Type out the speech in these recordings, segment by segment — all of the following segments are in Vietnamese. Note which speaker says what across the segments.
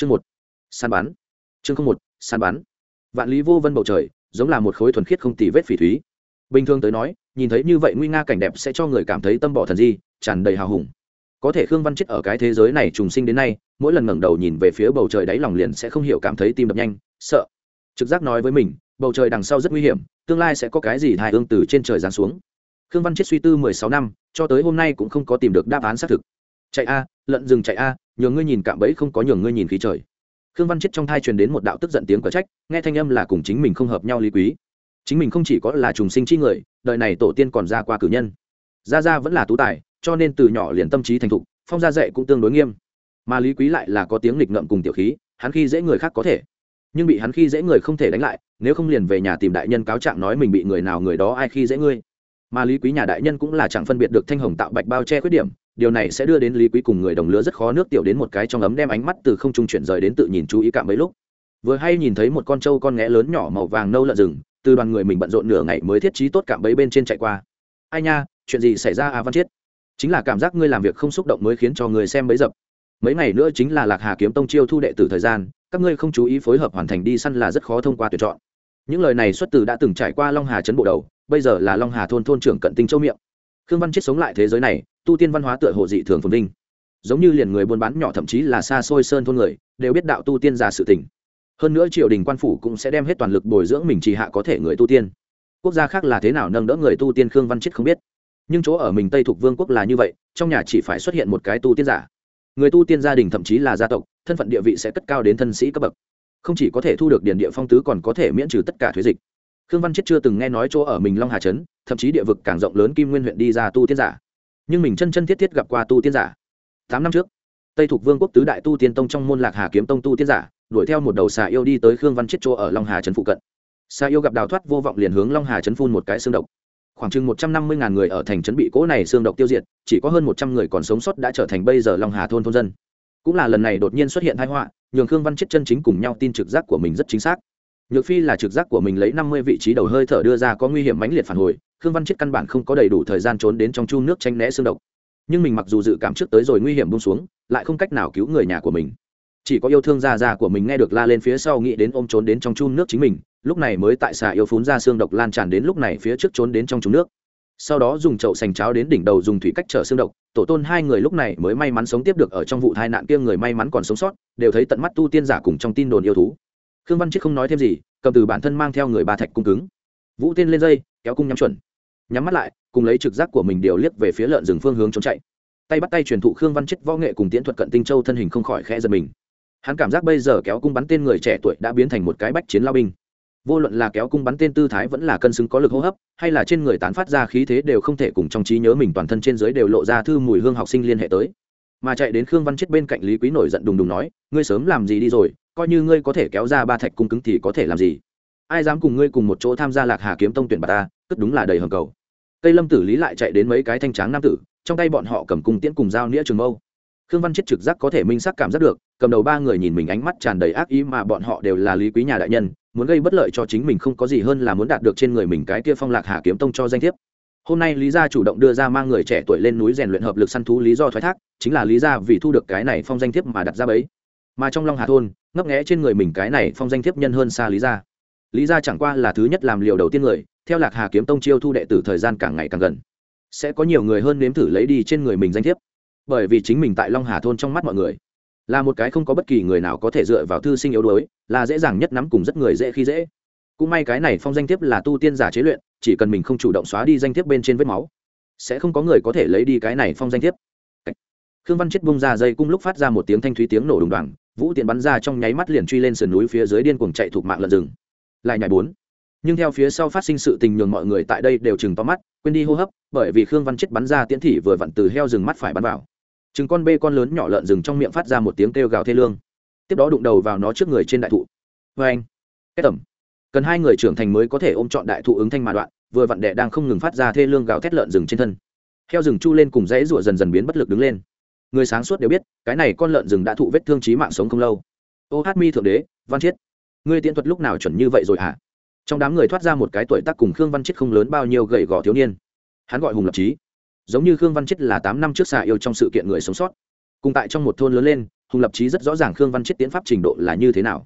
Speaker 1: chương một, săn bắn. Chương không một, săn bắn. Vạn lý vô vân bầu trời, giống là một khối thuần khiết không tì vết phỉ thúy. Bình thường tới nói, nhìn thấy như vậy nguy nga cảnh đẹp sẽ cho người cảm thấy tâm bỏ thần di, tràn đầy hào hùng. Có thể khương văn chết ở cái thế giới này trùng sinh đến nay, mỗi lần ngẩng đầu nhìn về phía bầu trời đáy lòng liền sẽ không hiểu cảm thấy tim đập nhanh, sợ. Trực giác nói với mình, bầu trời đằng sau rất nguy hiểm, tương lai sẽ có cái gì hài hương từ trên trời giáng xuống. Khương văn chết suy tư mười sáu năm, cho tới hôm nay cũng không có tìm được đáp án xác thực. Chạy a lợn rừng chạy a à, nhường ngươi nhìn cạm bẫy không có nhường ngươi nhìn khí trời. Khương văn chết trong thai truyền đến một đạo tức giận tiếng cờ trách, nghe thanh âm là cùng chính mình không hợp nhau lý quý. Chính mình không chỉ có là trùng sinh chi người, đời này tổ tiên còn ra qua cử nhân. Gia gia vẫn là tú tài, cho nên từ nhỏ liền tâm trí thành thục, phong gia dạy cũng tương đối nghiêm. Mà lý quý lại là có tiếng nghịch ngợm cùng tiểu khí, hắn khi dễ người khác có thể. Nhưng bị hắn khi dễ người không thể đánh lại, nếu không liền về nhà tìm đại nhân cáo trạng nói mình bị người nào người đó ai khi dễ ngươi mà lý quý nhà đại nhân cũng là chẳng phân biệt được thanh hồng tạo bạch bao che khuyết điểm, điều này sẽ đưa đến lý quý cùng người đồng lứa rất khó nước tiểu đến một cái trong ấm đem ánh mắt từ không trung chuyển rời đến tự nhìn chú ý cạm mấy lúc. Vừa hay nhìn thấy một con trâu con nghé lớn nhỏ màu vàng nâu lợn rừng, từ đoàn người mình bận rộn nửa ngày mới thiết trí tốt cảm bấy bên trên chạy qua. Ai nha, chuyện gì xảy ra à văn chiết? Chính là cảm giác ngươi làm việc không xúc động mới khiến cho người xem bấy dập. Mấy ngày nữa chính là lạc hà kiếm tông chiêu thu đệ tử thời gian, các ngươi không chú ý phối hợp hoàn thành đi săn là rất khó thông qua tuyển chọn. Những lời này xuất từ đã từng trải qua long hà trấn bộ đầu bây giờ là long hà thôn thôn trưởng cận tinh châu miệng. Khương văn chết sống lại thế giới này, tu tiên văn hóa tựa hồ dị thường phồn vinh. Giống như liền người buôn bán nhỏ thậm chí là xa xôi sơn thôn người, đều biết đạo tu tiên giả sự tình. Hơn nữa triều đình quan phủ cũng sẽ đem hết toàn lực bồi dưỡng mình chỉ hạ có thể người tu tiên. Quốc gia khác là thế nào nâng đỡ người tu tiên khương văn chết không biết. Nhưng chỗ ở mình tây thuộc vương quốc là như vậy, trong nhà chỉ phải xuất hiện một cái tu tiên giả. Người tu tiên gia đình thậm chí là gia tộc, thân phận địa vị sẽ cất cao đến thân sĩ cấp bậc. Không chỉ có thể thu được điền địa phong tứ còn có thể miễn trừ tất cả thuế dịch khương văn chết chưa từng nghe nói chỗ ở mình long hà trấn, thậm chí địa vực càng rộng lớn kim nguyên huyện đi ra tu tiên giả. Nhưng mình chân chân thiết thiết gặp qua tu tiên giả. Tám năm trước, tây thuộc vương quốc tứ đại tu tiên tông trong môn lạc hà kiếm tông tu tiên giả, đuổi theo một đầu xà yêu đi tới khương văn chết chỗ ở long hà trấn phụ cận. Xà yêu gặp đào thoát vô vọng liền hướng long hà trấn phun một cái xương độc. Khoảng chừng một trăm năm mươi ngàn người ở thành trấn bị cỗ này xương độc tiêu diệt, chỉ có hơn một trăm người còn sống sót đã trở thành bây giờ long hà thôn thôn dân. Cũng là lần này đột nhiên xuất hiện thái họa, nhường khương văn chết chân chính cùng nhau tin trực giác của mình rất chính xác nhược phi là trực giác của mình lấy năm mươi vị trí đầu hơi thở đưa ra có nguy hiểm mãnh liệt phản hồi, khương văn chết căn bản không có đầy đủ thời gian trốn đến trong chu nước tranh né xương độc. Nhưng mình mặc dù dự cảm trước tới rồi nguy hiểm bung xuống, lại không cách nào cứu người nhà của mình. Chỉ có yêu thương già già của mình nghe được la lên phía sau nghĩ đến ôm trốn đến trong chun nước chính mình, lúc này mới tại xà yêu phún ra xương độc lan tràn đến lúc này phía trước trốn đến trong chun nước. Sau đó dùng chậu sành cháo đến đỉnh đầu dùng thủy cách trở xương độc, tổ tôn hai người lúc này mới may mắn sống tiếp được ở trong vụ tai nạn kia, người may mắn còn sống sót, đều thấy tận mắt tu tiên giả cùng trong tin đồn yêu thú khương văn chiết không nói thêm gì, cầm từ bản thân mang theo người ba thạch cung cứng. Vũ tên lên dây, kéo cung nhắm chuẩn. Nhắm mắt lại, cùng lấy trực giác của mình điều liếc về phía lợn rừng phương hướng trốn chạy. Tay bắt tay truyền thụ khương văn chết võ nghệ cùng tiễn thuật cận tinh châu thân hình không khỏi khẽ giật mình. Hắn cảm giác bây giờ kéo cung bắn tên người trẻ tuổi đã biến thành một cái bách chiến lao binh. Vô luận là kéo cung bắn tên tư thái vẫn là cân xứng có lực hô hấp, hay là trên người tán phát ra khí thế đều không thể cùng trong trí nhớ mình toàn thân trên dưới đều lộ ra thư mùi hương học sinh liên hệ tới. Mà chạy đến khương văn chết bên cạnh lý quý nổi giận đùng đùng nói, ngươi sớm làm gì đi rồi coi như ngươi có thể kéo ra ba thạch cung cứng thì có thể làm gì? Ai dám cùng ngươi cùng một chỗ tham gia lạc hà kiếm tông tuyển bà ta, cất đúng là đầy hầm cầu. Cây lâm tử lý lại chạy đến mấy cái thanh tráng nam tử, trong tay bọn họ cầm cung tiễn cùng dao nĩa trường mâu. Khương văn chết trực giác có thể minh sắc cảm giác được, cầm đầu ba người nhìn mình ánh mắt tràn đầy ác ý mà bọn họ đều là lý quý nhà đại nhân, muốn gây bất lợi cho chính mình không có gì hơn là muốn đạt được trên người mình cái kia phong lạc hà kiếm tông cho danh thiếp. Hôm nay lý gia chủ động đưa ra mang người trẻ tuổi lên núi rèn luyện hợp lực săn thú lý do thoái thác, chính là lý gia vì thu được cái này phong danh thiếp mà đặt ra bấy mà trong long hà thôn, ngấp nghẽ trên người mình cái này phong danh thiếp nhân hơn xa lý gia. Lý gia chẳng qua là thứ nhất làm liều đầu tiên người, theo lạc hà kiếm tông chiêu thu đệ tử thời gian càng ngày càng gần. Sẽ có nhiều người hơn nếm thử lấy đi trên người mình danh thiếp. Bởi vì chính mình tại long hà thôn trong mắt mọi người, là một cái không có bất kỳ người nào có thể dựa vào thư sinh yếu đuối, là dễ dàng nhất nắm cùng rất người dễ khi dễ. Cũng may cái này phong danh thiếp là tu tiên giả chế luyện, chỉ cần mình không chủ động xóa đi danh thiếp bên trên vết máu, sẽ không có người có thể lấy đi cái này phong danh thiếp. Khương văn chết bung ra dây cung lúc phát ra một tiếng thanh thúy tiếng nổ đùng đoàng vũ tiện bắn ra trong nháy mắt liền truy lên sườn núi phía dưới điên cuồng chạy thuộc mạng lợn rừng. Lại nhảy bốn. Nhưng theo phía sau phát sinh sự tình nhường mọi người tại đây đều chừng to mắt, quên đi hô hấp, bởi vì khương văn chết bắn ra tiễn thị vừa vặn từ heo rừng mắt phải bắn vào. Chừng con bê con lớn nhỏ lợn rừng trong miệng phát ra một tiếng kêu gào thê lương. Tiếp đó đụng đầu vào nó trước người trên đại thụ. Vê anh. Cái tầm cần hai người trưởng thành mới có thể ôm chọn đại thụ ứng thanh mà đoạn, vừa vặn đệ đang không ngừng phát ra thê lương gào thét lợn rừng trên thân. Heo rừng chu lên cùng dãy rụa dần dần biến bất lực đứng lên người sáng suốt đều biết, cái này con lợn rừng đã thụ vết thương trí mạng sống không lâu. Ô hát mi thượng đế, văn chiết. Ngươi tiễn thuật lúc nào chuẩn như vậy rồi hả? Trong đám người thoát ra một cái tuổi tác cùng khương văn chiết không lớn bao nhiêu gầy gò thiếu niên. Hắn gọi hùng lập trí giống như khương văn chiết là tám năm trước xà yêu trong sự kiện người sống sót. Cùng tại trong một thôn lớn lên, hùng lập trí rất rõ ràng khương văn chiết tiến pháp trình độ là như thế nào.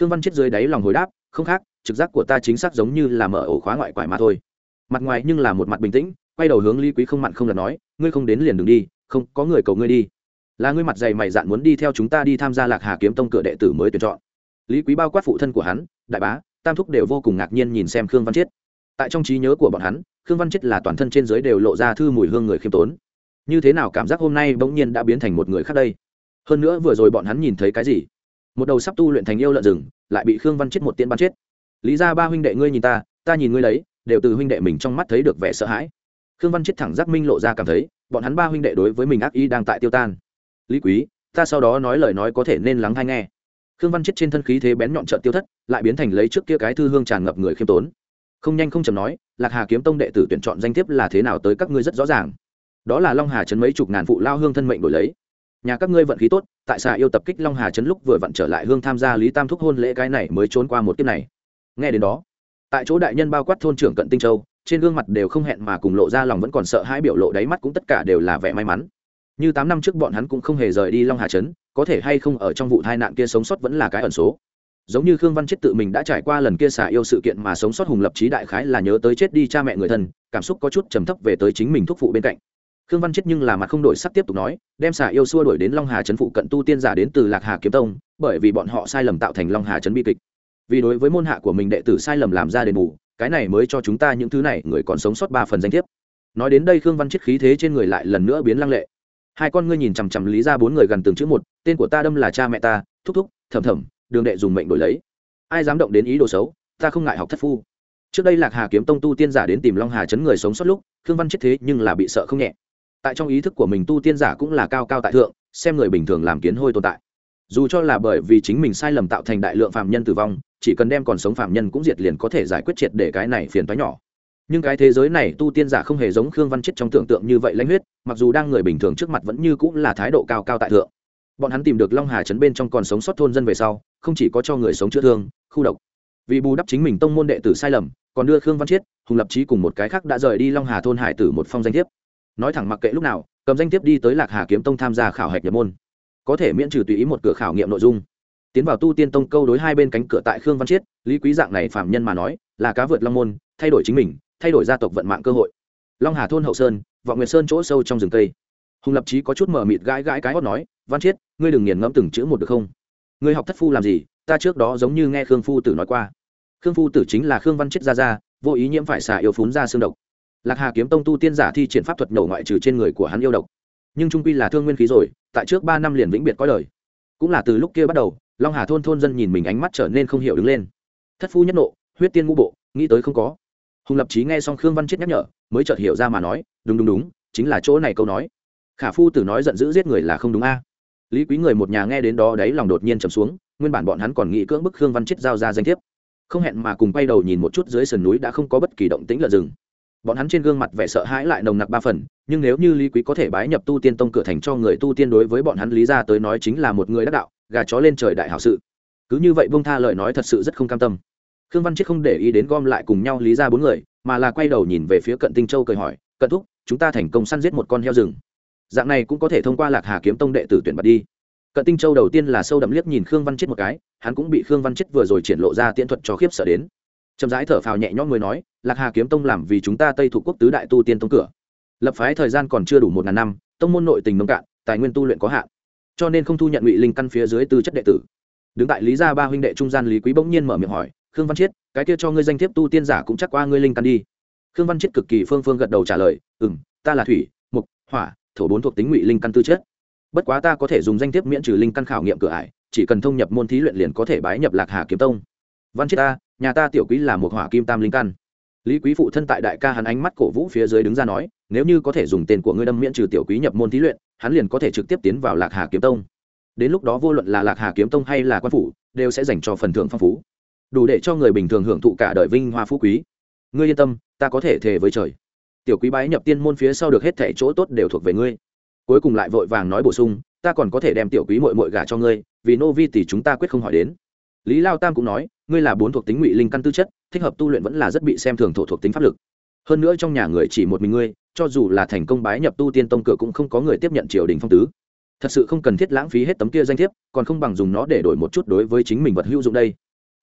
Speaker 1: Khương văn chiết dưới đáy lòng hồi đáp, không khác, trực giác của ta chính xác giống như là mở ổ khóa ngoại quải mà thôi. Mặt ngoài nhưng là một mặt bình tĩnh, quay đầu hướng lý quý không mặn không là nói, ngươi không đến liền đ đi không, có người cầu ngươi đi. Là ngươi mặt dày mày dạn muốn đi theo chúng ta đi tham gia lạc hà kiếm tông cửa đệ tử mới tuyển chọn. Lý quý bao quát phụ thân của hắn, đại bá, tam thúc đều vô cùng ngạc nhiên nhìn xem khương văn chiết. Tại trong trí nhớ của bọn hắn, khương văn chiết là toàn thân trên giới đều lộ ra thư mùi hương người khiêm tốn. Như thế nào cảm giác hôm nay bỗng nhiên đã biến thành một người khác đây? Hơn nữa vừa rồi bọn hắn nhìn thấy cái gì? Một đầu sắp tu luyện thành yêu lợn rừng, lại bị khương văn chết một tiên bắn chết. Lý ra ba huynh đệ ngươi nhìn ta ta nhìn ngươi lấy đều từ huynh đệ mình trong mắt thấy được vẻ sợ hãi khương văn chết thẳng giác minh lộ ra cảm thấy, bọn hắn ba huynh đệ đối với mình ác ý đang tại tiêu tan. Lý quý, ta sau đó nói lời nói có thể nên lắng hay nghe. Khương văn chết trên thân khí thế bén nhọn trợn tiêu thất, lại biến thành lấy trước kia cái thư hương tràn ngập người khiêm tốn. Không nhanh không chầm nói, lạc hà kiếm tông đệ tử tuyển chọn danh thiếp là thế nào tới các ngươi rất rõ ràng. Đó là long hà trấn mấy chục ngàn phụ lao hương thân mệnh đổi lấy. Nhà các ngươi vận khí tốt, tại xà yêu tập kích long hà trấn lúc vừa vặn trở lại hương tham gia lý tam thúc hôn lễ cái này mới trốn qua một kiếp này. Nghe đến đó, tại chỗ đại nhân bao quát thôn trưởng cận tinh châu trên gương mặt đều không hẹn mà cùng lộ ra lòng vẫn còn sợ hãi biểu lộ, đáy mắt cũng tất cả đều là vẻ may mắn. Như tám năm trước bọn hắn cũng không hề rời đi long hà trấn, có thể hay không ở trong vụ tai nạn kia sống sót vẫn là cái ẩn số. Giống như khương văn chết tự mình đã trải qua lần kia xả yêu sự kiện mà sống sót hùng lập trí đại khái là nhớ tới chết đi cha mẹ người thân, cảm xúc có chút trầm thấp về tới chính mình thúc phụ bên cạnh. Khương văn chết nhưng là mặt không đổi sắc tiếp tục nói, đem xả yêu xua đuổi đến long hà trấn phụ cận tu tiên giả đến từ lạc hà kiếm tông, bởi vì bọn họ sai lầm tạo thành long hà trấn bi kịch. Vì đối với môn hạ của mình đệ tử sai lầm làm ra đền bù cái này mới cho chúng ta những thứ này, người còn sống sót ba phần danh thiếp. Nói đến đây khương văn chết khí thế trên người lại lần nữa biến lăng lệ. Hai con ngươi nhìn chằm chằm lý ra bốn người gần từng chữ một, tên của ta đâm là cha mẹ ta, thúc thúc, thầm thầm, đường đệ dùng mệnh đổi lấy. Ai dám động đến ý đồ xấu, ta không ngại học thất phu. Trước đây lạc hà kiếm tông tu tiên giả đến tìm long hà chấn người sống sót lúc, khương văn chết thế nhưng là bị sợ không nhẹ. Tại trong ý thức của mình tu tiên giả cũng là cao cao tại thượng, xem người bình thường làm kiến hôi tồn tại dù cho là bởi vì chính mình sai lầm tạo thành đại lượng phạm nhân tử vong, chỉ cần đem còn sống phạm nhân cũng diệt liền có thể giải quyết triệt để cái này phiền toái nhỏ. Nhưng cái thế giới này tu tiên giả không hề giống khương văn chết trong tưởng tượng như vậy lãnh huyết, mặc dù đang người bình thường trước mặt vẫn như cũng là thái độ cao cao tại thượng. Bọn hắn tìm được long hà trấn bên trong còn sống sót thôn dân về sau, không chỉ có cho người sống chữa thương, khu độc. Vì bù đắp chính mình tông môn đệ tử sai lầm, còn đưa khương văn chiết hùng lập trí cùng một cái khác đã rời đi long hà thôn hải tử một phong danh thiếp. Nói thẳng mặc kệ lúc nào, cầm danh thiếp đi tới lạc hà kiếm tông tham gia khảo hạch nhập môn có thể miễn trừ tùy ý một cửa khảo nghiệm nội dung. Tiến vào tu tiên tông câu đối hai bên cánh cửa tại khương văn chiết, lý quý dạng này phạm nhân mà nói, là cá vượt long môn, thay đổi chính mình, thay đổi gia tộc vận mạng cơ hội. Long hà thôn hậu sơn, vọng nguyệt sơn chỗ sâu trong rừng cây. Hùng lập trí có chút mờ mịt gãi gãi cái hót nói, văn chiết, ngươi đừng nghiền ngẫm từng chữ một được không? Ngươi học thất phu làm gì? Ta trước đó giống như nghe khương phu tử nói qua. Khương phu tử chính là khương văn chiết ra ra vô ý nhiễm phải xả yêu phún ra xương độc. Lạc hà kiếm tông tu tiên giả thi triển pháp thuật nổ ngoại trừ trên người của hắn yêu độc nhưng trung quy là thương nguyên khí rồi, tại trước ba năm liền vĩnh biệt có đời. Cũng là từ lúc kia bắt đầu, long hà thôn thôn dân nhìn mình ánh mắt trở nên không hiểu đứng lên. Thất phu nhất nộ, huyết tiên ngũ bộ, nghĩ tới không có. Hùng lập trí nghe xong khương văn chết nhắc nhở, mới chợt hiểu ra mà nói, đúng đúng đúng, chính là chỗ này câu nói. Khả phu tử nói giận dữ giết người là không đúng a. Lý quý người một nhà nghe đến đó đấy lòng đột nhiên trầm xuống, nguyên bản bọn hắn còn nghĩ cưỡng bức khương văn chết giao ra danh thiếp. Không hẹn mà cùng quay đầu nhìn một chút dưới sườn núi đã không có bất kỳ động tĩnh lợn rừng bọn hắn trên gương mặt vẻ sợ hãi lại nồng nặc ba phần, nhưng nếu như lý quý có thể bái nhập tu tiên tông cửa thành cho người tu tiên đối với bọn hắn lý ra tới nói chính là một người đắc đạo, gà chó lên trời đại hảo sự. Cứ như vậy bông tha lời nói thật sự rất không cam tâm. Khương văn chết không để ý đến gom lại cùng nhau lý ra bốn người, mà là quay đầu nhìn về phía cận tinh châu cười hỏi, cận thúc, chúng ta thành công săn giết một con heo rừng. Dạng này cũng có thể thông qua lạc hà kiếm tông đệ tử tuyển bật đi. Cận tinh châu đầu tiên là sâu đậm liếc nhìn khương văn chết một cái, hắn cũng bị khương văn chết vừa rồi triển lộ ra tiễn thuật cho khiếp sợ đến. Chậm rãi thở phào nhẹ nhõm người nói lạc hà kiếm tông làm vì chúng ta tây thuộc quốc tứ đại tu tiên tông cửa. Lập phái thời gian còn chưa đủ một ngàn năm, tông môn nội tình nông cạn, tài nguyên tu luyện có hạn. Cho nên không thu nhận ngụy linh căn phía dưới tư chất đệ tử. Đứng tại lý gia ba huynh đệ trung gian lý quý bỗng nhiên mở miệng hỏi, khương văn chiết, cái kia cho ngươi danh thiếp tu tiên giả cũng chắc qua ngươi linh căn đi. Khương văn chiết cực kỳ phương phương gật đầu trả lời ừ m ta là thủy, mục, hỏa, thổ bốn thuộc tính ngụy linh căn tư chất. Bất quá ta có thể dùng danh thiếp miễn trừ linh căn khảo nghiệm cửa ải, chỉ cần thông nhập môn thí luyện liền có thể bái nhập lạc hà kiếm tông. Văn chiết ta, nhà ta tiểu quý là một hỏa kim tam linh căn lý quý phụ thân tại đại ca hắn ánh mắt cổ vũ phía dưới đứng ra nói, nếu như có thể dùng tên của ngươi đâm miễn trừ tiểu quý nhập môn thí luyện, hắn liền có thể trực tiếp tiến vào lạc hà kiếm tông. Đến lúc đó vô luận là lạc hà kiếm tông hay là quan phủ, đều sẽ dành cho phần thưởng phong phú. Đủ để cho người bình thường hưởng thụ cả đời vinh hoa phú quý. Ngươi yên tâm, ta có thể thề với trời. Tiểu quý bái nhập tiên môn phía sau được hết thẻ chỗ tốt đều thuộc về ngươi. Cuối cùng lại vội vàng nói bổ sung, ta còn có thể đem tiểu quý mội mội gả cho ngươi, vì nô vi thì chúng ta quyết không hỏi đến. Lý lao tam cũng nói, ngươi là bốn thuộc tính ngụy linh căn tư chất thích hợp tu luyện vẫn là rất bị xem thường thổ thuộc tính pháp lực. Hơn nữa trong nhà người chỉ một mình ngươi, cho dù là thành công bái nhập tu tiên tông cửa cũng không có người tiếp nhận triều đình phong tứ. Thật sự không cần thiết lãng phí hết tấm kia danh thiếp, còn không bằng dùng nó để đổi một chút đối với chính mình vật hữu dụng đây.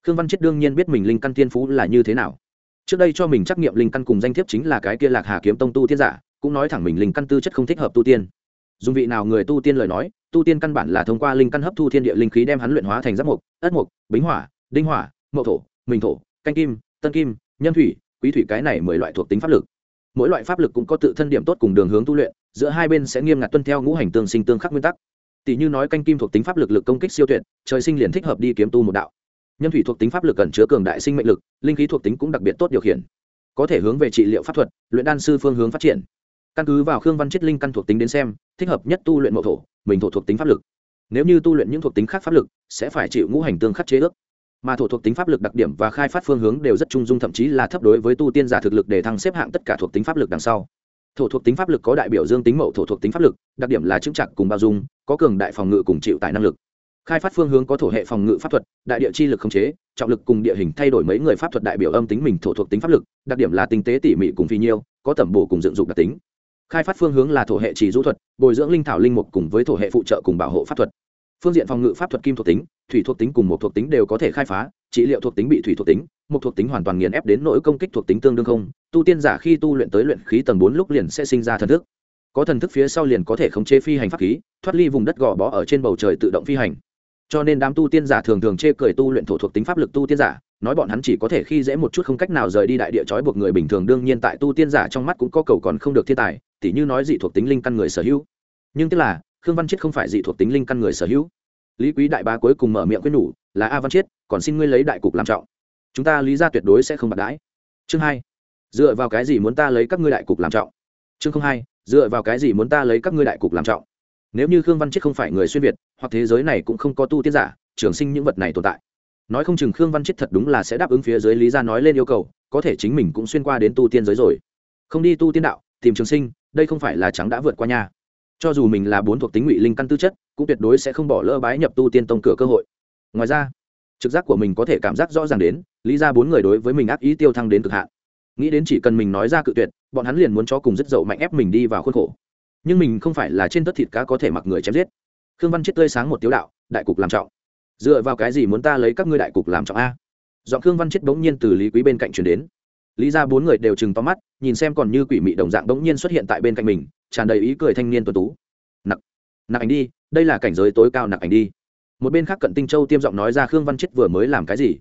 Speaker 1: Khương văn chết đương nhiên biết mình linh căn thiên phú là như thế nào. Trước đây cho mình trắc nghiệm linh căn cùng danh thiếp chính là cái kia lạc hà kiếm tông tu tiên giả, cũng nói thẳng mình linh căn tư chất không thích hợp tu tiên. Dùng vị nào người tu tiên lời nói, tu tiên căn bản là thông qua linh căn hấp thu thiên địa linh khí đem hắn luyện hóa thành giáp mục, ất mục, bính hỏa, đinh hỏa, mậu thổ, mình thổ canh kim, tân kim, nhân thủy, quý thủy cái này mười loại thuộc tính pháp lực. Mỗi loại pháp lực cũng có tự thân điểm tốt cùng đường hướng tu luyện, giữa hai bên sẽ nghiêm ngặt tuân theo ngũ hành tương sinh tương khắc nguyên tắc. Tỷ như nói canh kim thuộc tính pháp lực lực công kích siêu tuyệt, trời sinh liền thích hợp đi kiếm tu một đạo. Nhân thủy thuộc tính pháp lực cần chứa cường đại sinh mệnh lực, linh khí thuộc tính cũng đặc biệt tốt điều khiển. Có thể hướng về trị liệu pháp thuật, luyện đan sư phương hướng phát triển. Căn cứ vào khương văn chiết linh căn thuộc tính đến xem, thích hợp nhất tu luyện mậu thổ, mình thổ thuộc tính pháp lực. Nếu như tu luyện những thuộc tính khác pháp lực, sẽ phải chịu ngũ hành tương khắc chế ước mà thổ thuộc tính pháp lực đặc điểm và khai phát phương hướng đều rất trung dung, thậm chí là thấp đối với tu tiên giả thực lực để thăng xếp hạng tất cả thuộc tính pháp lực đằng sau. Thổ thuộc tính pháp lực có đại biểu dương tính mậu thổ thuộc tính pháp lực, đặc điểm là chững chặt cùng bao dung, có cường đại phòng ngự cùng chịu tải năng lực. Khai phát phương hướng có thổ hệ phòng ngự pháp thuật, đại địa chi lực khống chế, trọng lực cùng địa hình thay đổi mấy người pháp thuật đại biểu âm tính mình thổ thuộc tính pháp lực, đặc điểm là tinh tế tỉ mỉ cùng phi nhiêu, có tẩm bổ cùng dựng dụng đặc tính. Khai phát phương hướng là thổ hệ chỉ du thuật, bồi dưỡng linh thảo linh mục cùng với thổ hệ phụ trợ cùng bảo hộ pháp thuật phương diện phòng ngự pháp thuật kim thuộc tính, thủy thuộc tính cùng một thuộc tính đều có thể khai phá, trị liệu thuộc tính bị thủy thuộc tính một thuộc tính hoàn toàn nghiền ép đến nỗi công kích thuộc tính tương đương không, tu tiên giả khi tu luyện tới luyện khí tầng bốn lúc liền sẽ sinh ra thần thức. Có thần thức phía sau liền có thể khống chế phi hành pháp khí, thoát ly vùng đất gò bó ở trên bầu trời tự động phi hành. Cho nên đám tu tiên giả thường thường chê cười tu luyện thổ thuộc tính pháp lực tu tiên giả, nói bọn hắn chỉ có thể khi dễ một chút không cách nào rời đi đại địa trói buộc người bình thường, đương nhiên tại tu tiên giả trong mắt cũng có cầu còn không được thiên tài, tỉ như nói dị thuộc tính linh căn người sở hữu. Nhưng tức là khương văn chết không phải dị thuộc tính linh căn người sở hữu. Lý quý đại bá cuối cùng mở miệng quyết nhủ, là a văn chiết, còn xin ngươi lấy đại cục làm trọng. Chúng ta lý ra tuyệt đối sẽ không bạc đãi. Chương hai, dựa vào cái gì muốn ta lấy các ngươi đại cục làm trọng? Chương không hai, dựa vào cái gì muốn ta lấy các ngươi đại cục làm trọng? Nếu như khương văn chiết không phải người xuyên việt, hoặc thế giới này cũng không có tu tiên giả, trường sinh những vật này tồn tại. Nói không chừng khương văn chiết thật đúng là sẽ đáp ứng phía dưới lý ra nói lên yêu cầu, có thể chính mình cũng xuyên qua đến tu tiên giới rồi. Không đi tu tiên đạo, tìm trường sinh, đây không phải là trắng đã vượt qua nhà cho dù mình là bốn thuộc tính ngụy linh căn tư chất, cũng tuyệt đối sẽ không bỏ lỡ bái nhập tu tiên tông cửa cơ hội. Ngoài ra, trực giác của mình có thể cảm giác rõ ràng đến, lý ra bốn người đối với mình ác ý tiêu thăng đến cực hạn. Nghĩ đến chỉ cần mình nói ra cự tuyệt, bọn hắn liền muốn cho cùng rất dậu mạnh ép mình đi vào khuôn khổ. Nhưng mình không phải là trên tất thịt cá có thể mặc người chém giết. Khương văn chết tươi sáng một tiếu đạo, đại cục làm trọng. Dựa vào cái gì muốn ta lấy các ngươi đại cục làm trọng a? Giọng khương văn chết bỗng nhiên từ lý quý bên cạnh chuyển đến lý ra bốn người đều chừng to mắt, nhìn xem còn như quỷ mị đồng dạng bỗng nhiên xuất hiện tại bên cạnh mình, tràn đầy ý cười thanh niên tuần tú. Nặc nặc ảnh đi, đây là cảnh giới tối cao nặc ảnh đi. Một bên khác cận tinh châu tiêm giọng nói ra khương văn chết vừa mới làm cái gì?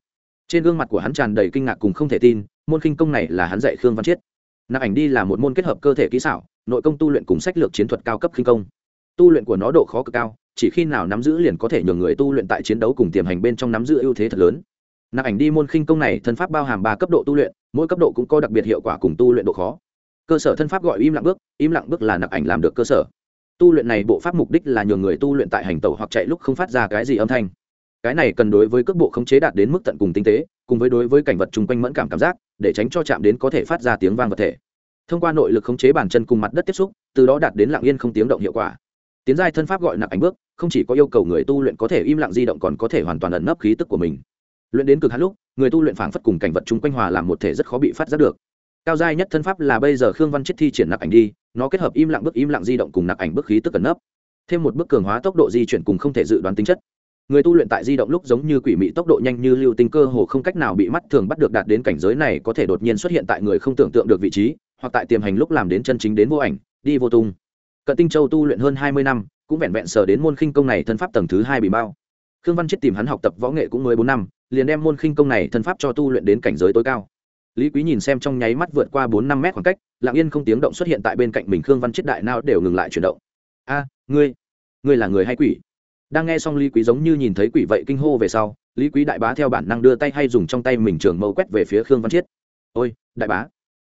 Speaker 1: Trên gương mặt của hắn tràn đầy kinh ngạc cùng không thể tin, môn khinh công này là hắn dạy khương văn chết. Nặc ảnh đi là một môn kết hợp cơ thể kỹ xảo, nội công tu luyện cùng sách lược chiến thuật cao cấp khinh công. Tu luyện của nó độ khó cực cao, chỉ khi nào nắm giữ liền có thể nhường người tu luyện tại chiến đấu cùng tiềm hành bên trong nắm giữ ưu thế thật lớn nạp ảnh đi môn khinh công này thân pháp bao hàm ba cấp độ tu luyện, mỗi cấp độ cũng có đặc biệt hiệu quả cùng tu luyện độ khó. Cơ sở thân pháp gọi im lặng bước, im lặng bước là nạp ảnh làm được cơ sở. Tu luyện này bộ pháp mục đích là nhường người tu luyện tại hành tẩu hoặc chạy lúc không phát ra cái gì âm thanh. Cái này cần đối với cước bộ khống chế đạt đến mức tận cùng tinh tế, cùng với đối với cảnh vật chung quanh mẫn cảm cảm giác, để tránh cho chạm đến có thể phát ra tiếng vang vật thể. Thông qua nội lực khống chế bàn chân cùng mặt đất tiếp xúc, từ đó đạt đến lặng yên không tiếng động hiệu quả. Tiến giai thân pháp gọi nặng ảnh bước, không chỉ có yêu cầu người tu luyện có thể im lặng di động còn có thể hoàn toàn ẩn nấp khí tức của mình luyện đến cực hạn lúc, người tu luyện phảng phất cùng cảnh vật chung quanh hòa làm một thể rất khó bị phát giác được. Cao giai nhất thân pháp là bây giờ khương văn chết thi triển nạp ảnh đi, nó kết hợp im lặng bước im lặng di động cùng nạp ảnh bước khí tức cẩn nấp. Thêm một bước cường hóa tốc độ di chuyển cùng không thể dự đoán tính chất. Người tu luyện tại di động lúc giống như quỷ mị tốc độ nhanh như lưu tinh cơ hồ không cách nào bị mắt thường bắt được đạt đến cảnh giới này có thể đột nhiên xuất hiện tại người không tưởng tượng được vị trí, hoặc tại tiềm hành lúc làm đến chân chính đến vô ảnh, đi vô tung. Cận tinh châu tu luyện hơn hai mươi năm, cũng vẹn vẹn sờ đến môn khinh công này thân pháp tầng thứ hai bị bao khương văn chết tìm hắn học tập võ nghệ cũng mới bốn năm, liền đem môn khinh công này thân pháp cho tu luyện đến cảnh giới tối cao. Lý quý nhìn xem trong nháy mắt vượt qua bốn năm mét khoảng cách, lặng yên không tiếng động xuất hiện tại bên cạnh mình, khương văn chết đại nào đều ngừng lại chuyển động. A, ngươi ngươi là người hay quỷ? Đang nghe xong lý quý giống như nhìn thấy quỷ vậy kinh hô về sau, lý quý đại bá theo bản năng đưa tay hay dùng trong tay mình trường mâu quét về phía khương văn chiết ôi, đại bá,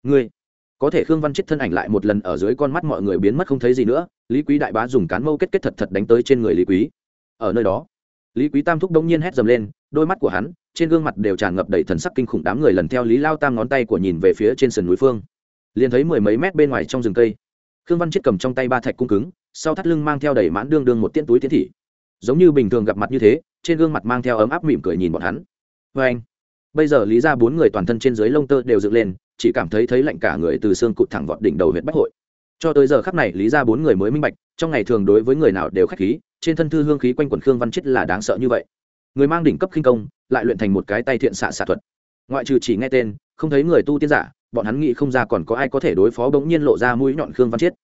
Speaker 1: ngươi. Có thể khương văn chiết thân ảnh lại một lần ở dưới con mắt mọi người biến mất không thấy gì nữa, lý quý đại bá dùng cán mâu kết kết thật thật đánh tới trên người lý quý. Ở nơi đó lý quý tam thúc đông nhiên hét dầm lên, đôi mắt của hắn, trên gương mặt đều tràn ngập đầy thần sắc kinh khủng đám người lần theo lý lao tam ngón tay của nhìn về phía trên sườn núi phương. Liền thấy mười mấy mét bên ngoài trong rừng cây, khương văn chết cầm trong tay ba thạch cung cứng, sau thắt lưng mang theo đầy mãn đương đương một tiễn túi tiến thị. Giống như bình thường gặp mặt như thế, trên gương mặt mang theo ấm áp mỉm cười nhìn bọn hắn. Vê anh, bây giờ lý ra bốn người toàn thân trên dưới lông tơ đều dựng lên, chỉ cảm thấy thấy lạnh cả người từ xương cụt thẳng vọt đỉnh đầu huyện bách hội. Cho tới giờ khắc này, lý ra bốn người mới minh bạch, trong ngày thường đối với người nào đều k h á c h khí trên thân thư hương khí quanh quần khương văn chết là đáng sợ như vậy. Người mang đỉnh cấp khinh công, lại luyện thành một cái tay thiện xạ xạ thuật. Ngoại trừ chỉ nghe tên, không thấy người tu tiên giả, bọn hắn nghĩ không ra còn có ai có thể đối phó bỗng nhiên lộ ra mũi nhọn khương văn chiết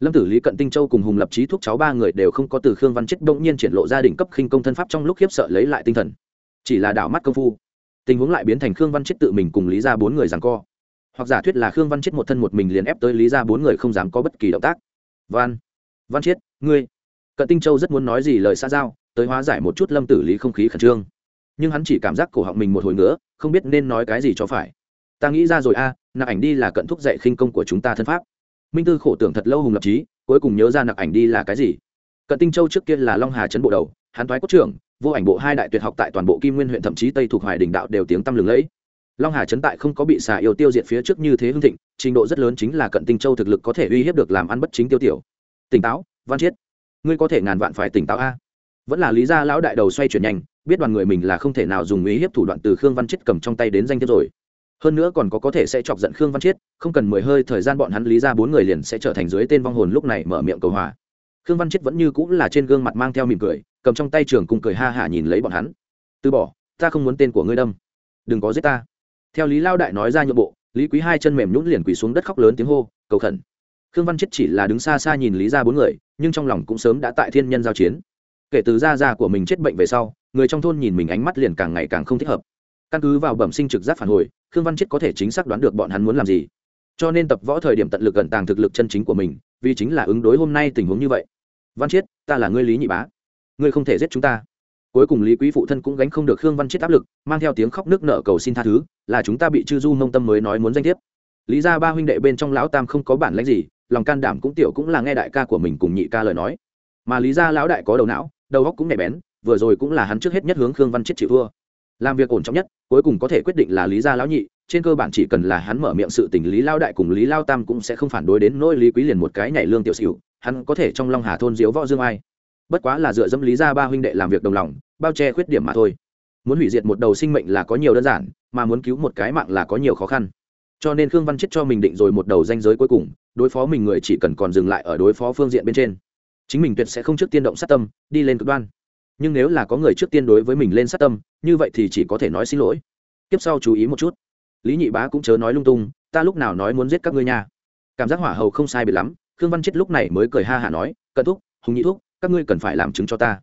Speaker 1: lâm tử lý, cận tinh châu cùng hùng lập trí thúc cháu ba người đều không có từ khương văn chiết bỗng nhiên triển lộ ra đỉnh cấp khinh công thân pháp trong lúc khiếp sợ lấy lại tinh thần. Chỉ là đảo mắt công phu, tình huống lại biến thành khương văn chiết tự mình cùng lý ra bốn người rằng co. Hoặc giả thuyết là khương văn chiết một thân một mình liền ép tới lý ra bốn người không dám có bất kỳ động tác. Văn văn chiết ngươi cận tinh châu rất muốn nói gì lời xa giao, tới hóa giải một chút lâm tử lý không khí khẩn trương. Nhưng hắn chỉ cảm giác cổ họng mình một hồi nữa không biết nên nói cái gì cho phải. Ta nghĩ ra rồi a nặc ảnh đi là cận thúc dạy khinh công của chúng ta thân pháp. Minh tư khổ tưởng thật lâu hùng lập trí, cuối cùng nhớ ra nặc ảnh đi là cái gì. Cận tinh châu trước kia là long hà trấn bộ đầu, hắn thoái quốc trưởng, vô ảnh bộ hai đại tuyệt học tại toàn bộ kim nguyên huyện thậm chí tây thuộc hoài đình đạo đều tiếng tăm lừng lẫy. Long hà trấn tại không có bị xà yêu tiêu diệt phía trước như thế hưng thịnh, trình độ rất lớn chính là cận tinh châu thực lực có thể uy hiếp được làm ăn bất chính tiêu tiểu. Tỉnh táo, văn chiết ngươi có thể ngàn vạn phải tỉnh táo a. Vẫn là lý gia lão đại đầu xoay chuyển nhanh, biết đoàn người mình là không thể nào dùng ý hiếp thủ đoạn từ khương văn chiết cầm trong tay đến danh thiếp rồi. Hơn nữa còn có có thể sẽ chọc giận khương văn chiết, không cần mười hơi thời gian bọn hắn lý ra bốn người liền sẽ trở thành dưới tên vong hồn lúc này mở miệng cầu hòa. Khương văn chiết vẫn như cũng là trên gương mặt mang theo mỉm cười, cầm trong tay trường cùng cười ha hả nhìn lấy bọn hắn. Từ bỏ, ta không muốn tên của ngươi đâm. Đừng có giết ta. Theo lý lao đại nói ra nhượng bộ, lý quý hai chân mềm nhún liền quỳ xuống đất khóc lớn tiếng hô, cầu khẩn khương văn chết chỉ là đứng xa xa nhìn lý ra bốn người, nhưng trong lòng cũng sớm đã tại thiên nhân giao chiến. Kể từ gia gia của mình chết bệnh về sau, người trong thôn nhìn mình ánh mắt liền càng ngày càng không thích hợp. Căn cứ vào bẩm sinh trực giác phản hồi, khương văn chết có thể chính xác đoán được bọn hắn muốn làm gì. Cho nên tập võ thời điểm tận lực gần tàng thực lực chân chính của mình, vì chính là ứng đối hôm nay tình huống như vậy. Văn chiết ta là ngươi lý nhị bá. Ngươi không thể giết chúng ta. Cuối cùng lý quý phụ thân cũng gánh không được khương văn chiết áp lực, mang theo tiếng khóc nước nợ cầu xin tha thứ, là chúng ta bị chư du mông tâm mới nói muốn danh thiếp. Lý ra ba huynh đệ bên trong lão tam không có bản lãnh gì lòng can đảm cũng tiểu cũng là nghe đại ca của mình cùng nhị ca lời nói. Mà lý ra lão đại có đầu não, đầu óc cũng nhạy bén, vừa rồi cũng là hắn trước hết nhất hướng khương văn chiết chịu thua. Làm việc ổn trọng nhất, cuối cùng có thể quyết định là lý gia lão nhị, trên cơ bản chỉ cần là hắn mở miệng sự tình lý lao đại cùng lý lao tam cũng sẽ không phản đối đến nỗi lý quý liền một cái nhảy lương tiểu xỉu, hắn có thể trong long hà thôn diếu võ dương ai. Bất quá là dựa dẫm lý ra ba huynh đệ làm việc đồng lòng, bao che khuyết điểm mà thôi. Muốn hủy diệt một đầu sinh mệnh là có nhiều đơn giản, mà muốn cứu một cái mạng là có nhiều khó khăn. Cho nên khương văn chết cho mình định rồi một đầu danh giới cuối cùng đối phó mình người chỉ cần còn dừng lại ở đối phó phương diện bên trên. Chính mình tuyệt sẽ không trước tiên động sát tâm, đi lên cực đoan. Nhưng nếu là có người trước tiên đối với mình lên sát tâm, như vậy thì chỉ có thể nói xin lỗi. Tiếp sau chú ý một chút. Lý nhị bá cũng chớ nói lung tung, ta lúc nào nói muốn giết các ngươi nha. Cảm giác hỏa hầu không sai biệt lắm, khương văn chết lúc này mới cười ha hả nói, cận thúc, hùng nhị thúc, các ngươi cần phải làm chứng cho ta.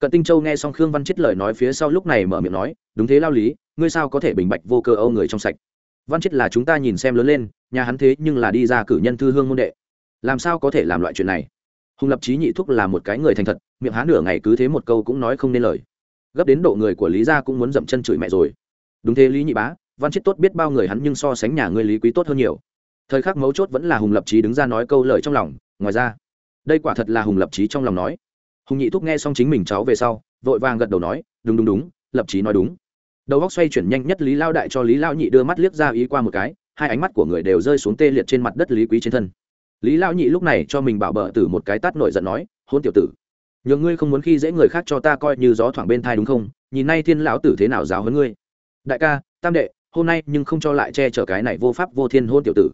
Speaker 1: Cận tinh châu nghe xong khương văn chết lời nói phía sau lúc này mở miệng nói, đúng thế lao lý, ngươi sao có thể bình bạch vô cơ âu người trong sạch? Văn chết là chúng ta nhìn xem lớn lên nhà hắn thế nhưng là đi ra cử nhân thư hương môn đệ. Làm sao có thể làm loại chuyện này? Hùng lập trí nhị thúc là một cái người thành thật, miệng há nửa ngày cứ thế một câu cũng nói không nên lời. Gấp đến độ người của lý gia cũng muốn dậm chân chửi mẹ rồi. Đúng thế, lý nhị bá, văn chết tốt biết bao người hắn nhưng so sánh nhà ngươi lý quý tốt hơn nhiều. Thời khắc mấu chốt vẫn là hùng lập trí đứng ra nói câu lời trong lòng, ngoài ra, đây quả thật là hùng lập trí trong lòng nói. Hùng nhị thúc nghe xong chính mình cháu về sau, vội vàng gật đầu nói, đúng đúng đúng, lập trí nói đúng. Đầu góc xoay chuyển nhanh nhất lý lao đại cho lý lao nhị đưa mắt liếc ra ý qua một cái hai ánh mắt của người đều rơi xuống tê liệt trên mặt đất lý quý trên thân. Lý Lão nhị lúc này cho mình bảo bợ tử một cái tát nổi giận nói hôn tiểu tử, nhường ngươi không muốn khi dễ người khác cho ta coi như gió thoảng bên thai đúng không? Nhìn nay thiên lão tử thế nào giáo hơn ngươi. Đại ca, tam đệ, hôm nay nhưng không cho lại che chở cái này vô pháp vô thiên hôn tiểu tử.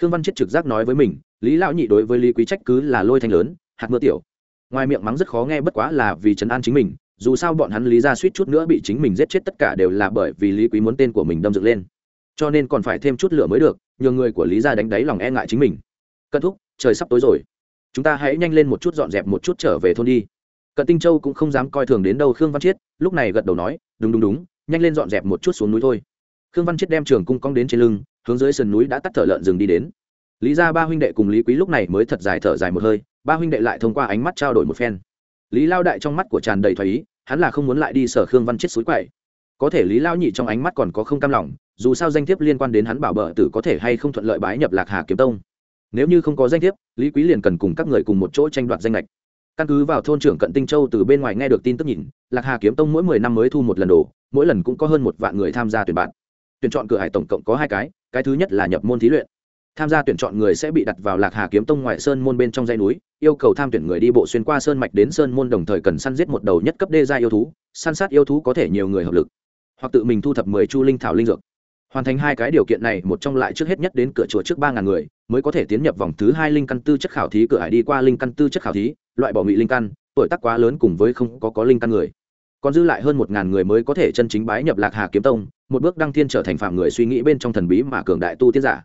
Speaker 1: Khương văn chết trực giác nói với mình, lý lão nhị đối với lý quý trách cứ là lôi thanh lớn, hạt mưa tiểu. Ngoài miệng mắng rất khó nghe bất quá là vì trấn an chính mình, dù sao bọn hắn lý ra suýt chút nữa bị chính mình giết chết tất cả đều là bởi vì lý quý muốn tên của mình đâm dựng lên cho nên còn phải thêm chút lửa mới được, nhờ người của lý ra đánh đáy lòng e ngại chính mình. Cận thúc, trời sắp tối rồi. Chúng ta hãy nhanh lên một chút dọn dẹp một chút trở về thôn đi. Cận tinh châu cũng không dám coi thường đến đâu, khương văn chiết lúc này gật đầu nói, đúng đúng đúng, nhanh lên dọn dẹp một chút xuống núi thôi. Khương văn chiết đem trường cung cong đến trên lưng, hướng dưới sườn núi đã tắt thở lợn rừng đi đến. Lý ra ba huynh đệ cùng lý quý lúc này mới thật dài thở dài một hơi, ba huynh đệ lại thông qua ánh mắt trao đổi một phen. Lý lao đại trong mắt của tràn đầy thoái ý, hắn là không muốn lại đi sở khương văn chết suối quậy có thể lý lao nhị trong ánh mắt còn có không cam lòng, dù sao danh thiếp liên quan đến hắn bảo bợ tử có thể hay không thuận lợi bái nhập lạc hà kiếm tông. Nếu như không có danh thiếp, lý quý liền cần cùng các người cùng một chỗ tranh đoạt danh lệch căn cứ vào thôn trưởng cận tinh châu từ bên ngoài nghe được tin tức nhìn, lạc hà kiếm tông mỗi mười năm mới thu một lần đồ, mỗi lần cũng có hơn một vạn người tham gia tuyển bạn. Tuyển chọn cửa hải tổng cộng có hai cái cái thứ nhất là nhập môn thí luyện. Tham gia tuyển chọn người sẽ bị đặt vào lạc hà kiếm tông ngoại sơn môn bên trong dây núi, yêu cầu tham tuyển người đi bộ xuyên qua sơn mạch đến sơn môn đồng thời cần săn giết một đầu nhất cấp đê gia yêu thú, săn sát yêu thú có thể nhiều người hợp lực hoặc tự mình thu thập mười chu linh thảo linh dược. Hoàn thành hai cái điều kiện này, một trong lại trước hết nhất đến cửa chùa trước ba ngàn người, mới có thể tiến nhập vòng thứ hai linh căn tư chất khảo thí, cửa hải đi qua linh căn tư chất khảo thí, loại bỏ ngụy linh căn, tuổi tác quá lớn cùng với không có có linh căn người. Còn dư lại hơn một ngàn người mới có thể chân chính bái nhập lạc hà kiếm tông, một bước đăng thiên trở thành phạm người suy nghĩ bên trong thần bí mà cường đại tu tiên giả.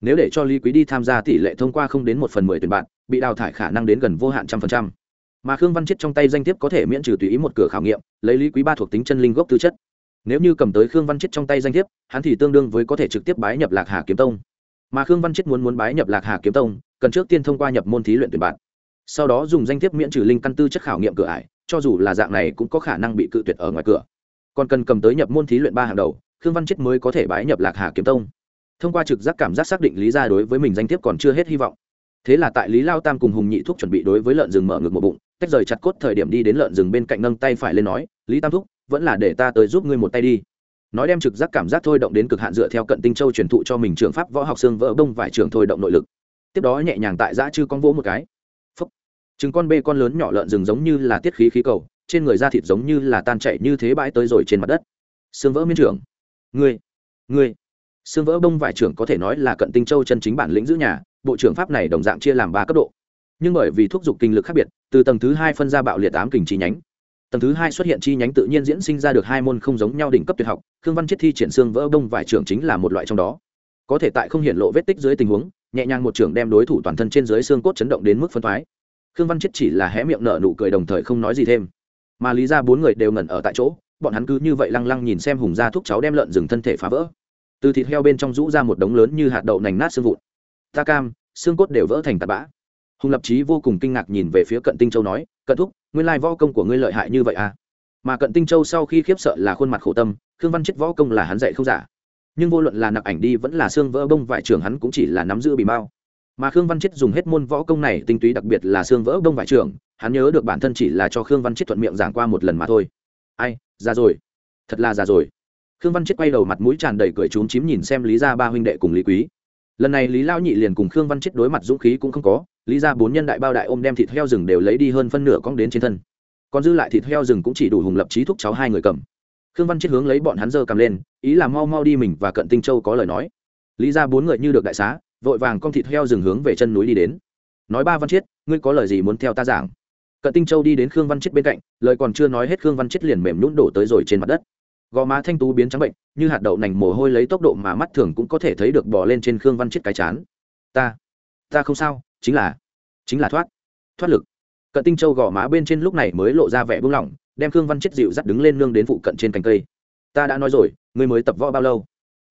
Speaker 1: Nếu để cho lý quý đi tham gia tỷ lệ thông qua không đến một phần mười tuyển bạn, bị đào thải khả năng đến gần vô hạn trăm phần trăm. Mà khương văn chết trong tay danh thiếp có thể miễn trừ tùy ý một cửa khảo nghiệm, lấy lý quý ba thuộc tính chân linh gốc tư chất nếu như cầm tới khương văn chết trong tay danh thiếp, hắn thì tương đương với có thể trực tiếp bái nhập lạc hà kiếm tông. Mà khương văn chết muốn muốn bái nhập lạc hà kiếm tông, cần trước tiên thông qua nhập môn thí luyện tuyển bạn. Sau đó dùng danh thiếp miễn trừ linh căn tư chất khảo nghiệm cửa ải, cho dù là dạng này cũng có khả năng bị cự tuyệt ở ngoài cửa. Còn cần cầm tới nhập môn thí luyện ba hàng đầu, khương văn chết mới có thể bái nhập lạc hà kiếm tông. Thông qua trực giác cảm giác xác định lý ra đối với mình danh thiếp còn chưa hết hy vọng. Thế là tại lý lao tam cùng hùng nhị thúc chuẩn bị đối với lợn rừng mở ngực một bụng, tách rời chặt cốt thời điểm đi đến lợn rừng bên cạnh nâng tay phải lên nói, lý tam thúc vẫn là để ta tới giúp ngươi một tay đi. Nói đem trực giác cảm giác thôi động đến cực hạn dựa theo cận tinh châu truyền thụ cho mình trường pháp võ học xương vỡ bông vải trường thôi động nội lực. Tiếp đó nhẹ nhàng tại giã chư con vỗ một cái. Phấp chừng con bê con lớn nhỏ lợn rừng giống như là tiết khí khí cầu, trên người da thịt giống như là tan chảy như thế bãi tới rồi trên mặt đất. Xương vỡ miên trưởng. Ngươi. Ngươi. Xương vỡ bông vải trưởng có thể nói là cận tinh châu chân chính bản lĩnh giữ nhà, bộ trưởng pháp này đồng dạng chia làm ba cấp độ. Nhưng bởi vì thuốc giục kinh lực khác biệt, từ tầng thứ hai phân ra bạo liệt tám kình chi nhánh tầng thứ hai xuất hiện chi nhánh tự nhiên diễn sinh ra được hai môn không giống nhau đỉnh cấp tuyệt học, khương văn chết thi triển xương vỡ bông vải trưởng chính là một loại trong đó. Có thể tại không hiện lộ vết tích dưới tình huống, nhẹ nhàng một trưởng đem đối thủ toàn thân trên dưới xương cốt chấn động đến mức phân thoái. Khương văn chết chỉ là hé miệng nở nụ cười đồng thời không nói gì thêm. Mà lý ra bốn người đều ngẩn ở tại chỗ, bọn hắn cứ như vậy lăng lăng nhìn xem hùng gia thúc cháu đem lợn rừng thân thể phá vỡ. Từ thịt heo bên trong rũ ra một đống lớn như hạt đậu nành nát xương vụn. Ta cam, xương cốt đều vỡ thành tạt bã. Hùng lập trí vô cùng kinh ngạc nhìn về phía cận tinh châu nói, cận thúc nguyên lai võ công của ngươi lợi hại như vậy à? Mà cận tinh châu sau khi khiếp sợ là khuôn mặt khổ tâm khương văn chết võ công là hắn dạy không giả. Nhưng vô luận là nặc ảnh đi vẫn là xương vỡ bông vải trường hắn cũng chỉ là nắm giữ bị mao. mà khương văn chết dùng hết môn võ công này tinh túy đặc biệt là xương vỡ bông vải trường, hắn nhớ được bản thân chỉ là cho khương văn chết thuận miệng giảng qua một lần mà thôi. Ai ra rồi. Thật là ra rồi. Khương văn chết quay đầu mặt mũi tràn đầy cười trúng chím nhìn xem lý gia ba huynh đệ cùng lý quý lần này lý lao nhị liền cùng khương văn chết đối mặt dũng khí cũng không có, lý ra bốn nhân đại bao đại ôm đem thịt heo rừng đều lấy đi hơn phân nửa cong đến trên thân. Còn dư lại thịt heo rừng cũng chỉ đủ hùng lập trí thúc cháu hai người cầm. Khương văn chết hướng lấy bọn hắn dơ cầm lên, ý là mau mau đi mình và cận tinh châu có lời nói. Lý ra bốn người như được đại xá, vội vàng con thịt heo rừng hướng về chân núi đi đến. Nói ba văn chiết ngươi có lời gì muốn theo ta giảng? Cận tinh châu đi đến khương văn chiết bên cạnh, lời còn chưa nói hết khương văn chiết liền mềm nhún đổ tới rồi trên mặt đất gò má thanh tú biến trắng bệnh, như hạt đậu nành mồ hôi lấy tốc độ mà mắt thường cũng có thể thấy được bỏ lên trên khương văn chiết cái chán. Ta ta không sao, chính là chính là thoát thoát lực. Cận tinh châu gò má bên trên lúc này mới lộ ra vẻ buông lỏng, đem khương văn chết dịu dắt đứng lên nương đến phụ cận trên cành cây. Ta đã nói rồi, ngươi mới tập võ bao lâu?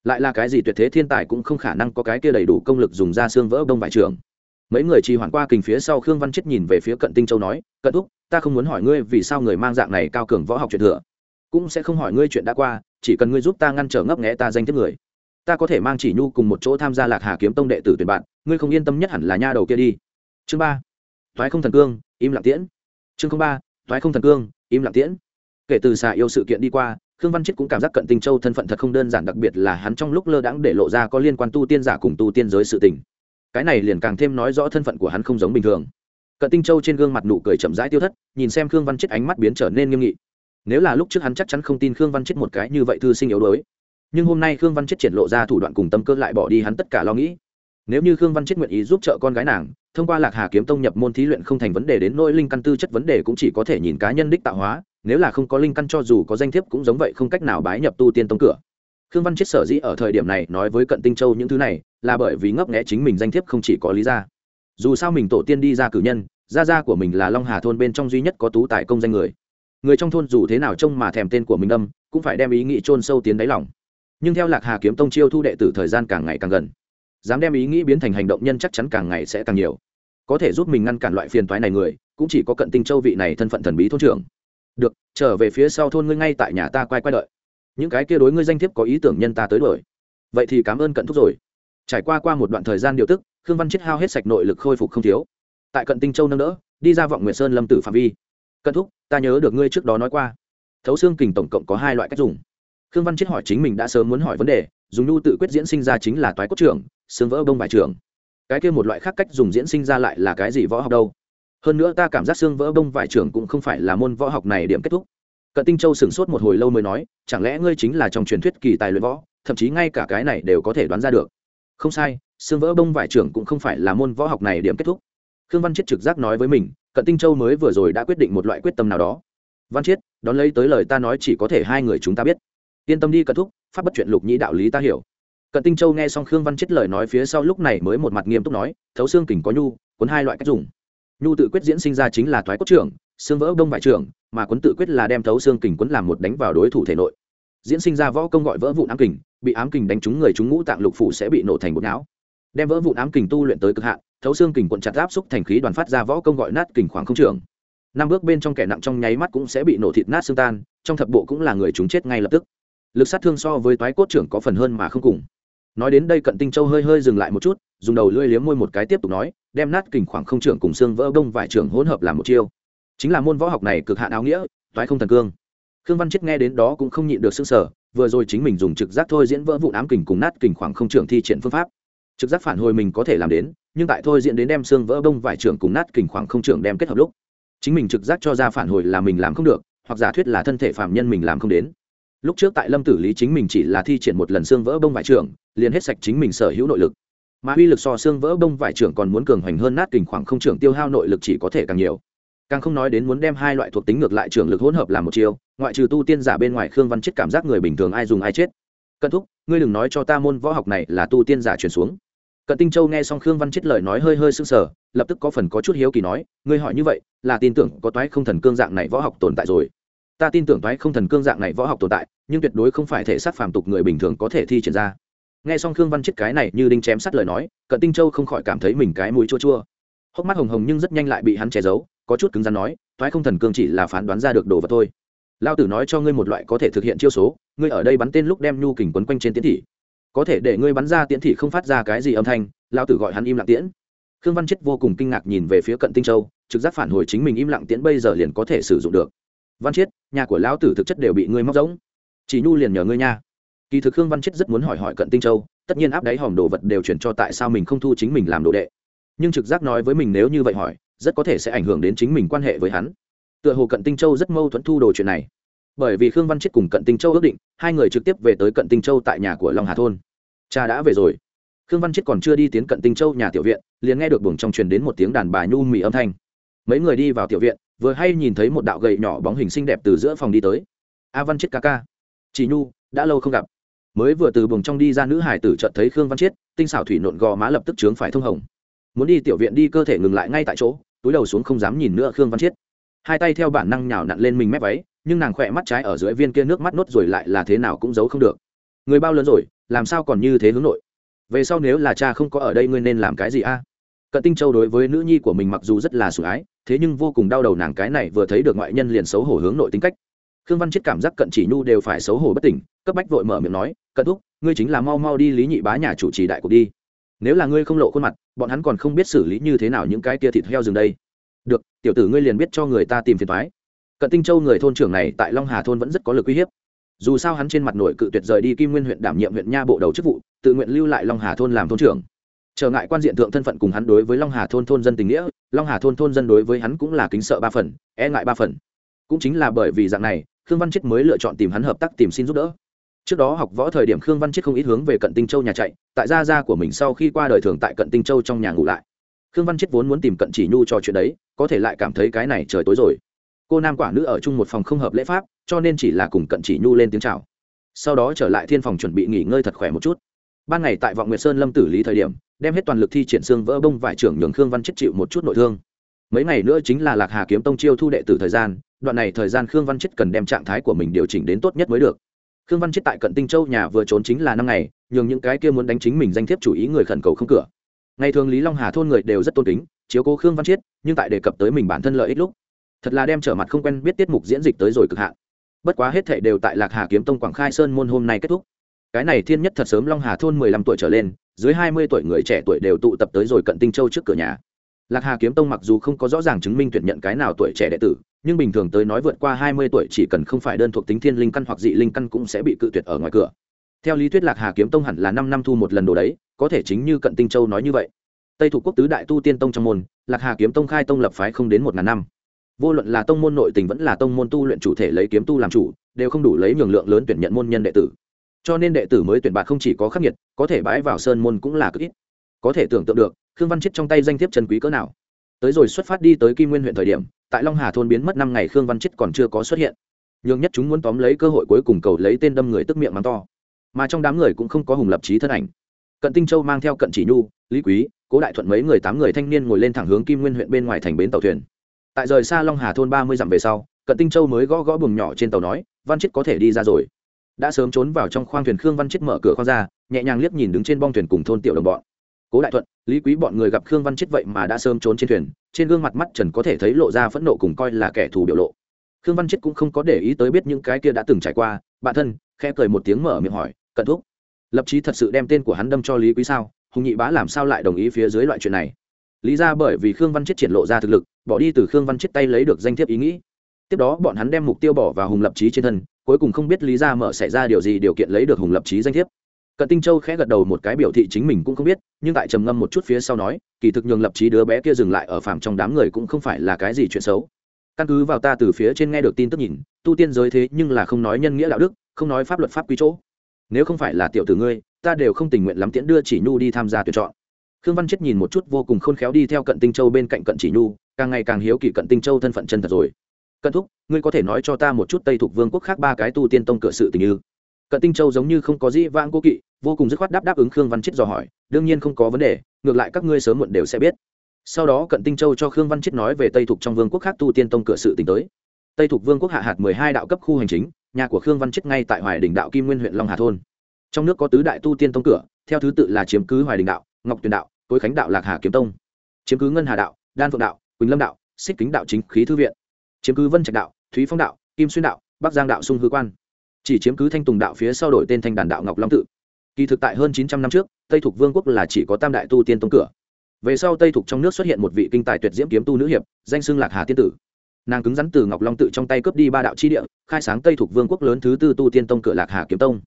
Speaker 1: Lại là cái gì tuyệt thế thiên tài cũng không khả năng có cái kia đầy đủ công lực dùng ra xương vỡ đông vải trường. Mấy người trì hoãn qua kình phía sau khương văn chết nhìn về phía cận tinh châu nói, cận thúc, ta không muốn hỏi ngươi vì sao người mang dạng này cao cường võ học truyền thừa cũng sẽ không hỏi ngươi chuyện đã qua, chỉ cần ngươi giúp ta ngăn trở ngấp nghẽ ta danh tiếng người. Ta có thể mang chỉ nhu cùng một chỗ tham gia lạc hà kiếm tông đệ tử tuyển bạn, ngươi không yên tâm nhất hẳn là nha đầu kia đi. Chương ba, thoái không thần cương, im lặng tiễn. Chương ba, thoái không thần cương, im lặng tiễn. Kể từ xà yêu sự kiện đi qua, khương văn chết cũng cảm giác cận tinh châu thân phận thật không đơn giản, đặc biệt là hắn trong lúc lơ đãng để lộ ra có liên quan tu tiên giả cùng tu tiên giới sự tình. Cái này liền càng thêm nói rõ thân phận của hắn không giống bình thường. Cận tinh châu trên gương mặt nụ cười chậm rãi tiêu thất, nhìn xem khương văn chết ánh mắt biến trở nên nghiêm nghị nếu là lúc trước hắn chắc chắn không tin khương văn chết một cái như vậy thư sinh yếu đuối. Nhưng hôm nay khương văn chết triển lộ ra thủ đoạn cùng tâm cơ lại bỏ đi hắn tất cả lo nghĩ. Nếu như khương văn chết nguyện ý giúp trợ con gái nàng, thông qua lạc hà kiếm tông nhập môn thí luyện không thành vấn đề đến nỗi linh căn tư chất vấn đề cũng chỉ có thể nhìn cá nhân đích tạo hóa, nếu là không có linh căn cho dù có danh thiếp cũng giống vậy không cách nào bái nhập tu tiên tông cửa. Khương văn chết sở dĩ ở thời điểm này nói với cận tinh châu những thứ này, là bởi vì ngấp nghẽ chính mình danh thiếp không chỉ có lý ra dù sao mình tổ tiên đi ra cử nhân, gia gia của mình là long hà thôn bên trong duy nhất có tú tài công danh người người trong thôn dù thế nào trông mà thèm tên của mình đâm cũng phải đem ý nghĩ chôn sâu tiến đáy lòng. Nhưng theo lạc hà kiếm tông chiêu thu đệ tử thời gian càng ngày càng gần, dám đem ý nghĩ biến thành hành động nhân chắc chắn càng ngày sẽ càng nhiều. Có thể giúp mình ngăn cản loại phiền toái này người, cũng chỉ có cận tinh châu vị này thân phận thần bí thôn trưởng. Được, trở về phía sau thôn ngươi ngay tại nhà ta quay quay đợi. Những cái kia đối ngươi danh thiếp có ý tưởng nhân ta tới đổi vậy thì cảm ơn cận thúc rồi. Trải qua qua một đoạn thời gian điều tức, khương văn chết hao hết sạch nội lực khôi phục không thiếu. Tại cận tinh châu nâng đỡ, đi ra vọng nguyệt sơn lâm tử phạm vi cận thúc, ta nhớ được ngươi trước đó nói qua. Thấu xương kình tổng cộng có hai loại cách dùng. Khương văn chết hỏi chính mình đã sớm muốn hỏi vấn đề, dùng nhu tự quyết diễn sinh ra chính là toái cốt trưởng, xương vỡ bông bài trưởng. Cái kia một loại khác cách dùng diễn sinh ra lại là cái gì võ học đâu? Hơn nữa ta cảm giác xương vỡ bông vải trưởng cũng không phải là môn võ học này điểm kết thúc. Cận tinh châu sửng sốt một hồi lâu mới nói, chẳng lẽ ngươi chính là trong truyền thuyết kỳ tài luyện võ, thậm chí ngay cả cái này đều có thể đoán ra được. Không sai, xương vỡ bông vải trưởng cũng không phải là môn võ học này điểm kết thúc. Khương văn chiết trực giác nói với mình cận tinh châu mới vừa rồi đã quyết định một loại quyết tâm nào đó. Văn chiết, đón lấy tới lời ta nói chỉ có thể hai người chúng ta biết. Yên tâm đi cận thúc, pháp bất chuyện lục nhĩ đạo lý ta hiểu. Cận tinh châu nghe xong khương văn chiết lời nói phía sau lúc này mới một mặt nghiêm túc nói, thấu xương kình có nhu, cuốn hai loại cách dùng. Nhu tự quyết diễn sinh ra chính là thoái cốt trưởng, xương vỡ đông vải trưởng, mà cuốn tự quyết là đem thấu xương kình cuốn làm một đánh vào đối thủ thể nội. Diễn sinh ra võ công gọi vỡ vụ ám kình, bị ám kình đánh trúng người chúng ngũ tạng lục phủ sẽ bị nổ thành bột não. Đem vỡ vụ ám kình tu luyện tới cực hạn thấu xương kình cuộn chặt áp xúc thành khí đoàn phát ra võ công gọi nát kình khoảng không trường. Năm bước bên trong kẻ nặng trong nháy mắt cũng sẽ bị nổ thịt nát xương tan, trong thập bộ cũng là người chúng chết ngay lập tức. Lực sát thương so với toái cốt trưởng có phần hơn mà không cùng. Nói đến đây cận tinh châu hơi hơi dừng lại một chút, dùng đầu lưỡi liếm môi một cái tiếp tục nói, đem nát kình khoảng không trưởng cùng xương vỡ đông vải trưởng hỗn hợp làm một chiêu. Chính là môn võ học này cực hạn áo nghĩa, toái không thần cương. Khương văn chết nghe đến đó cũng không nhịn được xương sở vừa rồi chính mình dùng trực giác thôi diễn vỡ vụ ám kình cùng nát kình khoảng không trưởng thi triển phương pháp. Trực giác phản hồi mình có thể làm đến nhưng tại thôi diễn đến đem xương vỡ bông vải trưởng cùng nát kình khoảng không trưởng đem kết hợp lúc, chính mình trực giác cho ra phản hồi là mình làm không được, hoặc giả thuyết là thân thể phạm nhân mình làm không đến. Lúc trước tại lâm tử lý chính mình chỉ là thi triển một lần xương vỡ bông vải trưởng liền hết sạch chính mình sở hữu nội lực. Mà uy lực so xương vỡ bông vải trưởng còn muốn cường hoành hơn nát kình khoảng không trưởng tiêu hao nội lực chỉ có thể càng nhiều. Càng không nói đến muốn đem hai loại thuộc tính ngược lại trưởng lực hỗn hợp làm một chiêu, ngoại trừ tu tiên giả bên ngoài khương văn chết cảm giác người bình thường ai dùng ai chết. Cận thúc, ngươi đừng nói cho ta môn võ học này là tu tiên giả truyền xuống cận tinh châu nghe xong khương văn chết lời nói hơi hơi sưng sờ, lập tức có phần có chút hiếu kỳ nói, ngươi hỏi như vậy, là tin tưởng có toái không thần cương dạng này võ học tồn tại rồi? Ta tin tưởng toái không thần cương dạng này võ học tồn tại, nhưng tuyệt đối không phải thể xác phàm tục người bình thường có thể thi triển ra. Nghe xong khương văn chết cái này như đinh chém sắt lời nói, cận tinh châu không khỏi cảm thấy mình cái mũi chua chua. Hốc mắt hồng hồng nhưng rất nhanh lại bị hắn che giấu, có chút cứng rắn nói, toái không thần cương chỉ là phán đoán ra được đồ vật thôi. Lao tử nói cho ngươi một loại có thể thực hiện chiêu số, ngươi ở đây bắn tên lúc đem nhu kình quấn quanh trên tiến thị có thể để ngươi bắn ra tiễn thị không phát ra cái gì âm thanh lao tử gọi hắn im lặng tiễn. Khương văn chết vô cùng kinh ngạc nhìn về phía cận tinh châu trực giác phản hồi chính mình im lặng tiễn bây giờ liền có thể sử dụng được. Văn chiết, nhà của lão tử thực chất đều bị ngươi móc giống chỉ nhu liền nhờ ngươi nha. Kỳ thực khương văn chết rất muốn hỏi hỏi cận tinh châu tất nhiên áp đáy hòm đồ vật đều chuyển cho tại sao mình không thu chính mình làm đồ đệ. Nhưng trực giác nói với mình nếu như vậy hỏi rất có thể sẽ ảnh hưởng đến chính mình quan hệ với hắn. Tựa hồ cận tinh châu rất mâu thuẫn thu đồ chuyện này bởi vì khương văn chết cùng cận tinh châu ước định, hai người trực tiếp về tới cận tinh châu tại nhà của long hà thôn. Cha đã về rồi. Khương văn chết còn chưa đi tiến cận tinh châu nhà tiểu viện, liền nghe được buồng trong truyền đến một tiếng đàn bà nhu mì âm thanh. Mấy người đi vào tiểu viện, vừa hay nhìn thấy một đạo gậy nhỏ bóng hình xinh đẹp từ giữa phòng đi tới. A văn chết ca ca. Chị nhu, đã lâu không gặp. Mới vừa từ buồng trong đi ra nữ hải tử chợt thấy khương văn chết, tinh xảo thủy nộn gò má lập tức trướng phải thông hồng. Muốn đi tiểu viện đi cơ thể ngừng lại ngay tại chỗ, túi đầu xuống không dám nhìn nữa khương văn chết. Hai tay theo bản năng nhào nặn lên mình mép váy nhưng nàng khỏe mắt trái ở dưới viên kia nước mắt nốt rồi lại là thế nào cũng giấu không được. Người bao lớn rồi, làm sao còn như thế hướng nội? Về sau nếu là cha không có ở đây ngươi nên làm cái gì a? Cận tinh châu đối với nữ nhi của mình mặc dù rất là sủng ái, thế nhưng vô cùng đau đầu nàng cái này vừa thấy được ngoại nhân liền xấu hổ hướng nội tính cách. Khương văn chết cảm giác cận chỉ nhu đều phải xấu hổ bất tỉnh, cấp bách vội mở miệng nói, cận thúc, ngươi chính là mau mau đi lý nhị bá nhà chủ trì đại cuộc đi. Nếu là ngươi không lộ khuôn mặt, bọn hắn còn không biết xử lý như thế nào những cái kia thịt heo rừng đây. Được, tiểu tử ngươi liền biết cho người ta tìm phiền thoái cận tinh châu người thôn trưởng này tại long hà thôn vẫn rất có lực uy hiếp. Dù sao hắn trên mặt nội cự tuyệt rời đi kim nguyên huyện đảm nhiệm huyện nha bộ đầu chức vụ, tự nguyện lưu lại long hà thôn làm thôn trưởng. Trở ngại quan diện thượng thân phận cùng hắn đối với long hà thôn thôn dân tình nghĩa, long hà thôn thôn dân đối với hắn cũng là kính sợ ba phần e ngại ba phần. Cũng chính là bởi vì dạng này, khương văn chết mới lựa chọn tìm hắn hợp tác tìm xin giúp đỡ. Trước đó học võ thời điểm khương văn chết không ít hướng về cận tinh châu nhà chạy, tại gia gia của mình sau khi qua đời thường tại cận tinh châu trong nhà ngủ lại. Khương văn chết vốn muốn tìm cận chỉ nhu cho chuyện đấy, có thể lại cảm thấy cái này trời tối rồi cô nam quả nữ ở chung một phòng không hợp lễ pháp, cho nên chỉ là cùng cận chỉ nhu lên tiếng chào. Sau đó trở lại thiên phòng chuẩn bị nghỉ ngơi thật khỏe một chút. Ban ngày tại vọng nguyệt sơn lâm tử lý thời điểm, đem hết toàn lực thi triển xương vỡ bông vải trưởng nhường khương văn chết chịu một chút nội thương. Mấy ngày nữa chính là lạc hà kiếm tông chiêu thu đệ tử thời gian, đoạn này thời gian khương văn chết cần đem trạng thái của mình điều chỉnh đến tốt nhất mới được. Khương văn chết tại cận tinh châu nhà vừa trốn chính là năm ngày, nhường những cái kia muốn đánh chính mình danh thiếp chủ ý người khẩn cầu không cửa. Ngày thường lý long hà thôn người đều rất tôn kính, chiếu cố khương văn chiết nhưng tại đề cập tới mình bản thân lợi ích lúc thật là đem trở mặt không quen biết tiết mục diễn dịch tới rồi cực hạn. Bất quá hết thệ đều tại lạc hà kiếm tông quảng khai sơn môn hôm nay kết thúc. Cái này thiên nhất thật sớm long hà thôn mười lăm tuổi trở lên, dưới hai mươi tuổi người trẻ tuổi đều tụ tập tới rồi cận tinh châu trước cửa nhà. Lạc hà kiếm tông mặc dù không có rõ ràng chứng minh tuyển nhận cái nào tuổi trẻ đệ tử, nhưng bình thường tới nói vượt qua hai mươi tuổi chỉ cần không phải đơn thuộc tính thiên linh căn hoặc dị linh căn cũng sẽ bị cự tuyệt ở ngoài cửa. Theo lý thuyết lạc hà kiếm tông hẳn là năm năm thu một lần đồ đấy, có thể chính như cận tinh châu nói như vậy. Tây thủ quốc tứ đại tu tiên tông trong môn, lạc hà kiếm tông khai tông lập phái không đến một ngàn năm vô luận là tông môn nội tình vẫn là tông môn tu luyện chủ thể lấy kiếm tu làm chủ, đều không đủ lấy nhường lượng lớn tuyển nhận môn nhân đệ tử. Cho nên đệ tử mới tuyển bạn không chỉ có khắc nghiệt, có thể bãi vào sơn môn cũng là cực ít. Có thể tưởng tượng được, khương văn chết trong tay danh thiếp trần quý cỡ nào. Tới rồi xuất phát đi tới kim nguyên huyện thời điểm, tại long hà thôn biến mất năm ngày khương văn chết còn chưa có xuất hiện. Nhưng nhất chúng muốn tóm lấy cơ hội cuối cùng cầu lấy tên đâm người tức miệng mắng to. Mà trong đám người cũng không có hùng lập trí thân ảnh. Cận tinh châu mang theo cận chỉ nhu, lý quý, cố đại thuận mấy người tám người thanh niên ngồi lên thẳng hướng kim nguyên huyện bên ngoài thành bến tàu thuyền tại rời xa long hà thôn ba mươi dặm về sau, cận tinh châu mới gõ gõ buồng nhỏ trên tàu nói, văn chết có thể đi ra rồi. Đã sớm trốn vào trong khoang thuyền khương văn chết mở cửa khoang ra, nhẹ nhàng liếc nhìn đứng trên bong thuyền cùng thôn tiểu đồng bọn. Cố đại thuận, lý quý bọn người gặp khương văn chết vậy mà đã sớm trốn trên thuyền, trên gương mặt mắt trần có thể thấy lộ ra phẫn nộ cùng coi là kẻ thù biểu lộ. Khương văn chết cũng không có để ý tới biết những cái kia đã từng trải qua, bạn thân, khẽ cười một tiếng mở miệng hỏi, cận thuốc lập trí thật sự đem tên của hắn đâm cho lý quý sao? Hùng nhị bá làm sao lại đồng ý phía dưới loại chuyện này? Lý ra bởi vì khương văn chết triển lộ ra thực lực, bỏ đi từ khương văn chết tay lấy được danh thiếp ý nghĩ. Tiếp đó bọn hắn đem mục tiêu bỏ vào hùng lập trí trên thân, cuối cùng không biết lý ra mở xảy ra điều gì điều kiện lấy được hùng lập trí danh thiếp. Cận tinh châu khẽ gật đầu một cái biểu thị chính mình cũng không biết, nhưng tại trầm ngâm một chút phía sau nói, kỳ thực nhường lập trí đứa bé kia dừng lại ở phàm trong đám người cũng không phải là cái gì chuyện xấu. Căn cứ vào ta từ phía trên nghe được tin tức nhìn, tu tiên giới thế nhưng là không nói nhân nghĩa đạo đức, không nói pháp luật pháp quy chỗ. Nếu không phải là tiểu tử ngươi, ta đều không tình nguyện lắm tiễn đưa chỉ nhu đi tham gia tuyển chọn khương văn chết nhìn một chút vô cùng khôn khéo đi theo cận tinh châu bên cạnh cận chỉ nhu, càng ngày càng hiếu kỳ cận tinh châu thân phận chân thật rồi. Cận thúc, ngươi có thể nói cho ta một chút tây thuộc vương quốc khác ba cái tu tiên tông cửa sự tình như cận tinh châu giống như không có gì vãng cố kỵ, vô cùng dứt khoát đáp đáp ứng khương văn chết dò hỏi, đương nhiên không có vấn đề, ngược lại các ngươi sớm muộn đều sẽ biết. Sau đó cận tinh châu cho khương văn chết nói về tây thuộc trong vương quốc khác tu tiên tông cửa sự tình tới. Tây thuộc vương quốc hạ hạt mười hai đạo cấp khu hành chính, nhà của khương văn chết ngay tại hoài đình đạo kim nguyên huyện long hà thôn. Trong nước có tứ đại tu tiên tông cửa, theo thứ tự là chiếm cứ hoài đình đạo, ngọc tuyền đạo tối khánh đạo, lạc hà kiếm tông. Chiếm cứ ngân hà đạo, đan phượng đạo, quỳnh lâm đạo, xích kính đạo chính khí thư viện. Chiếm cứ vân trạch đạo, thúy phong đạo, kim xuyên đạo, bắc giang đạo sung hư quan. Chỉ chiếm cứ thanh tùng đạo phía sau đổi tên thanh đàn đạo ngọc long tự. Kỳ thực tại hơn chín trăm năm trước, tây thục vương quốc là chỉ có tam đại tu tiên tông cửa. Về sau tây thục trong nước xuất hiện một vị kinh tài tuyệt diễm kiếm tu nữ hiệp, danh xưng lạc hà tiên tử. Nàng cứng rắn từ ngọc long tự trong tay cướp đi ba đạo chi địa, khai sáng tây thục vương quốc lớn thứ tư tu tiên tông cửa lạc hà kiếm tông.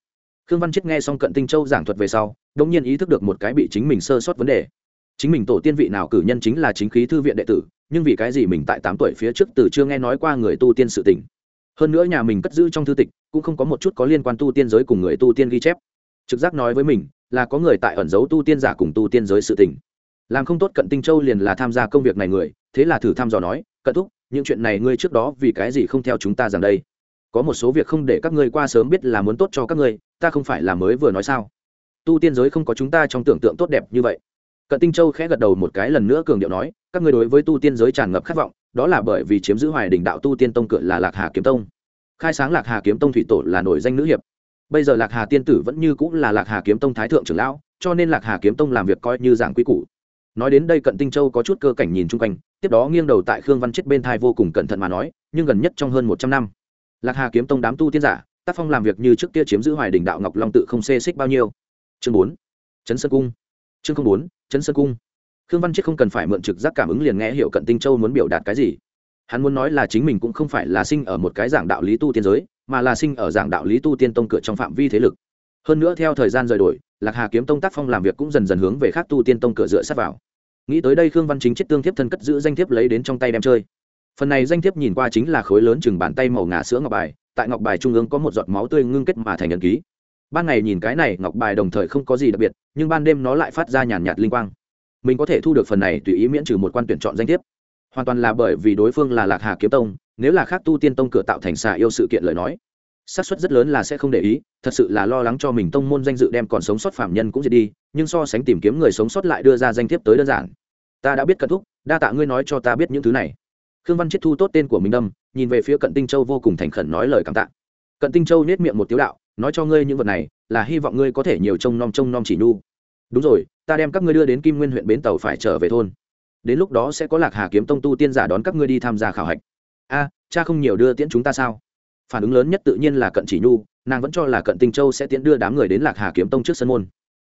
Speaker 1: Khương văn chết nghe xong cận tinh châu giảng thuật về sau đ ỗ n g nhiên ý thức được một cái bị chính mình sơ sót vấn đề. Chính mình tổ tiên vị nào cử nhân chính là chính khí thư viện đệ tử, nhưng vì cái gì mình tại tám tuổi phía trước từ chưa nghe nói qua người tu tiên sự tình. Hơn nữa nhà mình cất giữ trong thư tịch, cũng không có một chút có liên quan tu tiên giới cùng người tu tiên ghi chép. Trực giác nói với mình, là có người tại ẩn giấu tu tiên giả cùng tu tiên giới sự tình. Làm không tốt cận tinh châu liền là tham gia công việc này người, thế là thử thăm dò nói, cận thúc, những chuyện này ngươi trước đó vì cái gì không theo chúng ta rằng đây? Có một số việc không để các ngươi qua sớm biết là muốn tốt cho các ngươi, ta không phải là mới vừa nói sao? Tu tiên giới không có chúng ta trong tưởng tượng tốt đẹp như vậy. Cận tinh châu khẽ gật đầu một cái lần nữa cường điệu nói, các ngươi đối với tu tiên giới tràn ngập khát vọng, đó là bởi vì chiếm giữ hoài Đình đạo tu tiên tông cửa là lạc hà kiếm tông. Khai sáng lạc hà kiếm tông thủy tổ là nổi danh nữ hiệp. Bây giờ lạc hà tiên tử vẫn như cũng là lạc hà kiếm tông thái thượng trưởng lão, cho nên lạc hà kiếm tông làm việc coi như giảng quy củ. Nói đến đây cận tinh châu có chút cơ cảnh nhìn chung quanh, tiếp đó nghiêng đầu tại khương văn chết bên thai vô cùng cẩn thận mà nói, nhưng gần nhất trong hơn một trăm năm, lạc hà kiếm tông đám tu tiên giả, tác phong làm việc như trước kia chiếm giữ hoài đình đạo ngọc long tự không xê xích bao nhiêu chương bốn, chấn sơn cung. Chương bốn, chấn sơn cung. Khương văn chết không cần phải mượn trực giác cảm ứng liền nghe hiệu cận tinh châu muốn biểu đạt cái gì. Hắn muốn nói là chính mình cũng không phải là sinh ở một cái giảng đạo lý tu tiên giới, mà là sinh ở giảng đạo lý tu tiên tông cửa trong phạm vi thế lực. Hơn nữa theo thời gian rời đổi, lạc hà kiếm tông tác phong làm việc cũng dần dần hướng về khác tu tiên tông cửa dựa sát vào. Nghĩ tới đây khương văn chính chết tương thiếp thân cất giữ danh thiếp lấy đến trong tay đem chơi. Phần này danh thiếp nhìn qua chính là khối lớn chừng bàn tay màu ngà sữa ngọc bài, tại ngọc bài trung ương có một giọt máu tươi ngưng kết mà thành ấn ký ban ngày nhìn cái này ngọc bài đồng thời không có gì đặc biệt, nhưng ban đêm nó lại phát ra nhàn nhạt linh quang. Mình có thể thu được phần này tùy ý miễn trừ một quan tuyển chọn danh thiếp. Hoàn toàn là bởi vì đối phương là lạc hà kiếm tông, nếu là khác tu tiên tông cửa tạo thành xà yêu sự kiện lời nói, xác suất rất lớn là sẽ không để ý, thật sự là lo lắng cho mình tông môn danh dự đem còn sống sót phạm nhân cũng diệt đi, nhưng so sánh tìm kiếm người sống sót lại đưa ra danh thiếp tới đơn giản. Ta đã biết cận thúc, đa tạ ngươi nói cho ta biết những thứ này. Khương văn chiết thu tốt tên của mình đâm, nhìn về phía cận tinh châu vô cùng thành khẩn nói lời cảm tạ cận tinh châu nết miệng một tiếu đạo, nói cho ngươi những vật này, là hy vọng ngươi có thể nhiều trông nom trông nom chỉ nhu. Đúng rồi, ta đem các ngươi đưa đến kim nguyên huyện bến tàu phải trở về thôn. Đến lúc đó sẽ có lạc hà kiếm tông tu tiên giả đón các ngươi đi tham gia khảo hạch. A, cha không nhiều đưa tiễn chúng ta sao? Phản ứng lớn nhất tự nhiên là cận chỉ nhu, nàng vẫn cho là cận tinh châu sẽ tiễn đưa đám người đến lạc hà kiếm tông trước sân môn.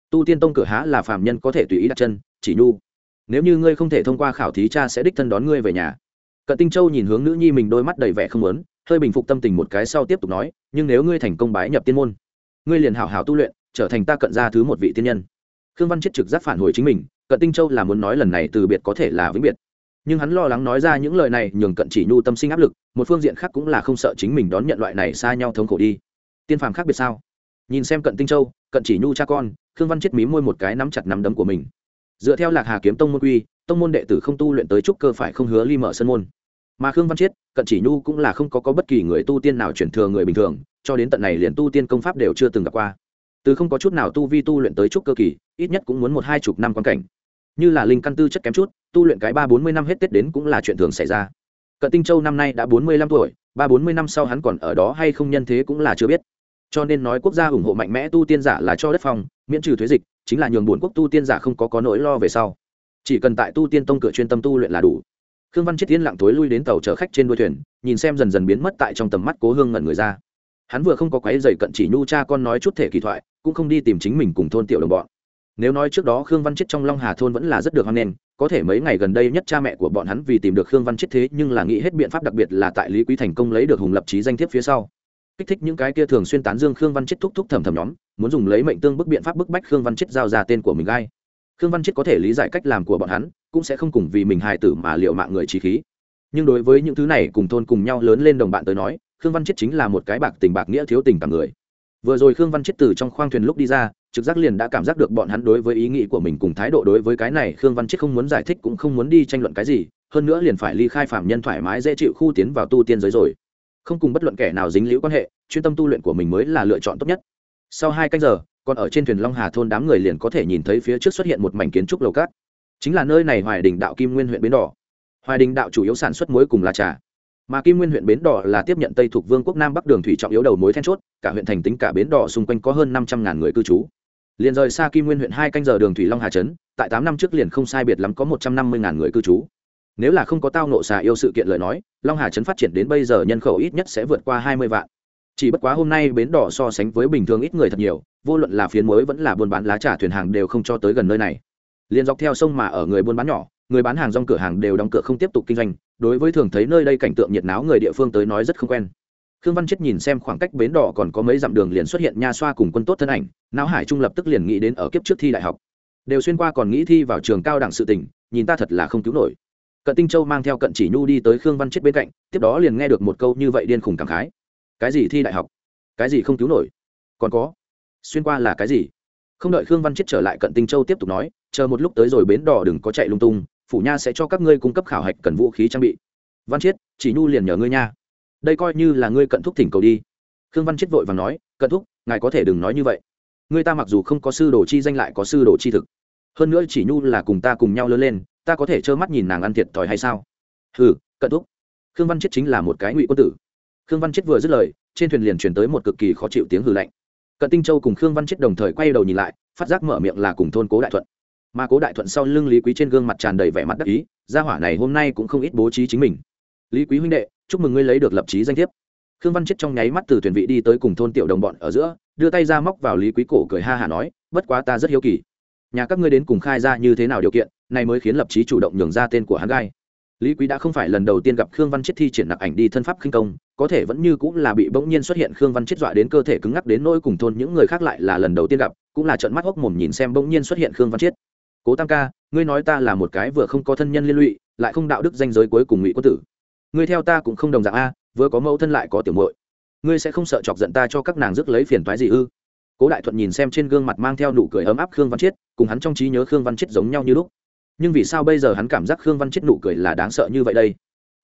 Speaker 1: Tu tiên tông cửa há là phàm nhân có thể tùy ý đặt chân, chỉ nhu. Nếu như ngươi không thể thông qua khảo thí, cha sẽ đích thân đón ngươi về nhà. Cận tinh châu nhìn hướng nữ nhi mình đôi mắt đầy vẻ không lớn hơi bình phục tâm tình một cái sau tiếp tục nói, nhưng nếu ngươi thành công bái nhập tiên môn, ngươi liền hảo hảo tu luyện, trở thành ta cận gia thứ một vị tiên nhân. Khương văn chết trực giác phản hồi chính mình, cận tinh châu là muốn nói lần này từ biệt có thể là vĩnh biệt. Nhưng hắn lo lắng nói ra những lời này, nhường cận chỉ nhu tâm sinh áp lực, một phương diện khác cũng là không sợ chính mình đón nhận loại này xa nhau thống khổ đi. Tiên phàm khác biệt sao? Nhìn xem cận tinh châu, cận chỉ nhu cha con, khương văn chết mí môi một cái nắm chặt nắm đấm của mình. Dựa theo lạc hà kiếm tông môn quy, tông môn đệ tử không tu luyện tới trúc cơ phải không hứa ly mở sân môn mà khương văn chiết cận chỉ nhu cũng là không có, có bất kỳ người tu tiên nào chuyển thừa người bình thường cho đến tận này liền tu tiên công pháp đều chưa từng gặp qua. Từ không có chút nào tu vi tu luyện tới chút cơ kỳ ít nhất cũng muốn một hai chục năm quan cảnh. Như là linh căn tư chất kém chút tu luyện cái ba bốn mươi năm hết tết đến cũng là chuyện thường xảy ra. Cận tinh châu năm nay đã bốn mươi lăm tuổi ba bốn mươi năm sau hắn còn ở đó hay không nhân thế cũng là chưa biết. Cho nên nói quốc gia ủng hộ mạnh mẽ tu tiên giả là cho đất phòng miễn trừ thuế dịch chính là nhường buồn quốc tu tiên giả không có có nỗi lo về sau. Chỉ cần tại tu tiên tông cửa chuyên tâm tu luyện là đủ khương văn chết tiên lặng tối lui đến tàu chở khách trên đuôi thuyền, nhìn xem dần dần biến mất tại trong tầm mắt cố hương ngẩn người ra. Hắn vừa không có quái dày cận chỉ nhu cha con nói chút thể kỳ thoại, cũng không đi tìm chính mình cùng thôn tiểu đồng bọn. Nếu nói trước đó khương văn chết trong long hà thôn vẫn là rất được hoan nghênh, có thể mấy ngày gần đây nhất cha mẹ của bọn hắn vì tìm được khương văn chết thế nhưng là nghĩ hết biện pháp đặc biệt là tại lý quý thành công lấy được hùng lập trí danh thiếp phía sau. Kích thích những cái kia thường xuyên tán dương khương văn chết thúc thúc thầm thầm nhóm, muốn dùng lấy mệnh tương bức biện pháp bức bách khương văn chết giao ra tên của mình gai khương văn chết có thể lý giải cách làm của bọn hắn cũng sẽ không cùng vì mình hài tử mà liệu mạng người trí khí. Nhưng đối với những thứ này cùng thôn cùng nhau lớn lên đồng bạn tới nói, khương văn chết chính là một cái bạc tình bạc nghĩa thiếu tình cảm người. Vừa rồi khương văn chết từ trong khoang thuyền lúc đi ra, trực giác liền đã cảm giác được bọn hắn đối với ý nghĩ của mình cùng thái độ đối với cái này khương văn chết không muốn giải thích cũng không muốn đi tranh luận cái gì, hơn nữa liền phải ly khai phạm nhân thoải mái dễ chịu khu tiến vào tu tiên giới rồi. Không cùng bất luận kẻ nào dính liễu quan hệ, chuyên tâm tu luyện của mình mới là lựa chọn tốt nhất. Sau hai canh giờ, còn ở trên thuyền long hà thôn đám người liền có thể nhìn thấy phía trước xuất hiện một mảnh kiến trúc lầu cát chính là nơi này hoài đình đạo kim nguyên huyện bến đỏ. Hoài đình đạo chủ yếu sản xuất muối cùng là trà. Mà kim nguyên huyện bến đỏ là tiếp nhận tây thuộc vương quốc nam bắc đường thủy trọng yếu đầu mối then chốt, cả huyện thành tính cả bến đỏ xung quanh có hơn năm trăm ngàn người cư trú. Liền rời xa kim nguyên huyện hai canh giờ đường thủy long hà trấn, tại tám năm trước liền không sai biệt lắm có một trăm năm mươi ngàn người cư trú. Nếu là không có tao nộ xà yêu sự kiện lời nói, long hà trấn phát triển đến bây giờ nhân khẩu ít nhất sẽ vượt qua hai mươi vạn. Chỉ bất quá hôm nay bến đỏ so sánh với bình thường ít người thật nhiều, vô luận là phiến mới vẫn là buôn bán lá trà thuyền hàng đều không cho tới gần nơi này liền dọc theo sông mà ở người buôn bán nhỏ, người bán hàng rong cửa hàng đều đóng cửa không tiếp tục kinh doanh. Đối với thường thấy nơi đây cảnh tượng nhiệt náo người địa phương tới nói rất không quen. Khương văn chết nhìn xem khoảng cách bến đỏ còn có mấy dặm đường liền xuất hiện nha xoa cùng quân tốt thân ảnh, não hải trung lập tức liền nghĩ đến ở kiếp trước thi đại học. Đều xuyên qua còn nghĩ thi vào trường cao đẳng sự tỉnh nhìn ta thật là không cứu nổi. Cận tinh châu mang theo cận chỉ nhu đi tới khương văn chết bên cạnh, tiếp đó liền nghe được một câu như vậy điên khùng cảm khái. Cái gì thi đại học? Cái gì không cứu nổi? Còn có? Xuyên qua là cái gì? Không đợi khương văn chết trở lại cận tinh châu tiếp tục nói chờ một lúc tới rồi bến đỏ đừng có chạy lung tung, phủ nha sẽ cho các ngươi cung cấp khảo hạch cần vũ khí trang bị. Văn chiết, chỉ nhu liền nhờ ngươi nha. Đây coi như là ngươi cận thúc thỉnh cầu đi. Khương văn chiết vội và nói, cận thúc, ngài có thể đừng nói như vậy. Ngươi ta mặc dù không có sư đồ chi danh lại có sư đồ chi thực. Hơn nữa chỉ nhu là cùng ta cùng nhau lớn lên, ta có thể trơ mắt nhìn nàng ăn thiệt thòi hay sao? Hừ, cận thúc. Khương văn chiết chính là một cái ngụy quân tử. Khương văn chiết vừa dứt lời, trên thuyền liền truyền tới một cực kỳ khó chịu tiếng hừ lạnh. Cận tinh châu cùng khương văn chiết đồng thời quay đầu nhìn lại, phát giác mở miệng là cùng thôn cố đại thuận mà cố đại thuận sau lưng lý quý trên gương mặt tràn đầy vẻ mặt đắc ý, gia hỏa này hôm nay cũng không ít bố trí chính mình. Lý quý huynh đệ, chúc mừng ngươi lấy được lập trí danh thiếp. Khương văn chết trong nháy mắt từ thuyền vị đi tới cùng thôn tiểu đồng bọn ở giữa, đưa tay ra móc vào lý quý cổ cười ha hả nói, bất quá ta rất hiếu kỳ. Nhà các ngươi đến cùng khai ra như thế nào điều kiện, này mới khiến lập trí chủ động nhường ra tên của hắn gai. Lý quý đã không phải lần đầu tiên gặp khương văn chết thi triển nặc ảnh đi thân pháp khinh công, có thể vẫn như cũng là bị bỗng nhiên xuất hiện khương văn chết dọa đến cơ thể cứng ngắc đến nỗi cùng thôn những người khác lại là lần đầu tiên gặp, cũng là trận mắt hốc mồm nhìn xem bỗng nhiên xuất hiện khương văn chết cố tam ca, ngươi nói ta là một cái vừa không có thân nhân liên lụy, lại không đạo đức danh giới cuối cùng ngụy quân tử. Ngươi theo ta cũng không đồng dạng a, vừa có mẫu thân lại có tiểu muội. Ngươi sẽ không sợ chọc giận ta cho các nàng rước lấy phiền toái gì ư? Cố đại thuận nhìn xem trên gương mặt mang theo nụ cười ấm áp khương văn chiết, cùng hắn trong trí nhớ khương văn chiết giống nhau như lúc. Nhưng vì sao bây giờ hắn cảm giác khương văn chiết nụ cười là đáng sợ như vậy đây?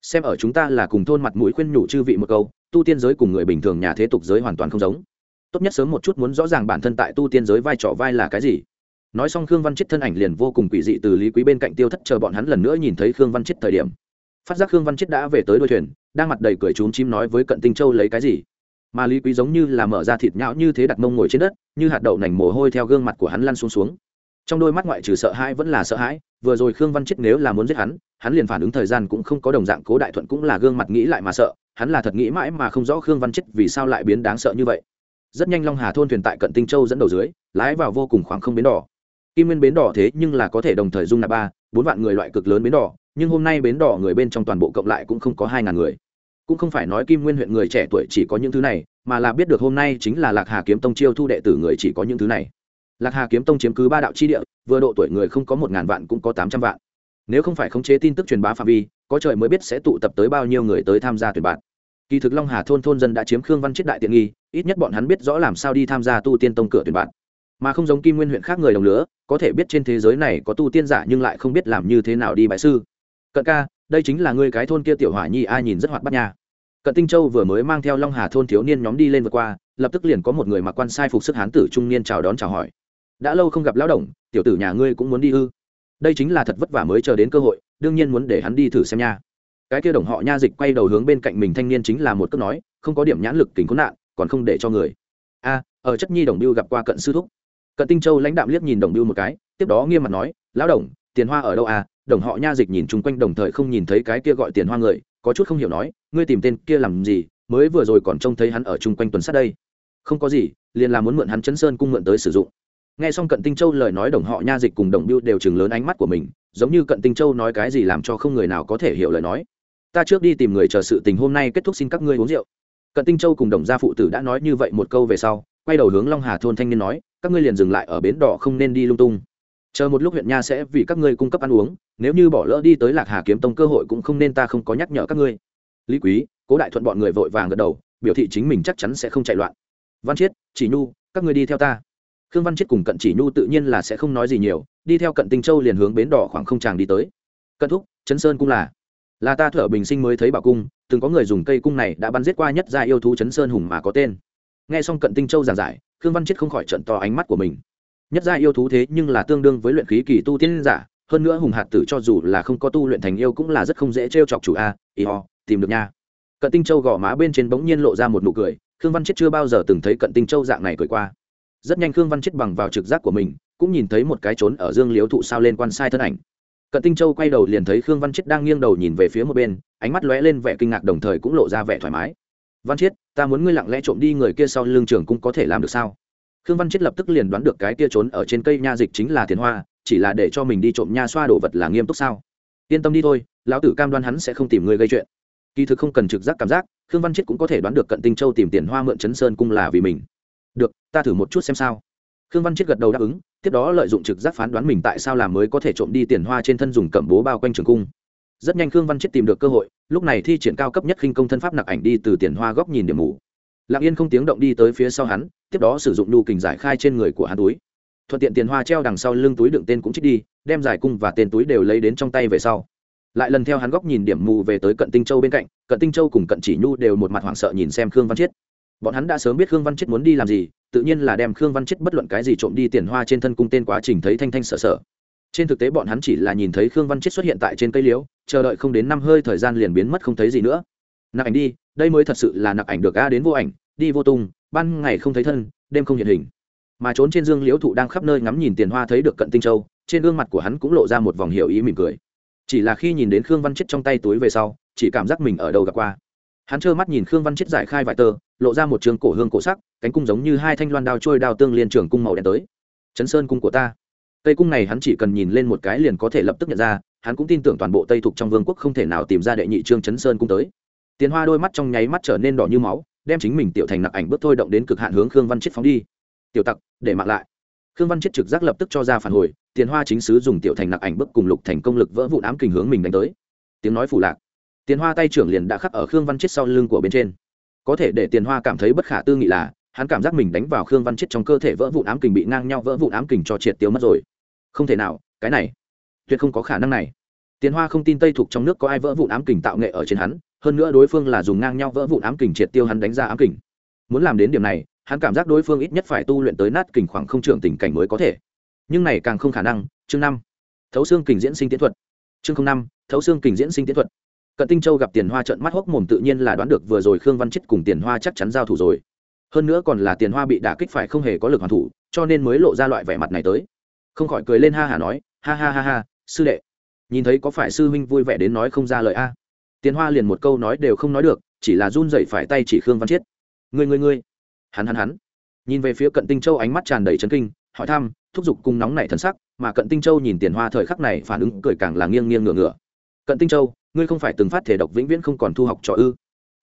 Speaker 1: Xem ở chúng ta là cùng thôn mặt mũi khuyên nhủ chư vị một câu, tu tiên giới cùng người bình thường nhà thế tục giới hoàn toàn không giống. Tốt nhất sớm một chút muốn rõ ràng bản thân tại tu tiên giới vai trò vai là cái gì nói xong khương văn chết thân ảnh liền vô cùng quỷ dị từ lý quý bên cạnh tiêu thất chờ bọn hắn lần nữa nhìn thấy khương văn chết thời điểm. Phát giác khương văn chết đã về tới đôi thuyền, đang mặt đầy cười trốn chim nói với cận tinh châu lấy cái gì? Mà lý quý giống như là mở ra thịt nhão như thế đặt mông ngồi trên đất, như hạt đậu nành mồ hôi theo gương mặt của hắn lăn xuống xuống. Trong đôi mắt ngoại trừ sợ hãi vẫn là sợ hãi, vừa rồi khương văn chết nếu là muốn giết hắn hắn liền phản ứng thời gian cũng không có đồng dạng, cố đại thuận cũng là gương mặt nghĩ lại mà sợ, hắn là thật nghĩ mãi mà không rõ khương văn chết vì sao lại biến đáng sợ như vậy. Rất nhanh long hà thôn thuyền tại cận tinh châu dẫn đầu dưới, lái vào vô cùng khoảng không bến đỏ kim nguyên bến đỏ thế nhưng là có thể đồng thời dung nạp ba, bốn vạn người loại cực lớn bến đỏ, nhưng hôm nay bến đỏ người bên trong toàn bộ cộng lại cũng không có hai ngàn người. Cũng không phải nói kim nguyên huyện người trẻ tuổi chỉ có những thứ này, mà là biết được hôm nay chính là lạc hà kiếm tông chiêu thu đệ tử người chỉ có những thứ này. Lạc hà kiếm tông chiếm cứ ba đạo chi địa, vừa độ tuổi người không có một ngàn vạn cũng có tám trăm vạn. Nếu không phải khống chế tin tức truyền bá phạm vi, có trời mới biết sẽ tụ tập tới bao nhiêu người tới tham gia tuyển bạn. Kỳ thực long hà thôn thôn dân đã chiếm khương văn chết đại tiện nghi, ít nhất bọn hắn biết rõ làm sao đi tham gia tu tiên tông cửa tuyển bạn mà không giống kim nguyên huyện khác người đồng lứa, có thể biết trên thế giới này có tu tiên giả nhưng lại không biết làm như thế nào đi bại sư. Cận ca, đây chính là ngươi cái thôn kia tiểu hỏa nhi ai nhìn rất hoạt bát nha. Cận tinh châu vừa mới mang theo long hà thôn thiếu niên nhóm đi lên vượt qua, lập tức liền có một người mặc quan sai phục sức hán tử trung niên chào đón chào hỏi. Đã lâu không gặp lão đồng, tiểu tử nhà ngươi cũng muốn đi ư? Đây chính là thật vất vả mới chờ đến cơ hội, đương nhiên muốn để hắn đi thử xem nha. Cái kia đồng họ nha dịch quay đầu hướng bên cạnh mình thanh niên chính là một cước nói, không có điểm nhãn lực kính khốn nạn, còn không để cho người. A, ở chất nhi đồng biêu gặp qua cận sư thúc cận tinh châu lãnh đạm liếc nhìn đồng biêu một cái, tiếp đó nghiêm mặt nói, lão đồng, tiền hoa ở đâu à? Đồng họ nha dịch nhìn chung quanh đồng thời không nhìn thấy cái kia gọi tiền hoa người, có chút không hiểu nói, ngươi tìm tên kia làm gì? Mới vừa rồi còn trông thấy hắn ở chung quanh tuần sát đây. Không có gì, liền là muốn mượn hắn chấn sơn cung mượn tới sử dụng. Nghe xong cận tinh châu lời nói đồng họ nha dịch cùng đồng biêu đều chừng lớn ánh mắt của mình, giống như cận tinh châu nói cái gì làm cho không người nào có thể hiểu lời nói. Ta trước đi tìm người chờ sự tình hôm nay kết thúc xin các ngươi uống rượu. Cận tinh châu cùng đồng gia phụ tử đã nói như vậy một câu về sau, quay đầu hướng long hà thôn thanh niên nói các ngươi liền dừng lại ở bến đỏ không nên đi lung tung. Chờ một lúc huyện nha sẽ vì các ngươi cung cấp ăn uống, nếu như bỏ lỡ đi tới lạc hà kiếm tông cơ hội cũng không nên ta không có nhắc nhở các ngươi. Lý quý, cố đại thuận bọn người vội vàng gật đầu, biểu thị chính mình chắc chắn sẽ không chạy loạn. Văn chiết, chỉ nhu, các ngươi đi theo ta. Khương văn chiết cùng cận chỉ nhu tự nhiên là sẽ không nói gì nhiều, đi theo cận tinh châu liền hướng bến đỏ khoảng không tràng đi tới. Cận thúc chấn sơn cũng là. Là ta thở bình sinh mới thấy bảo cung, từng có người dùng cây cung này đã bắn giết qua nhất gia yêu thú chấn sơn hùng mà có tên. Nghe xong cận tinh châu giảng giải khương văn chiết không khỏi trận to ánh mắt của mình. Nhất gia yêu thú thế nhưng là tương đương với luyện khí kỳ tu tiên giả, hơn nữa hùng hạt tử cho dù là không có tu luyện thành yêu cũng là rất không dễ t chọc chủ a, y ho, tìm được nha. Cận tinh châu gõ má bên trên bỗng nhiên lộ ra một nụ cười, khương văn chết chưa bao giờ từng thấy cận tinh châu dạng này cười qua. Rất nhanh khương văn chết bằng vào trực giác của mình, cũng nhìn thấy một cái trốn ở dương liếu thụ sao lên quan sai thân ảnh. Cận tinh châu quay đầu liền thấy khương văn chết đang nghiêng đầu nhìn về phía một bên, ánh mắt lóe lên vẻ kinh ngạc đồng thời cũng lộ ra vẻ thoải mái văn chiết, ta muốn ngươi lặng lẽ trộm đi người kia sau lưng trường cũng có thể làm được sao? Khương văn chiết lập tức liền đoán được cái kia trốn ở trên cây nha dịch chính là tiền hoa, chỉ là để cho mình đi trộm nha xoa đồ vật là nghiêm túc sao? Yên tâm đi thôi, lão tử cam đoan hắn sẽ không tìm ngươi gây chuyện. Kỳ thực không cần trực giác cảm giác, khương văn chiết cũng có thể đoán được cận tinh châu tìm tiền hoa mượn chấn sơn cung là vì mình. Được, ta thử một chút xem sao. Khương văn chiết gật đầu đáp ứng, tiếp đó lợi dụng trực giác phán đoán mình tại sao làm mới có thể trộm đi tiền hoa trên thân dùng cẩm bố bao quanh trường cung rất nhanh khương văn chiết tìm được cơ hội, lúc này thi triển cao cấp nhất khinh công thân pháp nặc ảnh đi từ tiền hoa góc nhìn điểm mù. Lặng yên không tiếng động đi tới phía sau hắn, tiếp đó sử dụng nhu kình giải khai trên người của hắn túi. Thuận tiện tiền hoa treo đằng sau lưng túi đựng tên cũng trích đi, đem giải cung và tên túi đều lấy đến trong tay về sau. Lại lần theo hắn góc nhìn điểm mù về tới cận tinh châu bên cạnh, cận tinh châu cùng cận chỉ nhu đều một mặt hoảng sợ nhìn xem khương văn chiết bọn hắn đã sớm biết khương văn chiết muốn đi làm gì, tự nhiên là đem khương văn chiết bất luận cái gì trộm đi tiền hoa trên thân cung tên quá trình thấy thanh thanh sợ sợ trên thực tế bọn hắn chỉ là nhìn thấy khương văn chiết xuất hiện tại trên cây liễu chờ đợi không đến năm hơi thời gian liền biến mất không thấy gì nữa. Nặc ảnh đi, đây mới thật sự là nặc ảnh được a đến vô ảnh, đi vô tung, ban ngày không thấy thân, đêm không hiện hình. Mà trốn trên dương liễu thụ đang khắp nơi ngắm nhìn tiền hoa thấy được cận tinh châu, trên gương mặt của hắn cũng lộ ra một vòng hiểu ý mỉm cười. Chỉ là khi nhìn đến khương văn chết trong tay túi về sau, chỉ cảm giác mình ở đầu gặp qua. Hắn trơ mắt nhìn khương văn chết giải khai vải tơ, lộ ra một trường cổ hương cổ sắc, cánh cung giống như hai thanh loan đao trôi đao tương liên trường cung màu đen tới. Chấn sơn cung của ta tây cung này hắn chỉ cần nhìn lên một cái liền có thể lập tức nhận ra, hắn cũng tin tưởng toàn bộ tây thục trong vương quốc không thể nào tìm ra đệ nhị trương chấn sơn cung tới. Tiền hoa đôi mắt trong nháy mắt trở nên đỏ như máu, đem chính mình tiểu thành nặc ảnh bước thôi động đến cực hạn hướng khương văn chết phóng đi. Tiểu tặc, để mặc lại. Khương văn chết trực giác lập tức cho ra phản hồi, tiền hoa chính sứ dùng tiểu thành nặc ảnh bước cùng lục thành công lực vỡ vụn ám kình hướng mình đánh tới. Tiếng nói phủ lạc. Tiền hoa tay trưởng liền đã khắc ở khương văn chết sau lưng của bên trên. Có thể để tiền hoa cảm thấy bất khả tư nghị là, hắn cảm giác mình đánh vào khương văn chết trong cơ thể vỡ vụn ám kình bị ngang nhau vỡ vụn ám kình cho triệt tiêu mất rồi không thể nào, cái này, tuyệt không có khả năng này. Tiền hoa không tin tây thuộc trong nước có ai vỡ vụn ám kình tạo nghệ ở trên hắn, hơn nữa đối phương là dùng ngang nhau vỡ vụn ám kình triệt tiêu hắn đánh ra ám kình. Muốn làm đến điểm này, hắn cảm giác đối phương ít nhất phải tu luyện tới nát kình khoảng không trưởng tình cảnh mới có thể. Nhưng này càng không khả năng, chương năm, thấu xương kình diễn sinh tiến thuật. Chương năm, thấu xương kình diễn sinh tiến thuật. Cận tinh châu gặp tiền hoa trận mắt hốc mồm tự nhiên là đoán được vừa rồi khương văn chết cùng tiền hoa chắc chắn giao thủ rồi. Hơn nữa còn là tiền hoa bị đả kích phải không hề có lực hoàn thủ, cho nên mới lộ ra loại vẻ mặt này tới không khỏi cười lên ha hả nói, ha ha ha ha, sư đệ. Nhìn thấy có phải sư huynh vui vẻ đến nói không ra lời a? Tiền hoa liền một câu nói đều không nói được, chỉ là run dậy phải tay chỉ khương văn chiết. Người người người hắn hắn hắn. Nhìn về phía cận tinh châu ánh mắt tràn đầy chấn kinh, hỏi thăm, thúc giục cùng nóng nảy thân sắc, mà cận tinh châu nhìn tiền hoa thời khắc này phản ứng cười càng là nghiêng nghiêng ngửa ngửa. Cận tinh châu, ngươi không phải từng phát thể độc vĩnh viễn không còn thu học trò ư?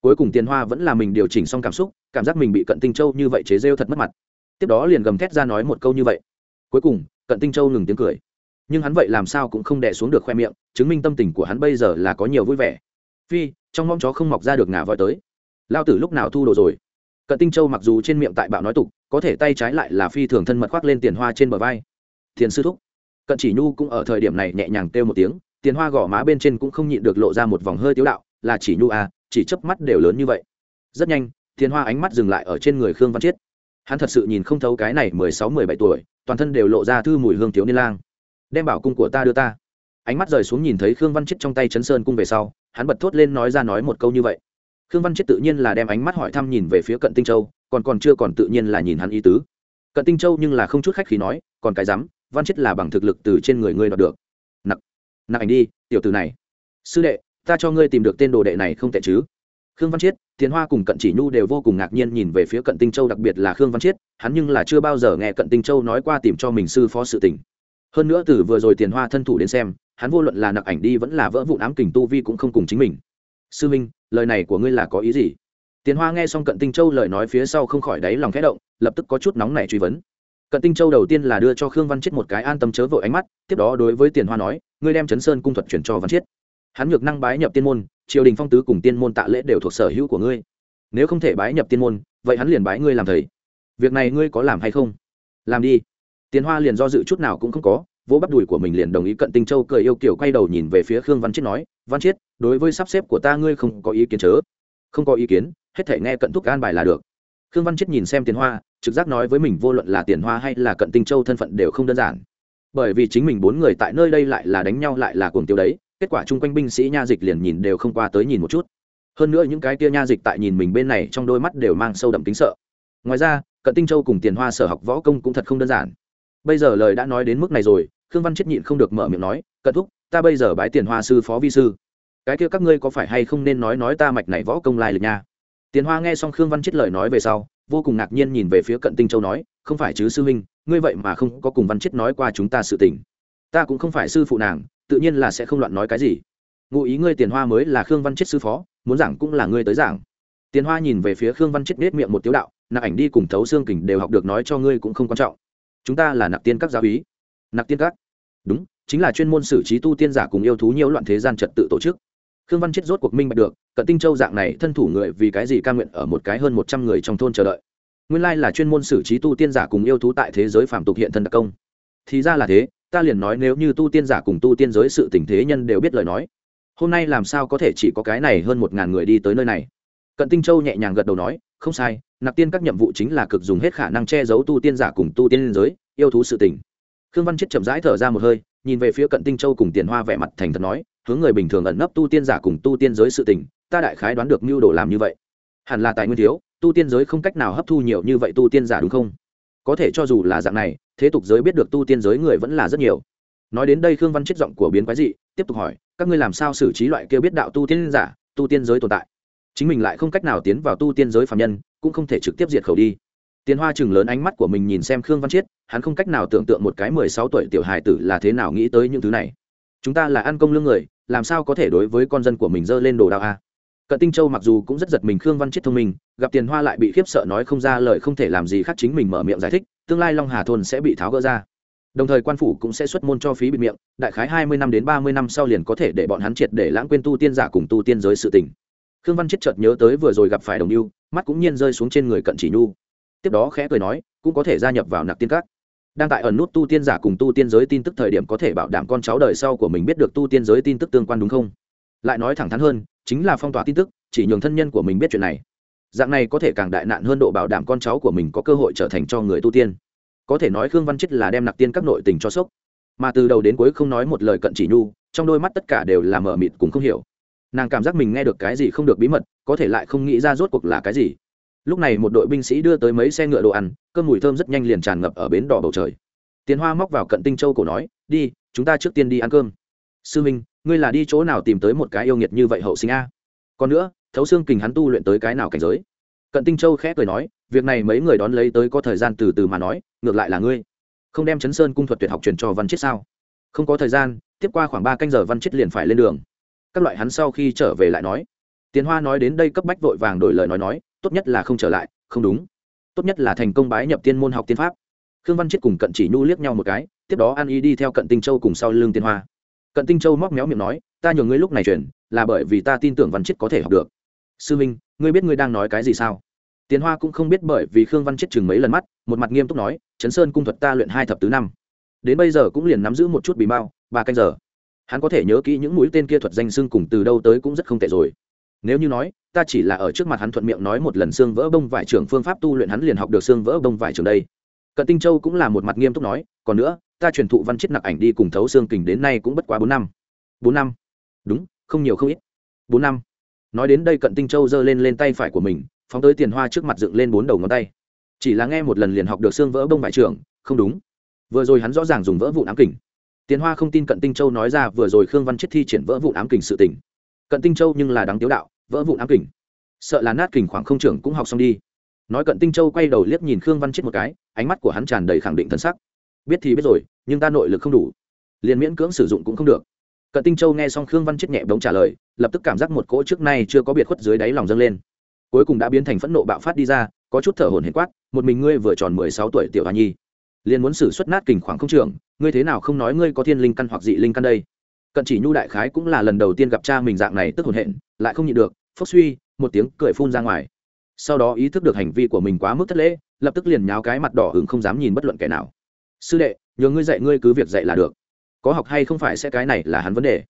Speaker 1: Cuối cùng tiền hoa vẫn là mình điều chỉnh xong cảm xúc, cảm giác mình bị cận tinh châu như vậy chế rêu thật mất mặt. Tiếp đó liền gầm thét ra nói một câu như vậy cuối cùng, cận tinh châu ngừng tiếng cười. Nhưng hắn vậy làm sao cũng không đè xuống được khoe miệng, chứng minh tâm tình của hắn bây giờ là có nhiều vui vẻ. Phi, trong mong chó không mọc ra được ngả vòi tới. Lao tử lúc nào thu đồ rồi? Cận tinh châu mặc dù trên miệng tại bạo nói tục, có thể tay trái lại là phi thường thân mật khoác lên tiền hoa trên bờ vai. Thiền sư thúc. Cận chỉ nhu cũng ở thời điểm này nhẹ nhàng kêu một tiếng, tiền hoa gõ má bên trên cũng không nhịn được lộ ra một vòng hơi tiếu đạo, là chỉ nhu à chỉ chớp mắt đều lớn như vậy. Rất nhanh, tiền hoa ánh mắt dừng lại ở trên người khương văn chiết hắn thật sự nhìn không thấu cái này mười sáu, mười bảy tuổi, toàn thân đều lộ ra thư mùi hương thiếu niên lang. Đem bảo cung của ta đưa ta. Ánh mắt rời xuống nhìn thấy khương văn chết trong tay chấn sơn cung về sau, hắn bật thốt lên nói ra nói một câu như vậy. Khương văn chết tự nhiên là đem ánh mắt hỏi thăm nhìn về phía cận tinh châu, còn còn chưa còn tự nhiên là nhìn hắn ý tứ. Cận tinh châu nhưng là không chút khách khí nói, còn cái rắm văn chết là bằng thực lực từ trên người ngươi đọc được. Nặc nặc ảnh đi, tiểu từ này. Sư đệ, ta cho ngươi tìm được tên đồ đệ này không tệ chứ? Khương văn chiết tiến hoa cùng cận chỉ nhu đều vô cùng ngạc nhiên nhìn về phía cận tinh châu, đặc biệt là khương văn chiết, hắn nhưng là chưa bao giờ nghe cận tinh châu nói qua tìm cho mình sư phó sự tình. Hơn nữa từ vừa rồi tiền hoa thân thủ đến xem, hắn vô luận là nặc ảnh đi vẫn là vỡ vụn ám kình tu vi cũng không cùng chính mình. Sư minh, lời này của ngươi là có ý gì? Tiền hoa nghe xong cận tinh châu lời nói phía sau không khỏi đáy lòng khẽ động, lập tức có chút nóng nảy truy vấn. Cận tinh châu đầu tiên là đưa cho khương văn Chiết một cái an tâm chớ vội ánh mắt, tiếp đó đối với tiền hoa nói, ngươi đem chấn sơn cung thuật chuyển cho văn chiết hắn nhược năng bái nhập tiên môn, triều đình phong tứ cùng tiên môn tạ lễ đều thuộc sở hữu của ngươi. Nếu không thể bái nhập tiên môn, vậy hắn liền bái ngươi làm thầy. Việc này ngươi có làm hay không? Làm đi. Tiền hoa liền do dự chút nào cũng không có, vỗ bắp đùi của mình liền đồng ý cận tinh châu cười yêu kiểu quay đầu nhìn về phía khương văn chiết nói, văn chiết, đối với sắp xếp của ta ngươi không có ý kiến chớ. Không có ý kiến, hết thể nghe cận thúc an bài là được. Khương văn chiết nhìn xem tiền hoa, trực giác nói với mình vô luận là tiền hoa hay là cận tinh châu thân phận đều không đơn giản. Bởi vì chính mình bốn người tại nơi đây lại là đánh nhau lại là cuồng tiêu đấy kết quả chung quanh binh sĩ nha dịch liền nhìn đều không qua tới nhìn một chút. Hơn nữa những cái kia nha dịch tại nhìn mình bên này trong đôi mắt đều mang sâu đậm kính sợ. Ngoài ra, cận tinh châu cùng tiền hoa sở học võ công cũng thật không đơn giản. Bây giờ lời đã nói đến mức này rồi, khương văn chết nhịn không được mở miệng nói, cận thúc, ta bây giờ bái tiền hoa sư phó vi sư. Cái kia các ngươi có phải hay không nên nói nói ta mạch này võ công lai lịch nha? Tiền hoa nghe xong khương văn chết lời nói về sau, vô cùng ngạc nhiên nhìn về phía cận tinh châu nói, không phải chứ sư huynh, ngươi vậy mà không có cùng văn chết nói qua chúng ta sự tình. Ta cũng không phải sư phụ nàng tự nhiên là sẽ không loạn nói cái gì. Ngụ ý ngươi tiền hoa mới là khương văn chết sư phó, muốn giảng cũng là ngươi tới giảng. Tiền hoa nhìn về phía khương văn chết nết miệng một tiếu đạo, nạp ảnh đi cùng thấu xương kình đều học được nói cho ngươi cũng không quan trọng. Chúng ta là nạp tiên các giáo ý nạp tiên các? Đúng, chính là chuyên môn xử trí tu tiên giả cùng yêu thú nhiều loạn thế gian trật tự tổ chức. Khương văn chết rốt cuộc minh bạch được, cận tinh châu dạng này thân thủ người vì cái gì ca nguyện ở một cái hơn một trăm người trong thôn chờ đợi. Nguyên lai là chuyên môn xử trí tu tiên giả cùng yêu thú tại thế giới phạm tục hiện thân đặc công. Thì ra là thế ta liền nói nếu như tu tiên giả cùng tu tiên giới sự tình thế nhân đều biết lời nói, hôm nay làm sao có thể chỉ có cái này hơn một ngàn người đi tới nơi này? Cận tinh châu nhẹ nhàng gật đầu nói, không sai nạp tiên các nhiệm vụ chính là cực dùng hết khả năng che giấu tu tiên giả cùng tu tiên giới, yêu thú sự tình. Khương văn chết chậm rãi thở ra một hơi, nhìn về phía cận tinh châu cùng tiền hoa vẻ mặt thành thật nói, hướng người bình thường ẩn nấp tu tiên giả cùng tu tiên giới sự tình, ta đại khái đoán được mưu đồ làm như vậy. Hẳn là tài nguyên thiếu, tu tiên giới không cách nào hấp thu nhiều như vậy tu tiên giả đúng không? Có thể cho dù là dạng này, thế tục giới biết được tu tiên giới người vẫn là rất nhiều. Nói đến đây khương văn chết giọng của biến quái dị, tiếp tục hỏi, các ngươi làm sao xử trí loại kia biết đạo tu tiên giả, tu tiên giới tồn tại? Chính mình lại không cách nào tiến vào tu tiên giới phạm nhân, cũng không thể trực tiếp diệt khẩu đi. Tiền hoa chừng lớn ánh mắt của mình nhìn xem khương văn chiết hắn không cách nào tưởng tượng một cái mười sáu tuổi tiểu hài tử là thế nào nghĩ tới những thứ này. Chúng ta là ăn công lương người, làm sao có thể đối với con dân của mình dơ lên đồ đạo a? Cận tinh châu mặc dù cũng rất giật mình khương văn chiết thông minh, gặp tiền hoa lại bị khiếp sợ nói không ra lời không thể làm gì khác chính mình mở miệng giải thích, tương lai long hà thôn sẽ bị tháo gỡ ra. Đồng thời quan phủ cũng sẽ xuất môn cho phí bịt miệng, đại khái hai mươi năm đến ba mươi năm sau liền có thể để bọn hắn triệt để lãng quên tu tiên giả cùng tu tiên giới sự tình. Khương văn chết chợt nhớ tới vừa rồi gặp phải đồng nhu mắt cũng nhiên rơi xuống trên người cận chỉ nhu. Tiếp đó khẽ cười nói, cũng có thể gia nhập vào nạp tiên các. Đang tại ẩn nút tu tiên giả cùng tu tiên giới tin tức thời điểm có thể bảo đảm con cháu đời sau của mình biết được tu tiên giới tin tức tương quan đúng không? Lại nói thẳng thắn hơn chính là phong tỏa tin tức, chỉ nhường thân nhân của mình biết chuyện này. Dạng này có thể càng đại nạn hơn độ bảo đảm con cháu của mình có cơ hội trở thành cho người tu tiên. Có thể nói khương văn chết là đem nặc tiên các nội tình cho sốc. Mà từ đầu đến cuối không nói một lời cận chỉ nhu, trong đôi mắt tất cả đều là mờ mịt cũng không hiểu. Nàng cảm giác mình nghe được cái gì không được bí mật, có thể lại không nghĩ ra rốt cuộc là cái gì. Lúc này một đội binh sĩ đưa tới mấy xe ngựa đồ ăn, cơm mùi thơm rất nhanh liền tràn ngập ở bến đỏ bầu trời. Tiền hoa móc vào cận tinh châu cổ nói, đi, chúng ta trước tiên đi ăn cơm. Sư minh ngươi là đi chỗ nào tìm tới một cái yêu nghiệt như vậy hậu sinh a? Còn nữa, thấu xương kình hắn tu luyện tới cái nào cảnh giới? Cận tinh châu khẽ cười nói, việc này mấy người đón lấy tới có thời gian từ từ mà nói, ngược lại là ngươi. Không đem chấn sơn cung thuật tuyệt học truyền cho văn chết sao? Không có thời gian, tiếp qua khoảng ba canh giờ văn chết liền phải lên đường. Các loại hắn sau khi trở về lại nói. Tiến hoa nói đến đây cấp bách vội vàng đổi lời nói nói, tốt nhất là không trở lại, không đúng. Tốt nhất là thành công bái nhập tiên môn học tiên pháp. Khương văn chết cùng cận chỉ nhu liếc nhau một cái, tiếp đó an y đi theo cận tinh châu cùng sau lưng tiên hoa cận tinh châu móc méo miệng nói, ta nhường ngươi lúc này chuyển, là bởi vì ta tin tưởng văn chết có thể học được. Sư minh, ngươi biết ngươi đang nói cái gì sao? Tiến hoa cũng không biết bởi vì khương văn chết chừng mấy lần mắt, một mặt nghiêm túc nói, chấn sơn cung thuật ta luyện hai thập tứ năm. Đến bây giờ cũng liền nắm giữ một chút bí mao, ba canh giờ. Hắn có thể nhớ kỹ những mũi tên kia thuật danh xương cùng từ đâu tới cũng rất không tệ rồi. Nếu như nói, ta chỉ là ở trước mặt hắn thuận miệng nói một lần xương vỡ bông vải trưởng phương pháp tu luyện hắn liền học được xương vỡ bông vải trường đây cận tinh châu cũng là một mặt nghiêm túc nói, còn nữa, ta truyền thụ văn chết nặc ảnh đi cùng thấu xương kình đến nay cũng bất quá bốn năm. Bốn năm? Đúng, không nhiều không ít. Bốn năm? Nói đến đây cận tinh châu giơ lên lên tay phải của mình, phóng tới tiền hoa trước mặt dựng lên bốn đầu ngón tay. Chỉ là nghe một lần liền học được xương vỡ bông vải trưởng, không đúng. Vừa rồi hắn rõ ràng dùng vỡ vụ ám kình. Tiền hoa không tin cận tinh châu nói ra vừa rồi khương văn chết thi triển vỡ vụ ám kình sự tình. Cận tinh châu nhưng là đáng tiếu đạo, vỡ vụ ám kình. Sợ là nát kình khoảng không trưởng cũng học xong đi nói cận tinh châu quay đầu liếc nhìn khương văn chết một cái, ánh mắt của hắn tràn đầy khẳng định thân sắc. Biết thì biết rồi, nhưng ta nội lực không đủ. Liền miễn cưỡng sử dụng cũng không được. Cận tinh châu nghe xong khương văn chết nhẹ bóng trả lời, lập tức cảm giác một cỗ trước nay chưa có biệt khuất dưới đáy lòng dâng lên. Cuối cùng đã biến thành phẫn nộ bạo phát đi ra, có chút thở hổn hển quát, một mình ngươi vừa tròn mười sáu tuổi tiểu hoa nhi, liền muốn xử xuất nát kình khoảng không trường, ngươi thế nào không nói ngươi có thiên linh căn hoặc dị linh căn đây? Cận chỉ nhu đại khái cũng là lần đầu tiên gặp cha mình dạng này tức hồn hển, lại không nhịn được, phốc suy, một tiếng cười phun ra ngoài sau đó ý thức được hành vi của mình quá mức thất lễ, lập tức liền nháo cái mặt đỏ hứng không dám nhìn bất luận kẻ nào. Sư đệ, nhờ ngươi dạy ngươi cứ việc dạy là được. Có học hay không phải sẽ cái này là hắn vấn đề.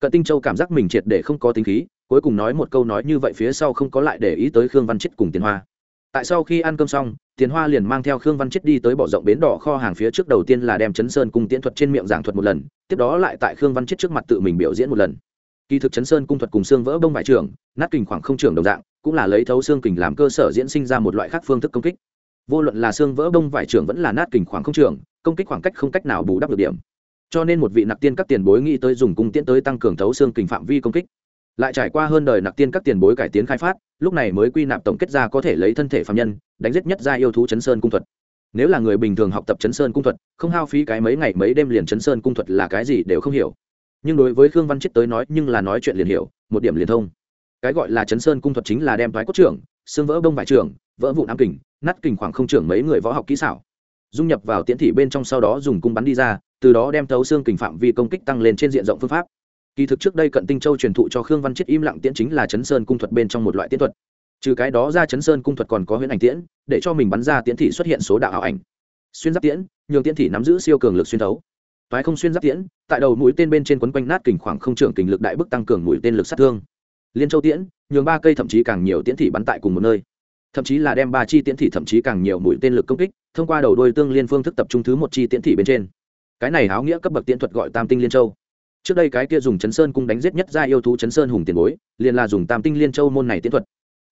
Speaker 1: Cận tinh châu cảm giác mình triệt để không có tính khí, cuối cùng nói một câu nói như vậy phía sau không có lại để ý tới khương văn chết cùng tiền hoa. Tại sau khi ăn cơm xong, tiền hoa liền mang theo khương văn chết đi tới bỏ rộng bến đỏ kho hàng phía trước đầu tiên là đem chấn sơn cung tiễn thuật trên miệng giảng thuật một lần, tiếp đó lại tại khương văn chết trước mặt tự mình biểu diễn một lần. Kỳ thực chấn sơn cung thuật cùng xương vỡ bông vải trường nát kình khoảng không trường đồng dạng cũng là lấy thấu xương kình làm cơ sở diễn sinh ra một loại khác phương thức công kích. Vô luận là xương vỡ bông vải trường vẫn là nát kình khoảng không trường, công kích khoảng cách không cách nào bù đắp được điểm. Cho nên một vị nặc tiên các tiền bối nghĩ tới dùng cung tiễn tới tăng cường thấu xương kình phạm vi công kích. Lại trải qua hơn đời nặc tiên các tiền bối cải tiến khai phát, lúc này mới quy nạp tổng kết ra có thể lấy thân thể phạm nhân, đánh giết nhất ra yêu thú chấn sơn cung thuật. Nếu là người bình thường học tập chấn sơn cung thuật, không hao phí cái mấy ngày mấy đêm liền chấn sơn cung thuật là cái gì đều không hiểu. Nhưng đối với khương văn chết tới nói, nhưng là nói chuyện liền hiểu, một điểm liền thông cái gọi là chấn sơn cung thuật chính là đem thoái cốt trưởng, xương vỡ bông vải trưởng, vỡ vụ nam kình, nát kình khoảng không trưởng mấy người võ học kỹ xảo. Dung nhập vào tiễn thị bên trong sau đó dùng cung bắn đi ra, từ đó đem thấu xương kình phạm vi công kích tăng lên trên diện rộng phương pháp. Kỳ thực trước đây cận tinh châu truyền thụ cho khương văn chết im lặng tiễn chính là chấn sơn cung thuật bên trong một loại tiễn thuật. Trừ cái đó ra chấn sơn cung thuật còn có huyễn ảnh tiễn, để cho mình bắn ra tiễn thị xuất hiện số đạo ảo ảnh. Xuyên giáp tiễn, nhường tiễn thị nắm giữ siêu cường lực xuyên thấu. Toái không xuyên giáp tiễn, tại đầu mũi tên bên trên quấn quanh nát kình khoảng không trưởng kình lực đại bức tăng cường mũi tên lực sát thương liên châu tiễn, nhường ba cây thậm chí càng nhiều tiễn thị bắn tại cùng một nơi. Thậm chí là đem ba chi tiễn thị thậm chí càng nhiều mũi tên lực công kích, thông qua đầu đôi tương liên phương thức tập trung thứ một chi tiễn thị bên trên. Cái này áo nghĩa cấp bậc tiễn thuật gọi tam tinh liên châu. Trước đây cái kia dùng chấn sơn cung đánh giết nhất ra yêu thú chấn sơn hùng tiền bối, liền là dùng tam tinh liên châu môn này tiễn thuật.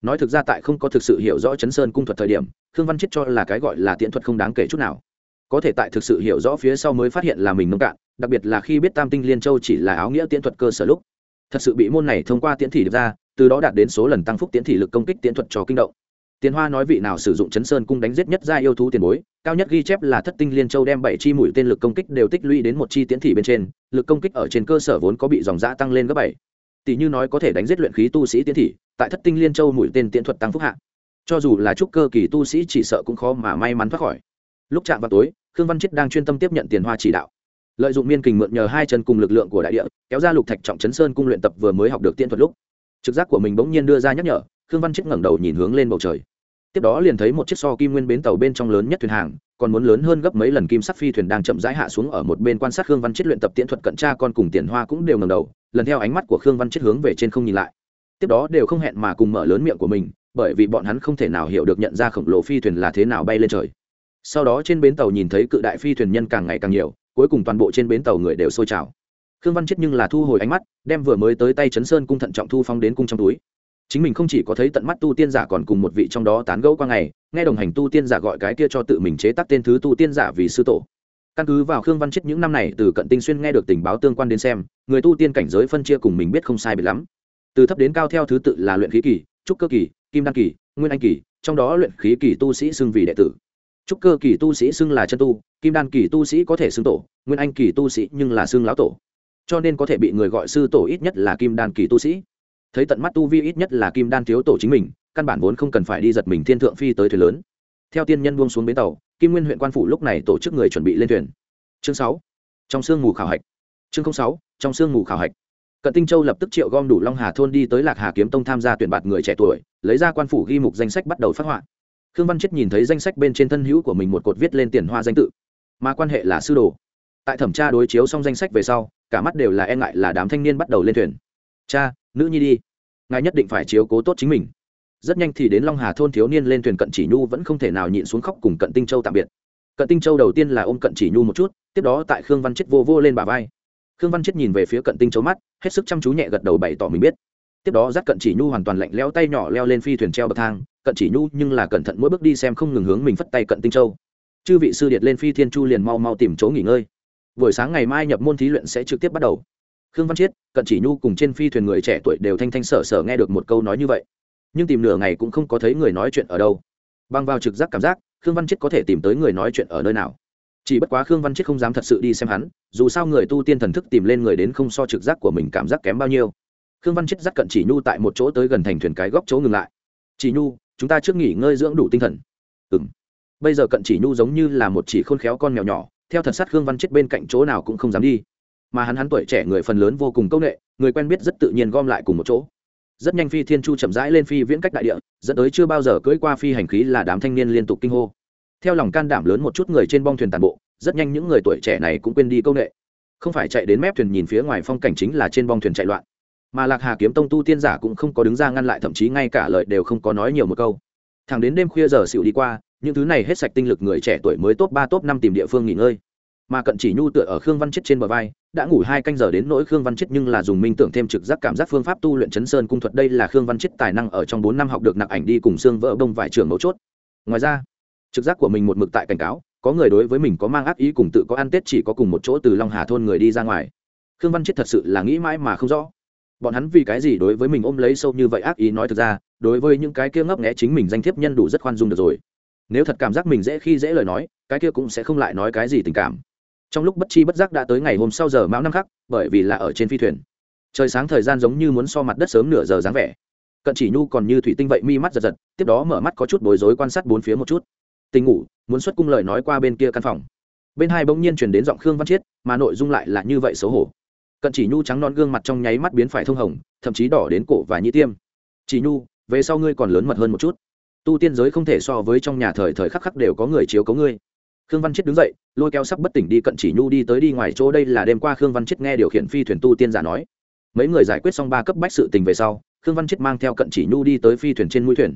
Speaker 1: Nói thực ra tại không có thực sự hiểu rõ chấn sơn cung thuật thời điểm, khương văn chết cho là cái gọi là tiễn thuật không đáng kể chút nào. Có thể tại thực sự hiểu rõ phía sau mới phát hiện là mình nông cạn, đặc biệt là khi biết tam tinh liên châu chỉ là áo nghĩa tiễn thuật cơ sở lúc thật sự bị môn này thông qua tiễn thị được ra, từ đó đạt đến số lần tăng phúc tiễn thị lực công kích tiễn thuật cho kinh động. Tiền hoa nói vị nào sử dụng chấn sơn cung đánh giết nhất ra yêu thú tiền bối, cao nhất ghi chép là thất tinh liên châu đem bảy chi mũi tên lực công kích đều tích lũy đến một chi tiến thị bên trên, lực công kích ở trên cơ sở vốn có bị dòng giã tăng lên gấp bảy. Tỷ như nói có thể đánh giết luyện khí tu sĩ tiến thị, tại thất tinh liên châu mũi tên tiến thuật tăng phúc hạ. Cho dù là trúc cơ kỳ tu sĩ chỉ sợ cũng khó mà may mắn thoát khỏi. Lúc chạm vào tối, khương văn chết đang chuyên tâm tiếp nhận tiền hoa chỉ đạo lợi dụng miên kình mượn nhờ hai chân cùng lực lượng của đại địa, kéo ra lục thạch trọng chấn sơn cung luyện tập vừa mới học được tiên thuật lúc. Trực giác của mình bỗng nhiên đưa ra nhắc nhở, khương văn chết ngẩng đầu nhìn hướng lên bầu trời. Tiếp đó liền thấy một chiếc so kim nguyên bến tàu bên trong lớn nhất thuyền hàng, còn muốn lớn hơn gấp mấy lần kim sắc phi thuyền đang chậm rãi hạ xuống ở một bên quan sát khương văn chết luyện tập tiễn thuật cận tra con cùng tiền hoa cũng đều ngẩng đầu, lần theo ánh mắt của khương văn chết hướng về trên không nhìn lại. Tiếp đó đều không hẹn mà cùng mở lớn miệng của mình, bởi vì bọn hắn không thể nào hiểu được nhận ra khổng lồ phi thuyền là thế nào bay lên trời. Sau đó trên bến tàu nhìn thấy cự đại phi thuyền nhân càng ngày càng nhiều cuối cùng toàn bộ trên bến tàu người đều sôi trào. Khương văn chết nhưng là thu hồi ánh mắt, đem vừa mới tới tay chấn sơn cung thận trọng thu phong đến cung trong túi. Chính mình không chỉ có thấy tận mắt tu tiên giả còn cùng một vị trong đó tán gẫu qua ngày, nghe đồng hành tu tiên giả gọi cái kia cho tự mình chế tác tên thứ tu tiên giả vì sư tổ. Căn cứ vào khương văn chết những năm này từ cận tinh xuyên nghe được tình báo tương quan đến xem, người tu tiên cảnh giới phân chia cùng mình biết không sai biệt lắm. Từ thấp đến cao theo thứ tự là luyện khí kỳ, trúc cơ kỳ, kim đăng kỳ, nguyên anh kỳ, trong đó luyện khí kỳ tu sĩ xưng vì đệ tử trúc cơ kỳ tu sĩ xưng là chân tu, kim đan kỳ tu sĩ có thể xưng tổ, nguyên anh kỳ tu sĩ nhưng là xưng lão tổ. Cho nên có thể bị người gọi sư tổ ít nhất là kim đan kỳ tu sĩ. Thấy tận mắt tu vi ít nhất là kim đan thiếu tổ chính mình, căn bản vốn không cần phải đi giật mình thiên thượng phi tới thuyền lớn. Theo tiên nhân buông xuống bến tàu, kim nguyên huyện quan phủ lúc này tổ chức người chuẩn bị lên thuyền. Chương sáu, trong sương mù khảo hạch. Chương sáu, trong sương mù khảo hạch. Cận tinh châu lập tức triệu gom đủ long hà thôn đi tới lạc hà kiếm tông tham gia tuyển bạt người trẻ tuổi, lấy ra quan phủ ghi mục danh sách bắt đầu phát họa khương văn chết nhìn thấy danh sách bên trên thân hữu của mình một cột viết lên tiền hoa danh tự. Mà quan hệ là sư đồ. Tại thẩm tra đối chiếu xong danh sách về sau, cả mắt đều là e ngại là đám thanh niên bắt đầu lên thuyền. Cha, nữ nhi đi. Ngài nhất định phải chiếu cố tốt chính mình. Rất nhanh thì đến long hà thôn thiếu niên lên thuyền cận chỉ nhu vẫn không thể nào nhịn xuống khóc cùng cận tinh châu tạm biệt. Cận tinh châu đầu tiên là ôm cận chỉ nhu một chút, tiếp đó tại khương văn chết vô vô lên bà vai. Khương văn chết nhìn về phía cận tinh châu mắt, hết sức chăm chú nhẹ gật đầu bày tỏ mình biết tiếp đó dắt cận chỉ nhu hoàn toàn lạnh lẽo tay nhỏ leo lên phi thuyền treo bậc thang, cận chỉ nhu nhưng là cẩn thận mỗi bước đi xem không ngừng hướng mình phất tay cận tinh châu. Chư vị sư điệt lên phi thiên chu liền mau mau tìm chỗ nghỉ ngơi. Buổi sáng ngày mai nhập môn thí luyện sẽ trực tiếp bắt đầu. Khương văn chiết, cận chỉ nhu cùng trên phi thuyền người trẻ tuổi đều thanh thanh sở sở nghe được một câu nói như vậy. Nhưng tìm nửa ngày cũng không có thấy người nói chuyện ở đâu. Băng vào trực giác cảm giác, khương văn chiết có thể tìm tới người nói chuyện ở nơi nào. Chỉ bất quá khương văn chiết không dám thật sự đi xem hắn, dù sao người tu tiên thần thức tìm lên người đến không so trực giác của mình cảm giác kém bao nhiêu khương văn chiết dắt cận chỉ nhu tại một chỗ tới gần thành thuyền cái góc chỗ ngừng lại. Chỉ nhu, chúng ta trước nghỉ ngơi dưỡng đủ tinh thần. Ừ m bây giờ cận chỉ nhu giống như là một chỉ khôn khéo con mèo nhỏ, theo thật sát khương văn chết bên cạnh chỗ nào cũng không dám đi. Mà hắn hắn tuổi trẻ người phần lớn vô cùng công nghệ, người quen biết rất tự nhiên gom lại cùng một chỗ. Rất nhanh phi thiên chu chậm rãi lên phi viễn cách đại địa, dẫn tới chưa bao giờ cưỡi qua phi hành khí là đám thanh niên liên tục kinh hô. Theo lòng can đảm lớn một chút người trên bong thuyền tàn bộ, rất nhanh những người tuổi trẻ này cũng quên đi công nghệ không phải chạy đến mép thuyền nhìn phía ngoài phong cảnh chính là trên bong thuyền chạy loạn mà lạc hà kiếm tông tu tiên giả cũng không có đứng ra ngăn lại, thậm chí ngay cả lời đều không có nói nhiều một câu. Thẳng đến đêm khuya giờ xịu đi qua, những thứ này hết sạch tinh lực người trẻ tuổi mới top ba, top năm tìm địa phương nghỉ ngơi. Mà cận chỉ nhu tựa ở khương văn chết trên bờ vai, đã ngủ hai canh giờ đến nỗi khương văn chết nhưng là dùng minh tưởng thêm trực giác cảm giác phương pháp tu luyện chấn sơn cung thuật. Đây là khương văn chết tài năng ở trong bốn năm học được nặc ảnh đi cùng xương vỡ bông vải trường mấu chốt. Ngoài ra, trực giác của mình một mực tại cảnh cáo, có người đối với mình có mang ác ý cùng tự có ăn tết chỉ có cùng một chỗ từ long hà thôn người đi ra ngoài. Khương văn chết thật sự là nghĩ mãi mà không rõ bọn hắn vì cái gì đối với mình ôm lấy sâu như vậy ác ý nói thực ra, đối với những cái kia ngấp nghẽ chính mình danh thiếp nhân đủ rất khoan dung được rồi. Nếu thật cảm giác mình dễ khi dễ lời nói, cái kia cũng sẽ không lại nói cái gì tình cảm. Trong lúc bất chi bất giác đã tới ngày hôm sau giờ mão năm khắc, bởi vì là ở trên phi thuyền. Trời sáng thời gian giống như muốn so mặt đất sớm nửa giờ dáng vẻ. Cận chỉ nhu còn như thủy tinh vậy mi mắt giật giật, tiếp đó mở mắt có chút bối rối quan sát bốn phía một chút. Tình ngủ, muốn xuất cung lời nói qua bên kia căn phòng. Bên hai bỗng nhiên chuyển đến giọng khương văn chiết, mà nội dung lại là như vậy xấu hổ cận chỉ nhu trắng non gương mặt trong nháy mắt biến phải thông hồng, thậm chí đỏ đến cổ và nhĩ tiêm. Chỉ nhu, về sau ngươi còn lớn mật hơn một chút. Tu tiên giới không thể so với trong nhà thời thời khắc khắc đều có người chiếu cấu ngươi. Khương văn chết đứng dậy, lôi kéo sắp bất tỉnh đi cận chỉ nhu đi tới đi ngoài chỗ đây là đêm qua khương văn chết nghe điều khiển phi thuyền tu tiên giả nói. Mấy người giải quyết xong ba cấp bách sự tình về sau, khương văn chết mang theo cận chỉ nhu đi tới phi thuyền trên mũi thuyền.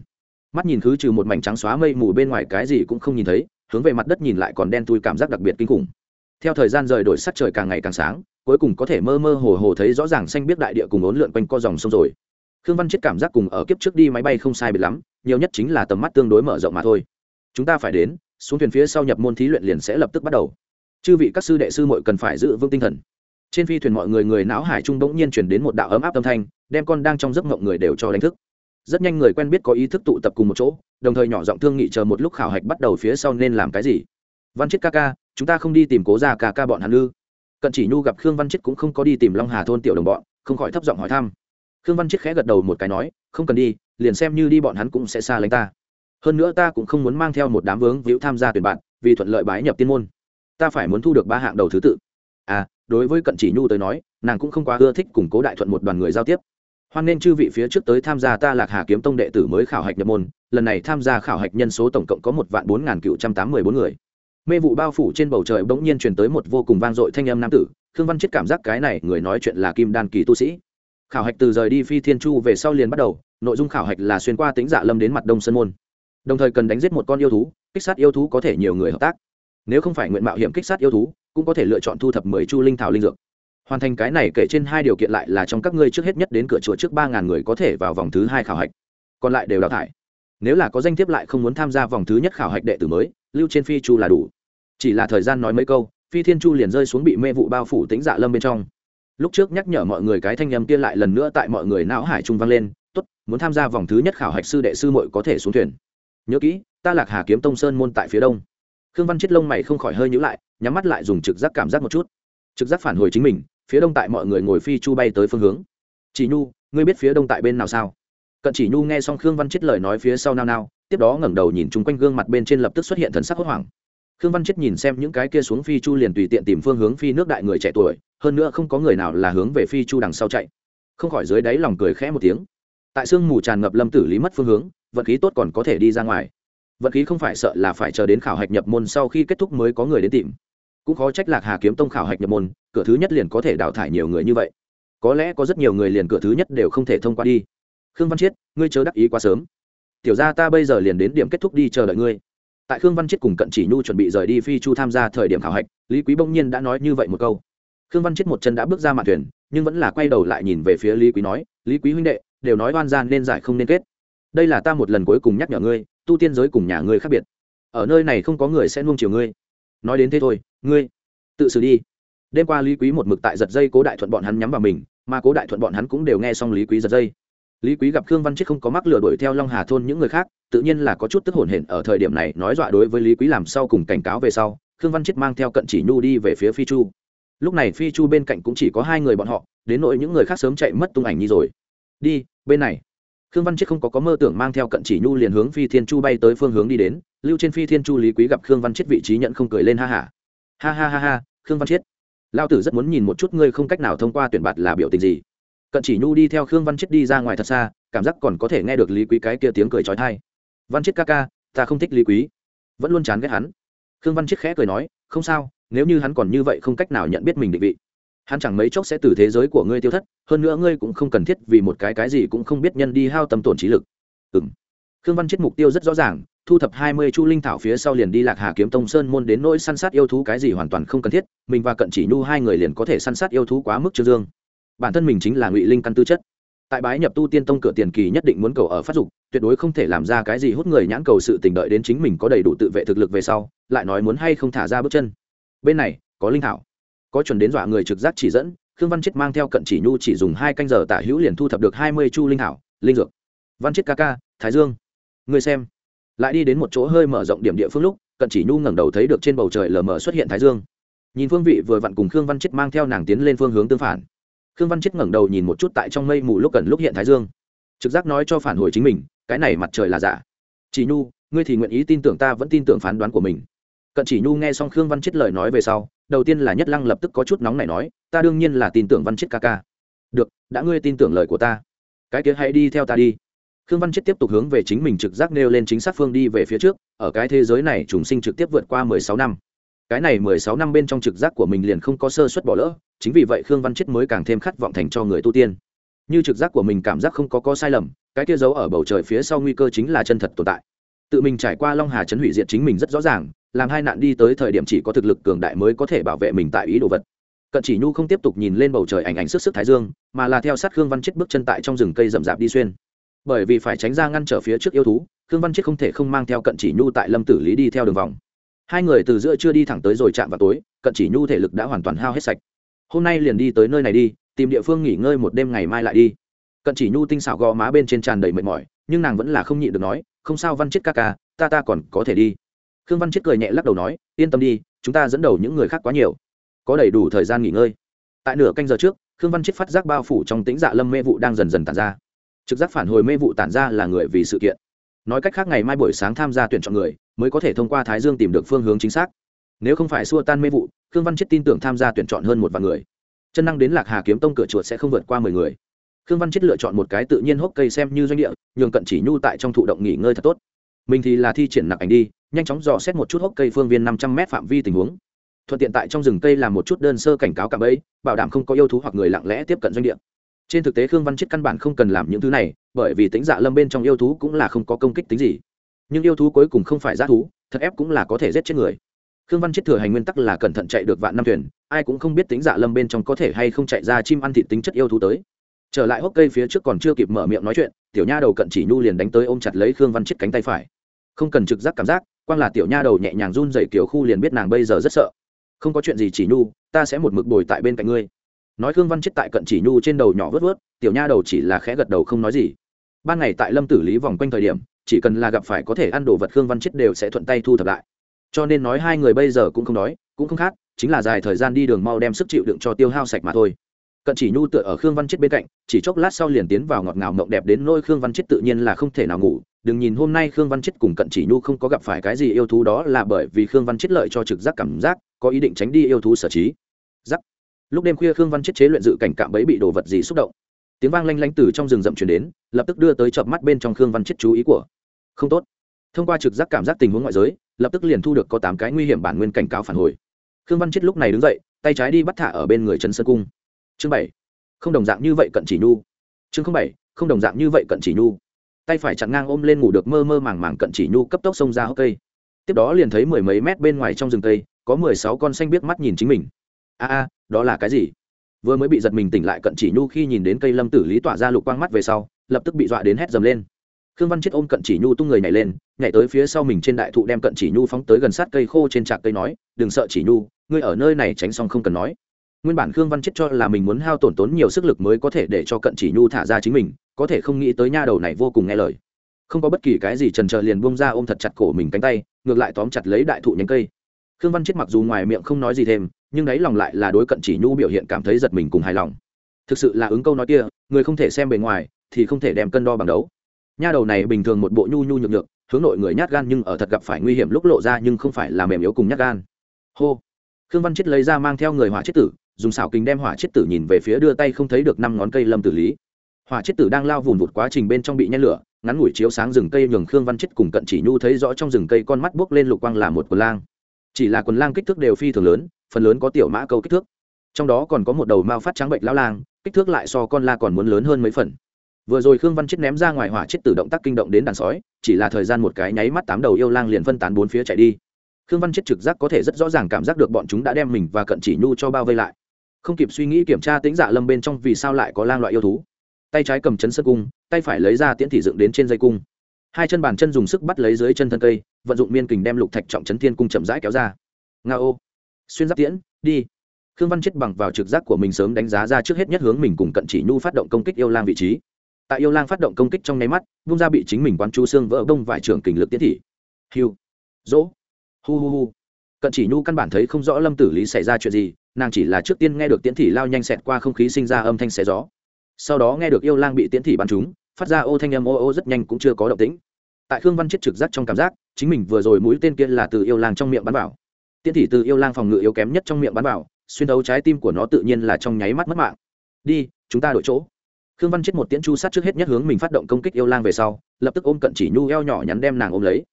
Speaker 1: Mắt nhìn khứ trừ một mảnh trắng xóa mây mù bên ngoài cái gì cũng không nhìn thấy, hướng về mặt đất nhìn lại còn đen tui cảm giác đặc biệt kinh khủng. Theo thời gian rời đổi sắc trời càng ngày càng sáng cuối cùng có thể mơ mơ hồ hồ thấy rõ ràng xanh biết đại địa cùng ốn lượn quanh co dòng sông rồi. Khương văn chết cảm giác cùng ở kiếp trước đi máy bay không sai biệt lắm, nhiều nhất chính là tầm mắt tương đối mở rộng mà thôi. Chúng ta phải đến, xuống thuyền phía sau nhập môn thí luyện liền sẽ lập tức bắt đầu. Chư vị các sư đệ sư muội cần phải giữ vững tinh thần. Trên phi thuyền mọi người người não hải trung bỗng nhiên chuyển đến một đạo ấm áp âm thanh, đem con đang trong giấc mộng người đều cho đánh thức. Rất nhanh người quen biết có ý thức tụ tập cùng một chỗ, đồng thời nhỏ giọng thương nghị chờ một lúc khảo hạch bắt đầu phía sau nên làm cái gì. Văn chết ca ca, chúng ta không đi tìm cố ra ca ca bọn hắn ư? Cận chỉ nhu gặp khương văn chết cũng không có đi tìm long hà thôn tiểu đồng bọn, không khỏi thấp giọng hỏi thăm. Khương văn chết khẽ gật đầu một cái nói, không cần đi, liền xem như đi bọn hắn cũng sẽ xa lánh ta. Hơn nữa ta cũng không muốn mang theo một đám vướng víu tham gia tuyển bạn, vì thuận lợi bái nhập tiên môn. Ta phải muốn thu được ba hạng đầu thứ tự. À đối với cận chỉ nhu tới nói, nàng cũng không quá ưa thích củng cố đại thuận một đoàn người giao tiếp. Hoan nên chư vị phía trước tới tham gia ta lạc hà kiếm tông đệ tử mới khảo hạch nhập môn, lần này tham gia khảo hạch nhân số tổng cộng có một vạn bốn nghìn cựu trăm tám mươi bốn người mê vụ bao phủ trên bầu trời bỗng nhiên truyền tới một vô cùng vang dội thanh âm nam tử. Khương văn chết cảm giác cái này người nói chuyện là kim đan kỳ tu sĩ. Khảo hạch từ rời đi phi thiên chu về sau liền bắt đầu, nội dung khảo hạch là xuyên qua tính dạ lâm đến mặt đông Sơn môn. Đồng thời cần đánh giết một con yêu thú, kích sát yêu thú có thể nhiều người hợp tác. Nếu không phải nguyện mạo hiểm kích sát yêu thú, cũng có thể lựa chọn thu thập mười chu linh thảo linh dược. Hoàn thành cái này kể trên hai điều kiện lại là trong các ngươi trước hết nhất đến cửa chùa trước ba ngàn người có thể vào vòng thứ hai khảo hạch. Còn lại đều đào thải. Nếu là có danh thiếp lại không muốn tham gia vòng thứ nhất khảo hạch đệ tử mới lưu trên phi chu là đủ. Chỉ là thời gian nói mấy câu, phi thiên chu liền rơi xuống bị mê vụ bao phủ tính dạ lâm bên trong. Lúc trước nhắc nhở mọi người cái thanh âm kia lại lần nữa tại mọi người não hải trung vang lên, tốt, muốn tham gia vòng thứ nhất khảo hạch sư đệ sư muội có thể xuống thuyền. Nhớ kỹ, ta lạc hà kiếm tông sơn môn tại phía đông. Khương văn chết lông mày không khỏi hơi nhữ lại, nhắm mắt lại dùng trực giác cảm giác một chút. Trực giác phản hồi chính mình, phía đông tại mọi người ngồi phi chu bay tới phương hướng. Chỉ nhu, ngươi biết phía đông tại bên nào sao? Cận chỉ nhu nghe xong khương văn chết lời nói phía sau nao nao tiếp đó ngẩng đầu nhìn chung quanh gương mặt bên trên lập tức xuất hiện thần sắc hốt hoảng. Khương văn chết nhìn xem những cái kia xuống phi chu liền tùy tiện tìm phương hướng phi nước đại người trẻ tuổi, hơn nữa không có người nào là hướng về phi chu đằng sau chạy. Không khỏi dưới đáy lòng cười khẽ một tiếng. Tại sương mù tràn ngập lâm tử lý mất phương hướng, vận khí tốt còn có thể đi ra ngoài. Vận khí không phải sợ là phải chờ đến khảo hạch nhập môn sau khi kết thúc mới có người đến tìm. Cũng khó trách lạc hà kiếm tông khảo hạch nhập môn, cửa thứ nhất liền có thể đào thải nhiều người như vậy. Có lẽ có rất nhiều người liền cửa thứ nhất đều không thể thông qua đi. Khương văn chiết ngươi chớ đắc ý quá sớm tiểu ra ta bây giờ liền đến điểm kết thúc đi chờ đợi ngươi. Tại khương văn chiết cùng cận chỉ nhu chuẩn bị rời đi phi chu tham gia thời điểm khảo hạch, lý quý bỗng nhiên đã nói như vậy một câu. Khương văn chiết một chân đã bước ra mạn thuyền, nhưng vẫn là quay đầu lại nhìn về phía lý quý nói, lý quý huynh đệ, đều nói oan gian nên giải không nên kết. Đây là ta một lần cuối cùng nhắc nhở ngươi, tu tiên giới cùng nhà ngươi khác biệt. Ở nơi này không có người sẽ nuông chiều ngươi. Nói đến thế thôi, ngươi, tự xử đi. Đêm qua lý quý một mực tại giật dây cố đại thuận bọn hắn nhắm vào mình, mà cố đại thuận bọn hắn cũng đều nghe xong lý quý giật dây lý quý gặp khương văn chết không có mắc lừa đuổi theo long hà thôn những người khác, tự nhiên là có chút tức hổn hển ở thời điểm này nói dọa đối với lý quý làm sau cùng cảnh cáo về sau, khương văn chết mang theo cận chỉ nhu đi về phía phi chu. Lúc này phi chu bên cạnh cũng chỉ có hai người bọn họ, đến nỗi những người khác sớm chạy mất tung ảnh nhi rồi. Đi, bên này. Khương văn chết không có có mơ tưởng mang theo cận chỉ nhu liền hướng phi thiên chu bay tới phương hướng đi đến, lưu trên phi thiên chu lý quý gặp khương văn chết vị trí nhận không cười lên ha hả ha. ha ha ha ha, khương văn chết lao tử rất muốn nhìn một chút ngươi không cách nào thông qua tuyển bạt là biểu tình gì cận chỉ nhu đi theo khương văn chết đi ra ngoài thật xa cảm giác còn có thể nghe được lý quý cái kia tiếng cười trói thai văn chết ca ca ta không thích lý quý vẫn luôn chán ghét hắn khương văn chết khẽ cười nói không sao nếu như hắn còn như vậy không cách nào nhận biết mình định vị hắn chẳng mấy chốc sẽ từ thế giới của ngươi tiêu thất hơn nữa ngươi cũng không cần thiết vì một cái cái gì cũng không biết nhân đi hao tâm tổn trí lực ừ m khương văn chết mục tiêu rất rõ ràng thu thập hai mươi chu linh thảo phía sau liền đi lạc hà kiếm tông sơn môn đến nỗi săn sát yêu thú cái gì hoàn toàn không cần thiết mình và cận chỉ nhu hai người liền có thể săn sát yêu thú quá mức trương dương bản thân mình chính là ngụy linh căn tư chất tại bái nhập tu tiên tông cửa tiền kỳ nhất định muốn cầu ở phát dục tuyệt đối không thể làm ra cái gì hút người nhãn cầu sự tình đợi đến chính mình có đầy đủ tự vệ thực lực về sau lại nói muốn hay không thả ra bước chân bên này có linh thảo có chuẩn đến dọa người trực giác chỉ dẫn khương văn chết mang theo cận chỉ nhu chỉ dùng hai canh giờ tả hữu liền thu thập được hai mươi chu linh thảo linh dược văn chết ca ca thái dương người xem lại đi đến một chỗ hơi mở rộng điểm địa phương lúc cận chỉ nhu ngẩng đầu thấy được trên bầu trời lờ mờ xuất hiện thái dương nhìn phương vị vừa vặn cùng khương văn chết mang theo nàng tiến lên phương hướng tương phản khương văn chết ngẩng đầu nhìn một chút tại trong mây mù lúc cần lúc hiện thái dương. Trực giác nói cho phản hồi chính mình, cái này mặt trời là giả. Chỉ nhu, ngươi thì nguyện ý tin tưởng ta vẫn tin tưởng phán đoán của mình. Cận chỉ nhu nghe xong khương văn chết lời nói về sau, đầu tiên là nhất lăng lập tức có chút nóng này nói, ta đương nhiên là tin tưởng văn chết ca ca. Được, đã ngươi tin tưởng lời của ta. Cái kia hãy đi theo ta đi. Khương văn chết tiếp tục hướng về chính mình trực giác nêu lên chính xác phương đi về phía trước, ở cái thế giới này trùng sinh trực tiếp vượt qua mười sáu năm. Cái này mười sáu năm bên trong trực giác của mình liền không có sơ suất bỏ lỡ chính vì vậy khương văn chết mới càng thêm khát vọng thành cho người tu tiên. Như trực giác của mình cảm giác không có có sai lầm, cái kia giấu ở bầu trời phía sau nguy cơ chính là chân thật tồn tại. Tự mình trải qua long hà chấn hủy diệt chính mình rất rõ ràng, làm hai nạn đi tới thời điểm chỉ có thực lực cường đại mới có thể bảo vệ mình tại ý đồ vật. Cận chỉ nhu không tiếp tục nhìn lên bầu trời ảnh ảnh sức sức thái dương, mà là theo sát khương văn chết bước chân tại trong rừng cây rậm rạp đi xuyên. Bởi vì phải tránh ra ngăn trở phía trước yêu thú, khương văn chết không thể không mang theo cận chỉ nhu tại lâm tử lý đi theo đường vòng. Hai người từ giữa chưa đi thẳng tới rồi chạm vào tối, cận chỉ nhu thể lực đã hoàn toàn hao hết sạch hôm nay liền đi tới nơi này đi, tìm địa phương nghỉ ngơi một đêm ngày mai lại đi. Cận chỉ nhu tinh xảo gò má bên trên tràn đầy mệt mỏi, nhưng nàng vẫn là không nhịn được nói, không sao văn chết ca ca, ta ta còn có thể đi. Khương văn chết cười nhẹ lắc đầu nói, yên tâm đi, chúng ta dẫn đầu những người khác quá nhiều. Có đầy đủ thời gian nghỉ ngơi. Tại nửa canh giờ trước, khương văn chết phát giác bao phủ trong tĩnh dạ lâm mê vụ đang dần dần tàn ra. Trực giác phản hồi mê vụ tản ra là người vì sự kiện. Nói cách khác ngày mai buổi sáng tham gia tuyển chọn người, mới có thể thông qua thái dương tìm được phương hướng chính xác nếu không phải xua tan mê vụ, khương văn chết tin tưởng tham gia tuyển chọn hơn một vạn người. Chân năng đến lạc hà kiếm tông cửa chuột sẽ không vượt qua mười người. Khương văn chết lựa chọn một cái tự nhiên hốc cây xem như doanh địa, nhường cận chỉ nhu tại trong thụ động nghỉ ngơi thật tốt. Mình thì là thi triển nặc ảnh đi, nhanh chóng dò xét một chút hốc cây phương viên năm trăm m phạm vi tình huống. Thuận tiện tại trong rừng cây làm một chút đơn sơ cảnh cáo cạm ấy bảo đảm không có yêu thú hoặc người lặng lẽ tiếp cận doanh địa. Trên thực tế khương văn chết căn bản không cần làm những thứ này, bởi vì tính dạ lâm bên trong yêu thú cũng là không có công kích tính gì. Nhưng yêu thú cuối cùng không phải g thú, thật ép cũng là có thể giết chết người khương văn chết thừa hành nguyên tắc là cẩn thận chạy được vạn năm thuyền, ai cũng không biết tính dạ lâm bên trong có thể hay không chạy ra chim ăn thịt tính chất yêu thú tới. Trở lại hốc cây phía trước còn chưa kịp mở miệng nói chuyện, tiểu nha đầu cận chỉ nhu liền đánh tới ôm chặt lấy khương văn chết cánh tay phải. Không cần trực giác cảm giác, quang là tiểu nha đầu nhẹ nhàng run dậy kiểu khu liền biết nàng bây giờ rất sợ. Không có chuyện gì chỉ nhu, ta sẽ một mực bồi tại bên cạnh ngươi. Nói khương văn chết tại cận chỉ nhu trên đầu nhỏ vớt vớt, tiểu nha đầu chỉ là khẽ gật đầu không nói gì. Ban ngày tại lâm tử lý vòng quanh thời điểm, chỉ cần là gặp phải có thể ăn đồ vật khương văn chết đều sẽ thuận tay thu thập lại cho nên nói hai người bây giờ cũng không đói, cũng không khát, chính là dài thời gian đi đường mau đem sức chịu đựng cho tiêu hao sạch mà thôi. Cận chỉ nhu tựa ở khương văn chết bên cạnh, chỉ chốc lát sau liền tiến vào ngọt ngào mộng đẹp đến nôi khương văn chết tự nhiên là không thể nào ngủ. Đừng nhìn hôm nay khương văn chết cùng cận chỉ nhu không có gặp phải cái gì yêu thú đó là bởi vì khương văn chết lợi cho trực giác cảm giác, có ý định tránh đi yêu thú sở trí. Giắc lúc đêm khuya khương văn chết chế luyện dự cảnh cạm bẫy bị đồ vật gì xúc động. Tiếng vang lanh lanh từ trong rừng rậm chuyển đến, lập tức đưa tới chợp mắt bên trong khương văn chết chú ý của. Không tốt. Thông qua trực giác cảm giác tình huống ngoại giới lập tức liền thu được có tám cái nguy hiểm bản nguyên cảnh cáo phản hồi. Khương văn chết lúc này đứng dậy, tay trái đi bắt thả ở bên người trấn sơn cung. Chương bảy. Không đồng dạng như vậy cận chỉ nhu. Chương bảy, không đồng dạng như vậy cận chỉ nhu. Tay phải chặn ngang ôm lên ngủ được mơ mơ màng màng cận chỉ nhu cấp tốc xông ra hốc cây. Tiếp đó liền thấy mười mấy mét bên ngoài trong rừng cây, có mười sáu con xanh biết mắt nhìn chính mình. A a, đó là cái gì? Vừa mới bị giật mình tỉnh lại cận chỉ nhu khi nhìn đến cây lâm tử lý tỏa ra lục quang mắt về sau, lập tức bị dọa đến hét dầm lên khương văn chết ôm cận chỉ nhu tung người nhảy lên, nhảy tới phía sau mình trên đại thụ đem cận chỉ nhu phóng tới gần sát cây khô trên trạc cây nói, đừng sợ chỉ nhu, ngươi ở nơi này tránh xong không cần nói. Nguyên bản khương văn chết cho là mình muốn hao tổn tốn nhiều sức lực mới có thể để cho cận chỉ nhu thả ra chính mình, có thể không nghĩ tới nha đầu này vô cùng nghe lời. Không có bất kỳ cái gì trần trờ liền bông ra ôm thật chặt cổ mình cánh tay, ngược lại tóm chặt lấy đại thụ nhánh cây. Khương văn chết mặc dù ngoài miệng không nói gì thêm, nhưng đáy lòng lại là đối cận chỉ nhu biểu hiện cảm thấy giật mình cùng hài lòng. Thực sự là ứng câu nói kia, người không thể xem bề ngoài thì không thể đem cân đo bằng đấu nha đầu này bình thường một bộ nhu nhu nhược nhược, hướng nội người nhát gan nhưng ở thật gặp phải nguy hiểm lúc lộ ra nhưng không phải là mềm yếu cùng nhát gan. Hô. Khương văn chết lấy ra mang theo người hỏa chết tử, dùng xảo kính đem hỏa chết tử nhìn về phía đưa tay không thấy được năm ngón cây lâm tử lý. Hỏa chết tử đang lao vùn vụt quá trình bên trong bị nhen lửa, ngắn ngủi chiếu sáng rừng cây nhường khương văn chết cùng cận chỉ nhu thấy rõ trong rừng cây con mắt buốc lên lục quang là một quần lang. Chỉ là quần lang kích thước đều phi thường lớn, phần lớn có tiểu mã câu kích thước. Trong đó còn có một đầu mao phát trắng bệnh lão lang, kích thước lại so con la còn muốn lớn hơn mấy phần vừa rồi khương văn chết ném ra ngoài hỏa chết tự động tác kinh động đến đàn sói, chỉ là thời gian một cái nháy mắt tám đầu yêu lang liền phân tán bốn phía chạy đi. Khương văn chết trực giác có thể rất rõ ràng cảm giác được bọn chúng đã đem mình và cận chỉ nhu cho bao vây lại. Không kịp suy nghĩ kiểm tra tính dạ lâm bên trong vì sao lại có lang loại yêu thú. Tay trái cầm chấn sơ cung, tay phải lấy ra tiễn thị dựng đến trên dây cung. Hai chân bàn chân dùng sức bắt lấy dưới chân thân cây, vận dụng miên kình đem lục thạch trọng chấn thiên cung chậm rãi kéo ra. Nga ô. Xuyên giáp tiễn, đi. Khương văn chết bằng vào trực giác của mình sớm đánh giá ra trước hết nhất hướng mình cùng cận chỉ nhu phát động công kích yêu lang vị trí tại yêu lang phát động công kích trong nháy mắt, vung ra bị chính mình quán chu xương vỡ bông vải trưởng kình lực tiến thị. Hiu. Dỗ hu hu hu. Cận chỉ nhu căn bản thấy không rõ lâm tử lý xảy ra chuyện gì, nàng chỉ là trước tiên nghe được tiến thị lao nhanh xẹt qua không khí sinh ra âm thanh xé gió. Sau đó nghe được yêu lang bị tiến thị bắn trúng, phát ra ô thanh âm ô ô rất nhanh cũng chưa có động tĩnh. Tại khương văn chết trực giác trong cảm giác, chính mình vừa rồi mũi tên kia là từ yêu lang trong miệng bắn vào. Tiến thị từ yêu lang phòng ngự yếu kém nhất trong miệng bắn vào, xuyên đấu trái tim của nó tự nhiên là trong nháy mắt mất mạng. Đi, chúng ta đổi chỗ khương văn chết một tiễn chu sát trước hết nhất hướng mình phát động công kích yêu lang về sau, lập tức ôm cận chỉ nhu eo nhỏ nhắn đem nàng ôm lấy.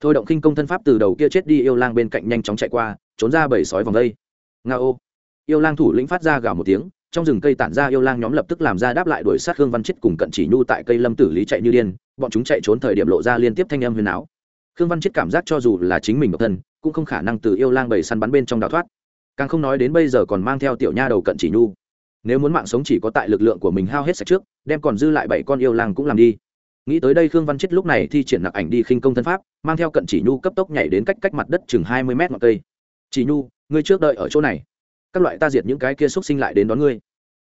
Speaker 1: Thôi động khinh công thân pháp từ đầu kia chết đi yêu lang bên cạnh nhanh chóng chạy qua, trốn ra bầy sói vòng đây. Nga ô. Yêu lang thủ lĩnh phát ra gào một tiếng, trong rừng cây tản ra yêu lang nhóm lập tức làm ra đáp lại đuổi sát khương văn chết cùng cận chỉ nhu tại cây lâm tử lý chạy như điên, bọn chúng chạy trốn thời điểm lộ ra liên tiếp thanh âm huyền áo khương văn chết cảm giác cho dù là chính mình độc thân, cũng không khả năng từ yêu lang bầy săn bắn bên trong đào thoát. Càng không nói đến bây giờ còn mang theo tiểu nha đầu cận chỉ nhu nếu muốn mạng sống chỉ có tại lực lượng của mình hao hết sạch trước, đem còn dư lại bảy con yêu lang cũng làm đi. Nghĩ tới đây khương văn chết lúc này thi triển nặc ảnh đi khinh công thân pháp, mang theo cận chỉ nhu cấp tốc nhảy đến cách cách mặt đất chừng hai mươi mét ngọn cây. Chỉ nhu, ngươi trước đợi ở chỗ này. Các loại ta diệt những cái kia xúc sinh lại đến đón ngươi.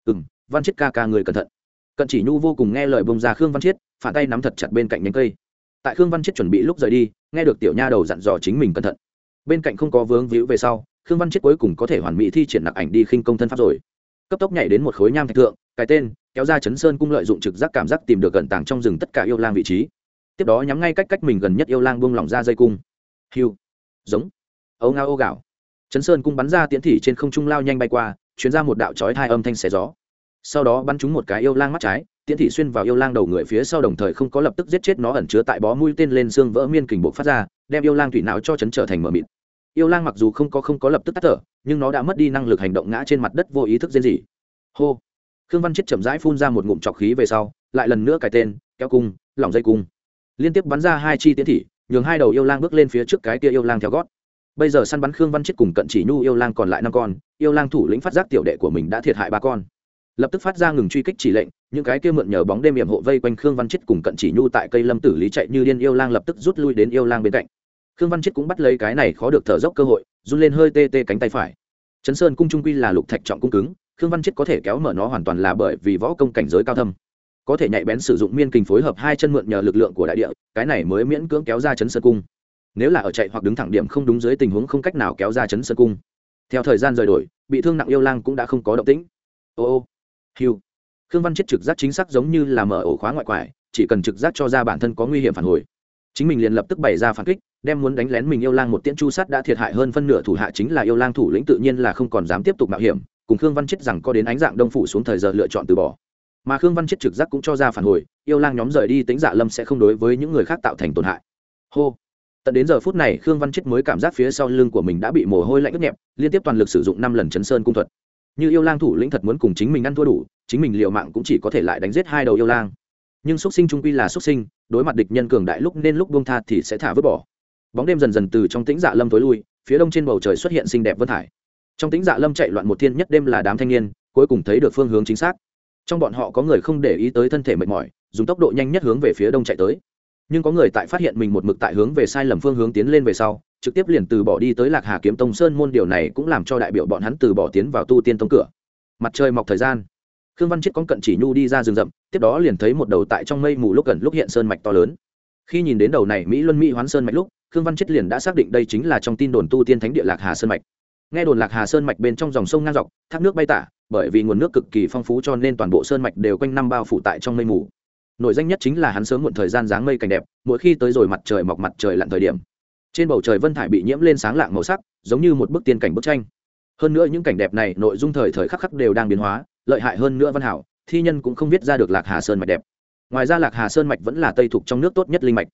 Speaker 1: Ừ m văn chết ca ca người cẩn thận. Cận chỉ nhu vô cùng nghe lời bông ra khương văn chiết phản tay nắm thật chặt bên cạnh nhánh cây. Tại khương văn chiết chuẩn bị lúc rời đi, nghe được tiểu nha đầu dặn dò chính mình cẩn thận. Bên cạnh không có vướng víu về sau, khương văn chiết cuối cùng có thể hoàn mỹ thi triển nặc ảnh đi khinh công thân pháp rồi cấp tốc nhảy đến một khối nham thạch thượng, cái tên, kéo ra chấn sơn cung lợi dụng trực giác cảm giác tìm được gần tàng trong rừng tất cả yêu lang vị trí. Tiếp đó nhắm ngay cách cách mình gần nhất yêu lang buông lỏng ra dây cung. Hiu, giống ấu ngao ô gạo. Chấn sơn cung bắn ra tiễn thị trên không trung lao nhanh bay qua chuyến ra một đạo chói thai âm thanh xé gió. Sau đó bắn trúng một cái yêu lang mắt trái, tiễn thị xuyên vào yêu lang đầu người phía sau đồng thời không có lập tức giết chết nó ẩn chứa tại bó mũi tên lên xương vỡ miên kình bộ phát ra, đem yêu lang thủy não cho chấn trở thành mờ mịt yêu lang mặc dù không có không có lập tức tắt thở, nhưng nó đã mất đi năng lực hành động ngã trên mặt đất vô ý thức riêng gì hô. Khương văn chết chậm rãi phun ra một ngụm trọc khí về sau, lại lần nữa cài tên, kéo cung, lỏng dây cung. Liên tiếp bắn ra hai chi tiến thị, nhường hai đầu yêu lang bước lên phía trước cái kia yêu lang theo gót. Bây giờ săn bắn khương văn chết cùng cận chỉ nhu yêu lang còn lại năm con, yêu lang thủ lĩnh phát giác tiểu đệ của mình đã thiệt hại ba con. Lập tức phát ra ngừng truy kích chỉ lệnh, những cái kia mượn nhờ bóng đêm hiểm hộ vây quanh khương văn chết cùng cận chỉ nhu tại cây lâm tử lý chạy như điên yêu lang lập tức rút lui đến yêu lang bên cạnh khương văn chết cũng bắt lấy cái này khó được thở dốc cơ hội, run lên hơi tê tê cánh tay phải. Chấn sơn cung trung quy là lục thạch trọng cung cứng, khương văn chết có thể kéo mở nó hoàn toàn là bởi vì võ công cảnh giới cao thâm. Có thể nhạy bén sử dụng miên kình phối hợp hai chân mượn nhờ lực lượng của đại địa, cái này mới miễn cưỡng kéo ra chấn sơn cung. Nếu là ở chạy hoặc đứng thẳng điểm không đúng dưới tình huống không cách nào kéo ra chấn sơn cung. Theo thời gian rời đổi, bị thương nặng yêu lang cũng đã không có động tĩnh. Ô ô, hiu. Khương văn chết trực giác chính xác giống như là mở ổ khóa ngoại quải, chỉ cần trực giác cho ra bản thân có nguy hiểm phản hồi chính mình liền lập tức bày ra phản kích, đem muốn đánh lén mình yêu lang một tiễn chu sát đã thiệt hại hơn phân nửa thủ hạ chính là yêu lang thủ lĩnh tự nhiên là không còn dám tiếp tục mạo hiểm, cùng khương văn chết rằng có đến ánh dạng đông phủ xuống thời giờ lựa chọn từ bỏ. Mà khương văn chết trực giác cũng cho ra phản hồi, yêu lang nhóm rời đi tính dạ lâm sẽ không đối với những người khác tạo thành tổn hại. Hô. Tận đến giờ phút này, khương văn chết mới cảm giác phía sau lưng của mình đã bị mồ hôi lạnh ướt nhẹp, liên tiếp toàn lực sử dụng năm lần chấn sơn cung thuật. Như yêu lang thủ lĩnh thật muốn cùng chính mình ăn thua đủ, chính mình liệu mạng cũng chỉ có thể lại đánh giết hai đầu yêu lang nhưng xuất sinh trung quy là xuất sinh, đối mặt địch nhân cường đại lúc nên lúc buông tha thì sẽ thả vứt bỏ. Bóng đêm dần dần từ trong tĩnh dạ lâm tối lui, phía đông trên bầu trời xuất hiện xinh đẹp vân thải trong tĩnh dạ lâm chạy loạn một thiên nhất đêm là đám thanh niên, cuối cùng thấy được phương hướng chính xác. Trong bọn họ có người không để ý tới thân thể mệt mỏi, dùng tốc độ nhanh nhất hướng về phía đông chạy tới. Nhưng có người tại phát hiện mình một mực tại hướng về sai lầm phương hướng tiến lên về sau, trực tiếp liền từ bỏ đi tới lạc hà kiếm tông sơn môn, điều này cũng làm cho đại biểu bọn hắn từ bỏ tiến vào tu tiên tông cửa. Mặt trời mọc thời gian khương văn chết con cận chỉ nhu đi ra rừng rậm, tiếp đó liền thấy một đầu tại trong mây mù lúc gần lúc hiện sơn mạch to lớn. Khi nhìn đến đầu này mỹ luân mỹ hoán sơn mạch lúc, khương văn chết liền đã xác định đây chính là trong tin đồn tu tiên thánh địa lạc hà sơn mạch. Nghe đồn lạc hà sơn mạch bên trong dòng sông ngang dọc, thác nước bay tả, bởi vì nguồn nước cực kỳ phong phú cho nên toàn bộ sơn mạch đều quanh năm bao phủ tại trong mây mù. Nổi danh nhất chính là hắn sớm muộn thời gian dáng mây cảnh đẹp, mỗi khi tới rồi mặt trời mọc mặt trời lặn thời điểm, trên bầu trời vân thải bị nhiễm lên sáng lạng màu sắc, giống như một bức tiên cảnh bức tranh. Hơn nữa những cảnh đẹp này nội dung thời thời khắc khắc đều đang biến hóa lợi hại hơn nữa văn hảo, thi nhân cũng không viết ra được lạc hà sơn mạch đẹp. Ngoài ra lạc hà sơn mạch vẫn là tây thục trong nước tốt nhất linh mạch.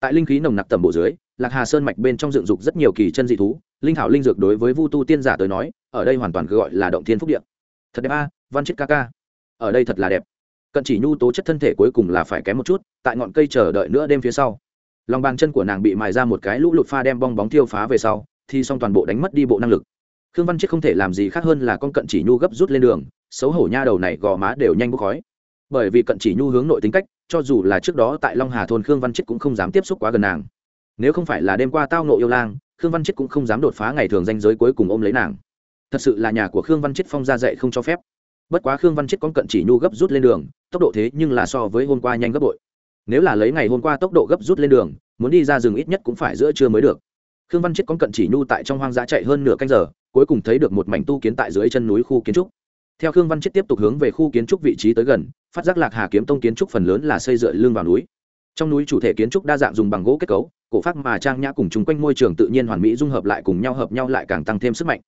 Speaker 1: Tại linh khí nồng nặc tầm bộ dưới, lạc hà sơn mạch bên trong dựng dục rất nhiều kỳ chân dị thú, linh thảo linh dược đối với vu tu tiên giả tới nói, ở đây hoàn toàn gọi là động thiên phúc điện thật đẹp a, văn chết ca ca. Ở đây thật là đẹp. Cận chỉ nhu tố chất thân thể cuối cùng là phải kém một chút, tại ngọn cây chờ đợi nữa đêm phía sau. Lòng bàn chân của nàng bị mài ra một cái lũ lụt pha đem bong bóng tiêu phá về sau thì xong toàn bộ đánh mất đi bộ năng lực khương văn chết không thể làm gì khác hơn là con cận chỉ nhu gấp rút lên đường, xấu hổ nha đầu này gò má đều nhanh bốc khói. Bởi vì cận chỉ nhu hướng nội tính cách, cho dù là trước đó tại long hà thôn khương văn chết cũng không dám tiếp xúc quá gần nàng. Nếu không phải là đêm qua tao nộ yêu lang, khương văn chết cũng không dám đột phá ngày thường danh giới cuối cùng ôm lấy nàng. Thật sự là nhà của khương văn chết phong ra dạy không cho phép. Bất quá khương văn chết con cận chỉ nhu gấp rút lên đường, tốc độ thế nhưng là so với hôm qua nhanh gấp bội. Nếu là lấy ngày hôm qua tốc độ gấp rút lên đường, muốn đi ra rừng ít nhất cũng phải giữa trưa mới được. Khương văn chết con cận chỉ nhu tại trong hoang dã chạy hơn nửa canh giờ cuối cùng thấy được một mảnh tu kiến tại dưới chân núi khu kiến trúc. Theo khương văn chết tiếp tục hướng về khu kiến trúc vị trí tới gần, phát giác lạc hà kiếm tông kiến trúc phần lớn là xây dựa lưng vào núi. Trong núi chủ thể kiến trúc đa dạng dùng bằng gỗ kết cấu, cổ pháp mà trang nhã cùng chung quanh môi trường tự nhiên hoàn mỹ dung hợp lại cùng nhau hợp nhau lại càng tăng thêm sức mạnh.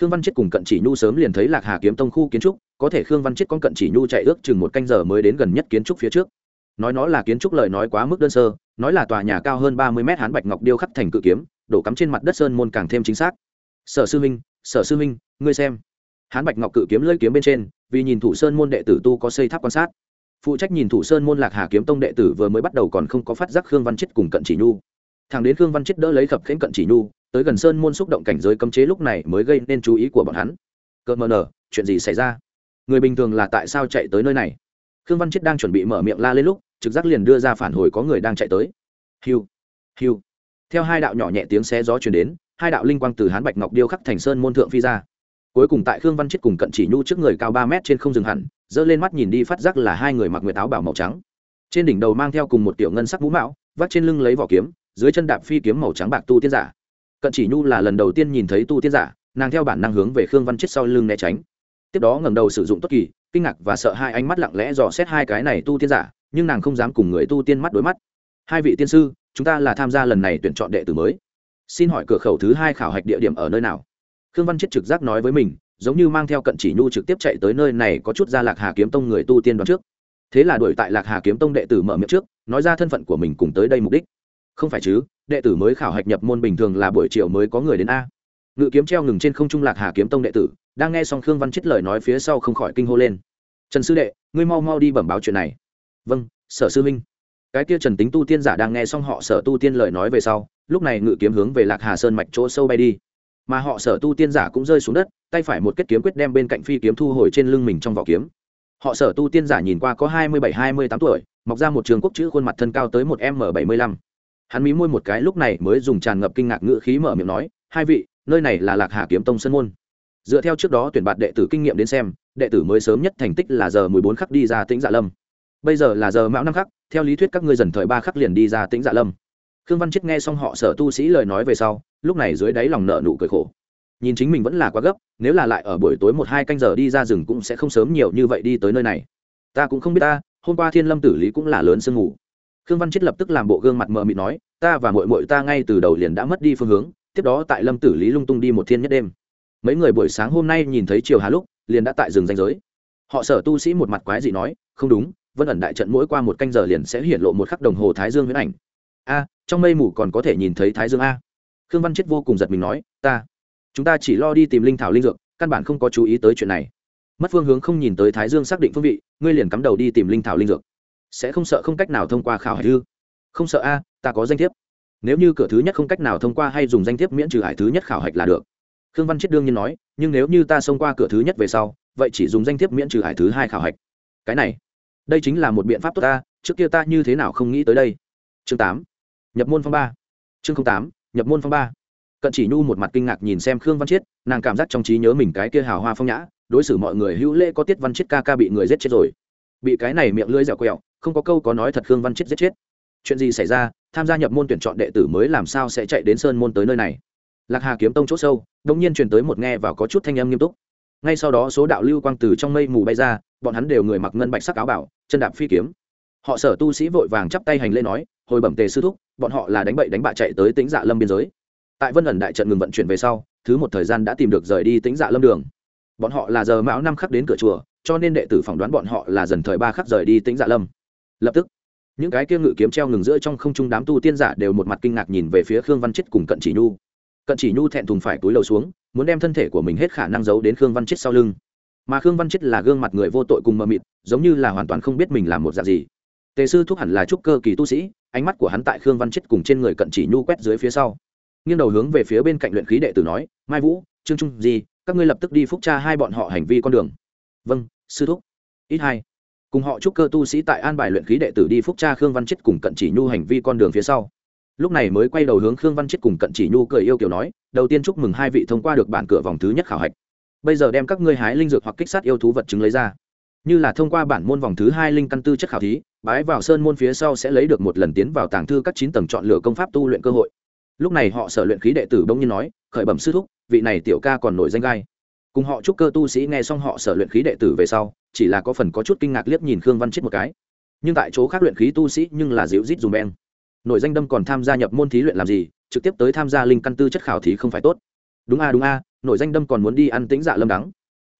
Speaker 1: Khương văn chết cùng cận chỉ nhu sớm liền thấy lạc hà kiếm tông khu kiến trúc, có thể khương văn chết con cận chỉ nhu chạy ước chừng một canh giờ mới đến gần nhất kiến trúc phía trước. Nói nó là kiến trúc lời nói quá mức đơn sơ, nói là tòa nhà cao hơn ba mươi mét hán bạch ngọc điêu khắc thành cự kiếm, đổ cắm trên mặt đất sơn môn càng thêm chính xác sở sư minh sở sư minh ngươi xem. Hán bạch ngọc cự kiếm lơi kiếm bên trên, vì nhìn thủ sơn môn đệ tử tu có xây tháp quan sát. Phụ trách nhìn thủ sơn môn lạc hà kiếm tông đệ tử vừa mới bắt đầu còn không có phát giác khương văn chết cùng cận chỉ nhu. Thằng đến khương văn chết đỡ lấy khập khẽnh cận chỉ nhu, tới gần sơn môn xúc động cảnh giới cấm chế lúc này mới gây nên chú ý của bọn hắn. Cợt mờ nở, chuyện gì xảy ra? Người bình thường là tại sao chạy tới nơi này? Khương văn chết đang chuẩn bị mở miệng la lên lúc, trực giác liền đưa ra phản hồi có người đang chạy tới. Hiu hiu. Theo hai đạo nhỏ nhẹ tiếng xé gió chuyển đến hai đạo linh quang từ hán bạch ngọc điêu khắc thành sơn môn thượng phi ra. Cuối cùng tại khương văn chết cùng cận chỉ nhu trước người cao ba mét trên không dừng hẳn, giơ lên mắt nhìn đi phát giác là hai người mặc nguyệt áo bảo màu trắng. Trên đỉnh đầu mang theo cùng một tiểu ngân sắc mũ mão vắt trên lưng lấy vỏ kiếm, dưới chân đạp phi kiếm màu trắng bạc tu tiên giả. Cận chỉ nhu là lần đầu tiên nhìn thấy tu tiên giả, nàng theo bản năng hướng về khương văn chết sau lưng né tránh. Tiếp đó ngẩng đầu sử dụng tốt kỳ, kinh ngạc và sợ hai ánh mắt lặng lẽ dò xét hai cái này tu tiên giả, nhưng nàng không dám cùng người tu tiên mắt đối mắt. Hai vị tiên sư, chúng ta là tham gia lần này tuyển chọn đệ tử mới xin hỏi cửa khẩu thứ hai khảo hạch địa điểm ở nơi nào? Khương văn chết trực giác nói với mình, giống như mang theo cận chỉ nhu trực tiếp chạy tới nơi này có chút ra lạc hà kiếm tông người tu tiên đoán trước. Thế là đuổi tại lạc hà kiếm tông đệ tử mở miệng trước, nói ra thân phận của mình cùng tới đây mục đích. Không phải chứ, đệ tử mới khảo hạch nhập môn bình thường là buổi chiều mới có người đến a. Ngự kiếm treo ngừng trên không trung lạc hà kiếm tông đệ tử, đang nghe xong khương văn chết lời nói phía sau không khỏi kinh hô lên. Trần sư đệ, ngươi mau mau đi bẩm báo chuyện này. Vâng sở sư minh cái kia trần tính tu tiên giả đang nghe xong họ sở tu tiên lời nói về sau, lúc này ngự kiếm hướng về lạc hà sơn mạch chỗ sâu bay đi. Mà họ sở tu tiên giả cũng rơi xuống đất, tay phải một kết kiếm quyết đem bên cạnh phi kiếm thu hồi trên lưng mình trong vỏ kiếm. Họ sở tu tiên giả nhìn qua có hai mươi bảy, hai mươi tám tuổi, mọc ra một trường quốc chữ khuôn mặt thân cao tới một m bảy mươi lăm. Hắn mí môi một cái lúc này mới dùng tràn ngập kinh ngạc ngữ khí mở miệng nói, hai vị, nơi này là lạc hà kiếm tông sân môn. Dựa theo trước đó tuyển bạt đệ tử kinh nghiệm đến xem, đệ tử mới sớm nhất thành tích là giờ mười bốn khắc đi ra tĩnh dạ lâm. Bây giờ là giờ mão năm khắc theo lý thuyết các ngươi dần thời ba khắc liền đi ra tĩnh dạ lâm. Khương văn chết nghe xong họ sở tu sĩ lời nói về sau, lúc này dưới đáy lòng nợ nụ cười khổ. Nhìn chính mình vẫn là quá gấp, nếu là lại ở buổi tối một hai canh giờ đi ra rừng cũng sẽ không sớm nhiều như vậy đi tới nơi này. Ta cũng không biết ta, hôm qua thiên lâm tử lý cũng là lớn sương ngủ khương văn chết lập tức làm bộ gương mặt mờ mịt nói, ta và mội mội ta ngay từ đầu liền đã mất đi phương hướng, tiếp đó tại lâm tử lý lung tung đi một thiên nhất đêm. Mấy người buổi sáng hôm nay nhìn thấy chiều hà lúc, liền đã tại rừng danh giới. Họ sở tu sĩ một mặt quái dị nói, không đúng vân ẩn đại trận mỗi qua một canh giờ liền sẽ hiện lộ một khắc đồng hồ thái dương huyễn ảnh. A, trong mây mù còn có thể nhìn thấy thái dương a. Khương văn chết vô cùng giật mình nói, ta, chúng ta chỉ lo đi tìm linh thảo linh dược, căn bản không có chú ý tới chuyện này. Mất phương hướng không nhìn tới thái dương xác định phương vị, ngươi liền cắm đầu đi tìm linh thảo linh dược. Sẽ không sợ không cách nào thông qua khảo hải thư không sợ a, ta có danh thiếp. Nếu như cửa thứ nhất không cách nào thông qua hay dùng danh thiếp miễn trừ hải thứ nhất khảo hạch là được. Khương văn chết đương nhiên nói, nhưng nếu như ta xông qua cửa thứ nhất về sau, vậy chỉ dùng danh thiếp miễn trừ hải thứ hai khảo hạch. Cái này đây chính là một biện pháp tốt ta, trước kia ta như thế nào không nghĩ tới đây. Chương tám, nhập môn phong ba. Chương tám, nhập môn phong ba. Cận chỉ nhu một mặt kinh ngạc nhìn xem khương văn chiết, nàng cảm giác trong trí nhớ mình cái kia hào hoa phong nhã, đối xử mọi người hữu lễ có tiết văn chiết ca ca bị người giết chết rồi. Bị cái này miệng lưỡi dẻo quẹo, không có câu có nói thật khương văn chiết giết chết. Chuyện gì xảy ra, tham gia nhập môn tuyển chọn đệ tử mới làm sao sẽ chạy đến sơn môn tới nơi này? Lạc hà kiếm tông chỗ sâu đông nhiên truyền tới một nghe và có chút thanh âm nghiêm túc. Ngay sau đó số đạo lưu quang từ trong mây mù bay ra, bọn hắn đều người mặc ngân bạch sắc áo bảo chân đạp phi kiếm. Họ sở tu sĩ vội vàng chắp tay hành lễ nói, hồi bẩm tề sư thúc, bọn họ là đánh bậy đánh bạ chạy tới tính dạ lâm biên giới. Tại vân ẩn đại trận ngừng vận chuyển về sau, thứ một thời gian đã tìm được rời đi tính dạ lâm đường. Bọn họ là giờ mão năm khắc đến cửa chùa, cho nên đệ tử phỏng đoán bọn họ là dần thời ba khắc rời đi tính dạ lâm. Lập tức, những cái kia ngự kiếm treo ngừng giữa trong không trung đám tu tiên giả đều một mặt kinh ngạc nhìn về phía khương văn chết cùng cận chỉ nhu. Cận chỉ nhu thẹn thùng phải túi lầu xuống, muốn đem thân thể của mình hết khả năng giấu đến khương văn chết sau lưng mà khương văn chết là gương mặt người vô tội cùng mờ mịt, giống như là hoàn toàn không biết mình làm một dạng gì. Tề sư thúc hẳn là trúc cơ kỳ tu sĩ, ánh mắt của hắn tại khương văn chết cùng trên người cận chỉ nhu quét dưới phía sau. Nghiêng đầu hướng về phía bên cạnh luyện khí đệ tử nói, mai vũ, trương trung di, các ngươi lập tức đi phúc tra hai bọn họ hành vi con đường. Vâng sư thúc. Ít hai. Cùng họ trúc cơ tu sĩ tại an bài luyện khí đệ tử đi phúc tra khương văn chết cùng cận chỉ nhu hành vi con đường phía sau. Lúc này mới quay đầu hướng khương văn chết cùng cận chỉ nhu cười yêu kiểu nói, đầu tiên chúc mừng hai vị thông qua được bản cửa vòng thứ nhất khảo hạch bây giờ đem các ngươi hái linh dược hoặc kích sát yêu thú vật chứng lấy ra. Như là thông qua bản môn vòng thứ hai linh căn tư chất khảo thí, bái vào sơn môn phía sau sẽ lấy được một lần tiến vào tàng thư các chín tầng chọn lựa công pháp tu luyện cơ hội. Lúc này họ sở luyện khí đệ tử bỗng nhiên nói, khởi bẩm sư thúc, vị này tiểu ca còn nổi danh gai. Cùng họ chúc cơ tu sĩ nghe xong họ sở luyện khí đệ tử về sau, chỉ là có phần có chút kinh ngạc liếc nhìn khương văn chết một cái. Nhưng tại chỗ khác luyện khí tu sĩ nhưng là dịu rít dùm beng. Nổi danh đâm còn tham gia nhập môn thí luyện làm gì, trực tiếp tới tham gia linh căn tư chất khảo thí không phải tốt. Đúng a đúng a nổi danh đâm còn muốn đi ăn tính dạ lâm đắng.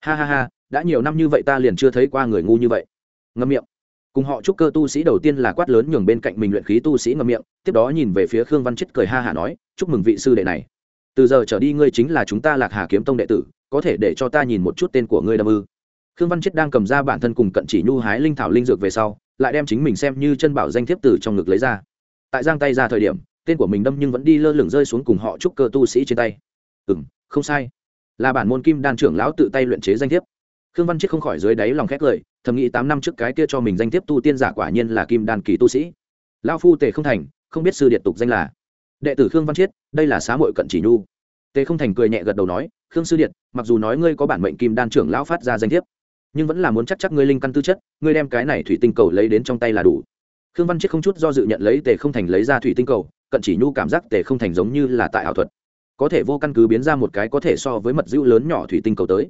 Speaker 1: Ha ha ha, đã nhiều năm như vậy ta liền chưa thấy qua người ngu như vậy. Ngâm miệng. Cùng họ chúc cơ tu sĩ đầu tiên là quát lớn nhường bên cạnh mình luyện khí tu sĩ ngâm miệng, tiếp đó nhìn về phía khương văn chết cười ha hả nói, chúc mừng vị sư đệ này. Từ giờ trở đi ngươi chính là chúng ta lạc hà kiếm tông đệ tử, có thể để cho ta nhìn một chút tên của ngươi đâm ư? Khương văn chết đang cầm ra bản thân cùng cận chỉ nhu hái linh thảo linh dược về sau, lại đem chính mình xem như chân bảo danh thiếp từ trong ngực lấy ra. Tại giang tay ra thời điểm, tên của mình đâm nhưng vẫn đi lơ lửng rơi xuống cùng họ chúc cơ tu sĩ trên tay. Ừ m không sai. Là bản môn kim đan trưởng lão tự tay luyện chế danh thiếp. Khương văn chiết không khỏi dưới đáy lòng khét lời thầm nghĩ tám năm trước cái kia cho mình danh thiếp tu tiên giả quả nhiên là kim đan kỳ tu sĩ. Lao phu tề không thành, không biết sư điện tục danh là. Đệ tử khương văn chiết, đây là xá mội cận chỉ nhu. Tề không thành cười nhẹ gật đầu nói, khương sư điện, mặc dù nói ngươi có bản mệnh kim đan trưởng lão phát ra danh thiếp, nhưng vẫn là muốn chắc chắc ngươi linh căn tư chất, ngươi đem cái này thủy tinh cầu lấy đến trong tay là đủ. Khương văn chiết không chút do dự nhận lấy tề không thành lấy ra thủy tinh cầu, cận chỉ nhu cảm giác tề không thành giống như là tại ảo thuật có thể vô căn cứ biến ra một cái có thể so với mật dữ lớn nhỏ thủy tinh cầu tới.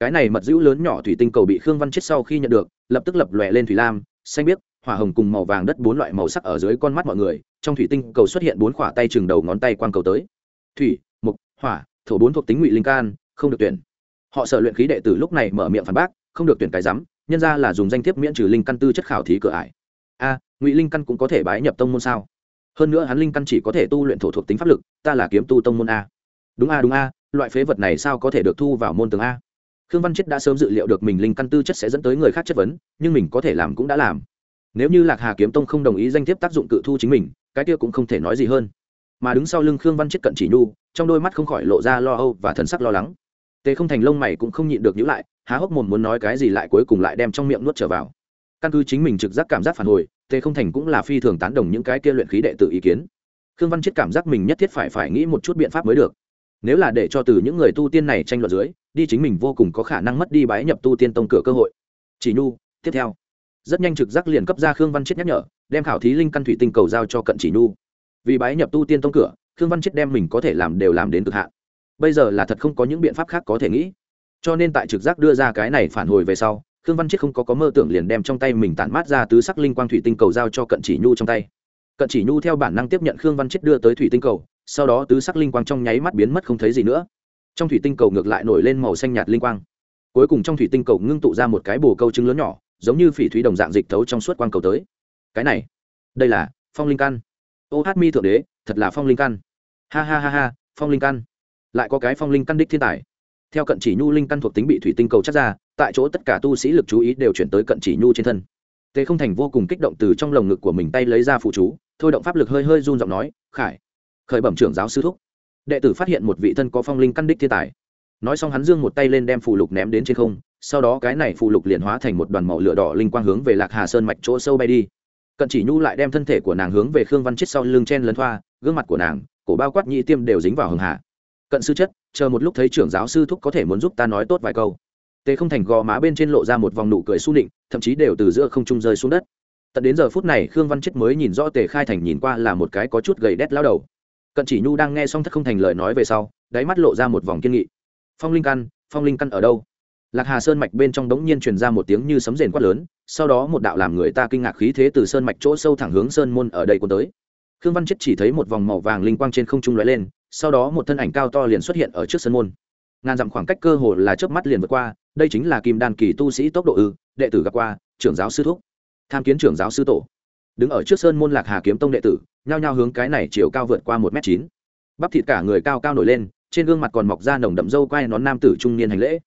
Speaker 1: Cái này mật dữ lớn nhỏ thủy tinh cầu bị khương văn chết sau khi nhận được, lập tức lập lòe lên thủy lam, xanh biếc, hỏa hồng cùng màu vàng đất bốn loại màu sắc ở dưới con mắt mọi người, trong thủy tinh cầu xuất hiện bốn khỏa tay chừng đầu ngón tay quang cầu tới. Thủy, mục, hỏa, thổ bốn thuộc tính ngụy linh can, không được tuyển. Họ sợ luyện khí đệ tử lúc này mở miệng phản bác, không được tuyển cái rắm, nhân ra là dùng danh thiếp miễn trừ linh căn tư chất khảo thí cửa ải. A, ngụy linh căn cũng có thể bái nhập tông môn sao? Hơn nữa hắn linh căn chỉ có thể tu luyện thổ thuộc tính pháp lực, ta là kiếm tu tông môn a. Đúng a đúng a, loại phế vật này sao có thể được thu vào môn tường a? Khương văn chết đã sớm dự liệu được mình linh căn tư chất sẽ dẫn tới người khác chất vấn, nhưng mình có thể làm cũng đã làm. Nếu như lạc hà kiếm tông không đồng ý danh thiếp tác dụng cự thu chính mình, cái kia cũng không thể nói gì hơn. Mà đứng sau lưng khương văn chết cận chỉ nhu, trong đôi mắt không khỏi lộ ra lo âu và thần sắc lo lắng. Tề không thành lông mày cũng không nhịn được nhữ lại, há hốc mồm muốn nói cái gì lại cuối cùng lại đem trong miệng nuốt trở vào. Căn cứ chính mình trực giác cảm giác phản hồi tề không thành cũng là phi thường tán đồng những cái kia luyện khí đệ tử ý kiến. Khương văn chết cảm giác mình nhất thiết phải phải nghĩ một chút biện pháp mới được. Nếu là để cho từ những người tu tiên này tranh luận dưới, đi chính mình vô cùng có khả năng mất đi bái nhập tu tiên tông cửa cơ hội. Chỉ nhu, tiếp theo. Rất nhanh trực giác liền cấp ra khương văn chết nhắc nhở, đem khảo thí linh căn thủy tinh cầu giao cho cận chỉ nhu. Vì bái nhập tu tiên tông cửa, khương văn chết đem mình có thể làm đều làm đến cực hạn. Bây giờ là thật không có những biện pháp khác có thể nghĩ. Cho nên tại trực giác đưa ra cái này phản hồi về sau khương văn Chiết không có có mơ tưởng liền đem trong tay mình tản mát ra tứ sắc linh quang thủy tinh cầu giao cho cận chỉ nhu trong tay. Cận chỉ nhu theo bản năng tiếp nhận khương văn Chiết đưa tới thủy tinh cầu, sau đó tứ sắc linh quang trong nháy mắt biến mất không thấy gì nữa. Trong thủy tinh cầu ngược lại nổi lên màu xanh nhạt linh quang. Cuối cùng trong thủy tinh cầu ngưng tụ ra một cái bồ câu trứng lớn nhỏ, giống như phỉ thúy đồng dạng dịch thấu trong suốt quang cầu tới. Cái này, đây là phong linh căn. Ô hát mi thượng đế, thật là phong linh căn. Ha ha ha ha, phong linh căn. Lại có cái phong linh căn đích thiên tài. Theo cận chỉ nhu linh căn thuộc tính bị thủy tinh cầu chắc ra tại chỗ tất cả tu sĩ lực chú ý đều chuyển tới cận chỉ nhu trên thân. Tề không thành vô cùng kích động từ trong lồng ngực của mình tay lấy ra phụ chú, thôi động pháp lực hơi hơi run giọng nói, khải, khởi bẩm trưởng giáo sư thúc. Đệ tử phát hiện một vị thân có phong linh căn đích thiên tài. Nói xong hắn dương một tay lên đem phù lục ném đến trên không, sau đó cái này phù lục liền hóa thành một đoàn màu lửa đỏ linh quang hướng về lạc hà sơn mạch chỗ sâu bay đi. Cận chỉ nhu lại đem thân thể của nàng hướng về khương văn chết sau lưng chen lấn thoa, gương mặt của nàng, cổ bao quát nhị tiêm đều dính vào hường hạ cận sư chất, chờ một lúc thấy trưởng giáo sư thúc có thể muốn giúp ta nói tốt vài câu tề không thành gò má bên trên lộ ra một vòng nụ cười s u nịnh, thậm chí đều từ giữa không trung rơi xuống đất. Tận đến giờ phút này, khương văn chết mới nhìn rõ tề khai thành nhìn qua là một cái có chút gầy đét lao đầu. Cận chỉ nhu đang nghe xong thất không thành lời nói về sau, đáy mắt lộ ra một vòng kiên nghị. Phong linh căn, phong linh căn ở đâu? Lạc hà sơn mạch bên trong đống nhiên truyền ra một tiếng như sấm rền quát lớn, sau đó một đạo làm người ta kinh ngạc khí thế từ sơn mạch chỗ sâu thẳng hướng sơn môn ở đây cuốn tới. Khương văn chết chỉ thấy một vòng màu vàng linh quang trên không trung lóe lên, sau đó một thân ảnh cao to liền xuất hiện ở trước sơn môn ngàn dặm khoảng cách cơ hồ là chớp mắt liền vượt qua, đây chính là kim đan kỳ tu sĩ tốc độ ư, đệ tử gặp qua, trưởng giáo sư thúc. Tham kiến trưởng giáo sư tổ. Đứng ở trước sơn môn lạc hà kiếm tông đệ tử, nhao nhao hướng cái này chiều cao vượt qua một m chín. Bắp thịt cả người cao cao nổi lên, trên gương mặt còn mọc ra nồng đậm râu quai nón nam tử trung niên hành lễ.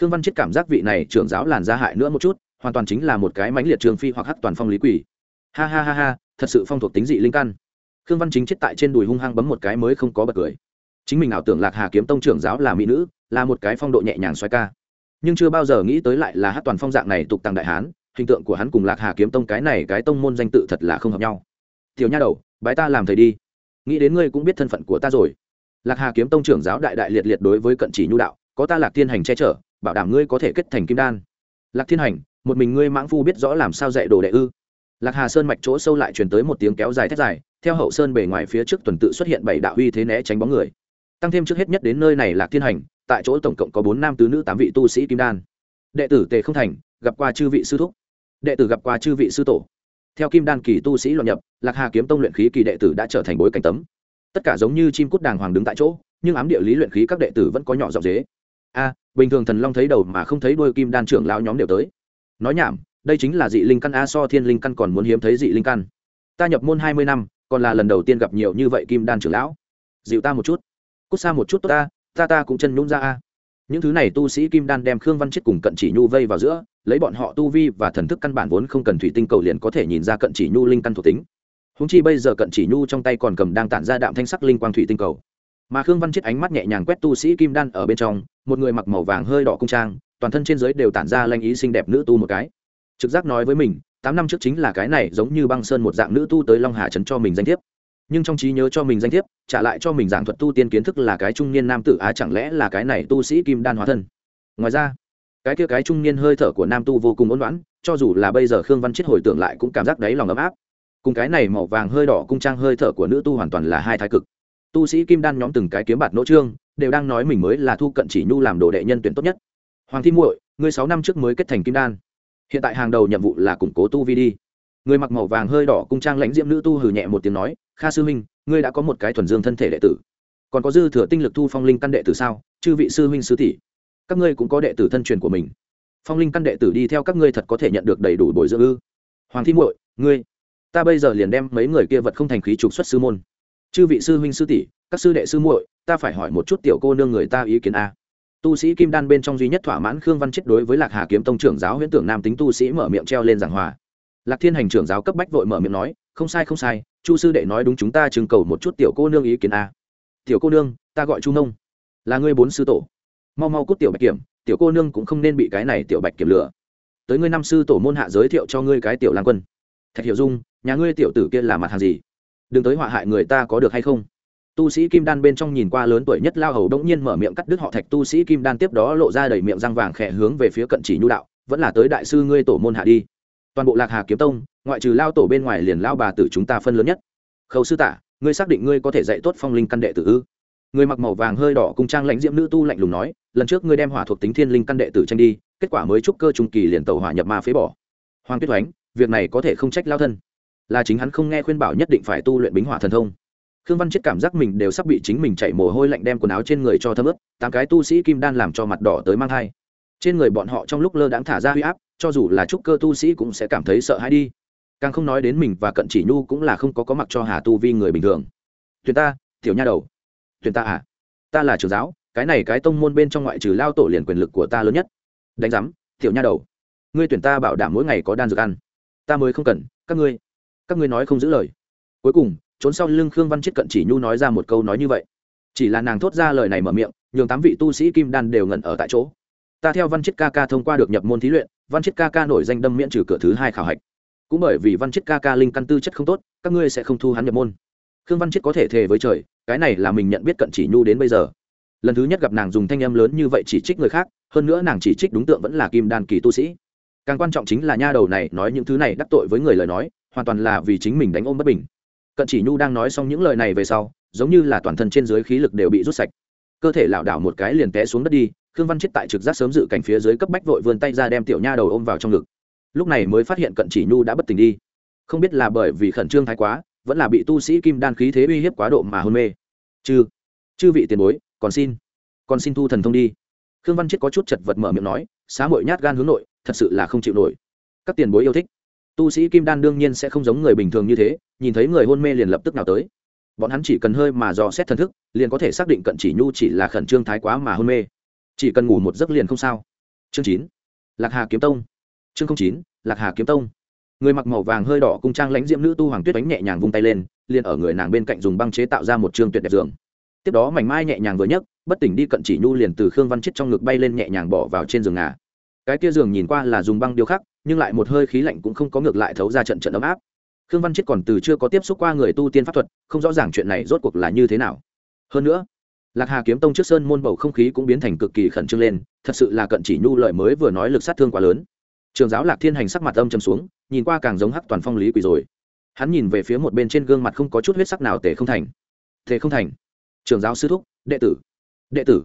Speaker 1: Khương văn chết cảm giác vị này trưởng giáo làn ra hại nữa một chút, hoàn toàn chính là một cái mãnh liệt trường phi hoặc hắc toàn phong lý quỷ. Ha ha ha ha, thật sự phong thuộc tính dị linh căn. Khương văn chính chết tại trên đùi hung hăng bấm một cái mới không có bật cười. Chính mình ảo tưởng lạc hà kiếm tông trưởng giáo là mỹ nữ là một cái phong độ nhẹ nhàng xoay ca. Nhưng chưa bao giờ nghĩ tới lại là hát toàn phong dạng này tục tàng đại hán, hình tượng của hắn cùng lạc hà kiếm tông cái này cái tông môn danh tự thật là không hợp nhau. Tiểu nha đầu, bái ta làm thầy đi. Nghĩ đến ngươi cũng biết thân phận của ta rồi. Lạc hà kiếm tông trưởng giáo đại đại liệt liệt đối với cận chỉ nhu đạo, có ta lạc thiên hành che chở, bảo đảm ngươi có thể kết thành kim đan. Lạc thiên hành, một mình ngươi mãng phu biết rõ làm sao dạy đồ đệ ư? Lạc hà sơn mạch chỗ sâu lại truyền tới một tiếng kéo dài thét dài, theo hậu sơn bề ngoài phía trước tuần tự xuất hiện bảy đạo uy thế né tránh bóng người tăng thêm trước hết nhất đến nơi này là thiên hành, tại chỗ tổng cộng có bốn nam tứ nữ tám vị tu sĩ kim đan. Đệ tử tề không thành, gặp qua chư vị sư thúc. Đệ tử gặp qua chư vị sư tổ. Theo kim đan kỳ tu sĩ luận nhập, lạc hà kiếm tông luyện khí kỳ đệ tử đã trở thành bối cảnh tấm. Tất cả giống như chim cút đàng hoàng đứng tại chỗ, nhưng ám địa lý luyện khí các đệ tử vẫn có nhỏ giọng dế. A, bình thường thần long thấy đầu mà không thấy đôi kim đan trưởng lão nhóm đều tới. Nói nhảm, đây chính là dị linh căn a so thiên linh căn còn muốn hiếm thấy dị linh căn. Ta nhập môn hai mươi năm, còn là lần đầu tiên gặp nhiều như vậy kim đan trưởng lão. Dịu ta một chút cút xa một chút tốt ta ta ta cũng chân nhún ra a. Những thứ này tu sĩ kim đan đem khương văn chết cùng cận chỉ nhu vây vào giữa, lấy bọn họ tu vi và thần thức căn bản vốn không cần thủy tinh cầu liền có thể nhìn ra cận chỉ nhu linh căn thuộc tính. Húng chi bây giờ cận chỉ nhu trong tay còn cầm đang tản ra đạm thanh sắc linh quang thủy tinh cầu. Mà khương văn chết ánh mắt nhẹ nhàng quét tu sĩ kim đan ở bên trong, một người mặc màu vàng hơi đỏ cung trang, toàn thân trên giới đều tản ra lanh ý xinh đẹp nữ tu một cái. Trực giác nói với mình, tám năm trước chính là cái này giống như băng sơn một dạng nữ tu tới long hà trấn cho mình danh thiếp nhưng trong trí nhớ cho mình danh thiếp, trả lại cho mình giảng thuật tu tiên kiến thức là cái trung niên nam tử, á, chẳng lẽ là cái này tu sĩ kim đan hóa thân? Ngoài ra, cái kia cái trung niên hơi thở của nam tu vô cùng ôn loãn cho dù là bây giờ khương văn chết hồi tưởng lại cũng cảm giác đáy lòng ấm áp. Cùng cái này màu vàng hơi đỏ cung trang hơi thở của nữ tu hoàn toàn là hai thái cực. Tu sĩ kim đan nhóm từng cái kiếm bạt nỗ trương, đều đang nói mình mới là thu cận chỉ nhu làm đồ đệ nhân tuyển tốt nhất. Hoàng thi muội, ngươi sáu năm trước mới kết thành kim đan. Hiện tại hàng đầu nhiệm vụ là củng cố tu vi đi. Người mặc màu vàng hơi đỏ cung trang lãnh diễm nữ tu hừ nhẹ một tiếng nói kha sư huynh, ngươi đã có một cái thuần dương thân thể đệ tử. Còn có dư thừa tinh lực thu phong linh căn đệ tử sao? Chư vị sư huynh sư tỷ, các ngươi cũng có đệ tử thân truyền của mình. Phong linh căn đệ tử đi theo các ngươi thật có thể nhận được đầy đủ bồi dưỡng ư? Hoàng thi muội, ngươi, ta bây giờ liền đem mấy người kia vật không thành khí trục xuất sư môn. Chư vị sư huynh sư tỷ, các sư đệ sư muội, ta phải hỏi một chút tiểu cô nương người ta ý kiến a. Tu sĩ kim đan bên trong duy nhất thỏa mãn khương văn chết đối với lạc hà kiếm tông trưởng giáo huyễn tưởng nam tính tu sĩ mở miệng treo lên giảng hòa. Lạc thiên hành trưởng giáo cấp bách vội mở miệng nói, không sai không sai chu sư đệ nói đúng chúng ta trưng cầu một chút tiểu cô nương ý kiến a. Tiểu cô nương, ta gọi chu nông là ngươi bốn sư tổ. Mau mau cút tiểu bạch kiểm, tiểu cô nương cũng không nên bị cái này tiểu bạch kiểm lửa tới ngươi năm sư tổ môn hạ giới thiệu cho ngươi cái tiểu lang quân. Thạch hiểu dung, nhà ngươi tiểu tử kia là mặt hàng gì? Đừng tới họa hại người ta có được hay không? Tu sĩ kim đan bên trong nhìn qua lớn tuổi nhất lao hầu đông nhiên mở miệng cắt đứt họ thạch. Tu sĩ kim đan tiếp đó lộ ra đầy miệng răng vàng khẽ hướng về phía cận chỉ nhu đạo, vẫn là tới đại sư ngươi tổ môn hạ đi toàn bộ lạc hà kiếm tông, ngoại trừ lao tổ bên ngoài liền lao bà tử chúng ta phân lớn nhất. Khâu sư tả, ngươi xác định ngươi có thể dạy tốt phong linh căn đệ tử ư? Người mặc màu vàng hơi đỏ cùng trang lãnh diễm nữ tu lạnh lùng nói, lần trước ngươi đem hỏa thuộc tính thiên linh căn đệ tử tranh đi, kết quả mới trúc cơ trung kỳ liền tàu hỏa nhập ma phế bỏ. Hoàng tuyết oánh, việc này có thể không trách lao thân. Là chính hắn không nghe khuyên bảo nhất định phải tu luyện bính hỏa thần thông. Khương văn chết cảm giác mình đều sắp bị chính mình chạy mồ hôi lạnh đem quần áo trên người cho thấm ướt, tám cái tu sĩ kim đan làm cho mặt đỏ tới mang thai. Trên người bọn họ trong lúc lơ đãng thả ra huy áp cho dù là trúc cơ tu sĩ cũng sẽ cảm thấy sợ hãi đi. Càng không nói đến mình và cận chỉ nhu cũng là không có có mặc cho hà tu vi người bình thường. Tuyển ta, tiểu nha đầu. Tuyển ta à? Ta là trưởng giáo, cái này cái tông môn bên trong ngoại trừ lao tổ liền quyền lực của ta lớn nhất. Đánh giám, tiểu nha đầu. Ngươi tuyển ta bảo đảm mỗi ngày có đan dược ăn. Ta mới không cần, các ngươi. Các ngươi nói không giữ lời. Cuối cùng, trốn sau lưng khương văn chết cận chỉ nhu nói ra một câu nói như vậy. Chỉ là nàng thốt ra lời này mở miệng, nhường tám vị tu sĩ kim đan đều ngẩn ở tại chỗ. Ta theo văn chết ca ca thông qua được nhập môn thí luyện văn chết ca ca nổi danh đâm miễn trừ cửa thứ hai khảo hạch. Cũng bởi vì văn chết ca ca linh căn tư chất không tốt, các ngươi sẽ không thu hắn nhập môn. Khương văn chết có thể thề với trời, cái này là mình nhận biết cận chỉ nhu đến bây giờ. Lần thứ nhất gặp nàng dùng thanh âm lớn như vậy chỉ trích người khác, hơn nữa nàng chỉ trích đúng tượng vẫn là kim đan kỳ tu sĩ. Càng quan trọng chính là nha đầu này nói những thứ này đắc tội với người lời nói, hoàn toàn là vì chính mình đánh ôm bất bình. Cận chỉ nhu đang nói xong những lời này về sau, giống như là toàn thân trên dưới khí lực đều bị rút sạch. Cơ thể lảo đảo một cái liền té xuống đất đi khương văn chết tại trực giác sớm dự cảnh phía dưới cấp bách vội vươn tay ra đem tiểu nha đầu ôm vào trong ngực. Lúc này mới phát hiện cận chỉ nhu đã bất tỉnh đi. Không biết là bởi vì khẩn trương thái quá, vẫn là bị tu sĩ kim đan khí thế uy hiếp quá độ mà hôn mê. Chư chư vị tiền bối, còn xin còn xin thu thần thông đi. Khương văn chết có chút chật vật mở miệng nói, xá mội nhát gan hướng nội, thật sự là không chịu nổi. Các tiền bối yêu thích. Tu sĩ kim đan đương nhiên sẽ không giống người bình thường như thế, nhìn thấy người hôn mê liền lập tức nào tới. Bọn hắn chỉ cần hơi mà dò xét thần thức, liền có thể xác định cận chỉ nhu chỉ là khẩn trương thái quá mà hôn mê chỉ cần ngủ một giấc liền không sao. Chương chín. Lạc hà kiếm tông. Chương chín, lạc hà kiếm tông. Người mặc màu vàng hơi đỏ cung trang lãnh diễm nữ tu hoàng tuyết đánh nhẹ nhàng vung tay lên, liền ở người nàng bên cạnh dùng băng chế tạo ra một trường tuyệt đẹp giường. Tiếp đó mảnh mai nhẹ nhàng vừa nhấc, bất tỉnh đi cận chỉ nhu liền từ khương văn chết trong ngực bay lên nhẹ nhàng bỏ vào trên giường ngà. Cái kia giường nhìn qua là dùng băng điêu khắc, nhưng lại một hơi khí lạnh cũng không có ngược lại thấu ra trận trận ấm áp. Khương văn chết còn từ chưa có tiếp xúc qua người tu tiên pháp thuật, không rõ ràng chuyện này rốt cuộc là như thế nào. Hơn nữa lạc hà kiếm tông trước sơn môn bầu không khí cũng biến thành cực kỳ khẩn trương lên, thật sự là cận chỉ nhu lợi mới vừa nói lực sát thương quá lớn. Trường giáo lạc thiên hành sắc mặt âm chầm xuống, nhìn qua càng giống hắc toàn phong lý quỷ rồi. Hắn nhìn về phía một bên trên gương mặt không có chút huyết sắc nào tề không thành. Tề không thành. Trường giáo sư thúc, đệ tử. Đệ tử.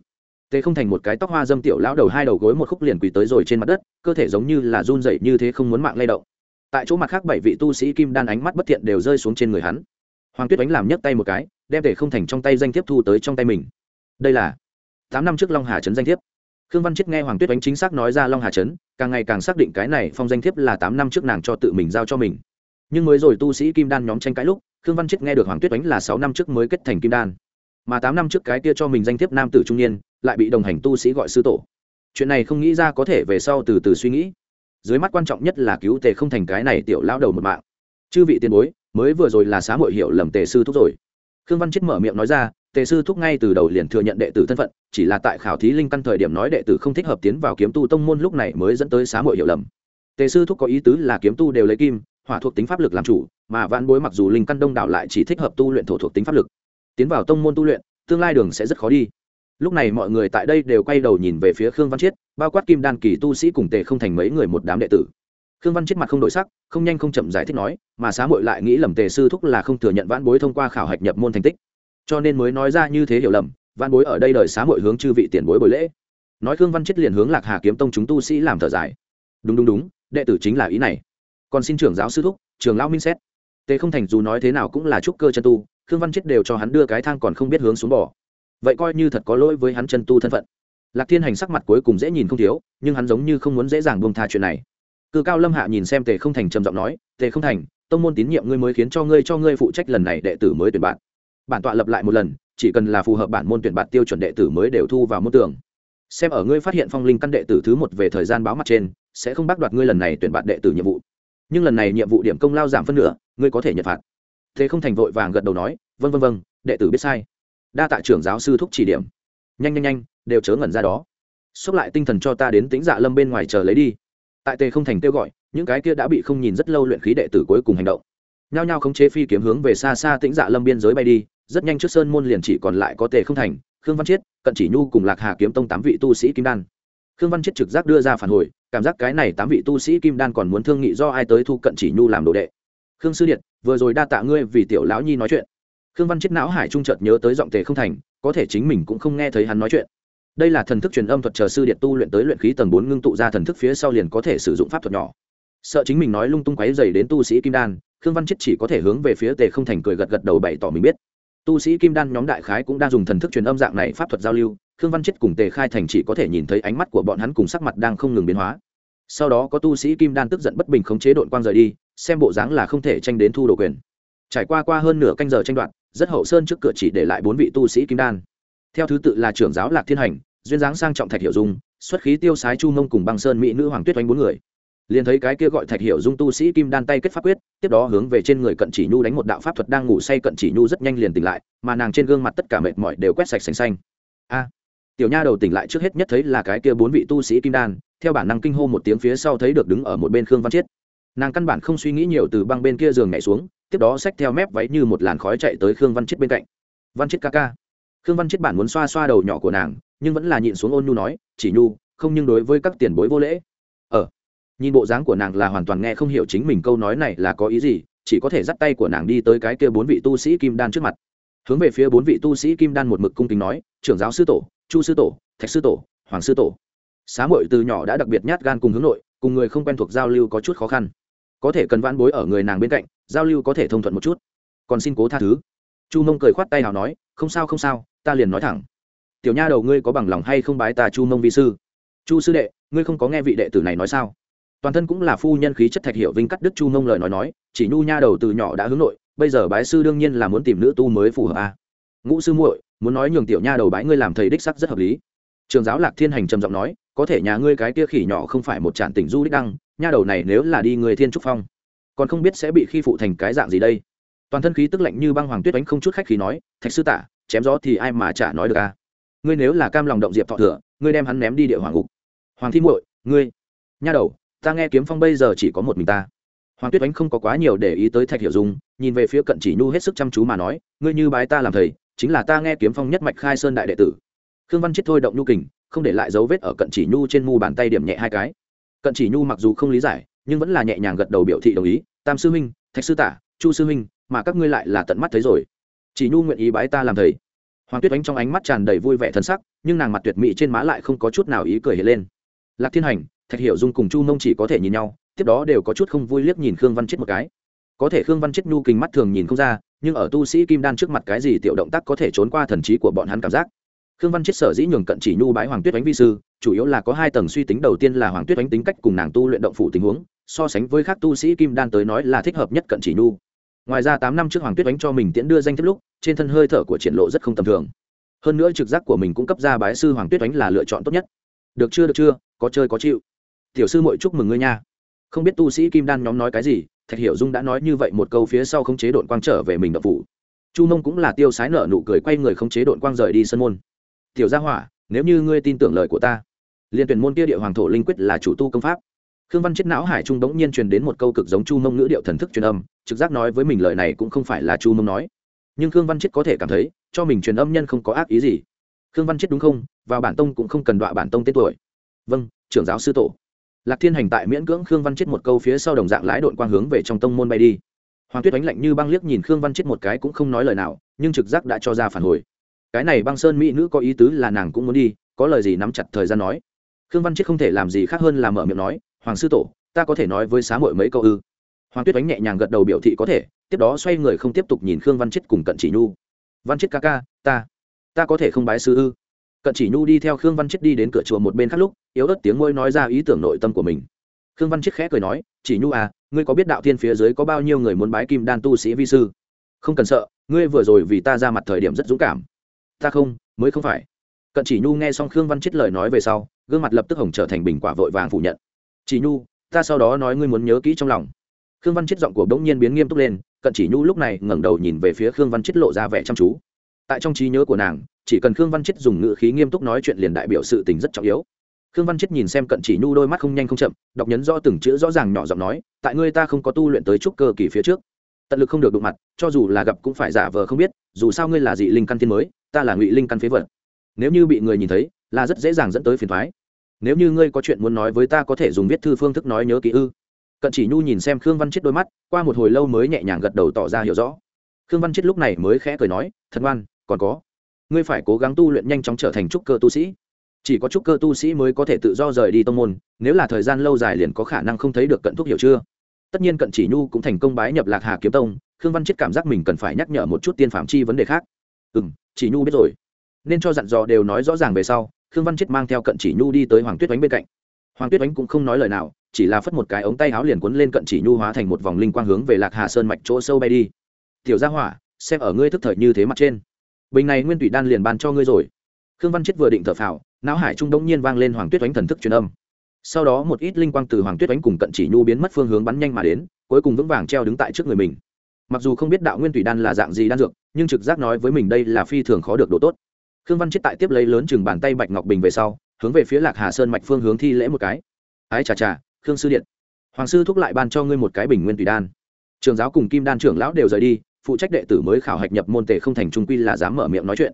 Speaker 1: Tề không thành một cái tóc hoa dâm tiểu lão đầu hai đầu gối một khúc liền quỳ tới rồi trên mặt đất, cơ thể giống như là run dậy như thế không muốn mạng lay động. Tại chỗ mặt khác bảy vị tu sĩ kim đan ánh mắt bất thiện đều rơi xuống trên người hắn. Hoàng tuyết đánh làm nhấc tay một cái, đem tề không thành trong tay danh tiếp thu tới trong tay mình đây là tám năm trước long hà trấn danh thiếp. Khương văn chết nghe hoàng tuyết đánh chính xác nói ra long hà trấn, càng ngày càng xác định cái này phong danh thiếp là tám năm trước nàng cho tự mình giao cho mình. Nhưng mới rồi tu sĩ kim đan nhóm tranh cãi lúc, khương văn chết nghe được hoàng tuyết đánh là sáu năm trước mới kết thành kim đan. Mà tám năm trước cái kia cho mình danh thiếp nam tử trung niên, lại bị đồng hành tu sĩ gọi sư tổ. Chuyện này không nghĩ ra có thể về sau từ từ suy nghĩ. Dưới mắt quan trọng nhất là cứu tề không thành cái này tiểu lão đầu một mạng. Chư vị tiền bối, mới vừa rồi là xá hội hiệu lầm tề sư thúc rồi. Khương văn chết mở miệng nói ra tề sư thúc ngay từ đầu liền thừa nhận đệ tử thân phận, chỉ là tại khảo thí linh căn thời điểm nói đệ tử không thích hợp tiến vào kiếm tu tông môn lúc này mới dẫn tới xá hội hiểu lầm. Tề sư thúc có ý tứ là kiếm tu đều lấy kim, hỏa thuộc tính pháp lực làm chủ, mà vạn bối mặc dù linh căn đông đảo lại chỉ thích hợp tu luyện thổ thuộc tính pháp lực. Tiến vào tông môn tu luyện, tương lai đường sẽ rất khó đi. Lúc này mọi người tại đây đều quay đầu nhìn về phía khương văn chiết, bao quát kim đan kỳ tu sĩ cùng tề không thành mấy người một đám đệ tử. Khương văn chiết mặt không đổi sắc, không nhanh không chậm giải thích nói, mà xá mội lại nghĩ lầm tề sư thúc là không thừa nhận vãn bối thông qua khảo hạch nhập môn thành tích cho nên mới nói ra như thế hiểu lầm, văn bối ở đây đời xá hội hướng chư vị tiền bối bồi lễ. Nói khương văn chiết liền hướng lạc hà kiếm tông chúng tu sĩ làm thở dài. Đúng đúng đúng, đệ tử chính là ý này. Còn xin trưởng giáo sư thúc trường lão minh xét. Tề không thành dù nói thế nào cũng là trúc cơ chân tu, khương văn chết đều cho hắn đưa cái thang còn không biết hướng xuống bỏ vậy coi như thật có lỗi với hắn chân tu thân phận. Lạc thiên hành sắc mặt cuối cùng dễ nhìn không thiếu, nhưng hắn giống như không muốn dễ dàng buông tha chuyện này. Cự cao lâm hạ nhìn xem tề không thành trầm giọng nói, tề không thành, tông môn tín nhiệm ngươi mới khiến cho ngươi cho ngươi phụ trách lần này đệ tử mới tuyển bạn bản tọa lập lại một lần, chỉ cần là phù hợp bản môn tuyển bạt tiêu chuẩn đệ tử mới đều thu vào môn tưởng xem ở ngươi phát hiện phong linh căn đệ tử thứ một về thời gian báo mặt trên, sẽ không bác đoạt ngươi lần này tuyển bạt đệ tử nhiệm vụ. Nhưng lần này nhiệm vụ điểm công lao giảm phân nửa, ngươi có thể nhận phạt. Thế không thành vội vàng gật đầu nói vân vân vân đệ tử biết sai. Đa tạ trưởng giáo sư thúc chỉ điểm. Nhanh nhanh nhanh, đều chớ ngẩn ra đó. Xúc lại tinh thần cho ta đến tính dạ lâm bên ngoài chờ lấy đi. Tại tề không thành kêu gọi, những cái kia đã bị không nhìn rất lâu luyện khí đệ tử cuối cùng hành động. Nhao nhao khống chế phi kiếm hướng về xa xa tĩnh dạ lâm biên giới bay đi rất nhanh trước sơn môn liền chỉ còn lại có tề không thành, khương văn chiết, cận chỉ nhu cùng lạc hà kiếm tông tám vị tu sĩ kim đan. Khương văn chiết trực giác đưa ra phản hồi, cảm giác cái này tám vị tu sĩ kim đan còn muốn thương nghị do ai tới thu cận chỉ nhu làm đồ đệ. Khương sư điện vừa rồi đa tạ ngươi vì tiểu lão nhi nói chuyện. Khương văn chiết não hải trung chợt nhớ tới giọng tề không thành, có thể chính mình cũng không nghe thấy hắn nói chuyện. Đây là thần thức truyền âm thuật chờ sư điện tu luyện tới luyện khí tầng bốn ngưng tụ ra thần thức phía sau liền có thể sử dụng pháp thuật nhỏ. Sợ chính mình nói lung tung quáy dày đến tu sĩ kim đan, khương văn chết chỉ có thể hướng về phía tề không thành cười gật gật đầu bày tỏ mình biết tu sĩ kim đan nhóm đại khái cũng đang dùng thần thức truyền âm dạng này pháp thuật giao lưu, khương văn chết cùng tề khai thành chỉ có thể nhìn thấy ánh mắt của bọn hắn cùng sắc mặt đang không ngừng biến hóa. Sau đó có tu sĩ kim đan tức giận bất bình khống chế đội quang rời đi, xem bộ dáng là không thể tranh đến thu đồ quyền. Trải qua qua hơn nửa canh giờ tranh đoạt, rất hậu sơn trước cửa chỉ để lại bốn vị tu sĩ kim đan. Theo thứ tự là trưởng giáo lạc thiên hành, duyên dáng sang trọng thạch hiệu dung, xuất khí tiêu sái chu mông cùng băng sơn mỹ nữ hoàng tuyết oanh bốn người liền thấy cái kia gọi thạch hiểu dung tu sĩ kim đan tay kết pháp quyết, tiếp đó hướng về trên người cận chỉ nhu đánh một đạo pháp thuật đang ngủ say cận chỉ nhu rất nhanh liền tỉnh lại, mà nàng trên gương mặt tất cả mệt mỏi đều quét sạch sành xanh. A, tiểu nha đầu tỉnh lại trước hết nhất thấy là cái kia bốn vị tu sĩ kim đan, theo bản năng kinh hô một tiếng phía sau thấy được đứng ở một bên khương văn chiết. Nàng căn bản không suy nghĩ nhiều từ băng bên kia giường nhảy xuống, tiếp đó xách theo mép váy như một làn khói chạy tới khương văn chiết bên cạnh. Văn chiết ca ca. Khương văn chiết bản muốn xoa xoa đầu nhỏ của nàng, nhưng vẫn là nhịn xuống ôn nhu nói, chỉ nhu, không nhưng đối với các tiền bối vô lễ nhìn bộ dáng của nàng là hoàn toàn nghe không hiểu chính mình câu nói này là có ý gì, chỉ có thể dắt tay của nàng đi tới cái kia bốn vị tu sĩ kim đan trước mặt. Hướng về phía bốn vị tu sĩ kim đan một mực cung kính nói, trưởng giáo sư tổ, chu sư tổ, thạch sư tổ, hoàng sư tổ. Xá muội từ nhỏ đã đặc biệt nhát gan cùng hướng nội, cùng người không quen thuộc giao lưu có chút khó khăn. Có thể cần vãn bối ở người nàng bên cạnh, giao lưu có thể thông thuận một chút. Còn xin cố tha thứ. Chu mông cười khoát tay nào nói, không sao không sao, ta liền nói thẳng. Tiểu nha đầu ngươi có bằng lòng hay không bái ta chu mông vi sư? Chu sư đệ, ngươi không có nghe vị đệ tử này nói sao? Toàn thân cũng là phu nhân khí chất thạch hiệu vinh cắt đức chu mông lời nói nói, chỉ nhu nha đầu từ nhỏ đã hướng nội, bây giờ bái sư đương nhiên là muốn tìm nữ tu mới phù hợp a. À. ngũ sư muội, muốn nói nhường tiểu nha đầu bái ngươi làm thầy đích sắc rất hợp lý. Trường giáo lạc thiên hành trầm giọng nói, có thể nhà ngươi cái kia khỉ nhỏ không phải một trạm tỉnh du đích đăng, nha đầu này nếu là đi người thiên trúc phong, còn không biết sẽ bị khi phụ thành cái dạng gì đây. Toàn thân khí tức lạnh như băng hoàng tuyết đánh không chút khách khí nói, thạch sư tả, chém gió thì ai mà chả nói được a? Ngươi nếu là cam lòng động diệp thọ thừa, ngươi đem hắn ném đi địa hoàng ngục. Hoàng thi muội, ngươi, nha đầu ta nghe kiếm phong bây giờ chỉ có một mình ta. Hoàng tuyết ánh không có quá nhiều để ý tới thạch hiểu dung, nhìn về phía cận chỉ nhu hết sức chăm chú mà nói, ngươi như bái ta làm thầy, chính là ta nghe kiếm phong nhất mạch khai sơn đại đệ tử. Khương văn chết thôi động nhu kình, không để lại dấu vết ở cận chỉ nhu trên mu bàn tay điểm nhẹ hai cái. Cận chỉ nhu mặc dù không lý giải, nhưng vẫn là nhẹ nhàng gật đầu biểu thị đồng ý, tam sư huynh, thạch sư tả, chu sư huynh, mà các ngươi lại là tận mắt thấy rồi. Chỉ nhu nguyện ý bái ta làm thầy. Hoàng tuyết ánh trong ánh mắt tràn đầy vui vẻ thân sắc, nhưng nàng mặt tuyệt mỹ trên má lại không có chút nào ý cười hiện lên. Lạc thiên hành thạch hiểu dung cùng chu mông chỉ có thể nhìn nhau, tiếp đó đều có chút không vui liếc nhìn khương văn chết một cái. Có thể khương văn chết nhu kinh mắt thường nhìn không ra, nhưng ở tu sĩ kim đan trước mặt cái gì tiểu động tác có thể trốn qua thần trí của bọn hắn cảm giác. Khương văn chết sở dĩ nhường cận chỉ nhu bãi hoàng tuyết đánh vi sư, chủ yếu là có hai tầng suy tính. Đầu tiên là hoàng tuyết đánh tính cách cùng nàng tu luyện động phủ tình huống, so sánh với các tu sĩ kim đan tới nói là thích hợp nhất cận chỉ nhu. Ngoài ra tám năm trước hoàng tuyết đánh cho mình tiễn đưa danh thiếp lúc, trên thân hơi thở của triển lộ rất không tầm thường. Hơn nữa trực giác của mình cũng cấp ra bái sư hoàng tuyết đánh là lựa chọn tốt nhất. Được chưa được chưa, có chơi có chịu tiểu sư muội chúc mừng ngươi nha. Không biết tu sĩ kim đan nhóm nói cái gì, thạch hiểu dung đã nói như vậy một câu phía sau không chế đội quang trở về mình đậu phủ. Chu mông cũng là tiêu sái nợ nụ cười quay người không chế đội quang rời đi sân môn. Tiểu gia hỏa, nếu như ngươi tin tưởng lời của ta, liên tuyển môn kia địa hoàng thổ linh quyết là chủ tu công pháp. Khương văn chết não hải trung đống nhiên truyền đến một câu cực giống chu mông ngữ điệu thần thức truyền âm, trực giác nói với mình lời này cũng không phải là chu mông nói. Nhưng khương văn chết có thể cảm thấy, cho mình truyền âm nhân không có ác ý gì. Khương văn chết đúng không? Vào bản tông cũng không cần đọa bản tông tên tuổi. Vâng trưởng giáo sư tổ lạc thiên hành tại miễn cưỡng khương văn chết một câu phía sau đồng dạng lái đội quang hướng về trong tông môn bay đi. Hoàng tuyết đánh lạnh như băng liếc nhìn khương văn chết một cái cũng không nói lời nào, nhưng trực giác đã cho ra phản hồi. Cái này băng sơn mỹ nữ có ý tứ là nàng cũng muốn đi, có lời gì nắm chặt thời gian nói. Khương văn chết không thể làm gì khác hơn là mở miệng nói, hoàng sư tổ, ta có thể nói với xá mội mấy câu ư? Hoàng tuyết đánh nhẹ nhàng gật đầu biểu thị có thể, tiếp đó xoay người không tiếp tục nhìn khương văn chết cùng cận chỉ nhu. Văn chết ca ca, ta ta có thể không bái sư ư? Cận chỉ nhu đi theo khương văn chết đi đến cửa chùa một bên khác lúc yếu ớt tiếng môi nói ra ý tưởng nội tâm của mình khương văn chết khẽ cười nói chỉ nhu à ngươi có biết đạo thiên phía dưới có bao nhiêu người muốn bái kim đan tu sĩ vi sư không cần sợ ngươi vừa rồi vì ta ra mặt thời điểm rất dũng cảm ta không mới không phải cận chỉ nhu nghe xong khương văn chết lời nói về sau gương mặt lập tức hồng trở thành bình quả vội vàng phủ nhận chỉ nhu ta sau đó nói ngươi muốn nhớ kỹ trong lòng khương văn chết giọng của bỗng nhiên biến nghiêm túc lên cận chỉ nhu lúc này ngẩng đầu nhìn về phía khương văn chết lộ ra vẻ chăm chú tại trong trí nhớ của nàng chỉ cần khương văn chết dùng ngữ khí nghiêm túc nói chuyện liền đại biểu sự tình rất trọng yếu. Khương văn chết nhìn xem cận chỉ nhu đôi mắt không nhanh không chậm, đọc nhấn rõ từng chữ rõ ràng nhỏ giọng nói, tại ngươi ta không có tu luyện tới chút cơ kỳ phía trước, tận lực không được đụng mặt, cho dù là gặp cũng phải giả vờ không biết, dù sao ngươi là dị linh căn tiên mới, ta là ngụy linh căn phế vật. Nếu như bị người nhìn thấy, là rất dễ dàng dẫn tới phiền thoái nếu như ngươi có chuyện muốn nói với ta có thể dùng viết thư phương thức nói nhớ kỹ ư? Cận chỉ nhu nhìn xem khương văn chết đôi mắt, qua một hồi lâu mới nhẹ nhàng gật đầu tỏ ra hiểu rõ. Khương văn chết lúc này mới khẽ cười nói, thật ngoan, còn có ngươi phải cố gắng tu luyện nhanh chóng trở thành trúc cơ tu sĩ. Chỉ có trúc cơ tu sĩ mới có thể tự do rời đi tông môn, nếu là thời gian lâu dài liền có khả năng không thấy được cận thúc hiểu chưa? Tất nhiên cận chỉ nhu cũng thành công bái nhập lạc hà kiếm tông, khương văn chết cảm giác mình cần phải nhắc nhở một chút tiên phạm chi vấn đề khác. Ừ m chỉ nhu biết rồi. Nên cho dặn dò đều nói rõ ràng về sau, khương văn chết mang theo cận chỉ nhu đi tới hoàng tuyết oánh bên cạnh. Hoàng tuyết oánh cũng không nói lời nào, chỉ là phất một cái ống tay áo liền quấn lên cận chỉ nhu hóa thành một vòng linh quang hướng về lạc hà sơn mạch chỗ sâu bay đi. Tiểu gia hỏa, xem ở ngươi thức thời như thế mặt trên bình này nguyên thủy đan liền ban cho ngươi rồi. Khương văn chết vừa định thở phào, não hải trung đông nhiên vang lên hoàng tuyết oánh thần thức truyền âm. Sau đó một ít linh quang từ hoàng tuyết oánh cùng cận chỉ nhu biến mất phương hướng bắn nhanh mà đến, cuối cùng vững vàng treo đứng tại trước người mình. Mặc dù không biết đạo nguyên tùy đan là dạng gì đan dược, nhưng trực giác nói với mình đây là phi thường khó được độ tốt. Khương văn chết tại tiếp lấy lớn chừng bàn tay bạch ngọc bình về sau, hướng về phía lạc hà sơn mạch phương hướng thi lễ một cái. Ái chà chà, khương sư điện. Hoàng sư thúc lại ban cho ngươi một cái bình nguyên tùy đan. Trường giáo cùng kim đan trưởng lão đều rời đi phụ trách đệ tử mới khảo hạch nhập môn tề không thành trung quy là dám mở miệng nói chuyện.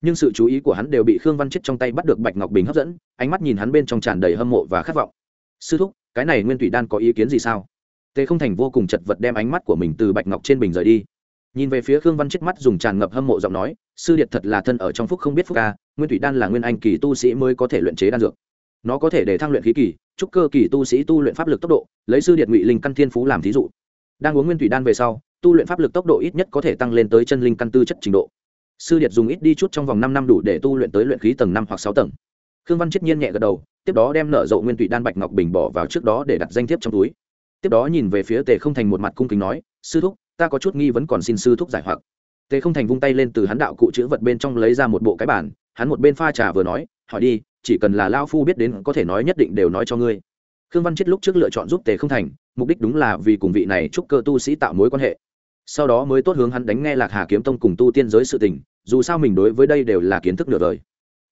Speaker 1: Nhưng sự chú ý của hắn đều bị khương văn chết trong tay bắt được bạch ngọc bình hấp dẫn, ánh mắt nhìn hắn bên trong tràn đầy hâm mộ và khát vọng. Sư thúc, cái này nguyên thủy đan có ý kiến gì sao? Tề không thành vô cùng chật vật đem ánh mắt của mình từ bạch ngọc trên bình rời đi. Nhìn về phía khương văn chết mắt dùng tràn ngập hâm mộ giọng nói, sư điệt thật là thân ở trong phúc không biết phúc ca, nguyên thủy đan là nguyên anh kỳ tu sĩ mới có thể luyện chế đan dược. Nó có thể để thăng luyện khí kỳ trúc cơ kỳ tu sĩ tu luyện pháp lực tốc độ, lấy sư điệt ngụy linh căn thiên phú làm thí dụ. Đang uống nguyên thủy đan về sau tu luyện pháp lực tốc độ ít nhất có thể tăng lên tới chân linh căn tư chất trình độ. Sư điệt dùng ít đi chút trong vòng năm năm đủ để tu luyện tới luyện khí tầng năm hoặc sáu tầng. Khương văn chết nhiên nhẹ gật đầu, tiếp đó đem nở rộ nguyên tụy đan bạch ngọc bình bỏ vào trước đó để đặt danh thiếp trong túi. Tiếp đó nhìn về phía tề không thành một mặt cung kính nói, sư thúc, ta có chút nghi vẫn còn xin sư thúc giải hoặc. Tề không thành vung tay lên từ hắn đạo cụ chữ vật bên trong lấy ra một bộ cái bản hắn một bên pha trà vừa nói, hỏi đi, chỉ cần là lao phu biết đến có thể nói nhất định đều nói cho ngươi. Khương văn chết lúc trước lựa chọn giúp tề không thành, mục đích đúng là vì cùng vị này chúc cơ tu sĩ tạo mối quan hệ sau đó mới tốt hướng hắn đánh nghe lạc hà kiếm tông cùng tu tiên giới sự tình, dù sao mình đối với đây đều là kiến thức nửa đời.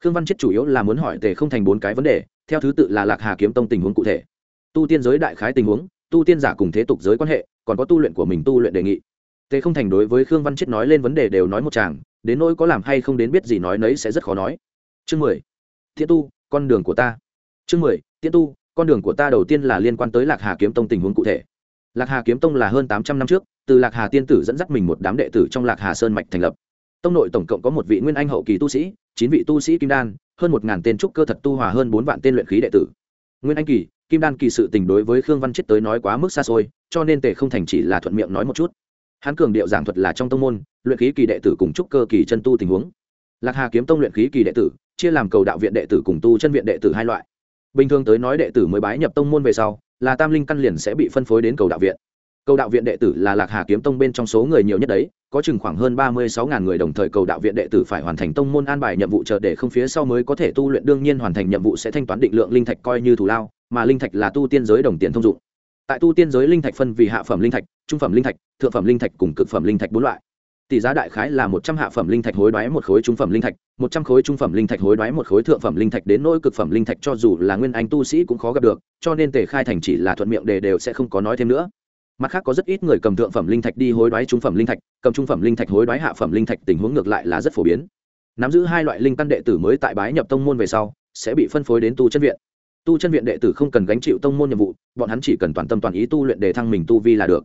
Speaker 1: Khương văn chết chủ yếu là muốn hỏi tề không thành bốn cái vấn đề, theo thứ tự là lạc hà kiếm tông tình huống cụ thể. Tu tiên giới đại khái tình huống, tu tiên giả cùng thế tục giới quan hệ, còn có tu luyện của mình tu luyện đề nghị. Tề không thành đối với khương văn chết nói lên vấn đề đều nói một chàng đến nỗi có làm hay không đến biết gì nói nấy sẽ rất khó nói. Chương mười. Thiện tu, con đường của ta. Chương mười. Tiễn tu, con đường của ta đầu tiên là liên quan tới lạc hà kiếm tông tình huống cụ thể lạc hà kiếm tông là hơn tám trăm năm trước, từ lạc hà tiên tử dẫn dắt mình một đám đệ tử trong lạc hà sơn mạch thành lập. Tông nội tổng cộng có một vị nguyên anh hậu kỳ tu sĩ, chín vị tu sĩ kim đan, hơn một ngàn tên trúc cơ thật tu hòa hơn bốn vạn tên luyện khí đệ tử. Nguyên anh kỳ, kim đan kỳ sự tình đối với khương văn chết tới nói quá mức xa xôi, cho nên tề không thành chỉ là thuận miệng nói một chút. Hắn cường điệu giảng thuật là trong tông môn, luyện khí kỳ đệ tử cùng trúc cơ kỳ chân tu tình huống. Lạc hà kiếm tông luyện khí kỳ đệ tử, chia làm cầu đạo viện đệ tử cùng tu chân viện đệ tử hai loại. Bình thường tới nói đệ tử mới bái nhập tông môn về sau là tam linh căn liền sẽ bị phân phối đến cầu đạo viện. Cầu đạo viện đệ tử là lạc hà kiếm tông bên trong số người nhiều nhất đấy, có chừng khoảng hơn ba mươi sáu ngàn người đồng thời cầu đạo viện đệ tử phải hoàn thành tông môn an bài nhiệm vụ chờ để không phía sau mới có thể tu luyện, đương nhiên hoàn thành nhiệm vụ sẽ thanh toán định lượng linh thạch coi như thù lao, mà linh thạch là tu tiên giới đồng tiền thông dụng. Tại tu tiên giới linh thạch phân vì hạ phẩm linh thạch, trung phẩm linh thạch, thượng phẩm linh thạch cùng cực phẩm linh thạch bốn loại tỷ giá đại khái là một trăm hạ phẩm linh thạch hối đoái một khối trung phẩm linh thạch, một trăm khối trung phẩm linh thạch hối đoái một khối thượng phẩm linh thạch đến nỗi cực phẩm linh thạch cho dù là nguyên anh tu sĩ cũng khó gặp được, cho nên tề khai thành chỉ là thuận miệng đề đều sẽ không có nói thêm nữa. Mặt khác có rất ít người cầm thượng phẩm linh thạch đi hối đoái trung phẩm linh thạch, cầm trung phẩm linh thạch hối đoái hạ phẩm linh thạch tình huống ngược lại là rất phổ biến. Nắm giữ hai loại linh căn đệ tử mới tại bái nhập tông môn về sau, sẽ bị phân phối đến tu chân viện. Tu chân viện đệ tử không cần gánh chịu tông môn nhiệm vụ, bọn hắn chỉ cần toàn tâm toàn ý tu luyện để thăng mình tu vi là được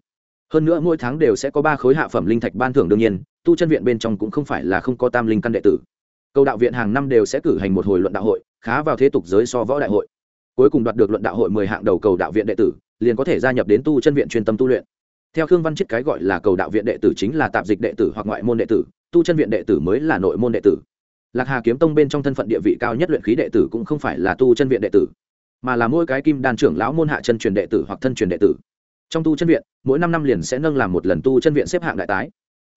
Speaker 1: hơn nữa mỗi tháng đều sẽ có ba khối hạ phẩm linh thạch ban thưởng đương nhiên, tu chân viện bên trong cũng không phải là không có tam linh căn đệ tử. Cầu đạo viện hàng năm đều sẽ cử hành một hồi luận đạo hội, khá vào thế tục giới so võ đại hội. Cuối cùng đoạt được luận đạo hội mười hạng đầu cầu đạo viện đệ tử, liền có thể gia nhập đến tu chân viện chuyên tâm tu luyện. Theo khương văn chiết cái gọi là cầu đạo viện đệ tử chính là tạp dịch đệ tử hoặc ngoại môn đệ tử, tu chân viện đệ tử mới là nội môn đệ tử. Lạc hà kiếm tông bên trong thân phận địa vị cao nhất luyện khí đệ tử cũng không phải là tu chân viện đệ tử, mà là mỗi cái kim đan trưởng lão môn hạ chân truyền đệ tử hoặc thân truyền đệ tử trong tu chân viện, mỗi năm năm liền sẽ nâng làm một lần tu chân viện xếp hạng đại tái.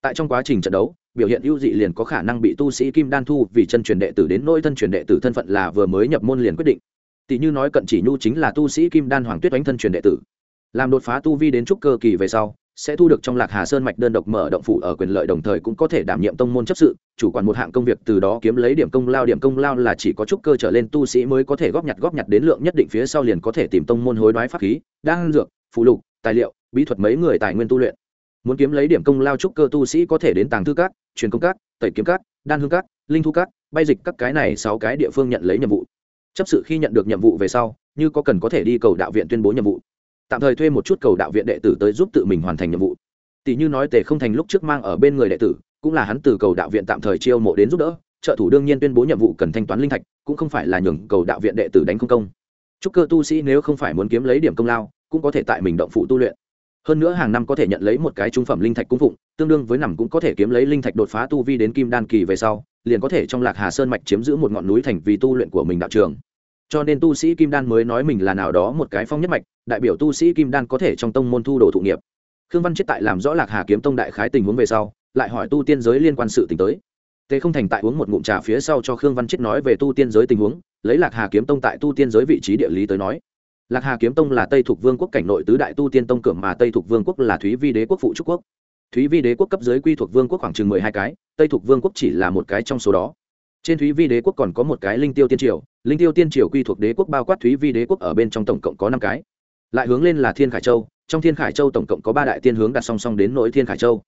Speaker 1: Tại trong quá trình trận đấu, biểu hiện ưu dị liền có khả năng bị tu sĩ kim đan thu vì chân truyền đệ tử đến nỗi thân truyền đệ tử thân phận là vừa mới nhập môn liền quyết định. Tỷ như nói cận chỉ nhu chính là tu sĩ kim đan hoàng tuyết đánh thân truyền đệ tử. Làm đột phá tu vi đến trúc cơ kỳ về sau, sẽ thu được trong lạc hà sơn mạch đơn độc mở động phủ ở quyền lợi đồng thời cũng có thể đảm nhiệm tông môn chấp sự, chủ quản một hạng công việc từ đó kiếm lấy điểm công lao, điểm công lao là chỉ có trúc cơ trở lên tu sĩ mới có thể góp nhặt góp nhặt đến lượng nhất định phía sau liền có thể tìm tông môn hối đoái pháp khí, đan dược phụ lục tài liệu, bí thuật mấy người tài nguyên tu luyện. Muốn kiếm lấy điểm công lao trúc cơ tu sĩ có thể đến tàng thư cát truyền công cát tẩy kiếm cát đan hương cát linh thu cát bay dịch các cái này sáu cái địa phương nhận lấy nhiệm vụ. Chấp sự khi nhận được nhiệm vụ về sau, như có cần có thể đi cầu đạo viện tuyên bố nhiệm vụ. Tạm thời thuê một chút cầu đạo viện đệ tử tới giúp tự mình hoàn thành nhiệm vụ. Tỷ như nói tề không thành lúc trước mang ở bên người đệ tử, cũng là hắn từ cầu đạo viện tạm thời chiêu mộ đến giúp đỡ, trợ thủ đương nhiên tuyên bố nhiệm vụ cần thanh toán linh thạch, cũng không phải là nhường cầu đạo viện đệ tử đánh không công. Chúc cơ tu sĩ nếu không phải muốn kiếm lấy điểm công lao cũng có thể tại mình động phụ tu luyện. Hơn nữa hàng năm có thể nhận lấy một cái trung phẩm linh thạch cung phụng, tương đương với nằm cũng có thể kiếm lấy linh thạch đột phá tu vi đến kim đan kỳ về sau, liền có thể trong lạc hà sơn mạch chiếm giữ một ngọn núi thành vì tu luyện của mình đạo trường. Cho nên tu sĩ kim đan mới nói mình là nào đó một cái phong nhất mạch, đại biểu tu sĩ kim đan có thể trong tông môn thu đồ thụ nghiệp. Khương văn chết tại làm rõ lạc hà kiếm tông đại khái tình huống về sau, lại hỏi tu tiên giới liên quan sự t tới. Tề không thành tại uống một ngụm trà phía sau cho khương văn chết nói về tu tiên giới tình huống, lấy lạc hà kiếm tông tại tu tiên giới vị trí địa lý tới nói lạc hà kiếm tông là tây thuộc vương quốc cảnh nội tứ đại tu tiên tông cường mà tây thuộc vương quốc là thúy vi đế quốc phụ trúc quốc. Thúy vi đế quốc cấp dưới quy thuộc vương quốc khoảng chừng mười hai cái, tây thuộc vương quốc chỉ là một cái trong số đó. Trên thúy vi đế quốc còn có một cái linh tiêu tiên triều, linh tiêu tiên triều quy thuộc đế quốc bao quát thúy vi đế quốc ở bên trong tổng cộng có năm cái. Lại hướng lên là thiên khải châu, trong thiên khải châu tổng cộng có ba đại tiên hướng đặt song song đến nỗi thiên khải châu.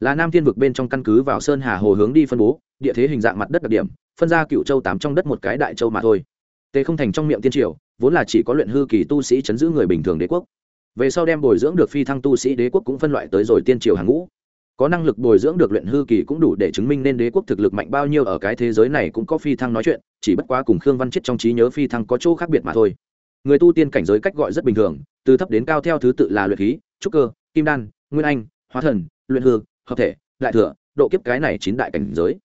Speaker 1: Là nam thiên vực bên trong căn cứ vào sơn hà hồ hướng đi phân bố, địa thế hình dạng mặt đất đặc điểm, phân ra cựu châu tám trong đất một cái đại châu mà thôi. Tề không thành trong miệng tiên triều vốn là chỉ có luyện hư kỳ tu sĩ chấn giữ người bình thường đế quốc. Về sau đem bồi dưỡng được phi thăng tu sĩ đế quốc cũng phân loại tới rồi tiên triều hàng ngũ. Có năng lực bồi dưỡng được luyện hư kỳ cũng đủ để chứng minh nên đế quốc thực lực mạnh bao nhiêu ở cái thế giới này cũng có phi thăng nói chuyện, chỉ bất quá cùng khương văn chết trong trí nhớ phi thăng có chỗ khác biệt mà thôi. Người tu tiên cảnh giới cách gọi rất bình thường, từ thấp đến cao theo thứ tự là luyện khí, trúc cơ, kim đan, nguyên anh, hóa thần, luyện hư, hợp thể, đại thừa, độ kiếp cái này chín đại cảnh giới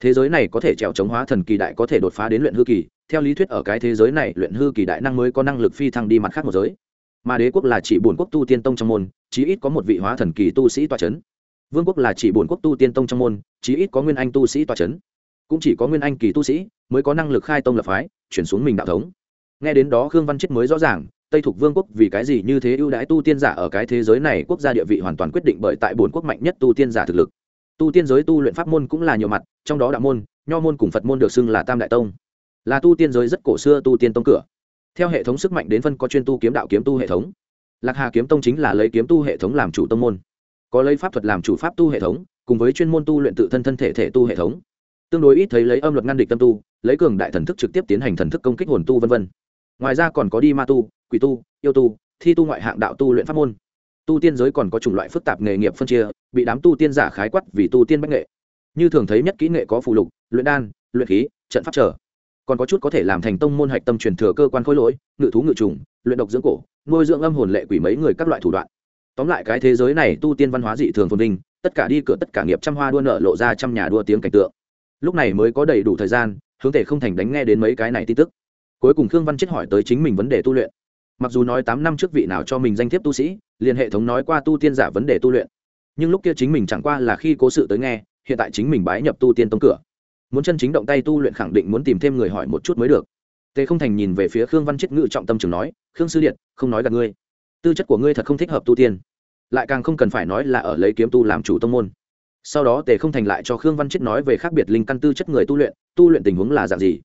Speaker 1: thế giới này có thể trèo chống hóa thần kỳ đại có thể đột phá đến luyện hư kỳ, theo lý thuyết ở cái thế giới này, luyện hư kỳ đại năng mới có năng lực phi thăng đi mặt khác một giới. Mà đế quốc là chỉ bổn quốc tu tiên tông trong môn, chí ít có một vị hóa thần kỳ tu sĩ toa c h ấ n vương quốc là chỉ bổn quốc tu tiên tông trong môn, chí ít có nguyên anh tu sĩ toa c h ấ n cũng chỉ có nguyên anh kỳ tu sĩ mới có năng lực khai tông lập phái, chuyển xuống mình đạo thống. Nghe đến đó khương văn chết mới rõ ràng, tây thuộc vương quốc vì cái gì như thế ưu đãi tu tiên giả ở cái thế giới này, quốc gia địa vị hoàn toàn quyết định bởi tại bốn quốc mạnh nhất tu tiên giả thực lực tu tiên giới tu luyện pháp môn cũng là nhiều mặt, trong đó đạo môn, nho môn cùng phật môn được xưng là tam đại tông. Là tu tiên giới rất cổ xưa tu tiên tông cửa. Theo hệ thống sức mạnh đến phân có chuyên tu kiếm đạo kiếm tu hệ thống. Lạc hà kiếm tông chính là lấy kiếm tu hệ thống làm chủ tông môn. Có lấy pháp thuật làm chủ pháp tu hệ thống, cùng với chuyên môn tu luyện tự thân thân thể thể tu hệ thống. Tương đối ít thấy lấy âm luật ngăn địch tâm tu, lấy cường đại thần thức trực tiếp tiến hành thần thức công kích hồn tu v v ngoài ra còn có đi ma tu, quỷ tu, yêu tu, thi tu ngoại hạng đạo tu luyện pháp môn tu tiên giới còn có chủng loại phức tạp nghề nghiệp phân chia, bị đám tu tiên giả khái quát vì tu tiên bách nghệ. Như thường thấy nhất kỹ nghệ có phụ lục, luyện đan, luyện khí, trận pháp trở. Còn có chút có thể làm thành tông môn hạch tâm truyền thừa cơ quan khối lỗi, ngự thú ngự trùng, luyện độc dưỡng cổ, nuôi dưỡng âm hồn lệ quỷ mấy người các loại thủ đoạn. Tóm lại cái thế giới này tu tiên văn hóa dị thường phồn vinh, tất cả đi cửa tất cả nghiệp trăm hoa đua nợ lộ ra trăm nhà đua tiếng cảnh tượng. Lúc này mới có đầy đủ thời gian, hướng thể không thành đánh nghe đến mấy cái này tin tức. Cuối cùng khương văn chết hỏi tới chính mình vấn đề tu luyện mặc dù nói tám năm trước vị nào cho mình danh thiếp tu sĩ, liền hệ thống nói qua tu tiên giả vấn đề tu luyện. Nhưng lúc kia chính mình chẳng qua là khi cố sự tới nghe, hiện tại chính mình bái nhập tu tiên tông cửa. Muốn chân chính động tay tu luyện khẳng định muốn tìm thêm người hỏi một chút mới được. Tề không thành nhìn về phía khương văn chết ngự trọng tâm trường nói, khương sư điện, không nói gặp ngươi. Tư chất của ngươi thật không thích hợp tu tiên. Lại càng không cần phải nói là ở lấy kiếm tu làm chủ tông môn. Sau đó tề không thành lại cho khương văn chết nói về khác biệt linh căn tư chất người tu luyện tu luyện tình huống là dạng gì.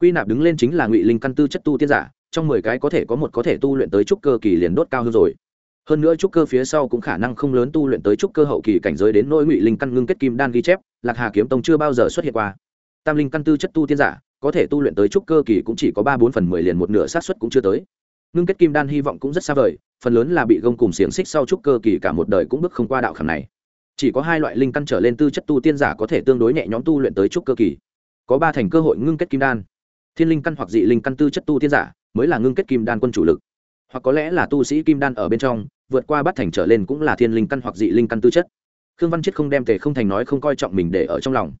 Speaker 1: Quy nạp đứng lên chính là ngụy linh căn tư chất tu tiên giả trong mười cái có thể có một có thể tu luyện tới trúc cơ kỳ liền đốt cao hơn rồi. Hơn nữa trúc cơ phía sau cũng khả năng không lớn tu luyện tới trúc cơ hậu kỳ cảnh giới đến nỗi ngụy linh căn ngưng kết kim đan ghi chép, lạc hà kiếm tông chưa bao giờ xuất hiện qua. Tam linh căn tư chất tu tiên giả, có thể tu luyện tới trúc cơ kỳ cũng chỉ có ba bốn phần mười liền một nửa sát xuất cũng chưa tới. Ngưng kết kim đan hy vọng cũng rất xa vời, phần lớn là bị gông cùng xiềng xích sau trúc cơ kỳ cả một đời cũng bước không qua đạo khảm này. Chỉ có hai loại linh căn trở lên tư chất tu tiên giả có thể tương đối nhẹ nhõm tu luyện tới trúc cơ kỳ. Có ba thành cơ hội ngưng kết kim đan. Thiên linh căn hoặc dị linh căn tư chất tu tiên giả mới là ngưng kết kim đan quân chủ lực. Hoặc có lẽ là tu sĩ kim đan ở bên trong, vượt qua bát thành trở lên cũng là thiên linh căn hoặc dị linh căn tư chất. Khương văn chết không đem tề không thành nói không coi trọng mình để ở trong lòng.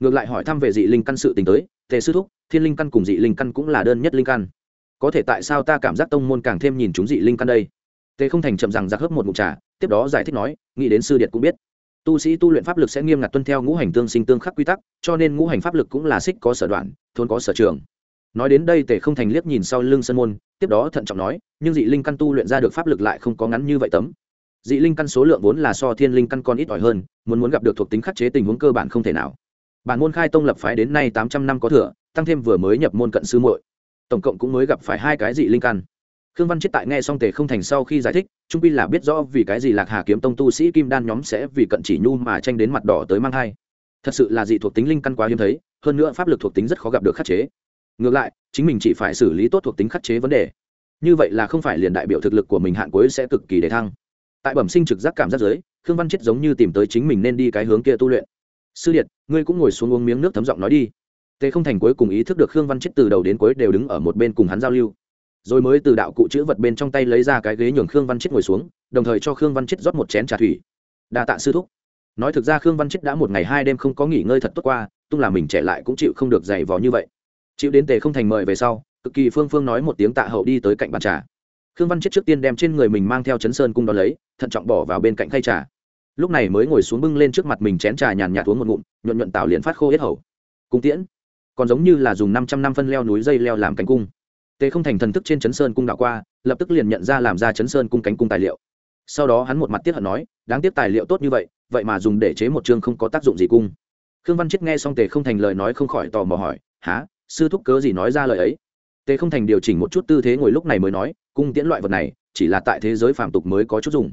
Speaker 1: Ngược lại hỏi thăm về dị linh căn sự tình tới, tề sư thúc, thiên linh căn cùng dị linh căn cũng là đơn nhất linh căn. Có thể tại sao ta cảm giác tông môn càng thêm nhìn chúng dị linh căn đây? Tề không thành chậm rằng giặc hớp một mục trà, tiếp đó giải thích nói, nghĩ đến sư điện cũng biết. Tu sĩ tu luyện pháp lực sẽ nghiêm ngặt tuân theo ngũ hành tương sinh tương khắc quy tắc, cho nên ngũ hành pháp lực cũng là xích có sở đoạn thôn có sở trường nói đến đây tề không thành liếc nhìn sau lưng sân môn, tiếp đó thận trọng nói, nhưng dị linh căn tu luyện ra được pháp lực lại không có ngắn như vậy tấm. Dị linh căn số lượng vốn là so thiên linh căn còn ít ỏi hơn, muốn muốn gặp được thuộc tính khắc chế tình huống cơ bản không thể nào. Bản môn khai tông lập phái đến nay tám trăm năm có thừa, tăng thêm vừa mới nhập môn cận sư muội. Tổng cộng cũng mới gặp phải hai cái dị linh căn. Khương văn chết tại nghe xong tề không thành sau khi giải thích, trung pi là biết rõ vì cái gì lạc hà kiếm tông tu sĩ kim đan nhóm sẽ vì cận chỉ nhu mà tranh đến mặt đỏ tới mang hai thật sự là dị thuộc tính linh căn quá hiếm thấy, hơn nữa pháp lực thuộc tính rất khó gặp được khắc chế ngược lại, chính mình chỉ phải xử lý tốt thuộc tính khắc chế vấn đề. Như vậy là không phải liền đại biểu thực lực của mình hạn cuối sẽ cực kỳ để thăng. Tại bẩm sinh trực giác cảm giác giới khương văn chết giống như tìm tới chính mình nên đi cái hướng kia tu luyện. Sư điện ngươi cũng ngồi xuống uống miếng nước thấm giọng nói đi. Tề không thành cuối cùng ý thức được khương văn chết từ đầu đến cuối đều đứng ở một bên cùng hắn giao lưu. Rồi mới từ đạo cụ chữ vật bên trong tay lấy ra cái ghế nhường khương văn chết ngồi xuống, đồng thời cho khương văn chết rót một chén trà thủy. Đa tạ sư thúc. Nói thực ra khương văn chết đã một ngày hai đêm không có nghỉ ngơi thật tốt qua, tung là mình trẻ lại cũng chịu không được dày vò như vậy chịu đến tề không thành mời về sau, cực kỳ phương phương nói một tiếng tạ hậu đi tới cạnh bàn trà. Khương văn chết trước tiên đem trên người mình mang theo chấn sơn cung đón lấy, thận trọng bỏ vào bên cạnh khay trà. Lúc này mới ngồi xuống bưng lên trước mặt mình chén trà nhàn nhạt uống một ngụm, nhuận nhuận tạo liền phát khô hết hầu. Cung tiễn, còn giống như là dùng năm trăm năm phân leo núi dây leo làm cánh cung. Tề không thành thần thức trên chấn sơn cung đạo qua, lập tức liền nhận ra làm ra chấn sơn cung cánh cung tài liệu. Sau đó hắn một mặt tiếc hận nói, đáng tiếc tài liệu tốt như vậy vậy mà dùng để chế một chương không có tác dụng gì cung. Khương văn chết nghe xong tề không thành lời nói không khỏi tò mò hỏi há sư thúc cớ gì nói ra lời ấy? Tề không thành điều chỉnh một chút tư thế ngồi lúc này mới nói, cung tiễn loại vật này, chỉ là tại thế giới phạm tục mới có chút dùng.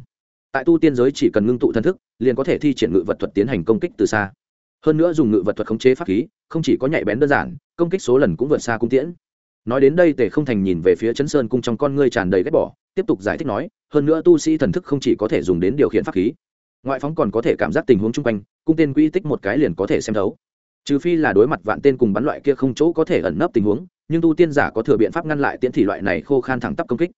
Speaker 1: Tại tu tiên giới chỉ cần ngưng tụ thân thức, liền có thể thi triển ngự vật thuật tiến hành công kích từ xa. Hơn nữa dùng ngự vật thuật khống chế pháp khí, không chỉ có nhạy bén đơn giản, công kích số lần cũng vượt xa cung tiễn. Nói đến đây, tề không thành nhìn về phía chấn sơn cung trong con ngươi tràn đầy ghét bỏ, tiếp tục giải thích nói, hơn nữa tu sĩ thần thức không chỉ có thể dùng đến điều khiển pháp khí, ngoại phóng còn có thể cảm giác tình huống chung quanh, cung tên quỹ tích một cái liền có thể xem thấu trừ phi là đối mặt vạn tên cùng bắn loại kia không chỗ có thể ẩn nấp tình huống, nhưng tu tiên giả có thừa biện pháp ngăn lại tiễn thị loại này khô khan thẳng tắp công kích.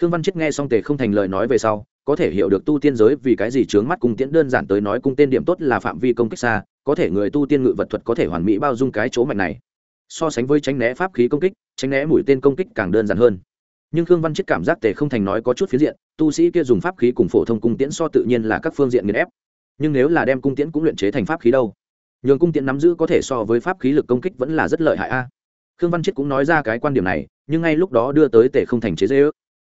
Speaker 1: Khương văn chết nghe xong tề không thành lời nói về sau, có thể hiểu được tu tiên giới vì cái gì trướng mắt cung tiễn đơn giản tới nói cung tên điểm tốt là phạm vi công kích xa, có thể người tu tiên ngự vật thuật có thể hoàn mỹ bao dung cái chỗ mạnh này. So sánh với tránh né pháp khí công kích, tránh né mũi tên công kích càng đơn giản hơn. Nhưng khương văn chết cảm giác tề không thành nói có chút phiến diện, tu sĩ kia dùng pháp khí cùng phổ thông cung tiễn so tự nhiên là các phương diện nghiền ép. Nhưng nếu là đem cung tiễn cũng luyện chế thành pháp khí đâu? Nhường cung tiễn nắm giữ có thể so với pháp khí lực công kích vẫn là rất lợi hại a. Khương văn chết cũng nói ra cái quan điểm này, nhưng ngay lúc đó đưa tới tề không thành chế dễ ước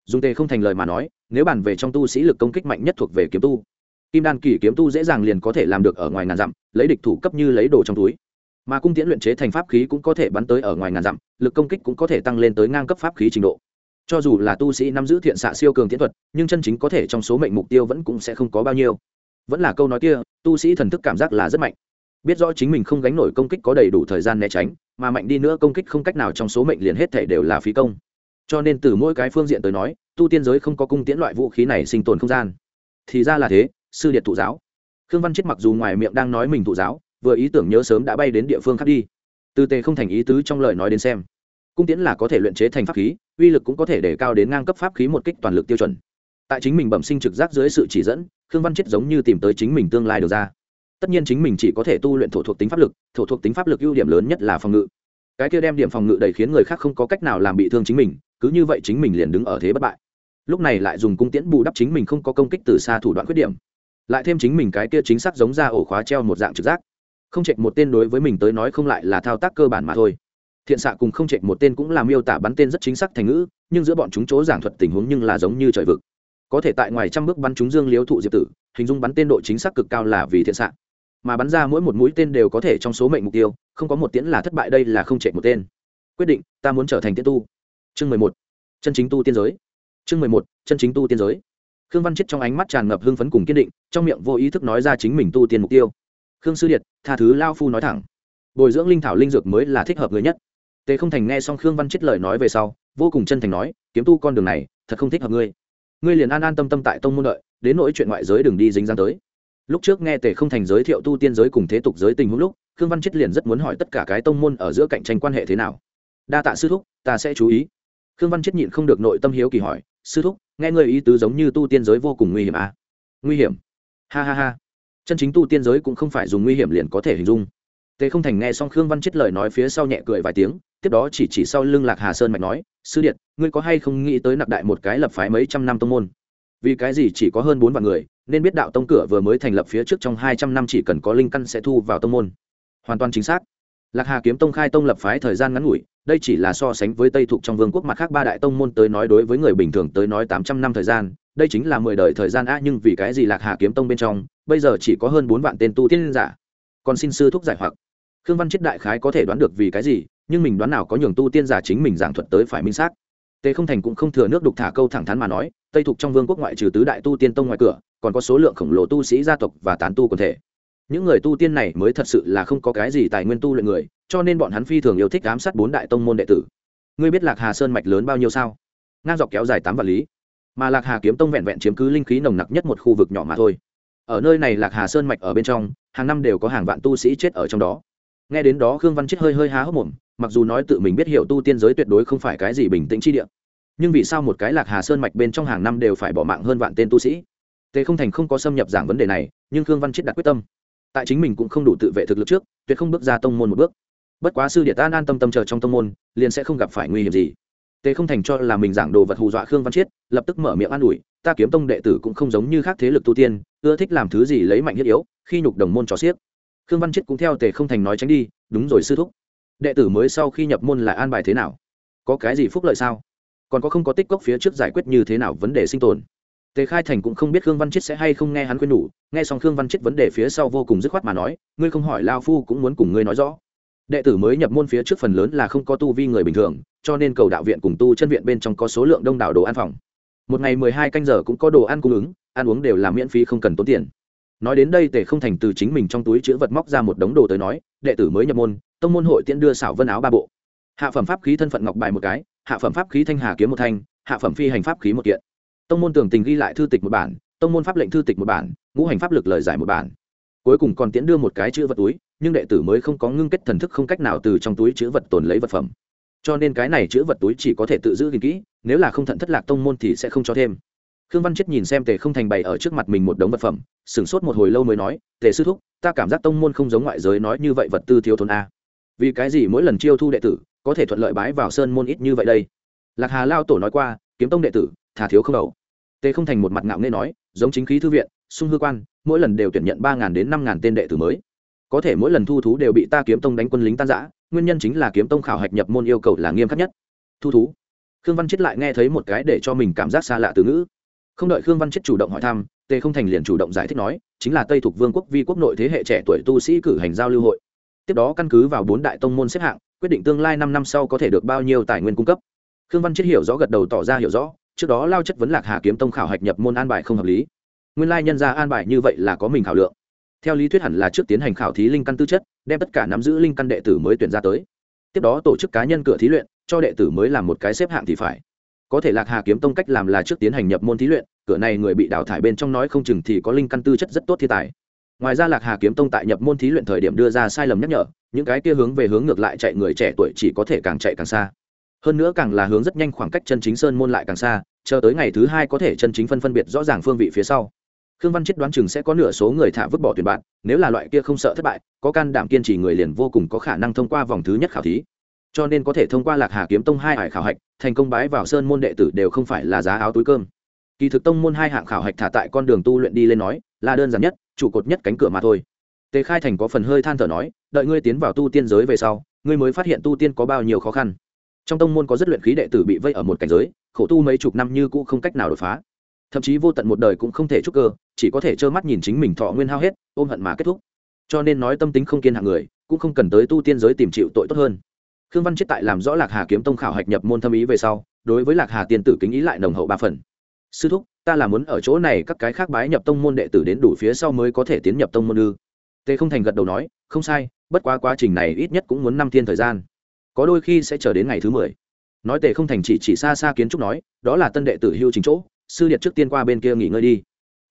Speaker 1: dùng tề không thành lời mà nói, nếu bàn về trong tu sĩ lực công kích mạnh nhất thuộc về kiếm tu, kim đan kỳ kiếm tu dễ dàng liền có thể làm được ở ngoài ngàn dặm, lấy địch thủ cấp như lấy đồ trong túi. Mà cung tiễn luyện chế thành pháp khí cũng có thể bắn tới ở ngoài ngàn dặm, lực công kích cũng có thể tăng lên tới ngang cấp pháp khí trình độ. Cho dù là tu sĩ nắm giữ thiện xạ siêu cường tiễn thuật, nhưng chân chính có thể trong số mệnh mục tiêu vẫn cũng sẽ không có bao nhiêu. Vẫn là câu nói kia, tu sĩ thần thức cảm giác là rất mạnh biết rõ chính mình không gánh nổi công kích có đầy đủ thời gian né tránh, mà mạnh đi nữa công kích không cách nào trong số mệnh liền hết thể đều là phí công. Cho nên từ mỗi cái phương diện tới nói, tu tiên giới không có cung tiễn loại vũ khí này sinh tồn không gian. Thì ra là thế, sư điệt thụ giáo. Khương văn chết mặc dù ngoài miệng đang nói mình thụ giáo, vừa ý tưởng nhớ sớm đã bay đến địa phương khác đi. Từ tề không thành ý tứ trong lời nói đến xem. Cung tiễn là có thể luyện chế thành pháp khí, uy lực cũng có thể để cao đến ngang cấp pháp khí một kích toàn lực tiêu chuẩn. Tại chính mình bẩm sinh trực giác dưới sự chỉ dẫn, khương văn chết giống như tìm tới chính mình tương lai được ra tất nhiên chính mình chỉ có thể tu luyện thổ thuộc tính pháp lực, thổ thuộc tính pháp lực ưu điểm lớn nhất là phòng ngự. Cái kia đem điểm phòng ngự đầy khiến người khác không có cách nào làm bị thương chính mình, cứ như vậy chính mình liền đứng ở thế bất bại. Lúc này lại dùng cung tiễn bù đắp chính mình không có công kích từ xa thủ đoạn khuyết điểm. Lại thêm chính mình cái kia chính xác giống ra ổ khóa treo một dạng trực giác. Không chệch một tên đối với mình tới nói không lại là thao tác cơ bản mà thôi. Thiện xạ cùng không chệch một tên cũng là miêu tả bắn tên rất chính xác thành ngữ, nhưng giữa bọn chúng chỗ giảng thuật tình huống nhưng là giống như trời vực. Có thể tại ngoài trăm bước bắn chúng dương liếu thụ diệp tử, hình dung bắn tên độ chính xác cực cao là vì thiện xạ mà bắn ra mỗi một mũi tên đều có thể trong số mệnh mục tiêu, không có một tiễn là thất bại, đây là không chạy một tên. Quyết định, ta muốn trở thành tiên tu. Chương mười một. Chân chính tu tiên giới. Chương mười một, chân chính tu tiên giới. Khương văn chết trong ánh mắt tràn ngập hưng phấn cùng kiên định, trong miệng vô ý thức nói ra chính mình tu tiên mục tiêu. Khương sư điệt, tha thứ lao phu nói thẳng. Bồi dưỡng linh thảo linh dược mới là thích hợp người nhất. Tề không thành nghe xong khương văn chết lời nói về sau, vô cùng chân thành nói, kiếm tu con đường này, thật không thích hợp ngươi. Ngươi liền an an tâm tâm tại tông môn đợi, đến nỗi chuyện ngoại giới đừng đi dính dáng tới lúc trước nghe tề không thành giới thiệu tu tiên giới cùng thế tục giới tình huống lúc, khương văn chết liền rất muốn hỏi tất cả cái tông môn ở giữa cạnh tranh quan hệ thế nào. Đa tạ sư thúc, ta sẽ chú ý. Khương văn chết nhịn không được nội tâm hiếu kỳ hỏi, sư thúc, nghe người ý tứ giống như tu tiên giới vô cùng nguy hiểm à? nguy hiểm? Ha ha ha. Chân chính tu tiên giới cũng không phải dùng nguy hiểm liền có thể hình dung. Tề không thành nghe xong khương văn chết lời nói phía sau nhẹ cười vài tiếng, tiếp đó chỉ chỉ sau lưng lạc hà sơn mạch nói, sư điện ngươi có hay không nghĩ tới nặc đại một cái lập phái mấy trăm năm tông môn? Vì cái gì chỉ có hơn bốn vạn người, nên biết đạo tông cửa vừa mới thành lập phía trước trong hai trăm năm chỉ cần có linh căn sẽ thu vào tông môn. Hoàn toàn chính xác. Lạc hà kiếm tông khai tông lập phái thời gian ngắn ngủi, đây chỉ là so sánh với tây thục trong vương quốc mặt khác ba đại tông môn tới nói đối với người bình thường tới nói tám trăm năm thời gian, đây chính là mười đời thời gian a nhưng vì cái gì lạc hà kiếm tông bên trong, bây giờ chỉ có hơn bốn vạn tên tu tiên giả? Còn xin sư thúc giải hoặc. Khương văn chết đại khái có thể đoán được vì cái gì, nhưng mình đoán nào có nhường tu tiên giả chính mình giảng thuật tới phải minh xác. Tề không thành cũng không thừa nước đục thả câu thẳng thắn mà nói tây thuộc trong vương quốc ngoại trừ tứ đại tu tiên tông ngoài cửa, còn có số lượng khổng lồ tu sĩ gia tộc và tán tu quần thể. Những người tu tiên này mới thật sự là không có cái gì tài nguyên tu luyện người, cho nên bọn hắn phi thường yêu thích ám sát bốn đại tông môn đệ tử. Ngươi biết lạc hà sơn mạch lớn bao nhiêu sao? Ngang dọc kéo dài tám vạn lý. Mà lạc hà kiếm tông vẹn vẹn chiếm cứ linh khí nồng nặc nhất một khu vực nhỏ mà thôi. Ở nơi này lạc hà sơn mạch ở bên trong, hàng năm đều có hàng vạn tu sĩ chết ở trong đó. Nghe đến đó khương văn chết hơi hơi há hốc mồm, mặc dù nói tự mình biết hiểu tu tiên giới tuyệt đối không phải cái gì bình tĩnh chi địa nhưng vì sao một cái lạc hà sơn mạch bên trong hàng năm đều phải bỏ mạng hơn vạn tên tu sĩ? Tề không thành không có xâm nhập giảng vấn đề này, nhưng khương văn chết đặt quyết tâm. Tại chính mình cũng không đủ tự vệ thực lực trước, tuyệt không bước ra tông môn một bước. Bất quá sư địa tan an tâm tâm chờ trong tông môn, liền sẽ không gặp phải nguy hiểm gì. Tề không thành cho là mình giảng đồ vật hù dọa khương văn chiết lập tức mở miệng an ủi, ta kiếm tông đệ tử cũng không giống như khác thế lực tu tiên, ưa thích làm thứ gì lấy mạnh thiết yếu, khi nhục đồng môn trò xiếc. Khương văn chiết cũng theo tề không thành nói tránh đi, đúng rồi sư thúc, đệ tử mới sau khi nhập môn lại an bài thế nào? Có cái gì phúc lợi sao? Còn có không có tích cốc phía trước giải quyết như thế nào vấn đề sinh tồn. Tề khai thành cũng không biết khương văn chết sẽ hay không nghe hắn khuyên nhủ, nghe xong khương văn chết vấn đề phía sau vô cùng dứt khoát mà nói, ngươi không hỏi lao phu cũng muốn cùng ngươi nói rõ. Đệ tử mới nhập môn phía trước phần lớn là không có tu vi người bình thường, cho nên cầu đạo viện cùng tu chân viện bên trong có số lượng đông đảo đồ ăn phòng. Một ngày mười hai canh giờ cũng có đồ ăn cung ứng, ăn uống đều là miễn phí không cần tốn tiền. Nói đến đây tề không thành từ chính mình trong túi chữ vật móc ra một đống đồ tới nói, đệ tử mới nhập môn, tông môn hội tiễn đưa xảo vân áo ba bộ. Hạ phẩm pháp khí thân phận ngọc bài một cái hạ phẩm pháp khí thanh hà kiếm một thanh, hạ phẩm phi hành pháp khí một kiện. Tông môn tường tình ghi lại thư tịch một bản, tông môn pháp lệnh thư tịch một bản, ngũ hành pháp lực lời giải một bản. Cuối cùng còn tiễn đưa một cái chữ vật túi, nhưng đệ tử mới không có ngưng kết thần thức không cách nào từ trong túi chữ vật tồn lấy vật phẩm. Cho nên cái này chữ vật túi chỉ có thể tự giữ gìn kỹ, nếu là không thận thất lạc tông môn thì sẽ không cho thêm. Khương văn chết nhìn xem tề không thành bày ở trước mặt mình một đống vật phẩm, sửng sốt một hồi lâu mới nói, tề sư thúc, ta cảm giác tông môn không giống ngoại giới nói như vậy vật tư thiếu thốn a. Vì cái gì mỗi lần chiêu thu đệ tử có thể thuận lợi bái vào sơn môn ít như vậy đây. Lạc hà lao tổ nói qua, kiếm tông đệ tử thà thiếu không đầu. Tề không thành một mặt ngạo nghê nói, giống chính khí thư viện, sung hư quan, mỗi lần đều tuyển nhận ba đến năm tên đệ tử mới. Có thể mỗi lần thu thú đều bị ta kiếm tông đánh quân lính tan giã nguyên nhân chính là kiếm tông khảo hạch nhập môn yêu cầu là nghiêm khắc nhất. Thu thú. Khương văn chết lại nghe thấy một cái để cho mình cảm giác xa lạ từ ngữ. Không đợi khương văn chết chủ động hỏi thăm, tề không thành liền chủ động giải thích nói, chính là tây thuộc vương quốc vi quốc nội thế hệ trẻ tuổi tu sĩ cử hành giao lưu hội. Tiếp đó căn cứ vào bốn đại tông môn xếp hạng quyết định tương lai năm năm sau có thể được bao nhiêu tài nguyên cung cấp. Khương văn chết hiểu rõ gật đầu tỏ ra hiểu rõ, trước đó lao chất vấn lạc hà kiếm tông khảo hạch nhập môn an bài không hợp lý. Nguyên lai nhân ra an bài như vậy là có mình khảo lượng. Theo lý thuyết hẳn là trước tiến hành khảo thí linh căn tư chất, đem tất cả nắm giữ linh căn đệ tử mới tuyển ra tới. Tiếp đó tổ chức cá nhân cửa thí luyện, cho đệ tử mới làm một cái xếp hạng thì phải. Có thể lạc hà kiếm tông cách làm là trước tiến hành nhập môn thí luyện, cửa này người bị đào thải bên trong nói không chừng thì có linh căn tư chất rất tốt thi tài. Ngoài ra lạc hà kiếm tông tại nhập môn thí luyện thời điểm đưa ra sai lầm nhắc nhở những cái kia hướng về hướng ngược lại chạy người trẻ tuổi chỉ có thể càng chạy càng xa. Hơn nữa càng là hướng rất nhanh khoảng cách chân chính sơn môn lại càng xa, chờ tới ngày thứ hai có thể chân chính phân phân biệt rõ ràng phương vị phía sau. Khương văn chết đoán chừng sẽ có nửa số người thả vứt bỏ tuyển bạn, nếu là loại kia không sợ thất bại, có can đảm kiên trì người liền vô cùng có khả năng thông qua vòng thứ nhất khảo thí. Cho nên có thể thông qua lạc hà kiếm tông hai hải khảo hạch, thành công bái vào sơn môn đệ tử đều không phải là giá áo túi cơm. Kỳ thực tông môn hai hạng khảo hạch thả tại con đường tu luyện đi lên nói, là đơn giản nhất, trụ cột nhất cánh cửa mà thôi tề khai thành có phần hơi than thở nói, đợi ngươi tiến vào tu tiên giới về sau, ngươi mới phát hiện tu tiên có bao nhiêu khó khăn. Trong tông môn có rất luyện khí đệ tử bị vây ở một cảnh giới, khổ tu mấy chục năm như cũ không cách nào đột phá. Thậm chí vô tận một đời cũng không thể chúc cơ, chỉ có thể trơ mắt nhìn chính mình thọ nguyên hao hết, ôm hận mà kết thúc. Cho nên nói tâm tính không kiên hạng người, cũng không cần tới tu tiên giới tìm chịu tội tốt hơn. Khương văn chết tại làm rõ lạc hà kiếm tông khảo hạch nhập môn thâm ý về sau, đối với lạc hà tiên tử kính ý lại nồng hậu ba phần. Sư thúc, ta là muốn ở chỗ này các cái khác bái nhập tông môn đệ tử đến đủ phía sau mới có thể tiến nhập tông môn ư? Tề không thành gật đầu nói, không sai, bất quá quá trình này ít nhất cũng muốn năm thiên thời gian. Có đôi khi sẽ chờ đến ngày thứ mười. Nói tề không thành chỉ chỉ xa xa kiến trúc nói, đó là tân đệ tử hưu chính chỗ, sư điệt trước tiên qua bên kia nghỉ ngơi đi.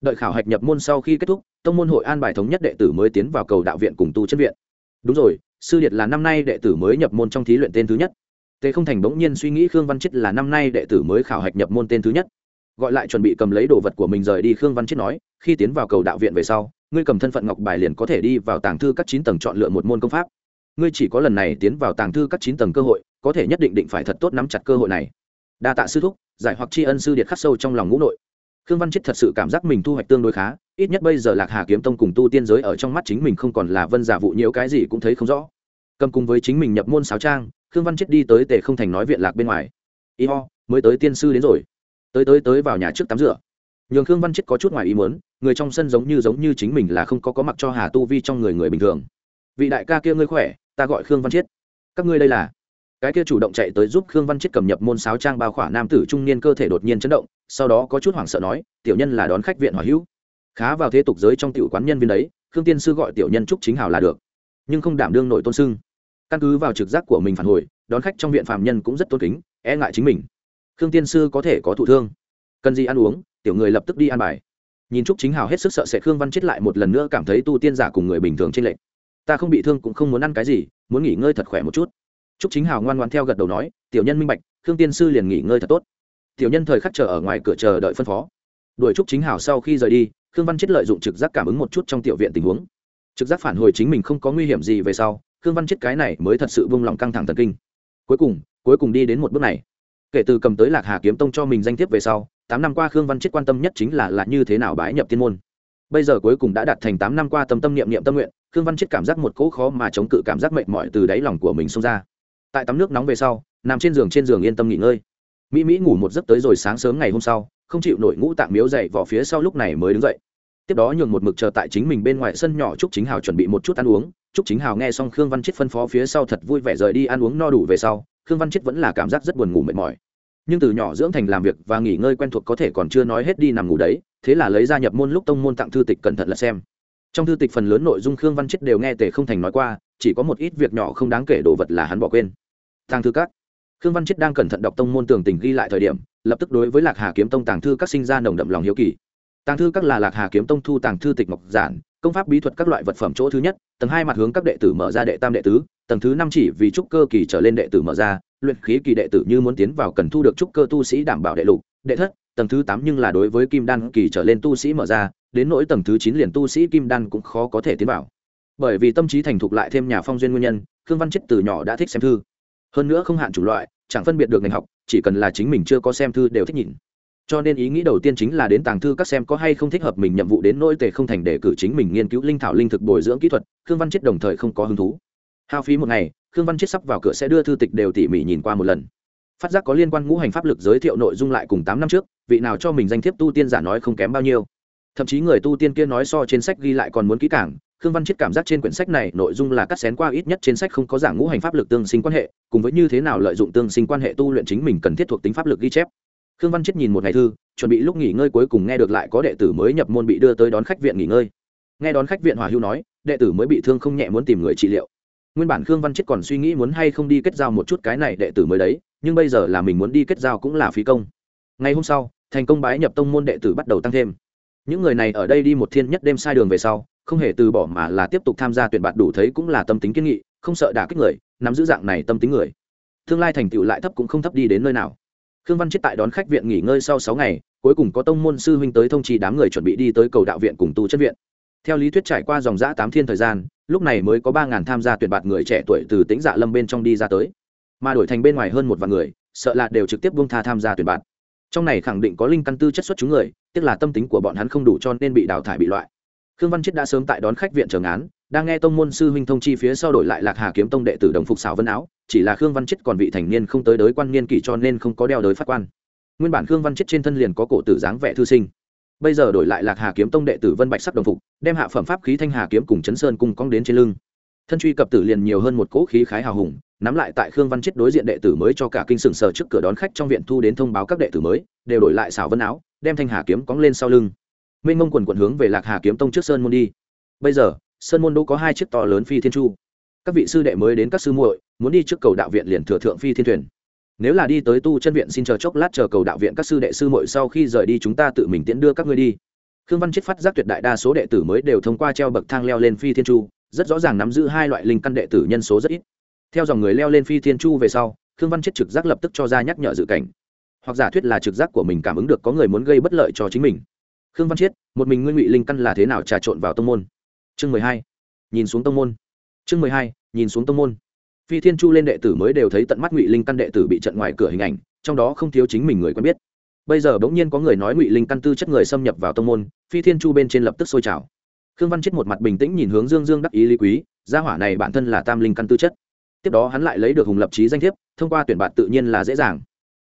Speaker 1: Đợi khảo hạch nhập môn sau khi kết thúc, tông môn hội an bài thống nhất đệ tử mới tiến vào cầu đạo viện cùng tu chân viện. Đúng rồi, sư điệt là năm nay đệ tử mới nhập môn trong thí luyện tên thứ nhất. Tề không thành bỗng nhiên suy nghĩ khương văn chết là năm nay đệ tử mới khảo hạch nhập môn tên thứ nhất. Gọi lại chuẩn bị cầm lấy đồ vật của mình rời đi, khương văn chết nói, khi tiến vào cầu đạo viện về sau ngươi cầm thân phận ngọc bài liền có thể đi vào tàng thư các chín tầng chọn lựa một môn công pháp. Ngươi chỉ có lần này tiến vào tàng thư các chín tầng cơ hội, có thể nhất định định phải thật tốt nắm chặt cơ hội này. Đa tạ sư thúc, giải hoặc tri ân sư điệt khắc sâu trong lòng ngũ nội. Khương văn chết thật sự cảm giác mình thu hoạch tương đối khá, ít nhất bây giờ lạc hà kiếm tông cùng tu tiên giới ở trong mắt chính mình không còn là vân giả vụ nhiễu cái gì cũng thấy không rõ. Cầm cùng với chính mình nhập môn sáo trang, khương văn chết đi tới tề không thành nói viện lạc bên ngoài. Y ho, mới tới tiên sư đến rồi. Tới tới tới vào nhà trước tắm rửa nhường khương văn chết có chút ngoài ý muốn, người trong sân giống như giống như chính mình là không có có mặc cho hà tu vi trong người người bình thường. Vị đại ca kia ngươi khỏe, ta gọi khương văn chết. Các ngươi đây là? Cái kia chủ động chạy tới giúp khương văn chết cầm nhập môn sáo trang bao khỏa nam tử trung niên cơ thể đột nhiên chấn động, sau đó có chút hoảng sợ nói, tiểu nhân là đón khách viện hỏa hữu. Khá vào thế tục giới trong tiểu quán nhân viên đấy, khương tiên sư gọi tiểu nhân trúc chính hào là được. Nhưng không đảm đương nội tôn sưng căn cứ vào trực giác của mình phản hồi, đón khách trong viện phạm nhân cũng rất tôn kính e ngại chính mình. Khương tiên sư có thể có thụ thương. Cần gì ăn uống? Tiểu người lập tức đi ăn bài. Nhìn trúc chính hào hết sức sợ sẽ khương văn chết lại một lần nữa cảm thấy tu tiên giả cùng người bình thường trên lệnh ta không bị thương cũng không muốn ăn cái gì, muốn nghỉ ngơi thật khỏe một chút. Trúc chính hào ngoan ngoan theo gật đầu nói, tiểu nhân minh bạch, khương tiên sư liền nghỉ ngơi thật tốt. Tiểu nhân thời khắc chờ ở ngoài cửa chờ đợi phân phó. Đuổi trúc chính hào sau khi rời đi, khương văn chết lợi dụng trực giác cảm ứng một chút trong tiểu viện tình huống. Trực giác phản hồi chính mình không có nguy hiểm gì về sau, khương văn chết cái này mới thật sự vung lòng căng thẳng thần kinh. Cuối cùng cuối cùng đi đến một bước này. Kể từ cầm tới lạc hà kiếm tông cho mình danh thiếp về sau tám năm qua khương văn chết quan tâm nhất chính là là như thế nào bái nhập tiên môn. Bây giờ cuối cùng đã đạt thành tám năm qua tâm tâm niệm niệm tâm nguyện, khương văn chết cảm giác một cỗ khó mà chống cự cảm giác mệt mỏi từ đáy lòng của mình xông ra. Tại tắm nước nóng về sau, nằm trên giường trên giường yên tâm nghỉ ngơi. Mỹ mỹ ngủ một giấc tới rồi sáng sớm ngày hôm sau, không chịu nổi ngũ tạng miếu dậy vỏ phía sau lúc này mới đứng dậy. Tiếp đó nhường một mực chờ tại chính mình bên ngoài sân nhỏ trúc chính hào chuẩn bị một chút ăn uống. Trúc chính hào nghe xong khương văn chết phân phó phía sau thật vui vẻ rời đi ăn uống no đủ về sau, khương văn chết vẫn là cảm giác rất buồn ngủ mệt mỏi nhưng từ nhỏ dưỡng thành làm việc và nghỉ ngơi quen thuộc có thể còn chưa nói hết đi nằm ngủ đấy, thế là lấy ra nhập môn lúc tông môn tặng thư tịch cẩn thận là xem. Trong thư tịch phần lớn nội dung khương văn chết đều nghe tề không thành nói qua, chỉ có một ít việc nhỏ không đáng kể đồ vật là hắn bỏ quên. Tàng thư các. Khương văn chết đang cẩn thận đọc tông môn tường tình ghi lại thời điểm, lập tức đối với lạc hà kiếm tông tàng thư các sinh ra nồng đậm lòng hiếu kỳ. Tàng thư các là lạc hà kiếm tông thu tàng thư tịch mộc giản công pháp bí thuật các loại vật phẩm chỗ thứ nhất, tầng hai mặt hướng các đệ tử mở ra đệ tam đệ tứ, tầng thứ năm chỉ vì trúc cơ kỳ trở lên đệ tử mở ra, luyện khí kỳ đệ tử như muốn tiến vào cần thu được trúc cơ tu sĩ đảm bảo đệ lục, đệ thất, tầng thứ tám nhưng là đối với kim đan kỳ trở lên tu sĩ mở ra, đến nỗi tầng thứ chín liền tu sĩ kim đan cũng khó có thể tiến vào. Bởi vì tâm trí thành thục lại thêm nhà phong duyên nguyên nhân, khương văn chết từ nhỏ đã thích xem thư. Hơn nữa không hạn chủng loại, chẳng phân biệt được ngành học, chỉ cần là chính mình chưa có xem thư đều thích nhìn cho nên ý nghĩ đầu tiên chính là đến tàng thư các xem có hay không thích hợp mình nhiệm vụ đến nỗi tề không thành để cử chính mình nghiên cứu linh thảo linh thực bồi dưỡng kỹ thuật, khương văn chết đồng thời không có hứng thú. Hao phí một ngày, khương văn chết sắp vào cửa sẽ đưa thư tịch đều tỉ mỉ nhìn qua một lần. Phát giác có liên quan ngũ hành pháp lực giới thiệu nội dung lại cùng tám năm trước, vị nào cho mình danh thiếp tu tiên giả nói không kém bao nhiêu. Thậm chí người tu tiên kia nói so trên sách ghi lại còn muốn kỹ càng, khương văn chết cảm giác trên quyển sách này nội dung là cắt xén qua ít nhất trên sách không có giảng ngũ hành pháp lực tương sinh quan hệ, cùng với như thế nào lợi dụng tương sinh quan hệ tu luyện chính mình cần thiết thuộc tính pháp lực ghi chép khương văn chết nhìn một ngày thư, chuẩn bị lúc nghỉ ngơi cuối cùng nghe được lại có đệ tử mới nhập môn bị đưa tới đón khách viện nghỉ ngơi. Nghe đón khách viện hòa hưu nói, đệ tử mới bị thương không nhẹ muốn tìm người trị liệu. Nguyên bản khương văn chết còn suy nghĩ muốn hay không đi kết giao một chút cái này đệ tử mới đấy, nhưng bây giờ là mình muốn đi kết giao cũng là phí công. Ngày hôm sau, thành công bái nhập tông môn đệ tử bắt đầu tăng thêm. Những người này ở đây đi một thiên nhất đêm sai đường về sau, không hề từ bỏ mà là tiếp tục tham gia tuyển bạt đủ thấy cũng là tâm tính kiên nghị, không sợ đả kích người, nắm giữ dạng này tâm tính người. Tương lai thành tựu lại thấp cũng không thấp đi đến nơi nào khương văn chết tại đón khách viện nghỉ ngơi sau sáu ngày, cuối cùng có tông môn sư huynh tới thông trì đám người chuẩn bị đi tới cầu đạo viện cùng tu chất viện. Theo lý thuyết trải qua dòng giã tám thiên thời gian, lúc này mới có ba ngàn tham gia tuyển bạt người trẻ tuổi từ tính dạ lâm bên trong đi ra tới. Mà đổi thành bên ngoài hơn một vạn người, sợ là đều trực tiếp buông tha tham gia tuyển bạt. Trong này khẳng định có linh căn tư chất xuất chúng người tức là tâm tính của bọn hắn không đủ cho nên bị đào thải bị loại. Khương văn chết đã sớm tại đón khách viện trường án đang nghe tông môn sư huynh thông chi phía sau đổi lại lạc hà kiếm tông đệ tử đồng phục xảo vân áo, chỉ là khương văn chết còn vị thành niên không tới đới quan niên kỷ cho nên không có đeo đới phát quan. Nguyên bản khương văn chết trên thân liền có cổ tử dáng vẻ thư sinh. Bây giờ đổi lại lạc hà kiếm tông đệ tử vân bạch sắc đồng phục, đem hạ phẩm pháp khí thanh hà kiếm cùng chấn sơn cùng cong đến trên lưng. Thân truy cập tử liền nhiều hơn một cỗ khí khái hào hùng, nắm lại tại khương văn chết đối diện đệ tử mới cho cả kinh sừng sờ trước cửa đón khách trong viện thu đến thông báo các đệ tử mới, đều đổi lại xảo vân áo, đem thanh hà kiếm cóng lên sau lưng. Minh mông quần quần hướng về lạc hà kiếm tông trước sơn môn đi. Bây giờ sơn môn đô có hai chiếc to lớn phi thiên chu. Các vị sư đệ mới đến các sư muội, muốn đi trước cầu đạo viện liền thừa thượng phi thiên thuyền. Nếu là đi tới tu chân viện xin chờ chốc lát chờ cầu đạo viện các sư đệ sư muội sau khi rời đi chúng ta tự mình tiễn đưa các ngươi đi. Khương văn chết phát giác tuyệt đại đa số đệ tử mới đều thông qua treo bậc thang leo lên phi thiên chu, rất rõ ràng nắm giữ hai loại linh căn đệ tử nhân số rất ít. Theo dòng người leo lên phi thiên chu về sau, khương văn chết trực giác lập tức cho ra nhắc nhở dự cảnh. Hoặc giả thuyết là trực giác của mình cảm ứng được có người muốn gây bất lợi cho chính mình. Khương văn chiết một mình nguyên ngụy linh căn là thế nào trà trộn vào tông môn? Chương mười hai, nhìn xuống tông môn. Chương mười hai, nhìn xuống tông môn. Phi thiên chu lên đệ tử mới đều thấy tận mắt ngụy linh căn đệ tử bị trận ngoài cửa hình ảnh, trong đó không thiếu chính mình người quen biết. Bây giờ bỗng nhiên có người nói ngụy linh căn tư chất người xâm nhập vào tông môn, phi thiên chu bên trên lập tức sôi trào. Khương văn chết một mặt bình tĩnh nhìn hướng dương dương đắc ý lý quý, gia hỏa này bản thân là tam linh căn tư chất. Tiếp đó hắn lại lấy được hùng lập trí danh thiếp, thông qua tuyển bạn tự nhiên là dễ dàng.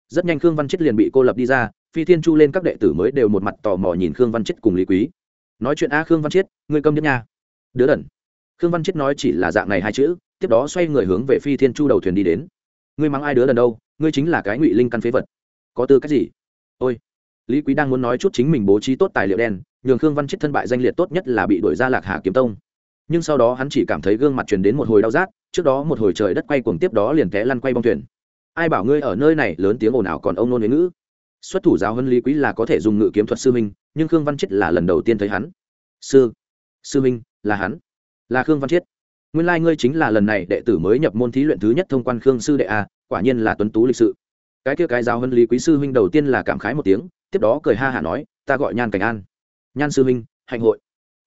Speaker 1: Rất nhanh khương văn chết liền bị cô lập đi ra, phi thiên chu lên các đệ tử mới đều một mặt tò mò nhìn khương văn chết cùng lý quý. Nói chuyện a khương văn chết, ngươi câm nhất nha đứa đần. Khương văn chết nói chỉ là dạng này hai chữ, tiếp đó xoay người hướng về phi thiên chu đầu thuyền đi đến. Ngươi mắng ai đứa đần đâu, ngươi chính là cái ngụy linh căn phế vật. Có tư cách gì? Ôi. Lý quý đang muốn nói chút chính mình bố trí tốt tài liệu đen, nhường khương văn chết thân bại danh liệt tốt nhất là bị đuổi ra lạc hà kiếm tông. Nhưng sau đó hắn chỉ cảm thấy gương mặt truyền đến một hồi đau rát, trước đó một hồi trời đất quay cuồng tiếp đó liền té lăn quay bong thuyền. Ai bảo ngươi ở nơi này, lớn tiếng ồn ào còn ông nôn với ngữ. Xuất thủ giáo hơn lý quý là có thể dùng ngự kiếm thuật sư minh nhưng khương văn chết là lần đầu tiên thấy hắn. Sư. Sư minh là hắn, là khương văn chiết. Nguyên lai、like、ngươi chính là lần này đệ tử mới nhập môn thí luyện thứ nhất thông quan khương sư đệ a, quả nhiên là tuấn tú lịch sự. Cái kia cái giáo huân lý quý sư huynh đầu tiên là cảm khái một tiếng, tiếp đó cười ha hả nói, ta gọi nhan cảnh an. Nhan sư huynh, hạnh hội.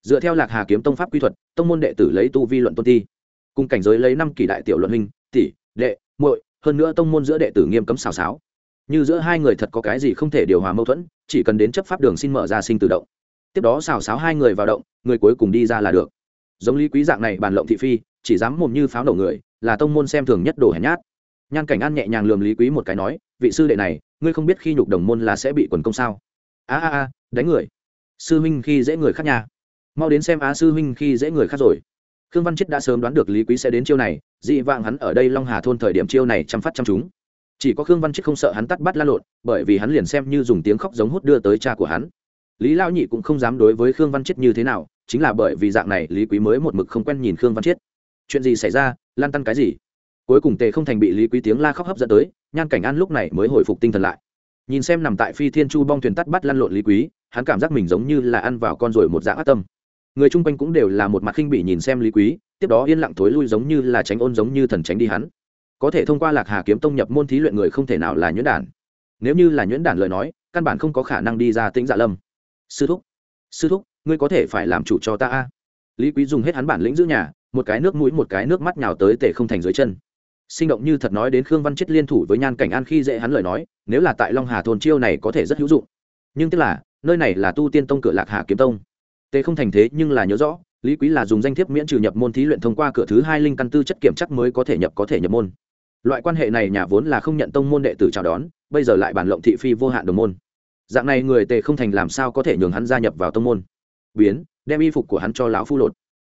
Speaker 1: Dựa theo lạc hà kiếm tông pháp quy thuật, tông môn đệ tử lấy tu vi luận tôn ti. Cùng cảnh giới lấy năm kỷ đại tiểu luận huynh, tỷ, đệ, muội, hơn nữa tông môn giữa đệ tử nghiêm cấm xào xáo. Như giữa hai người thật có cái gì không thể điều hòa mâu thuẫn, chỉ cần đến chấp pháp đường xin mở ra sinh tự động tiếp đó xào xáo hai người vào động, người cuối cùng đi ra là được. Giống lý quý dạng này bàn lộng thị phi, chỉ dám mồm như pháo nổ người, là tông môn xem thường nhất đồ hèn nhát. Nhan cảnh an nhẹ nhàng lườm lý quý một cái nói, vị sư đệ này, ngươi không biết khi nhục đồng môn là sẽ bị quần công sao? A a a, đánh người. Sư huynh khi dễ người khác nhà mau đến xem á sư huynh khi dễ người khác rồi. Khương văn chết đã sớm đoán được lý quý sẽ đến chiêu này, dị vạng hắn ở đây long hà thôn thời điểm chiêu này chăm phát chăm chúng. Chỉ có khương văn chết không sợ hắn tắt bắt la lộn, bởi vì hắn liền xem như dùng tiếng khóc giống hút đưa tới cha của hắn lý lao nhị cũng không dám đối với khương văn chết như thế nào, chính là bởi vì dạng này, lý quý mới một mực không quen nhìn khương văn chết chuyện gì xảy ra, lan tăn cái gì? Cuối cùng tề không thành bị lý quý tiếng la khóc hấp dẫn tới, nhan cảnh an lúc này mới hồi phục tinh thần lại. Nhìn xem nằm tại phi thiên chu bong thuyền tắt bắt lăn lộn lý quý, hắn cảm giác mình giống như là ăn vào con rồi một dạng ác tâm. Người chung quanh cũng đều là một mặt khinh bị nhìn xem lý quý, tiếp đó yên lặng thối lui giống như là tránh ôn giống như thần tránh đi hắn. Có thể thông qua lạc hà kiếm tông nhập môn thí luyện người không thể nào là nhuyễn đản. Nếu như là nhuyễn đản lời nói, căn bản không có khả năng đi ra tính dạ lâm sư thúc sư thúc, ngươi có thể phải làm chủ cho ta a. Lý quý dùng hết hắn bản lĩnh giữ nhà, một cái nước mũi, một cái nước mắt nhào tới tể không thành dưới chân. Sinh động như thật nói đến khương văn chết liên thủ với nhan cảnh an khi dễ hắn lời nói, nếu là tại long hà thôn chiêu này có thể rất hữu dụng. Nhưng tức là, nơi này là tu tiên tông cửa lạc hà kiếm tông. Tề không thành thế nhưng là nhớ rõ, lý quý là dùng danh thiếp miễn trừ nhập môn thí luyện thông qua cửa thứ hai linh căn tư chất kiểm chắc mới có thể nhập, có thể nhập môn. Loại quan hệ này nhà vốn là không nhận tông môn đệ tử chào đón, bây giờ lại bản lộng thị phi vô hạn đồng môn dạng này người tề không thành làm sao có thể nhường hắn gia nhập vào tông môn. Biến, đem y phục của hắn cho lão phu lột.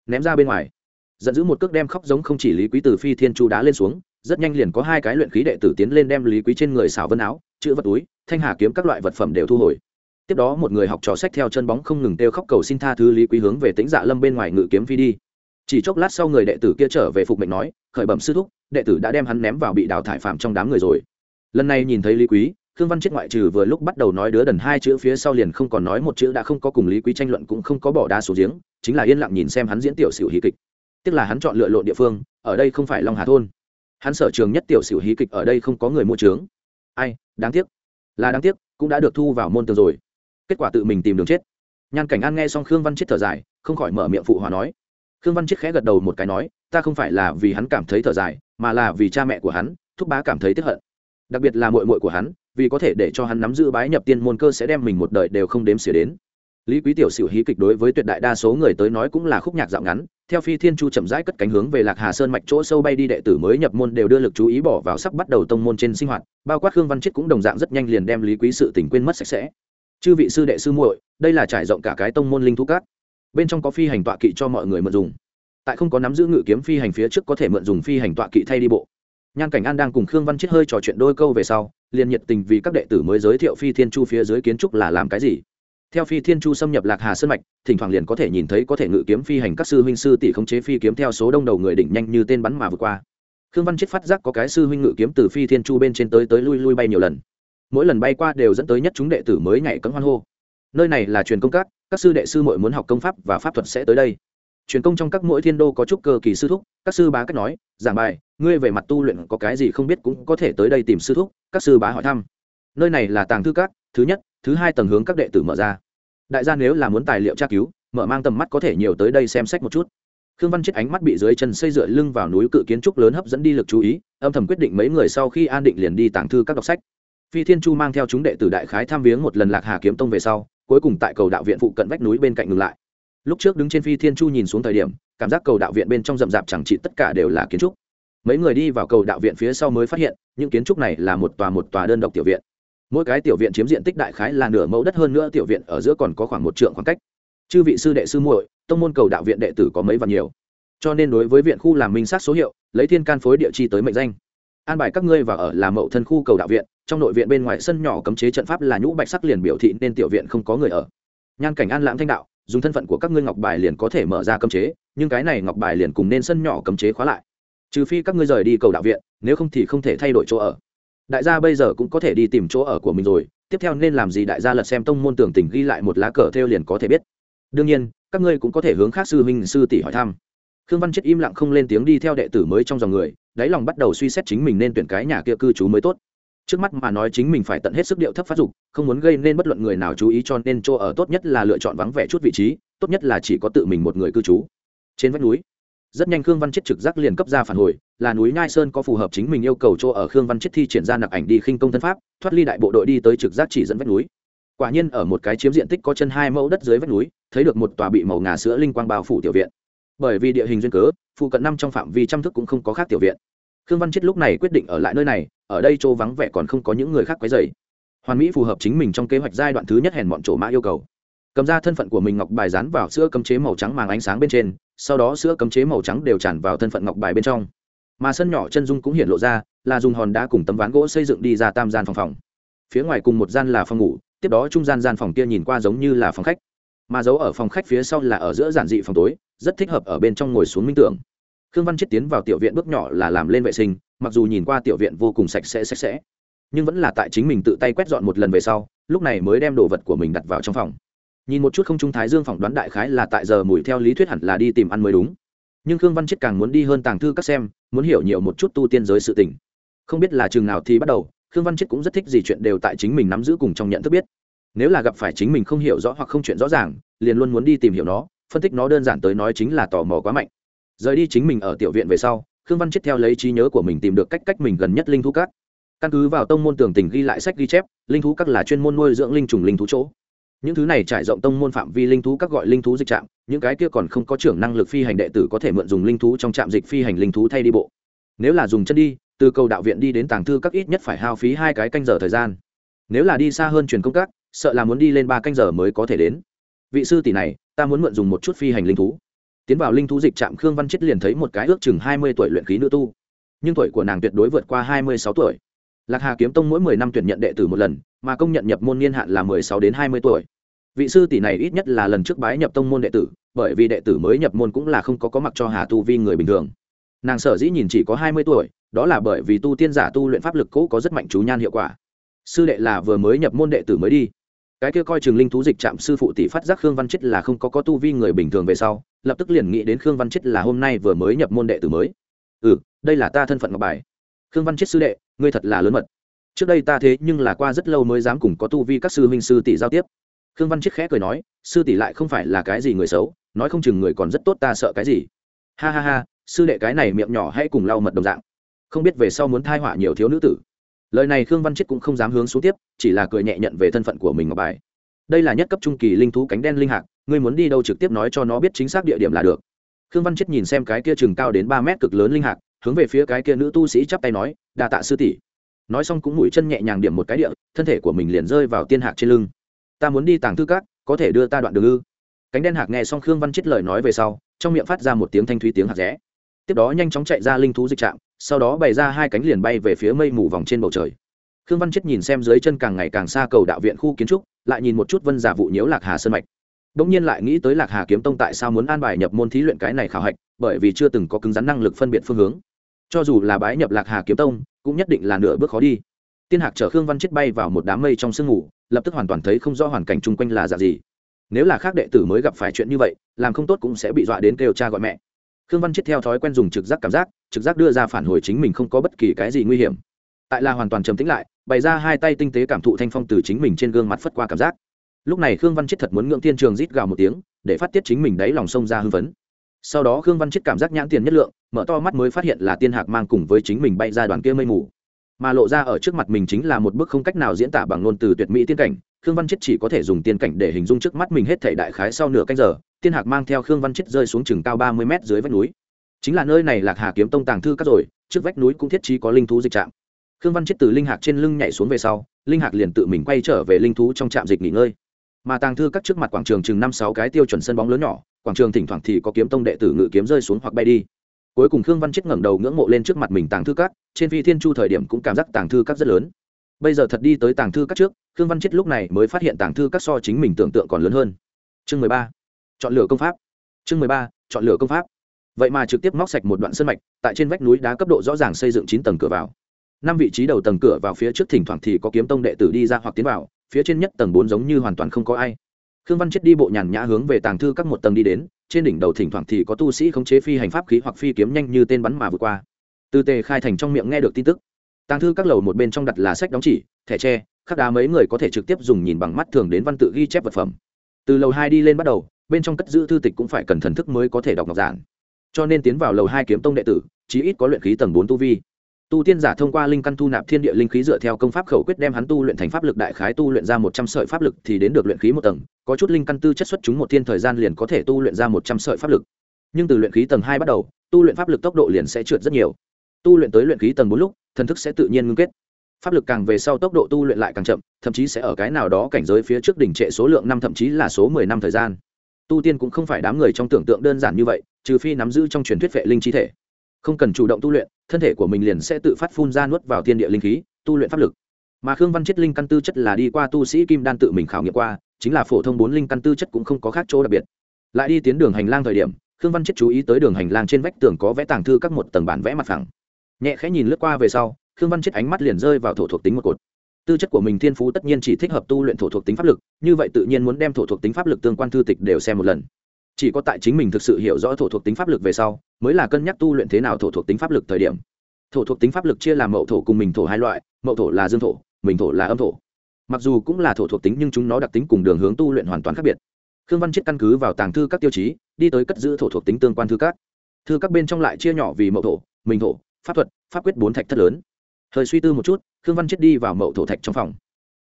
Speaker 1: Ném ra bên ngoài. Giận dữ một cước đem khóc giống không chỉ lý quý từ phi thiên chu đá lên xuống, rất nhanh liền có hai cái luyện khí đệ tử tiến lên đem lý quý trên người xảo vân áo, chữ vật túi, thanh hà kiếm các loại vật phẩm đều thu hồi. Tiếp đó một người học trò sách theo chân bóng không ngừng kêu khóc cầu xin tha thứ lý quý hướng về tĩnh dạ lâm bên ngoài ngự kiếm phi đi. Chỉ chốc lát sau người đệ tử kia trở về phục mệnh nói, khởi bẩm sư thúc, đệ tử đã đem hắn ném vào bị đào thải phạm trong đám người rồi. Lần này nhìn thấy lý quý khương văn chết ngoại trừ vừa lúc bắt đầu nói đứa đần hai chữ phía sau liền không còn nói một chữ đã không có cùng lý quý tranh luận cũng không có bỏ đa số giếng, chính là yên lặng nhìn xem hắn diễn tiểu sử hí kịch. Tức là hắn chọn lựa lộn địa phương, ở đây không phải long hà thôn. Hắn sở trường nhất tiểu sử hí kịch ở đây không có người mua trướng. Ai, đáng tiếc. Là đáng tiếc, cũng đã được thu vào môn tường rồi. Kết quả tự mình tìm đường chết. Nhan cảnh an nghe xong khương văn chết thở dài, không khỏi mở miệng phụ hòa nói. Khương văn chết khẽ gật đầu một cái nói, ta không phải là vì hắn cảm thấy thở dài, mà là vì cha mẹ của hắn, thúc bá cảm thấy tức hận. Đặc biệt là mội mội của hắn vì có thể để cho hắn nắm giữ bái nhập tiên môn cơ sẽ đem mình một đời đều không đếm xỉa đến. Lý quý tiểu sửu hí kịch đối với tuyệt đại đa số người tới nói cũng là khúc nhạc dạo ngắn, theo phi thiên chu chậm rãi cất cánh hướng về lạc hà sơn mạch chỗ sâu bay đi đệ tử mới nhập môn đều đưa lực chú ý bỏ vào sắp bắt đầu tông môn trên sinh hoạt, bao quát khương văn chết cũng đồng dạng rất nhanh liền đem lý quý sự tình quên mất sạch sẽ. Chư vị sư đệ sư muội, đây là trải rộng cả cái tông môn linh thú cát bên trong có phi hành tọa kỵ cho mọi người mượn dùng. Tại không có nắm giữ ngự kiếm phi hành phía trước có thể mượn dùng phi hành tọa kỵ thay đi bộ nhan cảnh an đang cùng khương văn chết hơi trò chuyện đôi câu về sau, liền nhiệt tình vì các đệ tử mới giới thiệu phi thiên chu phía dưới kiến trúc là làm cái gì. Theo phi thiên chu xâm nhập lạc hà sơn mạch, thỉnh thoảng liền có thể nhìn thấy có thể ngự kiếm phi hành các sư huynh sư tỷ khống chế phi kiếm theo số đông đầu người đỉnh nhanh như tên bắn mà vượt qua. Khương văn chết phát giác có cái sư huynh ngự kiếm từ phi thiên chu bên trên tới tới lui lui bay nhiều lần. Mỗi lần bay qua đều dẫn tới nhất chúng đệ tử mới nhảy cấm hoan hô. Nơi này là truyền công các các sư đệ sư mội muốn học công pháp và pháp thuật sẽ tới đây. Truyền công trong các mỗi thiên đô có chút cơ kỳ sư thúc, các sư bá cách nói, giảng bài ngươi về mặt tu luyện có cái gì không biết cũng có thể tới đây tìm sư thúc, các sư bá hỏi thăm. Nơi này là tàng thư các, thứ nhất, thứ hai tầng hướng các đệ tử mở ra. Đại gia nếu là muốn tài liệu tra cứu, mở mang tầm mắt có thể nhiều tới đây xem sách một chút. Khương văn chết ánh mắt bị dưới chân xây dựa lưng vào núi cự kiến trúc lớn hấp dẫn đi lực chú ý, âm thầm quyết định mấy người sau khi an định liền đi tàng thư các đọc sách. Phi thiên chu mang theo chúng đệ tử đại khái tham viếng một lần lạc hà kiếm tông về sau, cuối cùng tại cầu đạo viện phụ cận vách núi bên cạnh ngừng lại. Lúc trước đứng trên phi thiên chu nhìn xuống thời điểm, cảm giác cầu đạo viện bên trong rậm rạp chẳng trị tất cả đều là kiến trúc mấy người đi vào cầu đạo viện phía sau mới phát hiện, những kiến trúc này là một tòa một tòa đơn độc tiểu viện. Mỗi cái tiểu viện chiếm diện tích đại khái là nửa mẫu đất hơn nữa tiểu viện ở giữa còn có khoảng một trượng khoảng cách. Chư vị sư đệ sư muội, tông môn cầu đạo viện đệ tử có mấy và nhiều. Cho nên đối với viện khu làm minh sát số hiệu, lấy thiên can phối địa chi tới mệnh danh. An bài các ngươi và ở là mậu thân khu cầu đạo viện, trong nội viện bên ngoài sân nhỏ cấm chế trận pháp là nhũ bạch sắc liền biểu thị nên tiểu viện không có người ở. Nhan cảnh an lãng thanh đạo, dùng thân phận của các ngươi ngọc bài liền có thể mở ra cấm chế, nhưng cái này ngọc bài liền cùng nên sân nhỏ cấm chế khóa lại trừ phi các ngươi rời đi cầu đạo viện, nếu không thì không thể thay đổi chỗ ở. Đại gia bây giờ cũng có thể đi tìm chỗ ở của mình rồi, tiếp theo nên làm gì đại gia lật xem tông môn tưởng tình ghi lại một lá cờ theo liền có thể biết. Đương nhiên, các ngươi cũng có thể hướng khác sư huynh sư tỷ hỏi thăm. Khương văn chết im lặng không lên tiếng đi theo đệ tử mới trong dòng người, đáy lòng bắt đầu suy xét chính mình nên tuyển cái nhà kia cư trú mới tốt. Trước mắt mà nói chính mình phải tận hết sức điệu thấp phát dục, không muốn gây nên bất luận người nào chú ý cho nên chỗ ở tốt nhất là lựa chọn vắng vẻ chút vị trí, tốt nhất là chỉ có tự mình một người cư trú. Trên vách núi rất nhanh khương văn chết trực giác liền cấp ra phản hồi, là núi nhai sơn có phù hợp chính mình yêu cầu chỗ ở khương văn chết thi triển ra nặc ảnh đi khinh công thân pháp, thoát ly đại bộ đội đi tới trực giác chỉ dẫn vách núi. Quả nhiên ở một cái chiếm diện tích có chân hai mẫu đất dưới vách núi, thấy được một tòa bị màu ngà sữa linh quang bao phủ tiểu viện. Bởi vì địa hình duyên cớ, phụ cận năm trong phạm vi trăm thức cũng không có khác tiểu viện. Khương văn chết lúc này quyết định ở lại nơi này, ở đây chỗ vắng vẻ còn không có những người khác quấy dày hoàn mỹ phù hợp chính mình trong kế hoạch giai đoạn thứ nhất hèn bọn chỗ mã yêu cầu. Cầm ra thân phận của mình ngọc bài dán vào sữa cấm chế màu trắng màng ánh sáng bên trên sau đó sữa cấm chế màu trắng đều tràn vào thân phận ngọc bài bên trong. Mà sân nhỏ chân dung cũng hiện lộ ra, là dùng hòn đá cùng tấm ván gỗ xây dựng đi ra tam gian phòng phòng. Phía ngoài cùng một gian là phòng ngủ, tiếp đó trung gian gian phòng kia nhìn qua giống như là phòng khách. Mà giấu ở phòng khách phía sau là ở giữa giản dị phòng tối, rất thích hợp ở bên trong ngồi xuống minh tưởng. Khương văn chết tiến vào tiểu viện bước nhỏ là làm lên vệ sinh, mặc dù nhìn qua tiểu viện vô cùng sạch sẽ sạch sẽ, nhưng vẫn là tại chính mình tự tay quét dọn một lần về sau, lúc này mới đem đồ vật của mình đặt vào trong phòng nhìn một chút không trung thái dương phỏng đoán đại khái là tại giờ mùi theo lý thuyết hẳn là đi tìm ăn mới đúng. Nhưng khương văn chết càng muốn đi hơn tàng thư các xem, muốn hiểu nhiều một chút tu tiên giới sự tình. Không biết là chừng nào thì bắt đầu, khương văn chết cũng rất thích gì chuyện đều tại chính mình nắm giữ cùng trong nhận thức biết. Nếu là gặp phải chính mình không hiểu rõ hoặc không chuyện rõ ràng, liền luôn muốn đi tìm hiểu nó, phân tích nó đơn giản tới nói chính là tò mò quá mạnh. Rời đi chính mình ở tiểu viện về sau, khương văn chết theo lấy trí nhớ của mình tìm được cách cách mình gần nhất linh thú các. Căn cứ vào tông môn tường tình ghi lại sách ghi chép, linh thú các là chuyên môn nuôi dưỡng linh trùng linh thú chỗ những thứ này trải rộng tông môn phạm vi linh thú các gọi linh thú dịch trạm, những cái kia còn không có trưởng năng lực phi hành đệ tử có thể mượn dùng linh thú trong trạm dịch phi hành linh thú thay đi bộ. Nếu là dùng chân đi, từ cầu đạo viện đi đến tàng thư các ít nhất phải hao phí hai cái canh giờ thời gian. Nếu là đi xa hơn truyền công các, sợ là muốn đi lên ba canh giờ mới có thể đến. Vị sư tỷ này, ta muốn mượn dùng một chút phi hành linh thú. Tiến vào linh thú dịch trạm, khương văn chết liền thấy một cái ước chừng hai mươi tuổi luyện khí nữ tu. Nhưng tuổi của nàng tuyệt đối vượt qua hai mươi sáu tuổi. Lạc hà kiếm tông mỗi mười năm tuyển nhận đệ tử một lần, mà công nhận nhập môn niên hạn là mười sáu đến hai mươi tuổi vị sư tỷ này ít nhất là lần trước bái nhập tông môn đệ tử, bởi vì đệ tử mới nhập môn cũng là không có có mặc cho hà tu vi người bình thường. Nàng sở dĩ nhìn chỉ có hai mươi tuổi, đó là bởi vì tu tiên giả tu luyện pháp lực cũ có rất mạnh chú nhan hiệu quả. Sư đệ là vừa mới nhập môn đệ tử mới đi. Cái kia coi trường linh thú dịch trạm sư phụ tỷ phát giác khương văn chết là không có có tu vi người bình thường về sau, lập tức liền nghĩ đến khương văn chết là hôm nay vừa mới nhập môn đệ tử mới. Ừ đây là ta thân phận ngọc bài. Khương văn chết sư đệ, ngươi thật là lớn mật. Trước đây ta thế nhưng là qua rất lâu mới dám cùng có tu vi các sư huynh sư tỷ giao tiếp khương văn Chiết khẽ cười nói, sư tỷ lại không phải là cái gì người xấu, nói không chừng người còn rất tốt ta sợ cái gì. Ha ha ha, sư đệ cái này miệng nhỏ hãy cùng lau mật đồng dạng. Không biết về sau muốn thai họa nhiều thiếu nữ tử. Lời này khương văn Chiết cũng không dám hướng xuống tiếp, chỉ là cười nhẹ nhận về thân phận của mình ngọc bài. Đây là nhất cấp trung kỳ linh thú cánh đen linh hạc, ngươi muốn đi đâu trực tiếp nói cho nó biết chính xác địa điểm là được. Khương văn chết nhìn xem cái kia chừng cao đến ba mét cực lớn linh hạc, hướng về phía cái kia nữ tu sĩ chắp tay nói đà tạ sư tỷ. Nói xong cũng mũi chân nhẹ nhàng điểm một cái địa, thân thể của mình liền rơi vào tiên hạc trên lưng ta muốn đi tàng thư cát có thể đưa ta đoạn đường ư cánh đen hạc nghe xong khương văn chết lời nói về sau trong miệng phát ra một tiếng thanh thúy tiếng hạt rẽ tiếp đó nhanh chóng chạy ra linh thú dịch trạm sau đó bày ra hai cánh liền bay về phía mây mù vòng trên bầu trời khương văn chết nhìn xem dưới chân càng ngày càng xa cầu đạo viện khu kiến trúc lại nhìn một chút vân giả vụ nhiễu lạc hà sơn mạch Đống nhiên lại nghĩ tới Lạc Hà kiếm tông tại sao muốn an bài nhập môn thí luyện cái này khảo hạch, bởi vì chưa từng có cứng rắn năng lực phân biệt phương hướng. Cho dù là bái nhập Lạc Hà kiếm tông, cũng nhất định là nửa bước khó đi. Tiên Hạc chở Khương Văn chết bay vào một đám mây trong sương ngủ, lập tức hoàn toàn thấy không rõ hoàn cảnh chung quanh là dạng gì. Nếu là khác đệ tử mới gặp phải chuyện như vậy, làm không tốt cũng sẽ bị dọa đến kêu cha gọi mẹ. Khương Văn chết theo thói quen dùng trực giác cảm giác, trực giác đưa ra phản hồi chính mình không có bất kỳ cái gì nguy hiểm. Tại là hoàn toàn trầm tĩnh lại, bày ra hai tay tinh tế cảm thụ thanh phong từ chính mình trên gương mặt phất qua cảm giác lúc này khương văn chết thật muốn ngưỡng thiên trường rít gào một tiếng để phát tiết chính mình đáy lòng sông ra hưng phấn sau đó khương văn chết cảm giác nhãn tiền nhất lượng mở to mắt mới phát hiện là tiên hạc mang cùng với chính mình bay ra đoàn kia mây mù mà lộ ra ở trước mặt mình chính là một bức không cách nào diễn tả bằng ngôn từ tuyệt mỹ tiên cảnh. Khương văn chết chỉ có thể dùng tiên cảnh để hình dung trước mắt mình hết thể đại khái sau nửa canh giờ. Tiên hạc mang theo khương văn chết rơi xuống chừng cao ba mươi mét dưới vách núi. Chính là nơi này lạc hà kiếm tông tàng thư các rồi, trước vách núi cũng thiết trí có linh thú dịch trạm. Khương văn chết từ linh hạc trên lưng nhảy xuống về sau, linh hạc liền tự mình quay trở về linh thú trong trạm dịch nghỉ ngơi. Mà tàng thư các trước mặt quảng trường chừng năm sáu cái tiêu chuẩn sân bóng lớn nhỏ, quảng trường thỉnh thoảng thì có kiếm tông đệ tử ngự kiếm rơi xuống hoặc bay đi cuối cùng khương văn chết ngẩng đầu ngưỡng mộ lên trước mặt mình tàng thư các, trên phi thiên chu thời điểm cũng cảm giác tàng thư các rất lớn. Bây giờ thật đi tới tàng thư các trước, khương văn chết lúc này mới phát hiện tàng thư các so chính mình tưởng tượng còn lớn hơn. Chương mười ba. Chọn lựa công pháp. Chương mười ba, chọn lựa công pháp. Vậy mà trực tiếp móc sạch một đoạn sân mạch, tại trên vách núi đá cấp độ rõ ràng xây dựng chín tầng cửa vào. Năm vị trí đầu tầng cửa vào phía trước thỉnh thoảng thì có kiếm tông đệ tử đi ra hoặc tiến vào, phía trên nhất tầng bốn giống như hoàn toàn không có ai. Khương văn chết đi bộ nhàn nhã hướng về tàng thư các một tầng đi đến trên đỉnh đầu thỉnh thoảng thì có tu sĩ khống chế phi hành pháp khí hoặc phi kiếm nhanh như tên bắn mà vượt qua. Từ tề khai thành trong miệng nghe được tin tức. Tàng thư các lầu một bên trong đặt là sách đóng chỉ, thẻ tre, khắc đá mấy người có thể trực tiếp dùng nhìn bằng mắt thường đến văn tự ghi chép vật phẩm. Từ lầu hai đi lên bắt đầu, bên trong cất giữ thư tịch cũng phải cần thần thức mới có thể đọc ngọc giản. Cho nên tiến vào lầu hai kiếm tông đệ tử, chí ít có luyện khí tầng bốn tu vi tu tiên giả thông qua linh căn thu nạp thiên địa linh khí dựa theo công pháp khẩu quyết đem hắn tu luyện thành pháp lực đại khái tu luyện ra một trăm sợi pháp lực thì đến được luyện khí một tầng, có chút linh căn tư chất xuất chúng một thiên thời gian liền có thể tu luyện ra một trăm sợi pháp lực. Nhưng từ luyện khí tầng hai bắt đầu, tu luyện pháp lực tốc độ liền sẽ trượt rất nhiều. Tu luyện tới luyện khí tầng bốn lúc, thần thức sẽ tự nhiên ngưng kết. Pháp lực càng về sau tốc độ tu luyện lại càng chậm, thậm chí sẽ ở cái nào đó cảnh giới phía trước đỉnh trệ số lượng năm thậm chí là số mười năm thời gian. Tu tiên cũng không phải đám người trong tưởng tượng đơn giản như vậy, trừ phi nắm giữ trong truyền thuyết vệ linh chi thể không cần chủ động tu luyện, thân thể của mình liền sẽ tự phát phun ra nuốt vào thiên địa linh khí, tu luyện pháp lực. Mà khương văn chết linh căn tư chất là đi qua tu sĩ kim đan tự mình khảo nghiệm qua, chính là phổ thông bốn linh căn tư chất cũng không có khác chỗ đặc biệt. Lại đi tiến đường hành lang thời điểm, khương văn chết chú ý tới đường hành lang trên vách tường có vẽ tàng thư các một tầng bản vẽ mặt phẳng. Nhẹ khẽ nhìn lướt qua về sau, khương văn chết ánh mắt liền rơi vào thổ thuộc tính một cột. Tư chất của mình thiên phú tất nhiên chỉ thích hợp tu luyện thổ thuộc tính pháp lực, như vậy tự nhiên muốn đem thổ thuộc tính pháp lực tương quan thư tịch đều xem một lần chỉ có tại chính mình thực sự hiểu rõ thổ thuộc tính pháp lực về sau, mới là cân nhắc tu luyện thế nào thổ thuộc tính pháp lực thời điểm. Thổ thuộc tính pháp lực chia làm mậu thổ cùng mình thổ hai loại, mậu thổ là dương thổ, mình thổ là âm thổ. Mặc dù cũng là thổ thuộc tính nhưng chúng nó đặc tính cùng đường hướng tu luyện hoàn toàn khác biệt. Khương văn chết căn cứ vào tàng thư các tiêu chí, đi tới cất giữ thổ thuộc tính tương quan thư các. Thư các bên trong lại chia nhỏ vì mậu thổ, mình thổ, pháp thuật, pháp quyết bốn thạch thất lớn. Hơi suy tư một chút, khương văn chết đi vào mậu thổ thạch trong phòng.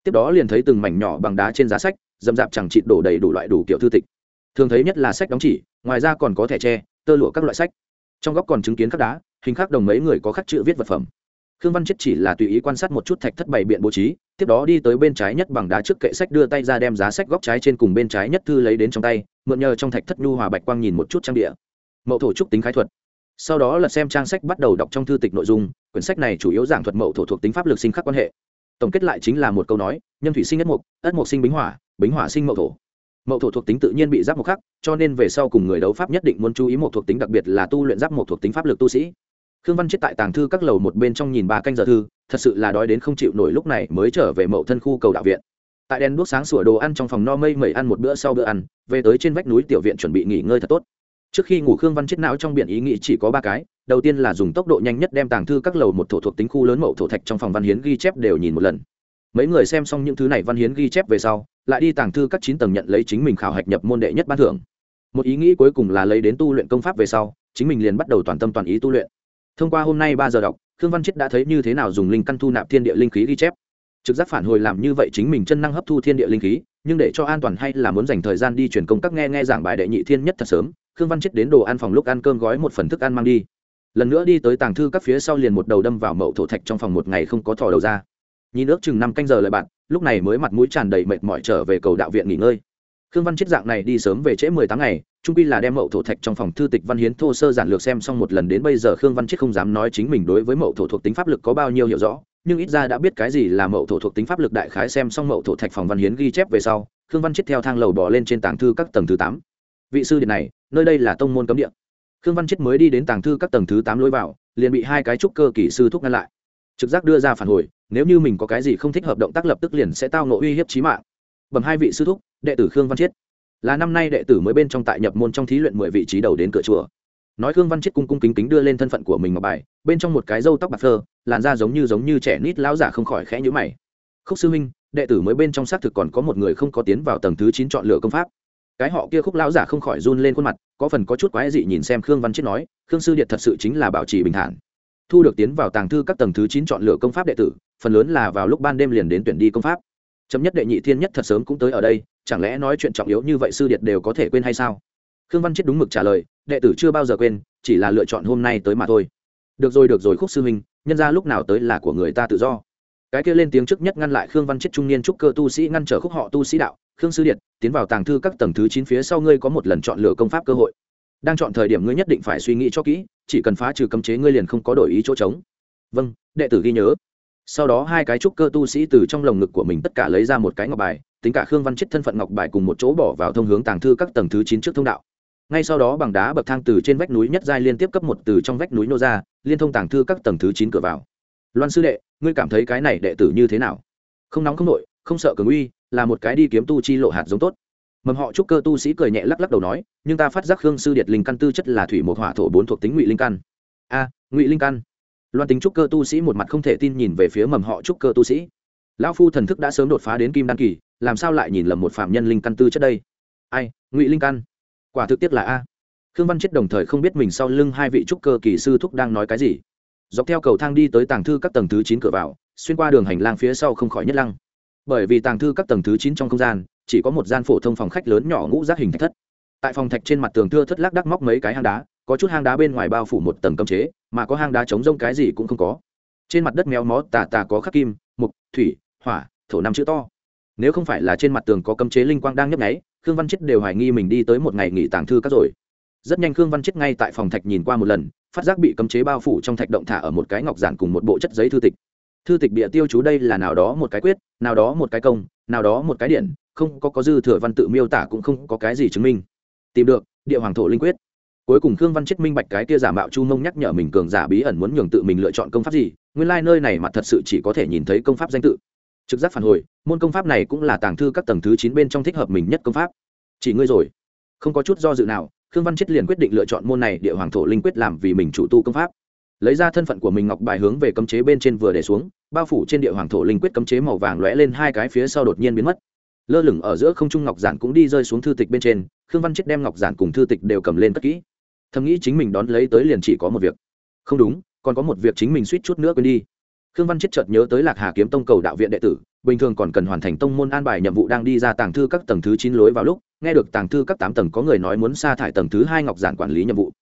Speaker 1: Tiếp đó liền thấy từng mảnh nhỏ bằng đá trên giá sách dầm dạp chẳng chịt đổ đầy đủ loại đủ kiểu thư tịch thường thấy nhất là sách đóng chỉ, ngoài ra còn có thẻ tre, tơ lụa các loại sách. Trong góc còn chứng kiến khắc đá, hình khắc đồng mấy người có khắc chữ viết vật phẩm. Khương văn chết chỉ là tùy ý quan sát một chút thạch thất bày biện bố trí, tiếp đó đi tới bên trái nhất bằng đá trước kệ sách đưa tay ra đem giá sách góc trái trên cùng bên trái nhất thư lấy đến trong tay, mượn nhờ trong thạch thất nhu hòa bạch quang nhìn một chút trang địa mậu thổ trúc tính khái thuật. Sau đó là xem trang sách bắt đầu đọc trong thư tịch nội dung, quyển sách này chủ yếu giảng thuật mậu thổ thuộc tính pháp lực sinh khắc quan hệ. Tổng kết lại chính là một câu nói, nhân thủy sinh ất mục ất mục sinh bính hỏa bính hỏa sinh mậu thổ mậu thổ thuộc tính tự nhiên bị giáp một khắc, cho nên về sau cùng người đấu pháp nhất định muốn chú ý một thuộc tính đặc biệt là tu luyện giáp một thuộc tính pháp lực tu sĩ. Khương văn chết tại tàng thư các lầu một bên trong nhìn ba canh giờ thư, thật sự là đói đến không chịu nổi lúc này mới trở về mậu thân khu cầu đạo viện. Tại đèn đuốc sáng sủa đồ ăn trong phòng no mây mẩy ăn một bữa sau bữa ăn, về tới trên vách núi tiểu viện chuẩn bị nghỉ ngơi thật tốt. Trước khi ngủ khương văn chết não trong biển ý nghĩ chỉ có ba cái, đầu tiên là dùng tốc độ nhanh nhất đem tàng thư các lầu một thổ thuộc tính khu lớn mậu thổ thạch trong phòng văn hiến ghi chép đều nhìn một lần mấy người xem xong những thứ này văn hiến ghi chép về sau, lại đi tàng thư các chín tầng nhận lấy chính mình khảo hạch nhập môn đệ nhất ban thưởng. Một ý nghĩ cuối cùng là lấy đến tu luyện công pháp về sau, chính mình liền bắt đầu toàn tâm toàn ý tu luyện. Thông qua hôm nay ba giờ đọc, khương văn chết đã thấy như thế nào dùng linh căn thu nạp thiên địa linh khí ghi chép. Trực giác phản hồi làm như vậy chính mình chân năng hấp thu thiên địa linh khí, nhưng để cho an toàn hay là muốn dành thời gian đi truyền công các nghe nghe giảng bài đệ nhị thiên nhất thật sớm, khương văn chết đến đồ ăn phòng lúc ăn cơm gói một phần thức ăn mang đi. Lần nữa đi tới tàng thư các phía sau liền một đầu đâm vào mậu thổ thạch trong phòng một ngày không có thò đầu ra nhìn ước chừng năm canh giờ lời bạn, lúc này mới mặt mũi tràn đầy mệt mỏi trở về cầu đạo viện nghỉ ngơi. Khương văn chết dạng này đi sớm về trễ mười tháng ngày trung pi là đem mậu thổ thạch trong phòng thư tịch văn hiến thô sơ giản lược xem xong một lần đến bây giờ khương văn chết không dám nói chính mình đối với mậu thổ thuộc tính pháp lực có bao nhiêu hiểu rõ, nhưng ít ra đã biết cái gì là mậu thổ thuộc tính pháp lực đại khái xem xong mậu thổ thạch phòng văn hiến ghi chép về sau, khương văn chết theo thang lầu bỏ lên trên tàng thư các tầng thứ tám. Vị sư điện này, nơi đây là tông môn cấm địa. Khương văn chết mới đi đến tàng thư các tầng thứ tám lối vào, liền bị hai cái trúc cơ kỹ sư thúc ngăn lại. Trực giác đưa ra phản hồi nếu như mình có cái gì không thích hợp động tác lập tức liền sẽ tao nộ uy hiếp chí mạng. Bẩm hai vị sư thúc, đệ tử khương văn chiết. Là năm nay đệ tử mới bên trong tại nhập môn trong thí luyện mười vị trí đầu đến cửa chùa. Nói khương văn chiết cung cung kính kính đưa lên thân phận của mình ngọc bài, bên trong một cái râu tóc bạc phơ, làn da giống như giống như trẻ nít lão giả không khỏi khẽ nhữ mày. Khúc sư huynh, đệ tử mới bên trong xác thực còn có một người không có tiến vào tầng thứ chín chọn lựa công pháp. Cái họ kia khúc lão giả không khỏi run lên khuôn mặt, có phần có chút quái dị nhìn xem khương văn chiết nói, khương sư điện thật sự chính là bảo trì bình thản. Thu được tiến vào tàng thư các tầng thứ chín chọn lựa công pháp đệ tử phần lớn là vào lúc ban đêm liền đến tuyển đi công pháp. Chấm nhất đệ nhị thiên nhất thật sớm cũng tới ở đây, chẳng lẽ nói chuyện trọng yếu như vậy sư điệt đều có thể quên hay sao? Khương văn chết đúng mực trả lời, đệ tử chưa bao giờ quên, chỉ là lựa chọn hôm nay tới mà thôi. Được rồi được rồi, khúc sư huynh, nhân ra lúc nào tới là của người ta tự do. Cái kia lên tiếng trước nhất ngăn lại khương văn chết trung niên trúc cơ tu sĩ ngăn trở khúc họ tu sĩ đạo, khương sư điệt, tiến vào tàng thư các tầng thứ chín phía sau ngươi có một lần chọn lựa công pháp cơ hội. Đang chọn thời điểm ngươi nhất định phải suy nghĩ cho kỹ, chỉ cần phá trừ cấm chế ngươi liền không có đổi ý chỗ trống. Vâng đệ tử ghi nhớ sau đó hai cái trúc cơ tu sĩ từ trong lồng ngực của mình tất cả lấy ra một cái ngọc bài, tính cả khương văn chết thân phận ngọc bài cùng một chỗ bỏ vào thông hướng tàng thư các tầng thứ chín trước thông đạo. Ngay sau đó bằng đá bậc thang từ trên vách núi nhất giai liên tiếp cấp một từ trong vách núi nô ra, liên thông tàng thư các tầng thứ chín cửa vào. Loan sư đệ, ngươi cảm thấy cái này đệ tử như thế nào? Không nóng không nội không sợ cường uy, là một cái đi kiếm tu chi lộ hạt giống tốt. Mầm họ trúc cơ tu sĩ cười nhẹ lắc lắc đầu nói, nhưng ta phát giác khương sư điệt linh căn tư chất là thủy một hỏa thổ bốn thuộc tính ngụy linh căn. A, ngụy linh căn loan tính trúc cơ tu sĩ một mặt không thể tin nhìn về phía mầm họ trúc cơ tu sĩ. Lão phu thần thức đã sớm đột phá đến kim đan kỳ, làm sao lại nhìn lầm một phạm nhân linh căn tư trước đây? Ai, ngụy linh căn? Quả thực tiết là a. Khương văn chết đồng thời không biết mình sau lưng hai vị trúc cơ kỳ sư thúc đang nói cái gì. Dọc theo cầu thang đi tới tàng thư các tầng thứ chín cửa vào, xuyên qua đường hành lang phía sau không khỏi nhất lăng. Bởi vì tàng thư các tầng thứ chín trong không gian, chỉ có một gian phổ thông phòng khách lớn nhỏ ngũ giác hình thạch thất. Tại phòng thạch trên mặt tường thưa thất lác đắc móc mấy cái hang đá có chút hang đá bên ngoài bao phủ một tầng cấm chế, mà có hang đá chống rông cái gì cũng không có. Trên mặt đất méo mó tà tà có khắc kim, mục, thủy, hỏa, thổ năm chữ to. Nếu không phải là trên mặt tường có cấm chế linh quang đang nhấp nháy, khương văn chết đều hoài nghi mình đi tới một ngày nghỉ tàng thư các rồi. Rất nhanh khương văn chết ngay tại phòng thạch nhìn qua một lần, phát giác bị cấm chế bao phủ trong thạch động thả ở một cái ngọc giản cùng một bộ chất giấy thư tịch. Thư tịch địa tiêu chú đây là nào đó một cái quyết, nào đó một cái công, nào đó một cái điện, không có có dư thừa văn tự miêu tả cũng không có cái gì chứng minh. Tìm được, địa hoàng thổ linh quyết cuối cùng khương văn chết minh bạch cái kia giả mạo chu mông nhắc nhở mình cường giả bí ẩn muốn nhường tự mình lựa chọn công pháp gì, nguyên lai、like、nơi này mặt thật sự chỉ có thể nhìn thấy công pháp danh tự. Trực giác phản hồi, môn công pháp này cũng là tàng thư các tầng thứ chín bên trong thích hợp mình nhất công pháp. Chỉ ngươi rồi. Không có chút do dự nào, khương văn chết liền quyết định lựa chọn môn này địa hoàng thổ linh quyết làm vì mình chủ tu công pháp. Lấy ra thân phận của mình ngọc bài hướng về cấm chế bên trên vừa để xuống, bao phủ trên địa hoàng thổ linh quyết cấm chế màu vàng lóe lên hai cái phía sau đột nhiên biến mất. Lơ lửng ở giữa không trung ngọc giản cũng đi rơi xuống thư tịch bên trên, khương văn chết đem ngọc giản cùng thư tịch đều cầm lên cất kỹ thầm nghĩ chính mình đón lấy tới liền chỉ có một việc. Không đúng, còn có một việc chính mình suýt chút nữa quên đi. Khương văn chết chợt nhớ tới lạc hà kiếm tông cầu đạo viện đệ tử, bình thường còn cần hoàn thành tông môn an bài nhiệm vụ đang đi ra tàng thư các tầng thứ chín lối vào lúc, nghe được tàng thư các tám tầng có người nói muốn sa thải tầng thứ hai ngọc giản quản lý nhiệm vụ.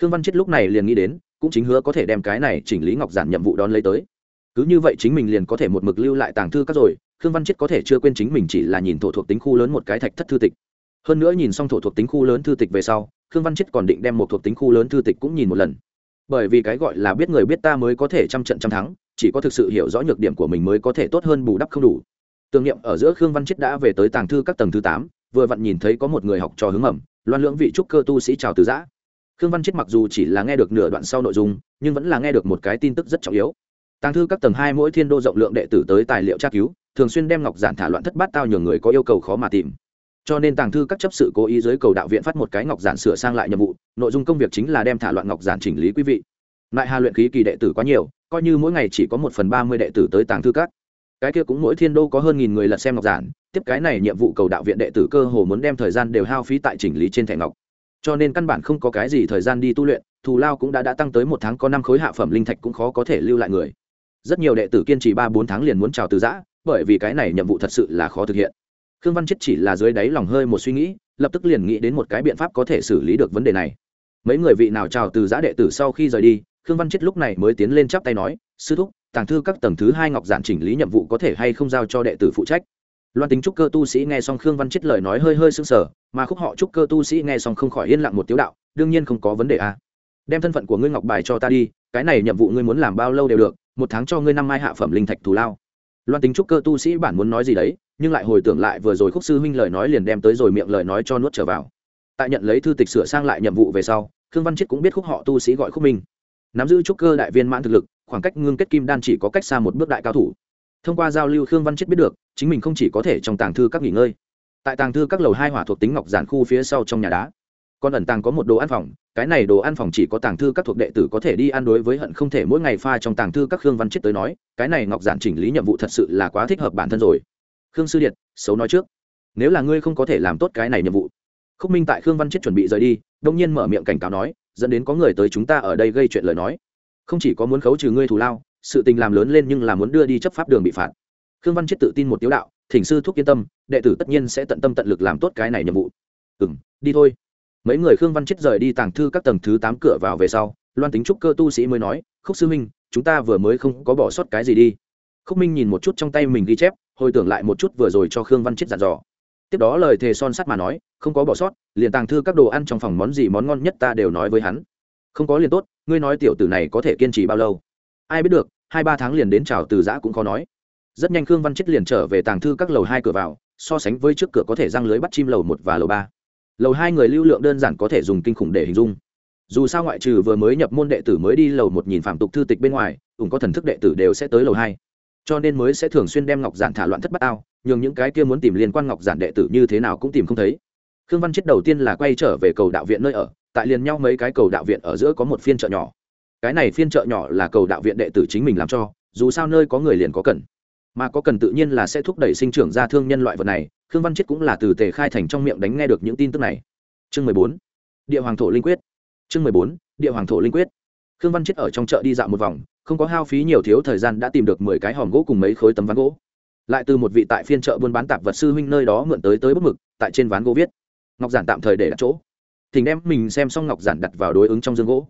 Speaker 1: Khương văn chết lúc này liền nghĩ đến, cũng chính hứa có thể đem cái này chỉnh lý ngọc giản nhiệm vụ đón lấy tới. Cứ như vậy chính mình liền có thể một mực lưu lại tàng thư các rồi, khương văn chết có thể chưa quên chính mình chỉ là nhìn thổ thuộc tính khu lớn một cái thạch thất thư tịch hơn nữa nhìn xong thổ thuộc tính khu lớn thư tịch về sau, khương văn chết còn định đem một thuộc tính khu lớn thư tịch cũng nhìn một lần. Bởi vì cái gọi là biết người biết ta mới có thể trăm trận trăm thắng, chỉ có thực sự hiểu rõ nhược điểm của mình mới có thể tốt hơn bù đắp không đủ. Tưởng niệm ở giữa khương văn chết đã về tới tàng thư các tầng thứ tám, vừa vặn nhìn thấy có một người học trò hướng ẩm, loan lưỡng vị trúc cơ tu sĩ chào từ giã. Khương văn chết mặc dù chỉ là nghe được nửa đoạn sau nội dung, nhưng vẫn là nghe được một cái tin tức rất trọng yếu. Tàng thư các tầng hai mỗi thiên đô rộng lượng đệ tử tới tài liệu tra cứu, thường xuyên đem ngọc giản thả loạn thất bát tao nhường người có yêu cầu khó mà tìm cho nên tàng thư các chấp sự cố ý dưới cầu đạo viện phát một cái ngọc giản sửa sang lại nhiệm vụ, nội dung công việc chính là đem thả loạn ngọc giản chỉnh lý quý vị. Lại hà luyện khí kỳ đệ tử quá nhiều, coi như mỗi ngày chỉ có một phần ba mươi đệ tử tới tàng thư các. Cái kia cũng mỗi thiên đô có hơn nghìn người lật xem ngọc giản, tiếp cái này nhiệm vụ cầu đạo viện đệ tử cơ hồ muốn đem thời gian đều hao phí tại chỉnh lý trên thẻ ngọc. Cho nên căn bản không có cái gì thời gian đi tu luyện, thù lao cũng đã đã tăng tới một tháng có năm khối hạ phẩm linh thạch cũng khó có thể lưu lại người. Rất nhiều đệ tử kiên trì ba bốn tháng liền muốn chào từ giã, bởi vì cái này nhiệm vụ thật sự là khó thực hiện khương văn chết chỉ là dưới đáy lòng hơi một suy nghĩ, lập tức liền nghĩ đến một cái biện pháp có thể xử lý được vấn đề này. Mấy người vị nào chào từ giã đệ tử sau khi rời đi, khương văn chết lúc này mới tiến lên chắp tay nói, sư thúc, tàng thư các tầng thứ hai ngọc giản chỉnh lý nhiệm vụ có thể hay không giao cho đệ tử phụ trách? Loan tính trúc cơ tu sĩ nghe xong khương văn chết lời nói hơi hơi sưng sờ, mà khúc họ trúc cơ tu sĩ nghe xong không khỏi yên lặng một tiếu đạo, đương nhiên không có vấn đề à. đem thân phận của ngươi ngọc bài cho ta đi, cái này nhiệm vụ ngươi muốn làm bao lâu đều được, một tháng cho ngươi năm mai hạ phẩm linh thạch thù lao loan tính trúc cơ tu sĩ bản muốn nói gì đấy, nhưng lại hồi tưởng lại vừa rồi khúc sư huynh lời nói liền đem tới rồi miệng lời nói cho nuốt trở vào. Tại nhận lấy thư tịch sửa sang lại nhiệm vụ về sau, khương văn Chiết cũng biết khúc họ tu sĩ gọi khúc minh. Nắm giữ trúc cơ đại viên mãn thực lực, khoảng cách ngưng kết kim đan chỉ có cách xa một bước đại cao thủ. Thông qua giao lưu khương văn Chiết biết được, chính mình không chỉ có thể trong tàng thư các nghỉ ngơi. Tại tàng thư các lầu hai hỏa thuộc tính ngọc giản khu phía sau trong nhà đá còn ẩn tàng có một đồ ăn phòng, cái này đồ ăn phòng chỉ có tàng thư các thuộc đệ tử có thể đi ăn đối với hận không thể mỗi ngày pha trong tàng thư các khương văn chết tới nói, cái này ngọc giản chỉnh lý nhiệm vụ thật sự là quá thích hợp bản thân rồi. Khương sư điện xấu nói trước. Nếu là ngươi không có thể làm tốt cái này nhiệm vụ. Khúc minh tại khương văn chết chuẩn bị rời đi, đông nhiên mở miệng cảnh cáo nói, dẫn đến có người tới chúng ta ở đây gây chuyện lời nói. Không chỉ có muốn khấu trừ ngươi thù lao, sự tình làm lớn lên nhưng là muốn đưa đi chấp pháp đường bị phạt. Khương văn chết tự tin một tiếu đạo, thỉnh sư thúc yên tâm, đệ tử tất nhiên sẽ tận tâm tận lực làm tốt cái này nhiệm vụ. Ừ đi thôi mấy người khương văn chết rời đi tàng thư các tầng thứ tám cửa vào về sau, loan tính trúc cơ tu sĩ mới nói, khúc sư minh chúng ta vừa mới không có bỏ sót cái gì đi. Khúc minh nhìn một chút trong tay mình ghi chép, hồi tưởng lại một chút vừa rồi cho khương văn chết dặn dò. Tiếp đó lời thề son sắt mà nói, không có bỏ sót, liền tàng thư các đồ ăn trong phòng món gì món ngon nhất ta đều nói với hắn. Không có liền tốt, ngươi nói tiểu tử này có thể kiên trì bao lâu? Ai biết được, hai ba tháng liền đến chào từ giã cũng khó nói. Rất nhanh khương văn chết liền trở về tàng thư các lầu hai cửa vào, so sánh với trước cửa có thể răng lưới bắt chim lầu một và lầu ba lầu hai người lưu lượng đơn giản có thể dùng kinh khủng để hình dung. Dù sao ngoại trừ vừa mới nhập môn đệ tử mới đi lầu một nhìn phạm tục thư tịch bên ngoài, cũng có thần thức đệ tử đều sẽ tới lầu hai. Cho nên mới sẽ thường xuyên đem ngọc giản thả loạn thất bát ao, nhường những cái kia muốn tìm liên quan ngọc giản đệ tử như thế nào cũng tìm không thấy. Khương văn chết đầu tiên là quay trở về cầu đạo viện nơi ở, tại liền nhau mấy cái cầu đạo viện ở giữa có một phiên chợ nhỏ. Cái này phiên chợ nhỏ là cầu đạo viện đệ tử chính mình làm cho, dù sao nơi có người liền có cần mà có cần tự nhiên là sẽ thúc đẩy sinh trưởng ra thương nhân loại vật này, khương văn chết cũng là từ tề khai thành trong miệng đánh nghe được những tin tức này. Chương mười bốn, địa hoàng thổ linh quyết. Chương mười bốn, địa hoàng thổ linh quyết. Khương văn chết ở trong chợ đi dạo một vòng, không có hao phí nhiều thiếu thời gian đã tìm được mười cái hòm gỗ cùng mấy khối tấm ván gỗ. Lại từ một vị tại phiên chợ buôn bán tạp vật sư huynh nơi đó mượn tới tới bút mực, tại trên ván gỗ viết. Ngọc giản tạm thời để đặt chỗ. Thỉnh đem mình xem xong ngọc giản đặt vào đối ứng trong dương gỗ.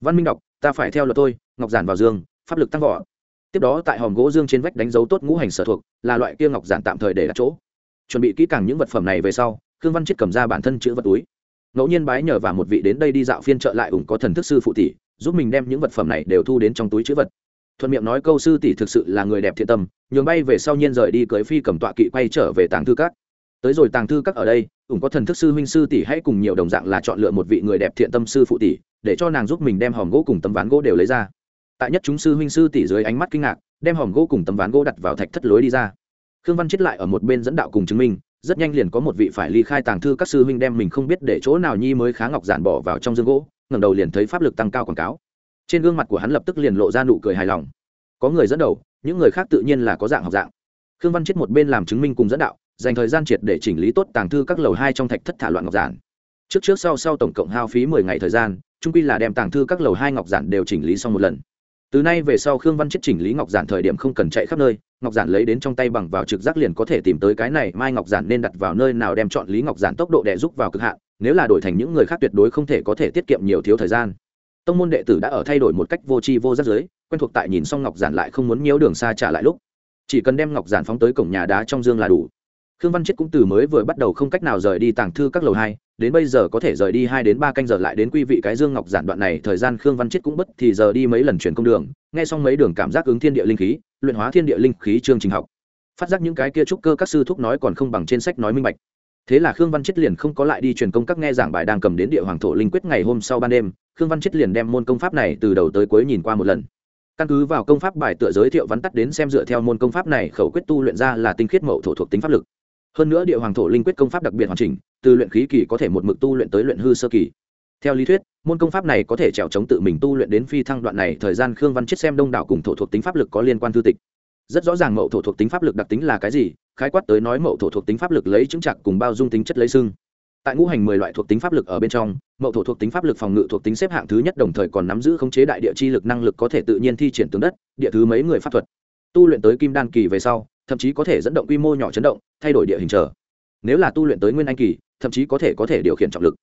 Speaker 1: Văn minh đọc, ta phải theo luật tôi ngọc giản vào dương, pháp lực tăng vỏ tiếp đó tại hòm gỗ dương trên vách đánh dấu tốt ngũ hành sở thuộc, là loại kia ngọc giản tạm thời để đặt chỗ. Chuẩn bị kỹ càng những vật phẩm này về sau, khương văn chết cầm ra bản thân chữ vật túi. Ngẫu nhiên bái nhờ và một vị đến đây đi dạo phiên trợ lại ủng có thần thức sư phụ tỷ, giúp mình đem những vật phẩm này đều thu đến trong túi chữ vật. Thuận miệng nói câu sư tỷ thực sự là người đẹp thiện tâm, nhường bay về sau nhiên rời đi cưới phi cầm tọa kỵ quay trở về tàng thư các. Tới rồi tàng thư các ở đây, ủng có thần thức sư huynh sư tỷ hãy cùng nhiều đồng dạng là chọn lựa một vị người đẹp thiện tâm sư phụ tỷ, để cho nàng giúp mình đem hòm gỗ cùng tấm ván gỗ đều lấy ra tại nhất chúng sư huynh sư tỷ dưới ánh mắt kinh ngạc, đem hòm gỗ cùng tấm ván gỗ đặt vào thạch thất lối đi ra. Khương văn chết lại ở một bên dẫn đạo cùng chứng minh, rất nhanh liền có một vị phải ly khai tàng thư các sư huynh đem mình không biết để chỗ nào nhi mới khá ngọc giản bỏ vào trong dương gỗ, ngẩng đầu liền thấy pháp lực tăng cao quảng cáo. Trên gương mặt của hắn lập tức liền lộ ra nụ cười hài lòng. Có người dẫn đầu, những người khác tự nhiên là có dạng học dạng. Khương văn chết một bên làm chứng minh cùng dẫn đạo, dành thời gian triệt để chỉnh lý tốt tàng thư các lầu hai trong thạch thất thả loạn ngọc giản. Trước trước sau sau tổng cộng hao phí mười ngày thời gian trung quy là đem tàng thư các lầu hai ngọc giản đều chỉnh lý xong một lần từ nay về sau khương văn chết chỉnh lý ngọc giản thời điểm không cần chạy khắp nơi, ngọc giản lấy đến trong tay bằng vào trực giác liền có thể tìm tới cái này, mai ngọc giản nên đặt vào nơi nào đem chọn lý ngọc giản tốc độ đè giúp vào cực hạn, nếu là đổi thành những người khác tuyệt đối không thể có thể tiết kiệm nhiều thiếu thời gian. Tông môn đệ tử đã ở thay đổi một cách vô tri vô giác giới, quen thuộc tại nhìn xong ngọc giản lại không muốn nhiễu đường xa trả lại lúc. Chỉ cần đem ngọc giản phóng tới cổng nhà đá trong dương là đủ. Khương văn chết cũng từ mới vừa bắt đầu không cách nào rời đi tàng thư các lầu hai đến bây giờ có thể rời đi hai đến ba canh giờ lại đến quy vị cái dương ngọc giản đoạn này, thời gian khương văn chết cũng bất thì giờ đi mấy lần chuyển công đường, nghe xong mấy đường cảm giác ứng thiên địa linh khí, luyện hóa thiên địa linh khí chương trình học. Phát giác những cái kia trúc cơ các sư thúc nói còn không bằng trên sách nói minh bạch. Thế là khương văn chết liền không có lại đi truyền công các nghe giảng bài đang cầm đến địa hoàng thổ linh quyết ngày hôm sau ban đêm, khương văn chết liền đem môn công pháp này từ đầu tới cuối nhìn qua một lần. Căn cứ vào công pháp bài tựa giới thiệu vắn tắt đến xem dựa theo môn công pháp này, khẩu quyết tu luyện ra là tinh khiết mậu thổ thuộc tính pháp lực hơn nữa địa hoàng thổ linh quyết công pháp đặc biệt hoàn chỉnh, từ luyện khí kỳ có thể một mực tu luyện tới luyện hư sơ kỳ. Theo lý thuyết, môn công pháp này có thể trèo chống tự mình tu luyện đến phi thăng đoạn này, thời gian khương văn chết xem đông đảo cùng thổ thuộc tính pháp lực có liên quan thư tịch. Rất rõ ràng mậu thổ thuộc tính pháp lực đặc tính là cái gì, khái quát tới nói mậu thổ thuộc tính pháp lực lấy chứng chặt cùng bao dung tính chất lấy xưng. Tại ngũ hành mười loại thuộc tính pháp lực ở bên trong, mậu thổ thuộc tính pháp lực phòng ngự thuộc tính xếp hạng thứ nhất đồng thời còn nắm giữ khống chế đại địa chi lực năng lực có thể tự nhiên thi triển tướng đất, địa thứ mấy người pháp thuật. Tu luyện tới kim đan kỳ về sau thậm chí có thể dẫn động quy mô nhỏ chấn động, thay đổi địa hình trở nếu là tu luyện tới nguyên anh kỳ, thậm chí có thể có thể điều khiển trọng lực.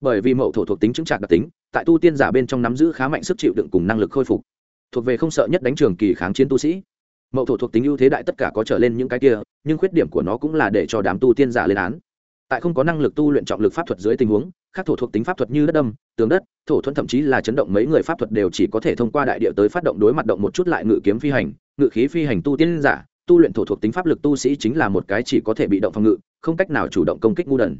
Speaker 1: Bởi vì mậu thổ thuộc tính chứng trạc đặc tính, tại tu tiên giả bên trong nắm giữ khá mạnh sức chịu đựng cùng năng lực khôi phục. Thuộc về không sợ nhất đánh trường kỳ kháng chiến tu sĩ. Mậu thổ thuộc tính ưu thế đại tất cả có trở lên những cái kia, nhưng khuyết điểm của nó cũng là để cho đám tu tiên giả lên án. Tại không có năng lực tu luyện trọng lực pháp thuật dưới tình huống, các thổ thuộc tính pháp thuật như đất đâm, tường đất, thổ thuẫn thậm chí là chấn động mấy người pháp thuật đều chỉ có thể thông qua đại địa tới phát động đối mặt động một chút lại ngự kiếm phi hành, ngự khí phi hành tu tiên giả tu luyện thổ thuộc tính pháp lực tu sĩ chính là một cái chỉ có thể bị động phòng ngự, không cách nào chủ động công kích ngu đần.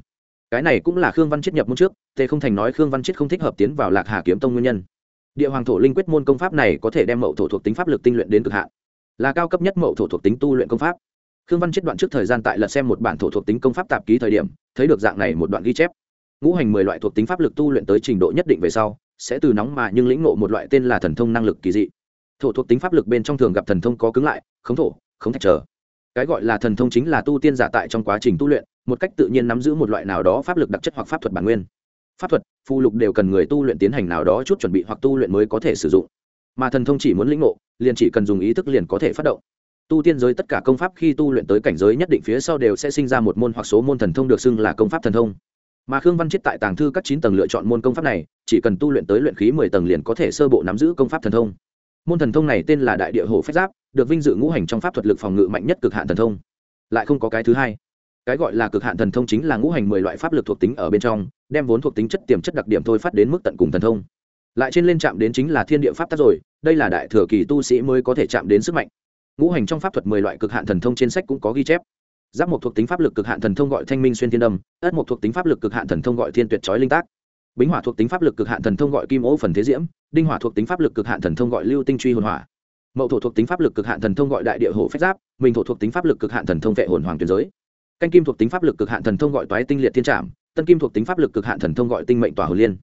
Speaker 1: Cái này cũng là khương văn chết nhập môn trước tề không thành nói khương văn chết không thích hợp tiến vào lạc hà kiếm tông nguyên nhân. Địa hoàng thổ linh quyết môn công pháp này có thể đem mậu thổ thuộc tính pháp lực tinh luyện đến cực hạn. Là cao cấp nhất mậu thổ thuộc tính tu luyện công pháp. Khương văn chết đoạn trước thời gian tại lật xem một bản thổ thuộc tính công pháp tạp ký thời điểm, thấy được dạng này một đoạn ghi chép. Ngũ hành mười loại thuộc tính pháp lực tu luyện tới trình độ nhất định về sau, sẽ từ nóng mà nhưng lĩnh ngộ một loại tên là thần thông năng lực kỳ dị. Thổ thuộc tính pháp lực bên trong thường gặp thần thông có cứng lại, khống thổ không thạch trở cái gọi là thần thông chính là tu tiên giả tại trong quá trình tu luyện, một cách tự nhiên nắm giữ một loại nào đó pháp lực đặc chất hoặc pháp thuật bản nguyên. Pháp thuật phụ lục đều cần người tu luyện tiến hành nào đó chút chuẩn bị hoặc tu luyện mới có thể sử dụng. Mà thần thông chỉ muốn lĩnh ngộ, liền chỉ cần dùng ý thức liền có thể phát động. Tu tiên giới tất cả công pháp khi tu luyện tới cảnh giới nhất định phía sau đều sẽ sinh ra một môn hoặc số môn thần thông được xưng là công pháp thần thông. Mà khương văn chết tại tàng thư các chín tầng lựa chọn môn công pháp này, chỉ cần tu luyện tới luyện khí mười tầng liền có thể sơ bộ nắm giữ công pháp thần thông môn thần thông này tên là đại địa hồ phép giáp, được vinh dự ngũ hành trong pháp thuật lực phòng ngự mạnh nhất cực hạn thần thông. Lại không có cái thứ hai. Cái gọi là cực hạn thần thông chính là ngũ hành mười loại pháp lực thuộc tính ở bên trong, đem vốn thuộc tính chất tiềm chất đặc điểm thôi phát đến mức tận cùng thần thông. Lại trên lên chạm đến chính là thiên địa pháp tác rồi, đây là đại thừa kỳ tu sĩ mới có thể chạm đến sức mạnh. Ngũ hành trong pháp thuật mười loại cực hạn thần thông trên sách cũng có ghi chép. Giáp một thuộc tính pháp lực cực hạn thần thông gọi thanh minh xuyên thiên đâm ất một thuộc tính pháp lực cực hạn thần thông gọi thiên tuyệt trói linh tác bính hỏa thuộc tính pháp lực cực hạn thần thông gọi kim ô phần thế diễm, đinh hỏa thuộc tính pháp lực cực hạn thần thông gọi lưu tinh truy hồn hỏa. Mậu thổ thuộc tính pháp lực cực hạn thần thông gọi đại địa hổ phách giáp, mình thổ thuộc tính pháp lực cực hạn thần thông vệ hồn hoàng tuyến giới. Canh kim thuộc tính pháp lực cực hạn thần thông gọi toái tinh liệt thiên trảm, tân kim thuộc tính pháp lực cực hạn thần thông gọi tinh mệnh tỏa hồn liên.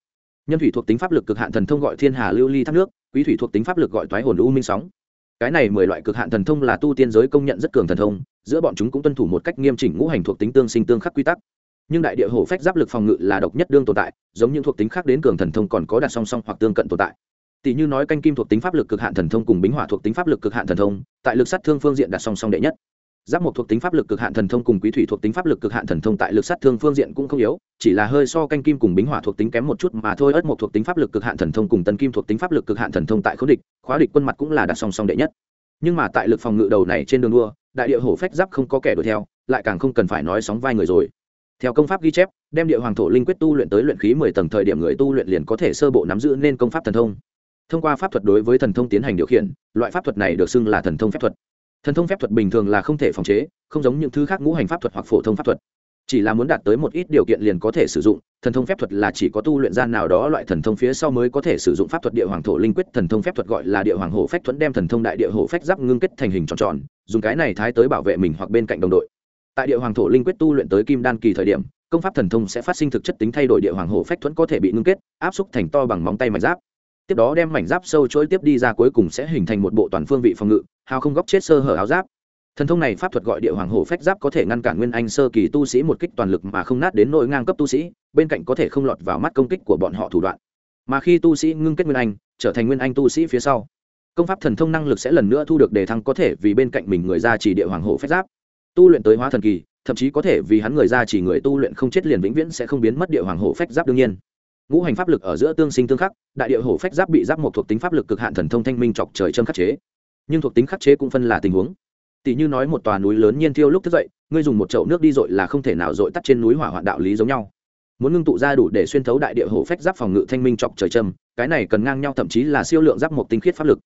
Speaker 1: Nhân thủy thuộc tính pháp lực cực hạn thần thông gọi thiên hà lưu ly thác nước, quý thủy thuộc tính pháp lực gọi toái hồn u minh sóng. Cái này mười loại cực hạn thần thông là tu tiên giới công nhận rất cường thần thông, giữa bọn chúng cũng tuân thủ một cách nghiêm chỉnh ngũ hành thuộc tính tương sinh tương khắc quy tắc nhưng đại địa hổ phách giáp lực phòng ngự là độc nhất đương tồn tại, giống những thuộc tính khác đến cường thần thông còn có đặt song song hoặc tương cận tồn tại. Tỷ như nói canh kim thuộc tính pháp lực cực hạn thần thông cùng bính hỏa thuộc tính pháp lực cực hạn thần thông, tại lực sát thương phương diện đặt song song đệ nhất. Giáp một thuộc tính pháp lực cực hạn thần thông cùng quý thủy thuộc tính pháp lực cực hạn thần thông tại lực sát thương phương diện cũng không yếu, chỉ là hơi so canh kim cùng bính hỏa thuộc tính kém một chút mà thôi ất một thuộc tính pháp lực cực hạn thần thông cùng tân kim thuộc tính pháp lực cực hạn thần thông tại khối địch, khóa địch quân mặt cũng là đặt song song đệ nhất. Nhưng mà tại lực phòng ngự đầu này trên đường đua, đại địa hổ phách giáp không có kẻ đuổi theo, lại càng không cần phải nói sóng vai người rồi theo công pháp ghi chép, đem địa hoàng thổ linh quyết tu luyện tới luyện khí mười tầng thời điểm người tu luyện liền có thể sơ bộ nắm giữ nên công pháp thần thông. Thông qua pháp thuật đối với thần thông tiến hành điều khiển, loại pháp thuật này được xưng là thần thông phép thuật. Thần thông phép thuật bình thường là không thể phòng chế, không giống những thứ khác ngũ hành pháp thuật hoặc phổ thông pháp thuật. Chỉ là muốn đạt tới một ít điều kiện liền có thể sử dụng, thần thông phép thuật là chỉ có tu luyện gian nào đó loại thần thông phía sau mới có thể sử dụng pháp thuật địa hoàng thổ linh quyết. Thần thông phép thuật gọi là địa hoàng hổ phách thuẫn đem thần thông đại địa hổ phách giáp ngưng kết thành hình tròn tròn, dùng cái này thái tới bảo vệ mình hoặc bên cạnh đồng đội tại địa hoàng thổ linh quyết tu luyện tới kim đan kỳ thời điểm, công pháp thần thông sẽ phát sinh thực chất tính thay đổi địa hoàng hổ phách thuẫn có thể bị ngưng kết, áp xúc thành to bằng móng tay mảnh giáp. Tiếp đó đem mảnh giáp sâu chối tiếp đi ra cuối cùng sẽ hình thành một bộ toàn phương vị phòng ngự, hào không góc chết sơ hở áo giáp. Thần thông này pháp thuật gọi địa hoàng hổ phách giáp có thể ngăn cản nguyên anh sơ kỳ tu sĩ một kích toàn lực mà không nát đến nội ngang cấp tu sĩ, bên cạnh có thể không lọt vào mắt công kích của bọn họ thủ đoạn. Mà khi tu sĩ ngưng kết nguyên anh, trở thành nguyên anh tu sĩ phía sau, công pháp thần thông năng lực sẽ lần nữa thu được đề thăng có thể vì bên cạnh mình người ra chỉ địa hoàng hổ phách giáp tu luyện tới hóa thần kỳ, thậm chí có thể vì hắn người ra chỉ người tu luyện không chết liền vĩnh viễn sẽ không biến mất địa hoàng hổ phách giáp đương nhiên. Ngũ hành pháp lực ở giữa tương sinh tương khắc, đại địa hổ phách giáp bị giáp một thuộc tính pháp lực cực hạn thần thông thanh minh chọc trời châm khắc chế. Nhưng thuộc tính khắc chế cũng phân là tình huống. Tỷ như nói một tòa núi lớn nhiên thiêu lúc thức dậy, ngươi dùng một chậu nước đi dội là không thể nào dội tắt trên núi hỏa hoạn đạo lý giống nhau. Muốn ngưng tụ ra đủ để xuyên thấu đại địa hổ phách giáp phòng ngự thanh minh chọc trời châm, cái này cần ngang nhau thậm chí là siêu lượng giáp một tinh khiết pháp lực.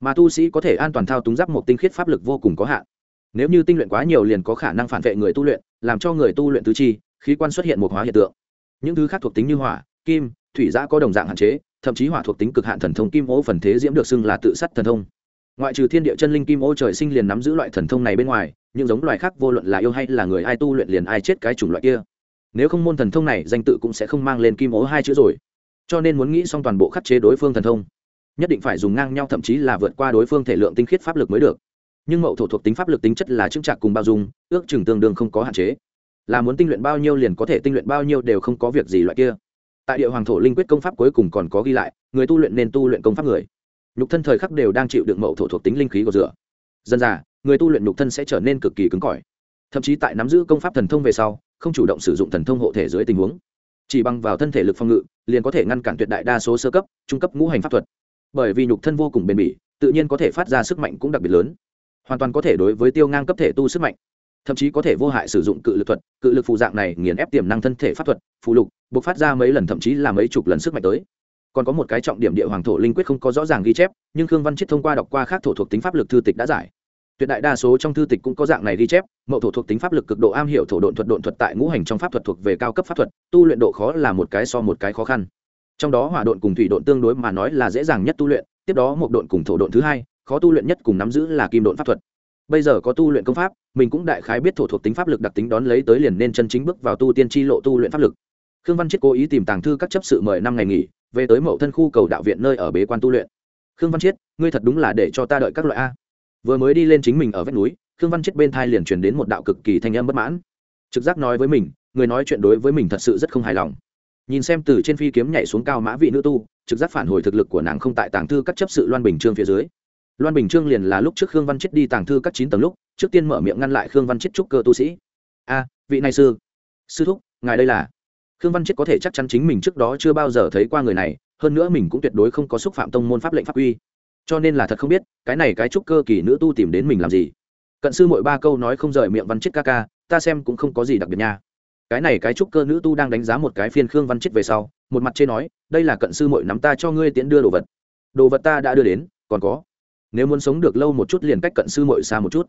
Speaker 1: Mà tu sĩ có thể an toàn thao túng giáp một tinh khiết pháp lực vô cùng có hạn nếu như tinh luyện quá nhiều liền có khả năng phản vệ người tu luyện, làm cho người tu luyện tứ chi, khí quan xuất hiện một hóa hiện tượng. Những thứ khác thuộc tính như hỏa, kim, thủy giã có đồng dạng hạn chế, thậm chí hỏa thuộc tính cực hạn thần thông kim ô phần thế diễm được xưng là tự sát thần thông. Ngoại trừ thiên địa chân linh kim ô trời sinh liền nắm giữ loại thần thông này bên ngoài, những giống loài khác vô luận là yêu hay là người ai tu luyện liền ai chết cái chủng loại kia. Nếu không môn thần thông này, danh tự cũng sẽ không mang lên kim ô hai chữ rồi. Cho nên muốn nghĩ xong toàn bộ khắc chế đối phương thần thông, nhất định phải dùng ngang nhau thậm chí là vượt qua đối phương thể lượng tinh khiết pháp lực mới được nhưng mậu thổ thuộc tính pháp lực tính chất là chững chạc cùng bao dung, ước chừng tương đương không có hạn chế. Là muốn tinh luyện bao nhiêu liền có thể tinh luyện bao nhiêu đều không có việc gì loại kia. Tại địa hoàng thổ linh quyết công pháp cuối cùng còn có ghi lại, người tu luyện nên tu luyện công pháp người. Nhục thân thời khắc đều đang chịu đựng mậu thổ thuộc tính linh khí của rửa. Dân già, người tu luyện nhục thân sẽ trở nên cực kỳ cứng cỏi. Thậm chí tại nắm giữ công pháp thần thông về sau, không chủ động sử dụng thần thông hộ thể dưới tình huống. Chỉ bằng vào thân thể lực phòng ngự, liền có thể ngăn cản tuyệt đại đa số sơ cấp, trung cấp ngũ hành pháp thuật. Bởi vì nhục thân vô cùng bền bỉ, tự nhiên có thể phát ra sức mạnh cũng đặc biệt lớn hoàn toàn có thể đối với tiêu ngang cấp thể tu sức mạnh, thậm chí có thể vô hại sử dụng cự lực thuật, cự lực phụ dạng này nghiền ép tiềm năng thân thể pháp thuật phụ lục buộc phát ra mấy lần thậm chí là mấy chục lần sức mạnh tới. Còn có một cái trọng điểm địa hoàng thổ linh quyết không có rõ ràng ghi chép, nhưng khương văn chết thông qua đọc qua khác thổ thuộc tính pháp lực thư tịch đã giải. Tuyệt đại đa số trong thư tịch cũng có dạng này ghi chép, mậu thổ thuộc tính pháp lực cực độ am hiểu thổ độn thuật độn thuật tại ngũ hành trong pháp thuật thuộc về cao cấp pháp thuật, tu luyện độ khó là một cái so một cái khó khăn. Trong đó hỏa độn cùng thủy độn tương đối mà nói là dễ dàng nhất tu luyện, tiếp đó một độn cùng thổ độn thứ hai khó tu luyện nhất cùng nắm giữ là kim độn pháp thuật. Bây giờ có tu luyện công pháp, mình cũng đại khái biết thổ thuộc tính pháp lực đặc tính đón lấy tới liền nên chân chính bước vào tu tiên tri lộ tu luyện pháp lực. Khương văn chết cố ý tìm tàng thư các chấp sự mời năm ngày nghỉ, về tới mậu thân khu cầu đạo viện nơi ở bế quan tu luyện. Khương văn chiết, ngươi thật đúng là để cho ta đợi các loại a. Vừa mới đi lên chính mình ở vách núi, khương văn chiết bên thai liền truyền đến một đạo cực kỳ thanh âm bất mãn. Trực giác nói với mình, người nói chuyện đối với mình thật sự rất không hài lòng. Nhìn xem từ trên phi kiếm nhảy xuống cao mã vị nữ tu, trực giác phản hồi thực lực của nàng không tại tàng thư các chấp sự loan bình trương phía dưới loan bình trương liền là lúc trước khương văn chết đi tàng thư các chín tầng lúc, trước tiên mở miệng ngăn lại khương văn chết trúc cơ tu sĩ. A, vị này sư sư thúc, ngài đây là. Khương văn chết có thể chắc chắn chính mình trước đó chưa bao giờ thấy qua người này, hơn nữa mình cũng tuyệt đối không có xúc phạm tông môn pháp lệnh pháp uy cho nên là thật không biết, cái này cái trúc cơ kỳ nữ tu tìm đến mình làm gì. Cận sư mỗi ba câu nói không rời miệng văn chết ca ca, ta xem cũng không có gì đặc biệt nha. Cái này cái trúc cơ nữ tu đang đánh giá một cái phiên khương văn chết về sau, một mặt chê nói, đây là cận sư mội nắm ta cho ngươi tiễn đưa đồ vật. Đồ vật ta đã đưa đến, còn có nếu muốn sống được lâu một chút liền cách cận sư mội xa một chút.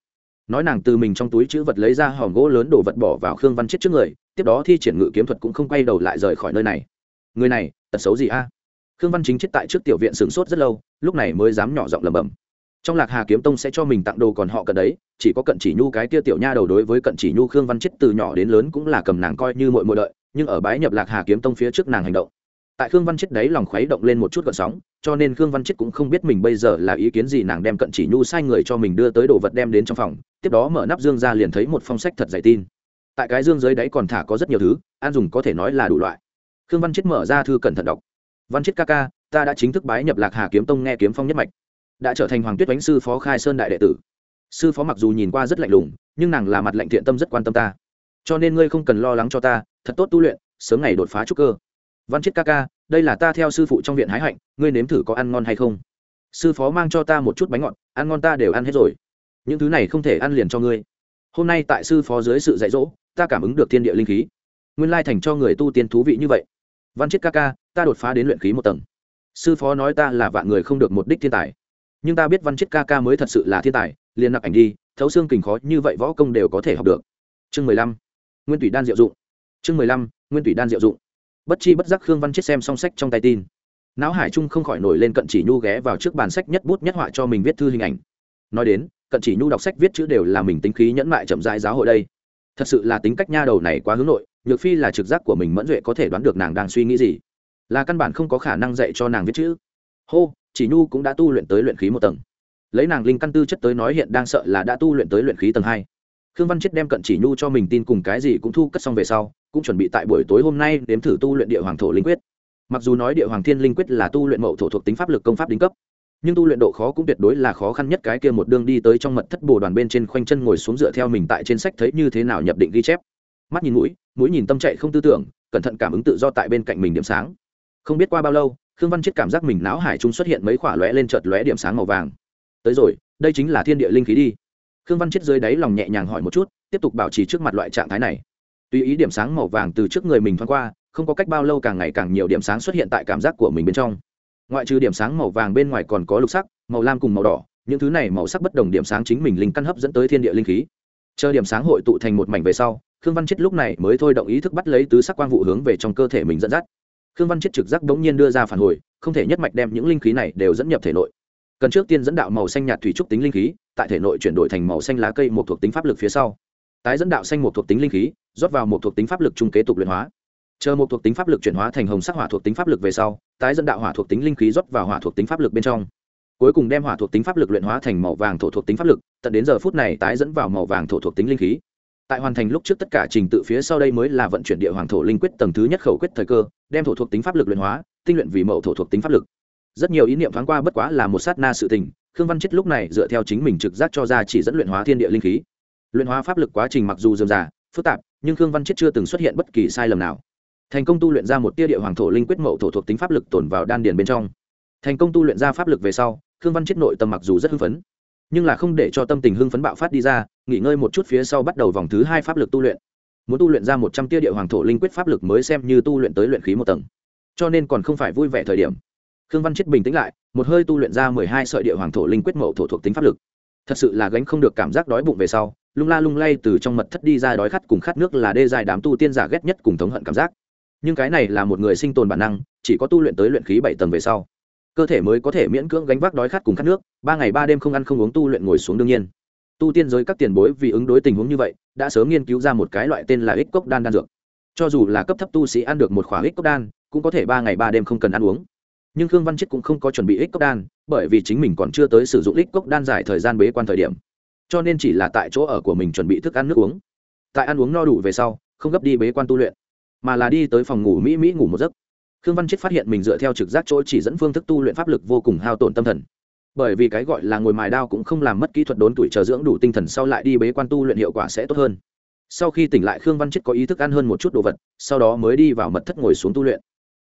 Speaker 1: Nói nàng từ mình trong túi chữ vật lấy ra hòm gỗ lớn đồ vật bỏ vào khương văn chết trước người, tiếp đó thi triển ngự kiếm thuật cũng không quay đầu lại rời khỏi nơi này. Người này, tật xấu gì a? Khương văn chính chết tại trước tiểu viện sửng sốt rất lâu, lúc này mới dám nhỏ giọng lầm bầm trong lạc hà kiếm tông sẽ cho mình tặng đồ còn họ cần đấy, chỉ có cận chỉ nhu cái kia tiểu nha đầu đối với cận chỉ nhu khương văn chết từ nhỏ đến lớn cũng là cầm nàng coi như mội mội đợi, nhưng ở bái nhập lạc hà kiếm tông phía trước nàng hành động tại khương văn chết đấy lòng khuấy động lên một chút gợn sóng, cho nên khương văn chết cũng không biết mình bây giờ là ý kiến gì, nàng đem cận chỉ nhu sai người cho mình đưa tới đồ vật đem đến trong phòng, tiếp đó mở nắp dương ra liền thấy một phong sách thật dày tin. Tại cái dương dưới đáy còn thả có rất nhiều thứ, an dùng có thể nói là đủ loại. Khương văn chết mở ra thư cẩn thận đọc. Văn chết ca ca, ta đã chính thức bái nhập lạc hà kiếm tông nghe kiếm phong nhất mạch. Đã trở thành hoàng tuyết đánh sư phó khai sơn đại đệ tử. Sư phó mặc dù nhìn qua rất lạnh lùng, nhưng nàng là mặt lạnh thiện tâm rất quan tâm ta. Cho nên ngươi không cần lo lắng cho ta, thật tốt tu luyện, sớm ngày đột phá trúc cơ văn chết ca ca, đây là ta theo sư phụ trong viện hái hạnh, ngươi nếm thử có ăn ngon hay không? Sư phó mang cho ta một chút bánh ngọt, ăn ngon ta đều ăn hết rồi. Những thứ này không thể ăn liền cho ngươi. Hôm nay tại sư phó dưới sự dạy dỗ, ta cảm ứng được thiên địa linh khí. Nguyên lai thành cho người tu tiên thú vị như vậy. Văn chết ca ca, ta đột phá đến luyện khí một tầng. Sư phó nói ta là vạn người không được một đích thiên tài. Nhưng ta biết văn chết ca ca mới thật sự là thiên tài, liền nặc ảnh đi, thấu xương kình khó như vậy võ công đều có thể học được. Chương mười lăm, nguyên Tủy đan diệu dụng. Chương mười lăm, nguyên Tủy đan diệu dụng bất chi bất giác khương văn chết xem song sách trong tay tin. Não hải trung không khỏi nổi lên cận chỉ nhu ghé vào trước bàn sách nhất bút nhất họa cho mình viết thư hình ảnh. Nói đến, cận chỉ nhu đọc sách viết chữ đều là mình tính khí nhẫn mại chậm dại giáo hội đây. Thật sự là tính cách nha đầu này quá hướng nội, nhược phi là trực giác của mình mẫn duệ có thể đoán được nàng đang suy nghĩ gì. Là căn bản không có khả năng dạy cho nàng viết chữ. Hô, chỉ nhu cũng đã tu luyện tới luyện khí một tầng. Lấy nàng linh căn tư chất tới nói hiện đang sợ là đã tu luyện tới luyện khí tầng hai. Khương văn chết đem cận chỉ nhu cho mình tin cùng cái gì cũng thu cất xong về sau cũng chuẩn bị tại buổi tối hôm nay đếm thử tu luyện địa hoàng thổ linh quyết. Mặc dù nói địa hoàng thiên linh quyết là tu luyện mậu thổ thuộc tính pháp lực công pháp đính cấp, nhưng tu luyện độ khó cũng tuyệt đối là khó khăn nhất cái kia một đương đi tới trong mật thất bồ đoàn bên trên khoanh chân ngồi xuống dựa theo mình tại trên sách thấy như thế nào nhập định ghi chép. Mắt nhìn mũi mũi nhìn tâm chạy không tư tưởng, cẩn thận cảm ứng tự do tại bên cạnh mình điểm sáng. Không biết qua bao lâu, khương văn chết cảm giác mình não hải trung xuất hiện mấy khỏa lóe lên chợt lóe điểm sáng màu vàng. Tới rồi, đây chính là thiên địa linh khí đi. Khương văn chết dưới đáy lòng nhẹ nhàng hỏi một chút, tiếp tục bảo trì trước mặt loại trạng thái này tùy ý điểm sáng màu vàng từ trước người mình thoáng qua, không có cách bao lâu càng ngày càng nhiều điểm sáng xuất hiện tại cảm giác của mình bên trong. Ngoại trừ điểm sáng màu vàng bên ngoài còn có lục sắc, màu lam cùng màu đỏ, những thứ này màu sắc bất đồng điểm sáng chính mình linh căn hấp dẫn tới thiên địa linh khí. Chờ điểm sáng hội tụ thành một mảnh về sau, khương văn chết lúc này mới thôi động ý thức bắt lấy tứ sắc quang vụ hướng về trong cơ thể mình dẫn dắt. Khương văn chết trực giác bỗng nhiên đưa ra phản hồi, không thể nhất mạch đem những linh khí này đều dẫn nhập thể nội. Cần trước tiên dẫn đạo màu xanh nhạt thủy trúc tính linh khí, tại thể nội chuyển đổi thành màu xanh lá cây một thuộc tính pháp lực phía sau tái dẫn đạo xanh một thuộc tính linh khí rót vào một thuộc tính pháp lực trung kế tục luyện hóa chờ một thuộc tính pháp lực chuyển hóa thành hồng sắc hỏa thuộc tính pháp lực về sau tái dẫn đạo hỏa thuộc tính linh khí rót vào hỏa thuộc tính pháp lực bên trong cuối cùng đem hỏa thuộc tính pháp lực luyện hóa thành màu vàng thổ thuộc tính pháp lực tận đến giờ phút này tái dẫn vào màu vàng thổ thuộc tính linh khí tại hoàn thành lúc trước tất cả trình tự phía sau đây mới là vận chuyển địa hoàng thổ linh quyết tầng thứ nhất khẩu quyết thời cơ đem thổ thuộc tính pháp lực luyện hóa tinh luyện vì mẫu thổ thuộc tính pháp lực rất nhiều ý niệm thoáng qua bất quá là một sát na sự tình khương văn chết lúc này dựa theo chính mình trực giác cho ra chỉ dẫn luyện hóa thiên địa linh khí luyện hóa pháp lực quá trình mặc dù dườm già, phức tạp, nhưng khương văn chết chưa từng xuất hiện bất kỳ sai lầm nào. Thành công tu luyện ra một tia địa hoàng thổ linh quyết mậu thổ thuộc tính pháp lực tồn vào đan điền bên trong. Thành công tu luyện ra pháp lực về sau, khương văn chết nội tâm mặc dù rất hưng phấn, nhưng là không để cho tâm tình hưng phấn bạo phát đi ra, nghỉ ngơi một chút phía sau bắt đầu vòng thứ hai pháp lực tu luyện. Muốn tu luyện ra một trăm tia địa hoàng thổ linh quyết pháp lực mới xem như tu luyện tới luyện khí một tầng. Cho nên còn không phải vui vẻ thời điểm. Khương văn chết bình tĩnh lại, một hơi tu luyện ra mười hai sợi địa hoàng thổ linh quyết mậu thổ thuộc tính pháp lực. Thật sự là gánh không được cảm giác đói bụng về sau lung la lung lay từ trong mật thất đi ra đói khát cùng khát nước là đê dài đám tu tiên giả ghét nhất cùng thống hận cảm giác. Nhưng cái này là một người sinh tồn bản năng, chỉ có tu luyện tới luyện khí bảy tầng về sau. Cơ thể mới có thể miễn cưỡng gánh vác đói khát cùng khát nước, ba ngày ba đêm không ăn không uống tu luyện ngồi xuống đương nhiên. Tu tiên giới các tiền bối vì ứng đối tình huống như vậy, đã sớm nghiên cứu ra một cái loại tên là ích cốc đan đan dược. Cho dù là cấp thấp tu sĩ ăn được một khóa ích cốc đan, cũng có thể ba ngày ba đêm không cần ăn uống. Nhưng khương văn chết cũng không có chuẩn bị ích cốc đan, bởi vì chính mình còn chưa tới sử dụng ích cốc đan dài thời gian bế quan thời điểm cho nên chỉ là tại chỗ ở của mình chuẩn bị thức ăn nước uống. Tại ăn uống no đủ về sau, không gấp đi bế quan tu luyện, mà là đi tới phòng ngủ mỹ mỹ ngủ một giấc. Khương văn chết phát hiện mình dựa theo trực giác chỗ chỉ dẫn phương thức tu luyện pháp lực vô cùng hao tổn tâm thần. Bởi vì cái gọi là ngồi mài đao cũng không làm mất kỹ thuật đốn tuổi chờ dưỡng đủ tinh thần sau lại đi bế quan tu luyện hiệu quả sẽ tốt hơn. Sau khi tỉnh lại, khương văn chết có ý thức ăn hơn một chút đồ vật, sau đó mới đi vào mật thất ngồi xuống tu luyện.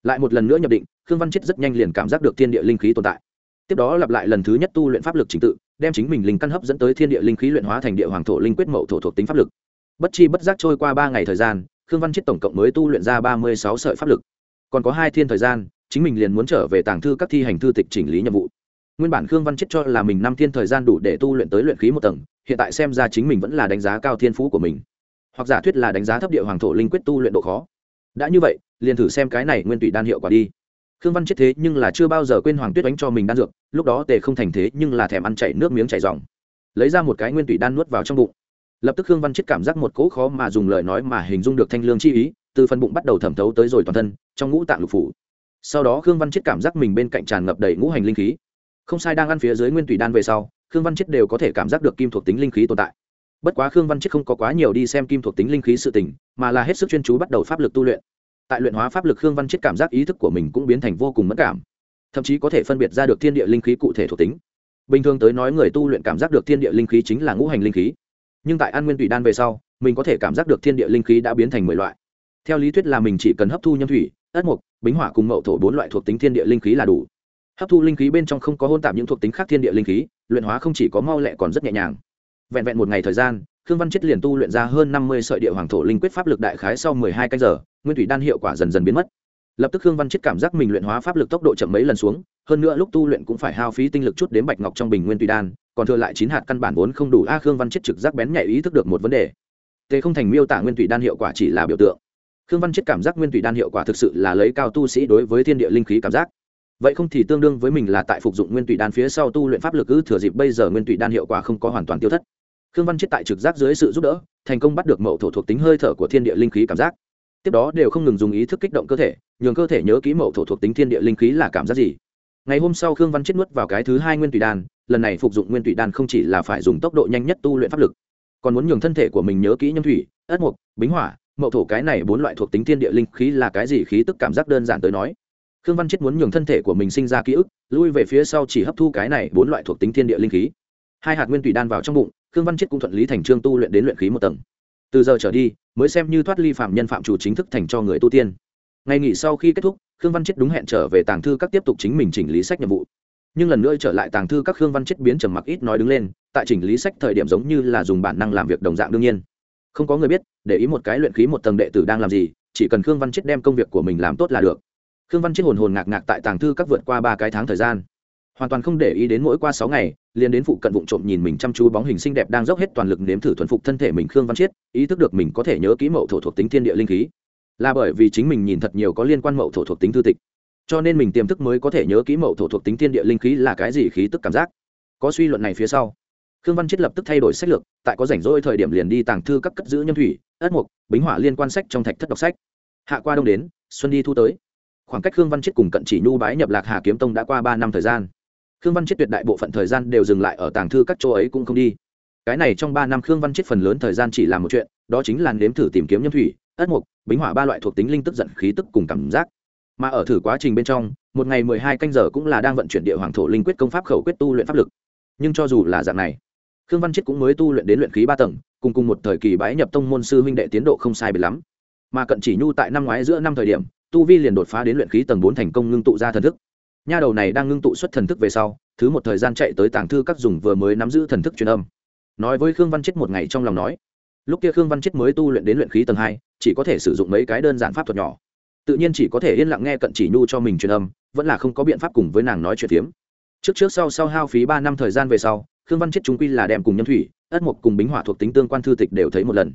Speaker 1: Lại một lần nữa nhập định, khương văn chết rất nhanh liền cảm giác được thiên địa linh khí tồn tại. Tiếp đó lặp lại lần thứ nhất tu luyện pháp lực trình tự đem chính mình linh căn hấp dẫn tới thiên địa linh khí luyện hóa thành địa hoàng thổ linh quyết mậu thổ thuộc tính pháp lực. Bất chi bất giác trôi qua ba ngày thời gian, khương văn chết tổng cộng mới tu luyện ra ba mươi sáu sợi pháp lực. Còn có hai thiên thời gian, chính mình liền muốn trở về tàng thư các thi hành thư tịch chỉnh lý nhiệm vụ. Nguyên bản khương văn chết cho là mình năm thiên thời gian đủ để tu luyện tới luyện khí một tầng, hiện tại xem ra chính mình vẫn là đánh giá cao thiên phú của mình. Hoặc giả thuyết là đánh giá thấp địa hoàng thổ linh quyết tu luyện độ khó. Đã như vậy, liền thử xem cái này nguyên tùy đan hiệu quả đi khương văn chết thế nhưng là chưa bao giờ quên hoàng tuyết đánh cho mình đan dược, lúc đó tề không thành thế nhưng là thèm ăn chảy nước miếng chảy dòng. Lấy ra một cái nguyên tủy đan nuốt vào trong bụng. Lập tức khương văn chết cảm giác một cỗ khó mà dùng lời nói mà hình dung được thanh lương chi ý, từ phần bụng bắt đầu thẩm thấu tới rồi toàn thân, trong ngũ tạng lục phủ. Sau đó khương văn chết cảm giác mình bên cạnh tràn ngập đầy ngũ hành linh khí. Không sai đang ăn phía dưới nguyên tùy đan về sau, khương văn chết đều có thể cảm giác được kim thuộc tính linh khí tồn tại. Bất quá khương văn chết không có quá nhiều đi xem kim thuộc tính linh khí sự tình, mà là hết sức chuyên chú bắt đầu pháp lực tu luyện tại luyện hóa pháp lực khương văn chết cảm giác ý thức của mình cũng biến thành vô cùng mất cảm. Thậm chí có thể phân biệt ra được thiên địa linh khí cụ thể thuộc tính. Bình thường tới nói người tu luyện cảm giác được thiên địa linh khí chính là ngũ hành linh khí. Nhưng tại an nguyên tùy đan về sau, mình có thể cảm giác được thiên địa linh khí đã biến thành mười loại. Theo lý thuyết là mình chỉ cần hấp thu nhâm thủy, ất mục bính hỏa cùng mậu thổ bốn loại thuộc tính thiên địa linh khí là đủ. Hấp thu linh khí bên trong không có hôn tạp những thuộc tính khác thiên địa linh khí, luyện hóa không chỉ có mau lẹ còn rất nhẹ nhàng. Vẹn vẹn một ngày thời gian khương văn chết liền tu luyện ra hơn năm mươi sợi địa hoàng thổ linh quyết pháp lực đại khái sau mười hai canh giờ, nguyên thủy đan hiệu quả dần dần biến mất. Lập tức khương văn chết cảm giác mình luyện hóa pháp lực tốc độ chậm mấy lần xuống, hơn nữa lúc tu luyện cũng phải hao phí tinh lực chút đến bạch ngọc trong bình nguyên thủy đan, còn thừa lại chín hạt căn bản vốn không đủ. A, khương văn chết trực giác bén nhạy ý thức được một vấn đề. Tề không thành miêu tả nguyên thủy đan hiệu quả chỉ là biểu tượng. Khương văn chết cảm giác nguyên thủy đan hiệu quả thực sự là lấy cao tu sĩ đối với thiên địa linh khí cảm giác. Vậy không thì tương đương với mình là tại phục dụng nguyên thủy đan phía sau tu luyện pháp lực ư, thừa dịp bây giờ nguyên thủy đan hiệu quả không có hoàn toàn tiêu thất khương văn chết tại trực giác dưới sự giúp đỡ, thành công bắt được mậu thổ thuộc tính hơi thở của thiên địa linh khí cảm giác. Tiếp đó đều không ngừng dùng ý thức kích động cơ thể, nhường cơ thể nhớ kỹ mậu thổ thuộc tính thiên địa linh khí là cảm giác gì. Ngày hôm sau khương văn chết nuốt vào cái thứ hai nguyên tùy đan, lần này phục dụng nguyên tùy đan không chỉ là phải dùng tốc độ nhanh nhất tu luyện pháp lực, còn muốn nhường thân thể của mình nhớ kỹ nhâm thủy, ất mục bính hỏa mậu thổ cái này bốn loại thuộc tính thiên địa linh khí là cái gì khí tức cảm giác đơn giản tới nói. Khương văn chết muốn nhường thân thể của mình sinh ra ký ức, lui về phía sau chỉ hấp thu cái này bốn loại thuộc tính thiên địa linh khí. Hai hạt nguyên tùy đan vào trong bụng khương văn chết cũng thuận lý thành trương tu luyện đến luyện khí một tầng. Từ giờ trở đi, mới xem như thoát ly phạm nhân phạm chủ chính thức thành cho người tu tiên. Ngày nghỉ sau khi kết thúc, khương văn chết đúng hẹn trở về tàng thư các tiếp tục chính mình chỉnh lý sách nhiệm vụ. Nhưng lần nữa trở lại tàng thư các khương văn chết biến trầm mặc ít nói đứng lên, tại chỉnh lý sách thời điểm giống như là dùng bản năng làm việc đồng dạng đương nhiên. Không có người biết, để ý một cái luyện khí một tầng đệ tử đang làm gì, chỉ cần khương văn chết đem công việc của mình làm tốt là được. Khương văn chết hồn hồn ngạc ngạc tại tàng thư các vượt qua ba cái tháng thời gian hoàn toàn không để ý đến mỗi qua sáu ngày, liền đến phụ cận vụng trộm nhìn mình chăm chú bóng hình xinh đẹp đang dốc hết toàn lực nếm thử thuần phục thân thể mình khương văn chiết, ý thức được mình có thể nhớ kỹ mậu thổ thuộc tính thiên địa linh khí. Là bởi vì chính mình nhìn thật nhiều có liên quan mậu thổ thuộc tính thư tịch. Cho nên mình tiềm thức mới có thể nhớ kỹ mậu thổ thuộc tính thiên địa linh khí là cái gì khí tức cảm giác. Có suy luận này phía sau, khương văn chiết lập tức thay đổi sách lược, tại có rảnh rỗi thời điểm liền đi tàng thư các cất giữ nhâm thủy, ất mục, bính hỏa liên quan sách trong thạch thất đọc sách. Hạ qua đông đến, xuân đi thu tới. Khoảng cách khương văn Chiết cùng cận chỉ nhu bái nhập lạc hà kiếm tông đã qua ba năm thời gian khương văn chết tuyệt đại bộ phận thời gian đều dừng lại ở tàng thư các chỗ ấy cũng không đi. Cái này trong ba năm khương văn chết phần lớn thời gian chỉ làm một chuyện, đó chính là nếm thử tìm kiếm nhâm thủy, ất mục, bính hỏa ba loại thuộc tính linh tức giận khí tức cùng cảm giác. Mà ở thử quá trình bên trong, một ngày mười hai canh giờ cũng là đang vận chuyển địa hoàng thổ linh quyết công pháp khẩu quyết tu luyện pháp lực. Nhưng cho dù là dạng này, khương văn chết cũng mới tu luyện đến luyện khí ba tầng, cùng cùng một thời kỳ bái nhập tông môn sư huynh đệ tiến độ không sai biệt lắm. Mà cận chỉ nhu tại năm ngoái giữa năm thời điểm, tu vi liền đột phá đến luyện khí tầng bốn thành công ngưng tụ ra thần thức nha đầu này đang ngưng tụ xuất thần thức về sau, thứ một thời gian chạy tới tàng thư các dùng vừa mới nắm giữ thần thức truyền âm. Nói với khương văn chết một ngày trong lòng nói, lúc kia khương văn chết mới tu luyện đến luyện khí tầng hai, chỉ có thể sử dụng mấy cái đơn giản pháp thuật nhỏ. Tự nhiên chỉ có thể yên lặng nghe cận chỉ nhu cho mình truyền âm, vẫn là không có biện pháp cùng với nàng nói chuyện phiếm. Trước trước sau sau hao phí ba năm thời gian về sau, khương văn chết chúng quy là đem cùng nhân thủy, ất mục cùng bính hỏa thuộc tính tương quan thư tịch đều thấy một lần.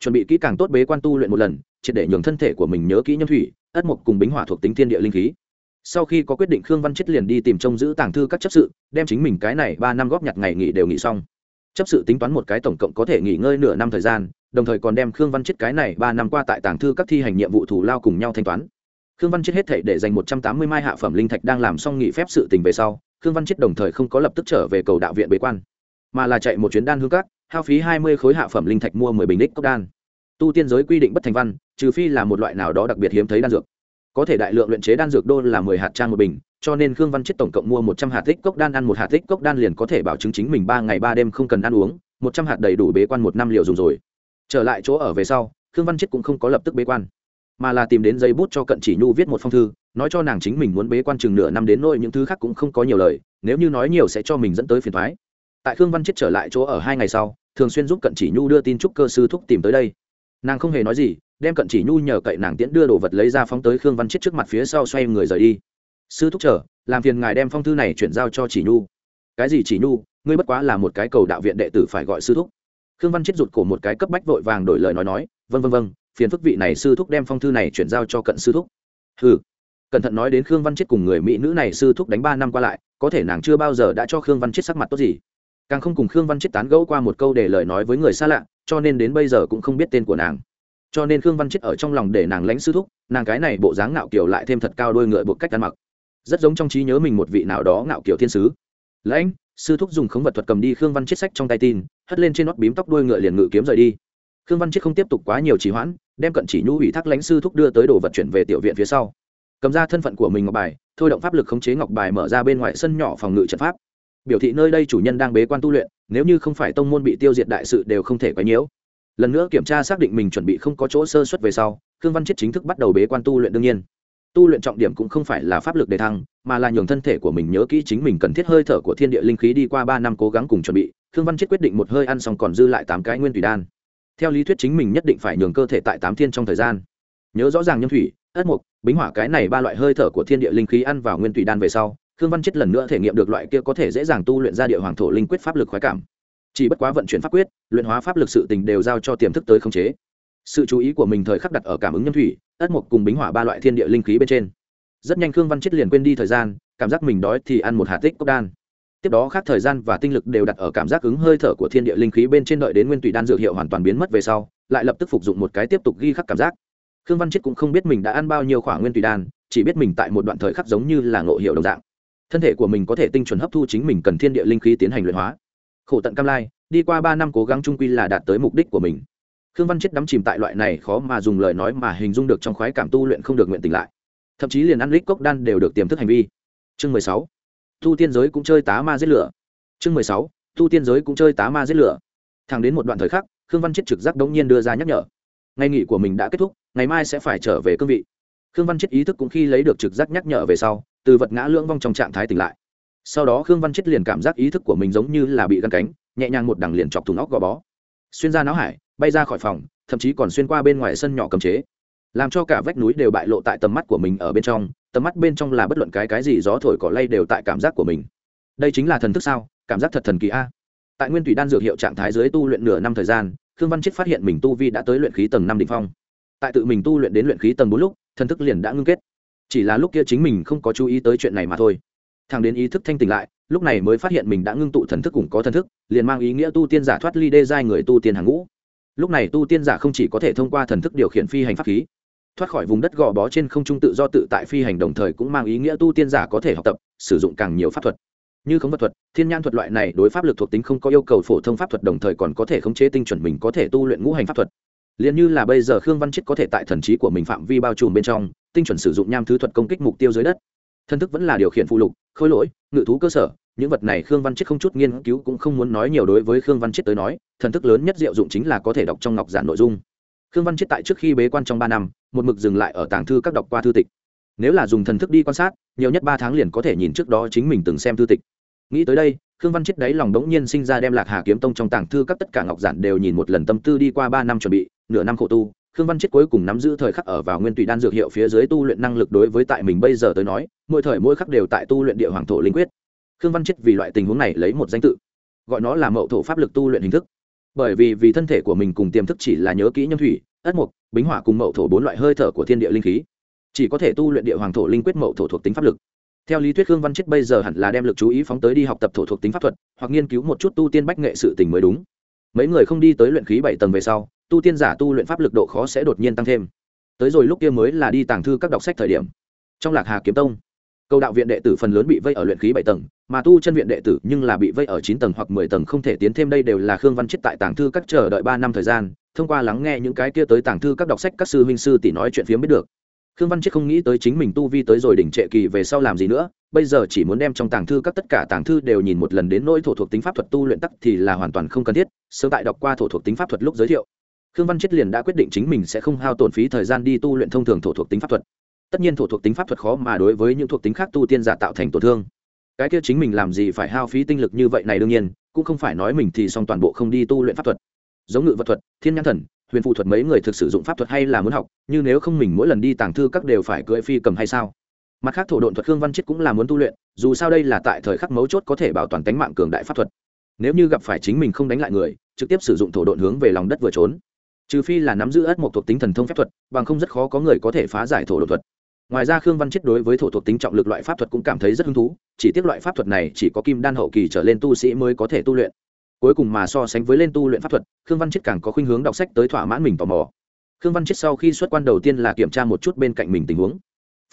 Speaker 1: Chuẩn bị kỹ càng tốt bế quan tu luyện một lần, triệt để nhường thân thể của mình nhớ kỹ nhân thủy, ất mục cùng bính hỏa thuộc tính thiên địa linh khí sau khi có quyết định khương văn chết liền đi tìm trông giữ tàng thư các chấp sự, đem chính mình cái này ba năm góp nhặt ngày nghỉ đều nghỉ xong. Chấp sự tính toán một cái tổng cộng có thể nghỉ ngơi nửa năm thời gian, đồng thời còn đem khương văn chết cái này ba năm qua tại tàng thư các thi hành nhiệm vụ thủ lao cùng nhau thanh toán. Khương văn chết hết thể để dành một trăm tám mươi mai hạ phẩm linh thạch đang làm xong nghỉ phép sự tình về sau, khương văn chết đồng thời không có lập tức trở về cầu đạo viện bế quan, mà là chạy một chuyến đan hương các, hao phí hai mươi khối hạ phẩm linh thạch mua mười bình đích cốc đan. Tu tiên giới quy định bất thành văn, trừ phi là một loại nào đó đặc biệt hiếm thấy đan dược có thể đại lượng luyện chế đan dược đô là mười hạt trang một bình, cho nên khương văn chết tổng cộng mua một trăm hạt tích cốc đan ăn, một hạt tích cốc đan liền có thể bảo chứng chính mình ba ngày ba đêm không cần ăn uống, một trăm hạt đầy đủ bế quan một năm liệu dùng rồi. Trở lại chỗ ở về sau, khương văn chết cũng không có lập tức bế quan, mà là tìm đến giấy bút cho cận chỉ nhu viết một phong thư, nói cho nàng chính mình muốn bế quan chừng nửa năm đến nỗi những thứ khác cũng không có nhiều lời, nếu như nói nhiều sẽ cho mình dẫn tới phiền thoái tại khương văn chết trở lại chỗ ở hai ngày sau, thường xuyên giúp cận chỉ nhu đưa tin chúc cơ sư thúc tìm tới đây. Nàng không hề nói gì đem cận chỉ nhu nhờ cậy nàng tiễn đưa đồ vật lấy ra phóng tới khương văn chết trước mặt phía sau xoay người rời đi. Sư thúc chờ, làm phiền ngài đem phong thư này chuyển giao cho chỉ nhu. Cái gì chỉ nhu? Ngươi bất quá là một cái cầu đạo viện đệ tử phải gọi sư thúc. Khương văn chết rụt cổ một cái cấp bách vội vàng đổi lời nói nói vân vân vân phiền phức vị này sư thúc đem phong thư này chuyển giao cho cận sư thúc. Ừ cẩn thận nói đến khương văn chết cùng người mỹ nữ này sư thúc đánh ba năm qua lại, có thể nàng chưa bao giờ đã cho khương văn chết sắc mặt tốt gì. Càng không cùng khương văn chết tán gẫu qua một câu để lời nói với người xa lạ, cho nên đến bây giờ cũng không biết tên của nàng cho nên khương văn chết ở trong lòng để nàng lãnh sư thúc, nàng cái này bộ dáng ngạo kiểu lại thêm thật cao đôi ngựa buộc cách ăn mặc. Rất giống trong trí nhớ mình một vị nào đó ngạo kiểu thiên sứ. Lãnh, sư thúc dùng khống vật thuật cầm đi khương văn chết sách trong tay tin, hất lên trên nót bím tóc đuôi ngựa liền ngự kiếm rời đi. Khương văn chết không tiếp tục quá nhiều trì hoãn, đem cận chỉ nhu ủy thác lãnh sư thúc đưa tới đồ vật chuyển về tiểu viện phía sau. Cầm ra thân phận của mình ngọc bài, thôi động pháp lực khống chế ngọc bài mở ra bên ngoài sân nhỏ phòng ngự trận pháp. Biểu thị nơi đây chủ nhân đang bế quan tu luyện, nếu như không phải tông môn bị tiêu diệt đại sự đều không thể quấy nhiễu lần nữa kiểm tra xác định mình chuẩn bị không có chỗ sơ xuất về sau, khương văn chết chính thức bắt đầu bế quan tu luyện đương nhiên. Tu luyện trọng điểm cũng không phải là pháp lực đề thăng, mà là nhường thân thể của mình nhớ kỹ chính mình cần thiết hơi thở của thiên địa linh khí đi qua ba năm cố gắng cùng chuẩn bị, khương văn chết quyết định một hơi ăn xong còn dư lại tám cái nguyên thủy đan. Theo lý thuyết chính mình nhất định phải nhường cơ thể tại tám thiên trong thời gian. Nhớ rõ ràng nhâm thủy, ất mục bính hỏa cái này ba loại hơi thở của thiên địa linh khí ăn vào nguyên thủy đan về sau, khương văn chết lần nữa thể nghiệm được loại kia có thể dễ dàng tu luyện ra địa hoàng thổ linh quyết pháp lực khoái cảm chỉ bất quá vận chuyển pháp quyết, luyện hóa pháp lực sự tình đều giao cho tiềm thức tới khống chế. Sự chú ý của mình thời khắc đặt ở cảm ứng nhân thủy, ất mộc cùng bính hỏa ba loại thiên địa linh khí bên trên. Rất nhanh khương văn chết liền quên đi thời gian, cảm giác mình đói thì ăn một hạt tích cốc đan. Tiếp đó khác thời gian và tinh lực đều đặt ở cảm giác ứng hơi thở của thiên địa linh khí bên trên đợi đến nguyên tùy đan dược hiệu hoàn toàn biến mất về sau, lại lập tức phục dụng một cái tiếp tục ghi khắc cảm giác. Khương văn chết cũng không biết mình đã ăn bao nhiêu khoảng nguyên tùy đan, chỉ biết mình tại một đoạn thời khắc giống như là ngộ hiệu đồng dạng. Thân thể của mình có thể tinh chuẩn hấp thu chính mình cần thiên địa linh khí tiến hành luyện hóa khổ tận cam lai, đi qua ba năm cố gắng trung quy là đạt tới mục đích của mình. Khương văn chết đắm chìm tại loại này khó mà dùng lời nói mà hình dung được trong khoái cảm tu luyện không được nguyện tỉnh lại. Thậm chí liền ăn lít cốc đan đều được tiềm thức hành vi. Chương mười sáu, tu tiên giới cũng chơi tá ma giết lửa. Chương mười sáu, tu tiên giới cũng chơi tá ma giết lửa. Thẳng đến một đoạn thời khắc, khương văn chết trực giác đống nhiên đưa ra nhắc nhở. Ngày nghỉ của mình đã kết thúc, ngày mai sẽ phải trở về cương vị. Khương văn chết ý thức cũng khi lấy được trực giác nhắc nhở về sau, từ vật ngã lưỡng vong trong trạng thái tỉnh lại sau đó khương văn chết liền cảm giác ý thức của mình giống như là bị gắn cánh, nhẹ nhàng một đằng liền chọc thùng óc gò bó. Xuyên ra não hải, bay ra khỏi phòng, thậm chí còn xuyên qua bên ngoài sân nhỏ cầm chế. Làm cho cả vách núi đều bại lộ tại tầm mắt của mình ở bên trong, tầm mắt bên trong là bất luận cái cái gì gió thổi cỏ lay đều tại cảm giác của mình. Đây chính là thần thức sao? Cảm giác thật thần kỳ a. Tại nguyên thủy đan dược hiệu trạng thái dưới tu luyện nửa năm thời gian, khương văn chết phát hiện mình tu vi đã tới luyện khí tầng năm đ ỉ n h phong. Tại tự mình tu luyện đến luyện khí tầng bốn lúc, thần thức liền đã ngưng kết. Chỉ là lúc kia chính mình không có chú ý tới chuyện này mà thôi thằng đến ý thức thanh tỉnh lại, lúc này mới phát hiện mình đã ngưng tụ thần thức cùng có thần thức, liền mang ý nghĩa tu tiên giả thoát ly đê giai người tu tiên hàng ngũ. Lúc này tu tiên giả không chỉ có thể thông qua thần thức điều khiển phi hành pháp khí, thoát khỏi vùng đất gò bó trên không trung tự do tự tại phi hành đồng thời cũng mang ý nghĩa tu tiên giả có thể học tập, sử dụng càng nhiều pháp thuật. Như khống vật thuật, thiên nhan thuật loại này đối pháp lực thuộc tính không có yêu cầu phổ thông pháp thuật đồng thời còn có thể khống chế tinh chuẩn mình có thể tu luyện ngũ hành pháp thuật. Liền như là bây giờ khương văn chết có thể tại thần trí của mình phạm vi bao trùm bên trong, tinh chuẩn sử dụng nham thứ thuật công kích mục tiêu dưới đất. Thân thức vẫn là điều khiển phụ lục khôi lỗi, ngự thú cơ sở, những vật này khương văn chết không chút nghiên cứu cũng không muốn nói nhiều đối với khương văn chết tới nói, thần thức lớn nhất diệu dụng chính là có thể đọc trong ngọc giản nội dung. Khương văn chết tại trước khi bế quan trong ba năm, một mực dừng lại ở tàng thư các đọc qua thư tịch. Nếu là dùng thần thức đi quan sát, nhiều nhất ba tháng liền có thể nhìn trước đó chính mình từng xem thư tịch. Nghĩ tới đây, khương văn chết đáy lòng đống nhiên sinh ra đem lạc hà kiếm tông trong tàng thư các tất cả ngọc giản đều nhìn một lần tâm tư đi qua ba năm chuẩn bị, nửa năm khổ tu khương văn chết cuối cùng nắm giữ thời khắc ở vào nguyên tùy đan dược hiệu phía dưới tu luyện năng lực đối với tại mình bây giờ tới nói, mỗi thời mỗi khắc đều tại tu luyện địa hoàng thổ linh quyết. Khương văn chết vì loại tình huống này lấy một danh tự, gọi nó là mậu thổ pháp lực tu luyện hình thức. Bởi vì vì thân thể của mình cùng tiềm thức chỉ là nhớ kỹ nhâm thủy, ất mục, bính hỏa cùng mậu thổ bốn loại hơi thở của thiên địa linh khí, chỉ có thể tu luyện địa hoàng thổ linh quyết mậu thổ thuộc tính pháp lực. Theo lý thuyết khương văn chết bây giờ hẳn là đem lực chú ý phóng tới đi học tập thổ thuộc tính pháp thuật, hoặc nghiên cứu một chút tu tiên bách nghệ sự tình mới đúng. Mấy người không đi tới luyện khí bảy tầng về sau tu tiên giả tu luyện pháp lực độ khó sẽ đột nhiên tăng thêm. Tới rồi lúc kia mới là đi tàng thư các đọc sách thời điểm. Trong lạc hà kiếm tông cầu đạo viện đệ tử phần lớn bị vây ở luyện khí bảy tầng, mà tu chân viện đệ tử nhưng là bị vây ở chín tầng hoặc mười tầng không thể tiến thêm đây đều là khương văn chết tại tàng thư các chờ đợi ba năm thời gian, thông qua lắng nghe những cái kia tới tàng thư các đọc sách các sư huynh sư tỷ nói chuyện phiếm biết được. Khương văn chết không nghĩ tới chính mình tu vi tới rồi đỉnh trệ kỳ về sau làm gì nữa, bây giờ chỉ muốn đem trong tàng thư các tất cả tàng thư đều nhìn một lần đến nỗi thổ thuộc tính pháp thuật tu luyện tắc thì là hoàn toàn không cần thiết, sớm tại đọc qua thổ thuộc tính pháp thuật lúc giới thiệu khương văn chết liền đã quyết định chính mình sẽ không hao tổn phí thời gian đi tu luyện thông thường thổ thuộc tính pháp thuật. Tất nhiên thổ thuộc tính pháp thuật khó mà đối với những thuộc tính khác tu tiên giả tạo thành tổn thương. Cái kia chính mình làm gì phải hao phí tinh lực như vậy này đương nhiên, cũng không phải nói mình thì xong toàn bộ không đi tu luyện pháp thuật. Giống ngự vật thuật, thiên nhãn thần, huyền phụ thuật mấy người thực sử dụng pháp thuật hay là muốn học, như nếu không mình mỗi lần đi tàng thư các đều phải cưỡi phi cầm hay sao? Mặt khác thổ độn thuật khương văn chết cũng là muốn tu luyện, dù sao đây là tại thời khắc mấu chốt có thể bảo toàn tính mạng cường đại pháp thuật. Nếu như gặp phải chính mình không đánh lại người, trực tiếp sử dụng thổ độn hướng về lòng đất vừa trốn trừ phi là nắm giữ ất một thuộc tính thần thông phép thuật, bằng không rất khó có người có thể phá giải thổ độn thuật. Ngoài ra khương văn chết đối với thổ thuộc tính trọng lực loại pháp thuật cũng cảm thấy rất hứng thú, chỉ tiếc loại pháp thuật này chỉ có kim đan hậu kỳ trở lên tu sĩ mới có thể tu luyện. Cuối cùng mà so sánh với lên tu luyện pháp thuật, khương văn chết càng có khuynh hướng đọc sách tới thỏa mãn mình tò mò. Khương văn chết sau khi xuất quan đầu tiên là kiểm tra một chút bên cạnh mình tình huống.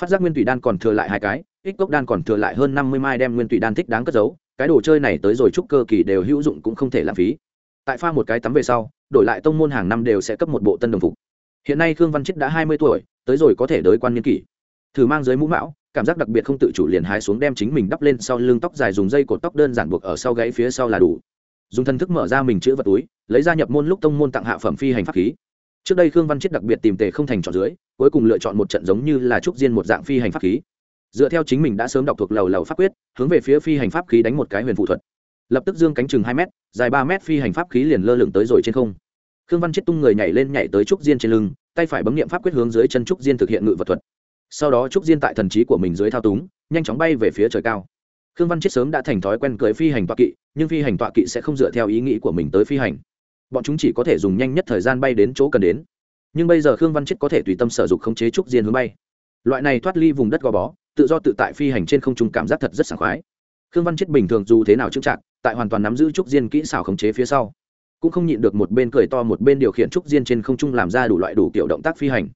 Speaker 1: Phát giác nguyên thủy đan còn thừa lại hai cái, ích cốc đan còn thừa lại hơn năm mươi mai đem nguyên thủy đan thích đáng cất giấu, cái đồ chơi này tới rồi chúc cơ kỳ đều hữu dụng cũng không thể lãng phí. Tại pha một cái tắm về sau đổi lại tông môn hàng năm đều sẽ cấp một bộ tân đồng phục. Hiện nay khương văn chết đã hai mươi tuổi, tới rồi có thể đới quan niên kỷ. Thử mang dưới mũ mão, cảm giác đặc biệt không tự chủ liền hái xuống đem chính mình đắp lên sau lưng tóc dài dùng dây cột tóc đơn giản buộc ở sau gáy phía sau là đủ. Dùng thân thức mở ra mình chữ vật túi, lấy ra nhập môn lúc tông môn tặng hạ phẩm phi hành pháp khí. Trước đây khương văn chết đặc biệt tìm tề không thành chọn dưới, cuối cùng lựa chọn một trận giống như là trúc diên một dạng phi hành pháp khí. Dựa theo chính mình đã sớm đọc thuộc lầu lầu pháp quyết, hướng về phía phi hành pháp khí đánh một cái huyền phụ thuật lập tức dương cánh chừng hai m dài ba m phi hành pháp khí liền lơ lửng tới rồi trên không. Khương văn chết tung người nhảy lên nhảy tới trúc diên trên lưng, tay phải bấm nghiệm pháp quyết hướng dưới chân trúc diên thực hiện ngự vật thuật. Sau đó trúc diên tại thần trí của mình dưới thao túng, nhanh chóng bay về phía trời cao. Khương văn chết sớm đã thành thói quen cưới phi hành tọa kỵ, nhưng phi hành tọa kỵ sẽ không dựa theo ý nghĩ của mình tới phi hành. Bọn chúng chỉ có thể dùng nhanh nhất thời gian bay đến chỗ cần đến. Nhưng bây giờ khương văn chết có thể tùy tâm sở dục khống chế trúc diên hướng bay. Loại này thoát ly vùng đất gò bó, tự do tự tại phi hành trên không trung cảm giác thật rất sảng khoái. Khương văn chết bình thường dù thế nào chững chạc tại hoàn toàn nắm giữ trúc diên kỹ xảo khống chế phía sau, cũng không nhịn được một bên cười to một bên điều khiển trúc diên trên không trung làm ra đủ loại đủ kiểu động tác phi hành.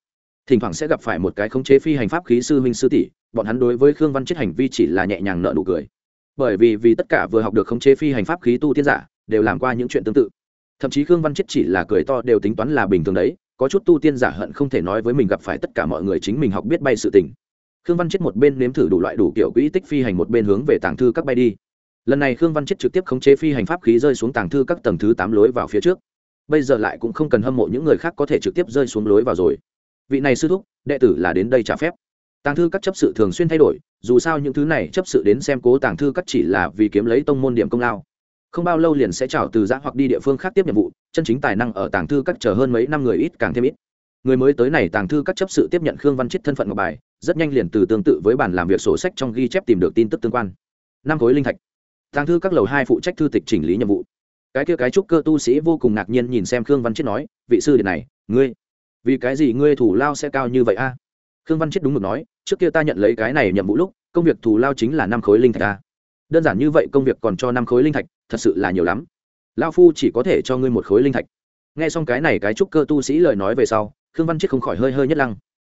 Speaker 1: Thỉnh thoảng sẽ gặp phải một cái khống chế phi hành pháp khí sư huynh sư tỷ, bọn hắn đối với khương văn chết hành vi chỉ là nhẹ nhàng nợ nụ cười. Bởi vì vì tất cả vừa học được khống chế phi hành pháp khí tu tiên giả, đều làm qua những chuyện tương tự. Thậm chí khương văn chết chỉ là cười to đều tính toán là bình thường đấy, có chút tu tiên giả hận không thể nói với mình gặp phải tất cả mọi người chính mình học biết bay sự tình. Khương văn chết một bên nếm thử đủ loại đủ kiểu quỹ tích phi hành một bên hướng về tàng thư các bay đi lần này khương văn chết trực tiếp khống chế phi hành pháp khí rơi xuống tàng thư các tầng thứ tám lối vào phía trước. Bây giờ lại cũng không cần hâm mộ những người khác có thể trực tiếp rơi xuống lối vào rồi. Vị này sư thúc, đệ tử là đến đây trả phép. Tàng thư các chấp sự thường xuyên thay đổi, dù sao những thứ này chấp sự đến xem cố tàng thư các chỉ là vì kiếm lấy tông môn điểm công lao. Không bao lâu liền sẽ trào từ giã hoặc đi địa phương khác tiếp nhiệm vụ, chân chính tài năng ở tàng thư các chờ hơn mấy năm người ít càng thêm ít. Người mới tới này tàng thư các chấp sự tiếp nhận khương văn chết thân phận ngọc bài, rất nhanh liền từ tương tự với bản làm việc sổ sách trong ghi chép tìm được tin tức tương quan. Năm khối linh thạch tàng thư các lầu hai phụ trách thư tịch chỉnh lý nhiệm vụ. Cái kia cái trúc cơ tu sĩ vô cùng ngạc nhiên nhìn xem khương văn chết nói, vị sư điện này, ngươi, vì cái gì ngươi thủ lao sẽ cao như vậy a? Khương văn chết đúng mực nói, trước kia ta nhận lấy cái này nhiệm vụ lúc, công việc thủ lao chính là năm khối linh thạch a. Đơn giản như vậy công việc còn cho năm khối linh thạch, thật sự là nhiều lắm. Lao phu chỉ có thể cho ngươi một khối linh thạch. Nghe xong cái này cái trúc cơ tu sĩ lời nói về sau, khương văn chết không khỏi hơi hơi nhất lăng.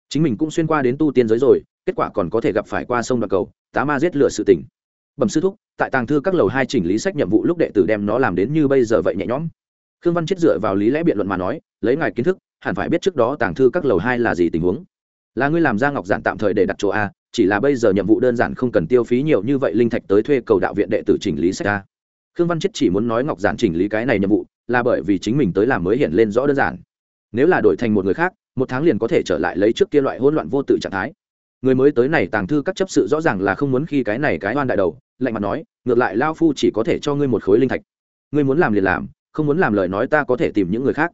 Speaker 1: Chính mình cũng xuyên qua đến tu tiên giới rồi, kết quả còn có thể gặp phải qua sông đoạn cầu, tá ma giết lửa sự tỉnh bẩm sư thúc, tại tàng thư các lầu hai chỉnh lý sách nhiệm vụ lúc đệ tử đem nó làm đến như bây giờ vậy nhẹ nhõm. Khương văn chết dựa vào lý lẽ biện luận mà nói, lấy ngài kiến thức, hẳn phải biết trước đó tàng thư các lầu hai là gì tình huống. Là ngươi làm ra ngọc giản tạm thời để đặt chỗ a, chỉ là bây giờ nhiệm vụ đơn giản không cần tiêu phí nhiều như vậy linh thạch tới thuê cầu đạo viện đệ tử chỉnh lý sách a. Khương văn chết chỉ muốn nói ngọc giản chỉnh lý cái này nhiệm vụ, là bởi vì chính mình tới làm mới hiện lên rõ đơn giản. Nếu là đổi thành một người khác, một tháng liền có thể trở lại lấy trước kia loại hỗn loạn vô tự trạng thái người mới tới này tàng thư các chấp sự rõ ràng là không muốn khi cái này cái oan đại đầu, lạnh mặt nói, ngược lại lao phu chỉ có thể cho ngươi một khối linh thạch. Ngươi muốn làm liền làm, không muốn làm lời nói ta có thể tìm những người khác.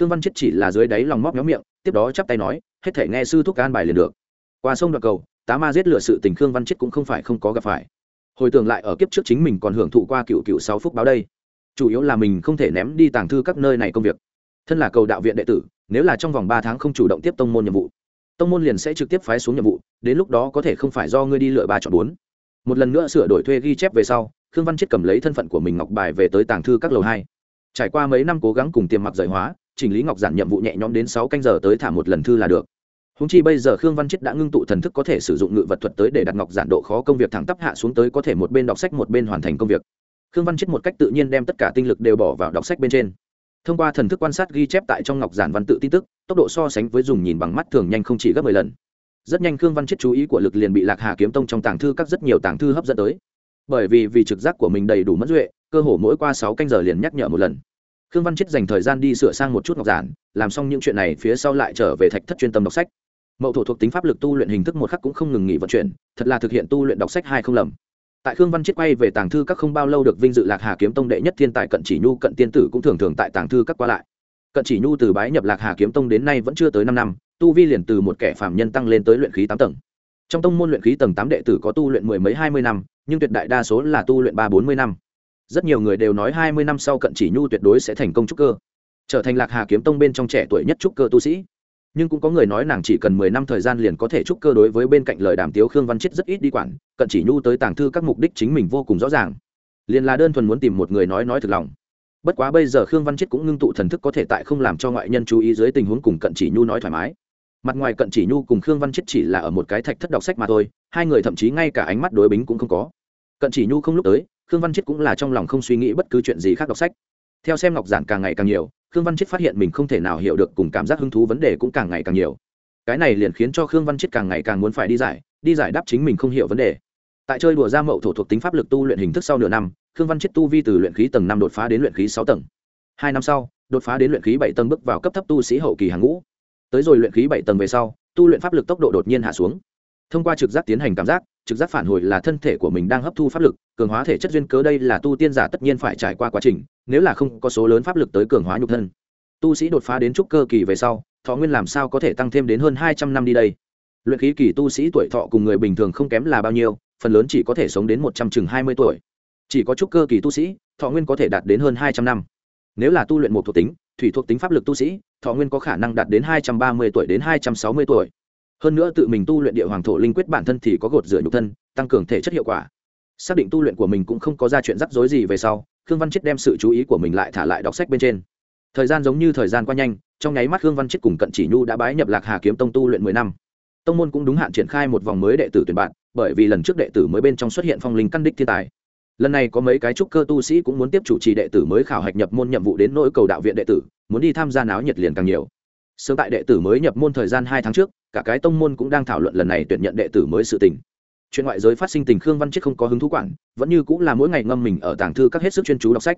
Speaker 1: Khương văn chết chỉ là dưới đáy lòng móc nhóm miệng, tiếp đó chắp tay nói, hết thể nghe sư thúc an bài liền được. Qua sông đoạn cầu, tá ma giết lựa sự tình khương văn chết cũng không phải không có gặp phải. Hồi tưởng lại ở kiếp trước chính mình còn hưởng thụ qua cựu cựu sáu phúc báo đây. Chủ yếu là mình không thể ném đi tàng thư các nơi này công việc. Thân là cầu đạo viện đệ tử, nếu là trong vòng ba tháng không chủ động tiếp tông môn nhiệm vụ tông môn liền sẽ trực tiếp phái xuống nhiệm vụ, đến lúc đó có thể không phải do ngươi đi lựa ba chọn bốn. Một lần nữa sửa đổi thuê ghi chép về sau, khương văn chết cầm lấy thân phận của mình ngọc bài về tới tàng thư các lầu hai. Trải qua mấy năm cố gắng cùng tiềm mặc rời hóa, chỉnh lý ngọc giản nhiệm vụ nhẹ nhõm đến sáu canh giờ tới thả một lần thư là được. Húng chi bây giờ khương văn chết đã ngưng tụ thần thức có thể sử dụng ngự vật thuật tới để đặt ngọc giản độ khó công việc thẳng tắp hạ xuống tới có thể một bên đọc sách một bên hoàn thành công việc. Khương văn chết một cách tự nhiên đem tất cả tinh lực đều bỏ vào đọc sách bên trên. Thông qua thần thức quan sát ghi chép tại trong ngọc giản văn tự tin tức tốc độ so sánh với dùng nhìn bằng mắt thường nhanh không chỉ gấp mười lần. Rất nhanh khương văn chết chú ý của lực liền bị lạc hà kiếm tông trong tàng thư các rất nhiều tàng thư hấp dẫn tới. Bởi vì vì trực giác của mình đầy đủ mất duệ, cơ hồ mỗi qua sáu canh giờ liền nhắc nhở một lần. Khương văn chết dành thời gian đi sửa sang một chút ngọc giản, làm xong những chuyện này phía sau lại trở về thạch thất chuyên tâm đọc sách. Mậu thổ thuộc tính pháp lực tu luyện hình thức một khắc cũng không ngừng nghỉ vận chuyển, thật là thực hiện tu luyện đọc sách hai không lầm. Tại khương văn chết quay về tàng thư các không bao lâu được vinh dự lạc hà kiếm tông đệ nhất thiên tài cận chỉ nhu cận tiên tử cũng thường thường tại tàng thư các qua lại cận chỉ nhu từ bái nhập lạc hà kiếm tông đến nay vẫn chưa tới năm năm, tu vi liền từ một kẻ phạm nhân tăng lên tới luyện khí tám tầng. Trong tông môn luyện khí tầng tám đệ tử có tu luyện mười mấy hai mươi năm, nhưng tuyệt đại đa số là tu luyện ba bốn mươi năm. Rất nhiều người đều nói hai mươi năm sau cận chỉ nhu tuyệt đối sẽ thành công trúc cơ, trở thành lạc hà kiếm tông bên trong trẻ tuổi nhất trúc cơ tu sĩ. Nhưng cũng có người nói nàng chỉ cần mười năm thời gian liền có thể trúc cơ đối với bên cạnh lời đàm tiếu khương văn chết rất ít đi quản, cận chỉ nhu tới tàng thư các mục đích chính mình vô cùng rõ ràng. Liền là đơn thuần muốn tìm một người nói nói thực lòng bất quá bây giờ khương văn chết cũng ngưng tụ thần thức có thể tại không làm cho ngoại nhân chú ý dưới tình huống cùng cận chỉ nhu nói thoải mái. Mặt ngoài cận chỉ nhu cùng khương văn chết chỉ là ở một cái thạch thất đọc sách mà thôi, hai người thậm chí ngay cả ánh mắt đối bính cũng không có. Cận chỉ nhu không lúc tới, khương văn chết cũng là trong lòng không suy nghĩ bất cứ chuyện gì khác đọc sách. Theo xem ngọc giản càng ngày càng nhiều, khương văn chết phát hiện mình không thể nào hiểu được cùng cảm giác hứng thú vấn đề cũng càng ngày càng nhiều. Cái này liền khiến cho khương văn chết càng ngày càng muốn phải đi giải đi giải đáp chính mình không hiểu vấn đề. Tại chơi đùa ra mậu thổ thuộc tính pháp lực tu luyện hình thức sau nửa năm khương văn chết tu vi từ luyện khí tầng năm đột phá đến luyện khí sáu tầng. Hai năm sau, đột phá đến luyện khí bảy tầng bước vào cấp thấp tu sĩ hậu kỳ hàng ngũ. Tới rồi luyện khí bảy tầng về sau, tu luyện pháp lực tốc độ đột nhiên hạ xuống. Thông qua trực giác tiến hành cảm giác, trực giác phản hồi là thân thể của mình đang hấp thu pháp lực, cường hóa thể chất duyên cớ đây là tu tiên giả tất nhiên phải trải qua quá trình, nếu là không có số lớn pháp lực tới cường hóa nhục thân. Tu sĩ đột phá đến trúc cơ kỳ về sau, thọ nguyên làm sao có thể tăng thêm đến hơn hai trăm năm đi đây? Luyện khí kỳ tu sĩ tuổi thọ cùng người bình thường không kém là bao nhiêu, phần lớn chỉ có thể sống đến một trăm chừng hai mươi tuổi chỉ có trúc cơ kỳ tu sĩ, thọ nguyên có thể đạt đến hơn hai trăm năm. Nếu là tu luyện một thuộc tính, thủy thuộc tính pháp lực tu sĩ, thọ nguyên có khả năng đạt đến hai trăm ba mươi tuổi đến hai trăm sáu mươi tuổi. Hơn nữa tự mình tu luyện địa hoàng thổ linh quyết bản thân thì có gột rửa nhục thân, tăng cường thể chất hiệu quả. Xác định tu luyện của mình cũng không có ra chuyện rắc rối gì về sau, khương văn chết đem sự chú ý của mình lại thả lại đọc sách bên trên. Thời gian giống như thời gian qua nhanh, trong nháy mắt khương văn chết cùng cận chỉ nhu đã bái nhập lạc hà kiếm tông tu luyện mười năm. Tông môn cũng đúng hạn triển khai một vòng mới đệ tử tuyển bạn, bởi vì lần trước đệ tử mới bên trong xuất hiện phong linh căn đích thiên tài lần này có mấy cái trúc cơ tu sĩ cũng muốn tiếp chủ trì đệ tử mới khảo hạch nhập môn nhiệm vụ đến nỗi cầu đạo viện đệ tử, muốn đi tham gia náo nhiệt liền càng nhiều. Sớm tại đệ tử mới nhập môn thời gian hai tháng trước, cả cái tông môn cũng đang thảo luận lần này tuyển nhận đệ tử mới sự tình. Chuyện ngoại giới phát sinh tình khương văn chết không có hứng thú quản, vẫn như cũng là mỗi ngày ngâm mình ở tàng thư các hết sức chuyên chú đọc sách.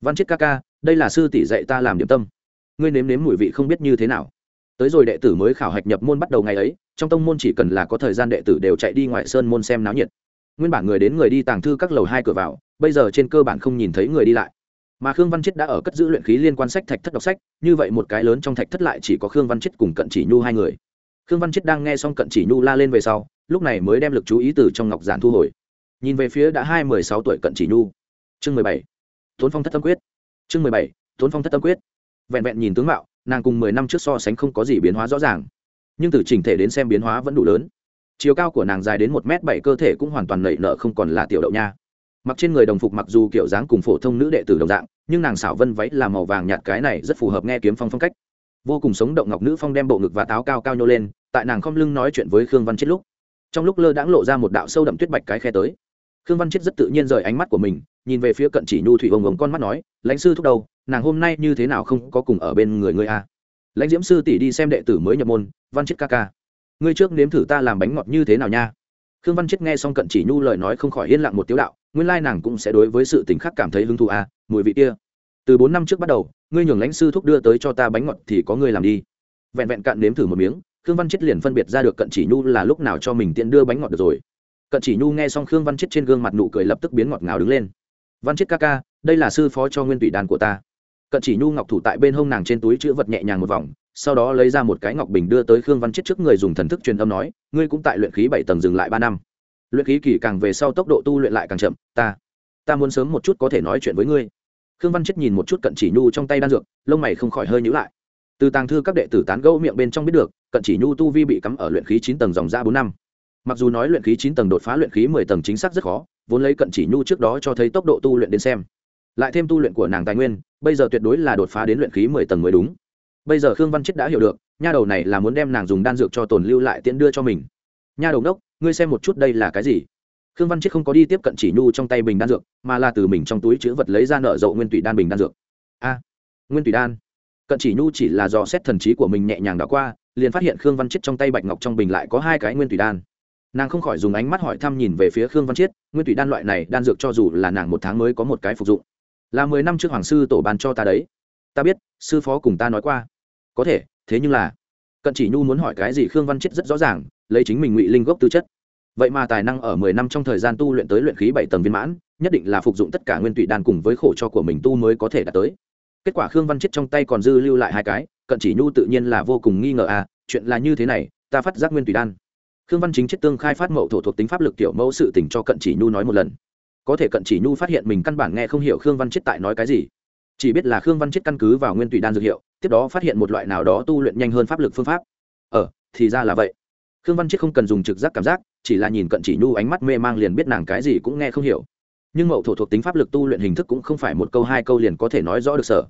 Speaker 1: Văn chết ca ca, đây là sư tỷ dạy ta làm điểm tâm. Ngươi nếm nếm mùi vị không biết như thế nào. Tới rồi đệ tử mới khảo hạch nhập môn bắt đầu ngày ấy, trong tông môn chỉ cần là có thời gian đệ tử đều chạy đi ngoại sơn môn xem náo nhiệt nguyên bản người đến người đi tàng thư các lầu hai cửa vào, bây giờ trên cơ bản không nhìn thấy người đi lại. Mà khương văn chết đã ở cất giữ luyện khí liên quan sách thạch thất đọc sách, như vậy một cái lớn trong thạch thất lại chỉ có khương văn chết cùng cận chỉ nhu hai người. Khương văn chết đang nghe xong cận chỉ nhu la lên về sau, lúc này mới đem lực chú ý từ trong ngọc giản thu hồi. Nhìn về phía đã hai mười sáu tuổi cận chỉ nhu. Chương mười bảy. Tốn phong thất tâm quyết. Chương mười bảy. Tốn phong thất tâm quyết. Vẹn vẹn nhìn tướng mạo, nàng cùng mười năm trước so sánh không có gì biến hóa rõ ràng. Nhưng từ chỉnh thể đến xem biến hóa vẫn đủ lớn chiều cao của nàng dài đến một m bảy, cơ thể cũng hoàn toàn nảy nở không còn là tiểu đậu nha. Mặc trên người đồng phục mặc dù kiểu dáng cùng phổ thông nữ đệ tử đồng dạng, nhưng nàng xảo vân váy là màu vàng nhạt cái này rất phù hợp nghe kiếm phong phong cách. Vô cùng sống động ngọc nữ phong đem bộ ngực và táo cao cao nhô lên, tại nàng không lưng nói chuyện với khương văn chết lúc. Trong lúc lơ đãng lộ ra một đạo sâu đậm tuyết bạch cái khe tới. Khương văn chết rất tự nhiên rời ánh mắt của mình, nhìn về phía cận chỉ nhu thủy ông ống con mắt nói, lãnh sư thúc đầu, nàng hôm nay như thế nào không có cùng ở bên người ngươi a lãnh diễm sư tỷ đi xem đệ tử mới nhập môn, văn chết ca ca ngươi trước nếm thử ta làm bánh ngọt như thế nào nha. Khương văn chết nghe xong cận chỉ nhu lời nói không khỏi yên lặng một tiếu đạo nguyên lai nàng cũng sẽ đối với sự tình khác cảm thấy hứng thú à, mùi vị kia. Từ bốn năm trước bắt đầu ngươi nhường lãnh sư thúc đưa tới cho ta bánh ngọt thì có ngươi làm đi. Vẹn vẹn cạn nếm thử một miếng khương văn chết liền phân biệt ra được cận chỉ nhu là lúc nào cho mình tiện đưa bánh ngọt được rồi. Cận chỉ nhu nghe xong khương văn chết trên gương mặt nụ cười lập tức biến ngọt ngào đứng lên. Văn chết ca ca đây là sư phó cho nguyên tùy đàn của ta. Cận chỉ nhu ngọc thủ tại bên hông nàng trên túi chữ vật nhẹ nhàng một vòng sau đó lấy ra một cái ngọc bình đưa tới khương văn chết trước người dùng thần thức truyền âm nói, ngươi cũng tại luyện khí bảy tầng dừng lại ba năm. Luyện khí kỳ càng về sau tốc độ tu luyện lại càng chậm, ta ta muốn sớm một chút có thể nói chuyện với ngươi. Khương văn chết nhìn một chút cận chỉ nhu trong tay đan dược, lông mày không khỏi hơi nhữ lại. Từ tàng thư các đệ tử tán gẫu miệng bên trong biết được, cận chỉ nhu tu vi bị cắm ở luyện khí chín tầng dòng ra bốn năm. Mặc dù nói luyện khí chín tầng đột phá luyện khí mười tầng chính xác rất khó, vốn lấy cận chỉ nhu trước đó cho thấy tốc độ tu luyện đến xem. Lại thêm tu luyện của nàng tài nguyên, bây giờ tuyệt đối là đột phá đến luyện khí mười tầng mới đúng bây giờ khương văn chết đã hiểu được, nha đầu này là muốn đem nàng dùng đan dược cho tồn lưu lại tiễn đưa cho mình. Nha đầu đốc, ngươi xem một chút đây là cái gì? Khương văn chết không có đi tiếp cận chỉ nhu trong tay bình đan dược, mà là từ mình trong túi chữ vật lấy ra nợ rộ nguyên tùy đan bình đan dược. A, nguyên tùy đan. Cận chỉ nhu chỉ là do xét thần trí của mình nhẹ nhàng đã qua, liền phát hiện khương văn chết trong tay bạch ngọc trong bình lại có hai cái nguyên tùy đan. Nàng không khỏi dùng ánh mắt hỏi thăm nhìn về phía khương văn chiết nguyên tùy đan loại này đan dược cho dù là nàng một tháng mới có một cái phục dụng. Là mười năm trước hoàng sư tổ ban cho ta đấy. Ta biết, sư phó cùng ta nói qua có thể, thế nhưng là, cận chỉ nhu muốn hỏi cái gì khương văn chết rất rõ ràng, lấy chính mình ngụy linh gốc tư chất. Vậy mà tài năng ở mười năm trong thời gian tu luyện tới luyện khí bảy tầng viên mãn, nhất định là phục dụng tất cả nguyên tụy đan cùng với khổ cho của mình tu mới có thể đạt tới. Kết quả khương văn chết trong tay còn dư lưu lại hai cái, cận chỉ nhu tự nhiên là vô cùng nghi ngờ à chuyện là như thế này, ta phát giác nguyên tùy đan. Khương văn chính chết tương khai phát mậu thổ thuộc tính pháp lực kiểu mẫu sự tình cho cận chỉ nhu nói một lần. Có thể cận chỉ nhu phát hiện mình căn bản nghe không hiểu khương văn chết tại nói cái gì. Chỉ biết là khương văn chết căn cứ vào nguyên tùy đan dược hiệu tiếp đó phát hiện một loại nào đó tu luyện nhanh hơn pháp lực phương pháp. Ờ thì ra là vậy. Khương văn chiết không cần dùng trực giác cảm giác, chỉ là nhìn cận chỉ nhu ánh mắt mê mang liền biết nàng cái gì cũng nghe không hiểu. Nhưng mậu thổ thuộc tính pháp lực tu luyện hình thức cũng không phải một câu hai câu liền có thể nói rõ được sở.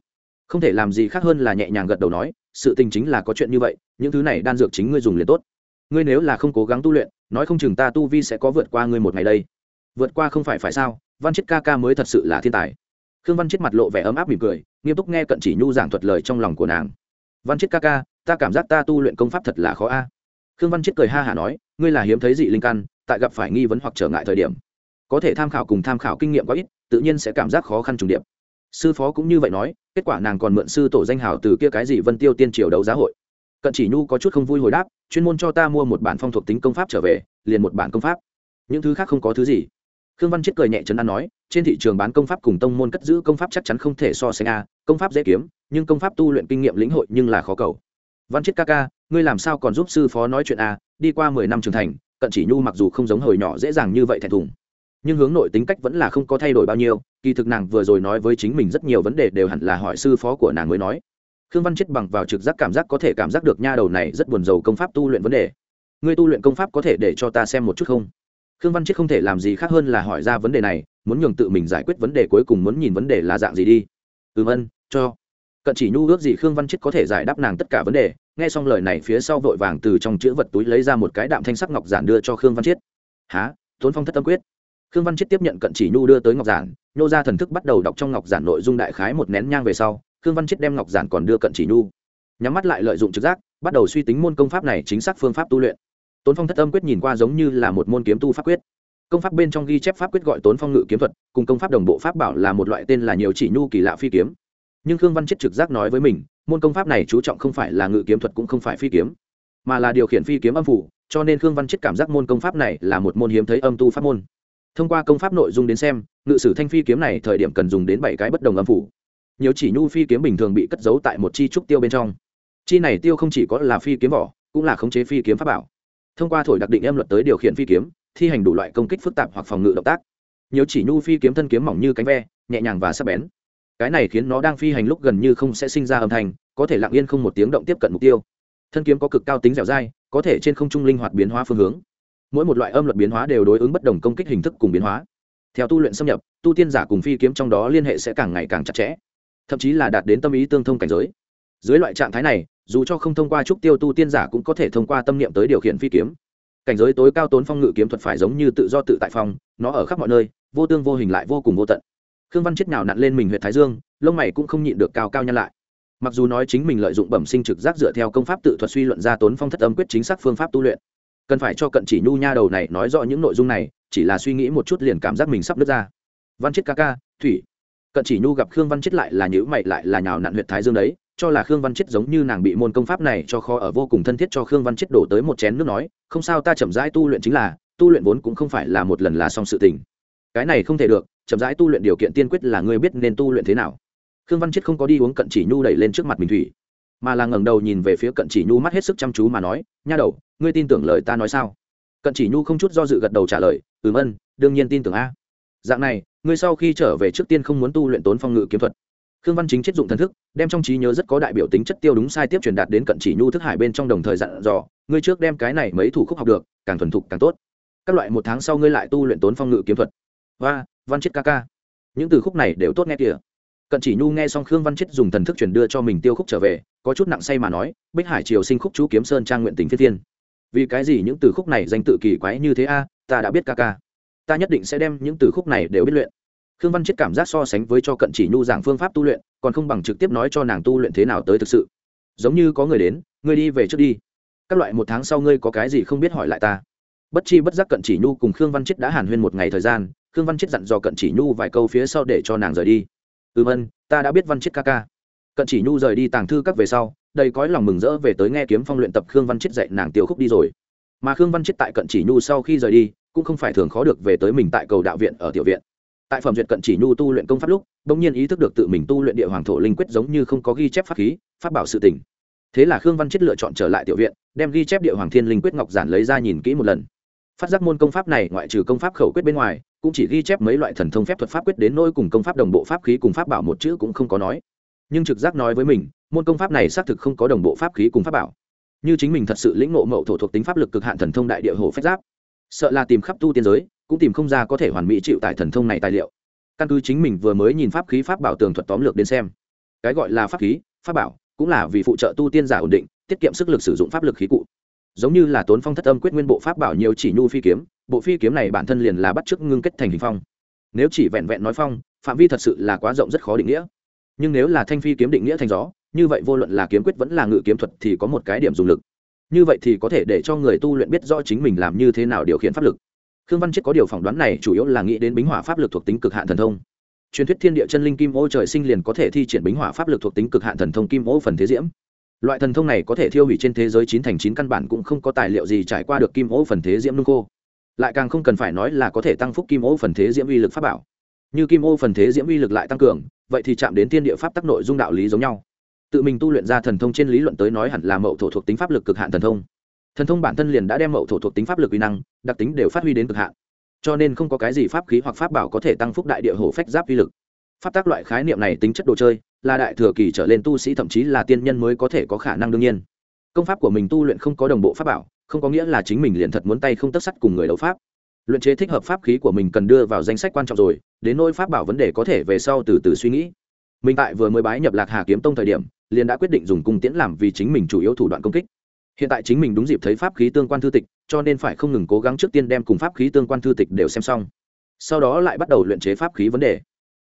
Speaker 1: Không thể làm gì khác hơn là nhẹ nhàng gật đầu nói, sự tình chính là có chuyện như vậy, những thứ này đan dược chính ngươi dùng liền tốt. Ngươi nếu là không cố gắng tu luyện, nói không chừng ta tu vi sẽ có vượt qua ngươi một ngày đây. Vượt qua không phải phải sao, văn chiết ca ca mới thật sự là thiên tài khương văn chết mặt lộ vẻ ấm áp mỉm cười, nghiêm túc nghe cận chỉ nhu giảng thuật lời trong lòng của nàng. Văn chết ca ca, ta cảm giác ta tu luyện công pháp thật là khó a. Khương văn chết cười ha hả nói, ngươi là hiếm thấy dị linh căn, tại gặp phải nghi vấn hoặc trở ngại thời điểm, có thể tham khảo cùng tham khảo kinh nghiệm quá ít, tự nhiên sẽ cảm giác khó khăn trùng điệp. Sư phó cũng như vậy nói, kết quả nàng còn mượn sư tổ danh hào từ kia cái gì vân tiêu tiên triều đấu giá hội. Cận chỉ nhu có chút không vui hồi đáp, chuyên môn cho ta mua một bản phong thuộc tính công pháp trở về, liền một bản công pháp. Những thứ khác không có thứ gì khương văn chết cười nhẹ chấn an nói, trên thị trường bán công pháp cùng tông môn cất giữ công pháp chắc chắn không thể so sánh a, công pháp dễ kiếm, nhưng công pháp tu luyện kinh nghiệm lĩnh hội nhưng là khó cầu. Văn chết ca ca, ngươi làm sao còn giúp sư phó nói chuyện a, đi qua mười năm trưởng thành, cận chỉ nhu mặc dù không giống hồi nhỏ dễ dàng như vậy thẹn thùng. Nhưng hướng nội tính cách vẫn là không có thay đổi bao nhiêu, kỳ thực nàng vừa rồi nói với chính mình rất nhiều vấn đề đều hẳn là hỏi sư phó của nàng mới nói. Khương văn chết bằng vào trực giác cảm giác có thể cảm giác được nha đầu này rất buồn rầu công pháp tu luyện vấn đề. Ngươi tu luyện công pháp có thể để cho ta xem một chút không? Khương văn chết không thể làm gì khác hơn là hỏi ra vấn đề này, muốn nhường tự mình giải quyết vấn đề cuối cùng muốn nhìn vấn đề là dạng gì đi. Ừm ân, cho. Cận chỉ nhu ước gì khương văn chết có thể giải đáp nàng tất cả vấn đề, nghe xong lời này phía sau vội vàng từ trong chữ vật túi lấy ra một cái đạm thanh sắc ngọc giản đưa cho khương văn chết. Há tốn phong thất tâm quyết. Khương văn chết tiếp nhận cận chỉ nhu đưa tới ngọc giản nhô ra thần thức bắt đầu đọc trong ngọc giản nội dung đại khái một nén nhang về sau, khương văn chết đem ngọc giản còn đưa cận chỉ nhu. Nhắm mắt lại lợi dụng trực giác, bắt đầu suy tính môn công pháp này chính xác phương pháp tu luyện tốn phong thất âm quyết nhìn qua giống như là một môn kiếm tu pháp quyết. Công pháp bên trong ghi chép pháp quyết gọi tốn phong ngự kiếm thuật, cùng công pháp đồng bộ pháp bảo là một loại tên là nhiều chỉ nhu kỳ lạ phi kiếm. Nhưng khương văn chết trực giác nói với mình, môn công pháp này chú trọng không phải là ngự kiếm thuật cũng không phải phi kiếm, mà là điều khiển phi kiếm âm phủ, cho nên khương văn chết cảm giác môn công pháp này là một môn hiếm thấy âm tu pháp môn. Thông qua công pháp nội dung đến xem, ngự sử thanh phi kiếm này thời điểm cần dùng đến bảy cái bất đồng âm phủ. Nhiều chỉ nhu phi kiếm bình thường bị cất giấu tại một chi trúc tiêu bên trong. Chi này tiêu không chỉ có là phi kiếm vỏ, cũng là khống chế phi kiếm pháp bảo thông qua thổi đặc định âm luật tới điều khiển phi kiếm, thi hành đủ loại công kích phức tạp hoặc phòng ngự động tác. Nhiều chỉ nhu phi kiếm thân kiếm mỏng như cánh ve, nhẹ nhàng và sắc bén. Cái này khiến nó đang phi hành lúc gần như không sẽ sinh ra âm thanh, có thể lặng yên không một tiếng động tiếp cận mục tiêu. Thân kiếm có cực cao tính dẻo dai, có thể trên không trung linh hoạt biến hóa phương hướng. Mỗi một loại âm luật biến hóa đều đối ứng bất đồng công kích hình thức cùng biến hóa. Theo tu luyện xâm nhập, tu tiên giả cùng phi kiếm trong đó liên hệ sẽ càng ngày càng chặt chẽ, thậm chí là đạt đến tâm ý tương thông cảnh giới. Dưới loại trạng thái này dù cho không thông qua trúc tiêu tu tiên giả cũng có thể thông qua tâm niệm tới điều khiển phi kiếm. Cảnh giới tối cao tốn phong ngự kiếm thuật phải giống như tự do tự tại phong, nó ở khắp mọi nơi, vô tương vô hình lại vô cùng vô tận. Khương văn chết nào nặn lên mình huyện thái dương, lông mày cũng không nhịn được cao cao nhăn lại. Mặc dù nói chính mình lợi dụng bẩm sinh trực giác dựa theo công pháp tự thuật suy luận ra tốn phong thất âm quyết chính xác phương pháp tu luyện. Cần phải cho cận chỉ nhu nha đầu này nói rõ những nội dung này, chỉ là suy nghĩ một chút liền cảm giác mình sắp nứt ra. Văn chết ca ca, thủy. Cận chỉ nhu gặp khương văn chết lại là nhữ mày lại là nhào nặn huyện thái dương đấy cho là khương văn chết giống như nàng bị môn công pháp này cho kho ở vô cùng thân thiết cho khương văn chết đổ tới một chén nước nói, không sao, ta chậm rãi tu luyện chính là, tu luyện vốn cũng không phải là một lần là xong sự tình. Cái này không thể được, chậm rãi tu luyện điều kiện tiên quyết là ngươi biết nên tu luyện thế nào. Khương văn chết không có đi uống cận chỉ nhu đẩy lên trước mặt mình thủy, mà là ngẩng đầu nhìn về phía cận chỉ nhu mắt hết sức chăm chú mà nói, nha đầu, ngươi tin tưởng lời ta nói sao? Cận chỉ nhu không chút do dự gật đầu trả lời, ừm ân, đương nhiên tin tưởng a. Dạng này, ngươi sau khi trở về trước tiên không muốn tu luyện tốn phong ngự kiếm thuật khương văn chính chết dụng thần thức, đem trong trí nhớ rất có đại biểu tính chất tiêu đúng sai tiếp truyền đạt đến cận chỉ nhu thức hải bên trong đồng thời dặn dò, ngươi trước đem cái này mấy thủ khúc học được, càng thuần thục càng tốt. Các loại một tháng sau ngươi lại tu luyện tốn phong ngự kiếm thuật. Và văn chết ca ca. Những từ khúc này đều tốt nghe kìa. Cận chỉ nhu nghe xong khương văn chết dùng thần thức truyền đưa cho mình tiêu khúc trở về, có chút nặng say mà nói, bích hải triều sinh khúc chú kiếm sơn trang nguyện tính phiên thiên vì cái gì những từ khúc này danh tự kỳ quái như thế a? Ta đã biết ca ca. Ta nhất định sẽ đem những từ khúc này đều biết luyện khương văn chết cảm giác so sánh với cho cận chỉ nhu giảng phương pháp tu luyện, còn không bằng trực tiếp nói cho nàng tu luyện thế nào tới thực sự. Giống như có người đến, ngươi đi về trước đi. Các loại một tháng sau ngươi có cái gì không biết hỏi lại ta. Bất chi bất giác cận chỉ nhu cùng khương văn chết đã hàn huyên một ngày thời gian, khương văn chết dặn dò cận chỉ nhu vài câu phía sau để cho nàng rời đi. Ừ vân ta đã biết văn chết ca ca. Cận chỉ nhu rời đi tàng thư các về sau, đầy cõi lòng mừng rỡ về tới nghe kiếm phong luyện tập khương văn chết dạy nàng tiểu khúc đi rồi. Mà khương văn chết tại cận chỉ nhu sau khi rời đi, cũng không phải thường khó được về tới mình tại cầu đạo viện ở tiểu viện tại phẩm duyệt cận chỉ nhu tu luyện công pháp lúc, bỗng nhiên ý thức được tự mình tu luyện địa hoàng thổ linh quyết giống như không có ghi chép pháp khí, pháp bảo sự tình. Thế là khương văn chết lựa chọn trở lại tiểu viện, đem ghi chép địa hoàng thiên linh quyết ngọc giản lấy ra nhìn kỹ một lần. Phát giác môn công pháp này ngoại trừ công pháp khẩu quyết bên ngoài, cũng chỉ ghi chép mấy loại thần thông phép thuật pháp quyết đến nôi cùng công pháp đồng bộ pháp khí cùng pháp bảo một chữ cũng không có nói. Nhưng trực giác nói với mình, môn công pháp này xác thực không có đồng bộ pháp khí cùng pháp bảo. Như chính mình thật sự lĩnh ngộ mậu thổ thuộc tính pháp lực cực hạn thần thông đại địa hồ phép giáp, sợ là tìm khắp tu tiên giới cũng tìm không ra có thể hoàn mỹ chịu tại thần thông này tài liệu. Căn cứ chính mình vừa mới nhìn pháp khí pháp bảo tường thuật tóm lược đến xem. Cái gọi là pháp khí, pháp bảo, cũng là vì phụ trợ tu tiên giả ổn định, tiết kiệm sức lực sử dụng pháp lực khí cụ. Giống như là tốn phong thất âm quyết nguyên bộ pháp bảo nhiều chỉ nhu phi kiếm, bộ phi kiếm này bản thân liền là bắt chước ngưng kết thành hình phong. Nếu chỉ vẹn vẹn nói phong, phạm vi thật sự là quá rộng rất khó định nghĩa. Nhưng nếu là thanh phi kiếm định nghĩa thành gió, như vậy vô luận là kiếm quyết vẫn là ngự kiếm thuật thì có một cái điểm dùng lực. Như vậy thì có thể để cho người tu luyện biết rõ chính mình làm như thế nào điều khiển pháp lực khương văn chết có điều phỏng đoán này chủ yếu là nghĩ đến bính hỏa pháp lực thuộc tính cực hạn thần thông. Truyền thuyết thiên địa chân linh kim ô trời sinh liền có thể thi triển bính hỏa pháp lực thuộc tính cực hạn thần thông kim ô phần thế diễm. Loại thần thông này có thể thiêu hủy trên thế giới chín thành chín căn bản cũng không có tài liệu gì trải qua được kim ô phần thế diễm nung khô. Lại càng không cần phải nói là có thể tăng phúc kim ô phần thế diễm uy lực pháp bảo. Như kim ô phần thế diễm uy lực lại tăng cường, vậy thì chạm đến thiên địa pháp tắc nội dung đạo lý giống nhau. Tự mình tu luyện ra thần thông trên lý luận tới nói hẳn là mậu thổ thuộc tính pháp lực cực hạn thần thông thần thông bản thân liền đã đem mậu thổ thuộc tính pháp lực uy năng, đặc tính đều phát huy đến cực hạn. Cho nên không có cái gì pháp khí hoặc pháp bảo có thể tăng phúc đại địa hổ phách giáp uy lực. Pháp tác loại khái niệm này tính chất đồ chơi, là đại thừa kỳ trở lên tu sĩ thậm chí là tiên nhân mới có thể có khả năng đương nhiên. Công pháp của mình tu luyện không có đồng bộ pháp bảo, không có nghĩa là chính mình liền thật muốn tay không tất sắt cùng người đấu pháp. Luyện chế thích hợp pháp khí của mình cần đưa vào danh sách quan trọng rồi, đến nỗi pháp bảo vấn đề có thể về sau từ từ suy nghĩ. Mình tại vừa mới bái nhập lạc hà kiếm tông thời điểm, liền đã quyết định dùng cung tiễn làm vì chính mình chủ yếu thủ đoạn công kích hiện tại chính mình đúng dịp thấy pháp khí tương quan thư tịch, cho nên phải không ngừng cố gắng trước tiên đem cùng pháp khí tương quan thư tịch đều xem xong. Sau đó lại bắt đầu luyện chế pháp khí vấn đề.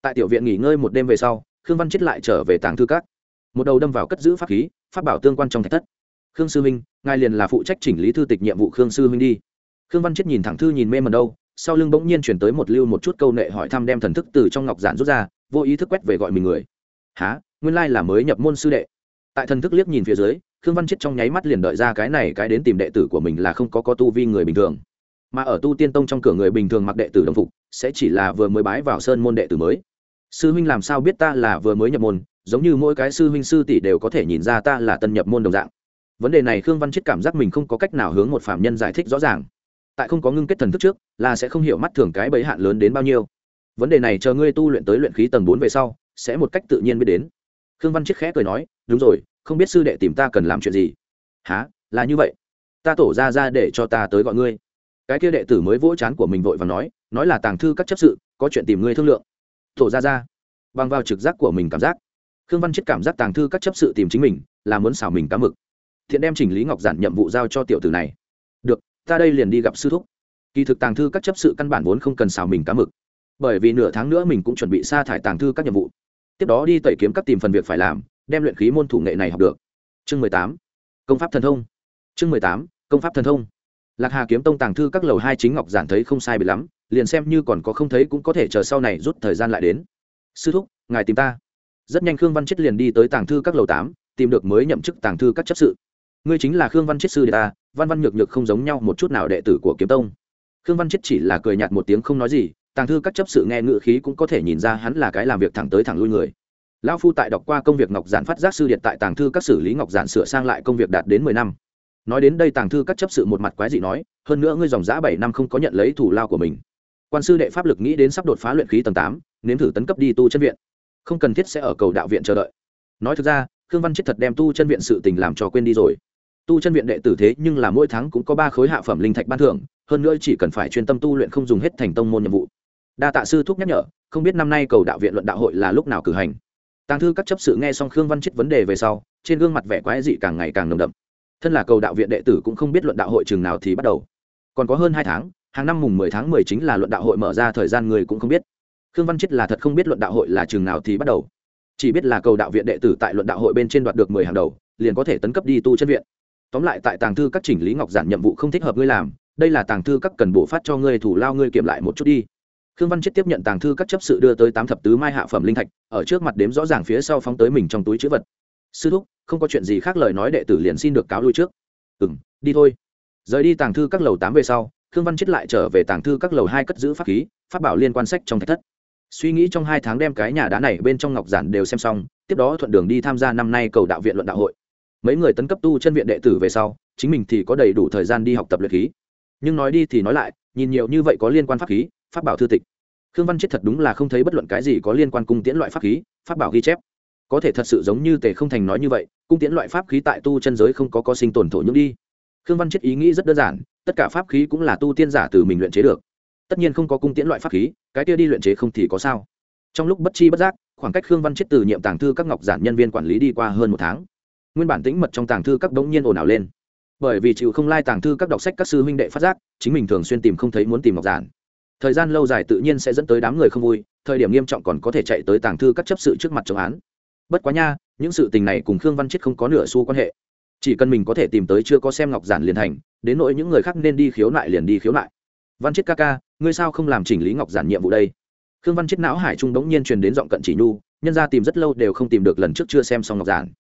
Speaker 1: Tại tiểu viện nghỉ ngơi một đêm về sau, khương văn chết lại trở về tàng thư các. Một đầu đâm vào cất giữ pháp khí, pháp bảo tương quan trong thạch thất. Khương sư minh ngài liền là phụ trách chỉnh lý thư tịch nhiệm vụ khương sư minh đi. Khương văn chết nhìn thẳng thư nhìn mê mần đâu, sau lưng bỗng nhiên chuyển tới một lưu một chút câu nệ hỏi thăm đem thần thức từ trong ngọc giản rút ra, vô ý thức quét về gọi mình người. Há nguyên lai là mới nhập môn sư đệ. Tại thần thức liếc nhìn phía dưới khương văn chết trong nháy mắt liền đợi ra cái này cái đến tìm đệ tử của mình là không có có tu vi người bình thường. Mà ở tu tiên tông trong cửa người bình thường mặc đệ tử đồng phục, sẽ chỉ là vừa mới bái vào sơn môn đệ tử mới. Sư huynh làm sao biết ta là vừa mới nhập môn, giống như mỗi cái sư huynh sư tỷ đều có thể nhìn ra ta là tân nhập môn đồng dạng. Vấn đề này khương văn chết cảm giác mình không có cách nào hướng một phạm nhân giải thích rõ ràng. Tại không có ngưng kết thần thức trước, là sẽ không hiểu mắt thường cái bấy hạn lớn đến bao nhiêu. Vấn đề này chờ ngươi tu luyện tới luyện khí tầng bốn về sau, sẽ một cách tự nhiên biết đến. Khương văn chiết khẽ cười nói, đúng rồi không biết sư đệ tìm ta cần làm chuyện gì. Há là như vậy. Ta tổ ra ra để cho ta tới gọi ngươi. Cái kia đệ tử mới vỗ chán của mình vội và nói nói là tàng thư các chấp sự, có chuyện tìm ngươi thương lượng. Tổ ra ra. Bằng vào trực giác của mình cảm giác, khương văn chết cảm giác tàng thư các chấp sự tìm chính mình, là muốn xảo mình cá mực. Thiện đem chỉnh lý ngọc giản nhiệm vụ giao cho tiểu tử này. Được, ta đây liền đi gặp sư thúc. Kỳ thực tàng thư các chấp sự căn bản vốn không cần xào mình cá mực. Bởi vì nửa tháng nữa mình cũng chuẩn bị sa thải tàng thư các nhiệm vụ. Tiếp đó đi tẩy kiếm các tìm phần việc phải làm đem luyện khí môn thủ nghệ này học được. Chương mười tám, công pháp thần thông. Chương mười tám, công pháp thần thông. Lạc hà kiếm tông tàng thư các lầu hai chính ngọc giản thấy không sai bị lắm, liền xem như còn có không thấy cũng có thể chờ sau này rút thời gian lại đến. Sư thúc, ngài tìm ta. Rất nhanh khương văn chết liền đi tới tàng thư các lầu tám, tìm được mới nhậm chức tàng thư các chấp sự. Ngươi chính là khương văn chết sư đệ ta, văn văn nhược nhược không giống nhau một chút nào đệ tử của kiếm tông. Khương văn chết chỉ là cười nhạt một tiếng không nói gì, tàng thư các chấp sự nghe ngự khí cũng có thể nhìn ra hắn là cái làm việc thẳng tới thẳng lui người lão phu tại đọc qua công việc ngọc giản phát giác sư điện tại tàng thư các xử lý ngọc giản sửa sang lại công việc đạt đến mười năm. Nói đến đây tàng thư các chấp sự một mặt quái dị nói, hơn nữa ngươi dòng giã bảy năm không có nhận lấy thủ lao của mình. Quan sư đệ pháp lực nghĩ đến sắp đột phá luyện khí tầng tám, nếm thử tấn cấp đi tu chân viện. Không cần thiết sẽ ở cầu đạo viện chờ đợi. Nói thực ra, khương văn chết thật đem tu chân viện sự tình làm cho quên đi rồi. Tu chân viện đệ tử thế nhưng là mỗi tháng cũng có ba khối hạ phẩm linh thạch ban thưởng, hơn nữa chỉ cần phải chuyên tâm tu luyện không dùng hết thành tông môn nhiệm vụ. Đa tạ sư thúc nhắc nhở, không biết năm nay cầu đạo viện luận đạo hội là lúc nào cử hành tàng thư các chấp sự nghe xong khương văn chết vấn đề về sau, trên gương mặt vẻ quái dị càng ngày càng nồng đậm. Thân là cầu đạo viện đệ tử cũng không biết luận đạo hội chừng nào thì bắt đầu. Còn có hơn hai tháng, hàng năm mùng mười tháng mười chính là luận đạo hội mở ra, thời gian người cũng không biết. Khương văn chết là thật không biết luận đạo hội là chừng nào thì bắt đầu. Chỉ biết là cầu đạo viện đệ tử tại luận đạo hội bên trên đoạt được mười hàng đầu, liền có thể tấn cấp đi tu chân viện. Tóm lại tại tàng thư các chỉnh lý ngọc giản nhiệm vụ không thích hợp ngươi làm, đây là tàng thư các cần bổ phát cho ngươi thủ lao ngươi kiểm lại một chút đi khương văn chết tiếp nhận tàng thư các chấp sự đưa tới tám thập tứ mai hạ phẩm linh thạch, ở trước mặt đếm rõ ràng phía sau phóng tới mình trong túi chữ vật. Sư thúc, không có chuyện gì khác lời nói đệ tử liền xin được cáo lui trước. Ừ m đi thôi. Rời đi tàng thư các lầu tám về sau, khương văn chết lại trở về tàng thư các lầu hai cất giữ pháp khí, pháp bảo liên quan sách trong thạch thất. Suy nghĩ trong hai tháng đem cái nhà đá này bên trong ngọc giản đều xem xong, tiếp đó thuận đường đi tham gia năm nay cầu đạo viện luận đạo hội. Mấy người tấn cấp tu chân viện đệ tử về sau, chính mình thì có đầy đủ thời gian đi học tập luyện khí. Nhưng nói đi thì nói lại, nhìn nhiều như vậy có liên quan pháp khí pháp bảo thư tịch. Khương văn chết thật đúng là không thấy bất luận cái gì có liên quan cung tiễn loại pháp khí, pháp bảo ghi chép. Có thể thật sự giống như tề không thành nói như vậy, cung tiễn loại pháp khí tại tu chân giới không có có sinh tồn thổ nhưỡng đi. Khương văn chết ý nghĩ rất đơn giản, tất cả pháp khí cũng là tu tiên giả từ mình luyện chế được. Tất nhiên không có cung tiễn loại pháp khí, cái kia đi luyện chế không thì có sao. Trong lúc bất chi bất giác, khoảng cách khương văn chết từ nhiệm tàng thư các ngọc giản nhân viên quản lý đi qua hơn một tháng. Nguyên bản tĩnh mật trong tàng thư các đống nhiên ồn ào lên. Bởi vì chịu không lai tàng thư các đọc sách các sư huynh đệ phát giác, chính mình thường xuyên tìm không thấy muốn tìm ngọc giản thời gian lâu dài tự nhiên sẽ dẫn tới đám người không vui, thời điểm nghiêm trọng còn có thể chạy tới tàng thư các chấp sự trước mặt chống án. Bất quá nha, những sự tình này cùng khương văn chết không có nửa xu quan hệ. Chỉ cần mình có thể tìm tới chưa có xem ngọc giản liền thành, đến nỗi những người khác nên đi khiếu nại liền đi khiếu nại. Văn chết ca ca, ngươi sao không làm chỉnh lý ngọc giản nhiệm vụ đây? Khương văn chết não hải trung đống nhiên truyền đến giọng cận chỉ nhu, nhân ra tìm rất lâu đều không tìm được lần trước chưa xem xong ngọc giản.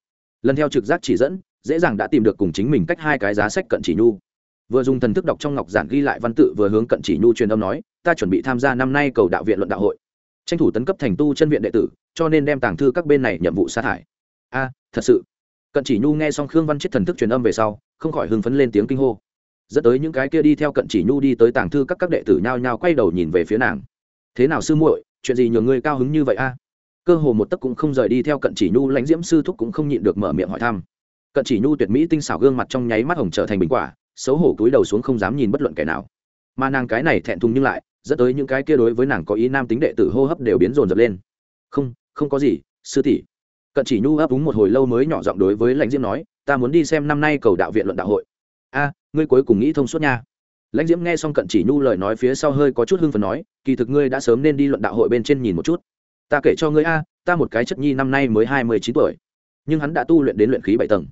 Speaker 1: Lần theo trực giác chỉ dẫn, dễ dàng đã tìm được cùng chính mình cách hai cái giá sách cận chỉ nhu vừa dùng thần thức đọc trong ngọc giản ghi lại văn tự vừa hướng cận chỉ nhu truyền âm nói, ta chuẩn bị tham gia năm nay cầu đạo viện luận đạo hội. Tranh thủ tấn cấp thành tu chân viện đệ tử, cho nên đem tàng thư các bên này nhiệm vụ sát hại a, thật sự? Cận chỉ nhu nghe xong khương văn chết thần thức truyền âm về sau, không khỏi hưng phấn lên tiếng kinh hô. Dẫn tới những cái kia đi theo cận chỉ nhu đi tới tàng thư các các đệ tử nhao nhao quay đầu nhìn về phía nàng. Thế nào sư muội, chuyện gì nhường ngươi cao hứng như vậy a? Cơ hồ một tấc cũng không rời đi theo cận chỉ nhu, lãnh diễm sư thúc cũng không nhịn được mở miệng hỏi thăm. Cận chỉ nhu tuyệt mỹ tinh xảo gương mặt trong nháy mắt hồng trở thành bình quả xấu hổ cúi đầu xuống không dám nhìn bất luận kẻ nào. Mà nàng cái này thẹn thùng nhưng lại, dẫn tới những cái kia đối với nàng có ý nam tính đệ tử hô hấp đều biến rồn rập lên. Không không có gì, sư tỷ. Cận chỉ nhu ấp úng một hồi lâu mới nhỏ giọng đối với lãnh diễm nói, ta muốn đi xem năm nay cầu đạo viện luận đạo hội. A, ngươi cuối cùng nghĩ thông suốt nha. Lãnh diễm nghe xong cận chỉ nhu lời nói phía sau hơi có chút hưng phần nói, kỳ thực ngươi đã sớm nên đi luận đạo hội bên trên nhìn một chút. Ta kể cho ngươi a, ta một cái chất nhi năm nay mới hai mươi chín tuổi, nhưng hắn đã tu luyện đến luyện khí bảy tầng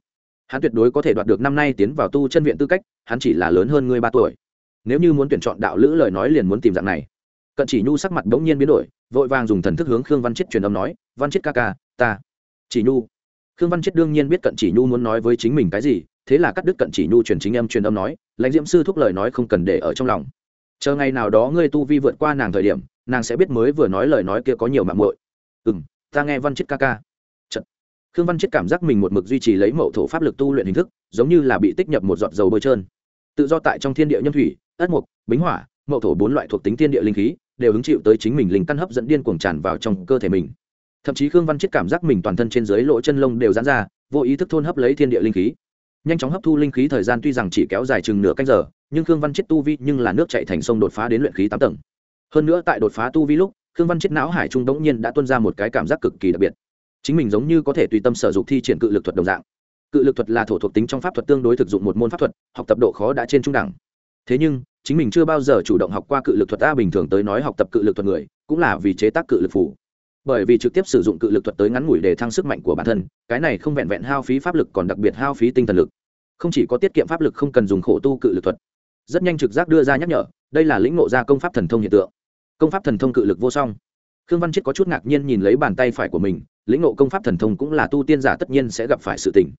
Speaker 1: hắn tuyệt đối có thể đoạt được năm nay tiến vào tu chân viện tư cách, hắn chỉ là lớn hơn ngươi ba tuổi. Nếu như muốn tuyển chọn đạo lữ lời nói liền muốn tìm dạng này. Cận chỉ nhu sắc mặt bỗng nhiên biến đổi, vội vàng dùng thần thức hướng khương văn chết truyền âm nói, văn chết ca ca, ta, chỉ nhu. Khương văn chết đương nhiên biết cận chỉ nhu muốn nói với chính mình cái gì, thế là cắt đứt cận chỉ nhu truyền chính âm truyền âm nói, lãnh diễm sư thúc lời nói không cần để ở trong lòng. Chờ ngày nào đó ngươi tu vi vượt qua nàng thời điểm, nàng sẽ biết mới vừa nói lời nói kia có nhiều mạng muội. Ừ m ta nghe văn chết ca ca khương văn chết cảm giác mình một mực duy trì lấy Mậu thổ pháp lực tu luyện hình thức, giống như là bị tích nhập một giọt dầu bơi trơn. Tự do tại trong thiên địa nhâm thủy, ất mục, bính hỏa, mậu thổ bốn loại thuộc tính thiên địa linh khí, đều hứng chịu tới chính mình linh căn hấp dẫn điên cuồng tràn vào trong cơ thể mình. Thậm chí khương văn chết cảm giác mình toàn thân trên dưới lỗ chân lông đều giãn ra, vô ý thức thôn hấp lấy thiên địa linh khí. Nhanh chóng hấp thu linh khí thời gian tuy rằng chỉ kéo dài chừng nửa canh giờ, nhưng khương văn chết tu vi nhưng là nước chạy thành sông đột phá đến luyện khí tám tầng. Hơn nữa tại đột phá tu vi lúc, khương văn chết não hải trung đống nhiên đã tuân ra một cái cảm giác cực kỳ đặc biệt chính mình giống như có thể tùy tâm sở dụng thi triển cự lực thuật đồng dạng. Cự lực thuật là thổ thuộc tính trong pháp thuật tương đối thực dụng một môn pháp thuật, học tập độ khó đã trên trung đẳng. Thế nhưng, chính mình chưa bao giờ chủ động học qua cự lực thuật a bình thường tới nói học tập cự lực thuật người, cũng là vì chế tác cự lực phủ bởi vì trực tiếp sử dụng cự lực thuật tới ngắn ngủi để thăng sức mạnh của bản thân, cái này không vẹn vẹn hao phí pháp lực còn đặc biệt hao phí tinh thần lực. Không chỉ có tiết kiệm pháp lực không cần dùng khổ tu cự lực thuật. Rất nhanh trực giác đưa ra nhắc nhở, đây là lĩnh ngộ ra công pháp thần thông hiện tượng. Công pháp thần thông cự lực vô song. Khương văn chết có chút ngạc nhiên nhìn lấy bàn tay phải của mình lĩnh ngộ công pháp thần thông cũng là tu tiên giả tất nhiên sẽ gặp phải sự tình.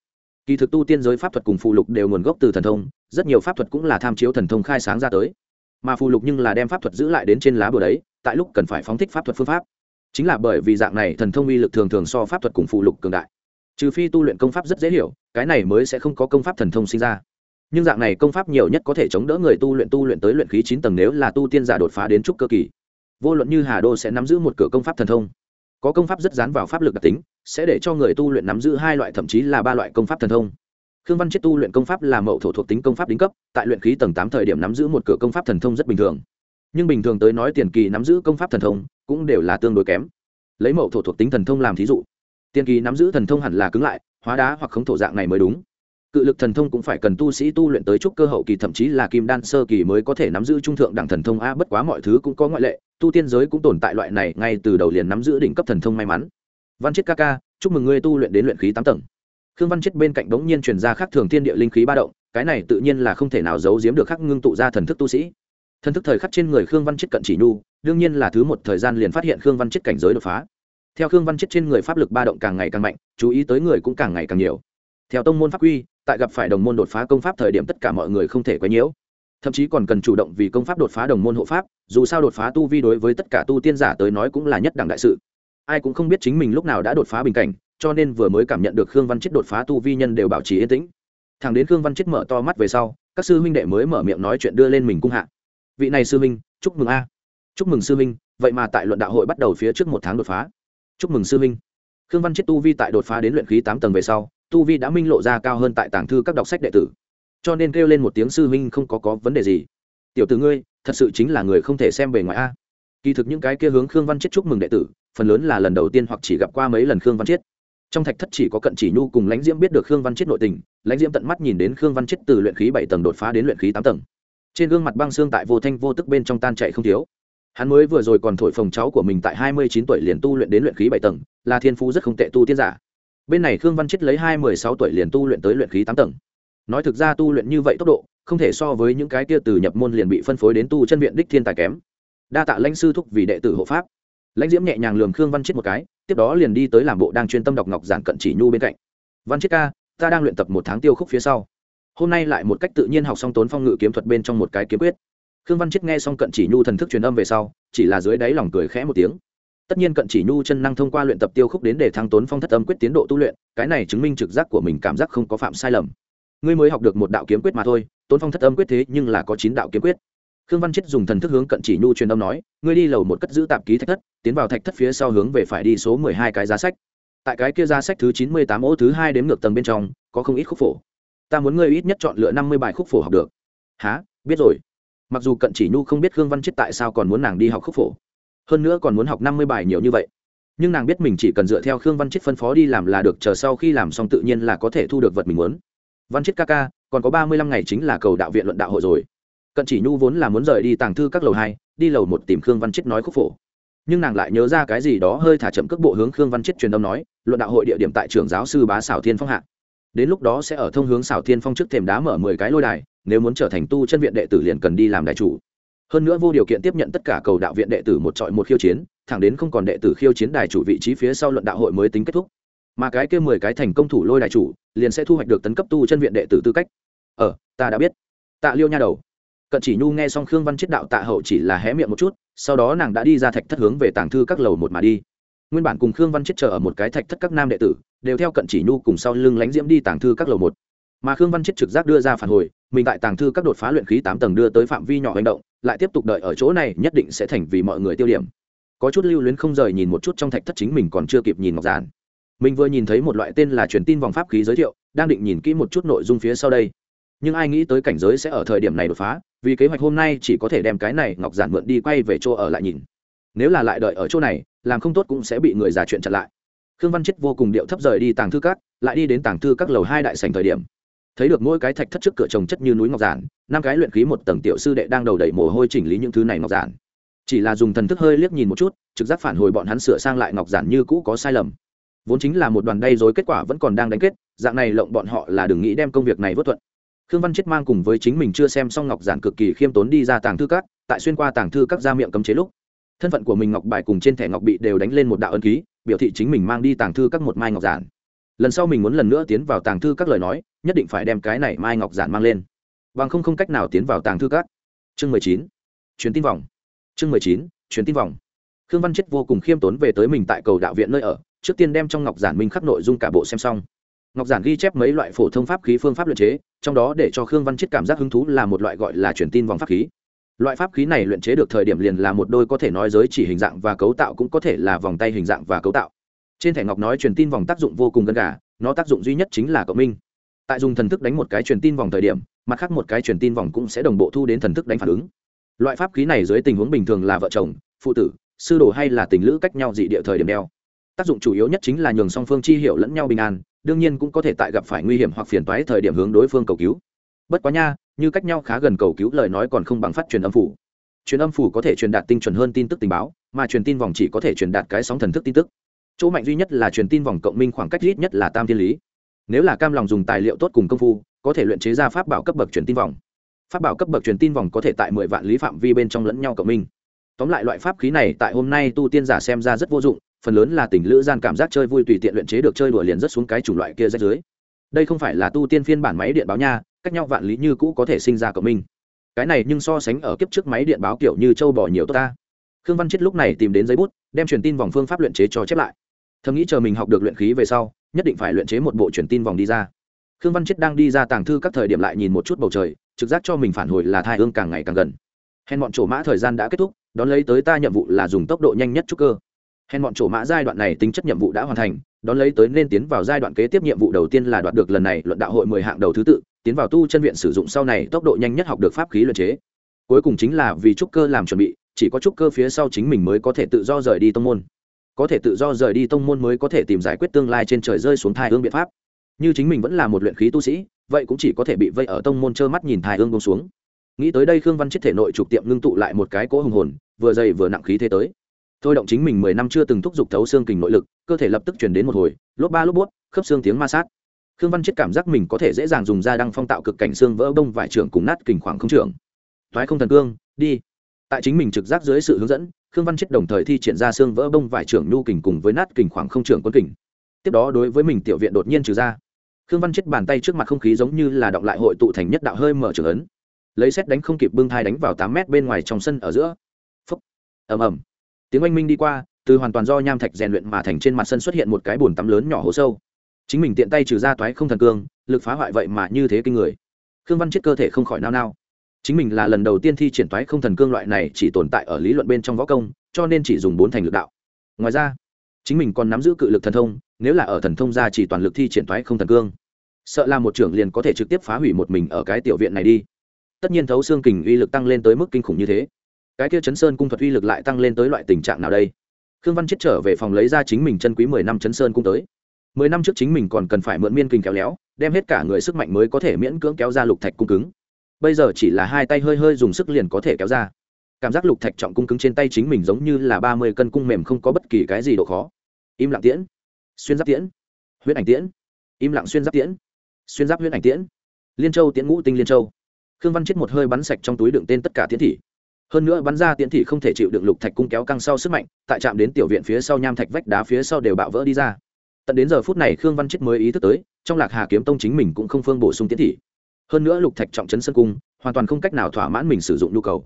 Speaker 1: kỳ thực tu tiên giới pháp thuật cùng phụ lục đều nguồn gốc từ thần thông, rất nhiều pháp thuật cũng là tham chiếu thần thông khai sáng ra tới. Mà phụ lục nhưng là đem pháp thuật giữ lại đến trên lá bừa đấy, tại lúc cần phải phóng thích pháp thuật phương pháp. Chính là bởi vì dạng này thần thông uy lực thường thường so pháp thuật cùng phụ lục cường đại. Trừ phi tu luyện công pháp rất dễ hiểu, cái này mới sẽ không có công pháp thần thông sinh ra. Nhưng dạng này công pháp nhiều nhất có thể chống đỡ người tu luyện tu luyện tới luyện khí chín tầng nếu là tu tiên giả đột phá đến trúc cơ kỳ. Vô luận như hà đô sẽ nắm giữ một cửa công pháp thần thông có công pháp rất dán vào pháp lực đặc tính, sẽ để cho người tu luyện nắm giữ hai loại thậm chí là ba loại công pháp thần thông. Khương văn chết tu luyện công pháp là mậu thổ thuộc tính công pháp đính cấp, tại luyện khí tầng tám thời điểm nắm giữ một cửa công pháp thần thông rất bình thường. Nhưng bình thường tới nói tiền kỳ nắm giữ công pháp thần thông cũng đều là tương đối kém. Lấy mậu thổ thuộc tính thần thông làm thí dụ, tiền kỳ nắm giữ thần thông hẳn là cứng lại, hóa đá hoặc khống thổ dạng này mới đúng. Cự lực thần thông cũng phải cần tu sĩ tu luyện tới trúc cơ hậu kỳ, thậm chí là kim đan sơ kỳ mới có thể nắm giữ trung thượng đẳng thần thông a, bất quá mọi thứ cũng có ngoại lệ tu tiên giới cũng tồn tại loại này ngay từ đầu liền nắm giữ đỉnh cấp thần thông may mắn. Văn chết ca ca, chúc mừng ngươi tu luyện đến luyện khí tám tầng. Khương văn chết bên cạnh bỗng nhiên truyền ra khắc thường thiên địa linh khí ba động, cái này tự nhiên là không thể nào giấu giếm được khắc ngưng tụ ra thần thức tu sĩ. Thần thức thời khắc trên người khương văn chết cận chỉ nhu, đương nhiên là thứ một thời gian liền phát hiện khương văn chết cảnh giới đột phá. Theo khương văn chết trên người pháp lực ba động càng ngày càng mạnh, chú ý tới người cũng càng ngày càng nhiều. Theo tông môn pháp quy, tại gặp phải đồng môn đột phá công pháp thời điểm tất cả mọi người không thể quấy nhiễu thậm chí còn cần chủ động vì công pháp đột phá đồng môn hộ pháp, dù sao đột phá tu vi đối với tất cả tu tiên giả tới nói cũng là nhất đẳng đại sự. Ai cũng không biết chính mình lúc nào đã đột phá bình cảnh, cho nên vừa mới cảm nhận được khương văn chết đột phá tu vi nhân đều bảo trì yên tĩnh. Thằng đến khương văn chết mở to mắt về sau, các sư huynh đệ mới mở miệng nói chuyện đưa lên mình cung hạ. Vị này sư huynh, chúc mừng a. Chúc mừng sư huynh, vậy mà tại luận đạo hội bắt đầu phía trước một tháng đột phá. Chúc mừng sư huynh. Khương văn chết tu vi tại đột phá đến luyện khí tám tầng về sau, tu vi đã minh lộ ra cao hơn tại tàng thư các đọc sách đệ tử cho nên kêu lên một tiếng sư minh không có có vấn đề gì. Tiểu tử ngươi, thật sự chính là người không thể xem bề ngoài a. Kỳ thực những cái kia hướng khương văn chết chúc mừng đệ tử, phần lớn là lần đầu tiên hoặc chỉ gặp qua mấy lần khương văn chết. Trong thạch thất chỉ có cận chỉ nhu cùng lãnh diễm biết được khương văn chết nội tình, lãnh diễm tận mắt nhìn đến khương văn chết từ luyện khí bảy tầng đột phá đến luyện khí tám tầng. Trên gương mặt băng xương tại vô thanh vô tức bên trong tan chạy không thiếu. Hắn mới vừa rồi còn thổi phồng cháu của mình tại hai mươi chín tuổi liền tu luyện đến luyện khí bảy tầng, là thiên phú rất không tệ tu tiên giả. Bên này khương văn chết lấy hai mươi sáu tuổi liền tu luyện tới luyện khí tám tầng nói thực ra tu luyện như vậy tốc độ, không thể so với những cái kia từ nhập môn liền bị phân phối đến tu chân viện đích thiên tài kém. Đa tạ lãnh sư thúc vì đệ tử hộ pháp. Lãnh diễm nhẹ nhàng lường khương văn chết một cái, tiếp đó liền đi tới làm bộ đang chuyên tâm đọc ngọc giản cận chỉ nhu bên cạnh. Văn chết ca, ta đang luyện tập một tháng tiêu khúc phía sau. Hôm nay lại một cách tự nhiên học xong tốn phong ngự kiếm thuật bên trong một cái kiếm quyết. Khương văn chết nghe xong cận chỉ nhu thần thức truyền âm về sau, chỉ là dưới đáy lòng cười khẽ một tiếng. Tất nhiên cận chỉ nhu chân năng thông qua luyện tập tiêu khúc đến để thăng tốn phong thất âm quyết tiến độ tu luyện, cái này chứng minh trực giác của mình cảm giác không có phạm sai lầm ngươi mới học được một đạo kiếm quyết mà thôi, Tôn phong thất âm quyết thế nhưng là có chín đạo kiếm quyết. Khương văn chết dùng thần thức hướng cận chỉ nhu truyền âm nói, ngươi đi lầu một cất giữ tạp ký thạch thất, tiến vào thạch thất phía sau hướng về phải đi số mười hai cái giá sách. Tại cái kia giá sách thứ chín mươi tám ô thứ hai đếm ngược tầng bên trong, có không ít khúc phổ. Ta muốn ngươi ít nhất chọn lựa năm mươi bài khúc phổ học được. Há biết rồi. Mặc dù cận chỉ nhu không biết khương văn chết tại sao còn muốn nàng đi học khúc phổ, hơn nữa còn muốn học năm mươi bài nhiều như vậy. Nhưng nàng biết mình chỉ cần dựa theo khương văn chết phân phó đi làm là được, chờ sau khi làm xong tự nhiên là có thể thu được vật mình muốn văn chết ca ca, còn có ba mươi lăm ngày chính là cầu đạo viện luận đạo hội rồi. Cận chỉ nhu vốn là muốn rời đi tàng thư các lầu hai, đi lầu một tìm khương văn chết nói khúc phổ. Nhưng nàng lại nhớ ra cái gì đó hơi thả chậm cước bộ hướng khương văn chết truyền âm nói, luận đạo hội địa điểm tại trường giáo sư bá xảo thiên phong hạ. Đến lúc đó sẽ ở thông hướng xảo thiên phong trước thềm đá mở mười cái lôi đài, nếu muốn trở thành tu chân viện đệ tử liền cần đi làm đại chủ. Hơn nữa vô điều kiện tiếp nhận tất cả cầu đạo viện đệ tử một trọi một khiêu chiến, thẳng đến không còn đệ tử khiêu chiến đài chủ vị trí phía sau luận đạo hội mới tính kết thúc mà cái kia mười cái thành công thủ lôi đại chủ liền sẽ thu hoạch được tấn cấp tu chân viện đệ tử tư cách. Ờ ta đã biết. Tạ liêu nha đầu. Cận chỉ nhu nghe xong khương văn chết đạo tạ hậu chỉ là hé miệng một chút, sau đó nàng đã đi ra thạch thất hướng về tàng thư các lầu một mà đi. Nguyên bản cùng khương văn chết chờ ở một cái thạch thất các nam đệ tử, đều theo cận chỉ nhu cùng sau lưng lánh diễm đi tàng thư các lầu một. Mà khương văn chết trực giác đưa ra phản hồi, mình tại tàng thư các đột phá luyện khí tám tầng đưa tới phạm vi nhỏ hành động, lại tiếp tục đợi ở chỗ này nhất định sẽ thành vì mọi người tiêu điểm. Có chút lưu luyến không rời nhìn một chút trong thạch thất chính mình còn chưa kịp nhìn ngọc giản mình vừa nhìn thấy một loại tên là truyền tin vòng pháp khí giới thiệu, đang định nhìn kỹ một chút nội dung phía sau đây. Nhưng ai nghĩ tới cảnh giới sẽ ở thời điểm này đột phá, vì kế hoạch hôm nay chỉ có thể đem cái này ngọc giản mượn đi quay về chỗ ở lại nhìn. Nếu là lại đợi ở chỗ này, làm không tốt cũng sẽ bị người già chuyện chặn lại. Khương văn chết vô cùng điệu thấp rời đi tàng thư các, lại đi đến tàng thư các lầu hai đại sành thời điểm. Thấy được mỗi cái thạch thất trước cửa trồng chất như núi ngọc giản, năm cái luyện khí một tầng tiểu sư đệ đang đầu đẩy mồ hôi chỉnh lý những thứ này ngọc giản. Chỉ là dùng thần thức hơi liếc nhìn một chút, trực giác phản hồi bọn hắn sửa sang lại ngọc giản như cũ có sai lầm vốn chính là một đoàn đay dối kết quả vẫn còn đang đánh kết, dạng này lộng bọn họ là đừng nghĩ đem công việc này vớt thuận. Khương văn chết mang cùng với chính mình chưa xem xong ngọc giản cực kỳ khiêm tốn đi ra tàng thư các, tại xuyên qua tàng thư các ra miệng cấm chế lúc, thân phận của mình ngọc bài cùng trên thẻ ngọc bị đều đánh lên một đạo ân ký, biểu thị chính mình mang đi tàng thư các một mai ngọc giản. Lần sau mình muốn lần nữa tiến vào tàng thư các lời nói, nhất định phải đem cái này mai ngọc giản mang lên. Bằng không không cách nào tiến vào tàng thư các. Chương mười chín. Chuyến tin vòng. Chương mười chín chuyến tin vòng. Khương văn chết vô cùng khiêm tốn về tới mình tại cầu đạo viện nơi ở trước tiên đem trong ngọc giản minh khắc nội dung cả bộ xem xong. Ngọc giản ghi chép mấy loại phổ thông pháp khí phương pháp luyện chế, trong đó để cho khương văn chết cảm giác hứng thú là một loại gọi là truyền tin vòng pháp khí. Loại pháp khí này luyện chế được thời điểm liền là một đôi có thể nói giới chỉ hình dạng và cấu tạo cũng có thể là vòng tay hình dạng và cấu tạo. Trên thẻ ngọc nói truyền tin vòng tác dụng vô cùng gần gà, nó tác dụng duy nhất chính là cộng minh. Tại dùng thần thức đánh một cái truyền tin vòng thời điểm, mặt khác một cái truyền tin vòng cũng sẽ đồng bộ thu đến thần thức đánh phản ứng. Loại pháp khí này dưới tình huống bình thường là vợ chồng, phụ tử, sư đồ hay là tình lữ cách nhau dị địa thời điểm đeo tác dụng chủ yếu nhất chính là nhường song phương chi hiểu lẫn nhau bình an, đương nhiên cũng có thể tại gặp phải nguy hiểm hoặc phiền toái thời điểm hướng đối phương cầu cứu. Bất quá nha, như cách nhau khá gần cầu cứu lời nói còn không bằng phát truyền âm phủ. Truyền âm phủ có thể truyền đạt tinh chuẩn hơn tin tức tình báo, mà truyền tin vòng chỉ có thể truyền đạt cái sóng thần thức tin tức. Chỗ mạnh duy nhất là truyền tin vòng cộng minh khoảng cách ít nhất là tam thiên lý. Nếu là cam lòng dùng tài liệu tốt cùng công phu, có thể luyện chế ra pháp bảo cấp bậc truyền tin vòng. Pháp bảo cấp bậc truyền tin vòng có thể tại mười vạn lý phạm vi bên trong lẫn nhau cộng minh. Tóm lại loại pháp khí này tại hôm nay tu tiên giả xem ra rất vô dụng phần lớn là tình lữ gian cảm giác chơi vui tùy tiện luyện chế được chơi đùa liền rất xuống cái chủng loại kia rách dưới. Đây không phải là tu tiên phiên bản máy điện báo nha, cách nhau vạn lý như cũ có thể sinh ra cộng minh. Cái này nhưng so sánh ở kiếp trước máy điện báo kiểu như châu bò nhiều tốt ta. Khương văn chết lúc này tìm đến giấy bút, đem truyền tin vòng phương pháp luyện chế cho chép lại. Thầm nghĩ chờ mình học được luyện khí về sau, nhất định phải luyện chế một bộ truyền tin vòng đi ra. Khương văn chết đang đi ra tàng thư các thời điểm lại nhìn một chút bầu trời, trực giác cho mình phản hồi là thai ương càng ngày càng gần. Hèn bọn trổ mã thời gian đã kết thúc, đón lấy tới ta nhiệm vụ là dùng tốc độ nhanh nhất chút cơ hèn bọn chỗ mã giai đoạn này tính chất nhiệm vụ đã hoàn thành, đón lấy tới nên tiến vào giai đoạn kế tiếp nhiệm vụ đầu tiên là đoạt được lần này luận đạo hội mười hạng đầu thứ tự, tiến vào tu chân viện sử dụng sau này tốc độ nhanh nhất học được pháp khí luyện chế. Cuối cùng chính là vì trúc cơ làm chuẩn bị, chỉ có trúc cơ phía sau chính mình mới có thể tự do rời đi tông môn. Có thể tự do rời đi tông môn mới có thể tìm giải quyết tương lai trên trời rơi xuống thai hương biện pháp. Như chính mình vẫn là một luyện khí tu sĩ, vậy cũng chỉ có thể bị vây ở tông môn trơ mắt nhìn thai hương bông xuống. Nghĩ tới đây khương văn chết thể nội trục tiệm ngưng tụ lại một cái cỗ hùng hồn, vừa dày vừa nặng khí thế tới thôi động chính mình mười năm chưa từng thúc giục thấu xương kình nội lực, cơ thể lập tức chuyển đến một hồi, lốp ba lốp bút khớp xương tiếng ma sát. Khương văn chết cảm giác mình có thể dễ dàng dùng da đăng phong tạo cực cảnh xương vỡ bông vải trưởng cùng nát kình khoảng không trưởng thoái không thần cương, đi. Tại chính mình trực giác dưới sự hướng dẫn, khương văn chết đồng thời thi triển ra xương vỡ bông vải trưởng nhu kình cùng với nát kình khoảng không trưởng quân kình. Tiếp đó đối với mình tiểu viện đột nhiên trừ ra. Khương văn chết bàn tay trước mặt không khí giống như là động lại hội tụ thành nhất đạo hơi mở trường ấn. Lấy xét đánh không kịp bưng thai đánh vào tám mét bên ngoài trong sân ở giữa. Ầm ầm tiếng oanh minh đi qua, từ hoàn toàn do nham thạch rèn luyện mà thành trên mặt sân xuất hiện một cái bồn tắm lớn nhỏ hố sâu. Chính mình tiện tay trừ ra toái không thần cương, lực phá hoại vậy mà như thế kinh người. Khương văn chết cơ thể không khỏi nao nao. Chính mình là lần đầu tiên thi triển toái không thần cương loại này chỉ tồn tại ở lý luận bên trong võ công, cho nên chỉ dùng bốn thành lực đạo. Ngoài ra, chính mình còn nắm giữ cự lực thần thông, nếu là ở thần thông ra chỉ toàn lực thi triển toái không thần cương, sợ là một trưởng liền có thể trực tiếp phá hủy một mình ở cái tiểu viện này đi. Tất nhiên thấu xương kình uy lực tăng lên tới mức kinh khủng như thế cái kia chấn sơn cung thuật uy lực lại tăng lên tới loại tình trạng nào đây? Khương văn chết trở về phòng lấy ra chính mình chân quý mười năm chấn sơn cung tới. Mười năm trước chính mình còn cần phải mượn miên kinh kéo léo, đem hết cả người sức mạnh mới có thể miễn cưỡng kéo ra lục thạch cung cứng. Bây giờ chỉ là hai tay hơi hơi dùng sức liền có thể kéo ra. Cảm giác lục thạch trọng cung cứng trên tay chính mình giống như là ba mươi cân cung mềm không có bất kỳ cái gì độ khó. Im lặng tiễn. Xuyên giáp tiễn. Huyết ảnh tiễn. Im lặng xuyên giáp tiễn. Xuyên giáp huyết ảnh tiễn. Liên châu tiễn ngũ tinh liên châu. Khương văn chết một hơi bắn sạch trong túi đựng tên tất cả tiễn thị hơn nữa bắn ra tiễn thị không thể chịu được lục thạch cung kéo căng sau sức mạnh, tại trạm đến tiểu viện phía sau nham thạch vách đá phía sau đều bạo vỡ đi ra. Tận đến giờ phút này khương văn chết mới ý thức tới, trong lạc hà kiếm tông chính mình cũng không phương bổ sung tiễn thị. Hơn nữa lục thạch trọng chấn sơn cung, hoàn toàn không cách nào thỏa mãn mình sử dụng nhu cầu.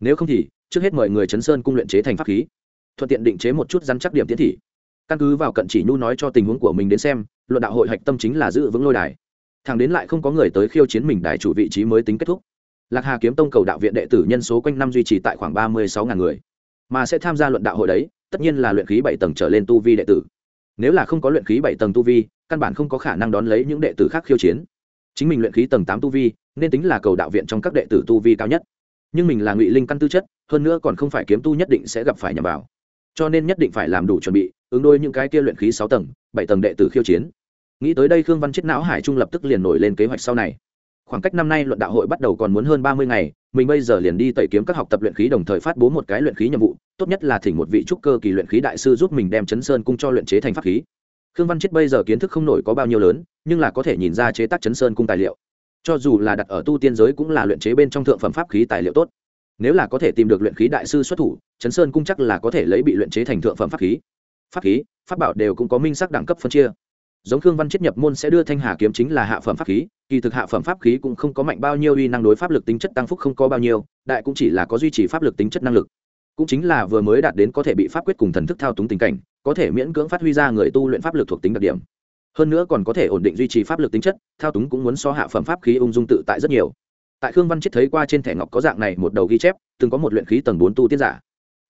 Speaker 1: Nếu không thì, trước hết mời người chấn sơn cung luyện chế thành pháp khí, thuận tiện định chế một chút rắn chắc điểm tiễn thị. Căn cứ vào cận chỉ nhu nói cho tình huống của mình đến xem, luận đạo hội hạch tâm chính là giữ vững lôi đài. Thằng đến lại không có người tới khiêu chiến mình, đài chủ vị trí mới tính kết thúc lạc hà kiếm tông cầu đạo viện đệ tử nhân số quanh năm duy trì tại khoảng ba mươi sáu ngàn người, mà sẽ tham gia luận đạo hội đấy, tất nhiên là luyện khí bảy tầng trở lên tu vi đệ tử. Nếu là không có luyện khí bảy tầng tu vi, căn bản không có khả năng đón lấy những đệ tử khác khiêu chiến. Chính mình luyện khí tầng tám tu vi, nên tính là cầu đạo viện trong các đệ tử tu vi cao nhất. Nhưng mình là ngụy linh căn tư chất, hơn nữa còn không phải kiếm tu nhất định sẽ gặp phải nhằm vào. Cho nên nhất định phải làm đủ chuẩn bị, ứng đôi những cái kia luyện khí sáu tầng, bảy tầng đệ tử khiêu chiến. Nghĩ tới đây khương văn chết não hải trung lập tức liền nổi lên kế hoạch sau này khoảng cách năm nay luận đạo hội bắt đầu còn muốn hơn ba mươi ngày, mình bây giờ liền đi tẩy kiếm các học tập luyện khí đồng thời phát bố một cái luyện khí nhiệm vụ, tốt nhất là thỉnh một vị trúc cơ kỳ luyện khí đại sư giúp mình đem chấn sơn cung cho luyện chế thành pháp khí. Khương văn chết bây giờ kiến thức không nổi có bao nhiêu lớn, nhưng là có thể nhìn ra chế tác chấn sơn cung tài liệu. Cho dù là đặt ở tu tiên giới cũng là luyện chế bên trong thượng phẩm pháp khí tài liệu tốt. Nếu là có thể tìm được luyện khí đại sư xuất thủ, chấn sơn cung chắc là có thể lấy bị luyện chế thành thượng phẩm pháp khí. Pháp khí, pháp bảo đều cũng có minh sắc đẳng cấp phân chia giống khương văn chết nhập môn sẽ đưa thanh hà kiếm chính là hạ phẩm pháp khí, kỳ thực hạ phẩm pháp khí cũng không có mạnh bao nhiêu uy năng đối pháp lực tính chất tăng phúc không có bao nhiêu, đại cũng chỉ là có duy trì pháp lực tính chất năng lực. Cũng chính là vừa mới đạt đến có thể bị pháp quyết cùng thần thức thao túng tình cảnh, có thể miễn cưỡng phát huy ra người tu luyện pháp lực thuộc tính đặc điểm. Hơn nữa còn có thể ổn định duy trì pháp lực tính chất, thao túng cũng muốn so hạ phẩm pháp khí ung dung tự tại rất nhiều. Tại khương văn chết thấy qua trên thẻ ngọc có dạng này một đầu ghi chép, từng có một luyện khí tầng bốn tu tiết giả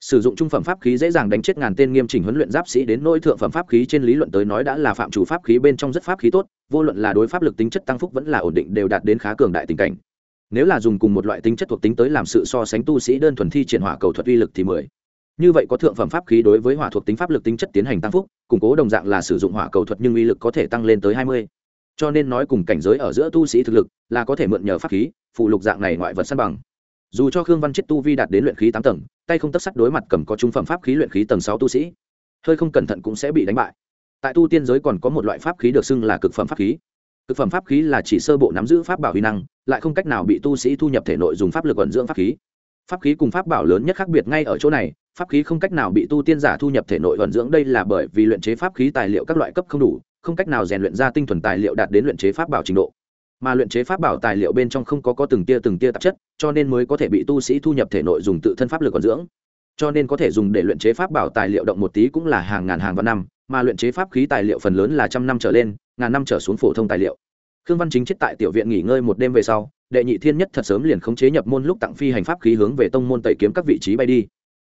Speaker 1: sử dụng trung phẩm pháp khí dễ dàng đánh chết ngàn tên nghiêm chỉnh huấn luyện giáp sĩ đến nỗi thượng phẩm pháp khí trên lý luận tới nói đã là phạm chủ pháp khí bên trong rất pháp khí tốt, vô luận là đối pháp lực tính chất tăng phúc vẫn là ổn định đều đạt đến khá cường đại tình cảnh. Nếu là dùng cùng một loại tính chất thuộc tính tới làm sự so sánh tu sĩ đơn thuần thi triển hỏa cầu thuật uy lực thì mười. Như vậy có thượng phẩm pháp khí đối với hỏa thuộc tính pháp lực tính chất tiến hành tăng phúc, củng cố đồng dạng là sử dụng hỏa cầu thuật nhưng uy lực có thể tăng lên tới hai mươi. Cho nên nói cùng cảnh giới ở giữa tu sĩ thực lực là có thể mượn nhờ pháp khí, phụ lục dạng này ngoại vật săn bằng dù cho khương văn chết tu vi đạt đến luyện khí tám tầng, tay không tất sắt đối mặt cầm có trung phẩm pháp khí luyện khí tầng sáu tu sĩ, hơi không cẩn thận cũng sẽ bị đánh bại. Tại tu tiên giới còn có một loại pháp khí được xưng là cực phẩm pháp khí. Cực phẩm pháp khí là chỉ sơ bộ nắm giữ pháp bảo huy năng, lại không cách nào bị tu sĩ thu nhập thể nội dùng pháp lực vận dưỡng pháp khí. Pháp khí cùng pháp bảo lớn nhất khác biệt ngay ở chỗ này, pháp khí không cách nào bị tu tiên giả thu nhập thể nội vận dưỡng, đây là bởi vì luyện chế pháp khí tài liệu các loại cấp không đủ, không cách nào rèn luyện ra tinh thuần tài liệu đạt đến luyện chế pháp bảo trình độ mà luyện chế pháp bảo tài liệu bên trong không có có từng tia từng tia tạp chất, cho nên mới có thể bị tu sĩ thu nhập thể nội dùng tự thân pháp lực còn dưỡng. Cho nên có thể dùng để luyện chế pháp bảo tài liệu động một tí cũng là hàng ngàn hàng vạn năm, mà luyện chế pháp khí tài liệu phần lớn là trăm năm trở lên, ngàn năm trở xuống phổ thông tài liệu. Khương văn chính chết tại tiểu viện nghỉ ngơi một đêm về sau, đệ nhị thiên nhất thật sớm liền khống chế nhập môn lúc tặng phi hành pháp khí hướng về tông môn tẩy kiếm các vị trí bay đi.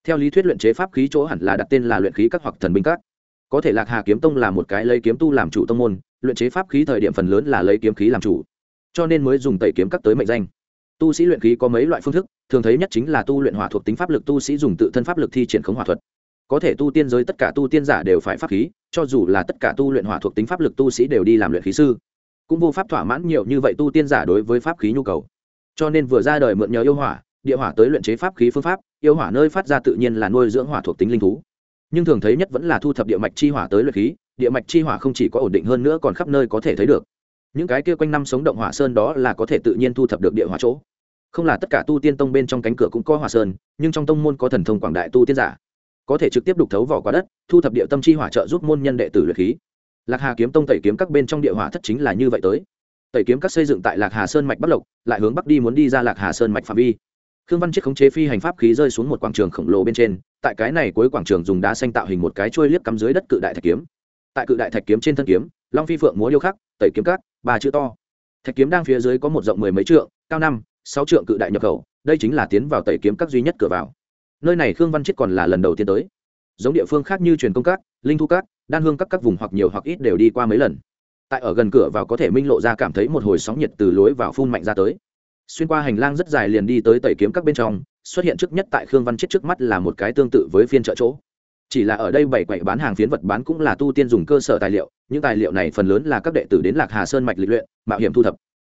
Speaker 1: Theo lý thuyết luyện chế pháp khí chỗ hẳn là đặt tên là luyện khí các hoặc thần binh các. Có thể lạc hà kiếm tông là một cái lấy kiếm tu làm chủ tông môn, luyện chế pháp khí thời điểm phần lớn là lấy kiếm khí làm chủ cho nên mới dùng tẩy kiếm các tới mệnh danh. Tu sĩ luyện khí có mấy loại phương thức, thường thấy nhất chính là tu luyện hỏa thuộc tính pháp lực, tu sĩ dùng tự thân pháp lực thi triển khống hỏa thuật. Có thể tu tiên giới tất cả tu tiên giả đều phải pháp khí, cho dù là tất cả tu luyện hỏa thuộc tính pháp lực tu sĩ đều đi làm luyện khí sư. Cũng vô pháp thỏa mãn nhiều như vậy tu tiên giả đối với pháp khí nhu cầu. Cho nên vừa ra đời mượn nhờ yêu hỏa, địa hỏa tới luyện chế pháp khí phương pháp, yêu hỏa nơi phát ra tự nhiên là nuôi dưỡng hỏa thuộc tính linh thú. Nhưng thường thấy nhất vẫn là thu thập địa mạch chi hỏa tới luyện khí, địa mạch chi hỏa không chỉ có ổn định hơn nữa còn khắp nơi có thể thấy được những cái kia quanh năm sống động hỏa sơn đó là có thể tự nhiên thu thập được địa hỏa chỗ. Không là tất cả tu tiên tông bên trong cánh cửa cũng có hỏa sơn, nhưng trong tông môn có thần thông quảng đại tu tiên giả. Có thể trực tiếp đục thấu vỏ quả đất, thu thập địa tâm chi hỏa trợ giúp môn nhân đệ tử luyện khí. Lạc hà kiếm tông tẩy kiếm các bên trong địa hỏa thất chính là như vậy tới. Tẩy kiếm các xây dựng tại lạc hà sơn mạch bắc lộc, lại hướng bắc đi muốn đi ra lạc hà sơn mạch phạm vi. Khương văn chiết khống chế phi hành pháp khí rơi xuống một quảng trường khổng lồ bên trên, tại cái này cuối quảng trường dùng đá xanh tạo hình một cái trôi liếc cắm dưới đất cự đại thạch kiếm. Tại cự đại thạch kiếm trên thân kiếm, long phi phượng múa điêu khắc, tẩy kiếm các ba chữ to. Thạch kiếm đang phía dưới có một rộng mười mấy trượng, cao năm, sáu trượng cự đại nhập khẩu, đây chính là tiến vào tẩy kiếm các duy nhất cửa vào. Nơi này khương văn chiết còn là lần đầu tiên tới. Giống địa phương khác như truyền công các, linh thu các, đan hương các các vùng hoặc nhiều hoặc ít đều đi qua mấy lần. Tại ở gần cửa vào có thể minh lộ ra cảm thấy một hồi sóng nhiệt từ lối vào phun mạnh ra tới. Xuyên qua hành lang rất dài liền đi tới tẩy kiếm các bên trong, xuất hiện trước nhất tại khương văn chết trước mắt là một cái tương tự với phiên chợ chỗ chỉ là ở đây bảy quậy bán hàng phiến vật bán cũng là tu tiên dùng cơ sở tài liệu, những tài liệu này phần lớn là các đệ tử đến lạc hà sơn mạch lịch luyện, mạo hiểm thu thập.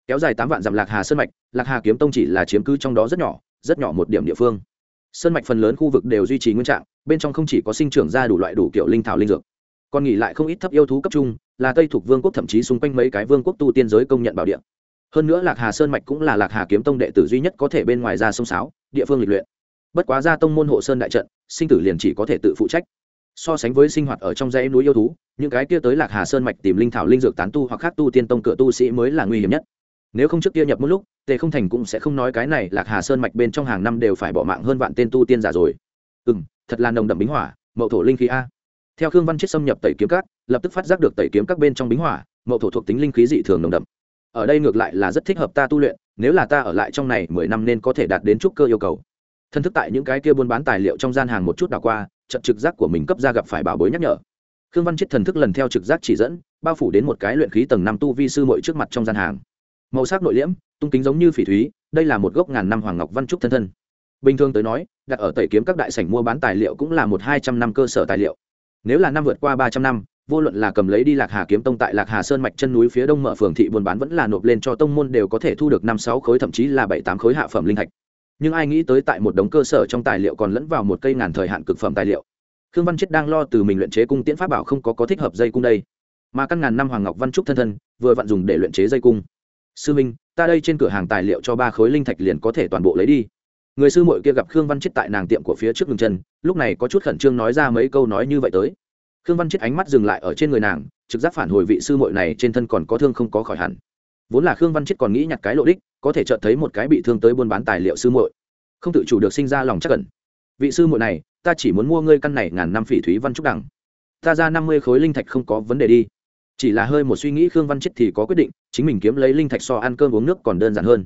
Speaker 1: Kéo dài tám vạn dặm lạc hà sơn mạch, lạc hà kiếm tông chỉ là chiếm cứ trong đó rất nhỏ rất nhỏ một điểm địa phương. Sơn mạch phần lớn khu vực đều duy trì nguyên trạng, bên trong không chỉ có sinh trưởng ra đủ loại đủ kiểu linh thảo linh dược, còn nghỉ lại không ít thấp yêu thú cấp trung, là tây thuộc vương quốc thậm chí xung quanh mấy cái vương quốc tu tiên giới công nhận bảo địa. Hơn nữa lạc hà sơn mạch cũng là lạc hà kiếm tông đệ tử duy nhất có thể bên ngoài ra sông sáo, địa phương lịch luyện bất quá ra tông môn hộ sơn đại trận, sinh tử liền chỉ có thể tự phụ trách. So sánh với sinh hoạt ở trong dãy núi yêu thú, những cái kia tới lạc hà sơn mạch tìm linh thảo linh dược tán tu hoặc khác tu tiên tông cửa tu sĩ mới là nguy hiểm nhất. Nếu không trước kia nhập một lúc, tề không thành cũng sẽ không nói cái này lạc hà sơn mạch bên trong hàng năm đều phải bỏ mạng hơn vạn tên tu tiên giả rồi. Ừ m thật là nồng đậm bính hỏa, mậu thổ linh khí a. Theo khương văn chết xâm nhập tẩy kiếm các, lập tức phát giác được tẩy kiếm các bên trong bính hỏa, mậu thổ thuộc tính linh khí dị thường nồng đậm. Ở đây ngược lại là rất thích hợp ta tu luyện, nếu là ta ở lại trong này mười năm nên có thể đạt đến trúc cơ yêu cầu thân thức tại những cái kia buôn bán tài liệu trong gian hàng một chút đảo qua trận trực giác của mình cấp ra gặp phải bảo bối nhắc nhở. Khương văn chết thần thức lần theo trực giác chỉ dẫn, bao phủ đến một cái luyện khí tầng năm tu vi sư mội trước mặt trong gian hàng. Màu sắc nội liễm, tung kính giống như phỉ thúy, đây là một gốc ngàn năm hoàng ngọc văn trúc thân thân. Bình thường tới nói, đặt ở tẩy kiếm các đại sảnh mua bán tài liệu cũng là một hai trăm năm cơ sở tài liệu. Nếu là năm vượt qua ba trăm năm, vô luận là cầm lấy đi lạc hà kiếm tông tại lạc hà sơn mạch chân núi phía đông mở phường thị buôn bán vẫn là nộp lên cho tông môn đều có thể thu được năm sáu khối, thậm chí là bảy tám khối hạ phẩm linh thạch nhưng ai nghĩ tới tại một đống cơ sở trong tài liệu còn lẫn vào một cây ngàn thời hạn cực phẩm tài liệu. Khương văn chết đang lo từ mình luyện chế cung tiễn pháp bảo không có có thích hợp dây cung đây. Mà căn ngàn năm hoàng ngọc văn trúc thân thân, vừa vặn dùng để luyện chế dây cung. Sư minh, ta đây trên cửa hàng tài liệu cho ba khối linh thạch liền có thể toàn bộ lấy đi. Người sư muội kia gặp khương văn chết tại nàng tiệm của phía trước ngừng chân, lúc này có chút khẩn trương nói ra mấy câu nói như vậy tới. Khương văn chết ánh mắt dừng lại ở trên người nàng, trực giác phản hồi vị sư muội này trên thân còn có thương không có khỏi hẳn vốn là khương văn chết còn nghĩ nhặt cái lộ đích, có thể chợt thấy một cái bị thương tới buôn bán tài liệu sư muội. Không tự chủ được sinh ra lòng chắc cẩn vị sư muội này, ta chỉ muốn mua ngươi căn này ngàn năm phỉ thúy văn trúc đẳng ta ra năm mươi khối linh thạch không có vấn đề đi. Chỉ là hơi một suy nghĩ khương văn chết thì có quyết định, chính mình kiếm lấy linh thạch so ăn cơm uống nước còn đơn giản hơn.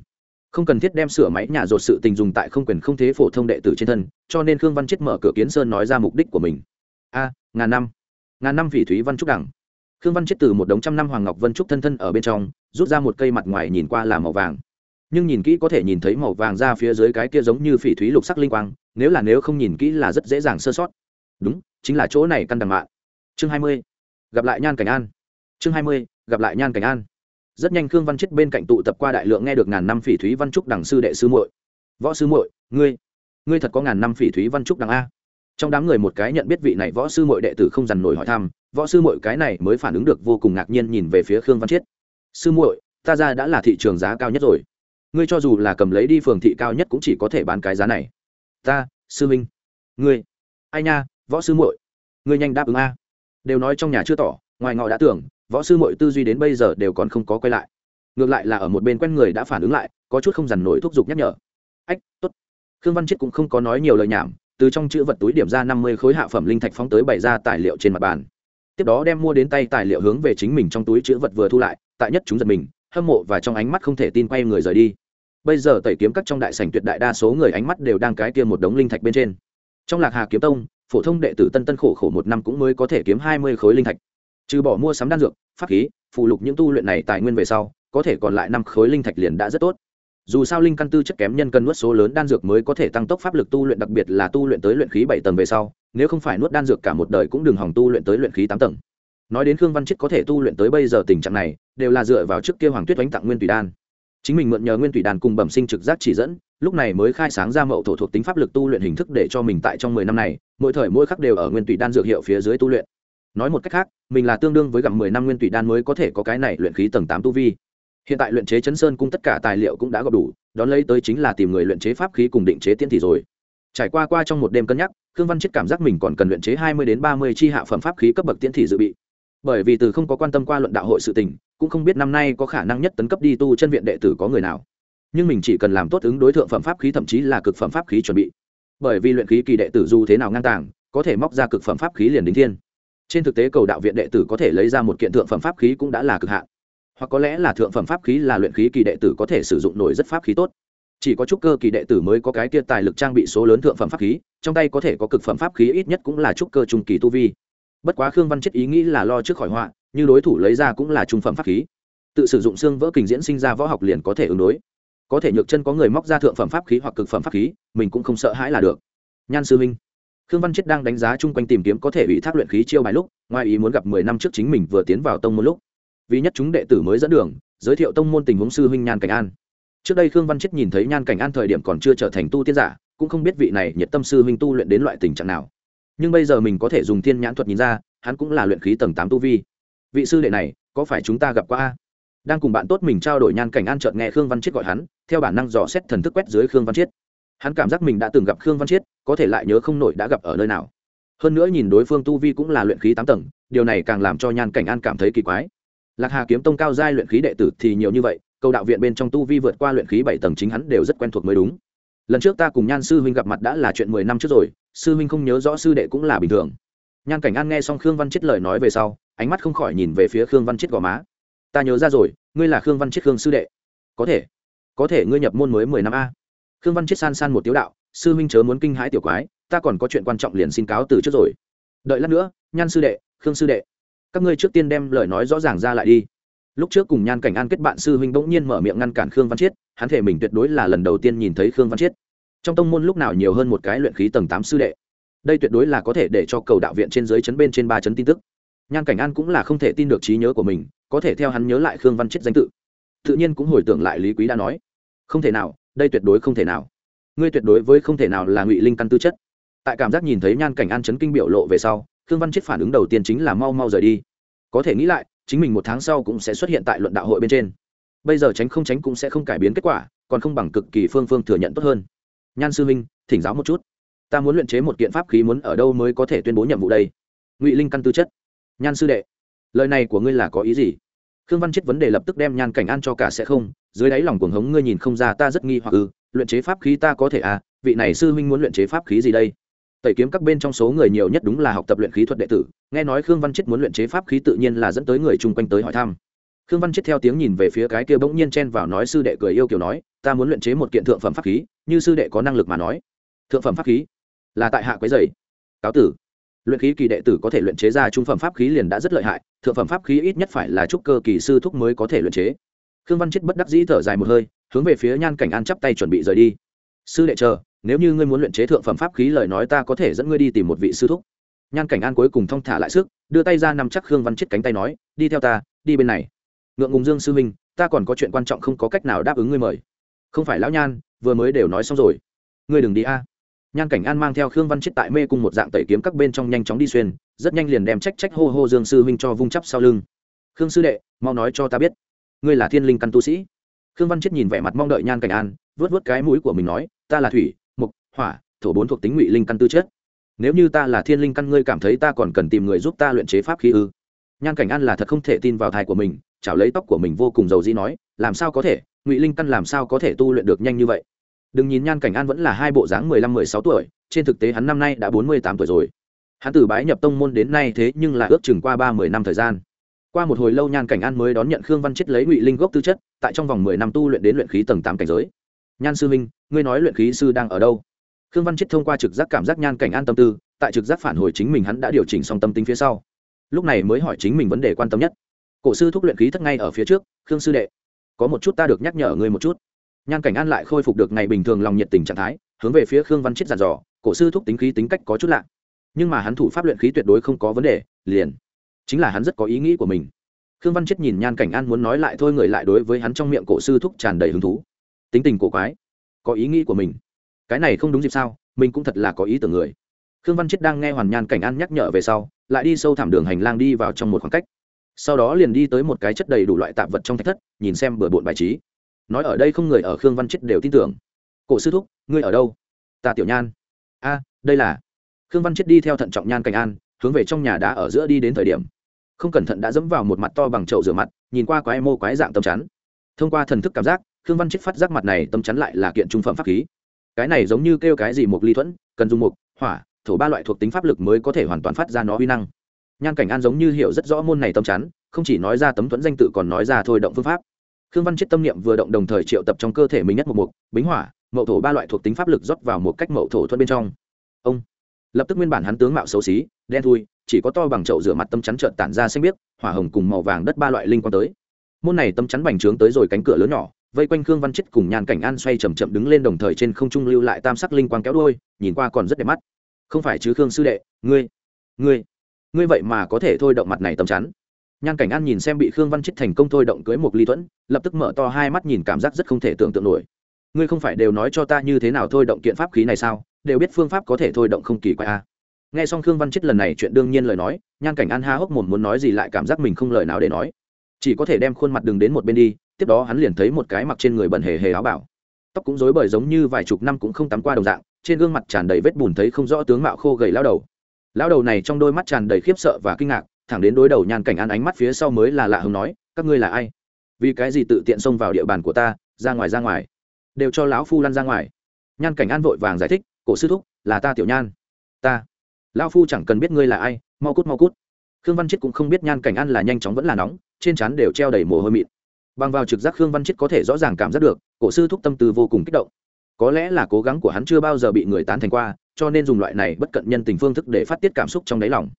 Speaker 1: Không cần thiết đem sửa máy nhà rột sự tình dùng tại không quyền không thế phổ thông đệ tử trên thân, cho nên khương văn chết mở cửa kiến sơn nói ra mục đích của mình. A, ngàn năm. Ngàn năm phỉ thúy văn trúc đẳng khương văn chết từ một đống trăm năm hoàng ngọc vân trúc thân thân ở bên trong, rút ra một cây mặt ngoài nhìn qua là màu vàng. Nhưng nhìn kỹ có thể nhìn thấy màu vàng ra phía dưới cái kia giống như phỉ thúy lục sắc linh quang, nếu là nếu không nhìn kỹ là rất dễ dàng sơ sót. Đúng, chính là chỗ này căn đằng mạng. Chương hai mươi, gặp lại nhan cảnh an. Chương hai mươi, gặp lại nhan cảnh an. Rất nhanh khương văn chết bên cạnh tụ tập qua đại lượng nghe được ngàn năm phỉ thúy văn trúc đằng sư đệ sư muội. Võ sư muội, ngươi ngươi thật có ngàn năm phỉ thúy văn trúc đằng a. Trong đám người một cái nhận biết vị này võ sư muội đệ tử không dằn nổi hỏi thăm võ sư muội cái này mới phản ứng được vô cùng ngạc nhiên nhìn về phía khương văn chiết. Sư muội, ta ra đã là thị trường giá cao nhất rồi. Ngươi cho dù là cầm lấy đi phường thị cao nhất cũng chỉ có thể bán cái giá này. Ta, sư minh ngươi. Ai nha, võ sư muội. Ngươi nhanh đáp ứng a. Đều nói trong nhà chưa tỏ, ngoài ngọ đã tưởng, võ sư muội tư duy đến bây giờ đều còn không có quay lại. Ngược lại là ở một bên quen người đã phản ứng lại, có chút không dằn nổi thúc giục nhắc nhở. Ách, tốt. Khương văn chiết cũng không có nói nhiều lời nhảm, từ trong chữ vật túi điểm ra năm mươi khối hạ phẩm linh thạch phóng tới bày ra tài liệu trên mặt bàn tiếp đó đem mua đến tay tài liệu hướng về chính mình trong túi chữ vật vừa thu lại, tại nhất chúng giật mình, hâm mộ và trong ánh mắt không thể tin quay người rời đi. Bây giờ tẩy kiếm các trong đại sảnh tuyệt đại đa số người ánh mắt đều đang cái kia một đống linh thạch bên trên. Trong lạc hà kiếm tông, phổ thông đệ tử tân tân khổ khổ một năm cũng mới có thể kiếm hai mươi khối linh thạch. Trừ bỏ mua sắm đan dược, pháp khí phụ lục những tu luyện này tài nguyên về sau, có thể còn lại năm khối linh thạch liền đã rất tốt dù sao linh căn tư chất kém nhân cần nuốt số lớn đan dược mới có thể tăng tốc pháp lực tu luyện, đặc biệt là tu luyện tới luyện khí bảy tầng về sau, nếu không phải nuốt đan dược cả một đời cũng đừng hỏng tu luyện tới luyện khí tám tầng. Nói đến khương văn chết có thể tu luyện tới bây giờ tình trạng này, đều là dựa vào trước kia hoàng tuyết đánh tặng nguyên tùy đan. Chính mình mượn nhờ nguyên tùy đan cùng bẩm sinh trực giác chỉ dẫn, lúc này mới khai sáng ra mậu thổ thuộc tính pháp lực tu luyện hình thức để cho mình tại trong mười năm này, mỗi thời mỗi khắc đều ở nguyên tùy đan dược hiệu phía dưới tu luyện. Nói một cách khác, mình là tương đương với gặp mười năm nguyên tùy đan mới có thể có cái này luyện khí tầng tám tu vi hiện tại luyện chế chấn sơn cung tất cả tài liệu cũng đã gặp đủ, đón lấy tới chính là tìm người luyện chế pháp khí cùng định chế tiên thì rồi. Trải qua qua trong một đêm cân nhắc, khương văn chết cảm giác mình còn cần luyện chế hai mươi đến ba mươi chi hạ phẩm pháp khí cấp bậc tiên thị dự bị. Bởi vì từ không có quan tâm qua luận đạo hội sự tình, cũng không biết năm nay có khả năng nhất tấn cấp đi tu chân viện đệ tử có người nào. Nhưng mình chỉ cần làm tốt ứng đối tượng phẩm pháp khí thậm chí là cực phẩm pháp khí chuẩn bị. Bởi vì luyện khí kỳ đệ tử dù thế nào ngang tàng, có thể móc ra cực phẩm pháp khí liền đính thiên. Trên thực tế cầu đạo viện đệ tử có thể lấy ra một kiện thượng phẩm pháp khí cũng đã là cực hạn hoặc có lẽ là thượng phẩm pháp khí là luyện khí kỳ đệ tử có thể sử dụng nổi rất pháp khí tốt. Chỉ có trúc cơ kỳ đệ tử mới có cái kia tài lực trang bị số lớn thượng phẩm pháp khí, trong tay có thể có cực phẩm pháp khí ít nhất cũng là trúc cơ trung kỳ tu vi. Bất quá khương văn chết ý nghĩ là lo trước khỏi họa, như đối thủ lấy ra cũng là trung phẩm pháp khí. Tự sử dụng xương vỡ kình diễn sinh ra võ học liền có thể ứng đối. Có thể nhược chân có người móc ra thượng phẩm pháp khí hoặc cực phẩm pháp khí, mình cũng không sợ hãi là được. Nhan sư minh, khương văn chết đang đánh giá chung quanh tìm kiếm có thể bị thác luyện khí chiêu bài lúc, ngoài ý muốn gặp mười năm trước chính mình vừa tiến vào tông một lúc vì nhất chúng đệ tử mới dẫn đường, giới thiệu tông môn tình huống sư huynh nhan cảnh an. Trước đây khương văn chết nhìn thấy nhan cảnh an thời điểm còn chưa trở thành tu tiên giả, cũng không biết vị này nhiệt tâm sư huynh tu luyện đến loại tình trạng nào. Nhưng bây giờ mình có thể dùng thiên nhãn thuật nhìn ra, hắn cũng là luyện khí tầng tám tu vi. Vị sư đệ này, có phải chúng ta gặp qua a? Đang cùng bạn tốt mình trao đổi nhan cảnh an chợt nghe khương văn chiết gọi hắn, theo bản năng dò xét thần thức quét dưới khương văn chiết hắn cảm giác mình đã từng gặp khương văn chiết có thể lại nhớ không nổi đã gặp ở nơi nào. Hơn nữa nhìn đối phương tu vi cũng là luyện khí tám tầng, điều này càng làm cho nhan cảnh an cảm thấy kỳ quái lạc hà kiếm tông cao giai luyện khí đệ tử thì nhiều như vậy cầu đạo viện bên trong tu vi vượt qua luyện khí bảy tầng chính hắn đều rất quen thuộc mới đúng. Lần trước ta cùng nhan sư huynh gặp mặt đã là chuyện mười năm trước rồi, sư huynh không nhớ rõ sư đệ cũng là bình thường. Nhan cảnh an nghe xong khương văn chết lời nói về sau, ánh mắt không khỏi nhìn về phía khương văn chết gò má. Ta nhớ ra rồi, ngươi là khương văn chết khương sư đệ. Có thể có thể ngươi nhập môn mới mười năm a. Khương văn chết san san một tiếu đạo, sư huynh chớ muốn kinh hãi tiểu quái, ta còn có chuyện quan trọng liền xin cáo từ trước rồi. Đợi lát nữa, nhan sư đệ, khương sư đệ các ngươi trước tiên đem lời nói rõ ràng ra lại đi. Lúc trước cùng nhan cảnh an kết bạn, sư huynh bỗng nhiên mở miệng ngăn cản khương văn chiết, hắn thể mình tuyệt đối là lần đầu tiên nhìn thấy khương văn chiết. Trong tông môn lúc nào nhiều hơn một cái luyện khí tầng tám sư đệ. Đây tuyệt đối là có thể để cho cầu đạo viện trên dưới chấn bên trên ba chấn tin tức. Nhan cảnh an cũng là không thể tin được trí nhớ của mình, có thể theo hắn nhớ lại khương văn chiết danh tự. Tự nhiên cũng hồi tưởng lại lý quý đã nói, không thể nào, đây tuyệt đối không thể nào. Ngươi tuyệt đối với không thể nào là ngụy linh căn tư chất. Tại cảm giác nhìn thấy nhan cảnh an chấn kinh biểu lộ về sau khương văn chết phản ứng đầu tiên chính là mau mau rời đi. Có thể nghĩ lại, chính mình một tháng sau cũng sẽ xuất hiện tại luận đạo hội bên trên. Bây giờ tránh không tránh cũng sẽ không cải biến kết quả, còn không bằng cực kỳ phương phương thừa nhận tốt hơn. Nhan sư minh, thỉnh giáo một chút. Ta muốn luyện chế một kiện pháp khí muốn ở đâu mới có thể tuyên bố nhiệm vụ đây? Ngụy linh căn tư chất. Nhan sư đệ, lời này của ngươi là có ý gì? Khương văn chết vấn đề lập tức đem nhan cảnh an cho cả sẽ không, dưới đáy lòng cuồng hống ngươi nhìn không ra ta rất nghi hoặc ư luyện chế pháp khí ta có thể à? Vị này sư huynh muốn luyện chế pháp khí gì đây? Tẩy kiếm các bên trong số người nhiều nhất đúng là học tập luyện khí thuật đệ tử. Nghe nói khương văn chết muốn luyện chế pháp khí tự nhiên là dẫn tới người chung quanh tới hỏi thăm. Khương văn chết theo tiếng nhìn về phía cái kia bỗng nhiên chen vào nói sư đệ cười yêu kiểu nói, ta muốn luyện chế một kiện thượng phẩm pháp khí, như sư đệ có năng lực mà nói. Thượng phẩm pháp khí? Là tại hạ quấy dày cáo tử. Luyện khí kỳ đệ tử có thể luyện chế ra trung phẩm pháp khí liền đã rất lợi hại, thượng phẩm pháp khí ít nhất phải là trúc cơ kỳ sư thúc mới có thể luyện chế. Khương văn chết bất đắc dĩ thở dài một hơi, hướng về phía nhan cảnh an chắp tay chuẩn bị rời đi. Sư đệ chờ nếu như ngươi muốn luyện chế thượng phẩm pháp khí lời nói ta có thể dẫn ngươi đi tìm một vị sư thúc. Nhan cảnh an cuối cùng thong thả lại sức, đưa tay ra nằm chắc khương văn chết cánh tay nói, đi theo ta, đi bên này. Ngượng ngùng dương sư huynh ta còn có chuyện quan trọng không có cách nào đáp ứng ngươi mời. Không phải lão nhan, vừa mới đều nói xong rồi. Ngươi đừng đi a. Nhan cảnh an mang theo khương văn chết tại mê cùng một dạng tẩy kiếm các bên trong nhanh chóng đi xuyên, rất nhanh liền đem trách trách hô hô dương sư huynh cho vung chắp sau lưng. Khương sư đệ, mau nói cho ta biết, ngươi là thiên linh căn tu sĩ. Khương văn chết nhìn vẻ mặt mong đợi nhan cảnh an vớt vớt cái mũi của mình nói, ta là thủy hỏa, thổ bốn thuộc tính ngụy linh căn tư chất. Nếu như ta là thiên linh căn, ngươi cảm thấy ta còn cần tìm người giúp ta luyện chế pháp khí ư? Nhan cảnh an là thật không thể tin vào thai của mình, chảo lấy tóc của mình vô cùng giàu dĩ nói, làm sao có thể? Ngụy linh căn làm sao có thể tu luyện được nhanh như vậy? Đừng nhìn nhan cảnh an vẫn là hai bộ dáng mười lăm, mười sáu tuổi, trên thực tế hắn năm nay đã bốn mươi tám tuổi rồi. Hắn từ bái nhập tông môn đến nay thế nhưng là ước chừng qua ba mười năm thời gian. Qua một hồi lâu, nhan cảnh an mới đón nhận khương văn chết lấy ngụy linh gốc tư chất, tại trong vòng mười năm tu luyện đến luyện khí tầng tám cảnh giới. Nhan sư minh ngươi nói luyện khí sư đang ở đâu? Khương văn chết thông qua trực giác cảm giác nhan cảnh an tâm tư, tại trực giác phản hồi chính mình hắn đã điều chỉnh xong tâm tính phía sau. Lúc này mới hỏi chính mình vấn đề quan tâm nhất. Cổ sư thúc luyện khí thất ngay ở phía trước, khương sư đệ, có một chút ta được nhắc nhở ngươi một chút. Nhan cảnh an lại khôi phục được ngày bình thường lòng nhiệt tình trạng thái, hướng về phía khương văn chết giàn dò, cổ sư thúc tính khí tính cách có chút lạ. Nhưng mà hắn thủ pháp luyện khí tuyệt đối không có vấn đề, liền chính là hắn rất có ý nghĩ của mình. Khương văn chết nhìn nhan cảnh an muốn nói lại thôi, người lại đối với hắn trong miệng cổ sư thúc tràn đầy hứng thú. Tính tình cổ quái, có ý nghĩ của mình cái này không đúng dịp sao, mình cũng thật là có ý tưởng người. Khương văn chết đang nghe hoàn nhan cảnh an nhắc nhở về sau, lại đi sâu thảm đường hành lang đi vào trong một khoảng cách. Sau đó liền đi tới một cái chất đầy đủ loại tạp vật trong thạch thất, nhìn xem bừa bộn bài trí. Nói ở đây không người ở khương văn chết đều tin tưởng. Cổ sư thúc, ngươi ở đâu? Ta tiểu nhan. A, đây là. Khương văn chết đi theo thận trọng nhan cảnh an, hướng về trong nhà đá ở giữa đi đến thời điểm. Không cẩn thận đã dẫm vào một mặt to bằng chậu rửa mặt, nhìn qua quái mô quái dạng tâm chắn. Thông qua thần thức cảm giác, khương văn chết phát giác mặt này tâm chắn lại là kiện trung phẩm pháp khí cái này giống như kêu cái gì một ly thuẫn, cần dùng mục, hỏa, thổ ba loại thuộc tính pháp lực mới có thể hoàn toàn phát ra nó uy năng. Nhan cảnh an giống như hiểu rất rõ môn này tâm chắn, không chỉ nói ra tấm thuẫn danh tự còn nói ra thôi động phương pháp. Khương văn chết tâm niệm vừa động đồng thời triệu tập trong cơ thể mình nhất một mục, bính hỏa, mậu thổ ba loại thuộc tính pháp lực rót vào một cách mậu thổ thuẫn bên trong. Ông, lập tức nguyên bản hắn tướng mạo xấu xí, đen thui, chỉ có to bằng chậu rửa mặt tâm chắn trợn tản ra xanh biếc, hỏa hồng cùng màu vàng đất ba loại linh quan tới. Môn này tâm chắn bành trướng tới rồi cánh cửa lớn nhỏ vây quanh khương văn chết cùng nhàn cảnh an xoay chầm chậm đứng lên đồng thời trên không trung lưu lại tam sắc linh quang kéo đôi nhìn qua còn rất đẹp mắt. Không phải chứ khương sư đệ, ngươi ngươi ngươi vậy mà có thể thôi động mặt này tầm chắn. Nhan cảnh an nhìn xem bị khương văn chết thành công thôi động cưới một ly thuẫn, lập tức mở to hai mắt nhìn cảm giác rất không thể tưởng tượng nổi. Ngươi không phải đều nói cho ta như thế nào thôi động kiện pháp khí này sao? Đều biết phương pháp có thể thôi động không kỳ quái a à. nghe xong khương văn chết lần này chuyện đương nhiên lời nói nhan cảnh an ha hốc mồm muốn nói gì lại cảm giác mình không lời nào để nói chỉ có thể đem khuôn mặt đường đến một bên đi, tiếp đó hắn liền thấy một cái mặc trên người bẩn hề hề áo bảo. Tóc cũng rối bời giống như vài chục năm cũng không tắm qua đồng dạng, trên gương mặt tràn đầy vết bùn thấy không rõ tướng mạo khô gầy lao đầu. Lao đầu này trong đôi mắt tràn đầy khiếp sợ và kinh ngạc, thẳng đến đối đầu nhan cảnh an ánh mắt phía sau mới là lạ hứng nói, các ngươi là ai? Vì cái gì tự tiện xông vào địa bàn của ta, ra ngoài ra ngoài? Đều cho lão phu lăn ra ngoài. Nhan cảnh an vội vàng giải thích, cổ sư thúc, là ta tiểu nhan. Ta? Lão phu chẳng cần biết ngươi là ai, mau cút mau cút khương văn chết cũng không biết nhan cảnh an là nhanh chóng vẫn là nóng, trên trán đều treo đầy mồ hôi mịn. Bằng vào trực giác khương văn chết có thể rõ ràng cảm giác được, cổ sư thúc tâm tư vô cùng kích động. Có lẽ là cố gắng của hắn chưa bao giờ bị người tán thành qua, cho nên dùng loại này bất cận nhân tình phương thức để phát tiết cảm xúc trong đáy lòng.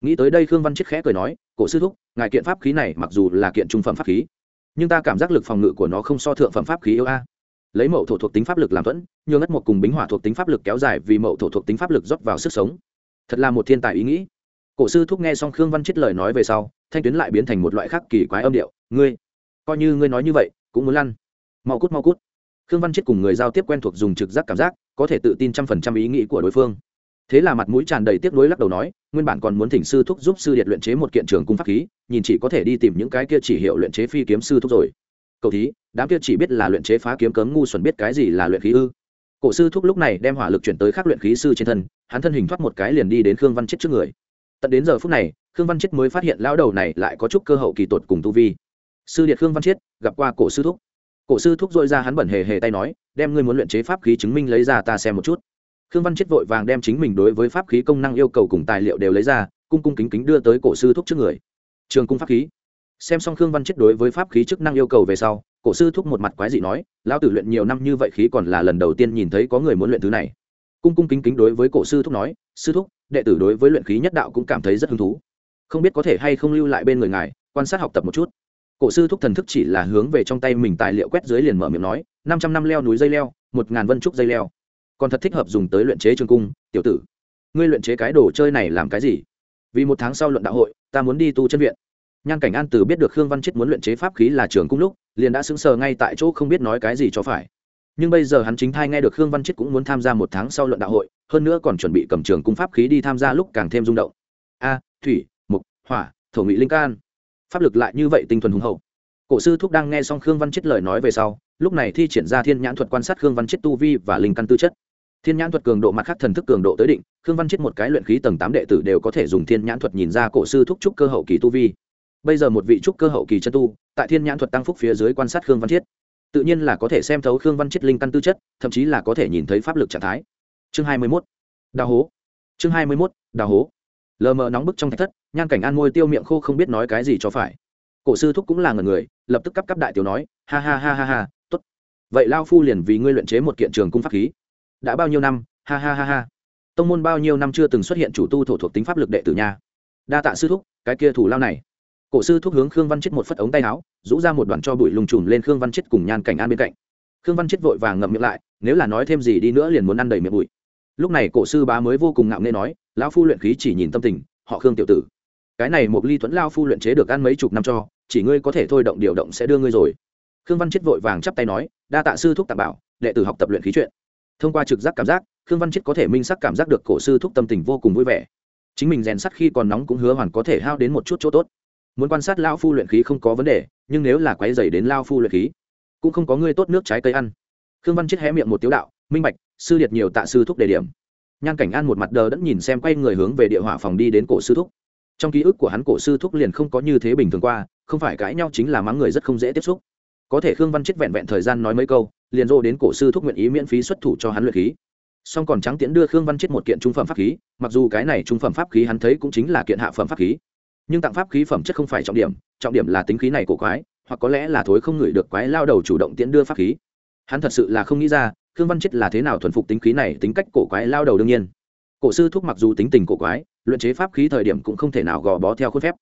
Speaker 1: Nghĩ tới đây khương văn chết khẽ cười nói, cổ sư thúc, ngài kiện pháp khí này mặc dù là kiện trung phẩm pháp khí, nhưng ta cảm giác lực phòng ngự của nó không so thượng phẩm pháp khí yêu a. Lấy mậu thổ thuộc tính pháp lực làm thuẫn, nhường ngất một cùng bính hỏa thuộc tính pháp lực kéo dài vì mậu thổ thuộc tính pháp lực rót vào sức sống. Thật là một thiên tài ý nghĩ cổ sư thúc nghe xong khương văn chết lời nói về sau, thanh tuyến lại biến thành một loại khác kỳ quái âm điệu, ngươi, coi như ngươi nói như vậy, cũng muốn lăn. Mau cút mau cút. Khương văn chết cùng người giao tiếp quen thuộc dùng trực giác cảm giác, có thể tự tin trăm phần trăm ý nghĩ của đối phương. Thế là mặt mũi tràn đầy tiếc nuối lắc đầu nói, nguyên bản còn muốn thỉnh sư thúc giúp sư điện luyện chế một kiện trường cung pháp khí, nhìn chỉ có thể đi tìm những cái kia chỉ hiệu luyện chế phi kiếm sư thúc rồi. Cậu thí, đám kia chỉ biết là luyện chế phá kiếm cấm ngu xuẩn biết cái gì là luyện khí ư? Cổ sư thúc lúc này đem hỏa lực chuyển tới khắc luyện khí sư trên thân, hắn thân hình thoát một cái liền đi đến khương văn chết trước người tận đến giờ phút này, khương văn chết mới phát hiện lão đầu này lại có chút cơ hậu kỳ tột cùng tu vi. Sư điệt khương văn chết gặp qua cổ sư thúc. Cổ sư thúc dội ra hắn bẩn hề hề tay nói, đem ngươi muốn luyện chế pháp khí chứng minh lấy ra ta xem một chút. Khương văn chết vội vàng đem chính mình đối với pháp khí công năng yêu cầu cùng tài liệu đều lấy ra, cung cung kính kính đưa tới cổ sư thúc trước người. Trường cung pháp khí. Xem xong khương văn chết đối với pháp khí chức năng yêu cầu về sau, cổ sư thúc một mặt quái dị nói, lão tử luyện nhiều năm như vậy khí còn là lần đầu tiên nhìn thấy có người muốn luyện thứ này. Cung cung kính kính đối với cổ sư thúc nói, sư thúc đệ tử đối với luyện khí nhất đạo cũng cảm thấy rất hứng thú. Không biết có thể hay không lưu lại bên người ngài, quan sát học tập một chút. Cổ sư thúc thần thức chỉ là hướng về trong tay mình tài liệu quét dưới liền mở miệng nói, năm trăm năm leo núi dây leo, một ngàn vân trúc dây leo. Còn thật thích hợp dùng tới luyện chế trường cung, tiểu tử. Ngươi luyện chế cái đồ chơi này làm cái gì? Vì một tháng sau luận đạo hội, ta muốn đi tu chân viện. Nhan cảnh an từ biết được khương văn chết muốn luyện chế pháp khí là trường cung lúc, liền đã sững sờ ngay tại chỗ không biết nói cái gì cho phải nhưng bây giờ hắn chính thai nghe được khương văn chết cũng muốn tham gia một tháng sau luận đạo hội, hơn nữa còn chuẩn bị cầm trường cung pháp khí đi tham gia lúc càng thêm rung động. A, thủy, mục, hỏa, thổ nghị linh can. Pháp lực lại như vậy tinh thuần hùng hậu. Cổ sư thúc đang nghe xong khương văn chết lời nói về sau, lúc này thi triển ra thiên nhãn thuật quan sát khương văn chết tu vi và linh căn tư chất. Thiên nhãn thuật cường độ mặt khác thần thức cường độ tới định, khương văn chết một cái luyện khí tầng tám đệ tử đều có thể dùng thiên nhãn thuật nhìn ra cổ sư thúc trúc cơ hậu kỳ tu vi. Bây giờ một vị trúc cơ hậu kỳ chân tu, tại thiên nhãn thuật tăng phúc phía dưới quan sát khương văn chiết tự nhiên là có thể xem thấu khương văn chiết linh căn tư chất, thậm chí là có thể nhìn thấy pháp lực trạng thái. Chương hai mươi mốt. Đào hố. Chương hai mươi mốt, đào hố. Lờ mờ nóng bức trong thạch thất, nhan cảnh an môi tiêu miệng khô không biết nói cái gì cho phải. Cổ sư thúc cũng là ngần người, lập tức cắp cắp đại tiểu nói, ha ha ha ha ha t ố t vậy lao phu liền vì ngươi luyện chế một kiện trường cung pháp khí. Đã bao nhiêu năm, ha ha ha ha. Tông môn bao nhiêu năm chưa từng xuất hiện chủ tu thổ thuộc tính pháp lực đệ tử nha. Đa tạ sư thúc, cái kia thủ lao này cổ sư thúc hướng khương văn chết một phất ống tay áo, rũ ra một đoàn cho bụi lùng trùm lên khương văn chết cùng nhan cảnh an bên cạnh. Khương văn chết vội vàng ngậm miệng lại, nếu là nói thêm gì đi nữa liền muốn ăn đầy miệng bụi. Lúc này cổ sư bá mới vô cùng ngạo nghê nói, lão phu luyện khí chỉ nhìn tâm tình, họ khương tiểu tử. Cái này một ly thuẫn lao phu luyện chế được ăn mấy chục năm cho, chỉ ngươi có thể thôi động điều động sẽ đưa ngươi rồi. Khương văn chết vội vàng chắp tay nói, đa tạ sư thúc tạm bảo, đệ tử học tập luyện khí chuyện. Thông qua trực giác cảm giác, khương văn chết có thể minh sắc cảm giác được cổ sư thúc tâm tình vô cùng vui vẻ. Chính mình rèn sắt khi còn nóng cũng hứa hoàn có thể hao đến một chút chỗ tốt muốn quan sát lao phu luyện khí không có vấn đề, nhưng nếu là quái dày đến lao phu luyện khí, cũng không có ngươi tốt nước trái cây ăn. Khương văn chết hé miệng một tiếu đạo, minh bạch, sư liệt nhiều tạ sư thúc đề điểm. Nhan cảnh an một mặt đờ đẫn nhìn xem quay người hướng về địa hỏa phòng đi đến cổ sư thúc. Trong ký ức của hắn, cổ sư thúc liền không có như thế bình thường qua, không phải cãi nhau chính là mắng người rất không dễ tiếp xúc. Có thể khương văn chết vẹn vẹn thời gian nói mấy câu, liền rô đến cổ sư thúc nguyện ý miễn phí xuất thủ cho hắn luyện khí. Song còn trắng tiễn đưa khương văn chết một kiện trung phẩm pháp khí, mặc dù cái này trung phẩm pháp khí hắn thấy cũng chính là kiện hạ phẩm pháp khí nhưng tặng pháp khí phẩm chất không phải trọng điểm trọng điểm là tính khí này của quái, hoặc có lẽ là thối không ngửi được quái lao đầu chủ động tiễn đưa pháp khí. Hắn thật sự là không nghĩ ra, khương văn chết là thế nào thuần phục tính khí này tính cách cổ quái lao đầu đương nhiên. Cổ sư thúc mặc dù tính tình cổ quái, luyện chế pháp khí thời điểm cũng không thể nào gò bó theo khuôn phép.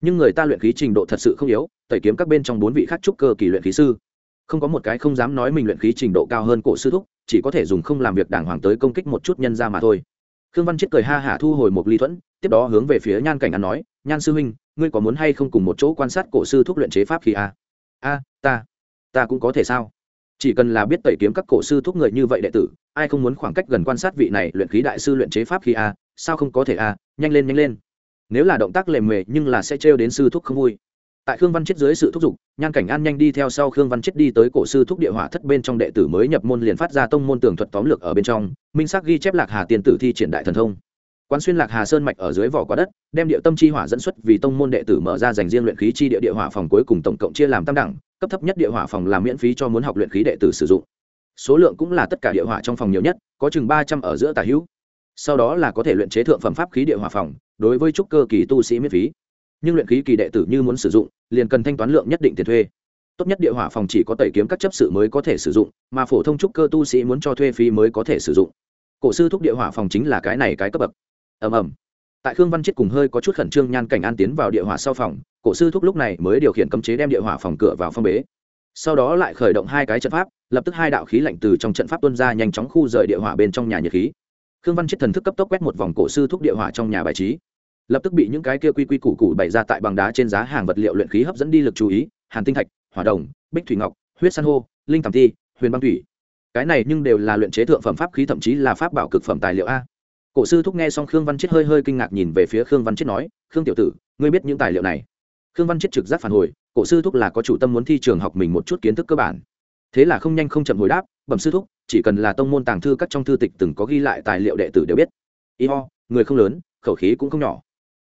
Speaker 1: Nhưng người ta luyện khí trình độ thật sự không yếu, tẩy kiếm các bên trong bốn vị khác trúc cơ kỳ luyện khí sư. Không có một cái không dám nói mình luyện khí trình độ cao hơn cổ sư thúc, chỉ có thể dùng không làm việc đàng hoàng tới công kích một chút nhân ra mà thôi. Khương văn chết cười ha hả thu hồi một ly thuẫn tiếp đó hướng về phía nhan cảnh ăn nói, nhan sư huynh, ngươi có muốn hay không cùng một chỗ quan sát cổ sư thuốc luyện chế pháp khí a a, ta ta cũng có thể sao? Chỉ cần là biết tẩy kiếm các cổ sư thuốc người như vậy đệ tử, ai không muốn khoảng cách gần quan sát vị này luyện khí đại sư luyện chế pháp khí a sao không có thể a nhanh lên nhanh lên. Nếu là động tác lề mề nhưng là sẽ trêu đến sư thuốc không vui. Tại khương văn chết dưới sự thúc giục, nhan cảnh an nhanh đi theo sau khương văn chết đi tới cổ sư thúc địa hỏa thất bên trong đệ tử mới nhập môn liền phát ra tông môn tường thuật tóm lược ở bên trong. Minh sắc ghi chép lạc hà tiền tử thi triển đại thần thông quán xuyên lạc hà sơn mạch ở dưới vỏ quả đất, đem địa tâm chi hỏa dẫn xuất vì tông môn đệ tử mở ra dành riêng luyện khí chi địa địa hỏa phòng cuối cùng tổng cộng chia làm tam đẳng, cấp thấp nhất địa hỏa phòng là miễn phí cho muốn học luyện khí đệ tử sử dụng. Số lượng cũng là tất cả địa hỏa trong phòng nhiều nhất, có chừng ba trăm ở giữa tả hữu. Sau đó là có thể luyện chế thượng phẩm pháp khí địa hỏa phòng, đối với trúc cơ kỳ tu sĩ miễn phí. Nhưng luyện khí kỳ đệ tử như muốn sử dụng, liền cần thanh toán lượng nhất định tiền thuê. Tốt nhất địa hỏa phòng chỉ có tẩy kiếm các chấp sự mới có thể sử dụng, mà phổ thông trúc cơ tu sĩ muốn cho thuê phí mới có thể sử dụng. Cổ sư thúc địa hỏa phòng chính là cái này cái cấp bậc ầm ầm. Tại khương văn chết cùng hơi có chút khẩn trương nhan cảnh an tiến vào địa hỏa sau phòng, cổ sư thúc lúc này mới điều khiển cấm chế đem địa hỏa phòng cửa vào phong bế. Sau đó lại khởi động hai cái trận pháp, lập tức hai đạo khí lạnh từ trong trận pháp tuân ra nhanh chóng khu rời địa hỏa bên trong nhà nhiệt khí. Khương văn chết thần thức cấp tốc quét một vòng cổ sư thúc địa hỏa trong nhà bài trí. Lập tức bị những cái kia quy quy củ củ bày ra tại bằng đá trên giá hàng vật liệu luyện khí hấp dẫn đi lực chú ý, hàn tinh thạch, hỏa đồng, bích thủy ngọc, huyết san hô, linh tàm ti, huyền băng thủy. Cái này nhưng đều là luyện chế thượng phẩm pháp khí, thậm chí là pháp bảo cực phẩm tài liệu a cổ sư thúc nghe xong khương văn chết hơi hơi kinh ngạc nhìn về phía khương văn chết nói, khương tiểu tử, ngươi biết những tài liệu này? Khương văn chết trực giác phản hồi, cổ sư thúc là có chủ tâm muốn thi trường học mình một chút kiến thức cơ bản. Thế là không nhanh không chậm hồi đáp, bẩm sư thúc, chỉ cần là tông môn tàng thư các trong thư tịch từng có ghi lại tài liệu đệ tử đều biết. Y ho, người không lớn, khẩu khí cũng không nhỏ.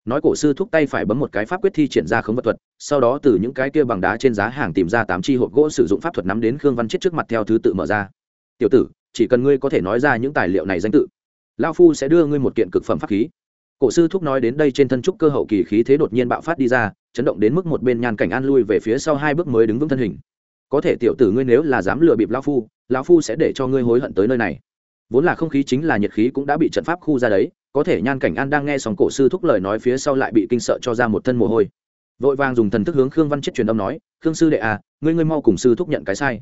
Speaker 1: Nói cổ sư thúc tay phải bấm một cái pháp quyết thi triển ra khống vật thuật, sau đó từ những cái kia bằng đá trên giá hàng tìm ra tám chi hộp gỗ sử dụng pháp thuật nắm đến khương văn chết trước mặt theo thứ tự mở ra. Tiểu tử, chỉ cần ngươi có thể nói ra những tài liệu này danh tự lao phu sẽ đưa ngươi một kiện cực phẩm pháp khí. Cổ sư thúc nói đến đây trên thân trúc cơ hậu kỳ khí thế đột nhiên bạo phát đi ra, chấn động đến mức một bên nhan cảnh an lui về phía sau hai bước mới đứng vững thân hình. Có thể tiểu tử ngươi nếu là dám lừa bịp lao phu lao phu sẽ để cho ngươi hối hận tới nơi này. Vốn là không khí chính là nhiệt khí cũng đã bị trận pháp khu ra đấy, có thể nhan cảnh an đang nghe xong cổ sư thúc lời nói phía sau lại bị kinh sợ cho ra một thân mồ hôi. Vội vàng dùng thần thức hướng khương văn chết truyền âm nói, khương sư đệ à ngươi ngươi mau cùng sư thúc nhận cái sai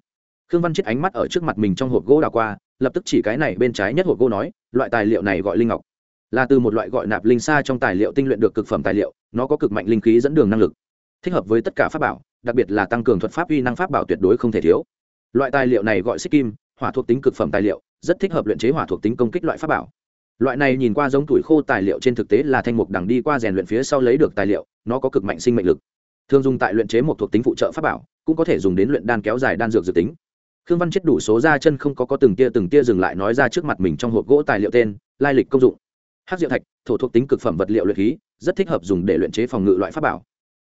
Speaker 1: khương văn chết ánh mắt ở trước mặt mình trong hộp gỗ đào qua, lập tức chỉ cái này bên trái nhất hộp gỗ nói, loại tài liệu này gọi linh ngọc. Là từ một loại gọi nạp linh sa trong tài liệu tinh luyện được cực phẩm tài liệu, nó có cực mạnh linh khí dẫn đường năng lực. Thích hợp với tất cả pháp bảo, đặc biệt là tăng cường thuật pháp uy năng pháp bảo tuyệt đối không thể thiếu. Loại tài liệu này gọi xích kim, hỏa thuộc tính cực phẩm tài liệu, rất thích hợp luyện chế hỏa thuộc tính công kích loại pháp bảo. Loại này nhìn qua giống tuổi khô tài liệu trên thực tế là thanh mục đằng đi qua rèn luyện phía sau lấy được tài liệu, nó có cực mạnh sinh mệnh lực. Thường dùng tại luyện chế một thuộc tính phụ trợ pháp bảo, cũng có thể dùng đến luyện đan kéo dài đan dược dự tính khương văn chết đủ số ra chân không có có từng tia từng tia dừng lại nói ra trước mặt mình trong hộp gỗ tài liệu tên, lai lịch công dụng. Hát diệu thạch, thổ thuộc tính cực phẩm vật liệu luyện khí, rất thích hợp dùng để luyện chế phòng ngự loại pháp bảo.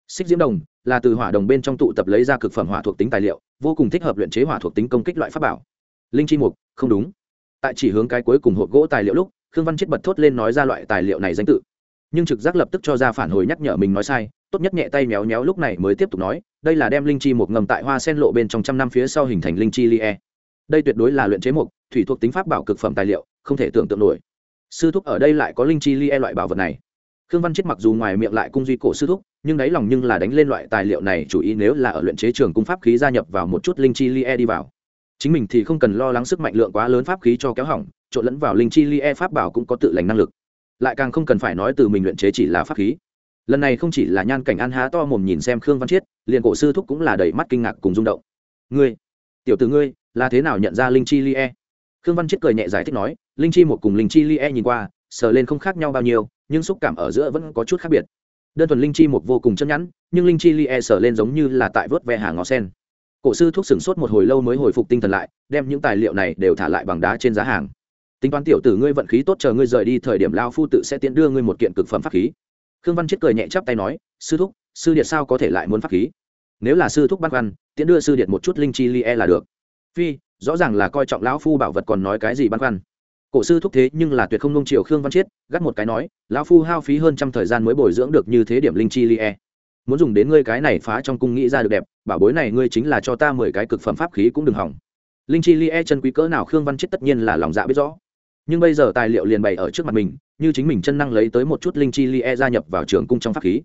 Speaker 1: Xích diễm đồng, là từ hỏa đồng bên trong tụ tập lấy ra cực phẩm hỏa thuộc tính tài liệu, vô cùng thích hợp luyện chế hỏa thuộc tính công kích loại pháp bảo. Linh chi mục, không đúng. Tại chỉ hướng cái cuối cùng hộp gỗ tài liệu lúc, khương văn chết bật thốt lên nói ra loại tài liệu này danh tự nhưng trực giác lập tức cho ra phản hồi nhắc nhở mình nói sai, tốt nhất nhẹ tay méo méo lúc này mới tiếp tục nói, đây là đem linh chi một ngầm tại hoa sen lộ bên trong trăm năm phía sau hình thành linh chi lie. Đây tuyệt đối là luyện chế mục, thủy thuộc tính pháp bảo cực phẩm tài liệu, không thể tưởng tượng nổi. Sư thúc ở đây lại có linh chi li e loại bảo vật này. Khương văn chết mặc dù ngoài miệng lại cung duy cổ sư thúc, nhưng đáy lòng nhưng là đánh lên loại tài liệu này chủ ý nếu là ở luyện chế trường cung pháp khí gia nhập vào một chút linh chi li e đi vào. Chính mình thì không cần lo lắng sức mạnh lượng quá lớn pháp khí cho kéo hỏng, trộn lẫn vào linh chi li e pháp bảo cũng có tự lành năng lực lại càng không cần phải nói từ mình luyện chế chỉ là pháp khí. Lần này không chỉ là nhan cảnh an há to mồm nhìn xem khương văn chiết, liền cổ sư thúc cũng là đầy mắt kinh ngạc cùng rung động. Ngươi, tiểu t ử ngươi, là thế nào nhận ra linh chi li e? Khương văn chiết cười nhẹ giải thích nói, linh chi một cùng linh chi li e nhìn qua, sờ lên không khác nhau bao nhiêu, nhưng xúc cảm ở giữa vẫn có chút khác biệt. Đơn thuần linh chi một vô cùng chân nhẵn nhưng linh chi li e sờ lên giống như là tại vớt ve hàng ngó sen. Cổ sư thuốc sửng sốt một hồi lâu mới hồi phục tinh thần lại, đem những tài liệu này đều thả lại bằng đá trên giá hàng tính toán tiểu tử ngươi vận khí tốt chờ ngươi rời đi thời điểm lao phu tự sẽ tiện đưa ngươi một kiện cực phẩm pháp khí. Khương văn chết cười nhẹ chắp tay nói, sư thúc, sư điệt sao có thể lại muốn pháp khí? Nếu là sư thúc bắt văn tiễn đưa sư điệt một chút linh chi li e là được. Phi, rõ ràng là coi trọng lão phu bảo vật còn nói cái gì băn khoăn? Cổ sư thúc thế nhưng là tuyệt không nông triều khương văn chiết, gắt một cái nói, lão phu hao phí hơn trăm thời gian mới bồi dưỡng được như thế điểm linh chi li e. Muốn dùng đến ngươi cái này phá trong cung nghĩ ra được đẹp, bảo bối này ngươi chính là cho ta mười cái cực phẩm pháp khí cũng đừng hỏng. Linh chi li e chân quý cỡ nào khương văn chiết tất nhiên là lòng dạ biết rõ nhưng bây giờ tài liệu liền bày ở trước mặt mình, như chính mình chân năng lấy tới một chút linh chi li e gia nhập vào trường cung trong pháp khí.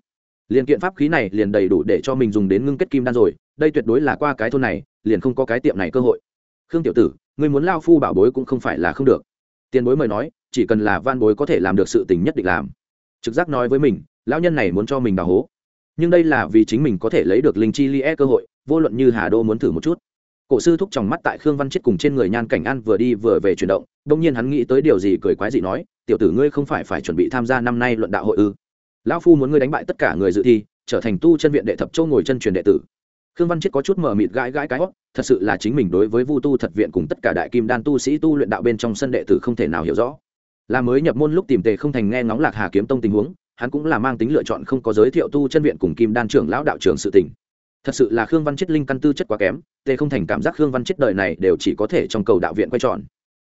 Speaker 1: Liền kiện pháp khí này liền đầy đủ để cho mình dùng đến ngưng kết kim đan rồi, đây tuyệt đối là qua cái thôn này, liền không có cái tiệm này cơ hội. Khương tiểu tử người muốn lao phu bảo bối cũng không phải là không được. Tiền bối mời nói, chỉ cần là van bối có thể làm được sự tình nhất định làm. Trực giác nói với mình, lão nhân này muốn cho mình đào hố. Nhưng đây là vì chính mình có thể lấy được linh chi li e cơ hội, vô luận như hà đô muốn thử một chút cổ sư thúc tròng mắt tại khương văn chết cùng trên người nhan cảnh an vừa đi vừa về chuyển động đông nhiên hắn nghĩ tới điều gì cười quái dị nói, tiểu tử ngươi không phải phải chuẩn bị tham gia năm nay luận đạo hội ư? Lão phu muốn ngươi đánh bại tất cả người dự thi, trở thành tu chân viện đệ thập châu ngồi chân truyền đệ tử. Khương văn chết có chút mờ mịt gãi gãi cái hót thật sự là chính mình đối với vu tu thật viện cùng tất cả đại kim đan tu sĩ tu luyện đạo bên trong sân đệ tử không thể nào hiểu rõ. Là mới nhập môn lúc tìm tề không thành nghe ngóng lạc hà kiếm tông tình huống, hắn cũng là mang tính lựa chọn không có giới thiệu tu chân viện cùng kim đan trưởng lão đạo trưởng sự tình thật sự là khương văn chết linh căn tư chất quá kém tề không thành cảm giác khương văn chết đời này đều chỉ có thể trong cầu đạo viện quay tròn.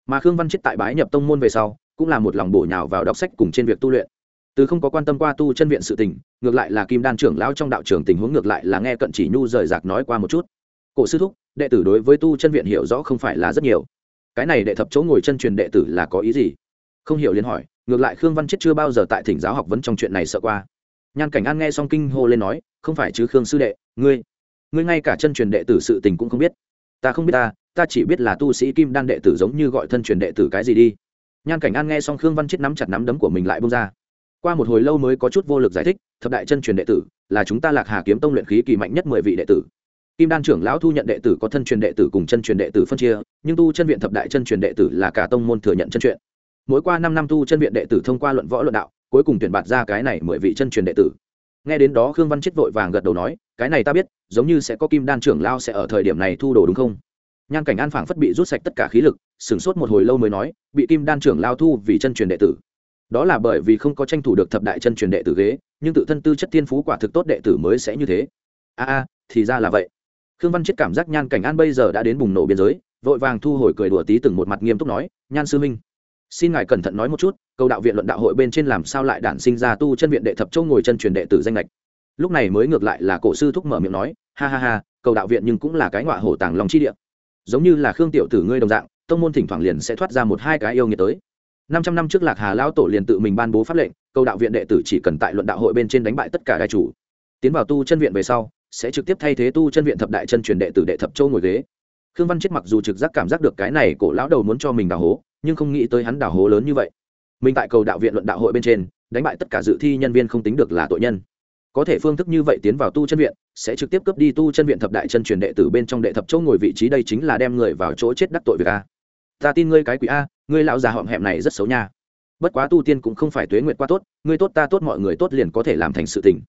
Speaker 1: Mà khương văn chết tại bái nhập tông môn về sau, cũng là một lòng bổ nhào vào đọc sách cùng trên việc tu luyện. Từ không có quan tâm qua tu chân viện sự tình, ngược lại là kim đan trưởng lão trong đạo trưởng tình huống ngược lại là nghe cận chỉ nhu rời rạc nói qua một chút. Cổ sư thúc, đệ tử đối với tu chân viện hiểu rõ không phải là rất nhiều. Cái này đệ thập chỗ ngồi chân truyền đệ tử là có ý gì? Không hiểu liền hỏi, ngược lại khương văn chết chưa bao giờ tại thỉnh giáo học vấn trong chuyện này sợ qua. Nhan cảnh an nghe xong kinh hô lên nói, không phải chứ khương sư đệ ngươi ngươi ngay cả chân truyền đệ tử sự tình cũng không biết. Ta không biết ta ta chỉ biết là tu sĩ kim đan đệ tử giống như gọi thân truyền đệ tử cái gì đi. Nhan cảnh an nghe xong khương văn chết nắm chặt nắm đấm của mình lại bông ra. Qua một hồi lâu mới có chút vô lực giải thích, thập đại chân truyền đệ tử, là chúng ta lạc hà kiếm tông luyện khí kỳ mạnh nhất mười vị đệ tử. Kim đan trưởng lão thu nhận đệ tử có thân truyền đệ tử cùng chân truyền đệ tử phân chia, nhưng tu chân viện thập đại chân truyền đệ tử là cả tông môn thừa nhận chân truyền mỗi qua năm năm tu chân viện đệ tử thông qua luận võ luận đạo, cuối cùng tuyển bạt ra cái này mười vị chân truyền đệ tử. Nghe đến đó khương văn chết vội vàng gật đầu nói cái này ta biết, giống như sẽ có kim đan trưởng lao sẽ ở thời điểm này thu đồ đúng không? Nhan cảnh an phảng phất bị rút sạch tất cả khí lực, sửng sốt một hồi lâu mới nói, bị kim đan trưởng lao thu vì chân truyền đệ tử. Đó là bởi vì không có tranh thủ được thập đại chân truyền đệ tử ghế, nhưng tự thân tư chất thiên phú quả thực tốt đệ tử mới sẽ như thế. A a, thì ra là vậy. Khương văn chết cảm giác nhan cảnh an bây giờ đã đến bùng nổ biên giới, vội vàng thu hồi cười đùa tí từng một mặt nghiêm túc nói, nhan sư minh xin ngài cẩn thận nói một chút, câu đạo viện luận đạo hội bên trên làm sao lại đản sinh ra tu chân viện đệ thập châu ngồi chân truyền đệ tử danh lệch lúc này mới ngược lại là cổ sư thúc mở miệng nói, ha ha ha, cầu đạo viện nhưng cũng là cái ngọa hổ tàng lòng chi địa. Giống như là khương tiểu tử ngươi đồng dạng, tông môn thỉnh thoảng liền sẽ thoát ra một hai cái yêu nghiệt tới. Năm trăm năm trước lạc hà lão tổ liền tự mình ban bố pháp lệnh, cầu đạo viện đệ tử chỉ cần tại luận đạo hội bên trên đánh bại tất cả đại chủ. Tiến vào tu chân viện về sau, sẽ trực tiếp thay thế tu chân viện thập đại chân truyền đệ tử đệ thập châu ngồi ghế. Khương văn chết mặc dù trực giác cảm giác được cái này cổ lão đầu muốn cho mình đào hố, nhưng không nghĩ tới hắn đào hố lớn như vậy. Mình tại cầu đạo viện luận đạo hội bên trên, đánh bại tất cả dự thi nhân viên không tính được là tội nhân có thể phương thức như vậy tiến vào tu chân viện, sẽ trực tiếp cướp đi tu chân viện thập đại chân truyền đệ tử bên trong đệ thập chỗ ngồi vị trí đây chính là đem người vào chỗ chết đắc tội việc a. Ta tin ngươi cái quỷ a, ngươi lão già họng hẹm này rất xấu nha. Bất quá tu tiên cũng không phải tuế nguyện qua tốt, ngươi tốt ta tốt mọi người tốt liền có thể làm thành sự tình.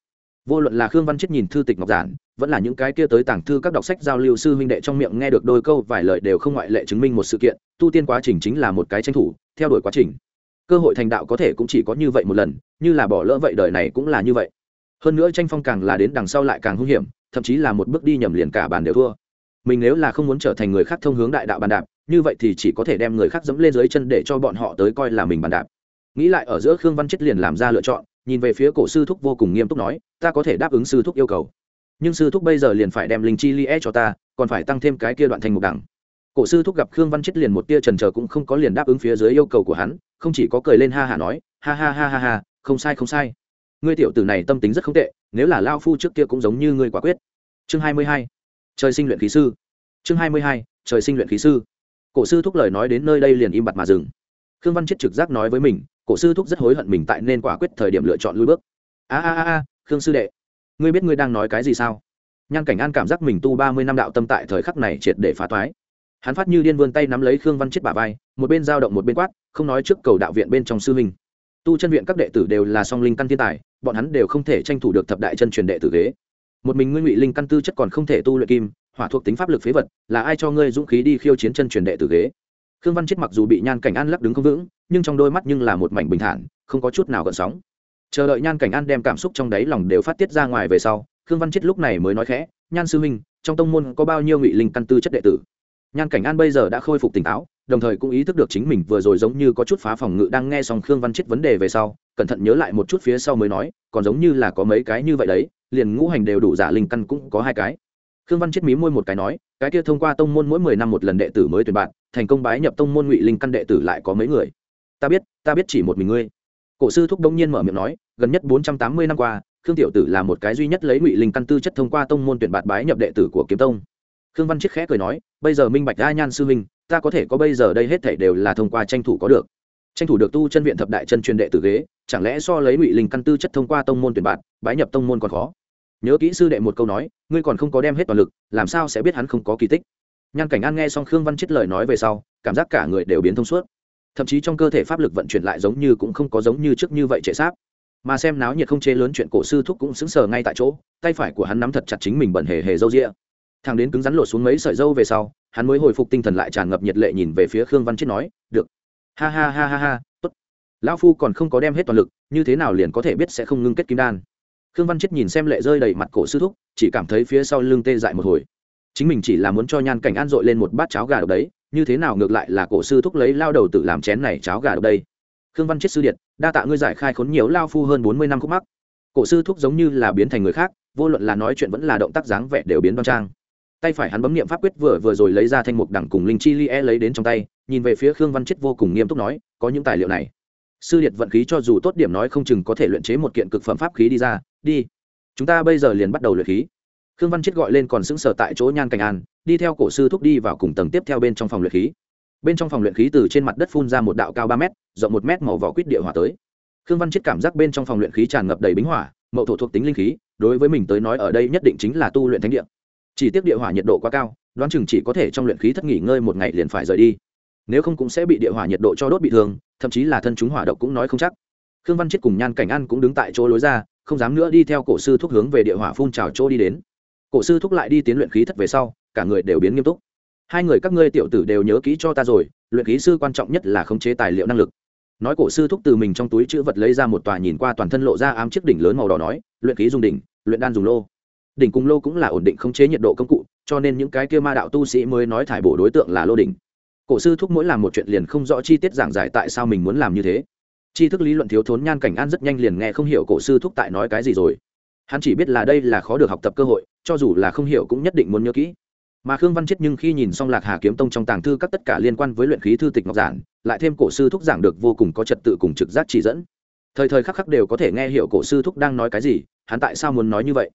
Speaker 1: Vô luận là khương văn chết nhìn thư tịch ngọc giản, vẫn là những cái kia tới tảng thư các đọc sách giao lưu sư huynh đệ trong miệng nghe được đôi câu vài lời đều không ngoại lệ chứng minh một sự kiện, tu tiên quá trình chính là một cái tranh thủ, theo đuổi quá trình. Cơ hội thành đạo có thể cũng chỉ có như vậy một lần, như là bỏ lỡ vậy đời này cũng là như vậy hơn nữa tranh phong càng là đến đằng sau lại càng hung hiểm, thậm chí là một bước đi nhầm liền cả bàn đều thua. Mình nếu là không muốn trở thành người khác thông hướng đại đạo bàn đạp, như vậy thì chỉ có thể đem người khác dẫm lên dưới chân để cho bọn họ tới coi là mình bàn đạp. Nghĩ lại ở giữa khương văn chết liền làm ra lựa chọn, nhìn về phía cổ sư thúc vô cùng nghiêm túc nói, ta có thể đáp ứng sư thúc yêu cầu. Nhưng sư thúc bây giờ liền phải đem linh chi li e cho ta, còn phải tăng thêm cái kia đoạn thành một đẳng. Cổ sư thúc gặp khương văn chết liền một tia trần trờ cũng không có liền đáp ứng phía dưới yêu cầu của hắn, không chỉ có cười lên ha hả nói, ha ha ha ha ha, không sai không sai ngươi tiểu tử này tâm tính rất không tệ, nếu là lao phu trước kia cũng giống như ngươi quả quyết. Chương hai mươi hai, trời sinh luyện khí sư. Chương hai mươi hai, trời sinh luyện khí sư. Cổ sư thúc lời nói đến nơi đây liền im bặt mà dừng. Khương văn chết trực giác nói với mình, cổ sư thúc rất hối hận mình tại nên quả quyết thời điểm lựa chọn lui bước. A a a a, khương sư đệ, ngươi biết ngươi đang nói cái gì sao? Nhan cảnh an cảm giác mình tu ba mươi năm đạo tâm tại thời khắc này triệt để phá toái hắn phát như điên vươn tay nắm lấy khương văn chết bả vai, một bên giao động một bên quát, không nói trước cầu đạo viện bên trong sư huynh tu chân viện các đệ tử đều là song linh căn thiên tài, bọn hắn đều không thể tranh thủ được thập đại chân truyền đệ tử ghế. Một mình ngươi ngụy linh căn tư chất còn không thể tu luyện kim, hỏa thuộc tính pháp lực phế vật, là ai cho ngươi dũng khí đi khiêu chiến chân truyền đệ tử ghế? Khương văn chết mặc dù bị nhan cảnh an lắc đứng không vững, nhưng trong đôi mắt nhưng là một mảnh bình thản, không có chút nào gợn sóng. Chờ đợi nhan cảnh an đem cảm xúc trong đáy lòng đều phát tiết ra ngoài về sau, khương văn chết lúc này mới nói khẽ, nhan sư huynh, trong tông môn có bao nhiêu ngụy linh căn tư chất đệ tử? Nhan cảnh an bây giờ đã khôi phục tỉnh táo, đồng thời cũng ý thức được chính mình vừa rồi giống như có chút phá phòng ngự đang nghe xong khương văn chết vấn đề về sau, cẩn thận nhớ lại một chút phía sau mới nói, còn giống như là có mấy cái như vậy đấy, liền ngũ hành đều đủ giả linh căn cũng có hai cái. Khương văn chết mí môi một cái nói, cái kia thông qua tông môn mỗi mười năm một lần đệ tử mới tuyển bạn, thành công bái nhập tông môn ngụy linh căn đệ tử lại có mấy người? Ta biết ta biết chỉ một mình ngươi. Cổ sư thúc đông nhiên mở miệng nói, gần nhất bốn trăm tám mươi năm qua, khương tiểu tử là một cái duy nhất lấy ngụy linh căn tư chất thông qua tông môn tuyển bạt bái nhập đệ tử của kiếm tông khương văn chiết khẽ cười nói bây giờ minh bạch a nhan sư minh ta có thể có bây giờ đây hết thảy đều là thông qua tranh thủ có được. Tranh thủ được tu chân viện thập đại chân truyền đệ tử ghế chẳng lẽ so lấy ngụy linh căn tư chất thông qua tông môn tuyển bạn, bái nhập tông môn còn khó? Nhớ kỹ sư đệ một câu nói ngươi còn không có đem hết toàn lực làm sao sẽ biết hắn không có kỳ tích? Nhan cảnh an nghe xong khương văn chết lời nói về sau cảm giác cả người đều biến thông suốt. Thậm chí trong cơ thể pháp lực vận chuyển lại giống như cũng không có giống như trước như vậy trệ sáp mà xem náo nhiệt không chế lớn chuyện cổ sư thúc cũng sững sờ ngay tại chỗ tay phải của hắn nắm thật chặt chính mình bẩn hề hề râu ria thằng đến cứng rắn lột xuống mấy sợi dâu về sau, hắn mới hồi phục tinh thần lại tràn ngập nhiệt lệ nhìn về phía khương văn chết nói, được. Ha ha ha ha ha, tốt. Lão phu còn không có đem hết toàn lực, như thế nào liền có thể biết sẽ không ngưng kết kim đan? Khương văn chết nhìn xem lệ rơi đầy mặt cổ sư thúc, chỉ cảm thấy phía sau lưng tê dại một hồi. Chính mình chỉ là muốn cho nhan cảnh an dội lên một bát cháo gà độc đấy, như thế nào ngược lại là cổ sư thúc lấy lao đầu tự làm chén này cháo gà độc đây? Khương văn chết sư điện đa tạ ngươi giải khai khốn nhiều lao phu hơn bốn mươi năm khúc mắc. Cổ sư thúc giống như là biến thành người khác, vô luận là nói chuyện vẫn là động tác dáng vẻ đều biến đoan trang tay phải hắn bấm niệm pháp quyết vừa vừa rồi lấy ra thanh mục đẳng cùng linh chi li e lấy đến trong tay, nhìn về phía khương văn chết vô cùng nghiêm túc nói, có những tài liệu này. Sư liệt vận khí cho dù tốt điểm nói không chừng có thể luyện chế một kiện cực phẩm pháp khí đi ra, đi, chúng ta bây giờ liền bắt đầu luyện khí. Khương văn chết gọi lên còn sững sờ tại chỗ nhan cảnh an, đi theo cổ sư thúc đi vào cùng tầng tiếp theo bên trong phòng luyện khí. Bên trong phòng luyện khí từ trên mặt đất phun ra một đạo cao ba m rộng một m màu vỏ quýt địa hỏa tới. Khương văn chết cảm giác bên trong phòng luyện khí tràn ngập đầy bính hỏa, mậu thổ thuộc tính linh khí, đối với mình tới nói ở đây nhất định chính là tu luyện thánh địa chỉ tiếc địa hỏa nhiệt độ quá cao, đoán chừng chỉ có thể trong luyện khí thất nghỉ ngơi một ngày liền phải rời đi. Nếu không cũng sẽ bị địa hỏa nhiệt độ cho đốt bị thương, thậm chí là thân chúng hỏa độc cũng nói không chắc. Khương văn chết cùng nhan cảnh ăn cũng đứng tại chỗ lối ra, không dám nữa đi theo cổ sư thúc hướng về địa hỏa phun trào chỗ đi đến. Cổ sư thúc lại đi tiến luyện khí thất về sau, cả người đều biến nghiêm túc. Hai người các ngươi tiểu tử đều nhớ kỹ cho ta rồi, luyện khí sư quan trọng nhất là khống chế tài liệu năng lực. Nói cổ sư thúc từ mình trong túi chữ vật lấy ra một tòa nhìn qua toàn thân lộ ra ám chiếc đỉnh lớn màu đỏ nói, luyện khí dùng đỉnh, luyện đan dùng lô đỉnh cùng lô cũng là ổn định khống chế nhiệt độ công cụ, cho nên những cái kia ma đạo tu sĩ mới nói thải bổ đối tượng là lô đỉnh. Cổ sư thúc mỗi làm một chuyện liền không rõ chi tiết giảng giải tại sao mình muốn làm như thế. Tri thức lý luận thiếu thốn nhan cảnh an rất nhanh liền nghe không hiểu cổ sư thúc tại nói cái gì rồi. Hắn chỉ biết là đây là khó được học tập cơ hội, cho dù là không hiểu cũng nhất định muốn nhớ kỹ. Mà khương văn chết nhưng khi nhìn xong lạc hà kiếm tông trong tàng thư các tất cả liên quan với luyện khí thư tịch ngọc giản, lại thêm cổ sư thúc giảng được vô cùng có trật tự cùng trực giác chỉ dẫn. Thời thời khắc khắc đều có thể nghe hiểu cổ sư thúc đang nói cái gì, hắn tại sao muốn nói như vậy?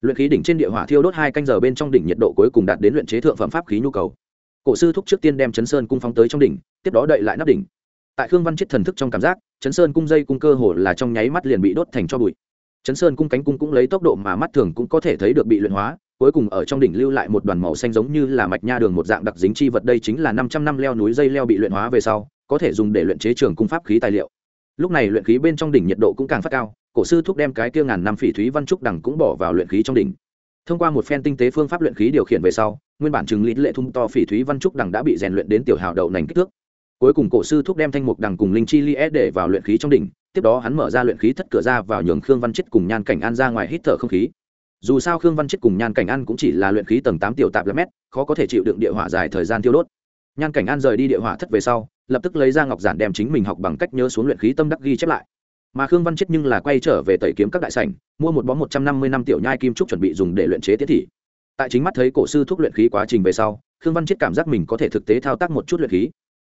Speaker 1: Luyện khí đỉnh trên địa hỏa thiêu đốt hai canh giờ bên trong đỉnh nhiệt độ cuối cùng đạt đến luyện chế thượng phẩm pháp khí nhu cầu. Cổ sư thúc trước tiên đem chấn sơn cung phóng tới trong đỉnh, tiếp đó đậy lại nắp đỉnh. Tại khương văn chết thần thức trong cảm giác, chấn sơn cung dây cung cơ hồ là trong nháy mắt liền bị đốt thành cho bụi. Chấn sơn cung cánh cung cũng lấy tốc độ mà mắt thường cũng có thể thấy được bị luyện hóa, cuối cùng ở trong đỉnh lưu lại một đoàn màu xanh giống như là mạch nha đường một dạng đặc dính chi vật đây chính là năm trăm năm leo núi dây leo bị luyện hóa về sau, có thể dùng để luyện chế trường cung pháp khí tài liệu. Lúc này luyện khí bên trong đỉnh nhiệt độ cũng càng phát cao cổ sư thúc đem cái kia ngàn năm phỉ thúy văn trúc đằng cũng bỏ vào luyện khí trong đỉnh. Thông qua một phen tinh tế phương pháp luyện khí điều khiển về sau, nguyên bản chừng lít lệ thung to phỉ thúy văn trúc đằng đã bị rèn luyện đến tiểu hào đậu nành kích thước. Cuối cùng cổ sư thúc đem thanh mục đằng cùng linh chi li để vào luyện khí trong đỉnh, tiếp đó hắn mở ra luyện khí thất cửa ra vào nhường khương văn chết cùng nhan cảnh an ra ngoài hít thở không khí. Dù sao khương văn chết cùng nhan cảnh an cũng chỉ là luyện khí tầng tám tiểu tạp l mét, khó có thể chịu đựng địa hỏa dài thời gian tiêu đốt. Nhan cảnh an rời đi địa hỏa thất về sau, lập tức lấy ra ngọc giản đem chính mình học bằng cách nhớ xuống luyện khí tâm đắc ghi chép lại mà khương văn chết nhưng là quay trở về tẩy kiếm các đại sảnh, mua một bó một trăm năm mươi năm tiểu nhai kim trúc chuẩn bị dùng để luyện chế tiết thị. Tại chính mắt thấy cổ sư thuốc luyện khí quá trình về sau, khương văn chết cảm giác mình có thể thực tế thao tác một chút luyện khí.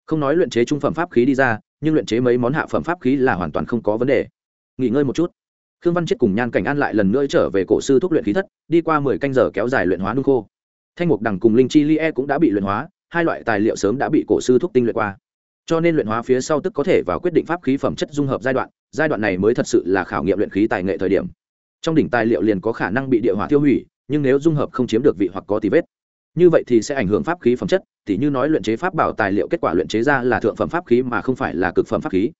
Speaker 1: Không nói luyện chế trung phẩm pháp khí đi ra, nhưng luyện chế mấy món hạ phẩm pháp khí là hoàn toàn không có vấn đề. Nghỉ ngơi một chút. Khương văn chết cùng nhan cảnh an lại lần nữa trở về cổ sư thúc luyện khí thất, đi qua mười canh giờ kéo dài luyện hóa nung khô. Thanh mục đằng cùng linh chi li e cũng đã bị luyện hóa, hai loại tài liệu sớm đã bị cổ sư thúc tinh luyện qua cho nên luyện hóa phía sau tức có thể vào quyết định pháp khí phẩm chất dung hợp giai đoạn giai đoạn này mới thật sự là khảo nghiệm luyện khí tài nghệ thời điểm. Trong đỉnh tài liệu liền có khả năng bị địa hỏa tiêu hủy, nhưng nếu dung hợp không chiếm được vị hoặc có tí vết, như vậy thì sẽ ảnh hưởng pháp khí phẩm chất thì như nói luyện chế pháp bảo tài liệu kết quả luyện chế ra là thượng phẩm pháp khí mà không phải là cực phẩm pháp khí.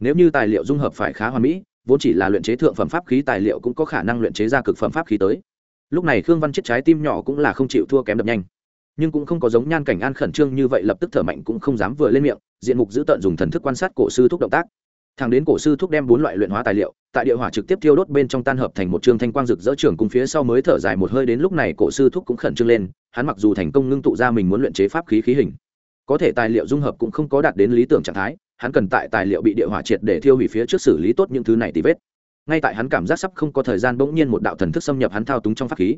Speaker 1: Nếu như tài liệu dung hợp phải khá hoàn mỹ, vốn chỉ là luyện chế thượng phẩm pháp khí tài liệu cũng có khả năng luyện chế ra cực phẩm pháp khí tới. Lúc này khương văn chết trái tim nhỏ cũng là không chịu thua kém đập nhanh nhưng cũng không có giống nhan cảnh an khẩn trương như vậy lập tức thở mạnh cũng không dám vừa lên miệng, diện mục giữ tận dùng thần thức quan sát cổ sư thúc động tác. Thằng đến cổ sư thúc đem bốn loại luyện hóa tài liệu, tại địa hỏa trực tiếp thiêu đốt bên trong tan hợp thành một trường thanh quang rực rỡ trường cùng phía sau mới thở dài một hơi đến lúc này cổ sư thúc cũng khẩn trương lên, hắn mặc dù thành công ngưng tụ ra mình muốn luyện chế pháp khí khí hình, có thể tài liệu dung hợp cũng không có đạt đến lý tưởng trạng thái, hắn cần tại tài liệu bị địa hỏa triệt để thiêu hủy phía trước xử lý tốt những thứ này tì vết. Ngay tại hắn cảm giác sắp không có thời gian bỗng nhiên một đạo thần thức xâm nhập hắn thao túng trong pháp khí.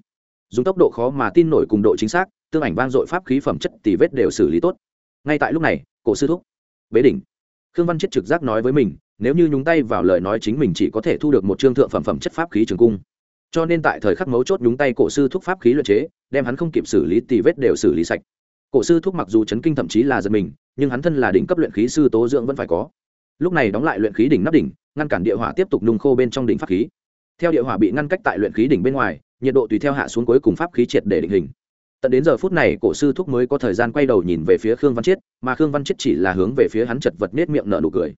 Speaker 1: Dùng tốc độ khó mà tin nổi cùng độ chính xác tương ảnh vang dội pháp khí phẩm chất tỷ vết đều xử lý tốt. Ngay tại lúc này, cổ sư thúc, bế đỉnh. Khương văn chết trực giác nói với mình, nếu như nhúng tay vào lời nói chính mình chỉ có thể thu được một chương thượng phẩm phẩm chất pháp khí trường cung. Cho nên tại thời khắc mấu chốt nhúng tay cổ sư thúc pháp khí luyện chế, đem hắn không kịp xử lý tỷ vết đều xử lý sạch. Cổ sư thúc mặc dù chấn kinh thậm chí là giật mình, nhưng hắn thân là đỉnh cấp luyện khí sư tố dưỡng vẫn phải có. Lúc này đóng lại luyện khí đỉnh nắp đỉnh, ngăn cản địa hỏa tiếp tục nung khô bên trong đỉnh pháp khí. Theo địa hỏa bị ngăn cách tại luyện khí đỉnh bên ngoài, nhiệt độ tùy theo hạ xuống cuối cùng pháp khí triệt để định hình tận đến giờ phút này cổ sư thúc mới có thời gian quay đầu nhìn về phía khương văn chiết, mà khương văn chiết chỉ là hướng về phía hắn chật vật nết miệng nở nụ cười.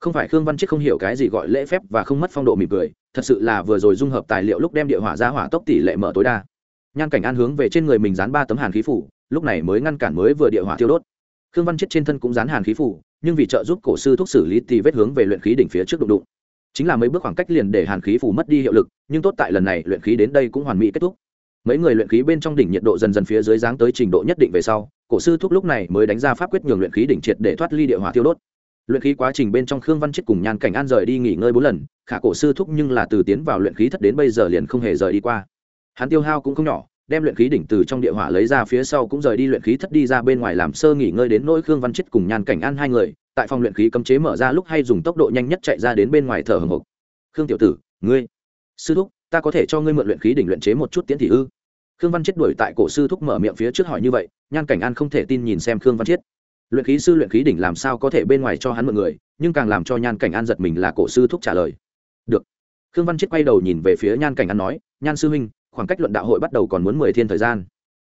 Speaker 1: Không phải khương văn chiết không hiểu cái gì gọi lễ phép và không mất phong độ mỉm cười, thật sự là vừa rồi dung hợp tài liệu lúc đem địa hỏa ra hỏa tốc tỷ lệ mở tối đa. Nhan cảnh an hướng về trên người mình dán ba tấm hàn khí phủ, lúc này mới ngăn cản mới vừa địa hỏa tiêu đốt. Khương văn chiết trên thân cũng dán hàn khí phủ, nhưng vì trợ giúp cổ sư thúc xử lý thì vết hướng về luyện khí đỉnh phía trước đụng đụng. Chính là mấy bước khoảng cách liền để hàn khí phủ mất đi hiệu lực, nhưng tốt tại lần này luyện khí đến đây cũng hoàn mỹ kết thúc mấy người luyện khí bên trong đỉnh nhiệt độ dần dần phía dưới dáng tới trình độ nhất định về sau, cổ sư thúc lúc này mới đánh ra pháp quyết nhường luyện khí đỉnh triệt để thoát ly địa hỏa tiêu đốt. Luyện khí quá trình bên trong khương văn chết cùng nhan cảnh an rời đi nghỉ ngơi bốn lần, khả cổ sư thúc nhưng là từ tiến vào luyện khí thất đến bây giờ liền không hề rời đi qua. Hắn tiêu hao cũng không nhỏ, đem luyện khí đỉnh từ trong địa hỏa lấy ra phía sau cũng rời đi luyện khí thất đi ra bên ngoài làm sơ nghỉ ngơi đến nỗi khương văn chết cùng nhan cảnh an hai người, tại phòng luyện khí cấm chế mở ra lúc hay dùng tốc độ nhanh nhất chạy ra đến bên ngoài thở hồng hộc. Khương tiểu tử, ngươi, sư thúc ta có thể cho ngươi mượn luyện khí đỉnh luyện chế một chút tiến thị ư? Khương văn chết đuổi tại cổ sư thúc mở miệng phía trước hỏi như vậy, nhan cảnh an không thể tin nhìn xem khương văn chết luyện khí sư luyện khí đỉnh làm sao có thể bên ngoài cho hắn mượn người, nhưng càng làm cho nhan cảnh an giật mình là cổ sư thúc trả lời. Được. Khương văn chết quay đầu nhìn về phía nhan cảnh an nói, nhan sư huynh, khoảng cách luận đạo hội bắt đầu còn muốn mười thiên thời gian.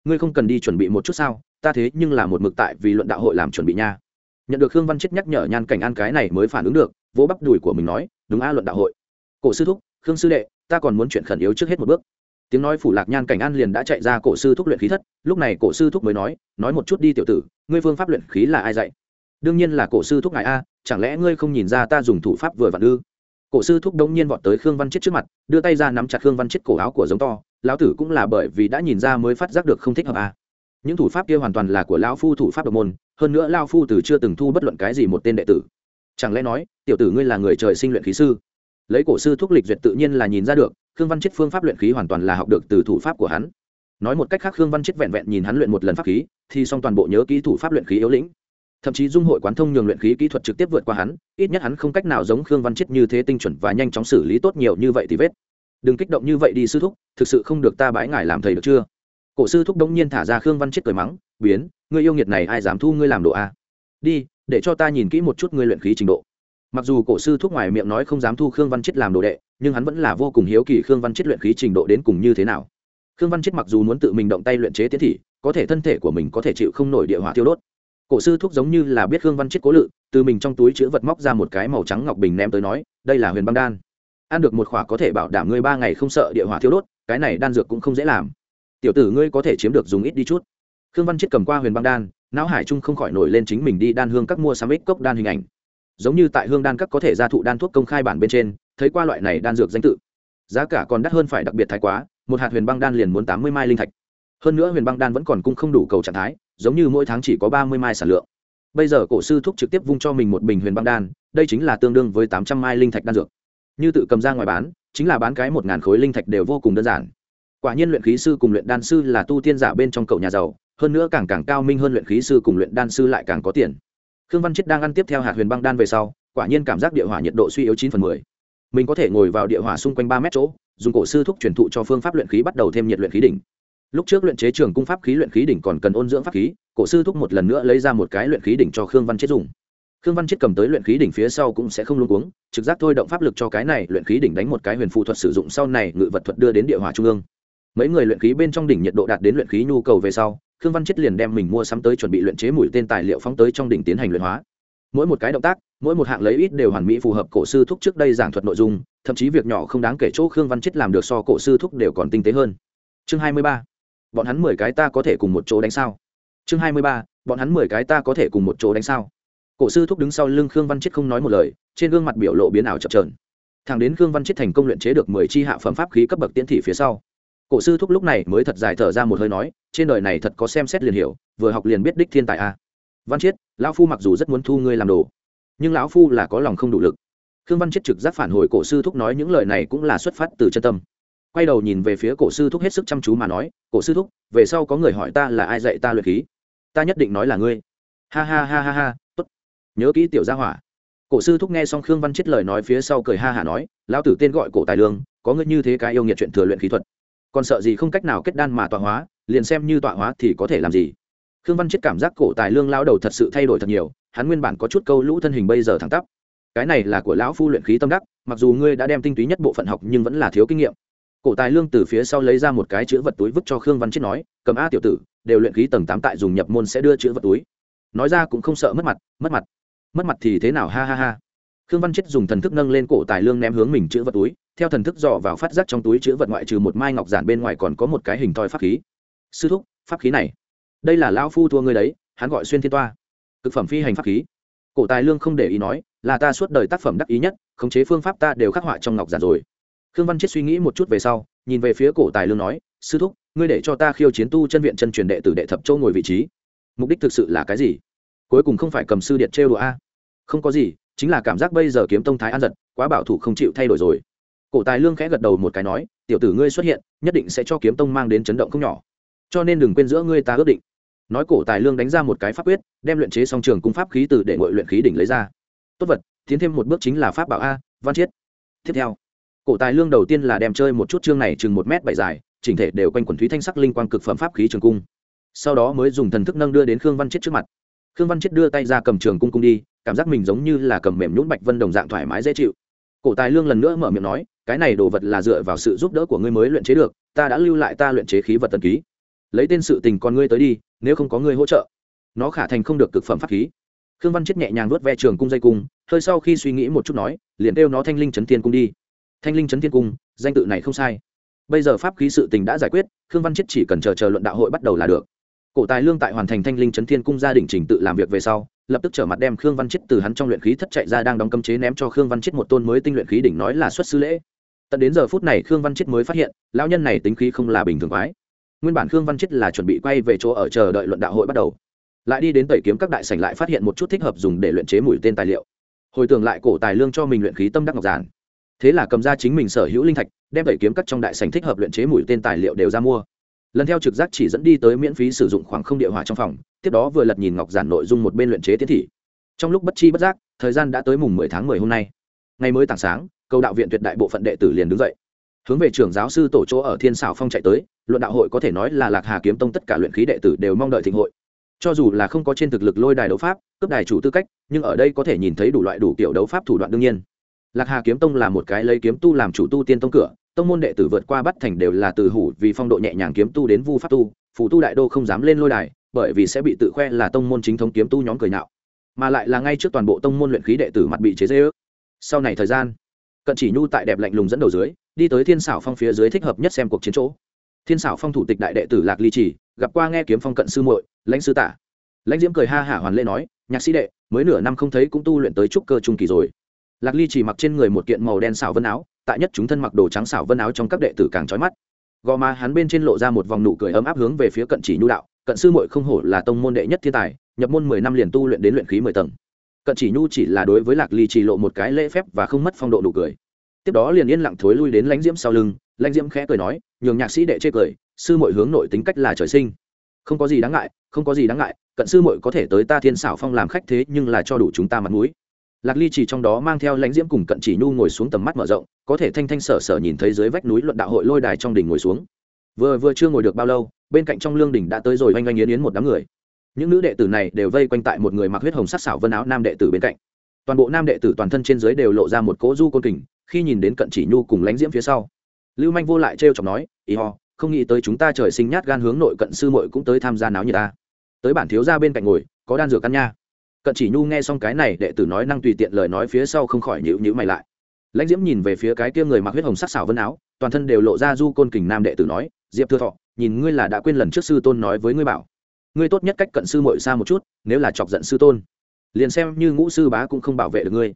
Speaker 1: Ngươi không cần đi chuẩn bị một chút sao? Ta thế nhưng là một mực tại vì luận đạo hội làm chuẩn bị nha. Nhận được khương văn chết nhắc nhở, nhan cảnh an cái này mới phản ứng được, vỗ bắp đùi của mình nói, đúng a, luận đạo hội. Cổ sư thúc, khương sư đệ ta còn muốn chuyện khẩn yếu trước hết một bước. Tiếng nói phủ lạc nhan cảnh an liền đã chạy ra cổ sư thúc luyện khí thất, lúc này cổ sư thúc mới nói nói một chút đi tiểu tử, ngươi phương pháp luyện khí là ai dạy? Đương nhiên là cổ sư thúc ngài a, chẳng lẽ ngươi không nhìn ra ta dùng thủ pháp vừa vặn ư? Cổ sư thúc đông nhiên vọt tới khương văn chết trước mặt, đưa tay ra nắm chặt khương văn chết cổ áo của giống to, lão tử cũng là bởi vì đã nhìn ra mới phát giác được không thích hợp a. Những thủ pháp kia hoàn toàn là của lão phu thủ pháp độc môn, hơn nữa lao phu từ chưa từng thu bất luận cái gì một tên đệ tử. Chẳng lẽ nói, tiểu tử ngươi là người trời sinh luyện khí sư? Lấy cổ sư thúc lịch duyệt tự nhiên là nhìn ra được, khương văn chết phương pháp luyện khí hoàn toàn là học được từ thủ pháp của hắn. Nói một cách khác, khương văn chết vẹn vẹn nhìn hắn luyện một lần pháp khí, thì xong toàn bộ nhớ kỹ thủ pháp luyện khí yếu lĩnh. Thậm chí dung hội quán thông nhường luyện khí kỹ thuật trực tiếp vượt qua hắn, ít nhất hắn không cách nào giống khương văn chết như thế tinh chuẩn và nhanh chóng xử lý tốt nhiều như vậy thì vết. Đừng kích động như vậy đi sư thúc, thực sự không được ta bãi ngài làm thầy được chưa? Cổ sư thúc đông nhiên thả ra khương văn chết cười mắng, biến ngươi yêu nghiệt này ai dám thu ngươi làm đồ a? Đi, để cho ta nhìn kỹ một chút ngươi luyện khí trình độ mặc dù cổ sư thuốc ngoài miệng nói không dám thu khương văn chết làm đồ đệ, nhưng hắn vẫn là vô cùng hiếu kỳ khương văn chết luyện khí trình độ đến cùng như thế nào. Khương văn chết mặc dù muốn tự mình động tay luyện chế tiến thị, có thể thân thể của mình có thể chịu không nổi địa hỏa tiêu đốt. Cổ sư thuốc giống như là biết khương văn chết cố lự, từ mình trong túi chữ vật móc ra một cái màu trắng ngọc bình ném tới nói, đây là huyền băng đan. Ăn được một khỏa có thể bảo đảm ngươi ba ngày không sợ địa hỏa tiêu đốt, cái này đan dược cũng không dễ làm. Tiểu tử ngươi có thể chiếm được dùng ít đi chút. Khương văn chết cầm qua huyền băng đan, não hải trung không khỏi nổi lên chính mình đi đan hương các mua sắm ít cốc đan hình ảnh giống như tại hương đan các có thể ra thụ đan thuốc công khai bản bên trên, thấy qua loại này đan dược danh tự. Giá cả còn đắt hơn phải đặc biệt thái quá, một hạt huyền băng đan liền muốn tám mươi mai linh thạch. Hơn nữa huyền băng đan vẫn còn cung không đủ cầu trạng thái, giống như mỗi tháng chỉ có ba mươi mai sản lượng. Bây giờ cổ sư thúc trực tiếp vung cho mình một bình huyền băng đan, đây chính là tương đương với tám trăm mai linh thạch đan dược. Như tự cầm ra ngoài bán, chính là bán cái một ngàn khối linh thạch đều vô cùng đơn giản. Quả nhiên luyện khí sư cùng luyện đan sư là tu tiên giả bên trong cậu nhà giàu, hơn nữa càng càng cao minh hơn luyện khí sư cùng luyện đan sư lại càng có tiền khương văn chết đang ăn tiếp theo hạt huyền băng đan về sau, quả nhiên cảm giác địa hỏa nhiệt độ suy yếu chín phần mười. Mình có thể ngồi vào địa hỏa xung quanh ba mét chỗ, dùng cổ sư thúc truyền thụ cho phương pháp luyện khí bắt đầu thêm nhiệt luyện khí đỉnh. Lúc trước luyện chế trường cung pháp khí luyện khí đỉnh còn cần ôn dưỡng pháp khí, cổ sư thúc một lần nữa lấy ra một cái luyện khí đỉnh cho khương văn chết dùng. Khương văn chết cầm tới luyện khí đỉnh phía sau cũng sẽ không luôn cuống, trực giác thôi động pháp lực cho cái này luyện khí đỉnh đánh một cái huyền phụ thuật sử dụng sau này ngự vật thuật đưa đến địa hỏa trung ương. Mấy người luyện khí bên trong đỉnh nhiệt độ đạt đến luyện khí nhu cầu về sau khương văn chết liền đem mình mua sắm tới chuẩn bị luyện chế mũi tên tài liệu phóng tới trong đỉnh tiến hành luyện hóa. Mỗi một cái động tác, mỗi một hạng lấy ít đều hoàn mỹ phù hợp cổ sư thúc trước đây giảng thuật nội dung, thậm chí việc nhỏ không đáng kể chỗ khương văn chết làm được so cổ sư thúc đều còn tinh tế hơn. Chương hai mươi ba, bọn hắn mười cái ta có thể cùng một chỗ đánh sao? Chương hai mươi ba, bọn hắn mười cái ta có thể cùng một chỗ đánh sao? Cổ sư thúc đứng sau lưng khương văn chết không nói một lời, trên gương mặt biểu lộ biến ảo chập trờn Thẳng đến khương văn chết thành công luyện chế được mười chi hạ phẩm pháp khí cấp bậc tiễn thị phía sau cổ sư thúc lúc này mới thật dài thở ra một hơi nói, trên đời này thật có xem xét liền hiểu, vừa học liền biết đích thiên tài a. Văn chiết, lão phu mặc dù rất muốn thu ngươi làm đồ, nhưng lão phu là có lòng không đủ lực. Khương văn chiết trực giác phản hồi cổ sư thúc nói những lời này cũng là xuất phát từ chân tâm. Quay đầu nhìn về phía cổ sư thúc hết sức chăm chú mà nói, cổ sư thúc, về sau có người hỏi ta là ai dạy ta luyện khí? Ta nhất định nói là ngươi. Ha ha ha ha ha, tốt. Nhớ kỹ tiểu gia hỏa. Cổ sư thúc nghe xong khương văn chết lời nói phía sau cười ha hả nói, lão tử tên gọi cổ tài lương, có ngươi như thế cái yêu nghiệt chuyện thừa luyện khí thuật còn sợ gì không cách nào kết đan mà tọa hóa, liền xem như tọa hóa thì có thể làm gì. Khương văn chết cảm giác cổ tài lương lao đầu thật sự thay đổi thật nhiều, hắn nguyên bản có chút câu lũ thân hình bây giờ thẳng tắp. Cái này là của lão phu luyện khí tâm đắc, mặc dù ngươi đã đem tinh túy nhất bộ phận học nhưng vẫn là thiếu kinh nghiệm. Cổ tài lương từ phía sau lấy ra một cái chữ vật túi vứt cho khương văn chết nói, cầm a tiểu tử, đều luyện khí tầng tám tại dùng nhập môn sẽ đưa chữ vật túi. Nói ra cũng không sợ mất mặt mất mặt. Mất mặt thì thế nào? Ha ha ha khương văn chết dùng thần thức nâng lên cổ tài lương ném hướng mình chữ vật túi, theo thần thức dò vào phát giác trong túi chữ vật ngoại trừ một mai ngọc giản bên ngoài còn có một cái hình thoi pháp khí. Sư thúc, pháp khí này, đây là lao phu thua ngươi đấy, hắn gọi xuyên thiên toa. Cực phẩm phi hành pháp khí. Cổ tài lương không để ý nói, là ta suốt đời tác phẩm đắc ý nhất, khống chế phương pháp ta đều khắc họa trong ngọc giản rồi. Khương văn chết suy nghĩ một chút về sau, nhìn về phía cổ tài lương nói, sư thúc, ngươi để cho ta khiêu chiến tu chân viện chân truyền đệ tử đệ thập châu ngồi vị trí. Mục đích thực sự là cái gì? Cuối cùng không phải cầm sư điện trêu đùa a? Không có gì chính là cảm giác bây giờ kiếm tông thái an giật, quá bảo thủ không chịu thay đổi rồi. Cổ tài lương khẽ gật đầu một cái nói, tiểu tử ngươi xuất hiện, nhất định sẽ cho kiếm tông mang đến chấn động không nhỏ. Cho nên đừng quên giữa ngươi ta ước định. Nói cổ tài lương đánh ra một cái pháp quyết, đem luyện chế song trường cung pháp khí từ để ngội luyện khí đỉnh lấy ra. Tốt vật, tiến thêm một bước chính là pháp bảo a, văn chiết. Tiếp theo, cổ tài lương đầu tiên là đem chơi một chút chương này chừng một m bảy dài, chỉnh thể đều quanh quần thúy thanh sắc linh quang cực phẩm pháp khí trường cung. Sau đó mới dùng thần thức nâng đưa đến khương văn chiết trước mặt khương văn chết đưa tay ra cầm trường cung cung đi, cảm giác mình giống như là cầm mềm nhũn bạch vân đồng dạng thoải mái dễ chịu. Cổ tài lương lần nữa mở miệng nói, cái này đồ vật là dựa vào sự giúp đỡ của ngươi mới luyện chế được, ta đã lưu lại ta luyện chế khí vật tần ký. Lấy tên sự tình con ngươi tới đi, nếu không có ngươi hỗ trợ, nó khả thành không được cực phẩm pháp khí. Khương văn chết nhẹ nhàng vuốt ve trường cung dây cung, hơi sau khi suy nghĩ một chút nói, liền kêu nó thanh linh chấn thiên cung đi. Thanh linh chấn thiên cung, danh tự này không sai. Bây giờ pháp khí sự tình đã giải quyết, khương văn chết chỉ cần chờ chờ luận đạo hội bắt đầu là được cổ tài lương tại hoàn thành thanh linh chấn thiên cung gia đình trình tự làm việc về sau, lập tức trở mặt đem khương văn chết từ hắn trong luyện khí thất chạy ra đang đóng cấm chế ném cho khương văn chết một tôn mới tinh luyện khí đỉnh nói là xuất sư lễ. Tận đến giờ phút này khương văn chết mới phát hiện, lão nhân này tính khí không là bình thường quái. Nguyên bản khương văn chết là chuẩn bị quay về chỗ ở chờ đợi luận đạo hội bắt đầu. Lại đi đến tẩy kiếm các đại sảnh lại phát hiện một chút thích hợp dùng để luyện chế mũi tên tài liệu. Hồi tưởng lại cổ tài lương cho mình luyện khí tâm đắc ngọc giản. Thế là cầm ra chính mình sở hữu linh thạch, đem tẩy kiếm các trong đại sảnh thích hợp luyện chế mũi tên tài liệu đều ra mua lần theo trực giác chỉ dẫn đi tới miễn phí sử dụng khoảng không địa hỏa trong phòng, tiếp đó vừa lật nhìn ngọc giản nội dung một bên luyện chế tiến thị. Trong lúc bất chi bất giác, thời gian đã tới mùng mười tháng mười hôm nay. Ngày mới tảng sáng, cầu đạo viện tuyệt đại bộ phận đệ tử liền đứng dậy. Hướng về trưởng giáo sư tổ chỗ ở thiên xảo phong chạy tới, luận đạo hội có thể nói là lạc hà kiếm tông tất cả luyện khí đệ tử đều mong đợi thịnh hội. Cho dù là không có trên thực lực lôi đài đấu pháp, cướp đài chủ tư cách, nhưng ở đây có thể nhìn thấy đủ loại đủ kiểu đấu pháp thủ đoạn đương nhiên. Lạc hà kiếm tông là một cái lấy kiếm tu làm chủ tu tiên tông cửa tông môn đệ tử vượt qua bắt thành đều là từ hủ vì phong độ nhẹ nhàng kiếm tu đến vu pháp tu phụ tu đại đô không dám lên lôi đài, bởi vì sẽ bị tự khoe là tông môn chính thống kiếm tu nhóm cười nạo mà lại là ngay trước toàn bộ tông môn luyện khí đệ tử mặt bị chế dê ước sau này thời gian, cận chỉ nhu tại đẹp lạnh lùng dẫn đầu dưới, đi tới thiên xảo phong phía dưới thích hợp nhất xem cuộc chiến chỗ. Thiên xảo phong thủ tịch đại đệ tử lạc ly chỉ gặp qua nghe kiếm phong cận sư muội, lãnh sư tả lãnh diễm cười ha hả hoàn lê nói, nhạc sĩ đệ, mới nửa năm không thấy cũng tu luyện tới trúc cơ trung kỳ rồi. Lạc ly chỉ mặc trên người một kiện màu đen xảo vân áo tại nhất chúng thân mặc đồ trắng xảo vân áo trong các đệ tử càng trói mắt. Gò má hắn bên trên lộ ra một vòng nụ cười ấm áp hướng về phía cận chỉ nhu đạo, cận sư muội không hổ là tông môn đệ nhất thiên tài, nhập môn mười năm liền tu luyện đến luyện khí mười tầng. Cận chỉ nhu chỉ là đối với lạc ly chỉ lộ một cái lễ phép và không mất phong độ nụ cười. Tiếp đó liền yên lặng thối lui đến lãnh diễm sau lưng, lãnh diễm khẽ cười nói, nhường nhạc sĩ đệ chê cười, sư muội hướng nội tính cách là trời sinh. Không có gì đáng ngại, không có gì đáng ngại, cận sư muội có thể tới ta thiên xảo phong làm khách thế nhưng là cho đủ chúng ta mặt mũi lạc ly chỉ trong đó mang theo lãnh diễm cùng cận chỉ nhu ngồi xuống tầm mắt mở rộng, có thể thanh thanh sở sở nhìn thấy dưới vách núi luận đạo hội lôi đài trong đỉnh ngồi xuống. Vừa vừa chưa ngồi được bao lâu, bên cạnh trong lương đỉnh đã tới rồi oanh oanh yến yến một đám người. Những nữ đệ tử này đều vây quanh tại một người mặc huyết hồng sắc xảo vân áo nam đệ tử bên cạnh. Toàn bộ nam đệ tử toàn thân trên dưới đều lộ ra một cỗ du côn kình, khi nhìn đến cận chỉ nhu cùng lãnh diễm phía sau, lưu manh vô lại trêu chọc nói, ý ho, không nghĩ tới chúng ta trời sinh nhát gan hướng nội cận sư muội cũng tới tham gia náo như ta tới bản thiếu gia bên cạnh ngồi, có đan dược căn nha cận chỉ nhu nghe xong cái này, đệ tử nói năng tùy tiện lời nói phía sau không khỏi nhữ nhữ mày lại. Lãnh diễm nhìn về phía cái kia người mặc huyết hồng sắc xảo vân áo, toàn thân đều lộ ra du côn kình nam đệ tử nói, diệp thưa thọ, nhìn ngươi là đã quên lần trước sư tôn nói với ngươi bảo, ngươi tốt nhất cách cận sư mội xa một chút, nếu là chọc giận sư tôn, liền xem như ngũ sư bá cũng không bảo vệ được ngươi.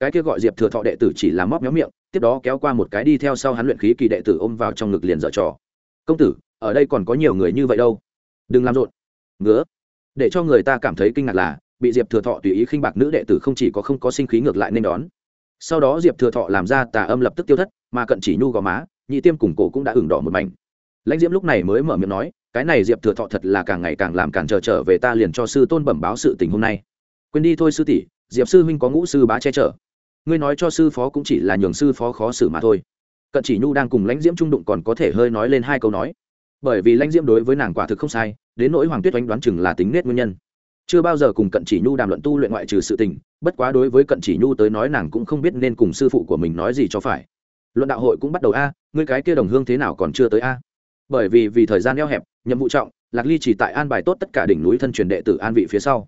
Speaker 1: Cái kia gọi diệp thừa thọ đệ tử chỉ là móc méo miệng, tiếp đó kéo qua một cái đi theo sau hắn luyện khí kỳ đệ tử ôm vào trong ngực liền dở trò. Công tử, ở đây còn có nhiều người như vậy đâu, đừng làm rộn. Ngứa. Để cho người ta cảm thấy kinh ngạc là bị diệp thừa thọ tùy ý khinh bạc nữ đệ tử không chỉ có không có sinh khí ngược lại nên đón. Sau đó diệp thừa thọ làm ra tà âm lập tức tiêu thất, mà cận chỉ nhu gò má, nhị tiêm cùng cổ cũng đã ửng đỏ một mảnh. Lãnh diễm lúc này mới mở miệng nói, cái này diệp thừa thọ thật là càng ngày càng làm càng chờ trở về ta liền cho sư tôn bẩm báo sự tình hôm nay. Quên đi thôi sư tỷ, diệp sư huynh có ngũ sư bá che chở. Ngươi nói cho sư phó cũng chỉ là nhường sư phó khó xử mà thôi. Cận chỉ nhu đang cùng lãnh diễm trung đụng còn có thể hơi nói lên hai câu nói. Bởi vì lãnh diễm đối với nàng quả thực không sai, đến nỗi hoàng tuyết oánh đoán chừng là tính nết nguyên nhân chưa bao giờ cùng cận chỉ nhu đàm luận tu luyện ngoại trừ sự tình, bất quá đối với cận chỉ nhu tới nói nàng cũng không biết nên cùng sư phụ của mình nói gì cho phải. Luận đạo hội cũng bắt đầu a, ngươi cái kia đồng hương thế nào còn chưa tới a? Bởi vì vì thời gian eo hẹp, nhiệm vụ trọng, lạc ly chỉ tại an bài tốt tất cả đỉnh núi thân truyền đệ tử an vị phía sau.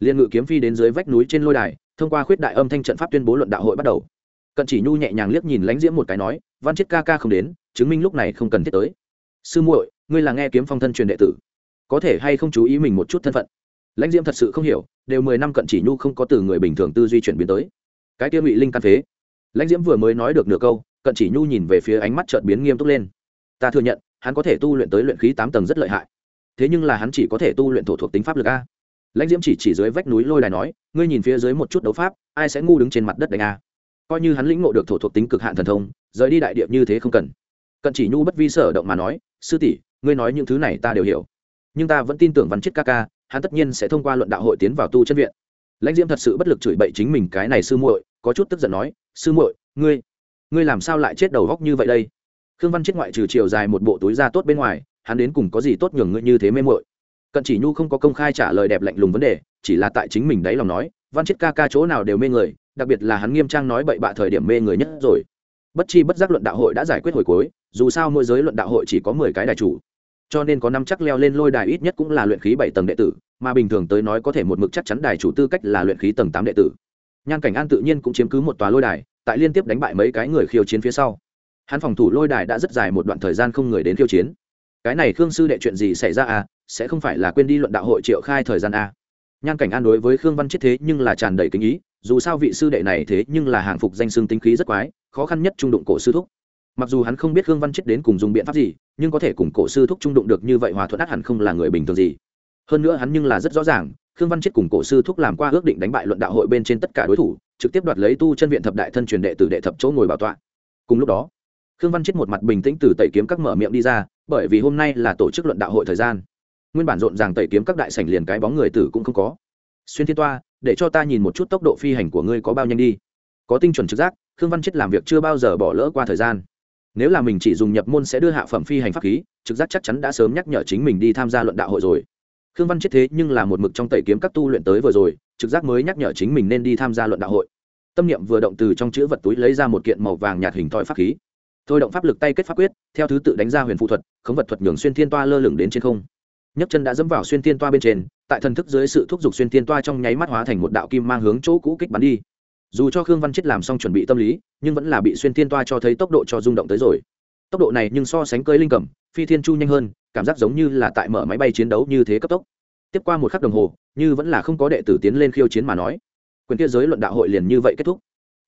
Speaker 1: Liên ngự kiếm phi đến dưới vách núi trên lôi đài, thông qua khuyết đại âm thanh trận pháp tuyên bố luận đạo hội bắt đầu. Cận chỉ nhu nhẹ nhàng liếc nhìn lãnh diễm một cái nói, văn chết ca ca không đến, chứng minh lúc này không cần thiết tới. Sư muội, ngươi là nghe kiếm phong thân truyền đệ tử, có thể hay không chú ý mình một chút thân phận? Lãnh diễm thật sự không hiểu, đều mười năm cận chỉ nhu không có từ người bình thường tư duy chuyển biến tới. Cái kia ngụy linh căn phế. Lãnh diễm vừa mới nói được nửa câu, cận chỉ nhu nhìn về phía ánh mắt trợt biến nghiêm túc lên. Ta thừa nhận, hắn có thể tu luyện tới luyện khí tám tầng rất lợi hại. Thế nhưng là hắn chỉ có thể tu luyện thổ thuộc tính pháp lực a. Lãnh diễm chỉ chỉ dưới vách núi lôi đài nói, ngươi nhìn phía dưới một chút đấu pháp, ai sẽ ngu đứng trên mặt đất đánh a? Coi như hắn lĩnh ngộ được thổ thuộc tính cực hạn thần thông, rời đi đại điệp như thế không cần. Cận chỉ nhu bất vi sở động mà nói, sư tỷ, ngươi nói những thứ này ta đều hiểu. Nhưng ta vẫn tin tưởng văn chết ca ca hắn tất nhiên sẽ thông qua luận đạo hội tiến vào tu chân viện. Lãnh diễm thật sự bất lực chửi bậy chính mình cái này sư muội, có chút tức giận nói, sư muội, ngươi ngươi làm sao lại chết đầu góc như vậy đây? Khương văn chết ngoại trừ chiều dài một bộ túi da tốt bên ngoài, hắn đến cùng có gì tốt nhường ngươi như thế mê muội? Cận chỉ nhu không có công khai trả lời đẹp lạnh lùng vấn đề, chỉ là tại chính mình đấy lòng nói, văn chết ca ca chỗ nào đều mê người, đặc biệt là hắn nghiêm trang nói bậy bạ thời điểm mê người nhất rồi. Bất chi bất giác luận đạo hội đã giải quyết hồi cuối, dù sao mỗi giới luận đạo hội chỉ có mười cái đại chủ cho nên có năm chắc leo lên lôi đài ít nhất cũng là luyện khí bảy tầng đệ tử, mà bình thường tới nói có thể một mực chắc chắn đài chủ tư cách là luyện khí tầng tám đệ tử. Nhan cảnh an tự nhiên cũng chiếm cứ một tòa lôi đài, tại liên tiếp đánh bại mấy cái người khiêu chiến phía sau. Hắn phòng thủ lôi đài đã rất dài một đoạn thời gian không người đến khiêu chiến. Cái này khương sư đệ chuyện gì xảy ra à? Sẽ không phải là quên đi luận đạo hội triệu khai thời gian à. nhan cảnh an đối với khương văn chết thế nhưng là tràn đầy kính ý, dù sao vị sư đệ này thế nhưng là hàng phục danh xương tính khí rất quái, khó khăn nhất trung đụng cổ sư thúc mặc dù hắn không biết khương văn chết đến cùng dùng biện pháp gì, nhưng có thể cùng cổ sư thúc trung đụng được như vậy hòa thuận át hẳn không là người bình thường gì. Hơn nữa hắn nhưng là rất rõ ràng, khương văn chết cùng cổ sư thúc làm qua ước định đánh bại luận đạo hội bên trên tất cả đối thủ, trực tiếp đoạt lấy tu chân viện thập đại thân truyền đệ từ đệ thập chỗ ngồi bảo tọa. Cùng lúc đó, khương văn chết một mặt bình tĩnh từ tẩy kiếm các mở miệng đi ra, bởi vì hôm nay là tổ chức luận đạo hội thời gian. Nguyên bản rộn ràng tẩy kiếm các đại sảnh liền cái bóng người tử cũng không có. Xuyên thiên toa, để cho ta nhìn một chút tốc độ phi hành của ngươi có bao nhanh đi. Có tinh chuẩn trực giác, khương văn chết làm việc chưa bao giờ bỏ lỡ qua thời gian nếu là mình chỉ dùng nhập môn sẽ đưa hạ phẩm phi hành pháp khí, trực giác chắc chắn đã sớm nhắc nhở chính mình đi tham gia luận đạo hội rồi. Khương văn chết thế nhưng là một mực trong tẩy kiếm các tu luyện tới vừa rồi, trực giác mới nhắc nhở chính mình nên đi tham gia luận đạo hội. Tâm niệm vừa động từ trong chữ vật túi lấy ra một kiện màu vàng nhạt hình thoi pháp khí. Thôi động pháp lực tay kết pháp quyết, theo thứ tự đánh ra huyền phụ thuật, khống vật thuật nhường xuyên thiên toa lơ lửng đến trên không. Nhấc chân đã dẫm vào xuyên thiên toa bên trên, tại thần thức dưới sự thúc giục xuyên thiên toa trong nháy mắt hóa thành một đạo kim mang hướng chỗ cũ kích bắn đi dù cho khương văn chết làm xong chuẩn bị tâm lý nhưng vẫn là bị xuyên thiên toa cho thấy tốc độ cho rung động tới rồi tốc độ này nhưng so sánh cơi linh cầm phi thiên chu nhanh hơn cảm giác giống như là tại mở máy bay chiến đấu như thế cấp tốc tiếp qua một khắc đồng hồ như vẫn là không có đệ tử tiến lên khiêu chiến mà nói quyền kia giới luận đạo hội liền như vậy kết thúc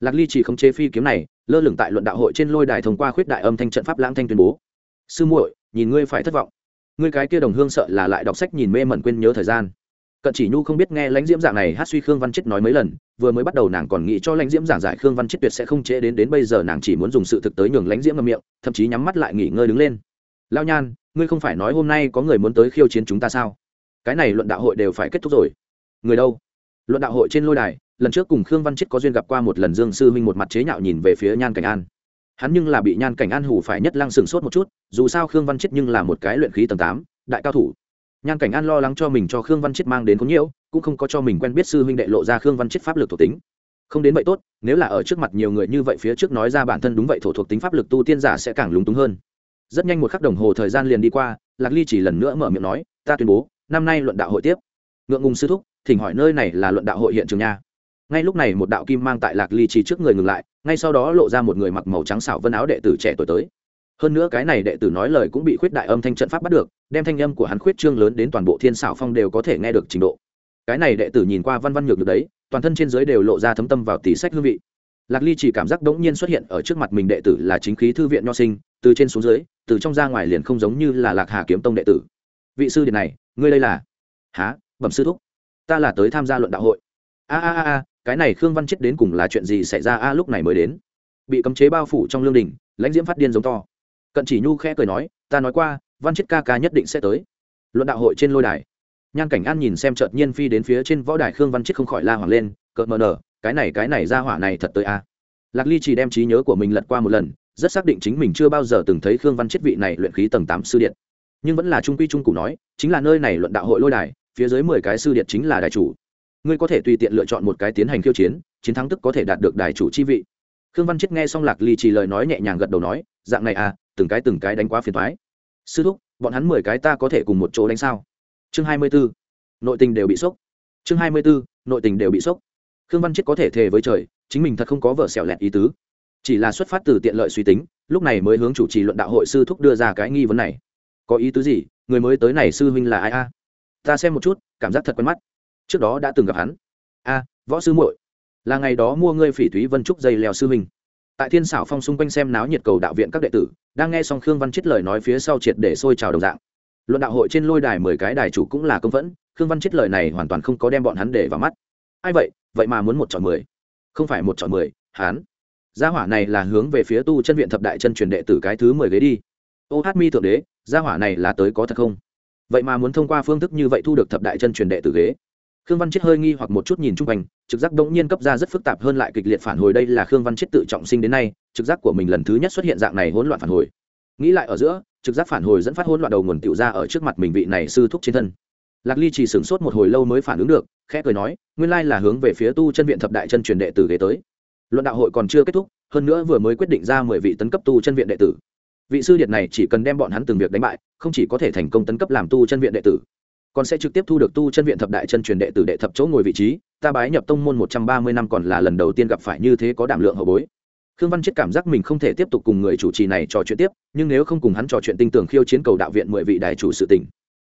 Speaker 1: lạc ly chỉ không chế phi kiếm này lơ lửng tại luận đạo hội trên lôi đài thông qua khuyết đại âm thanh trận pháp lãng thanh tuyên bố sư muội nhìn ngươi phải thất vọng ngươi cái kia đồng hương sợ là lại đọc sách nhìn mê mẩn quên nhớ thời gian cận chỉ nhu không biết nghe lãnh diễm dạng này hát suy khương văn chết nói mấy lần, vừa mới bắt đầu nàng còn nghĩ cho lãnh diễm giảng giải khương văn chết tuyệt sẽ không trễ đến đến bây giờ nàng chỉ muốn dùng sự thực tới nhường lãnh diễm ngậm miệng, thậm chí nhắm mắt lại nghỉ ngơi đứng lên. Lao nhan, ngươi không phải nói hôm nay có người muốn tới khiêu chiến chúng ta sao? Cái này luận đạo hội đều phải kết thúc rồi. Người đâu? Luận đạo hội trên lôi đài, lần trước cùng khương văn chết có duyên gặp qua một lần dương sư huynh một mặt chế nhạo nhìn về phía nhan cảnh an. Hắn nhưng là bị nhan cảnh an hủ phải nhất lăng sừng sốt một chút, dù sao khương văn chết nhưng là một cái luyện khí tầng tám, đại cao thủ nhan cảnh an lo lắng cho mình cho khương văn chết mang đến có nhiễu, cũng không có cho mình quen biết sư huynh đệ lộ ra khương văn chết pháp lực thuộc tính. Không đến vậy tốt, nếu là ở trước mặt nhiều người như vậy phía trước nói ra bản thân đúng vậy thổ thuộc tính pháp lực tu tiên giả sẽ càng lúng túng hơn. Rất nhanh một khắc đồng hồ thời gian liền đi qua, lạc ly chỉ lần nữa mở miệng nói, ta tuyên bố, năm nay luận đạo hội tiếp. Ngượng ngùng sư thúc, thỉnh hỏi nơi này là luận đạo hội hiện trường nha. Ngay lúc này một đạo kim mang tại lạc ly chỉ trước người ngừng lại, ngay sau đó lộ ra một người mặc màu trắng xảo vân áo đệ tử trẻ tuổi tới. Hơn nữa cái này đệ tử nói lời cũng bị khuyết đại âm thanh trận pháp bắt được đem thanh âm của hắn khuyết trương lớn đến toàn bộ thiên xảo phong đều có thể nghe được trình độ. Cái này đệ tử nhìn qua văn văn nhược được đấy, toàn thân trên giới đều lộ ra thấm tâm vào tỷ sách hương vị. Lạc ly chỉ cảm giác đống nhiên xuất hiện ở trước mặt mình đệ tử là chính khí thư viện nho sinh, từ trên xuống dưới, từ trong ra ngoài liền không giống như là lạc hà kiếm tông đệ tử. Vị sư điện này, ngươi đây là? Há bẩm sư thúc. Ta là tới tham gia luận đạo hội. A a a a, cái này khương văn chết đến cùng là chuyện gì xảy ra? A, lúc này mới đến. Bị cấm chế bao phủ trong lương đình, lãnh diễm phát điên giống to. Cận chỉ nhu khẽ cười nói, ta nói qua văn chết ca ca nhất định sẽ tới. Luận đạo hội trên lôi đài. Nhan cảnh an nhìn xem chợt nhiên phi đến phía trên võ đài khương văn chết không khỏi la hoảng lên, cợt mờ nở, cái này cái này ra hỏa này thật tới a. Lạc ly chỉ đem trí nhớ của mình lật qua một lần, rất xác định chính mình chưa bao giờ từng thấy khương văn chết vị này luyện khí tầng tám sư điện. Nhưng vẫn là trung quy trung cụ nói, chính là nơi này luận đạo hội lôi đài, phía dưới mười cái sư điện chính là đài chủ. Ngươi có thể tùy tiện lựa chọn một cái tiến hành khiêu chiến chiến thắng tức có thể đạt được đài chủ chi vị. Khương văn chết nghe xong lạc ly chỉ lời nói nhẹ nhàng gật đầu nói, dạng này à từng cái từng cái đánh quá phiền thoái sư thúc, bọn hắn mười cái ta có thể cùng một chỗ đánh sao? Chương hai mươi b ố nội tình đều bị sốc. Chương hai mươi b ố nội tình đều bị sốc. Khương văn chết có thể thề với trời, chính mình thật không có vợ xẻo lẹt ý tứ. Chỉ là xuất phát từ tiện lợi suy tính, lúc này mới hướng chủ trì luận đạo hội sư thúc đưa ra cái nghi vấn này. Có ý tứ gì? Người mới tới này sư huynh là ai a? Ta xem một chút, cảm giác thật quen mắt. Trước đó đã từng gặp hắn. A, võ sư muội. Là ngày đó mua ngươi phỉ thúy vân trúc dây leo sư huynh tại thiên xảo phong xung quanh xem náo nhiệt cầu đạo viện các đệ tử, đang nghe xong khương văn chết lời nói phía sau triệt để sôi trào đồng dạng. Luận đạo hội trên lôi đài mười cái đài chủ cũng là công vẫn khương văn chết lời này hoàn toàn không có đem bọn hắn để vào mắt. Ai vậy? Vậy mà muốn một chọn mười. Không phải một chọn mười hán gia hỏa này là hướng về phía tu chân viện thập đại chân truyền đệ tử cái thứ mười ghế đi. Ô hát mi thượng đế, gia hỏa này là tới có thật không? Vậy mà muốn thông qua phương thức như vậy thu được thập đại chân truyền đệ tử ghế khương văn chết hơi nghi hoặc một chút nhìn chung quanh, trực giác đống nhiên cấp ra rất phức tạp hơn lại kịch liệt phản hồi đây là khương văn chết tự trọng sinh đến nay, trực giác của mình lần thứ nhất xuất hiện dạng này hỗn loạn phản hồi. Nghĩ lại ở giữa, trực giác phản hồi dẫn phát hỗn loạn đầu nguồn tiểu ra ở trước mặt mình vị này sư thúc trên thân. Lạc ly chỉ sửng sốt một hồi lâu mới phản ứng được, khẽ cười nói, nguyên lai là hướng về phía tu chân viện thập đại chân truyền đệ tử ghế tới. Luận đạo hội còn chưa kết thúc, hơn nữa vừa mới quyết định ra mười vị tấn cấp tu chân viện đệ tử. Vị sư điện này chỉ cần đem bọn hắn từng việc đánh bại, không chỉ có thể thành công tấn cấp làm tu chân viện đệ tử còn sẽ trực tiếp thu được tu chân viện thập đại chân truyền đệ tử đệ thập chỗ ngồi vị trí, ta bái nhập tông môn một trăm ba mươi năm còn là lần đầu tiên gặp phải như thế có đảm lượng hậu bối. Khương văn chết cảm giác mình không thể tiếp tục cùng người chủ trì này trò chuyện tiếp, nhưng nếu không cùng hắn trò chuyện tinh tưởng khiêu chiến cầu đạo viện mười vị đại chủ sự tỉnh,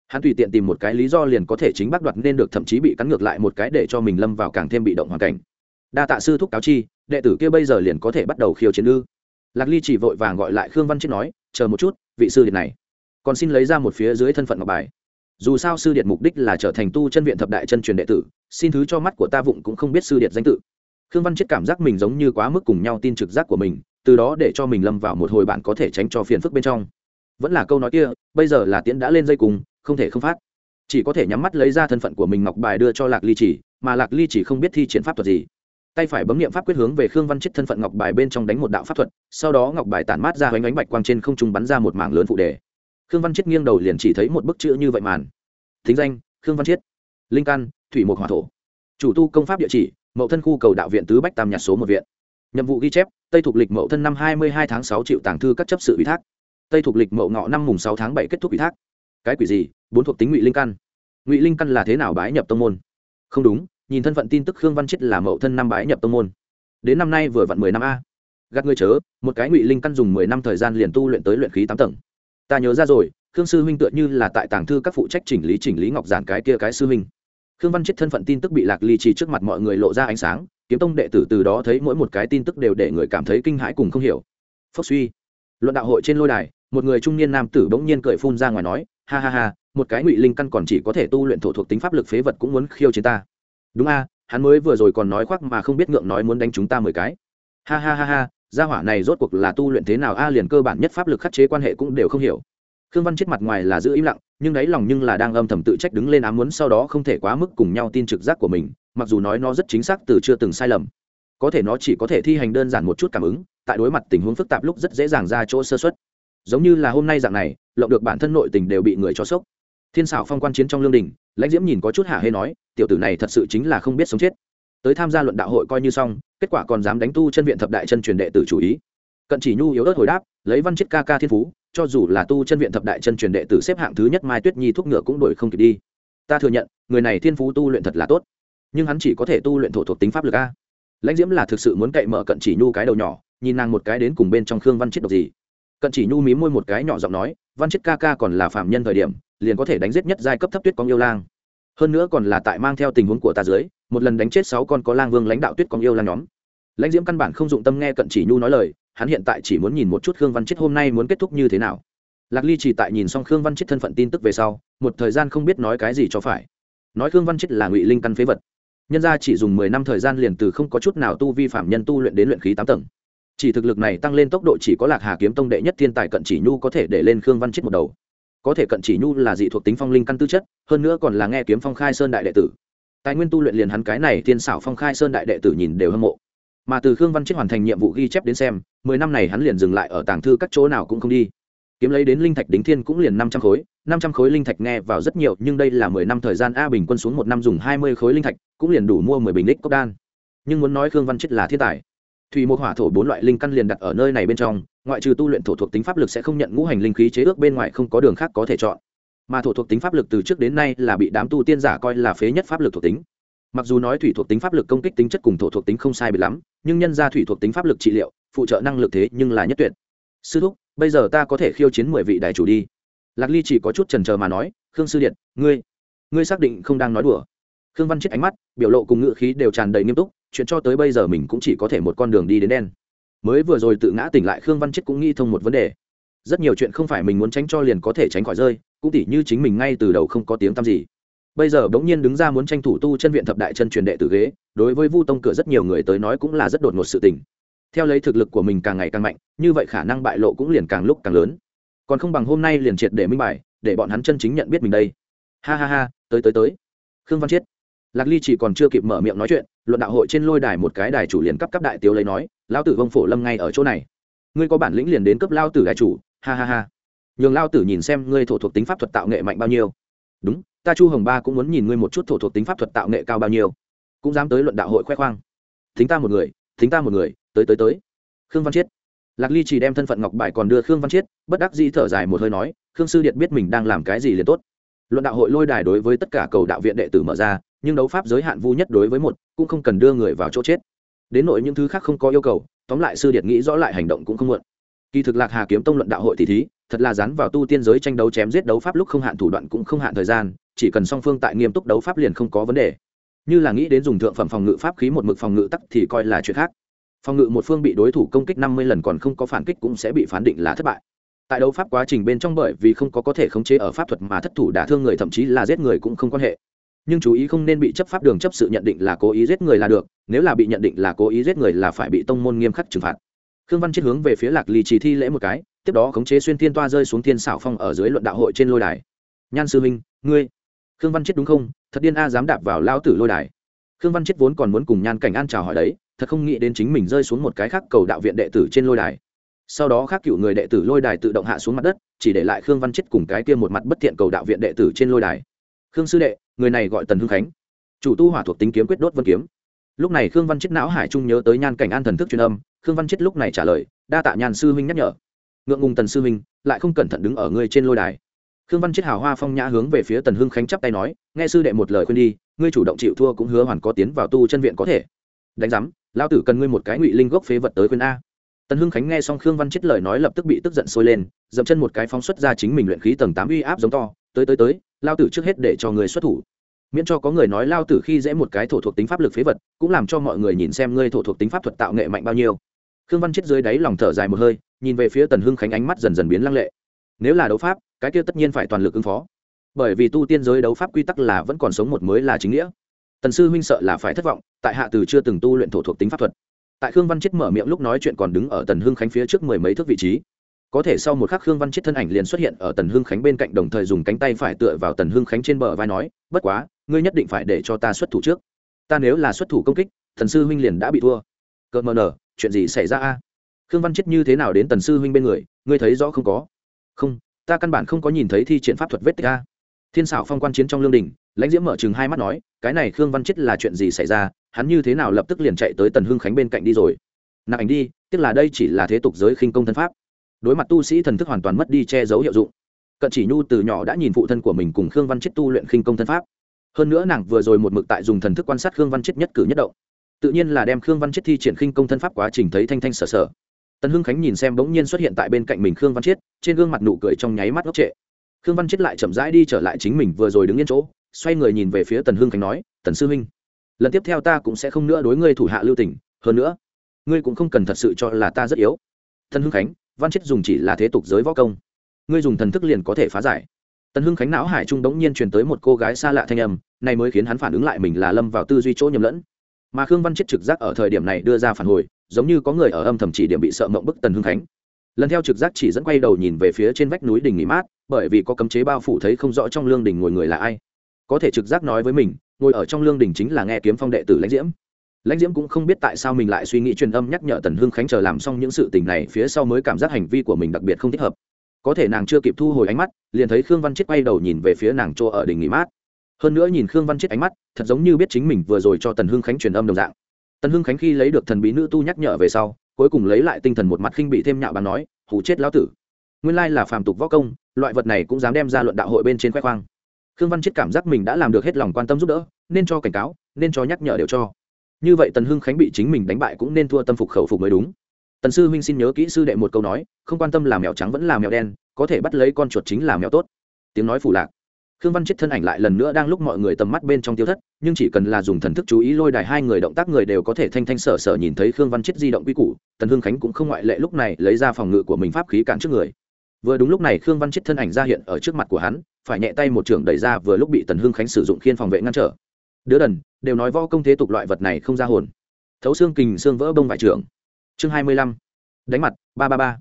Speaker 1: hắn tùy tiện tìm một cái lý do liền có thể chính bác đoạt nên được thậm chí bị cắn ngược lại một cái để cho mình lâm vào càng thêm bị động hoàn cảnh. Đa tạ sư thúc cáo chi, đệ tử kia bây giờ liền có thể bắt đầu khiêu chiến ư. Lạc ly chỉ vội vàng gọi lại khương văn chết nói, chờ một chút, vị sư liền này, còn xin lấy ra một phía dưới thân phận ngọc bài dù sao sư điện mục đích là trở thành tu chân viện thập đại chân truyền đệ tử, xin thứ cho mắt của ta vụng cũng không biết sư điện danh tự. Khương văn chết cảm giác mình giống như quá mức cùng nhau tin trực giác của mình, từ đó để cho mình lâm vào một hồi bạn có thể tránh cho phiền phức bên trong. Vẫn là câu nói kia, bây giờ là tiễn đã lên dây cùng, không thể không phát. Chỉ có thể nhắm mắt lấy ra thân phận của mình ngọc bài đưa cho lạc ly chỉ, mà lạc ly chỉ không biết thi triển pháp thuật gì. Tay phải bấm nghiệm pháp quyết hướng về khương văn chết thân phận ngọc bài bên trong đánh một đạo pháp thuật, sau đó ngọc bài tản mát ra hoành ánh bạch quang trên không trung bắn ra một mảng lớn phụ đề khương văn Chiết nghiêng đầu liền chỉ thấy một bức chữ như vậy màn. Thính danh khương văn Chiết, linh căn thủy mục hòa thổ. Chủ tu công pháp địa chỉ mậu thân khu cầu đạo viện tứ bách tam nhạc số một viện. Nhiệm vụ ghi chép tây thuộc lịch mậu thân năm hai mươi hai tháng sáu triệu tàng thư các chấp sự ủy thác. Tây thuộc lịch mậu ngọ năm mùng sáu tháng bảy kết thúc ủy thác. Cái quỷ gì? Bốn thuộc tính ngụy linh căn ngụy linh căn là thế nào bái nhập tông môn? Không đúng nhìn thân phận tin tức khương văn chết là mậu thân năm bái nhập tông môn. Đến năm nay vừa vặn mười năm a. Gạt ngươi chớ một cái ngụy linh căn dùng mười năm thời gian liền tu luyện tới luyện khí tám tầng ta nhớ ra rồi, khương sư huynh tựa như là tại tàng thư các phụ trách chỉnh lý chỉnh lý ngọc giản cái kia cái sư huynh. Khương văn chết thân phận tin tức bị lạc ly trì trước mặt mọi người lộ ra ánh sáng, kiếm tông đệ tử từ đó thấy mỗi một cái tin tức đều để người cảm thấy kinh hãi cùng không hiểu. Phốc suy. Luận đạo hội trên lôi đài, một người trung niên nam tử bỗng nhiên cười phun ra ngoài nói, ha ha ha, một cái ngụy linh căn còn chỉ có thể tu luyện thổ thuộc tính pháp lực phế vật cũng muốn khiêu chiến ta. Đúng a, hắn mới vừa rồi còn nói khoác mà không biết ngượng nói muốn đánh chúng ta mười cái. Ha ha ha ha gia hỏa này rốt cuộc là tu luyện thế nào? A, liền cơ bản nhất pháp lực khắc chế quan hệ cũng đều không hiểu. Khương văn chết mặt ngoài là giữ im lặng, nhưng đáy lòng nhưng là đang âm thầm tự trách đứng lên ám muốn sau đó không thể quá mức cùng nhau tin trực giác của mình, mặc dù nói nó rất chính xác từ chưa từng sai lầm. Có thể nó chỉ có thể thi hành đơn giản một chút cảm ứng, tại đối mặt tình huống phức tạp lúc rất dễ dàng ra chỗ sơ xuất giống như là hôm nay dạng này, lộng được bản thân nội tình đều bị người cho sốc. Thiên xảo phong quan chiến trong lương đình, lãnh diễm nhìn có chút hạ hay nói, tiểu tử này thật sự chính là không biết sống chết tới tham gia luận đạo hội coi như xong, kết quả còn dám đánh tu chân viện thập đại chân truyền đệ tử chủ ý. Cận chỉ nhu yếu ớt hồi đáp, lấy văn chết ca ca thiên phú, cho dù là tu chân viện thập đại chân truyền đệ tử xếp hạng thứ nhất mai tuyết nhi thuốc ngựa cũng đổi không kịp đi. Ta thừa nhận, người này thiên phú tu luyện thật là tốt. Nhưng hắn chỉ có thể tu luyện thổ thuộc tính pháp lực a. Lãnh diễm là thực sự muốn cậy mở cận chỉ nhu cái đầu nhỏ, nhìn nàng một cái đến cùng bên trong khương văn chết độc gì. Cận chỉ nhu mí môi một cái nhỏ giọng nói, văn chết ca ca còn là phạm nhân thời điểm, liền có thể đánh giết nhất giai cấp thấp tuyết con yêu lang hơn nữa còn là tại mang theo tình huống của ta dưới, một lần đánh chết sáu con có lang vương lãnh đạo tuyết con yêu Lan nhóm. Lãnh diễm căn bản không dụng tâm nghe cận chỉ nhu nói lời, hắn hiện tại chỉ muốn nhìn một chút khương văn chết hôm nay muốn kết thúc như thế nào. Lạc ly chỉ tại nhìn xong khương văn chết thân phận tin tức về sau, một thời gian không biết nói cái gì cho phải. Nói khương văn chết là ngụy linh căn phế vật. Nhân ra chỉ dùng mười năm thời gian liền từ không có chút nào tu vi phạm nhân tu luyện đến luyện khí tám tầng. Chỉ thực lực này tăng lên tốc độ chỉ có lạc hà kiếm tông đệ nhất thiên tài cận chỉ nhu có thể để lên khương văn chết một đầu có thể cận chỉ nhu là dị thuộc tính phong linh căn tư chất, hơn nữa còn là nghe kiếm phong khai sơn đại đệ tử. Tài nguyên tu luyện liền hắn cái này thiên xảo phong khai sơn đại đệ tử nhìn đều hâm mộ. Mà từ khương văn chết hoàn thành nhiệm vụ ghi chép đến xem, mười năm này hắn liền dừng lại ở tàng thư các chỗ nào cũng không đi. Kiếm lấy đến linh thạch đính thiên cũng liền năm trăm khối, năm trăm khối linh thạch nghe vào rất nhiều, nhưng đây là mười năm thời gian a bình quân xuống một năm dùng hai mươi khối linh thạch, cũng liền đủ mua mười bình lít cốc đan. Nhưng muốn nói khương văn chết là thiên tài thủy một hỏa thổ bốn loại linh căn liền đặt ở nơi này bên trong, ngoại trừ tu luyện thổ thuộc tính pháp lực sẽ không nhận ngũ hành linh khí chế ước, bên ngoài không có đường khác có thể chọn. Mà thổ thuộc tính pháp lực từ trước đến nay là bị đám tu tiên giả coi là phế nhất pháp lực thuộc tính. Mặc dù nói thủy thuộc tính pháp lực công kích tính chất cùng thổ thuộc tính không sai biệt lắm, nhưng nhân ra thủy thuộc tính pháp lực trị liệu, phụ trợ năng lực thế nhưng là nhất tuyệt. Sư thúc, bây giờ ta có thể khiêu chiến mười vị đại chủ đi. Lạc ly chỉ có chút trần trờ mà nói, khương sư điện, ngươi ngươi xác định không đang nói đùa. Khương văn chết ánh mắt, biểu lộ cùng ngữ khí đều tràn đầy nghiêm túc chuyện cho tới bây giờ mình cũng chỉ có thể một con đường đi đến đen. Mới vừa rồi tự ngã tỉnh lại, khương văn chết cũng nghĩ thông một vấn đề. Rất nhiều chuyện không phải mình muốn tránh cho liền có thể tránh khỏi rơi, cũng tỉ như chính mình ngay từ đầu không có tiếng tăm gì. Bây giờ bỗng nhiên đứng ra muốn tranh thủ tu chân viện thập đại chân truyền đệ tử ghế, đối với vu tông cửa rất nhiều người tới nói cũng là rất đột ngột sự tình. Theo lấy thực lực của mình càng ngày càng mạnh, như vậy khả năng bại lộ cũng liền càng lúc càng lớn. Còn không bằng hôm nay liền triệt để minh bài, để bọn hắn chân chính nhận biết mình đây. Ha ha ha, tới tới tới. Khương văn chiết lạc ly chỉ còn chưa kịp mở miệng nói chuyện luận đạo hội trên lôi đài một cái đài chủ liền cấp cấp đại tiếu lấy nói lao tử vông phổ lâm ngay ở chỗ này. Ngươi có bản lĩnh liền đến cấp lao tử đại chủ, ha ha ha. Nhường lao tử nhìn xem ngươi thổ thuộc tính pháp thuật tạo nghệ mạnh bao nhiêu. Đúng, ta chu hồng ba cũng muốn nhìn ngươi một chút thổ thuộc tính pháp thuật tạo nghệ cao bao nhiêu. Cũng dám tới luận đạo hội khoe khoang. Thính ta một người, thính ta một người, tới tới tới. Khương văn chiết. Lạc ly chỉ đem thân phận ngọc bài còn đưa khương văn chiết, bất đắc dĩ thở dài một hơi nói, khương sư điện biết mình đang làm cái gì liền tốt. Luận đạo hội lôi đài đối với tất cả cầu đạo viện đệ tử mở ra nhưng đấu pháp giới hạn vu nhất đối với một, cũng không cần đưa người vào chỗ chết. Đến nội những thứ khác không có yêu cầu, tóm lại sư điện nghĩ rõ lại hành động cũng không muộn. Kỳ thực lạc hà kiếm tông luận đạo hội thì thí, thật là dán vào tu tiên giới tranh đấu chém giết đấu pháp lúc không hạn thủ đoạn cũng không hạn thời gian, chỉ cần song phương tại nghiêm túc đấu pháp liền không có vấn đề. Như là nghĩ đến dùng thượng phẩm phòng ngự pháp khí một mực phòng ngự tắc thì coi là chuyện khác. Phòng ngự một phương bị đối thủ công kích năm mươi lần còn không có phản kích cũng sẽ bị phán định là thất bại. Tại đấu pháp quá trình bên trong bởi vì không có có thể khống chế ở pháp thuật mà thất thủ đả thương người, thậm chí là giết người cũng không quan hệ nhưng chú ý không nên bị chấp pháp đường chấp sự nhận định là cố ý giết người là được, nếu là bị nhận định là cố ý giết người là phải bị tông môn nghiêm khắc trừng phạt. Khương văn chết hướng về phía lạc lì trì thi lễ một cái, tiếp đó khống chế xuyên thiên toa rơi xuống thiên xảo phong ở dưới luận đạo hội trên lôi đài. Nhan sư minh ngươi. Khương văn chết đúng không? Thật điên a, dám đạp vào lao tử lôi đài. Khương văn chết vốn còn muốn cùng nhan cảnh an chào hỏi đấy, thật không nghĩ đến chính mình rơi xuống một cái khác cầu đạo viện đệ tử trên lôi đài. Sau đó khác cựu người đệ tử lôi đài tự động hạ xuống mặt đất, chỉ để lại khương văn chết cùng cái kia một mặt bất thiện cầu đạo viện đệ tử trên lôi đài. Khương sư đệ người này gọi tần hưng khánh chủ tu hỏa thuộc tính kiếm quyết đốt vân kiếm lúc này khương văn chết não hải trung nhớ tới nhan cảnh an thần thức truyền âm khương văn chết lúc này trả lời đa tạ nhàn sư huynh nhắc nhở ngượng ngùng tần sư huynh lại không cẩn thận đứng ở ngươi trên lôi đài khương văn chết hào hoa phong nhã hướng về phía tần hưng khánh chắp tay nói nghe sư đệ một lời khuyên đi ngươi chủ động chịu thua cũng hứa hoàn có tiến vào tu chân viện có thể đánh giám lao tử cần ngươi một cái ngụy linh gốc phế vật tới khuyên a tần hưng khánh nghe xong khương văn chết lời nói lập tức bị tức giận sôi lên dậm chân một cái phóng xuất ra chính mình luyện khí tầng tám uy áp giống to tới tới tới, lao tử trước hết để cho người xuất thủ. Miễn cho có người nói lao tử khi dễ một cái thổ thuộc tính pháp lực phế vật, cũng làm cho mọi người nhìn xem ngươi thổ thuộc tính pháp thuật tạo nghệ mạnh bao nhiêu. Khương văn chết dưới đáy lòng thở dài một hơi, nhìn về phía tần hưng khánh ánh mắt dần dần biến lăng lệ. Nếu là đấu pháp, cái kia tất nhiên phải toàn lực ứng phó. Bởi vì tu tiên giới đấu pháp quy tắc là vẫn còn sống một mới là chính nghĩa. Tần sư huynh sợ là phải thất vọng, tại hạ từ chưa từng tu luyện thổ thuộc tính pháp thuật. Tại khương văn chết mở miệng lúc nói chuyện còn đứng ở tần hưng khánh phía trước mười mấy thước vị trí có thể sau một khắc khương văn chết thân ảnh liền xuất hiện ở tần hưng khánh bên cạnh, đồng thời dùng cánh tay phải tựa vào tần hưng khánh trên bờ vai nói, bất quá, ngươi nhất định phải để cho ta xuất thủ trước. Ta nếu là xuất thủ công kích thần sư huynh liền đã bị thua. Cợt mờ nở, chuyện gì xảy ra a? Khương văn chết như thế nào đến tần sư huynh bên người, ngươi thấy rõ không có? Không, ta căn bản không có nhìn thấy thi triển pháp thuật vết tích a. Thiên xảo phong quan chiến trong lương đình, lãnh diễm mở chừng hai mắt nói, cái này khương văn chết là chuyện gì xảy ra? Hắn như thế nào lập tức liền chạy tới tần hưng khánh bên cạnh đi rồi? Nạp ảnh đi tức là đây chỉ là thế tục giới khinh công thân pháp đối mặt tu sĩ thần thức hoàn toàn mất đi che giấu hiệu dụng. Cận chỉ nhu từ nhỏ đã nhìn phụ thân của mình cùng khương văn chết tu luyện khinh công thân pháp. Hơn nữa nàng vừa rồi một mực tại dùng thần thức quan sát khương văn chết nhất cử nhất động. Tự nhiên là đem khương văn chết thi triển khinh công thân pháp quá trình thấy thanh thanh sở sở. Tần hưng khánh nhìn xem bỗng nhiên xuất hiện tại bên cạnh mình khương văn chết, trên gương mặt nụ cười trong nháy mắt ngốc trệ. Khương văn chết lại chậm rãi đi trở lại chính mình vừa rồi đứng yên chỗ, xoay người nhìn về phía tần hưng khánh nói, tần sư huynh, lần tiếp theo ta cũng sẽ không nữa đối ngươi thủ hạ lưu tỉnh hơn nữa, ngươi cũng không cần thật sự cho là ta rất yếu. Tần hưng khánh văn chết dùng chỉ là thế tục giới võ công. Ngươi dùng thần thức liền có thể phá giải. Tần hưng khánh não hải trung đống nhiên truyền tới một cô gái xa lạ thanh âm, này mới khiến hắn phản ứng lại mình là lâm vào tư duy chỗ nhầm lẫn. Mà khương văn chết trực giác ở thời điểm này đưa ra phản hồi, giống như có người ở âm thầm chỉ điểm bị sợ mộng bức tần hưng khánh. Lần theo trực giác chỉ dẫn quay đầu nhìn về phía trên vách núi đỉnh nghỉ mát, bởi vì có cấm chế bao phủ thấy không rõ trong lương đỉnh ngồi người là ai. Có thể trực giác nói với mình, ngồi ở trong lương đỉnh chính là nghe kiếm phong đệ tử lãnh diễm lãnh diễm cũng không biết tại sao mình lại suy nghĩ truyền âm nhắc nhở tần hưng khánh chờ làm xong những sự tình này phía sau mới cảm giác hành vi của mình đặc biệt không thích hợp. Có thể nàng chưa kịp thu hồi ánh mắt, liền thấy khương văn chết quay đầu nhìn về phía nàng chỗ ở đỉnh nghỉ mát. Hơn nữa nhìn khương văn chết ánh mắt, thật giống như biết chính mình vừa rồi cho tần hưng khánh truyền âm đồng dạng. Tần hưng khánh khi lấy được thần bí nữ tu nhắc nhở về sau, cuối cùng lấy lại tinh thần một mặt khinh bị thêm nhạo bàn nói Hủ chết lão tử. Nguyên lai là phàm tục võ công, loại vật này cũng dám đem ra luận đạo hội bên trên khoe khoang. Khương văn chết cảm giác mình đã làm được hết lòng quan tâm giúp đỡ, nên cho cảnh cáo, nên cho nhắc nhở đều cho như vậy tần hưng khánh bị chính mình đánh bại cũng nên thua tâm phục khẩu phục mới đúng. Tần sư huynh xin nhớ kỹ sư đệ một câu nói, không quan tâm là mèo trắng vẫn là mèo đen, có thể bắt lấy con chuột chính là mèo tốt. Tiếng nói phủ lạc. Khương văn chết thân ảnh lại lần nữa đang lúc mọi người tầm mắt bên trong tiêu thất, nhưng chỉ cần là dùng thần thức chú ý lôi đài hai người động tác người đều có thể thanh thanh sở sở nhìn thấy khương văn chết di động quy củ, tần hưng khánh cũng không ngoại lệ lúc này lấy ra phòng ngự của mình pháp khí cản trước người. Vừa đúng lúc này khương văn chết thân ảnh ra hiện ở trước mặt của hắn, phải nhẹ tay một trưởng đẩy ra vừa lúc bị tần hưng khánh sử dụng khiên phòng vệ ngăn trở đứa đần, đều nói võ công thế tục loại vật này không ra hồn. Thấu xương kình xương vỡ bông vải trưởng. Chương hai mươi lăm. Đánh mặt, ba ba ba.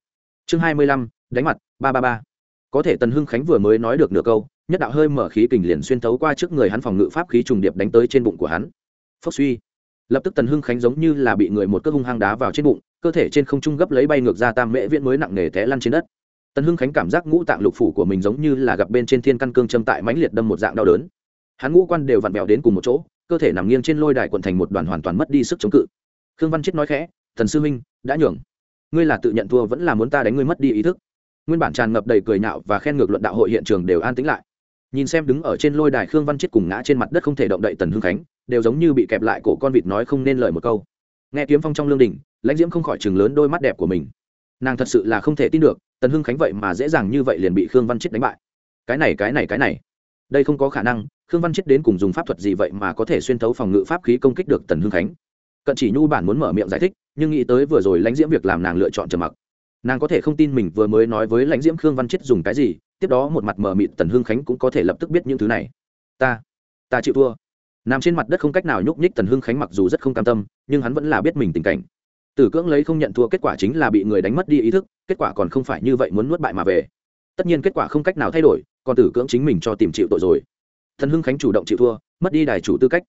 Speaker 1: Chương hai mươi lăm. Đánh mặt, ba ba ba. Có thể tần hưng khánh vừa mới nói được nửa câu, nhất đạo hơi mở khí kình liền xuyên thấu qua trước người hắn phòng ngự pháp khí trùng điệp đánh tới trên bụng của hắn. Phốc suy. Lập tức tần hưng khánh giống như là bị người một cước hung hăng đá vào trên bụng, cơ thể trên không trung gấp lấy bay ngược ra tam mễ viễn mới nặng nề té lăn trên đất. Tần hưng khánh cảm giác ngũ tạng lục phủ của mình giống như là gặp bên trên thiên căn cương châm tại mãnh liệt đâm một dạng đau đớn hắn ngũ quan đều vặn vẹo đến cùng một chỗ, cơ thể nằm nghiêng trên lôi đài quận thành một đoàn hoàn toàn mất đi sức chống cự. Khương văn chết nói khẽ, thần sư minh đã nhường. Ngươi là tự nhận thua vẫn là muốn ta đánh ngươi mất đi ý thức. Nguyên bản tràn ngập đầy cười nhạo và khen ngược luận đạo hội hiện trường đều an tĩnh lại. Nhìn xem đứng ở trên lôi đài khương văn chết cùng ngã trên mặt đất không thể động đậy tần hưng khánh, đều giống như bị kẹp lại cổ con vịt nói không nên lời một câu. Nghe kiếm phong trong lương đình, lãnh diễm không khỏi chừng lớn đôi mắt đẹp của mình. Nàng thật sự là không thể tin được, tần hưng khánh vậy mà dễ dàng như vậy liền bị khương văn chết đánh bại. Cái này cái này cái này. Đây không có khả năng khương văn chết đến cùng dùng pháp thuật gì vậy mà có thể xuyên thấu phòng ngự pháp khí công kích được tần hưng khánh? Cận chỉ nhu bản muốn mở miệng giải thích, nhưng nghĩ tới vừa rồi lãnh diễm việc làm nàng lựa chọn trầm mặc. Nàng có thể không tin mình vừa mới nói với lãnh diễm khương văn chết dùng cái gì, tiếp đó một mặt mờ mịt tần hưng khánh cũng có thể lập tức biết những thứ này. Ta ta chịu thua. Nằm trên mặt đất không cách nào nhúc nhích tần hưng khánh mặc dù rất không cam tâm, nhưng hắn vẫn là biết mình tình cảnh. Tử cưỡng lấy không nhận thua kết quả chính là bị người đánh mất đi ý thức, kết quả còn không phải như vậy muốn nuốt bại mà về. Tất nhiên kết quả không cách nào thay đổi, còn tử cưỡng chính mình cho tìm chịu tội rồi thần hưng khánh chủ động chịu thua, mất đi đài chủ tư cách.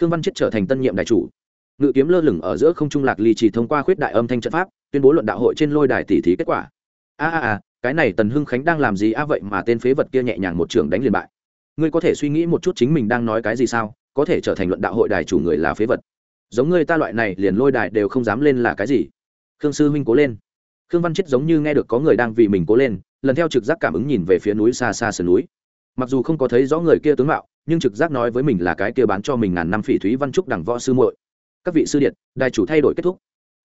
Speaker 1: Khương văn chết trở thành tân nhiệm đài chủ. Ngự kiếm lơ lửng ở giữa không trung lạc ly chỉ thông qua khuyết đại âm thanh trận pháp, tuyên bố luận đạo hội trên lôi đài tỷ thí kết quả. A a a, cái này tần hưng khánh đang làm gì a vậy mà tên phế vật kia nhẹ nhàng một trường đánh liền bại. Ngươi có thể suy nghĩ một chút chính mình đang nói cái gì sao, có thể trở thành luận đạo hội đài chủ người là phế vật. Giống ngươi ta loại này liền lôi đài đều không dám lên là cái gì. Khương sư huynh cố lên. Khương văn chết giống như nghe được có người đang vì mình cố lên, lần theo trực giác cảm ứng nhìn về phía núi xa xa sườn núi mặc dù không có thấy rõ người kia tướng mạo, nhưng trực giác nói với mình là cái kia bán cho mình ngàn năm phỉ thúy văn trúc đẳng võ sư muội. Các vị sư điện, đài chủ thay đổi kết thúc.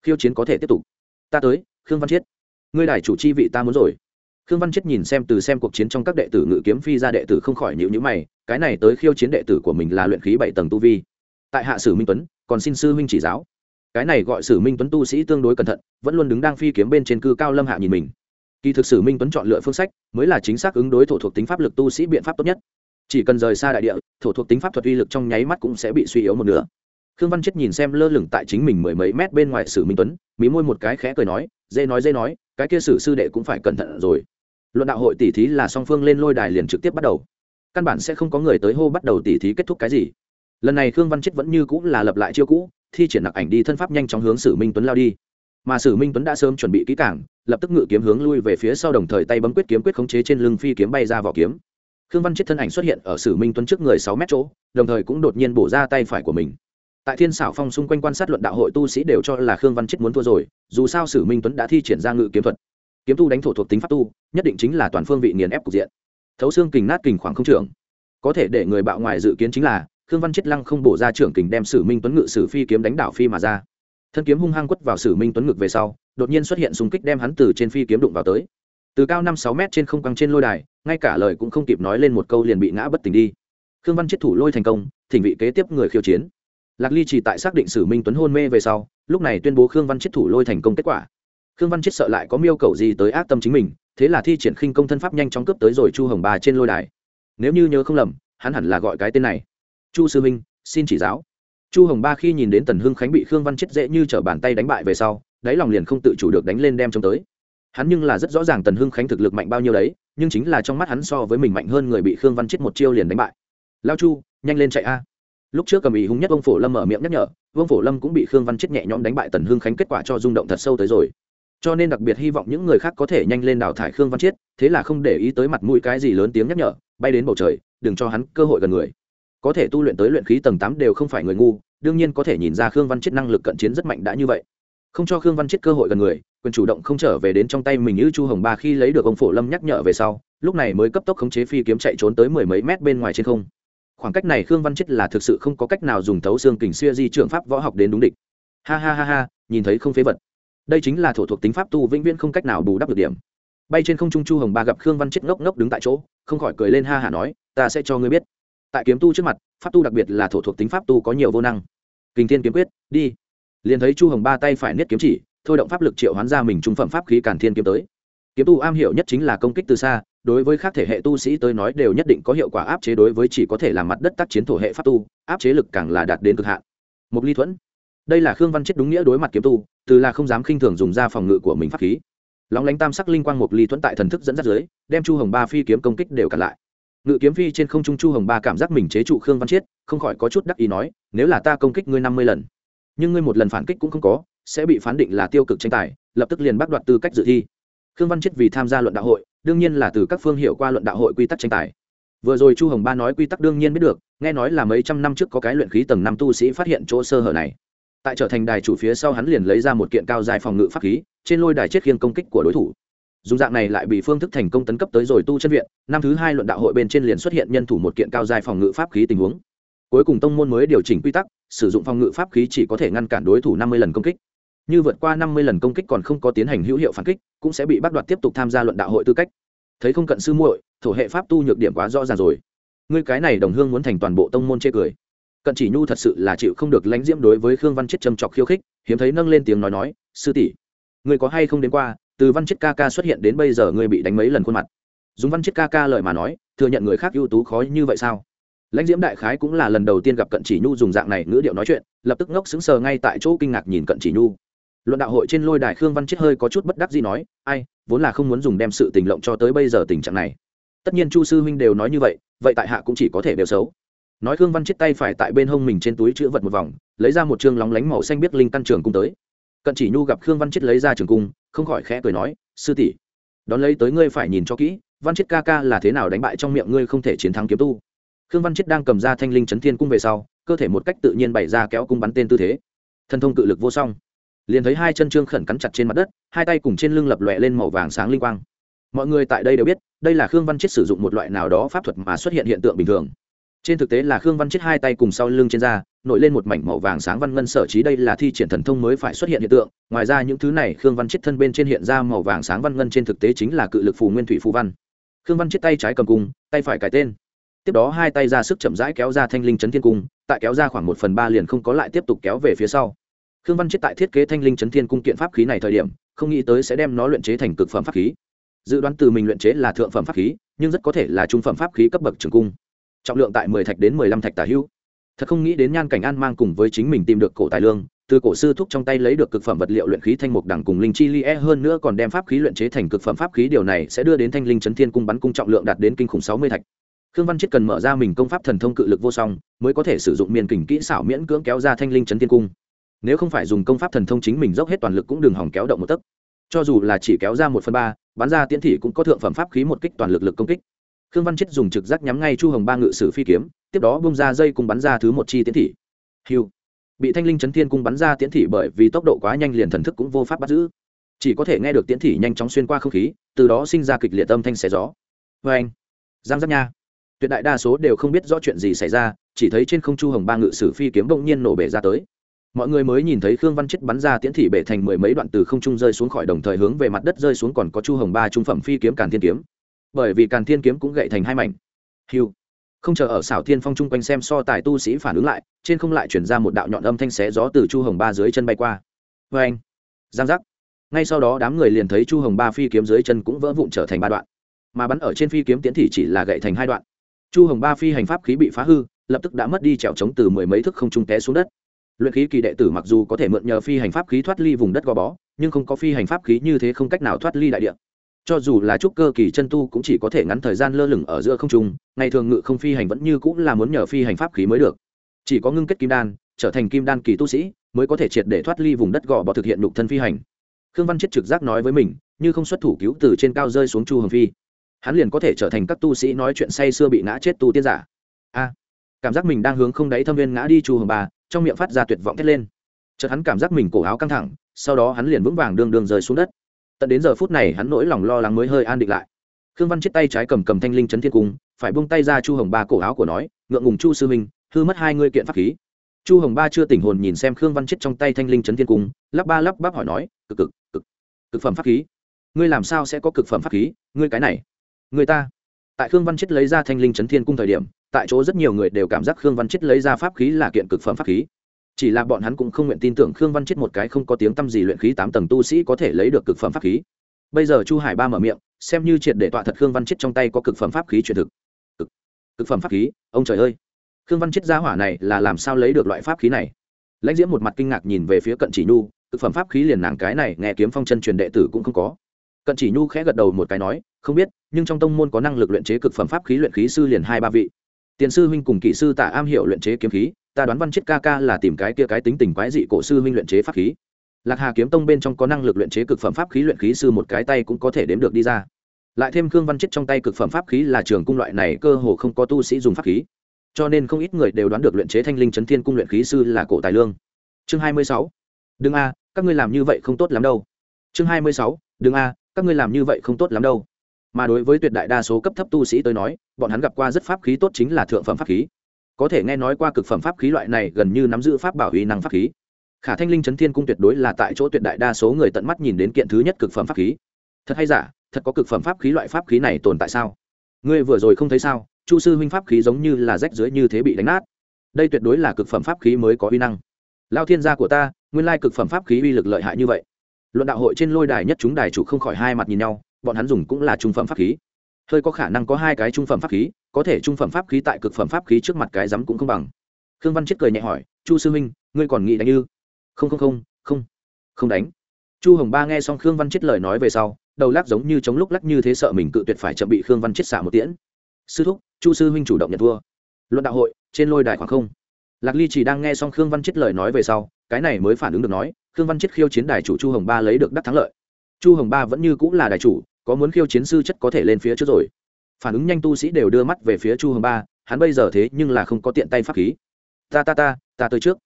Speaker 1: Khiêu chiến có thể tiếp tục. Ta tới, khương văn chiết. Ngươi đài chủ chi vị ta muốn rồi. Khương văn chiết nhìn xem từ xem cuộc chiến trong các đệ tử ngự kiếm phi ra đệ tử không khỏi nhịu nhữ mày, cái này tới khiêu chiến đệ tử của mình là luyện khí bảy tầng tu vi. Tại hạ sử minh tuấn, còn xin sư huynh chỉ giáo. Cái này gọi sử minh tuấn tu sĩ tương đối cẩn thận, vẫn luôn đứng đang phi kiếm bên trên cư cao lâm hạ nhìn mình kỳ thực sử minh tuấn chọn lựa phương sách mới là chính xác ứng đối thổ thuộc tính pháp lực tu sĩ biện pháp tốt nhất. Chỉ cần rời xa đại địa, thổ thuộc tính pháp thuật uy lực trong nháy mắt cũng sẽ bị suy yếu một nửa. Khương văn chết nhìn xem lơ lửng tại chính mình mười mấy mét bên ngoài sử minh tuấn, mí môi một cái khẽ cười nói dê nói dê nói, cái kia sử sư đệ cũng phải cẩn thận rồi. Luận đạo hội tỷ thí là song phương lên lôi đài liền trực tiếp bắt đầu. Căn bản sẽ không có người tới hô bắt đầu tỷ thí kết thúc cái gì. Lần này khương văn chết vẫn như cũng là lập lại chiêu cũ, thi triển nặc ảnh đi thân pháp nhanh chóng hướng sử minh tuấn lao đi mà sử minh tuấn đã sớm chuẩn bị kỹ cảng lập tức ngự kiếm hướng lui về phía sau đồng thời tay bấm quyết kiếm quyết khống chế trên lưng phi kiếm bay ra vỏ kiếm. Khương văn chết thân ảnh xuất hiện ở sử minh tuấn trước người sáu mét chỗ, đồng thời cũng đột nhiên bổ ra tay phải của mình. Tại thiên xảo phong xung quanh quan sát luận đạo hội tu sĩ đều cho là khương văn chết muốn thua rồi, dù sao sử minh tuấn đã thi triển ra ngự kiếm thuật. Kiếm tu đánh thổ thuộc tính pháp tu, nhất định chính là toàn phương vị nghiền ép cục diện. Thấu xương kình nát kình khoảng không trưởng có thể để người bạo ngoài dự kiến chính là, khương văn chết lăng không bổ ra trưởng kình đem sử minh tuấn ngự sử phi kiếm đánh đảo phi mà ra thân kiếm hung hăng quất vào sử minh tuấn ngực về sau, đột nhiên xuất hiện súng kích đem hắn từ trên phi kiếm đụng vào tới. Từ cao năm sáu mét trên không căng trên lôi đài, ngay cả lời cũng không kịp nói lên một câu liền bị ngã bất tỉnh đi. Khương văn chết thủ lôi thành công, thỉnh vị kế tiếp người khiêu chiến. Lạc ly chỉ tại xác định sử minh tuấn hôn mê về sau, lúc này tuyên bố khương văn chết thủ lôi thành công kết quả. Khương văn chết sợ lại có miêu cầu gì tới ác tâm chính mình, thế là thi triển khinh công thân pháp nhanh chóng cướp tới rồi chu hồng bà trên lôi đài. Nếu như nhớ không lầm, hắn hẳn là gọi cái tên này. Chu sư minh, xin chỉ giáo chu hồng ba khi nhìn đến tần hưng khánh bị khương văn chết dễ như t r ở bàn tay đánh bại về sau, đáy lòng liền không tự chủ được đánh lên đem chống tới. Hắn nhưng là rất rõ ràng tần hưng khánh thực lực mạnh bao nhiêu đấy, nhưng chính là trong mắt hắn so với mình mạnh hơn người bị khương văn chết một chiêu liền đánh bại. Lao chu, nhanh lên chạy a. Lúc trước cầm ý hung nhất ông phổ lâm mở miệng nhắc nhở, vương phổ lâm cũng bị khương văn chết nhẹ nhõm đánh bại tần hưng khánh kết quả cho rung động thật sâu tới rồi. Cho nên đặc biệt hy vọng những người khác có thể nhanh lên đào thải khương văn chiết thế là không để ý tới mặt mũi cái gì lớn tiếng nhắc nhở, bay đến bầu trời, đừng cho hắn cơ hội gần người có thể tu luyện tới luyện khí tầng tám đều không phải người ngu, đương nhiên có thể nhìn ra khương văn chiết năng lực cận chiến rất mạnh đã như vậy. Không cho khương văn chiết cơ hội gần người, quyền chủ động không trở về đến trong tay mình như chu hồng ba khi lấy được ông phổ lâm nhắc nhở về sau, lúc này mới cấp tốc khống chế phi kiếm chạy trốn tới mười mấy mét bên ngoài trên không. Khoảng cách này khương văn chiết là thực sự không có cách nào dùng thấu xương kình xưa di trường pháp võ học đến đúng địch. Ha ha ha ha, nhìn thấy không phế vật. Đây chính là thổ thuộc tính pháp tu vĩnh viễn không cách nào bù đắp được điểm. Bay trên không trung chu hồng ba gặp khương văn chết ngốc ngốc đứng tại chỗ, không khỏi cười lên ha hả nói, ta sẽ cho ngươi biết tại kiếm tu trước mặt, pháp tu đặc biệt là thổ thuộc tính pháp tu có nhiều vô năng. Kình thiên kiếm quyết, đi. Liền thấy chu hồng ba tay phải niết kiếm chỉ, thôi động pháp lực triệu hoán ra mình trung phẩm pháp khí cản thiên kiếm tới. Kiếm tu am hiểu nhất chính là công kích từ xa, đối với các thể hệ tu sĩ tới nói đều nhất định có hiệu quả áp chế đối với chỉ có thể làm mặt đất tác chiến thổ hệ pháp tu, áp chế lực càng là đạt đến cực hạn. Một ly thuẫn. Đây là khương văn chết đúng nghĩa đối mặt kiếm tu, từ là không dám khinh thường dùng ra phòng ngự của mình pháp khí. Lóng lánh tam sắc linh quang một ly thuẫn tại thần thức dẫn dắt dưới, đem chu hồng ba phi kiếm công kích đều cặn lại ngự kiếm phi trên không trung chu hồng ba cảm giác mình chế trụ khương văn chiết, không khỏi có chút đắc ý nói, nếu là ta công kích ngươi năm mươi lần, nhưng ngươi một lần phản kích cũng không có, sẽ bị phán định là tiêu cực tranh tài, lập tức liền bắt đoạt tư cách dự thi. Khương văn chiết vì tham gia luận đạo hội, đương nhiên là từ các phương hiệu qua luận đạo hội quy tắc tranh tài. Vừa rồi chu hồng ba nói quy tắc đương nhiên biết được, nghe nói là mấy trăm năm trước có cái luyện khí tầng năm tu sĩ phát hiện chỗ sơ hở này. Tại trở thành đài chủ phía sau hắn liền lấy ra một kiện cao dài phòng ngự pháp khí, trên lôi đài chết khiêng công kích của đối thủ dùng dạng này lại bị phương thức thành công tấn cấp tới rồi tu chân viện, năm thứ hai luận đạo hội bên trên liền xuất hiện nhân thủ một kiện cao dài phòng ngự pháp khí tình huống. Cuối cùng tông môn mới điều chỉnh quy tắc, sử dụng phòng ngự pháp khí chỉ có thể ngăn cản đối thủ năm mươi lần công kích. Như vượt qua năm mươi lần công kích còn không có tiến hành hữu hiệu phản kích, cũng sẽ bị bắt đoạt tiếp tục tham gia luận đạo hội tư cách. Thấy không cận sư muội, thổ hệ pháp tu nhược điểm quá rõ ràng rồi. Ngươi cái này đồng hương muốn thành toàn bộ tông môn chê cười. Cận chỉ nhu thật sự là chịu không được lãnh diễm đối với khương văn chết châm trọc khiêu khích, hiếm thấy nâng lên tiếng nói nói, sư tỷ người có hay không đến qua từ văn chết ca ca xuất hiện đến bây giờ ngươi bị đánh mấy lần khuôn mặt? Dùng văn chết ca ca lời mà nói, thừa nhận người khác ưu tú khó như vậy sao? Lãnh diễm đại khái cũng là lần đầu tiên gặp cận chỉ nhu dùng dạng này ngữ điệu nói chuyện, lập tức ngốc sững sờ ngay tại chỗ kinh ngạc nhìn cận chỉ nhu. Luận đạo hội trên lôi đài khương văn chết hơi có chút bất đắc gì nói, ai, vốn là không muốn dùng đem sự tình lộng cho tới bây giờ tình trạng này. Tất nhiên chu sư huynh đều nói như vậy vậy tại hạ cũng chỉ có thể đều xấu. Nói khương văn chết tay phải tại bên hông mình trên túi chữ vật một vòng, lấy ra một chương lóng lánh màu xanh biết linh căn trường cung tới cận chỉ nhu gặp khương văn chết lấy ra trường cung, không khỏi khẽ cười nói, sư tỷ, đón lấy tới ngươi phải nhìn cho kỹ, văn chết ca ca là thế nào đánh bại trong miệng ngươi không thể chiến thắng kiếm tu? Khương văn chết đang cầm ra thanh linh chấn thiên cung về sau, cơ thể một cách tự nhiên bày ra kéo cung bắn tên tư thế. Thân thông cự lực vô song. Liền thấy hai chân trương khẩn cắn chặt trên mặt đất, hai tay cùng trên lưng lập lòe lên màu vàng sáng linh quang. Mọi người tại đây đều biết, đây là khương văn chết sử dụng một loại nào đó pháp thuật mà xuất hiện hiện tượng bình thường trên thực tế là khương văn chết hai tay cùng sau lưng trên da, nổi lên một mảnh màu vàng sáng văn ngân sở trí đây là thi triển thần thông mới phải xuất hiện hiện tượng. Ngoài ra những thứ này, khương văn chết thân bên trên hiện ra màu vàng sáng văn ngân trên thực tế chính là cự lực phù nguyên thủy phù văn. Khương văn chết tay trái cầm cung, tay phải cải tên. Tiếp đó hai tay ra sức chậm rãi kéo ra thanh linh chấn thiên cung, tại kéo ra khoảng một phần ba liền không có lại tiếp tục kéo về phía sau. Khương văn chết tại thiết kế thanh linh chấn thiên cung kiện pháp khí này thời điểm, không nghĩ tới sẽ đem nó luyện chế thành cực phẩm pháp khí. Dự đoán từ mình luyện chế là thượng phẩm pháp khí, nhưng rất có thể là trung phẩm pháp khí cấp bậc trường cung trọng lượng tại mười thạch đến mười lăm thạch tả hữu. Thật không nghĩ đến nhan cảnh an mang cùng với chính mình tìm được cổ tài lương, từ cổ sư thúc trong tay lấy được cực phẩm vật liệu luyện khí thanh mục đẳng cùng linh chi li e hơn nữa còn đem pháp khí luyện chế thành cực phẩm pháp khí, điều này sẽ đưa đến thanh linh chấn thiên cung bắn cung trọng lượng đạt đến kinh khủng sáu mươi thạch. Khương văn chết cần mở ra mình công pháp thần thông cự lực vô song, mới có thể sử dụng miền kình kỹ xảo miễn cưỡng kéo ra thanh linh chấn thiên cung. Nếu không phải dùng công pháp thần thông chính mình dốc hết toàn lực cũng đừng hỏng kéo động một tấc. Cho dù là chỉ kéo ra một phần ba, bắn ra tiễn thị cũng có thượng phẩm pháp khí một kích toàn lực lực công kích khương văn chết dùng trực giác nhắm ngay chu hồng ba ngự sử phi kiếm, tiếp đó bung ra dây cùng bắn ra thứ một chi tiến thị. Hiu. Bị thanh linh chấn thiên cung bắn ra tiến thị bởi vì tốc độ quá nhanh liền thần thức cũng vô pháp bắt giữ. Chỉ có thể nghe được tiến thị nhanh chóng xuyên qua không khí, từ đó sinh ra kịch liệt âm thanh xé gió. Vê anh giang giáp nha. Tuyệt đại đa số đều không biết rõ chuyện gì xảy ra, chỉ thấy trên không chu hồng ba ngự sử phi kiếm bỗng nhiên nổ bể ra tới. Mọi người mới nhìn thấy khương văn chết bắn ra tiễn thị bể thành mười mấy đoạn từ không trung rơi xuống khỏi đồng thời hướng về mặt đất rơi xuống còn có chu hồng ba trung phẩm phi kiếm càn thiên kiếm bởi vì càn thiên kiếm cũng gậy thành hai mảnh. Hiu. Không chờ ở xảo thiên phong chung quanh xem so tài tu sĩ phản ứng lại, trên không lại chuyển ra một đạo nhọn âm thanh xé gió từ chu hồng ba dưới chân bay qua. Vê anh. Giang giác. Ngay sau đó đám người liền thấy chu hồng ba phi kiếm dưới chân cũng vỡ vụn trở thành ba đoạn. Mà bắn ở trên phi kiếm tiến thì chỉ là gậy thành hai đoạn. Chu hồng ba phi hành pháp khí bị phá hư, lập tức đã mất đi trèo trống từ mười mấy thước không trung té xuống đất. Luyện khí kỳ đệ tử mặc dù có thể mượn nhờ phi hành pháp khí thoát ly vùng đất gò bó, nhưng không có phi hành pháp khí như thế không cách nào thoát ly đại địa cho dù là trúc cơ kỳ chân tu cũng chỉ có thể ngắn thời gian lơ lửng ở giữa không trung, ngày thường ngự không phi hành vẫn như cũng là muốn nhờ phi hành pháp khí mới được. Chỉ có ngưng kết kim đan, trở thành kim đan kỳ tu sĩ, mới có thể triệt để thoát ly vùng đất gò bỏ thực hiện đục thân phi hành. Khương văn chết trực giác nói với mình, như không xuất thủ cứu từ trên cao rơi xuống chu hồng phi, hắn liền có thể trở thành các tu sĩ nói chuyện say xưa bị ngã chết tu tiên giả. A, cảm giác mình đang hướng không đáy thâm viên ngã đi chu hồng bà, trong miệng phát ra tuyệt vọng thét lên. Chợt hắn cảm giác mình cổ áo căng thẳng, sau đó hắn liền vững vàng đường đường rơi xuống đất tận đến giờ phút này hắn nỗi lòng lo lắng mới hơi an định lại. Khương văn chết tay trái cầm cầm thanh linh chấn thiên cung, phải buông tay ra chu hồng ba cổ áo của nói, ngượng ngùng chu sư minh hư mất hai ngươi kiện pháp khí. Chu hồng ba chưa tỉnh hồn nhìn xem khương văn chết trong tay thanh linh chấn thiên cung, lắp ba lắp bắp hỏi nói, cực cực cực cực phẩm pháp khí? Ngươi làm sao sẽ có cực phẩm pháp khí? Ngươi cái này người ta. Tại khương văn chết lấy ra thanh linh chấn thiên cung thời điểm, tại chỗ rất nhiều người đều cảm giác khương văn chết lấy ra pháp khí là kiện cực phẩm pháp khí chỉ là bọn hắn cũng không nguyện tin tưởng khương văn chết một cái không có tiếng t â m gì luyện khí tám tầng tu sĩ có thể lấy được cực phẩm pháp khí. Bây giờ chu hải ba mở miệng xem như triệt để tọa thật khương văn chết trong tay có cực phẩm pháp khí truyền thực. Cực, cực phẩm pháp khí ông trời ơi. Khương văn chết gia hỏa này là làm sao lấy được loại pháp khí này? Lãnh diễm một mặt kinh ngạc nhìn về phía cận chỉ nhu cực phẩm pháp khí liền nàng cái này nghe kiếm phong chân truyền đệ tử cũng không có. Cận chỉ nhu khẽ gật đầu một cái nói không biết nhưng trong tông môn có năng lực luyện chế cực phẩm pháp khí luyện khí sư liền hai ba vị. Tiền sư huynh cùng kỹ sư tạ am hiểu luyện chế kiếm khí ta đoán văn chết ca ca là tìm cái kia cái tính tình quái dị cổ sư huynh luyện chế pháp khí. Lạc hà kiếm tông bên trong có năng lực luyện chế cực phẩm pháp khí luyện khí sư một cái tay cũng có thể đếm được đi ra. Lại thêm khương văn chết trong tay cực phẩm pháp khí là trường cung loại này, cơ hồ không có tu sĩ dùng pháp khí. Cho nên không ít người đều đoán được luyện chế thanh linh chấn thiên cung luyện khí sư là cổ tài lương. Chương hai mươi sáu. Đừng a, các ngươi làm như vậy không tốt lắm đâu. Chương hai mươi sáu. Đừng a, các ngươi làm như vậy không tốt lắm đâu. Mà đối với tuyệt đại đa số cấp thấp tu sĩ tới nói, bọn hắn gặp qua rất pháp khí tốt chính là thượng phẩm pháp khí có thể nghe nói qua cực phẩm pháp khí loại này gần như nắm giữ pháp bảo uy năng pháp khí. Khả thanh linh chấn thiên cung tuyệt đối là tại chỗ tuyệt đại đa số người tận mắt nhìn đến kiện thứ nhất cực phẩm pháp khí. Thật hay giả, thật có cực phẩm pháp khí loại pháp khí này tồn tại sao? Ngươi vừa rồi không thấy sao, chu sư huynh pháp khí giống như là rách dưới như thế bị đánh nát. Đây tuyệt đối là cực phẩm pháp khí mới có uy năng. Lao thiên gia của ta, nguyên lai cực phẩm pháp khí uy lực lợi hại như vậy. Luận đạo hội trên lôi đài nhất chúng đài chủ không khỏi hai mặt nhìn nhau, bọn hắn dùng cũng là trung phẩm pháp khí hơi có khả năng có hai cái trung phẩm pháp khí, có thể trung phẩm pháp khí tại cực phẩm pháp khí trước mặt cái rắm cũng không bằng. Khương văn chết cười nhẹ hỏi, chu sư huynh, ngươi còn nghĩ đánh như không không không không. Không đánh. Chu hồng ba nghe xong khương văn chết lời nói về sau, đầu lắc giống như chống lúc lắc như thế sợ mình cự tuyệt phải chậm bị khương văn chết xả một tiễn. Sư thúc, chu sư huynh chủ động nhận thua. Luận đạo hội, trên lôi đài khoảng không. Lạc ly chỉ đang nghe xong khương văn chết lời nói về sau, cái này mới phản ứng được nói, khương văn chết khiêu chiến đài chủ chu hồng ba lấy được đắc thắng lợi. Chu hồng ba vẫn như cũng là đài chủ có muốn khiêu chiến sư chất có thể lên phía trước rồi. Phản ứng nhanh tu sĩ đều đưa mắt về phía chu hồng ba, hắn bây giờ thế nhưng là không có tiện tay pháp khí. Ta ta ta ta tới trước.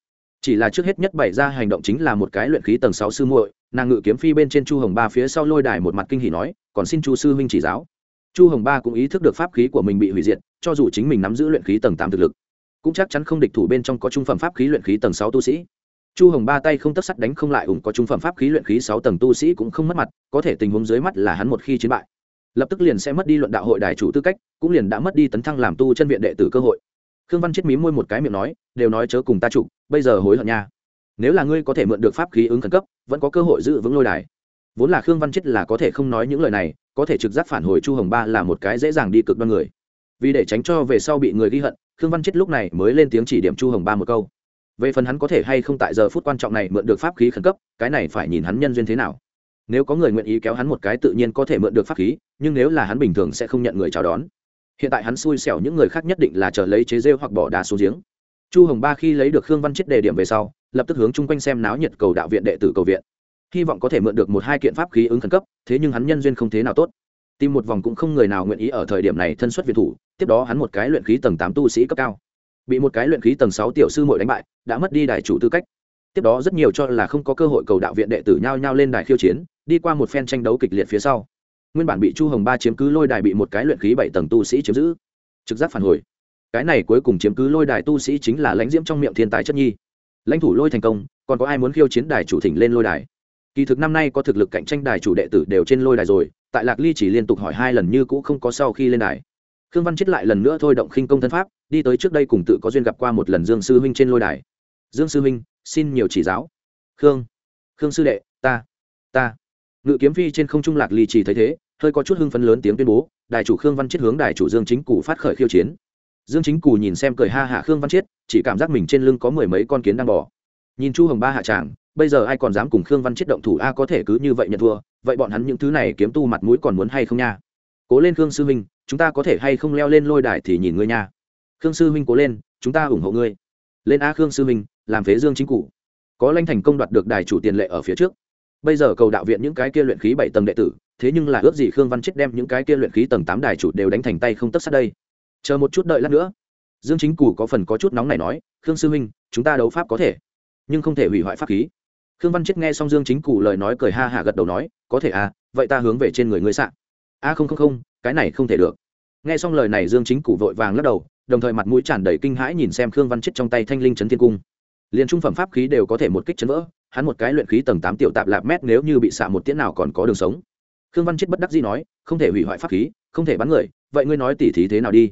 Speaker 1: Chỉ là trước hết nhất bày ra hành động chính là một cái luyện khí tầng sáu sư muội, nàng ngự kiếm phi bên trên chu hồng ba phía sau lôi đài một mặt kinh hỉ nói, còn xin chu sư huynh chỉ giáo. Chu hồng ba cũng ý thức được pháp khí của mình bị hủy diệt, cho dù chính mình nắm giữ luyện khí tầng tám thực lực, cũng chắc chắn không địch thủ bên trong có trung phẩm pháp khí luyện khí tầng sáu tu sĩ chu hồng ba tay không tất sắt đánh không lại ủng có trung phẩm pháp khí luyện khí sáu tầng tu sĩ cũng không mất mặt, có thể tình huống dưới mắt là hắn một khi chiến bại. Lập tức liền sẽ mất đi luận đạo hội đài chủ tư cách, cũng liền đã mất đi tấn thăng làm tu chân viện đệ tử cơ hội. Khương văn chết mí môi một cái miệng nói, đều nói chớ cùng ta chủ, bây giờ hối hận nha. Nếu là ngươi có thể mượn được pháp khí ứng khẩn cấp, vẫn có cơ hội giữ vững lôi đài. Vốn là khương văn chết là có thể không nói những lời này, có thể trực giác phản hồi chu hồng ba là một cái dễ dàng đi cực đoan người. Vì để tránh cho về sau bị người ghi hận, khương văn chết lúc này mới lên tiếng chỉ điểm chu hồng ba một câu về phần hắn có thể hay không tại giờ phút quan trọng này mượn được pháp khí khẩn cấp, cái này phải nhìn hắn nhân duyên thế nào. Nếu có người nguyện ý kéo hắn một cái tự nhiên có thể mượn được pháp khí, nhưng nếu là hắn bình thường sẽ không nhận người chào đón. Hiện tại hắn xui xẻo những người khác nhất định là chờ lấy chế rêu hoặc bỏ đá xuống giếng. Chu hồng ba khi lấy được khương văn chết đề điểm về sau, lập tức hướng chung quanh xem náo nhiệt cầu đạo viện đệ tử cầu viện. Hy vọng có thể mượn được một hai kiện pháp khí ứng khẩn cấp, thế nhưng hắn nhân duyên không thế nào tốt. Tìm một vòng cũng không người nào nguyện ý ở thời điểm này thân xuất việt thủ, tiếp đó hắn một cái luyện khí tầng tám tu sĩ cấp cao bị một cái luyện khí tầng sáu tiểu sư muội đánh bại, đã mất đi đài chủ tư cách. Tiếp đó rất nhiều cho là không có cơ hội cầu đạo viện đệ tử nhao nhao lên đài khiêu chiến, đi qua một phen tranh đấu kịch liệt phía sau. Nguyên bản bị chu hồng ba chiếm cứ lôi đài bị một cái luyện khí bảy tầng tu sĩ chiếm giữ. Trực giác phản hồi. Cái này cuối cùng chiếm cứ lôi đài tu sĩ chính là lãnh diễm trong miệng thiên tài chất nhi. Lãnh thủ lôi thành công, còn có ai muốn khiêu chiến đài chủ thỉnh lên lôi đài? Kỳ thực năm nay có thực lực cạnh tranh đài chủ đệ tử đều trên lôi đài rồi, tại lạc ly chỉ liên tục hỏi hai lần như cũ không có sau khi lên đài. Khương văn chết lại lần nữa thôi động khinh công thân pháp đi tới trước đây cùng tự có duyên gặp qua một lần dương sư huynh trên lôi đài. Dương sư huynh, xin nhiều chỉ giáo. Khương khương sư đệ, ta ta. Ngự kiếm phi trên không trung lạc ly trì thấy thế, hơi có chút hưng phấn lớn tiếng tuyên bố đài chủ khương văn chết hướng đài chủ dương chính cù phát khởi khiêu chiến. Dương chính cù nhìn xem cười ha hạ khương văn chết chỉ cảm giác mình trên lưng có mười mấy con kiến đang bỏ nhìn chu hồng ba hạ tràng, bây giờ ai còn dám cùng khương văn chết động thủ a, có thể cứ như vậy nhận thua, vậy bọn hắn những thứ này kiếm tu mặt mũi còn muốn hay không nha? Cố lên khương sư huynh, chúng ta có thể hay không leo lên lôi đài thì nhìn ngươi nha khương sư huynh cố lên, chúng ta ủng hộ ngươi. Lên a khương sư huynh làm phế dương chính cụ. Có lanh thành công đoạt được đài chủ tiền lệ ở phía trước. Bây giờ cầu đạo viện những cái kia luyện khí bảy tầng đệ tử, thế nhưng là ước gì khương văn chết đem những cái kia luyện khí tầng tám đài chủ đều đánh thành tay không tất sát đây. Chờ một chút đợi lát nữa. Dương chính cù có phần có chút nóng này nói, khương sư huynh chúng ta đấu pháp có thể, nhưng không thể hủy hoại pháp khí. Khương văn chết nghe xong dương chính cù lời nói cười ha hả gật đầu nói, có thể à vậy ta hướng về trên người ngươi sạn a không không không, cái này không thể được. Nghe xong lời này dương chính cù vội vàng lắc đầu đồng thời mặt mũi tràn đầy kinh hãi nhìn xem khương văn chết trong tay thanh linh trấn thiên cung. Liền trung phẩm pháp khí đều có thể một kích chấn vỡ, hắn một cái luyện khí tầng tám tiểu tạp lạp mét nếu như bị xạ một tiễn nào còn có đường sống. Khương văn chết bất đắc dĩ nói, không thể hủy hoại pháp khí, không thể bắn người, vậy ngươi nói tỉ thí thế nào đi?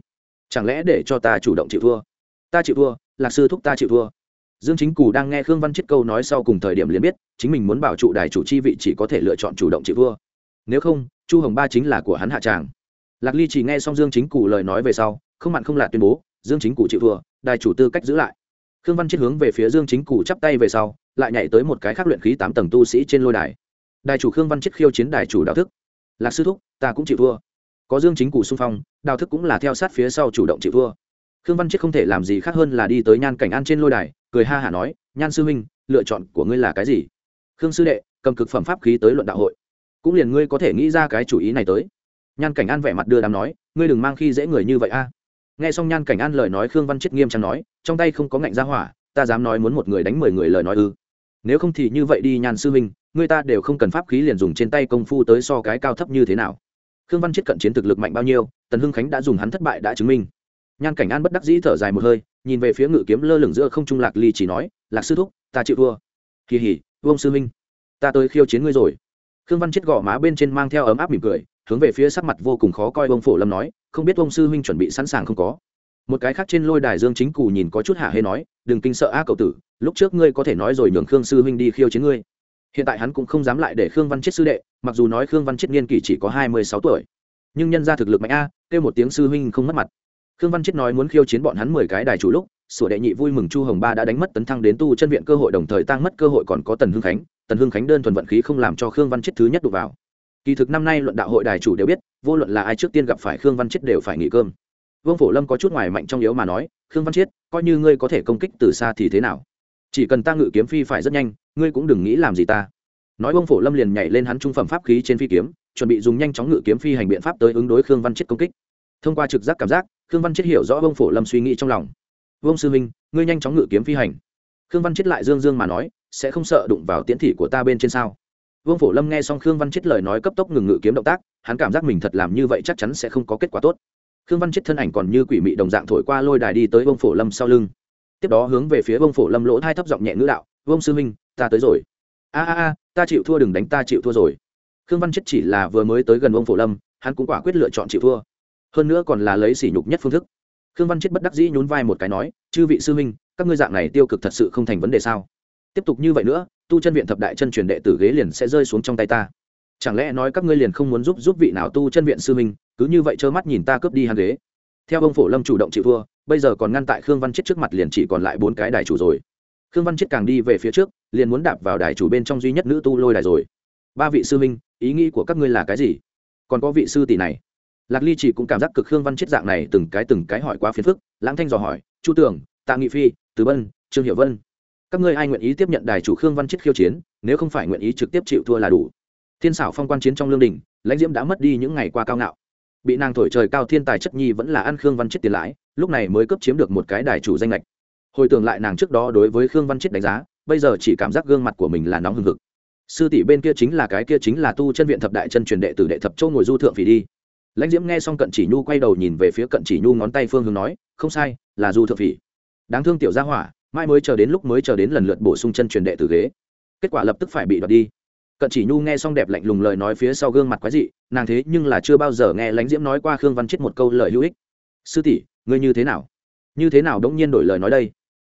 Speaker 1: Chẳng lẽ để cho ta chủ động chịu thua? Ta chịu thua, lạc sư thúc ta chịu thua. Dương chính cù đang nghe khương văn chết câu nói sau cùng thời điểm liền biết, chính mình muốn bảo trụ đài chủ chi vị chỉ có thể lựa chọn chủ động chịu thua. Nếu không, chu hồng ba chính là của hắn hạ tràng. Lạc ly chỉ nghe xong dương chính cù lời nói về sau không mặn không lạt tuyên bố, dương chính cụ chịu thua, đài chủ tư cách giữ lại. Khương văn chết hướng về phía dương chính cụ chắp tay về sau, lại nhảy tới một cái khác luyện khí tám tầng tu sĩ trên lôi đài. Đài chủ khương văn chết khiêu chiến đài chủ đạo thức. Lạc sư thúc, ta cũng chịu thua. Có dương chính cụ xung phong, đào thức cũng là theo sát phía sau chủ động chịu thua. Khương văn chết không thể làm gì khác hơn là đi tới nhan cảnh an trên lôi đài, cười ha hả nói, nhan sư huynh, lựa chọn của ngươi là cái gì? Khương sư đệ, cầm cực phẩm pháp khí tới luận đạo hội. Cũng liền ngươi có thể nghĩ ra cái chủ ý này tới. Nhan cảnh an vẻ mặt đưa đám nói, ngươi đừng mang khi dễ người như vậy a nghe xong nhan cảnh an lời nói khương văn chết nghiêm trang nói, trong tay không có ngạnh ra hỏa, ta dám nói muốn một người đánh mười người lời nói ư. Nếu không thì như vậy đi, nhan sư huynh người ta đều không cần pháp khí liền dùng trên tay công phu tới so cái cao thấp như thế nào. Khương văn chết cận chiến thực lực mạnh bao nhiêu, tần hưng khánh đã dùng hắn thất bại đã chứng minh. Nhan cảnh an bất đắc dĩ thở dài một hơi, nhìn về phía ngự kiếm lơ lửng giữa không trung lạc ly chỉ nói, lạc sư thúc, ta chịu thua. Kỳ hỉ vương sư minh, ta tới khiêu chiến ngươi rồi. Khương văn chết gõ má bên trên mang theo ấm áp mỉm cười hướng về phía sắc mặt vô cùng khó coi ông phổ lâm nói, không biết ông sư huynh chuẩn bị sẵn sàng không có. Một cái khác trên lôi đài dương chính cù nhìn có chút hạ hê nói, đừng kinh sợ a cậu tử, lúc trước ngươi có thể nói rồi nhường khương sư huynh đi khiêu chiến ngươi. Hiện tại hắn cũng không dám lại để khương văn chết sư đệ, mặc dù nói khương văn chết niên kỷ chỉ có hai mươi sáu tuổi, nhưng nhân ra thực lực mạnh a, kêu một tiếng sư huynh không mất mặt. Khương văn chết nói muốn khiêu chiến bọn hắn mười cái đài chủ lúc, sủa đệ nhị vui mừng chu hồng ba đã đánh mất tấn thăng đến tu chân viện cơ hội, đồng thời tăng mất cơ hội còn có tần hương khánh. Tần hương khánh đơn thuần vận khí không làm cho khương văn chết thứ nhất đụng vào kỳ thực năm nay luận đạo hội đài chủ đều biết, vô luận là ai trước tiên gặp phải khương văn chết đều phải nghỉ cơm. Vương phổ lâm có chút ngoài mạnh trong yếu mà nói, khương văn chết coi như ngươi có thể công kích từ xa thì thế nào? Chỉ cần ta ngự kiếm phi phải rất nhanh, ngươi cũng đừng nghĩ làm gì ta. Nói vương phổ lâm liền nhảy lên hắn trung phẩm pháp khí trên phi kiếm, chuẩn bị dùng nhanh chóng ngự kiếm phi hành biện pháp tới ứng đối khương văn chết công kích. Thông qua trực giác cảm giác, khương văn chết hiểu rõ vương phổ lâm suy nghĩ trong lòng. Vương sư minh ngươi nhanh chóng ngự kiếm phi hành. Khương văn chết lại dương dương mà nói, sẽ không sợ đụng vào tiễn thị của ta bên trên sao? Vương phổ lâm nghe xong khương văn chết lời nói cấp tốc ngừng ngự kiếm động tác hắn cảm giác mình thật làm như vậy chắc chắn sẽ không có kết quả tốt khương văn chết thân ảnh còn như quỷ mị đồng dạng thổi qua lôi đài đi tới vương phổ lâm sau lưng tiếp đó hướng về phía vương phổ lâm lỗ thai thấp giọng nhẹ ngữ đạo vương sư minh ta tới rồi a a a ta chịu thua đừng đánh ta chịu thua rồi khương văn chết chỉ là vừa mới tới gần vương phổ lâm hắn cũng quả quyết lựa chọn chịu thua hơn nữa còn là lấy sỉ nhục nhất phương thức khương văn chết bất đắc dĩ nhún vai một cái nói chư vị sư minh các ngươi dạng này tiêu cực thật sự không thành vấn đề sao tiếp tục như vậy nữa, tu chân viện thập đại chân truyền đệ tử ghế liền sẽ rơi xuống trong tay ta. Chẳng lẽ nói các ngươi liền không muốn giúp giúp vị nào tu chân viện sư minh cứ như vậy trơ mắt nhìn ta cướp đi hàng ghế? Theo ông phổ lâm chủ động chịu thua, bây giờ còn ngăn tại khương văn chết trước mặt liền chỉ còn lại bốn cái đài chủ rồi. Khương văn chết càng đi về phía trước, liền muốn đạp vào đài chủ bên trong duy nhất nữ tu lôi đài rồi. Ba vị sư minh ý nghĩ của các ngươi là cái gì? Còn có vị sư tỷ này. Lạc ly chỉ cũng cảm giác cực khương văn chết dạng này từng cái từng cái hỏi quá phiền phức, lãng thanh dò hỏi, chu tưởng tạ nghị phi, từ bân, trương hiệu vân các ngươi ai nguyện ý tiếp nhận đài chủ khương văn chết khiêu chiến, nếu không phải nguyện ý trực tiếp chịu thua là đủ. Thiên xảo phong quan chiến trong lương đình, lãnh diễm đã mất đi những ngày qua cao ngạo. Bị nàng thổi trời cao thiên tài chất nhi vẫn là ăn khương văn chết tiền lãi, lúc này mới cấp chiếm được một cái đài chủ danh lệch hồi tưởng lại nàng trước đó đối với khương văn chết đánh giá, bây giờ chỉ cảm giác gương mặt của mình là nóng hừng hực. Sư tỷ bên kia chính là cái kia chính là tu chân viện thập đại chân truyền đệ tử đệ thập châu ngồi du thượng phỉ đi. Lãnh diễm nghe xong cận chỉ nhu quay đầu nhìn về phía cận chỉ nhu ngón tay phương hướng nói, không sai, là du thượng phỉ. Đáng thương tiểu gia hỏa mai mới chờ đến lúc mới chờ đến lần lượt bổ sung chân truyền đệ tử ghế. Kết quả lập tức phải bị đoạt đi. Cận chỉ nhu nghe xong đẹp lạnh lùng lời nói phía sau gương mặt quái dị, nàng thế nhưng là chưa bao giờ nghe lãnh diễm nói qua khương văn chết một câu lời hữu ích. Sư tỷ, ngươi như thế nào? Như thế nào đống nhiên đổi lời nói đây?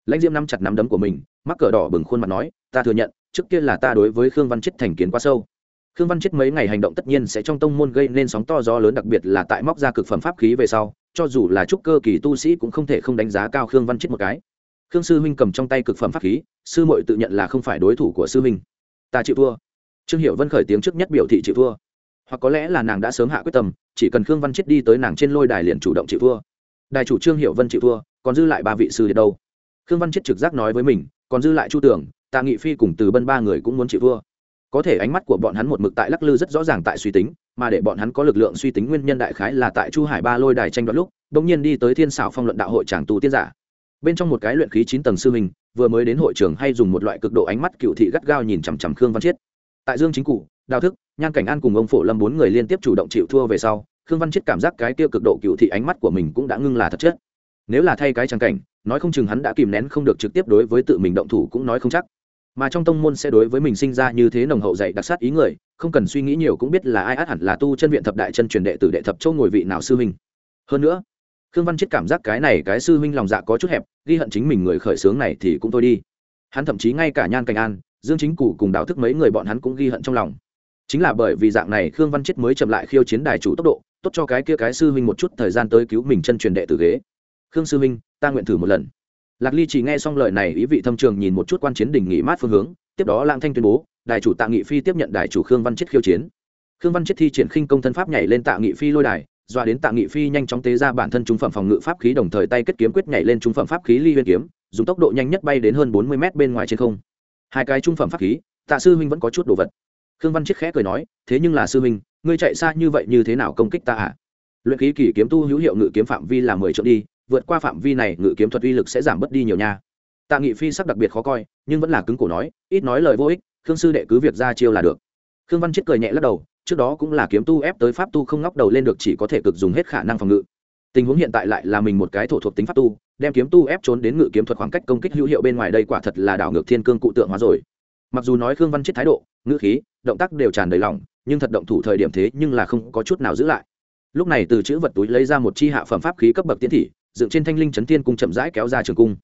Speaker 1: Lãnh diễm nắm chặt nắm đấm của mình, mắc cờ đỏ bừng khuôn mặt nói, ta thừa nhận, trước kia là ta đối với khương văn chết thành kiến quá sâu. Khương văn chết mấy ngày hành động tất nhiên sẽ trong tông môn gây nên sóng to gió lớn, đặc biệt là tại móc ra cực phẩm pháp khí về sau, cho dù là trúc cơ kỳ tu sĩ cũng không thể không đánh giá cao khương văn chết một cái khương sư huynh cầm trong tay cực phẩm pháp khí, sư mội tự nhận là không phải đối thủ của sư huynh. Ta chịu thua. Trương hiệu vân khởi tiếng trước nhất biểu thị chịu thua. Hoặc có lẽ là nàng đã sớm hạ quyết tâm, chỉ cần khương văn chết đi tới nàng trên lôi đài liền chủ động chịu thua. Đài chủ trương hiệu vân chịu thua, còn dư lại ba vị sư đi đâu? Khương văn chết trực giác nói với mình, còn dư lại chu tưởng tạ nghị phi cùng từ bân ba người cũng muốn chịu thua. Có thể ánh mắt của bọn hắn một mực tại lắc lư rất rõ ràng tại suy tính, mà để bọn hắn có lực lượng suy tính nguyên nhân đại khái là tại chu hải ba lôi đài tranh đoạt lúc đ ỗ n g nhiên đi tới thiên xảo phong luận đạo hội tràng tu tiên giả bên trong một cái luyện khí chín tầng sư mình vừa mới đến hội trường hay dùng một loại cực độ ánh mắt cựu thị gắt gao nhìn chằm chằm khương văn chiết. Tại dương chính cụ đào thức, nhan cảnh an cùng ông phổ lâm bốn người liên tiếp chủ động chịu thua về sau, khương văn chiết cảm giác cái tiêu cực độ cựu thị ánh mắt của mình cũng đã ngưng là thật chất. Nếu là thay cái trang cảnh, nói không chừng hắn đã kìm nén không được trực tiếp đối với tự mình động thủ cũng nói không chắc. Mà trong tông môn sẽ đối với mình sinh ra như thế nồng hậu dạy đặc sát ý người, không cần suy nghĩ nhiều cũng biết là ai át hẳn là tu chân viện thập đại chân truyền đệ tử đệ thập châu ngồi vị nào sư huynh. Hơn nữa khương văn chết cảm giác cái này cái sư huynh lòng dạ có chút hẹp, ghi hận chính mình người khởi xướng này thì cũng thôi đi. Hắn thậm chí ngay cả nhan cảnh an, dương chính cụ cùng đạo thức mấy người bọn hắn cũng ghi hận trong lòng. Chính là bởi vì dạng này khương văn chết mới chậm lại khiêu chiến đài chủ tốc độ, tốt cho cái kia cái sư huynh một chút thời gian tới cứu mình chân truyền đệ tử ghế. Khương sư huynh, ta nguyện thử một lần. Lạc ly chỉ nghe xong lời này ý vị thâm trường nhìn một chút quan chiến đỉnh nghỉ mát phương hướng, tiếp đó lang thanh tuyên bố, đài chủ tạ nghị phi tiếp nhận đài chủ khương văn chết khiêu chiến. Khương văn chết thi triển khinh công thân pháp nhảy lên tạ nghị phi lôi đài dọa đến tạ nghị phi nhanh chóng tế ra bản thân trung phẩm phòng ngự pháp khí đồng thời tay kết kiếm quyết nhảy lên trung phẩm pháp khí ly huyên kiếm, dùng tốc độ nhanh nhất bay đến hơn bốn mươi mét bên ngoài trên không. Hai cái trung phẩm pháp khí, tạ sư huynh vẫn có chút đồ vật. Khương văn Chiết khẽ cười nói, thế nhưng là sư huynh, ngươi chạy xa như vậy như thế nào công kích ta ạ à? luyện khí kỳ kiếm tu hữu hiệu ngự kiếm phạm vi là mười triệu đi, vượt qua phạm vi này ngự kiếm thuật uy lực sẽ giảm bớt đi nhiều nha. Tạ nghị phi sắc đặc biệt khó coi, nhưng vẫn là cứng cổ nói, ít nói lời vô ích, khương sư đệ cứ việc ra chiêu là được. Khương văn Chiết cười nhẹ lắc đầu trước đó cũng là kiếm tu ép tới pháp tu không ngóc đầu lên được chỉ có thể cực dùng hết khả năng phòng ngự. Tình huống hiện tại lại là mình một cái thổ thuộc tính pháp tu, đem kiếm tu ép trốn đến ngự kiếm thuật khoảng cách công kích hữu hiệu bên ngoài đây quả thật là đảo ngược thiên cương cụ tượng hóa rồi. Mặc dù nói khương văn chết thái độ, ngữ khí, động tác đều tràn đầy lòng, nhưng thật động thủ thời điểm thế nhưng là không có chút nào giữ lại. Lúc này từ chữ vật túi lấy ra một chi hạ phẩm pháp khí cấp bậc tiến thị, dựng trên thanh linh chấn thiên cung chậm rãi kéo ra trường cung.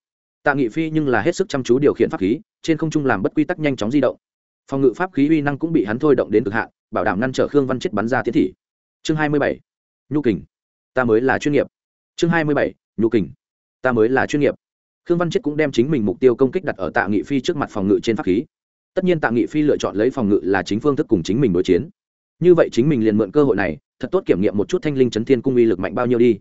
Speaker 1: Tạ nghị phi nhưng là hết sức chăm chú điều khiển pháp khí, trên không trung làm bất quy tắc nhanh chóng di động. Phòng ngự pháp khí uy năng cũng bị hắn thôi động đến cực hạn bảo đảm ngăn trở khương văn chết bắn ra tiến thị. Chương hai mươi bảy, nhu kình. Ta mới là chuyên nghiệp. Chương hai mươi bảy, nhu kình. Ta mới là chuyên nghiệp. Khương văn chết cũng đem chính mình mục tiêu công kích đặt ở tạ nghị phi trước mặt phòng ngự trên pháp khí. Tất nhiên tạ nghị phi lựa chọn lấy phòng ngự là chính phương thức cùng chính mình đối chiến. Như vậy chính mình liền mượn cơ hội này, thật tốt kiểm nghiệm một chút thanh linh chấn thiên cung uy lực mạnh bao nhiêu đi.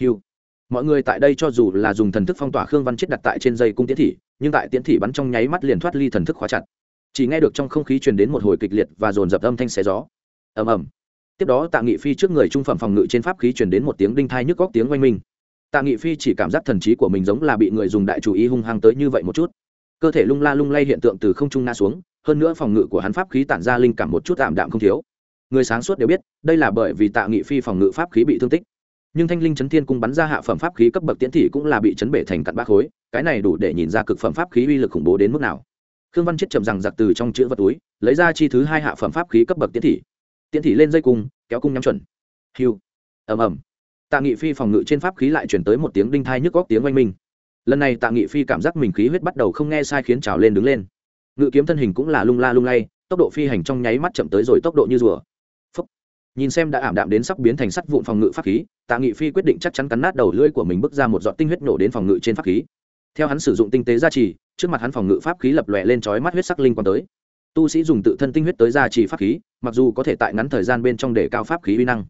Speaker 1: Hiu mọi người tại đây cho dù là dùng thần thức phong tỏa khương văn chết đặt tại trên dây cung tiến thị, nhưng tại tiến thị bắn trong nháy mắt liền thoát ly thần thức khóa chặt chỉ nghe được trong không khí truyền đến một hồi kịch liệt và dồn dập âm thanh xé gió. Ầm ầm. Tiếp đó tạ nghị phi trước người trung phẩm phòng ngự trên pháp khí truyền đến một tiếng đinh thai nhức góc tiếng oanh minh. Tạ nghị phi chỉ cảm giác thần trí của mình giống là bị người dùng đại chủ ý hung hăng tới như vậy một chút. Cơ thể lung la lung lay hiện tượng từ không trung na xuống, hơn nữa phòng ngự của hắn pháp khí tản ra linh cảm một chút tạm đạm không thiếu. Người sáng suốt đều biết, đây là bởi vì tạ nghị phi phòng ngự pháp khí bị thương tích. Nhưng thanh linh chấn thiên cung bắn ra hạ phẩm pháp khí cấp bậc tiễn thị cũng là bị chấn bể thành cặn bác khối, cái này đủ để nhìn ra cực phẩm pháp khí uy lực khủng bố đến mức nào khương văn chết chậm rằng giặc từ trong chữ vật túi, lấy ra chi thứ hai hạ phẩm pháp khí cấp bậc tiến thị. Tiến thị lên dây cung, kéo cung nhắm chuẩn. Hiu. Ầm ầm. Tạ nghị phi phòng ngự trên pháp khí lại chuyển tới một tiếng đinh thai nhức góc tiếng oanh minh. Lần này tạ nghị phi cảm giác mình khí huyết bắt đầu không nghe sai khiến trào lên đứng lên. Ngự kiếm thân hình cũng là lung la lung lay, tốc độ phi hành trong nháy mắt chậm tới rồi tốc độ như rùa. Nhìn xem đã ảm đạm đến sắp biến thành sắt vụn phòng ngự pháp khí, tạ nghị phi quyết định chắc chắn cắn nát đầu lưỡi của mình bước ra một giọt tinh huyết nổ đến phòng ngự trên pháp khí theo hắn sử dụng tinh tế gia trì, trước mặt hắn phòng ngự pháp khí lập lòe lên trói mắt huyết sắc linh quang tới. Tu sĩ dùng tự thân tinh huyết tới gia trì pháp khí, mặc dù có thể tại ngắn thời gian bên trong để cao pháp khí uy năng.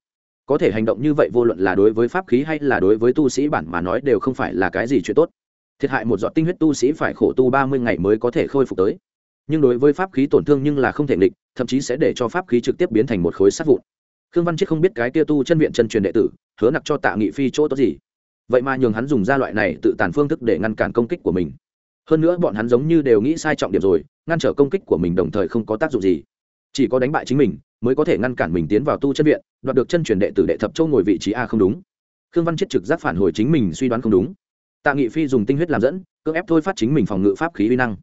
Speaker 1: Có thể hành động như vậy vô luận là đối với pháp khí hay là đối với tu sĩ bản mà nói đều không phải là cái gì chuyện tốt. Thiệt hại một giọt tinh huyết tu sĩ phải khổ tu ba mươi ngày mới có thể khôi phục tới. Nhưng đối với pháp khí tổn thương nhưng là không thể nghịch, thậm chí sẽ để cho pháp khí trực tiếp biến thành một khối sắt vụn. Khương văn chết không biết cái kia tu chân viện chân truyền đệ tử, hứa nặc cho tạ nghị phi chỗ tốt gì vậy mà nhường hắn dùng ra loại này tự tàn phương thức để ngăn cản công kích của mình. Hơn nữa bọn hắn giống như đều nghĩ sai trọng điểm rồi, ngăn trở công kích của mình đồng thời không có tác dụng gì. Chỉ có đánh bại chính mình mới có thể ngăn cản mình tiến vào tu chân viện, đoạt được chân truyền đệ tử đệ thập châu ngồi vị trí a không đúng. Khương văn chết trực giác phản hồi chính mình suy đoán không đúng. Tạ nghị phi dùng tinh huyết làm dẫn, cưỡng ép thôi phát chính mình phòng ngự pháp khí uy năng.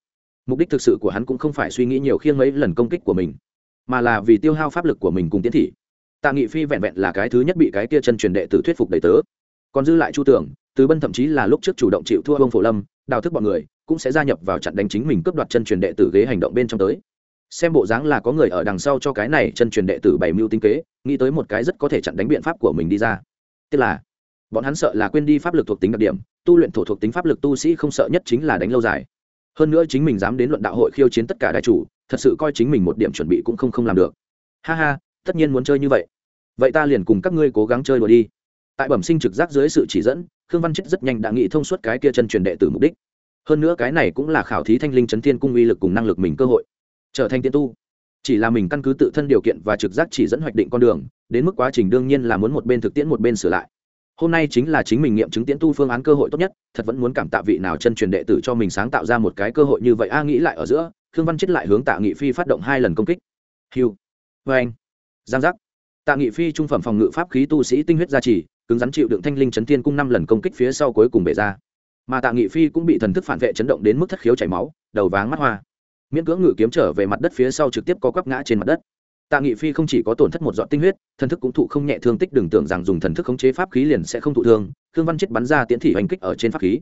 Speaker 1: Mục đích thực sự của hắn cũng không phải suy nghĩ nhiều khiêng mấy lần công kích của mình, mà là vì tiêu hao pháp lực của mình cùng tiến thị. Tạ nghị phi vẹn vẹn là cái thứ nhất bị cái kia chân truyền đệ tử thuyết phục đầy tớ còn dư lại chu tưởng từ bân thậm chí là lúc trước chủ động chịu thua ông phổ lâm, đào thức bọn người, cũng sẽ gia nhập vào trận đánh chính mình cướp đoạt chân truyền đệ tử ghế hành động bên trong tới. Xem bộ dáng là có người ở đằng sau cho cái này chân truyền đệ tử bày mưu tinh kế, nghĩ tới một cái rất có thể chặn đánh biện pháp của mình đi ra. Tức là, bọn hắn sợ là quên đi pháp lực thuộc tính đặc điểm, tu luyện thổ thuộc tính pháp lực tu sĩ không sợ nhất chính là đánh lâu dài. Hơn nữa chính mình dám đến luận đạo hội khiêu chiến tất cả đại chủ, thật sự coi chính mình một điểm chuẩn bị cũng không không làm được. Ha ha, tất nhiên muốn chơi như vậy. Vậy ta liền cùng các ngươi cố gắng chơi đùa đi tại bẩm sinh trực giác dưới sự chỉ dẫn, khương văn chết rất nhanh đã nghĩ thông suốt cái kia chân truyền đệ tử mục đích. Hơn nữa cái này cũng là khảo thí thanh linh chấn thiên cung uy lực cùng năng lực mình cơ hội. Trở thành tiên tu, chỉ là mình căn cứ tự thân điều kiện và trực giác chỉ dẫn hoạch định con đường, đến mức quá trình đương nhiên là muốn một bên thực tiễn một bên sửa lại. Hôm nay chính là chính mình nghiệm chứng tiễn tu phương án cơ hội tốt nhất, thật vẫn muốn cảm tạ vị nào chân truyền đệ tử cho mình sáng tạo ra một cái cơ hội như vậy. A, nghĩ lại ở giữa, khương văn chết lại hướng tạ nghị phi phát động hai lần công kích. Hiu vê vâng. anh giang giác. Tạ nghị phi trung phẩm phòng ngự pháp khí tu sĩ tinh huyết gia trì cứng rắn chịu đựng thanh linh chấn thiên cung năm lần công kích phía sau cuối cùng bể ra. Mà tạ nghị phi cũng bị thần thức phản vệ chấn động đến mức thất khiếu chảy máu, đầu váng mắt hoa. Miễn cưỡng ngự kiếm trở về mặt đất phía sau trực tiếp có quắp ngã trên mặt đất. Tạ nghị phi không chỉ có tổn thất một dọn tinh huyết, thần thức cũng thụ không nhẹ thương tích, đừng tưởng rằng dùng thần thức khống chế pháp khí liền sẽ không thụ thương thương văn chết bắn ra tiễn thị hành kích ở trên pháp khí.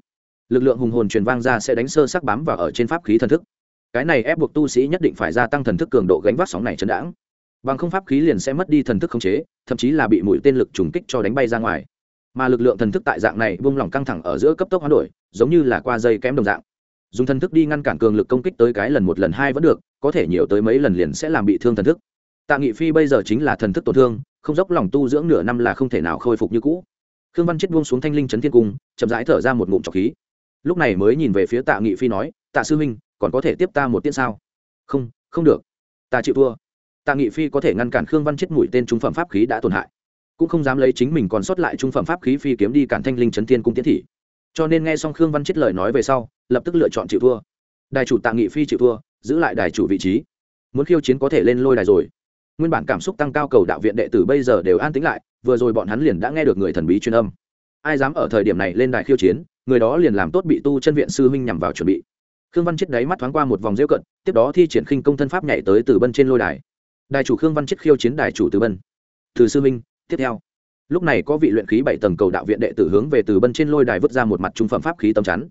Speaker 1: Lực lượng hùng hồn truyền vang ra sẽ đánh sơ sắc bám vào ở trên pháp khí thần thức. Cái này ép buộc tu sĩ nhất định phải gia tăng thần thức cường độ gánh vác sóng này chấn đãng bằng không pháp khí liền sẽ mất đi thần thức khống chế, thậm chí là bị mũi tên lực trùng kích cho đánh bay ra ngoài. Mà lực lượng thần thức tại dạng này vung lỏng căng thẳng ở giữa cấp tốc hoán đổi, giống như là qua dây kém đồng dạng. Dùng thần thức đi ngăn cản cường lực công kích tới cái lần một lần hai vẫn được, có thể nhiều tới mấy lần liền sẽ làm bị thương thần thức. Tạ nghị phi bây giờ chính là thần thức tổn thương, không dốc lòng tu dưỡng nửa năm là không thể nào khôi phục như cũ. Khương văn chết buông xuống thanh linh trấn thiên cung, chậm rãi thở ra một ngụm trọc khí. Lúc này mới nhìn về phía tạ nghị phi nói, tạ sư huynh, còn có thể tiếp ta một tiễn sao? Không không được. Ta chịu thua tạ nghị phi có thể ngăn cản khương văn chết mũi tên trung phẩm pháp khí đã tổn hại, cũng không dám lấy chính mình còn sót lại trung phẩm pháp khí phi kiếm đi cản thanh linh trấn thiên cung tiến thị. Cho nên nghe xong khương văn chết lời nói về sau, lập tức lựa chọn chịu thua. Đài chủ tạ nghị phi chịu thua, giữ lại đài chủ vị trí. Muốn khiêu chiến có thể lên lôi đài rồi. Nguyên bản cảm xúc tăng cao cầu đạo viện đệ tử bây giờ đều an tĩnh lại, vừa rồi bọn hắn liền đã nghe được người thần bí truyền âm. Ai dám ở thời điểm này lên đài khiêu chiến, người đó liền làm tốt bị tu chân viện sư huynh nhằm vào chuẩn bị. Khương văn chết đáy mắt thoáng qua một vòng rêu cận, tiếp đó thi triển khinh công thân pháp nhảy tới từ bân trên lôi đài đài chủ khương văn chết khiêu chiến đài chủ từ bân. Từ sư Minh. tiếp theo. Lúc này có vị luyện khí bảy tầng cầu đạo viện đệ tử hướng về từ bân trên lôi đài vứt ra một mặt trung phẩm pháp khí tấm chắn.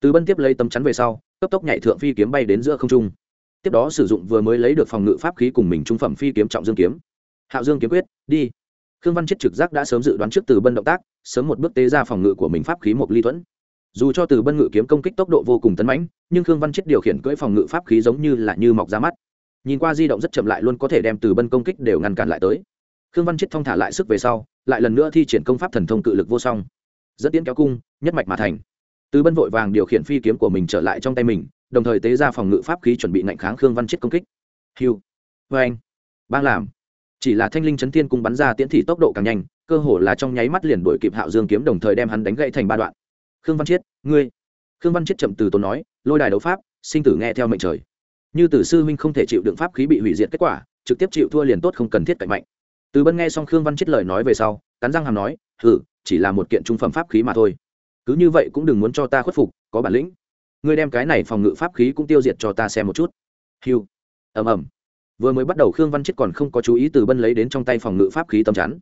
Speaker 1: Từ bân tiếp lấy tấm chắn về sau, cấp tốc nhảy thượng phi kiếm bay đến giữa không trung. Tiếp đó sử dụng vừa mới lấy được phòng ngự pháp khí cùng mình trung phẩm phi kiếm trọng dương kiếm. Hạo dương kiếm quyết, đi. Khương văn chết trực giác đã sớm dự đoán trước từ bân động tác, sớm một bước tế ra phòng ngự của mình pháp khí một ly thuẫn. Dù cho từ bân ngự kiếm công kích tốc độ vô cùng tấn mãnh, nhưng khương văn chết điều khiển cưỡi phòng ngự pháp khí giống như là như mọc ra mắt nhìn qua di động rất chậm lại luôn có thể đem từ bân công kích đều ngăn cản lại tới. Khương văn chết thong thả lại sức về sau, lại lần nữa thi triển công pháp thần thông cự lực vô song. Dẫn tiến kéo cung, nhất mạch mà thành. Từ bân vội vàng điều khiển phi kiếm của mình trở lại trong tay mình, đồng thời tế ra phòng ngự pháp khí chuẩn bị ngạnh kháng khương văn chết công kích. Hiu vê anh bang làm. Chỉ là thanh linh chấn thiên cung bắn ra tiễn thị tốc độ càng nhanh, cơ hồ là trong nháy mắt liền đuổi kịp hạo dương kiếm đồng thời đem hắn đánh gãy thành ba đoạn. Khương văn chiết ngươi. Khương văn chiết chậm từ tốn nói, lôi đài đấu pháp, sinh tử nghe theo mệnh trời như tử sư huynh không thể chịu đựng pháp khí bị hủy diệt kết quả, trực tiếp chịu thua liền tốt không cần thiết cạnh mạnh. Từ bân nghe xong khương văn chết lời nói về sau, cắn răng hàm nói, hừ, chỉ là một kiện trung phẩm pháp khí mà thôi. Cứ như vậy cũng đừng muốn cho ta khuất phục, có bản lĩnh. Ngươi đem cái này phòng ngự pháp khí cũng tiêu diệt cho ta xem một chút. Hiu ầm ầm. Vừa mới bắt đầu khương văn chết còn không có chú ý từ bân lấy đến trong tay phòng ngự pháp khí tấm chắn.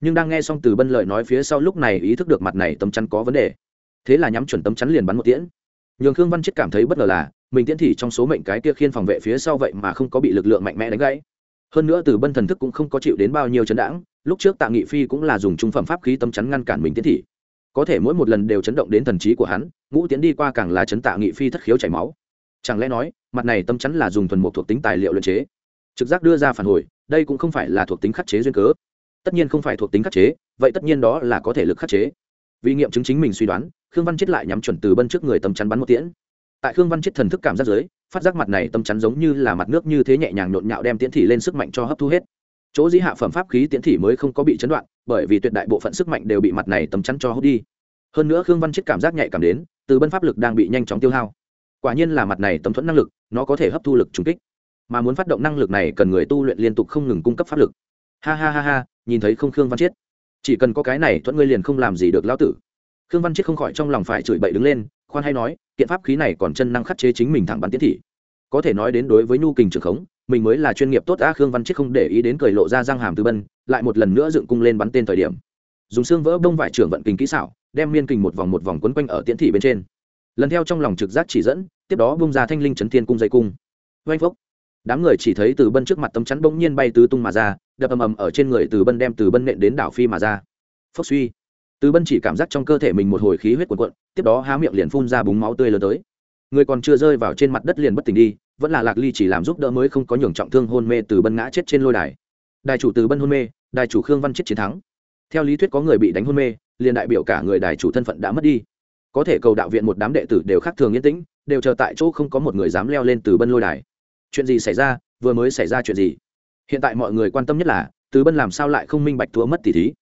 Speaker 1: Nhưng đang nghe xong từ bân lời nói phía sau lúc này ý thức được mặt này tấm chắn có vấn đề. Thế là nhắm chuẩn tấm chắn liền bắn một tiễn. Nhường khương văn chết cảm thấy bất ngờ là mình tiễn thị trong số mệnh cái kia khiên phòng vệ phía sau vậy mà không có bị lực lượng mạnh mẽ đánh gãy. Hơn nữa từ bân thần thức cũng không có chịu đến bao nhiêu chấn đãng, lúc trước tạ nghị phi cũng là dùng trung phẩm pháp khí tâm chắn ngăn cản mình tiễn thị. Có thể mỗi một lần đều chấn động đến thần trí của hắn, ngũ tiến đi qua càng là chấn tạ nghị phi thất khiếu chảy máu. Chẳng lẽ nói, mặt này tâm chắn là dùng thuần một thuộc tính tài liệu luyện chế? Trực giác đưa ra phản hồi, đây cũng không phải là thuộc tính khắc chế duyên cớ. Tất nhiên không phải thuộc tính khắc chế, vậy tất nhiên đó là có thể lực khắc chế. Vì nghiệm chứng chính mình suy đoán, khương văn chết lại nhắm chuẩn từ bân trước người tâm chắn bắn một tiễn tại khương văn chết thần thức cảm giác giới phát giác mặt này tâm chắn giống như là mặt nước như thế nhẹ nhàng nhộn nhạo đem tiễn thị lên sức mạnh cho hấp thu hết. Chỗ dĩ hạ phẩm pháp khí tiễn thị mới không có bị chấn đoạn, bởi vì tuyệt đại bộ phận sức mạnh đều bị mặt này tấm chắn cho hút đi. Hơn nữa khương văn chết cảm giác nhạy cảm đến, từ bân pháp lực đang bị nhanh chóng tiêu hao. Quả nhiên là mặt này tấm thuẫn năng lực, nó có thể hấp thu lực trùng kích. Mà muốn phát động năng lực này cần người tu luyện liên tục không ngừng cung cấp pháp lực. Ha ha ha ha, nhìn thấy không khương văn chiết chỉ cần có cái này thuẫn ngươi liền không làm gì được lão tử. Khương văn chiết không khỏi trong lòng phải chửi bậy đứng lên, khoan hay nói kiện pháp khí này còn chân năng khắc chế chính mình thẳng bắn tiến thị. Có thể nói đến đối với nhu kình trường khống, mình mới là chuyên nghiệp tốt A khương văn chết không để ý đến cười lộ ra răng hàm từ bân, lại một lần nữa dựng cung lên bắn tên thời điểm. Dùng xương vỡ bông vải trưởng vận kình kỹ xảo, đem miên kình một vòng một vòng quấn quanh ở tiễn thị bên trên. Lần theo trong lòng trực giác chỉ dẫn, tiếp đó bông ra thanh linh chấn thiên cung dây cung. Oanh phốc. Đám người chỉ thấy từ bân trước mặt tấm chắn bỗng nhiên bay tứ tung mà ra, đập ầm ầm ở trên người từ bân đem từ bân nện đến đảo phi mà ra. Phốc suy từ bân chỉ cảm giác trong cơ thể mình một hồi khí huyết cuộn cuộn, tiếp đó há miệng liền phun ra búng máu tươi lớn tới. Người còn chưa rơi vào trên mặt đất liền bất tỉnh đi, vẫn là lạc ly chỉ làm giúp đỡ mới không có nhường trọng thương hôn mê từ bân ngã chết trên lôi đài. Đài chủ từ bân hôn mê, đài chủ khương văn chết chiến thắng. Theo lý thuyết có người bị đánh hôn mê, liền đại biểu cả người đài chủ thân phận đã mất đi. Có thể cầu đạo viện một đám đệ tử đều khác thường yên tĩnh, đều chờ tại chỗ không có một người dám leo lên từ bân lôi đài. Chuyện gì xảy ra, vừa mới xảy ra chuyện gì? Hiện tại mọi người quan tâm nhất là, từ bân làm sao lại không minh bạch thua mất tỷ thí?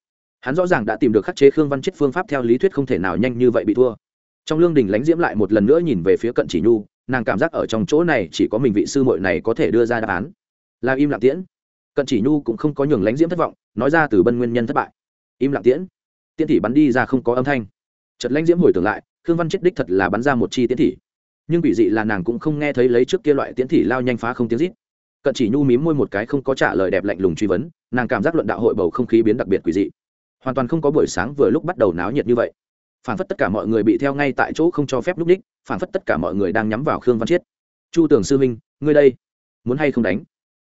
Speaker 1: Hắn rõ ràng đã tìm được khắc chế khương văn chết phương pháp theo lý thuyết không thể nào nhanh như vậy bị thua. Trong lương đình lánh diễm lại một lần nữa nhìn về phía cận chỉ nhu, nàng cảm giác ở trong chỗ này chỉ có mình vị sư muội này có thể đưa ra đáp án. Là im lặng tiễn. Cận chỉ nhu cũng không có nhường lánh diễm thất vọng, nói ra từ bân nguyên nhân thất bại. Im lặng tiễn. Tiễn thị bắn đi ra không có âm thanh. Chật lãnh diễm hồi tưởng lại, khương văn chết đích thật là bắn ra một chi tiễn thị. Nhưng quỷ dị là nàng cũng không nghe thấy lấy trước kia loại tiễn thị lao nhanh phá không tiếng rít. Cận chỉ nhu mím môi một cái không có trả lời đẹp lạnh lùng truy vấn, nàng cảm giác luận đạo hội bầu không khí biến đặc biệt quỷ dị hoàn toàn không có buổi sáng vừa lúc bắt đầu náo nhiệt như vậy. Phản phất tất cả mọi người bị theo ngay tại chỗ không cho phép lúc ních phản phất tất cả mọi người đang nhắm vào khương văn chiết. Chu tưởng sư minh ngươi đây, muốn hay không đánh?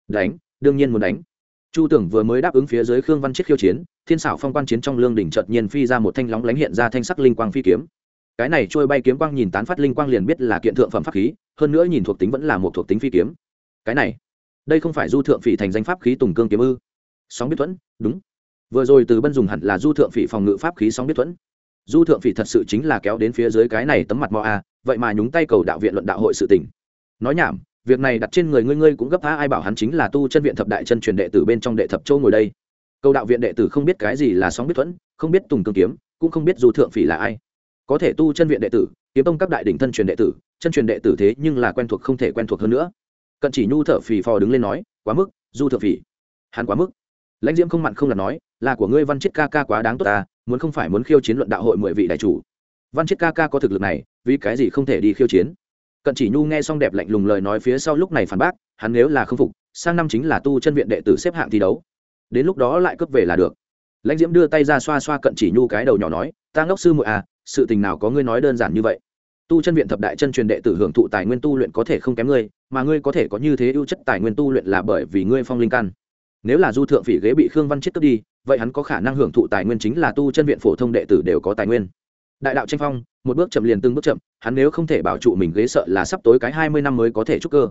Speaker 1: Đánh, đương nhiên muốn đánh. Chu tưởng vừa mới đáp ứng phía dưới khương văn chiết khiêu chiến, thiên xảo phong quan chiến trong lương đỉnh chợt nhiên phi ra một thanh lóng lánh hiện ra thanh sắc linh quang phi kiếm. Cái này trôi bay kiếm quang nhìn tán phát linh quang liền biết là kiện thượng phẩm pháp khí, hơn nữa nhìn thuộc tính vẫn là một thuộc tính phi kiếm. Cái này, đây không phải du thượng phỉ thành danh pháp khí tùng cương kiếm ư? Sóng biết thuẫn, đúng vừa rồi từ bân dùng hẳn là du thượng phỉ phòng ngự pháp khí sóng biết thuẫn. Du thượng phỉ thật sự chính là kéo đến phía dưới cái này tấm mặt mò a, vậy mà nhúng tay cầu đạo viện luận đạo hội sự tỉnh nói nhảm, việc này đặt trên người ngươi ngươi cũng gấp phá ai bảo hắn chính là tu chân viện thập đại chân truyền đệ tử bên trong đệ thập châu ngồi đây. Cầu đạo viện đệ tử không biết cái gì là sóng biết thuẫn, không biết tùng cương kiếm, cũng không biết du thượng phỉ là ai. Có thể tu chân viện đệ tử, kiếm tông các đại đỉnh thân truyền đệ tử, chân truyền đệ tử thế nhưng là quen thuộc không thể quen thuộc hơn nữa. Cận chỉ nhu thở phì phò đứng lên nói, quá mức, du thượng phỉ. Hắn quá mức. Lãnh diễm không mặn không là nói là của ngươi văn chết ca ca quá đáng tốt ta, muốn không phải muốn khiêu chiến luận đạo hội mười vị đại chủ. Văn chết ca ca có thực lực này, vì cái gì không thể đi khiêu chiến? Cận chỉ nhu nghe xong đẹp lạnh lùng lời nói phía sau lúc này phản bác, hắn nếu là không phục, sang năm chính là tu chân viện đệ tử xếp hạng thi đấu. Đến lúc đó lại cướp về là được. Lãnh diễm đưa tay ra xoa xoa cận chỉ nhu cái đầu nhỏ nói, ta ngốc sư muội à sự tình nào có ngươi nói đơn giản như vậy? Tu chân viện thập đại chân truyền đệ tử hưởng thụ tài nguyên tu luyện có thể không kém ngươi, mà ngươi có thể có như thế ưu chất tài nguyên tu luyện là bởi vì ngươi phong linh căn nếu là du thượng phỉ ghế bị khương văn chết cướp đi, vậy hắn có khả năng hưởng thụ tài nguyên chính là tu chân viện phổ thông đệ tử đều có tài nguyên. Đại đạo tranh phong, một bước chậm liền từng bước chậm, hắn nếu không thể bảo trụ mình ghế sợ là sắp tối cái hai mươi năm mới có thể trúc cơ.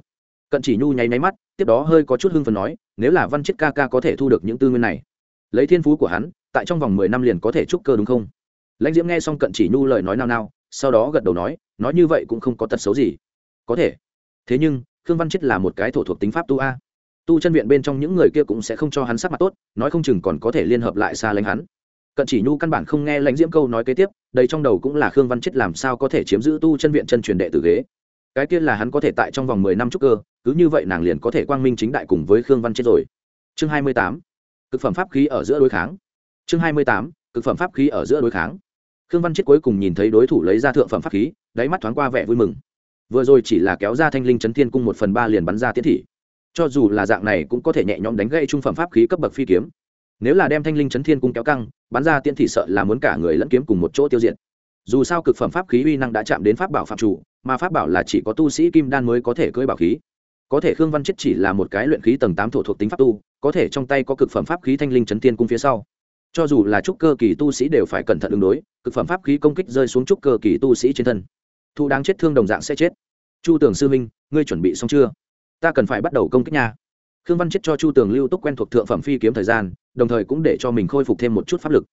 Speaker 1: Cận chỉ nhu nháy máy mắt, tiếp đó hơi có chút hưng phần nói, nếu là văn chết ca ca có thể thu được những tư nguyên này, lấy thiên phú của hắn, tại trong vòng mười năm liền có thể trúc cơ đúng không? Lãnh diễm nghe xong cận chỉ nhu lời nói nao nao, sau đó gật đầu nói nói như vậy cũng không có tật xấu gì. Có thể. Thế nhưng, khương văn chết là một cái thổ thuộc tính pháp tu a tu chân viện bên trong những người kia cũng sẽ không cho hắn sắc mặt tốt, nói không chừng còn có thể liên hợp lại xa lánh hắn. Cận chỉ nhu căn bản không nghe lãnh diễm câu nói kế tiếp, đây trong đầu cũng là khương văn chết làm sao có thể chiếm giữ tu chân viện chân truyền đệ tử ghế. Cái kia là hắn có thể tại trong vòng mười năm trúc cơ, cứ như vậy nàng liền có thể quang minh chính đại cùng với khương văn chết rồi. Chương hai mươi tám, cực phẩm pháp khí ở giữa đối kháng. Chương hai mươi tám, cực phẩm pháp khí ở giữa đối kháng. Khương văn chết cuối cùng nhìn thấy đối thủ lấy ra thượng phẩm pháp khí, đáy mắt thoáng qua vẻ vui mừng. Vừa rồi chỉ là kéo ra thanh linh chấn thiên cung một phần ba liền bắn ra tiến thị cho dù là dạng này cũng có thể nhẹ nhõm đánh gây trung phẩm pháp khí cấp bậc phi kiếm. Nếu là đem thanh linh chấn thiên cung kéo căng, bắn ra tiên thị sợ là muốn cả người lẫn kiếm cùng một chỗ tiêu diệt. Dù sao cực phẩm pháp khí uy năng đã chạm đến pháp bảo phạm chủ, mà pháp bảo là chỉ có tu sĩ kim đan mới có thể cưỡi bảo khí. Có thể khương văn chết chỉ là một cái luyện khí tầng tám thổ thuộc tính pháp tu, có thể trong tay có cực phẩm pháp khí thanh linh chấn thiên cung phía sau. Cho dù là trúc cơ kỳ tu sĩ đều phải cẩn thận ứng đối, cực phẩm pháp khí công kích rơi xuống trúc cơ kỳ tu sĩ trên thân. Thu đáng chết thương đồng dạng sẽ chết. Chu tưởng sư minh, ngươi chuẩn bị xong chưa? Ta cần phải bắt đầu công kích nha. Khương văn chết cho chu tường lưu túc quen thuộc thượng phẩm phi kiếm thời gian, đồng thời cũng để cho mình khôi phục thêm một chút pháp lực.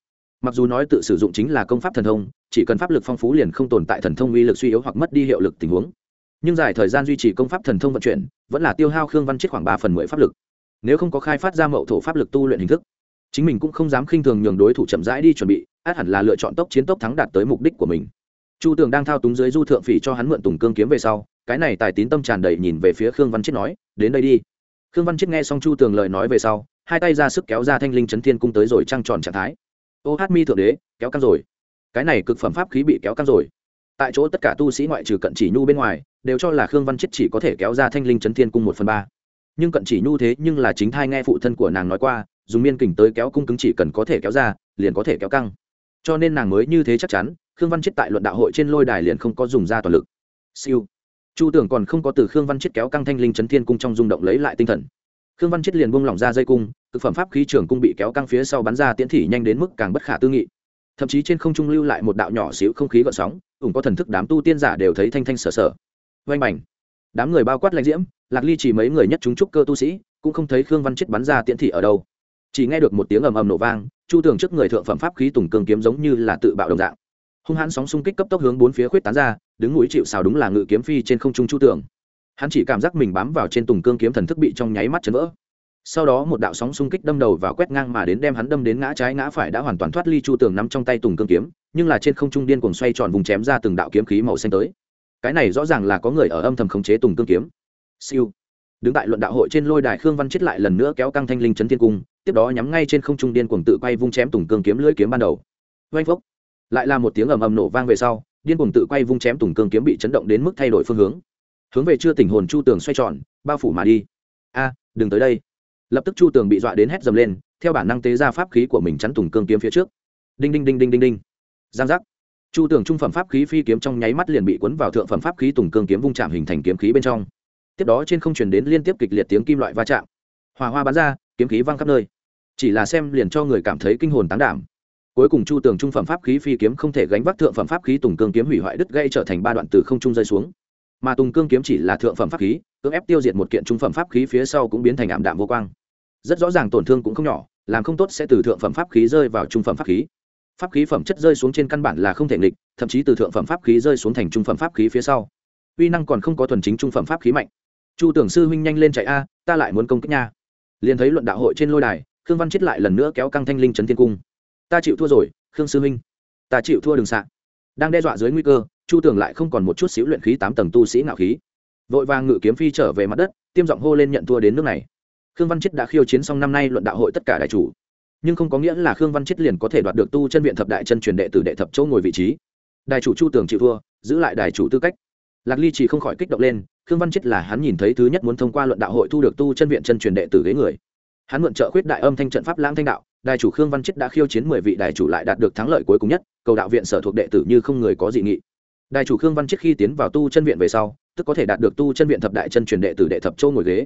Speaker 1: Mặc dù nói tự sử dụng chính là công pháp thần thông, chỉ cần pháp lực phong phú liền không tồn tại thần thông uy lực suy yếu hoặc mất đi hiệu lực tình huống. Nhưng dài thời gian duy trì công pháp thần thông vận chuyển, vẫn là tiêu hao khương văn chết khoảng ba phần mười pháp lực. Nếu không có khai phát ra mậu thổ pháp lực tu luyện hình thức, chính mình cũng không dám khinh thường nhường đối thủ chậm rãi đi chuẩn bị, át hẳn là lựa chọn tốc chiến tốc thắng đạt tới mục đích của mình. Chu tường đang thao túng dưới du thượng phỉ cho hắn mượn tùng cương kiếm về sau cái này tài tín tâm tràn đầy nhìn về phía khương văn chết nói, đến đây đi. Khương văn chết nghe xong chu tường lời nói về sau, hai tay ra sức kéo ra thanh linh chấn thiên cung tới rồi trăng tròn trạng thái. Ô hát mi thượng đế, kéo căng rồi. Cái này cực phẩm pháp khí bị kéo căng rồi. Tại chỗ tất cả tu sĩ ngoại trừ cận chỉ nhu bên ngoài, đều cho là khương văn chết chỉ có thể kéo ra thanh linh chấn thiên cung một phần ba. Nhưng cận chỉ nhu thế nhưng là chính thai nghe phụ thân của nàng nói qua, dùng miên kình tới kéo cung cứng chỉ cần có thể kéo ra, liền có thể kéo căng. Cho nên nàng mới như thế chắc chắn, khương văn chết tại luận đạo hội trên lôi đài liền không có dùng ra toàn lực. Siêu chu tưởng còn không có từ khương văn chết kéo căng thanh linh chấn thiên cung trong rung động lấy lại tinh thần. Khương văn chết liền buông lỏng ra dây cung thực phẩm pháp khí trường cung bị kéo căng phía sau bắn ra tiễn thị nhanh đến mức càng bất khả tư nghị. Thậm chí trên không trung lưu lại một đạo nhỏ xíu không khí gợn sóng, ủng có thần thức đám tu tiên giả đều thấy thanh thanh sở sở. Vanh mảnh. đám người bao quát lãnh diễm, lạc ly chỉ mấy người nhất chúng trúc cơ tu sĩ, cũng không thấy khương văn chết bắn ra tiễn thị ở đâu. Chỉ nghe được một tiếng ầm ầm nổ vang, chu Tưởng trước người thượng phẩm pháp khí tùng cường kiếm giống như là tự bạo đồng dạng hung hãn sóng xung kích cấp tốc hướng bốn phía khuyết tán ra, đứng núi chịu xào đúng là ngự kiếm phi trên không trung chu tưởng. hắn chỉ cảm giác mình bám vào trên tùng cương kiếm thần thức bị trong nháy mắt chấn vỡ. Sau đó một đạo sóng xung kích đâm đầu và quét ngang mà đến đem hắn đâm đến ngã trái ngã phải đã hoàn toàn thoát ly chu tường nắm trong tay tùng cương kiếm, nhưng là trên không trung điên cuồng xoay tròn vùng chém ra từng đạo kiếm khí màu xanh tới. Cái này rõ ràng là có người ở âm thầm khống chế tùng cương kiếm. Siêu. Đứng tại luận đạo hội trên lôi đài khương văn chết lại lần nữa kéo căng thanh linh chấn thiên cung, tiếp đó nhắm ngay trên không trung điên cuồng tự quay vung chém tùng cương kiếm lưỡi kiếm ban đầu. Vanh phốc lại là một tiếng ầm ầm nổ vang về sau, điên cuồng tự quay vung chém tùng cương kiếm bị chấn động đến mức thay đổi phương hướng. Hướng về chưa tỉnh hồn chu tường xoay tròn, bao phủ mà đi. A, đừng tới đây. Lập tức chu tường bị dọa đến hét dầm lên, theo bản năng tế ra pháp khí của mình chắn tùng cương kiếm phía trước. Đinh đinh đinh đinh đinh đinh. Giang giác. Chu tường trung phẩm pháp khí phi kiếm trong nháy mắt liền bị cuốn vào thượng phẩm pháp khí tùng cương kiếm vung chạm hình thành kiếm khí bên trong. Tiếp đó trên không chuyển đến liên tiếp kịch liệt tiếng kim loại va chạm. Hòa hoa bắn ra, kiếm khí văng khắp nơi. Chỉ là xem liền cho người cảm thấy kinh hồn tán đảm cuối cùng chu tường trung phẩm pháp khí phi kiếm không thể gánh vác thượng phẩm pháp khí tùng cương kiếm hủy hoại đứt gây trở thành ba đoạn từ không trung rơi xuống. Mà tùng cương kiếm chỉ là thượng phẩm pháp khí, cưỡng ép tiêu diệt một kiện trung phẩm pháp khí phía sau cũng biến thành ảm đạm vô quang. Rất rõ ràng tổn thương cũng không nhỏ, làm không tốt sẽ từ thượng phẩm pháp khí rơi vào trung phẩm pháp khí. Pháp khí phẩm chất rơi xuống trên căn bản là không thể nghịch, thậm chí từ thượng phẩm pháp khí rơi xuống thành trung phẩm pháp khí phía sau. Uy năng còn không có thuần chính trung phẩm pháp khí mạnh. Chu tưởng sư huynh nhanh lên chạy a, ta lại muốn công kích nha. Liền thấy luận đạo hội trên lôi đài, khương văn chết lại lần nữa kéo căng thanh linh trấn thiên cung ta chịu thua rồi, khương sư huynh ta chịu thua đường xạ. Đang đe dọa dưới nguy cơ, chu tường lại không còn một chút xíu luyện khí tám tầng tu sĩ ngạo khí. Vội vàng ngự kiếm phi trở về mặt đất, tiêm giọng hô lên nhận thua đến nước này. Khương văn chết đã khiêu chiến xong năm nay luận đạo hội tất cả đại chủ. Nhưng không có nghĩa là khương văn chết liền có thể đoạt được tu chân viện thập đại chân truyền đệ tử đệ thập chỗ ngồi vị trí. Đại chủ chu tường chịu thua, giữ lại đại chủ tư cách. Lạc ly chỉ không khỏi kích động lên, khương văn chết là hắn nhìn thấy thứ nhất muốn thông qua luận đạo hội thu được tu chân viện chân truyền đệ tử ghế người. Hắn mượn trợ khuyết đại âm thanh trận pháp lãng thanh đạo đại chủ khương văn chết đã khiêu chiến mười vị đại chủ lại đạt được thắng lợi cuối cùng nhất, cầu đạo viện sở thuộc đệ tử như không người có dị nghị. Đại chủ khương văn chết khi tiến vào tu chân viện về sau, tức có thể đạt được tu chân viện thập đại chân truyền đệ tử đệ thập châu ngồi ghế.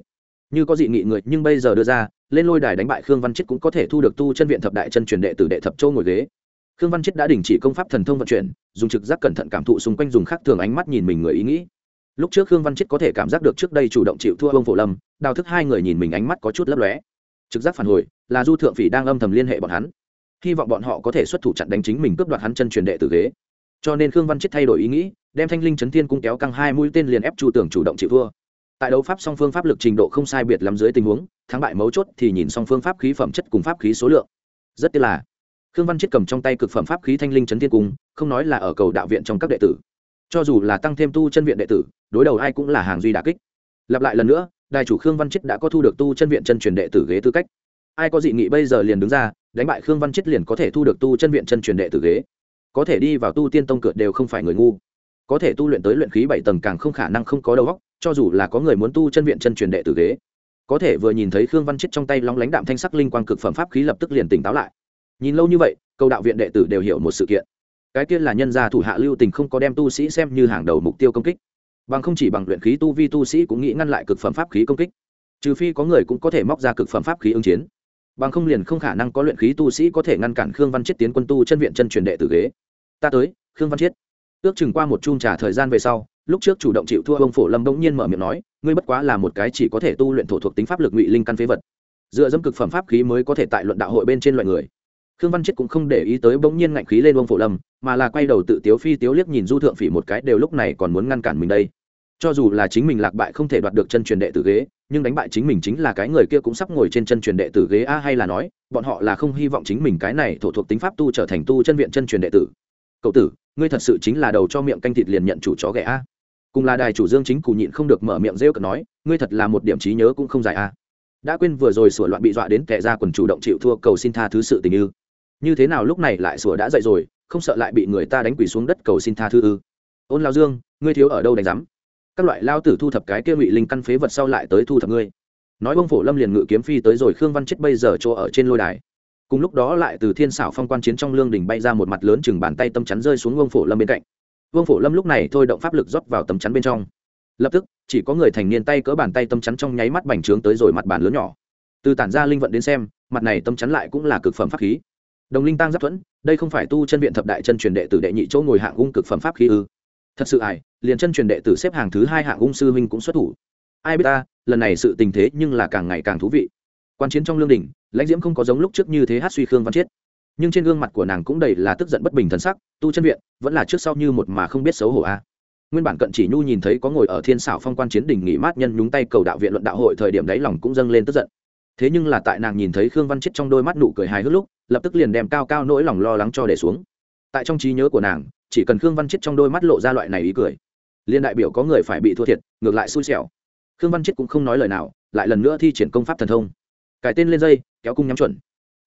Speaker 1: Như có dị nghị người, nhưng bây giờ đưa ra, lên lôi đài đánh bại khương văn chết cũng có thể thu được tu chân viện thập đại chân truyền đệ tử đệ thập châu ngồi ghế. Khương văn chết đã đình chỉ công pháp thần thông vận chuyển, dùng trực giác cẩn thận cảm thụ xung quanh dùng khác thường ánh mắt nhìn mình người ý nghĩ. Lúc trước khương văn chết có thể cảm giác được trước đây chủ động chịu thua ông phổ lâm đào thức hai người nhìn mình ánh mắt có chút lấp lóe trực giác phản hồi là du thượng phỉ đang âm thầm liên hệ bọn hắn. Hy vọng bọn họ có thể xuất thủ chặn đánh chính mình cướp đoạt hắn chân truyền đệ tử ghế. Cho nên khương văn chết thay đổi ý nghĩ, đem thanh linh chấn thiên cung kéo căng hai mũi tên liền ép chu tưởng chủ động chịu thua tại đấu pháp song phương pháp lực trình độ không sai biệt lắm dưới tình huống, thắng bại mấu chốt thì nhìn song phương pháp khí phẩm chất cùng pháp khí số lượng. Rất tiếc là, khương văn chết cầm trong tay cực phẩm pháp khí thanh linh chấn thiên cung, không nói là ở cầu đạo viện trong các đệ tử. Cho dù là tăng thêm tu chân viện đệ tử, đối đầu ai cũng là hàng duy đà kích. Lặp lại lần nữa đại chủ khương văn chết đã có thu được tu chân viện chân truyền đệ tử ghế tư cách. Ai có dị nghị bây giờ liền đứng ra, đánh bại khương văn chết liền có thể thu được tu chân viện chân truyền đệ tử ghế. Có thể đi vào tu tiên tông cửa đều không phải người ngu. Có thể tu luyện tới luyện khí bảy tầng càng không khả năng không có đầu óc, cho dù là có người muốn tu chân viện chân truyền đệ tử ghế. Có thể vừa nhìn thấy khương văn chết trong tay lóng lánh đạm thanh sắc linh quang cực phẩm pháp khí lập tức liền tỉnh táo lại. Nhìn lâu như vậy, câu đạo viện đệ tử đều hiểu một sự kiện. Cái tiên là nhân gia thủ hạ lưu tình không có đem tu sĩ xem như hàng đầu mục tiêu công kích bằng không chỉ bằng luyện khí tu vi tu sĩ cũng nghĩ ngăn lại cực phẩm pháp khí công kích. Trừ phi có người cũng có thể móc ra cực phẩm pháp khí ứng chiến. Bằng không liền không khả năng có luyện khí tu sĩ có thể ngăn cản khương văn chết tiến quân tu chân viện chân truyền đệ tử ghế. Ta tới, khương văn chết ước chừng qua một chung trả thời gian về sau, lúc trước chủ động chịu thua ông phổ lâm bỗng nhiên mở miệng nói, ngươi bất quá là một cái chỉ có thể tu luyện thổ thuộc tính pháp lực ngụy linh căn phế vật. Dựa dẫm cực phẩm pháp khí mới có thể tại luận đạo hội bên trên loại người khương văn chết cũng không để ý tới bỗng nhiên ngạnh khí lên ông phổ lâm, mà là quay đầu tự tiếu phi tiếu liếc nhìn du thượng phỉ một cái, đều lúc này còn muốn ngăn cản mình đây. Cho dù là chính mình lạc bại không thể đoạt được chân truyền đệ tử ghế, nhưng đánh bại chính mình chính là cái người kia cũng sắp ngồi trên chân truyền đệ tử ghế a hay là nói, bọn họ là không hy vọng chính mình cái này thổ thuộc tính pháp tu trở thành tu chân viện chân truyền đệ tử. Cậu tử, ngươi thật sự chính là đầu cho miệng canh thịt liền nhận chủ chó ghẻ a. Cùng là đài chủ dương chính cù nhịn không được mở miệng rêu cợt nói, ngươi thật là một điểm trí nhớ cũng không dài a. Đã quên vừa rồi sửa loạn bị dọa đến kẻ ra quần chủ động chịu thua, cầu xin tha thứ sự tình yêu như thế nào lúc này lại sửa đã dậy rồi, không sợ lại bị người ta đánh quỳ xuống đất cầu xin tha thư ư? Ôn lao dương, ngươi thiếu ở đâu đánh giám? Các loại lao tử thu thập cái kia ngụy linh căn phế vật sau lại tới thu thập ngươi. Nói bông phổ lâm liền ngự kiếm phi tới rồi, khương văn chết bây giờ chỗ ở trên lôi đài. Cùng lúc đó lại từ thiên xảo phong quan chiến trong lương đình bay ra một mặt lớn chừng bàn tay tâm chắn rơi xuống vương phổ lâm bên cạnh. Vương phổ lâm lúc này thôi động pháp lực rót vào tấm chắn bên trong. Lập tức, chỉ có người thành niên tay cỡ bàn tay tâm chắn trong nháy mắt bành trướng tới rồi mặt bàn lớn nhỏ. Từ tản ra linh vận đến xem, mặt này tâm chắn lại cũng là cực phẩm pháp khí đồng linh tăng giáp thuẫn, đây không phải tu chân viện thập đại chân truyền đệ tử đệ nhị chỗ ngồi hạng ung cực phẩm pháp khí ư? Thật sự ải liền chân truyền đệ tử xếp hàng thứ hai hạng ung sư huynh cũng xuất thủ. Ai biết ta, lần này sự tình thế nhưng là càng ngày càng thú vị. Quan chiến trong lương đình lãnh diễm không có giống lúc trước như thế hát suy khương văn chiết. Nhưng trên gương mặt của nàng cũng đầy là tức giận bất bình thần sắc, tu chân viện, vẫn là trước sau như một mà không biết xấu hổ a. Nguyên bản cận chỉ nhu nhìn thấy có ngồi ở thiên xảo phong quan chiến đỉnh nghỉ mát nhân nhúng tay cầu đạo viện luận đạo hội thời điểm đáy lòng cũng dâng lên tức giận. Thế nhưng là tại nàng nhìn thấy khương văn chết trong đôi mắt nụ cười hài hước lúc lập tức liền đem cao cao nỗi lòng lo lắng cho để xuống. Tại trong trí nhớ của nàng, chỉ cần khương văn chết trong đôi mắt lộ ra loại này ý cười liên đại biểu có người phải bị thua thiệt, ngược lại xui xẻo. Khương văn chết cũng không nói lời nào, lại lần nữa thi triển công pháp thần thông. Cải tên lên dây, kéo cung nhắm chuẩn.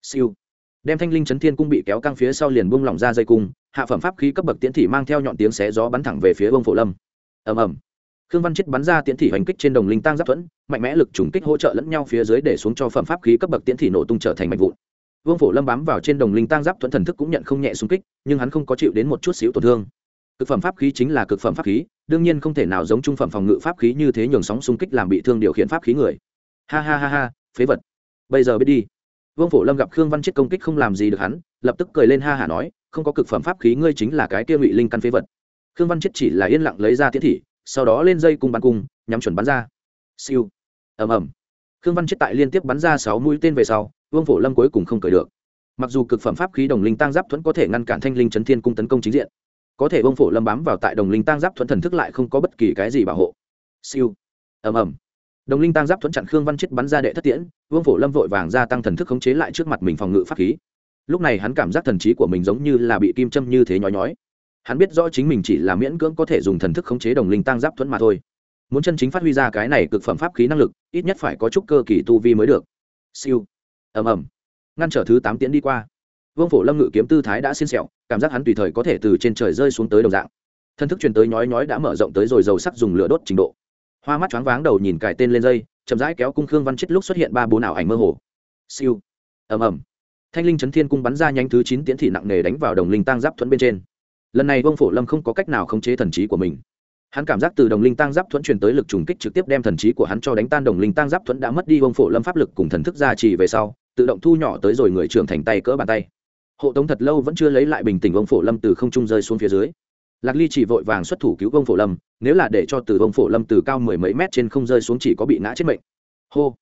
Speaker 1: Siêu. Đem thanh linh chấn thiên cung bị kéo căng phía sau liền bung lỏng ra dây cung, hạ phẩm pháp khí cấp bậc tiễn thị mang theo nhọn tiếng xé gió bắn thẳng về phía vương phổ lâm. Ầm ầm. Khương văn chết bắn ra tiễn thị hành kích trên đồng linh tăng giáp thuẫn, mạnh mẽ lực trùng kích hỗ trợ lẫn nhau phía dưới để xuống cho phẩm pháp khí cấp bậc tiễn thị nổ tung trở thành mạch vụn vương phổ lâm bám vào trên đồng linh tăng giáp thuẫn thần thức cũng nhận không nhẹ xung kích, nhưng hắn không có chịu đến một chút xíu tổn thương. Cực phẩm pháp khí chính là cực phẩm pháp khí, đương nhiên không thể nào giống trung phẩm phòng ngự pháp khí như thế nhường sóng xung kích làm bị thương điều khiển pháp khí người. Ha ha ha ha, phế vật. Bây giờ biết đi. Vương phổ lâm gặp khương văn chết công kích không làm gì được hắn, lập tức cười lên ha hả nói, không có cực phẩm pháp khí ngươi chính là cái kia ngụy linh căn phế vật. Khương văn chết chỉ là yên lặng lấy ra tiết thị, sau đó lên dây cung bắn cung, nhắm chuẩn bắn ra. Siêu. Ầm ầm. Khương văn chết tại liên tiếp bắn ra sáu mũi tên về sau vương phổ lâm cuối cùng không cười được. Mặc dù cực phẩm pháp khí đồng linh tăng giáp thuẫn có thể ngăn cản thanh linh chấn thiên cung tấn công chính diện, có thể vương phổ lâm bám vào tại đồng linh tăng giáp thuẫn thần thức lại không có bất kỳ cái gì bảo hộ. Siêu. Ầm ầm. Đồng linh tăng giáp thuẫn chặn khương văn chết bắn ra đệ thất tiễn, vương phổ lâm vội vàng gia tăng thần thức khống chế lại trước mặt mình phòng ngự pháp khí. Lúc này hắn cảm giác thần trí của mình giống như là bị kim châm như thế nhói nhói. Hắn biết rõ chính mình chỉ là miễn cưỡng có thể dùng thần thức khống chế đồng linh tăng giáp thuẫn mà thôi. Muốn chân chính phát huy ra cái này cực phẩm pháp khí năng lực, ít nhất phải có chút cơ kỳ tu vi mới được. Siêu ầm ầm. Ngăn trở thứ tám tiễn đi qua. Vương phổ lâm ngự kiếm tư thái đã xiên xẹo, cảm giác hắn tùy thời có thể từ trên trời rơi xuống tới đồng dạng. Thân thức truyền tới nhói nhói đã mở rộng tới rồi dầu sắc dùng lửa đốt trình độ. Hoa mắt choáng váng đầu nhìn cài tên lên dây, chậm rãi kéo cung khương văn chết lúc xuất hiện ba bốn ảo ảnh mơ hồ. Siêu. Ầm ầm. Thanh linh chấn thiên cung bắn ra nhanh thứ chín tiễn thị nặng nề đánh vào đồng linh tăng giáp thuẫn bên trên. Lần này vương phổ lâm không có cách nào khống chế thần trí của mình hắn cảm giác từ đồng linh tăng giáp thuẫn truyền tới lực trùng kích trực tiếp đem thần trí của hắn cho đánh tan đồng linh tăng giáp thuẫn đã mất đi ông phổ lâm pháp lực cùng thần thức gia trì về sau, tự động thu nhỏ tới rồi người trưởng thành tay cỡ bàn tay. Hộ tống thật lâu vẫn chưa lấy lại bình tĩnh ông phổ lâm từ không trung rơi xuống phía dưới. Lạc ly chỉ vội vàng xuất thủ cứu ông phổ lâm, nếu là để cho từ ông phổ lâm từ cao mười mấy mét trên không rơi xuống chỉ có bị ngã chết mệnh. Hô!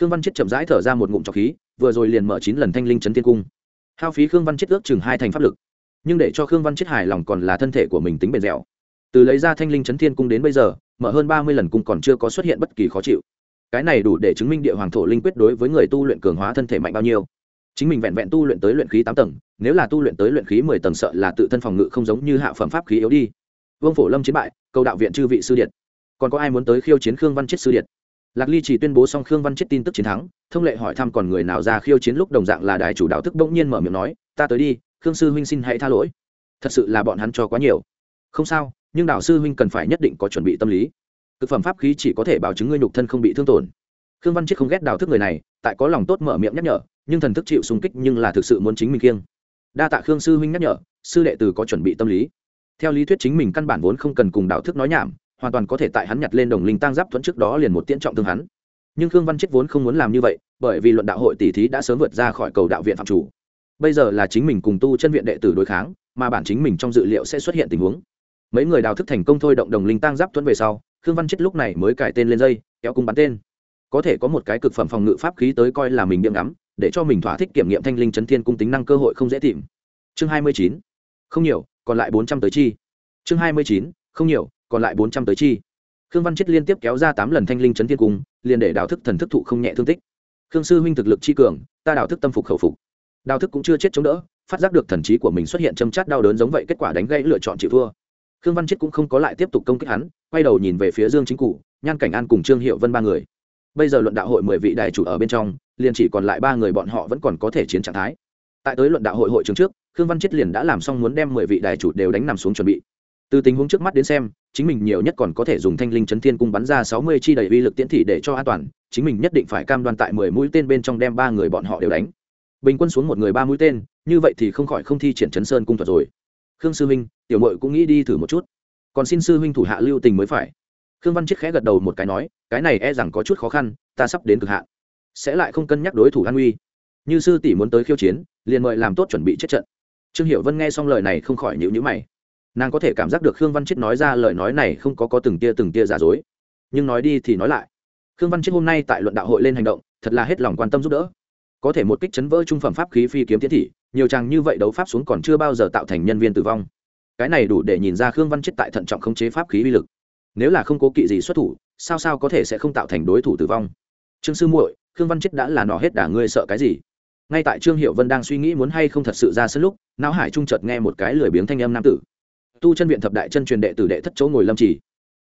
Speaker 1: Khương văn chết chậm rãi thở ra một ngụm trọc khí, vừa rồi liền mở chín lần thanh linh chấn thiên cung. Hao phí khương văn chết ước chừng hai thành pháp lực. Nhưng để cho khương văn chết hài lòng còn là thân thể của mình tính bền dẻo từ lấy ra thanh linh chấn thiên cung đến bây giờ, mở hơn ba mươi lần cung còn chưa có xuất hiện bất kỳ khó chịu. Cái này đủ để chứng minh địa hoàng thổ linh quyết đối với người tu luyện cường hóa thân thể mạnh bao nhiêu. Chính mình vẹn vẹn tu luyện tới luyện khí tám tầng, nếu là tu luyện tới luyện khí mười tầng sợ là tự thân phòng ngự không giống như hạ phẩm pháp khí yếu đi. Vương phổ lâm chiến bại, cầu đạo viện chư vị sư điện còn có ai muốn tới khiêu chiến khương văn chết sư điện lạc ly chỉ tuyên bố xong khương văn chết tin tức chiến thắng, thông lệ hỏi thăm còn người nào ra khiêu chiến lúc đồng dạng là đài chủ đạo thức bỗng nhiên mở miệng nói, ta tới đi, khương sư huynh xin hãy tha lỗi. Thật sự là bọn hắn cho quá nhiều. Không sao nhưng đạo sư huynh cần phải nhất định có chuẩn bị tâm lý. Thực phẩm pháp khí chỉ có thể bảo chứng ngươi nhục thân không bị thương tổn. Khương văn chiết không ghét đào thức người này, tại có lòng tốt mở miệng nhắc nhở, nhưng thần thức chịu xung kích nhưng là thực sự muốn chính mình kiêng đa tạ khương sư huynh nhắc nhở, sư đệ tử có chuẩn bị tâm lý. Theo lý thuyết chính mình căn bản vốn không cần cùng đạo thức nói nhảm, hoàn toàn có thể tại hắn nhặt lên đồng linh tăng giáp thuẫn trước đó liền một tiễn trọng thương hắn. Nhưng khương văn chết vốn không muốn làm như vậy, bởi vì luận đạo hội tỷ thí đã sớm vượt ra khỏi cầu đạo viện phạm chủ. Bây giờ là chính mình cùng tu chân viện đệ tử đối kháng, mà bản chính mình trong dự liệu sẽ xuất hiện tình huống mấy người đào thức thành công thôi, động đồng linh tăng giáp tuấn về sau, khương văn chết lúc này mới cải tên lên dây, kéo cung bắn tên. Có thể có một cái cực phẩm phòng ngự pháp khí tới coi là mình điểm ngắm, để cho mình thỏa thích kiểm nghiệm thanh linh chấn thiên cung tính năng cơ hội không dễ tìm. Chương hai mươi chín. Không nhiều, còn lại bốn trăm tới chi. Chương hai mươi chín. Không nhiều, còn lại bốn trăm tới chi. Khương văn chết liên tiếp kéo ra tám lần thanh linh chấn thiên cung, liền để đào thức thần thức thụ không nhẹ thương tích. Khương sư huynh thực lực chi cường, ta đào thức tâm phục khẩu phục. Đào thức cũng chưa chết chống đỡ, phát giác được thần trí của mình xuất hiện châm chát đau đớn giống vậy, kết quả đánh gãy lựa chọn chịu thua khương văn chết cũng không có lại tiếp tục công kích hắn, quay đầu nhìn về phía dương chính cụ nhan cảnh an cùng trương hiệu vân ba người. Bây giờ luận đạo hội mười vị đại chủ ở bên trong, liền chỉ còn lại ba người bọn họ vẫn còn có thể chiến trạng thái. Tại tới luận đạo hội hội trường trước, khương văn chết liền đã làm xong muốn đem mười vị đại chủ đều đánh nằm xuống chuẩn bị. Từ tình huống trước mắt đến xem, chính mình nhiều nhất còn có thể dùng thanh linh chấn thiên cung bắn ra sáu mươi chi đầy uy lực tiễn thị để cho an toàn, chính mình nhất định phải cam đoan tại mười mũi tên bên trong đem ba người bọn họ đều đánh. Bình quân xuống một người ba mũi tên, như vậy thì không khỏi không thi triển chấn sơn cung thuật rồi. Khương sư Minh tiểu mội cũng nghĩ đi thử một chút. Còn xin sư huynh thủ hạ lưu tình mới phải. Khương văn chiết khẽ gật đầu một cái nói, cái này e rằng có chút khó khăn, ta sắp đến cực hạn. Sẽ lại không cân nhắc đối thủ an uy. Như sư tỷ muốn tới khiêu chiến, liền mời làm tốt chuẩn bị chết trận. Trương hiệu vân nghe xong lời này không khỏi nhịu nhữ mày. Nàng có thể cảm giác được khương văn chiết nói ra lời nói này không có có từng tia từng tia giả dối. Nhưng nói đi thì nói lại. Khương văn chiết hôm nay tại luận đạo hội lên hành động, thật là hết lòng quan tâm giúp đỡ. Có thể một kích chấn vỡ trung phẩm pháp khí phi kiếm tiến thị, nhiều chàng như vậy đấu pháp xuống còn chưa bao giờ tạo thành nhân viên tử vong cái này đủ để nhìn ra khương văn chết tại thận trọng khống chế pháp khí uy lực. Nếu là không cố kỵ gì xuất thủ, sao sao có thể sẽ không tạo thành đối thủ tử vong? Trương sư muội, khương văn chết đã là nọ hết đả ngươi sợ cái gì? Ngay tại trương hiệu vân đang suy nghĩ muốn hay không thật sự ra sân lúc, não hải trung chợt nghe một cái lười biếng thanh âm nam tử. Tu chân viện thập đại chân truyền đệ tử đệ thất chỗ ngồi lâm chỉ.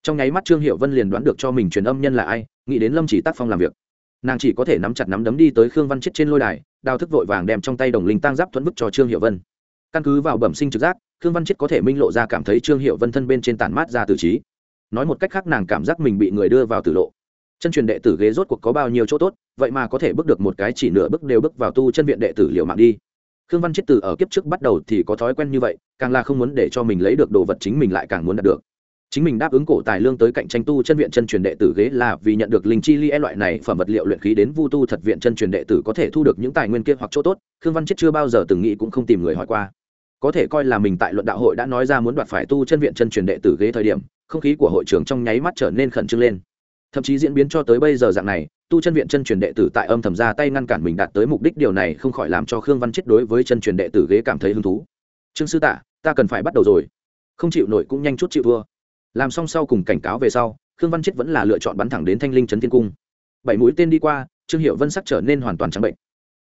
Speaker 1: Trong nháy mắt trương hiệu vân liền đoán được cho mình truyền âm nhân là ai, nghĩ đến lâm chỉ tác phong làm việc. Nàng chỉ có thể nắm chặt nắm đấm đi tới khương văn chết trên lôi đài đao thức vội vàng đem trong tay đồng linh tăng giáp thuẫn bức cho trương hiệu vân. Căn cứ vào bẩm sinh trực giác khương văn chết có thể minh lộ ra cảm thấy trương hiệu vân thân bên trên tản mát ra tử trí. Nói một cách khác, nàng cảm giác mình bị người đưa vào tử lộ. Chân truyền đệ tử ghế rốt cuộc có bao nhiêu chỗ tốt, vậy mà có thể bước được một cái chỉ nửa bước đều bước vào tu chân viện đệ tử liệu mạng đi. Khương văn chết từ ở kiếp trước bắt đầu thì có thói quen như vậy, càng là không muốn để cho mình lấy được đồ vật chính mình lại càng muốn đạt được. Chính mình đáp ứng cổ tài lương tới cạnh tranh tu chân viện chân truyền đệ tử ghế là vì nhận được linh chi li e loại này phẩm vật liệu luyện khí đến vu tu thật viện chân truyền đệ tử có thể thu được những tài nguyên kia hoặc chỗ tốt, khương văn chết chưa bao giờ từng nghĩ cũng không tìm người hỏi qua có thể coi là mình tại luận đạo hội đã nói ra muốn đoạt phải tu chân viện chân truyền đệ tử ghế thời điểm, không khí của hội trường trong nháy mắt trở nên khẩn trương lên. Thậm chí diễn biến cho tới bây giờ dạng này, tu chân viện chân truyền đệ tử tại âm thầm ra tay ngăn cản mình đạt tới mục đích điều này không khỏi làm cho khương văn chết đối với chân truyền đệ tử ghế cảm thấy hứng thú. Trương sư tạ, ta cần phải bắt đầu rồi. Không chịu nổi cũng nhanh chút chịu thua. Làm xong sau cùng cảnh cáo về sau, khương văn chết vẫn là lựa chọn bắn thẳng đến thanh linh trấn thiên cung. Bảy mũi tên đi qua, trương hiệu vân sắc trở nên hoàn toàn trắng bệnh.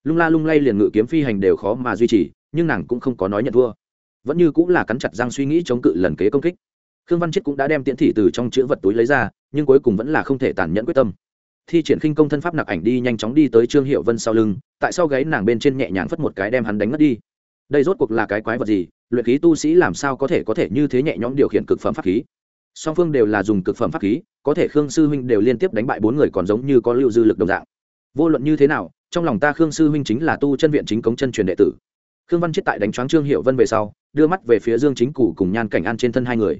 Speaker 1: Lung la lung lay liền ngự kiếm phi hành đều khó mà duy trì nhưng nàng cũng không có nói nhận thua. Vẫn như cũng là cắn chặt răng suy nghĩ chống cự lần kế công kích. Khương văn chết cũng đã đem tiễn thị từ trong chữ vật túi lấy ra, nhưng cuối cùng vẫn là không thể tàn nhẫn quyết tâm. Thi triển khinh công thân pháp nặc ảnh đi nhanh chóng đi tới trương hiệu vân sau lưng, tại sau gáy nàng bên trên nhẹ nhàng phất một cái đem hắn đánh mất đi. Đây rốt cuộc là cái quái vật gì? Luyện khí tu sĩ làm sao có thể có thể như thế nhẹ nhõm điều khiển cực phẩm pháp khí? Song phương đều là dùng cực phẩm pháp khí, có thể khương sư huynh đều liên tiếp đánh bại bốn người còn giống như có lưu dư lực đồng dạng. Vô luận như thế nào, trong lòng ta khương sư huynh chính là tu chân viện chính cống chân truyền đệ tử khương văn chết tại đánh choáng trương hiệu vân về sau đưa mắt về phía dương chính củ cùng nhan cảnh an trên thân hai người.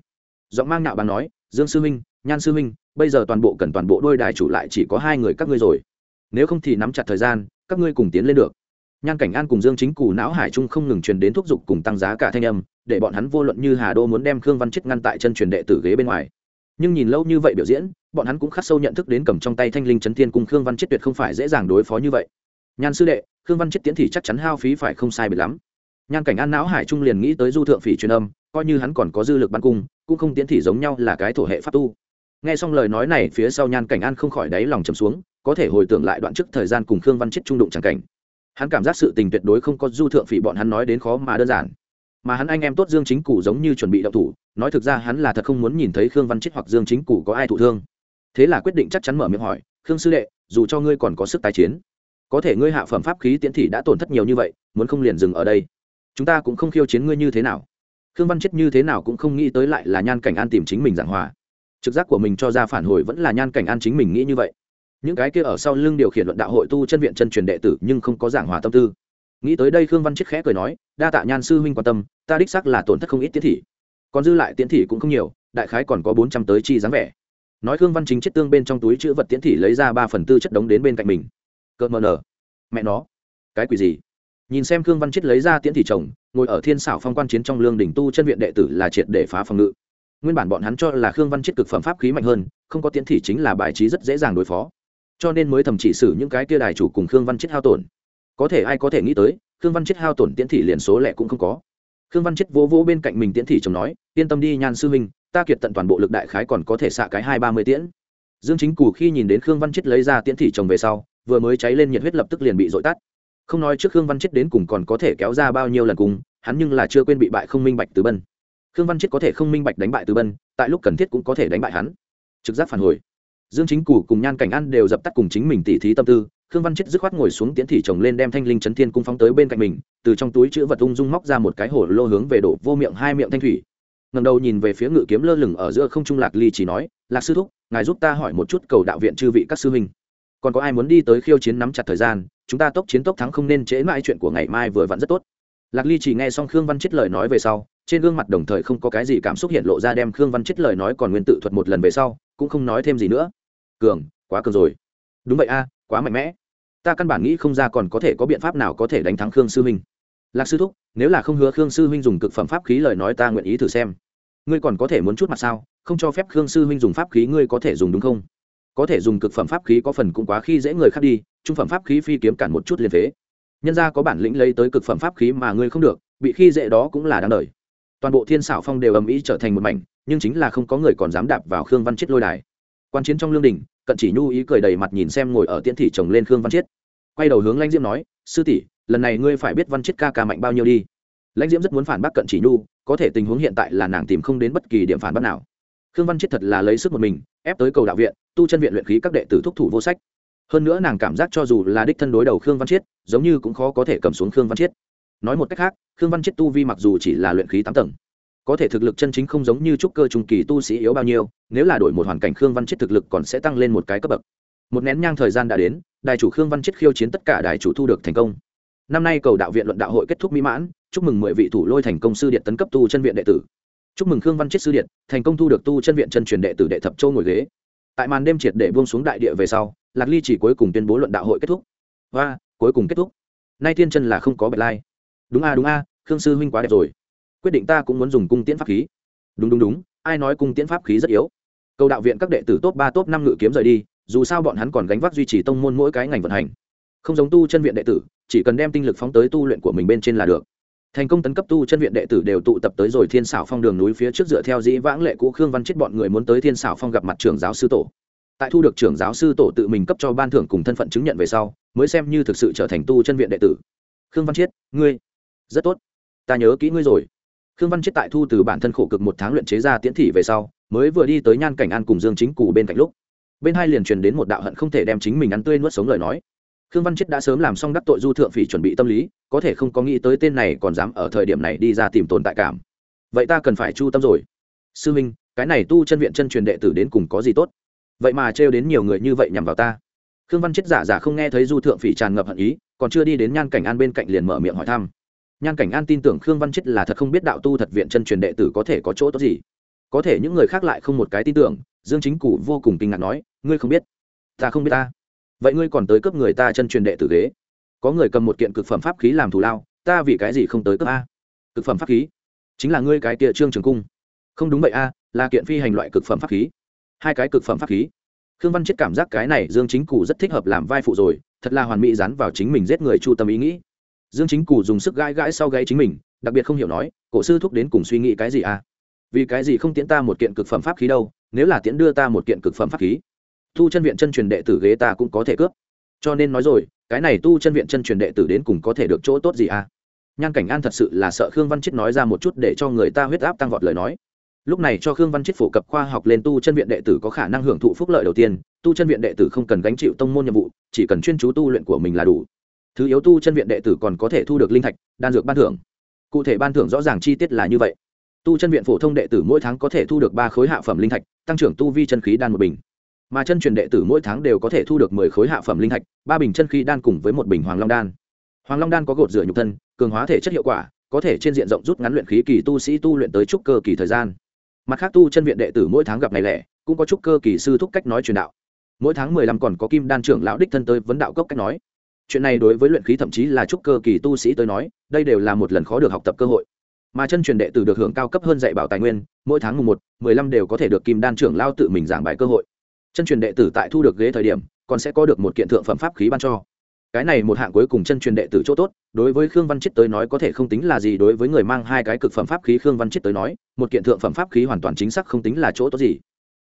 Speaker 1: Giọng mang nạo bằng nói dương sư minh, nhan sư minh, bây giờ toàn bộ cần toàn bộ đôi đài chủ lại chỉ có hai người các ngươi rồi. Nếu không thì nắm chặt thời gian các ngươi cùng tiến lên được. Nhan cảnh an cùng dương chính cù não hải trung không ngừng truyền đến thúc giục cùng tăng giá cả thanh âm để bọn hắn vô luận như hà đô muốn đem khương văn chết ngăn tại chân truyền đệ tử ghế bên ngoài. Nhưng nhìn lâu như vậy biểu diễn bọn hắn cũng khắc sâu nhận thức đến cầm trong tay thanh linh chấn thiên cùng khương văn chết tuyệt không phải dễ dàng đối phó như vậy. Nhan sư đệ khương văn chết tiến thì chắc chắn hao phí phải không sai biệt lắm. Nhan cảnh an não hải trung liền nghĩ tới du thượng phỉ truyền âm, coi như hắn còn có dư lực bắn cung, cũng không tiến thì giống nhau là cái thổ hệ pháp tu. Nghe xong lời nói này, phía sau nhan cảnh an không khỏi đáy lòng trầm xuống, có thể hồi tưởng lại đoạn trước thời gian cùng khương văn chết trung đụng chẳng cảnh. Hắn cảm giác sự tình tuyệt đối không có du thượng phỉ bọn hắn nói đến khó mà đơn giản. Mà hắn anh em tốt dương chính củ giống như chuẩn bị đậu thủ, nói thực ra hắn là thật không muốn nhìn thấy khương văn chết hoặc dương chính củ có ai thụ thương. Thế là quyết định chắc chắn mở miệng hỏi, khương sư đệ, dù cho ngươi còn có sức tái chiến có thể ngươi hạ phẩm pháp khí tiễn thị đã tổn thất nhiều như vậy, muốn không liền dừng ở đây. Chúng ta cũng không khiêu chiến ngươi như thế nào. Khương văn chết như thế nào cũng không nghĩ tới lại là nhan cảnh an tìm chính mình giảng hòa. Trực giác của mình cho ra phản hồi vẫn là nhan cảnh an chính mình nghĩ như vậy. Những cái kia ở sau lưng điều khiển luận đạo hội tu chân viện chân truyền đệ tử nhưng không có giảng hòa tâm tư. Nghĩ tới đây khương văn chết khẽ cười nói, đa tạ nhan sư huynh quan tâm, ta đích xác là tổn thất không ít tiến thị. Còn dư lại tiến thị cũng không nhiều, đại khái còn có bốn trăm tới chi dáng vẻ. Nói khương văn chính chết tương bên trong túi chữ vật tiến thị lấy ra ba phần tư chất đống đến bên cạnh mình cợt mờ nở. Mẹ nó, cái quỷ gì? Nhìn xem khương văn chết lấy ra tiễn thị chồng, ngồi ở thiên xảo phong quan chiến trong lương đỉnh tu chân viện đệ tử là triệt để phá phòng ngự. Nguyên bản bọn hắn cho là khương văn chết cực phẩm pháp khí mạnh hơn, không có tiễn thị chính là bài trí rất dễ dàng đối phó. Cho nên mới thầm chỉ xử những cái kia đài chủ cùng khương văn chết hao tổn. Có thể ai có thể nghĩ tới, khương văn chết hao tổn tiễn thị liền số lẻ cũng không có. Khương văn chết vỗ vỗ bên cạnh mình tiễn thị chồng nói, yên tâm đi, nhan sư huynh, ta kiệt tận toàn bộ lực đại khái còn có thể xạ cái hai ba mươi tiễn. Dương chính cù khi nhìn đến khương văn chết lấy ra tiễn thị chồng về sau vừa mới cháy lên nhiệt huyết lập tức liền bị dội tắt. Không nói trước khương văn chết đến cùng còn có thể kéo ra bao nhiêu lần cùng, hắn nhưng là chưa quên bị bại không minh bạch từ bân. Khương văn chết có thể không minh bạch đánh bại từ bân, tại lúc cần thiết cũng có thể đánh bại hắn. Trực giác phản hồi. Dương chính cù cùng nhan cảnh ăn đều dập tắt cùng chính mình tỉ thí tâm tư, khương văn chết dứt khoát ngồi xuống tiễn thị chồng lên đem thanh linh chấn thiên cung phóng tới bên cạnh mình, từ trong túi chữ vật ung dung móc ra một cái hổ lô hướng về đổ vô miệng hai miệng thanh thủy. Ngầm đầu nhìn về phía ngự kiếm lơ lửng ở giữa không trung lạc ly chỉ nói, lạc sư thúc, ngài giúp ta hỏi một chút cầu đạo viện chư vị các sư huynh còn có ai muốn đi tới khiêu chiến nắm chặt thời gian, chúng ta tốc chiến tốc thắng không nên trễ mãi chuyện của ngày mai vừa vặn rất tốt. Lạc ly chỉ nghe xong khương văn chết lời nói về sau, trên gương mặt đồng thời không có cái gì cảm xúc hiện lộ ra đem khương văn chết lời nói còn nguyên tự thuật một lần về sau, cũng không nói thêm gì nữa. Cường, quá cường rồi. Đúng vậy a, quá mạnh mẽ. Ta căn bản nghĩ không ra còn có thể có biện pháp nào có thể đánh thắng khương sư huynh lạc sư thúc, nếu là không hứa khương sư huynh dùng cực phẩm pháp khí lời nói ta nguyện ý thử xem. Ngươi còn có thể muốn chút mặt sao? Không cho phép khương sư huynh dùng pháp khí ngươi có thể dùng đúng không? Có thể dùng cực phẩm pháp khí có phần cũng quá khi dễ người khác đi, trung phẩm pháp khí phi kiếm cản một chút liền thế nhân ra có bản lĩnh lấy tới cực phẩm pháp khí mà ngươi không được, bị khi dễ đó cũng là đáng đời. Toàn bộ thiên xảo phong đều ầm ĩ trở thành một mảnh, nhưng chính là không có người còn dám đạp vào khương văn chết lôi đài. Quan chiến trong lương đình, cận chỉ nhu ý cười đầy mặt nhìn xem ngồi ở tiễn thị chồng lên khương văn chết quay đầu hướng lãnh diễm nói, sư tỷ, lần này ngươi phải biết văn chết ca ca mạnh bao nhiêu đi. Lãnh diễm rất muốn phản bác cận chỉ nhu, có thể tình huống hiện tại là nàng tìm không đến bất kỳ điểm phản bác nào khương văn chiết thật là lấy sức một mình, ép tới cầu đạo viện, tu chân viện luyện khí các đệ tử thúc thủ vô sách. Hơn nữa nàng cảm giác cho dù là đích thân đối đầu khương văn chiết giống như cũng khó có thể cầm xuống khương văn chiết nói một cách khác, khương văn chiết tu vi mặc dù chỉ là luyện khí tám tầng, có thể thực lực chân chính không giống như trúc cơ trung kỳ tu sĩ yếu bao nhiêu, nếu là đổi một hoàn cảnh khương văn Chiết thực lực còn sẽ tăng lên một cái cấp bậc. Một nén nhang thời gian đã đến, đại chủ khương văn Chiết khiêu chiến tất cả đại chủ thu được thành công. Năm nay cầu đạo viện luận đạo hội kết thúc mỹ mãn, chúc mừng mười vị thủ lôi thành công sư điện tấn cấp tu chân viện đệ tử chúc mừng khương văn chết sư điện, thành công thu được tu chân viện chân truyền đệ tử đệ thập châu ngồi ghế. Tại màn đêm triệt để buông xuống đại địa về sau, lạc ly chỉ cuối cùng tuyên bố luận đạo hội kết thúc. Và, cuối cùng kết thúc. Nay thiên chân là không có bạch lai. Đúng a đúng a, khương sư huynh quá đẹp rồi. Quyết định ta cũng muốn dùng cung tiễn pháp khí. Đúng đúng đúng, ai nói cung tiễn pháp khí rất yếu? Cầu đạo viện các đệ tử top ba, top năm ngự kiếm rời đi, dù sao bọn hắn còn gánh vác duy trì tông môn mỗi cái ngành vận hành. Không giống tu chân viện đệ tử, chỉ cần đem tinh lực phóng tới tu luyện của mình bên trên là được thành công tấn cấp tu chân viện đệ tử đều tụ tập tới rồi thiên xảo phong đường núi phía trước dựa theo dĩ vãng lệ cũ khương văn chết bọn người muốn tới thiên xảo phong gặp mặt trưởng giáo sư tổ. Tại thu được trưởng giáo sư tổ tự mình cấp cho ban thưởng cùng thân phận chứng nhận về sau, mới xem như thực sự trở thành tu chân viện đệ tử. Khương văn chiết ngươi, rất tốt. Ta nhớ kỹ ngươi rồi. Khương văn chết tại thu từ bản thân khổ cực một tháng luyện chế ra tiễn thị về sau, mới vừa đi tới nhan cảnh an cùng dương chính cù bên cạnh lúc. Bên hai liền truyền đến một đạo hận không thể đem chính mình ăn tươi nuốt sống lời nói khương văn chết đã sớm làm xong đắc tội du thượng phỉ chuẩn bị tâm lý, có thể không có nghĩ tới tên này còn dám ở thời điểm này đi ra tìm tồn tại cảm. Vậy ta cần phải chu tâm rồi. Sư minh, cái này tu chân viện chân truyền đệ tử đến cùng có gì tốt? Vậy mà trêu đến nhiều người như vậy nhằm vào ta. Khương văn chết giả giả không nghe thấy du thượng phỉ tràn ngập hận ý, còn chưa đi đến nhan cảnh an bên cạnh liền mở miệng hỏi thăm. Nhan cảnh an tin tưởng khương văn chết là thật không biết đạo tu thật viện chân truyền đệ tử có thể có chỗ tốt gì. Có thể những người khác lại không một cái tin tưởng, dương chính cụ vô cùng kinh ngạc nói, ngươi không biết, ta không biết ta vậy ngươi còn tới cướp người ta chân truyền đệ tử ghế. Có người cầm một kiện cực phẩm pháp khí làm thù lao, ta vì cái gì không tới cướp a? Cực phẩm pháp khí? Chính là ngươi cái kia trương trường cung. Không đúng vậy a, là kiện phi hành loại cực phẩm pháp khí. Hai cái cực phẩm pháp khí. Khương văn chết cảm giác cái này dương chính cụ rất thích hợp làm vai phụ rồi, thật là hoàn mỹ dán vào chính mình giết người chu tâm ý nghĩ. Dương chính cù dùng sức gãi gãi sau gáy chính mình, đặc biệt không hiểu nói, cổ sư thúc đến cùng suy nghĩ cái gì à vì cái gì không tiễn ta một kiện cực phẩm pháp khí đâu, nếu là tiễn đưa ta một kiện cực phẩm pháp khí? Tu chân viện chân truyền đệ tử ghế ta cũng có thể cướp. Cho nên nói rồi, cái này tu chân viện chân truyền đệ tử đến cùng có thể được chỗ tốt gì à? Nhan cảnh an thật sự là sợ khương văn chết nói ra một chút để cho người ta huyết áp tăng vọt lời nói. Lúc này cho khương văn chết phổ cập khoa học lên tu chân viện đệ tử có khả năng hưởng thụ phúc lợi đầu tiên, tu chân viện đệ tử không cần gánh chịu tông môn nhiệm vụ, chỉ cần chuyên chú tu luyện của mình là đủ. Thứ yếu tu chân viện đệ tử còn có thể thu được linh thạch, đan dược ban thưởng. Cụ thể ban thưởng rõ ràng chi tiết là như vậy. Tu chân viện phổ thông đệ tử mỗi tháng có thể thu được ba khối hạ phẩm linh thạch, tăng trưởng tu vi chân khí đan một bình mà chân truyền đệ tử mỗi tháng đều có thể thu được mười khối hạ phẩm linh thạch, ba bình chân khí đan cùng với một bình hoàng long đan. Hoàng long đan có gột rửa nhục thân, cường hóa thể chất hiệu quả, có thể trên diện rộng rút ngắn luyện khí kỳ tu sĩ tu luyện tới trúc cơ kỳ thời gian. Mặt khác tu chân viện đệ tử mỗi tháng gặp ngày lẻ, cũng có trúc cơ kỳ sư thúc cách nói truyền đạo. Mỗi tháng mười lăm còn có kim đan trưởng lão đích thân tới vấn đạo cốc cách nói. Chuyện này đối với luyện khí thậm chí là trúc cơ kỳ tu sĩ tới nói, đây đều là một lần khó được học tập cơ hội. Mà chân truyền đệ tử được hưởng cao cấp hơn dạy bảo tài nguyên, mỗi tháng mùng một, mười lăm đều có thể được kim đan trưởng lao tự mình giảng bài cơ hội chân truyền đệ tử tại thu được ghế thời điểm, còn sẽ có được một kiện thượng phẩm pháp khí ban cho. Cái này một hạng cuối cùng chân truyền đệ tử chỗ tốt, đối với khương văn chết tới nói có thể không tính là gì, đối với người mang hai cái cực phẩm pháp khí khương văn chết tới nói, một kiện thượng phẩm pháp khí hoàn toàn chính xác không tính là chỗ tốt gì.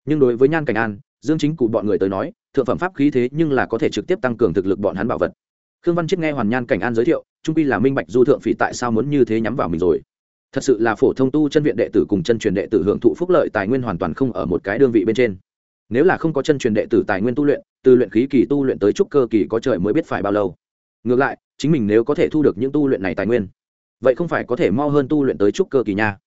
Speaker 1: Nhưng đối với nhan cảnh an, dương chính cụ bọn người tới nói, thượng phẩm pháp khí thế nhưng là có thể trực tiếp tăng cường thực lực bọn hắn bảo vật. Khương văn chết nghe hoàn nhan cảnh an giới thiệu, trung pi là minh bạch du thượng phỉ tại sao muốn như thế nhắm vào mình rồi. Thật sự là phổ thông tu chân viện đệ tử cùng chân truyền đệ tử hưởng thụ phúc lợi tài nguyên hoàn toàn không ở một cái đơn vị bên trên nếu là không có chân truyền đệ tử tài nguyên tu luyện, từ luyện khí kỳ tu luyện tới trúc cơ kỳ có trời mới biết phải bao lâu. Ngược lại, chính mình nếu có thể thu được những tu luyện này tài nguyên, vậy không phải có thể mau hơn tu luyện tới trúc cơ kỳ nha.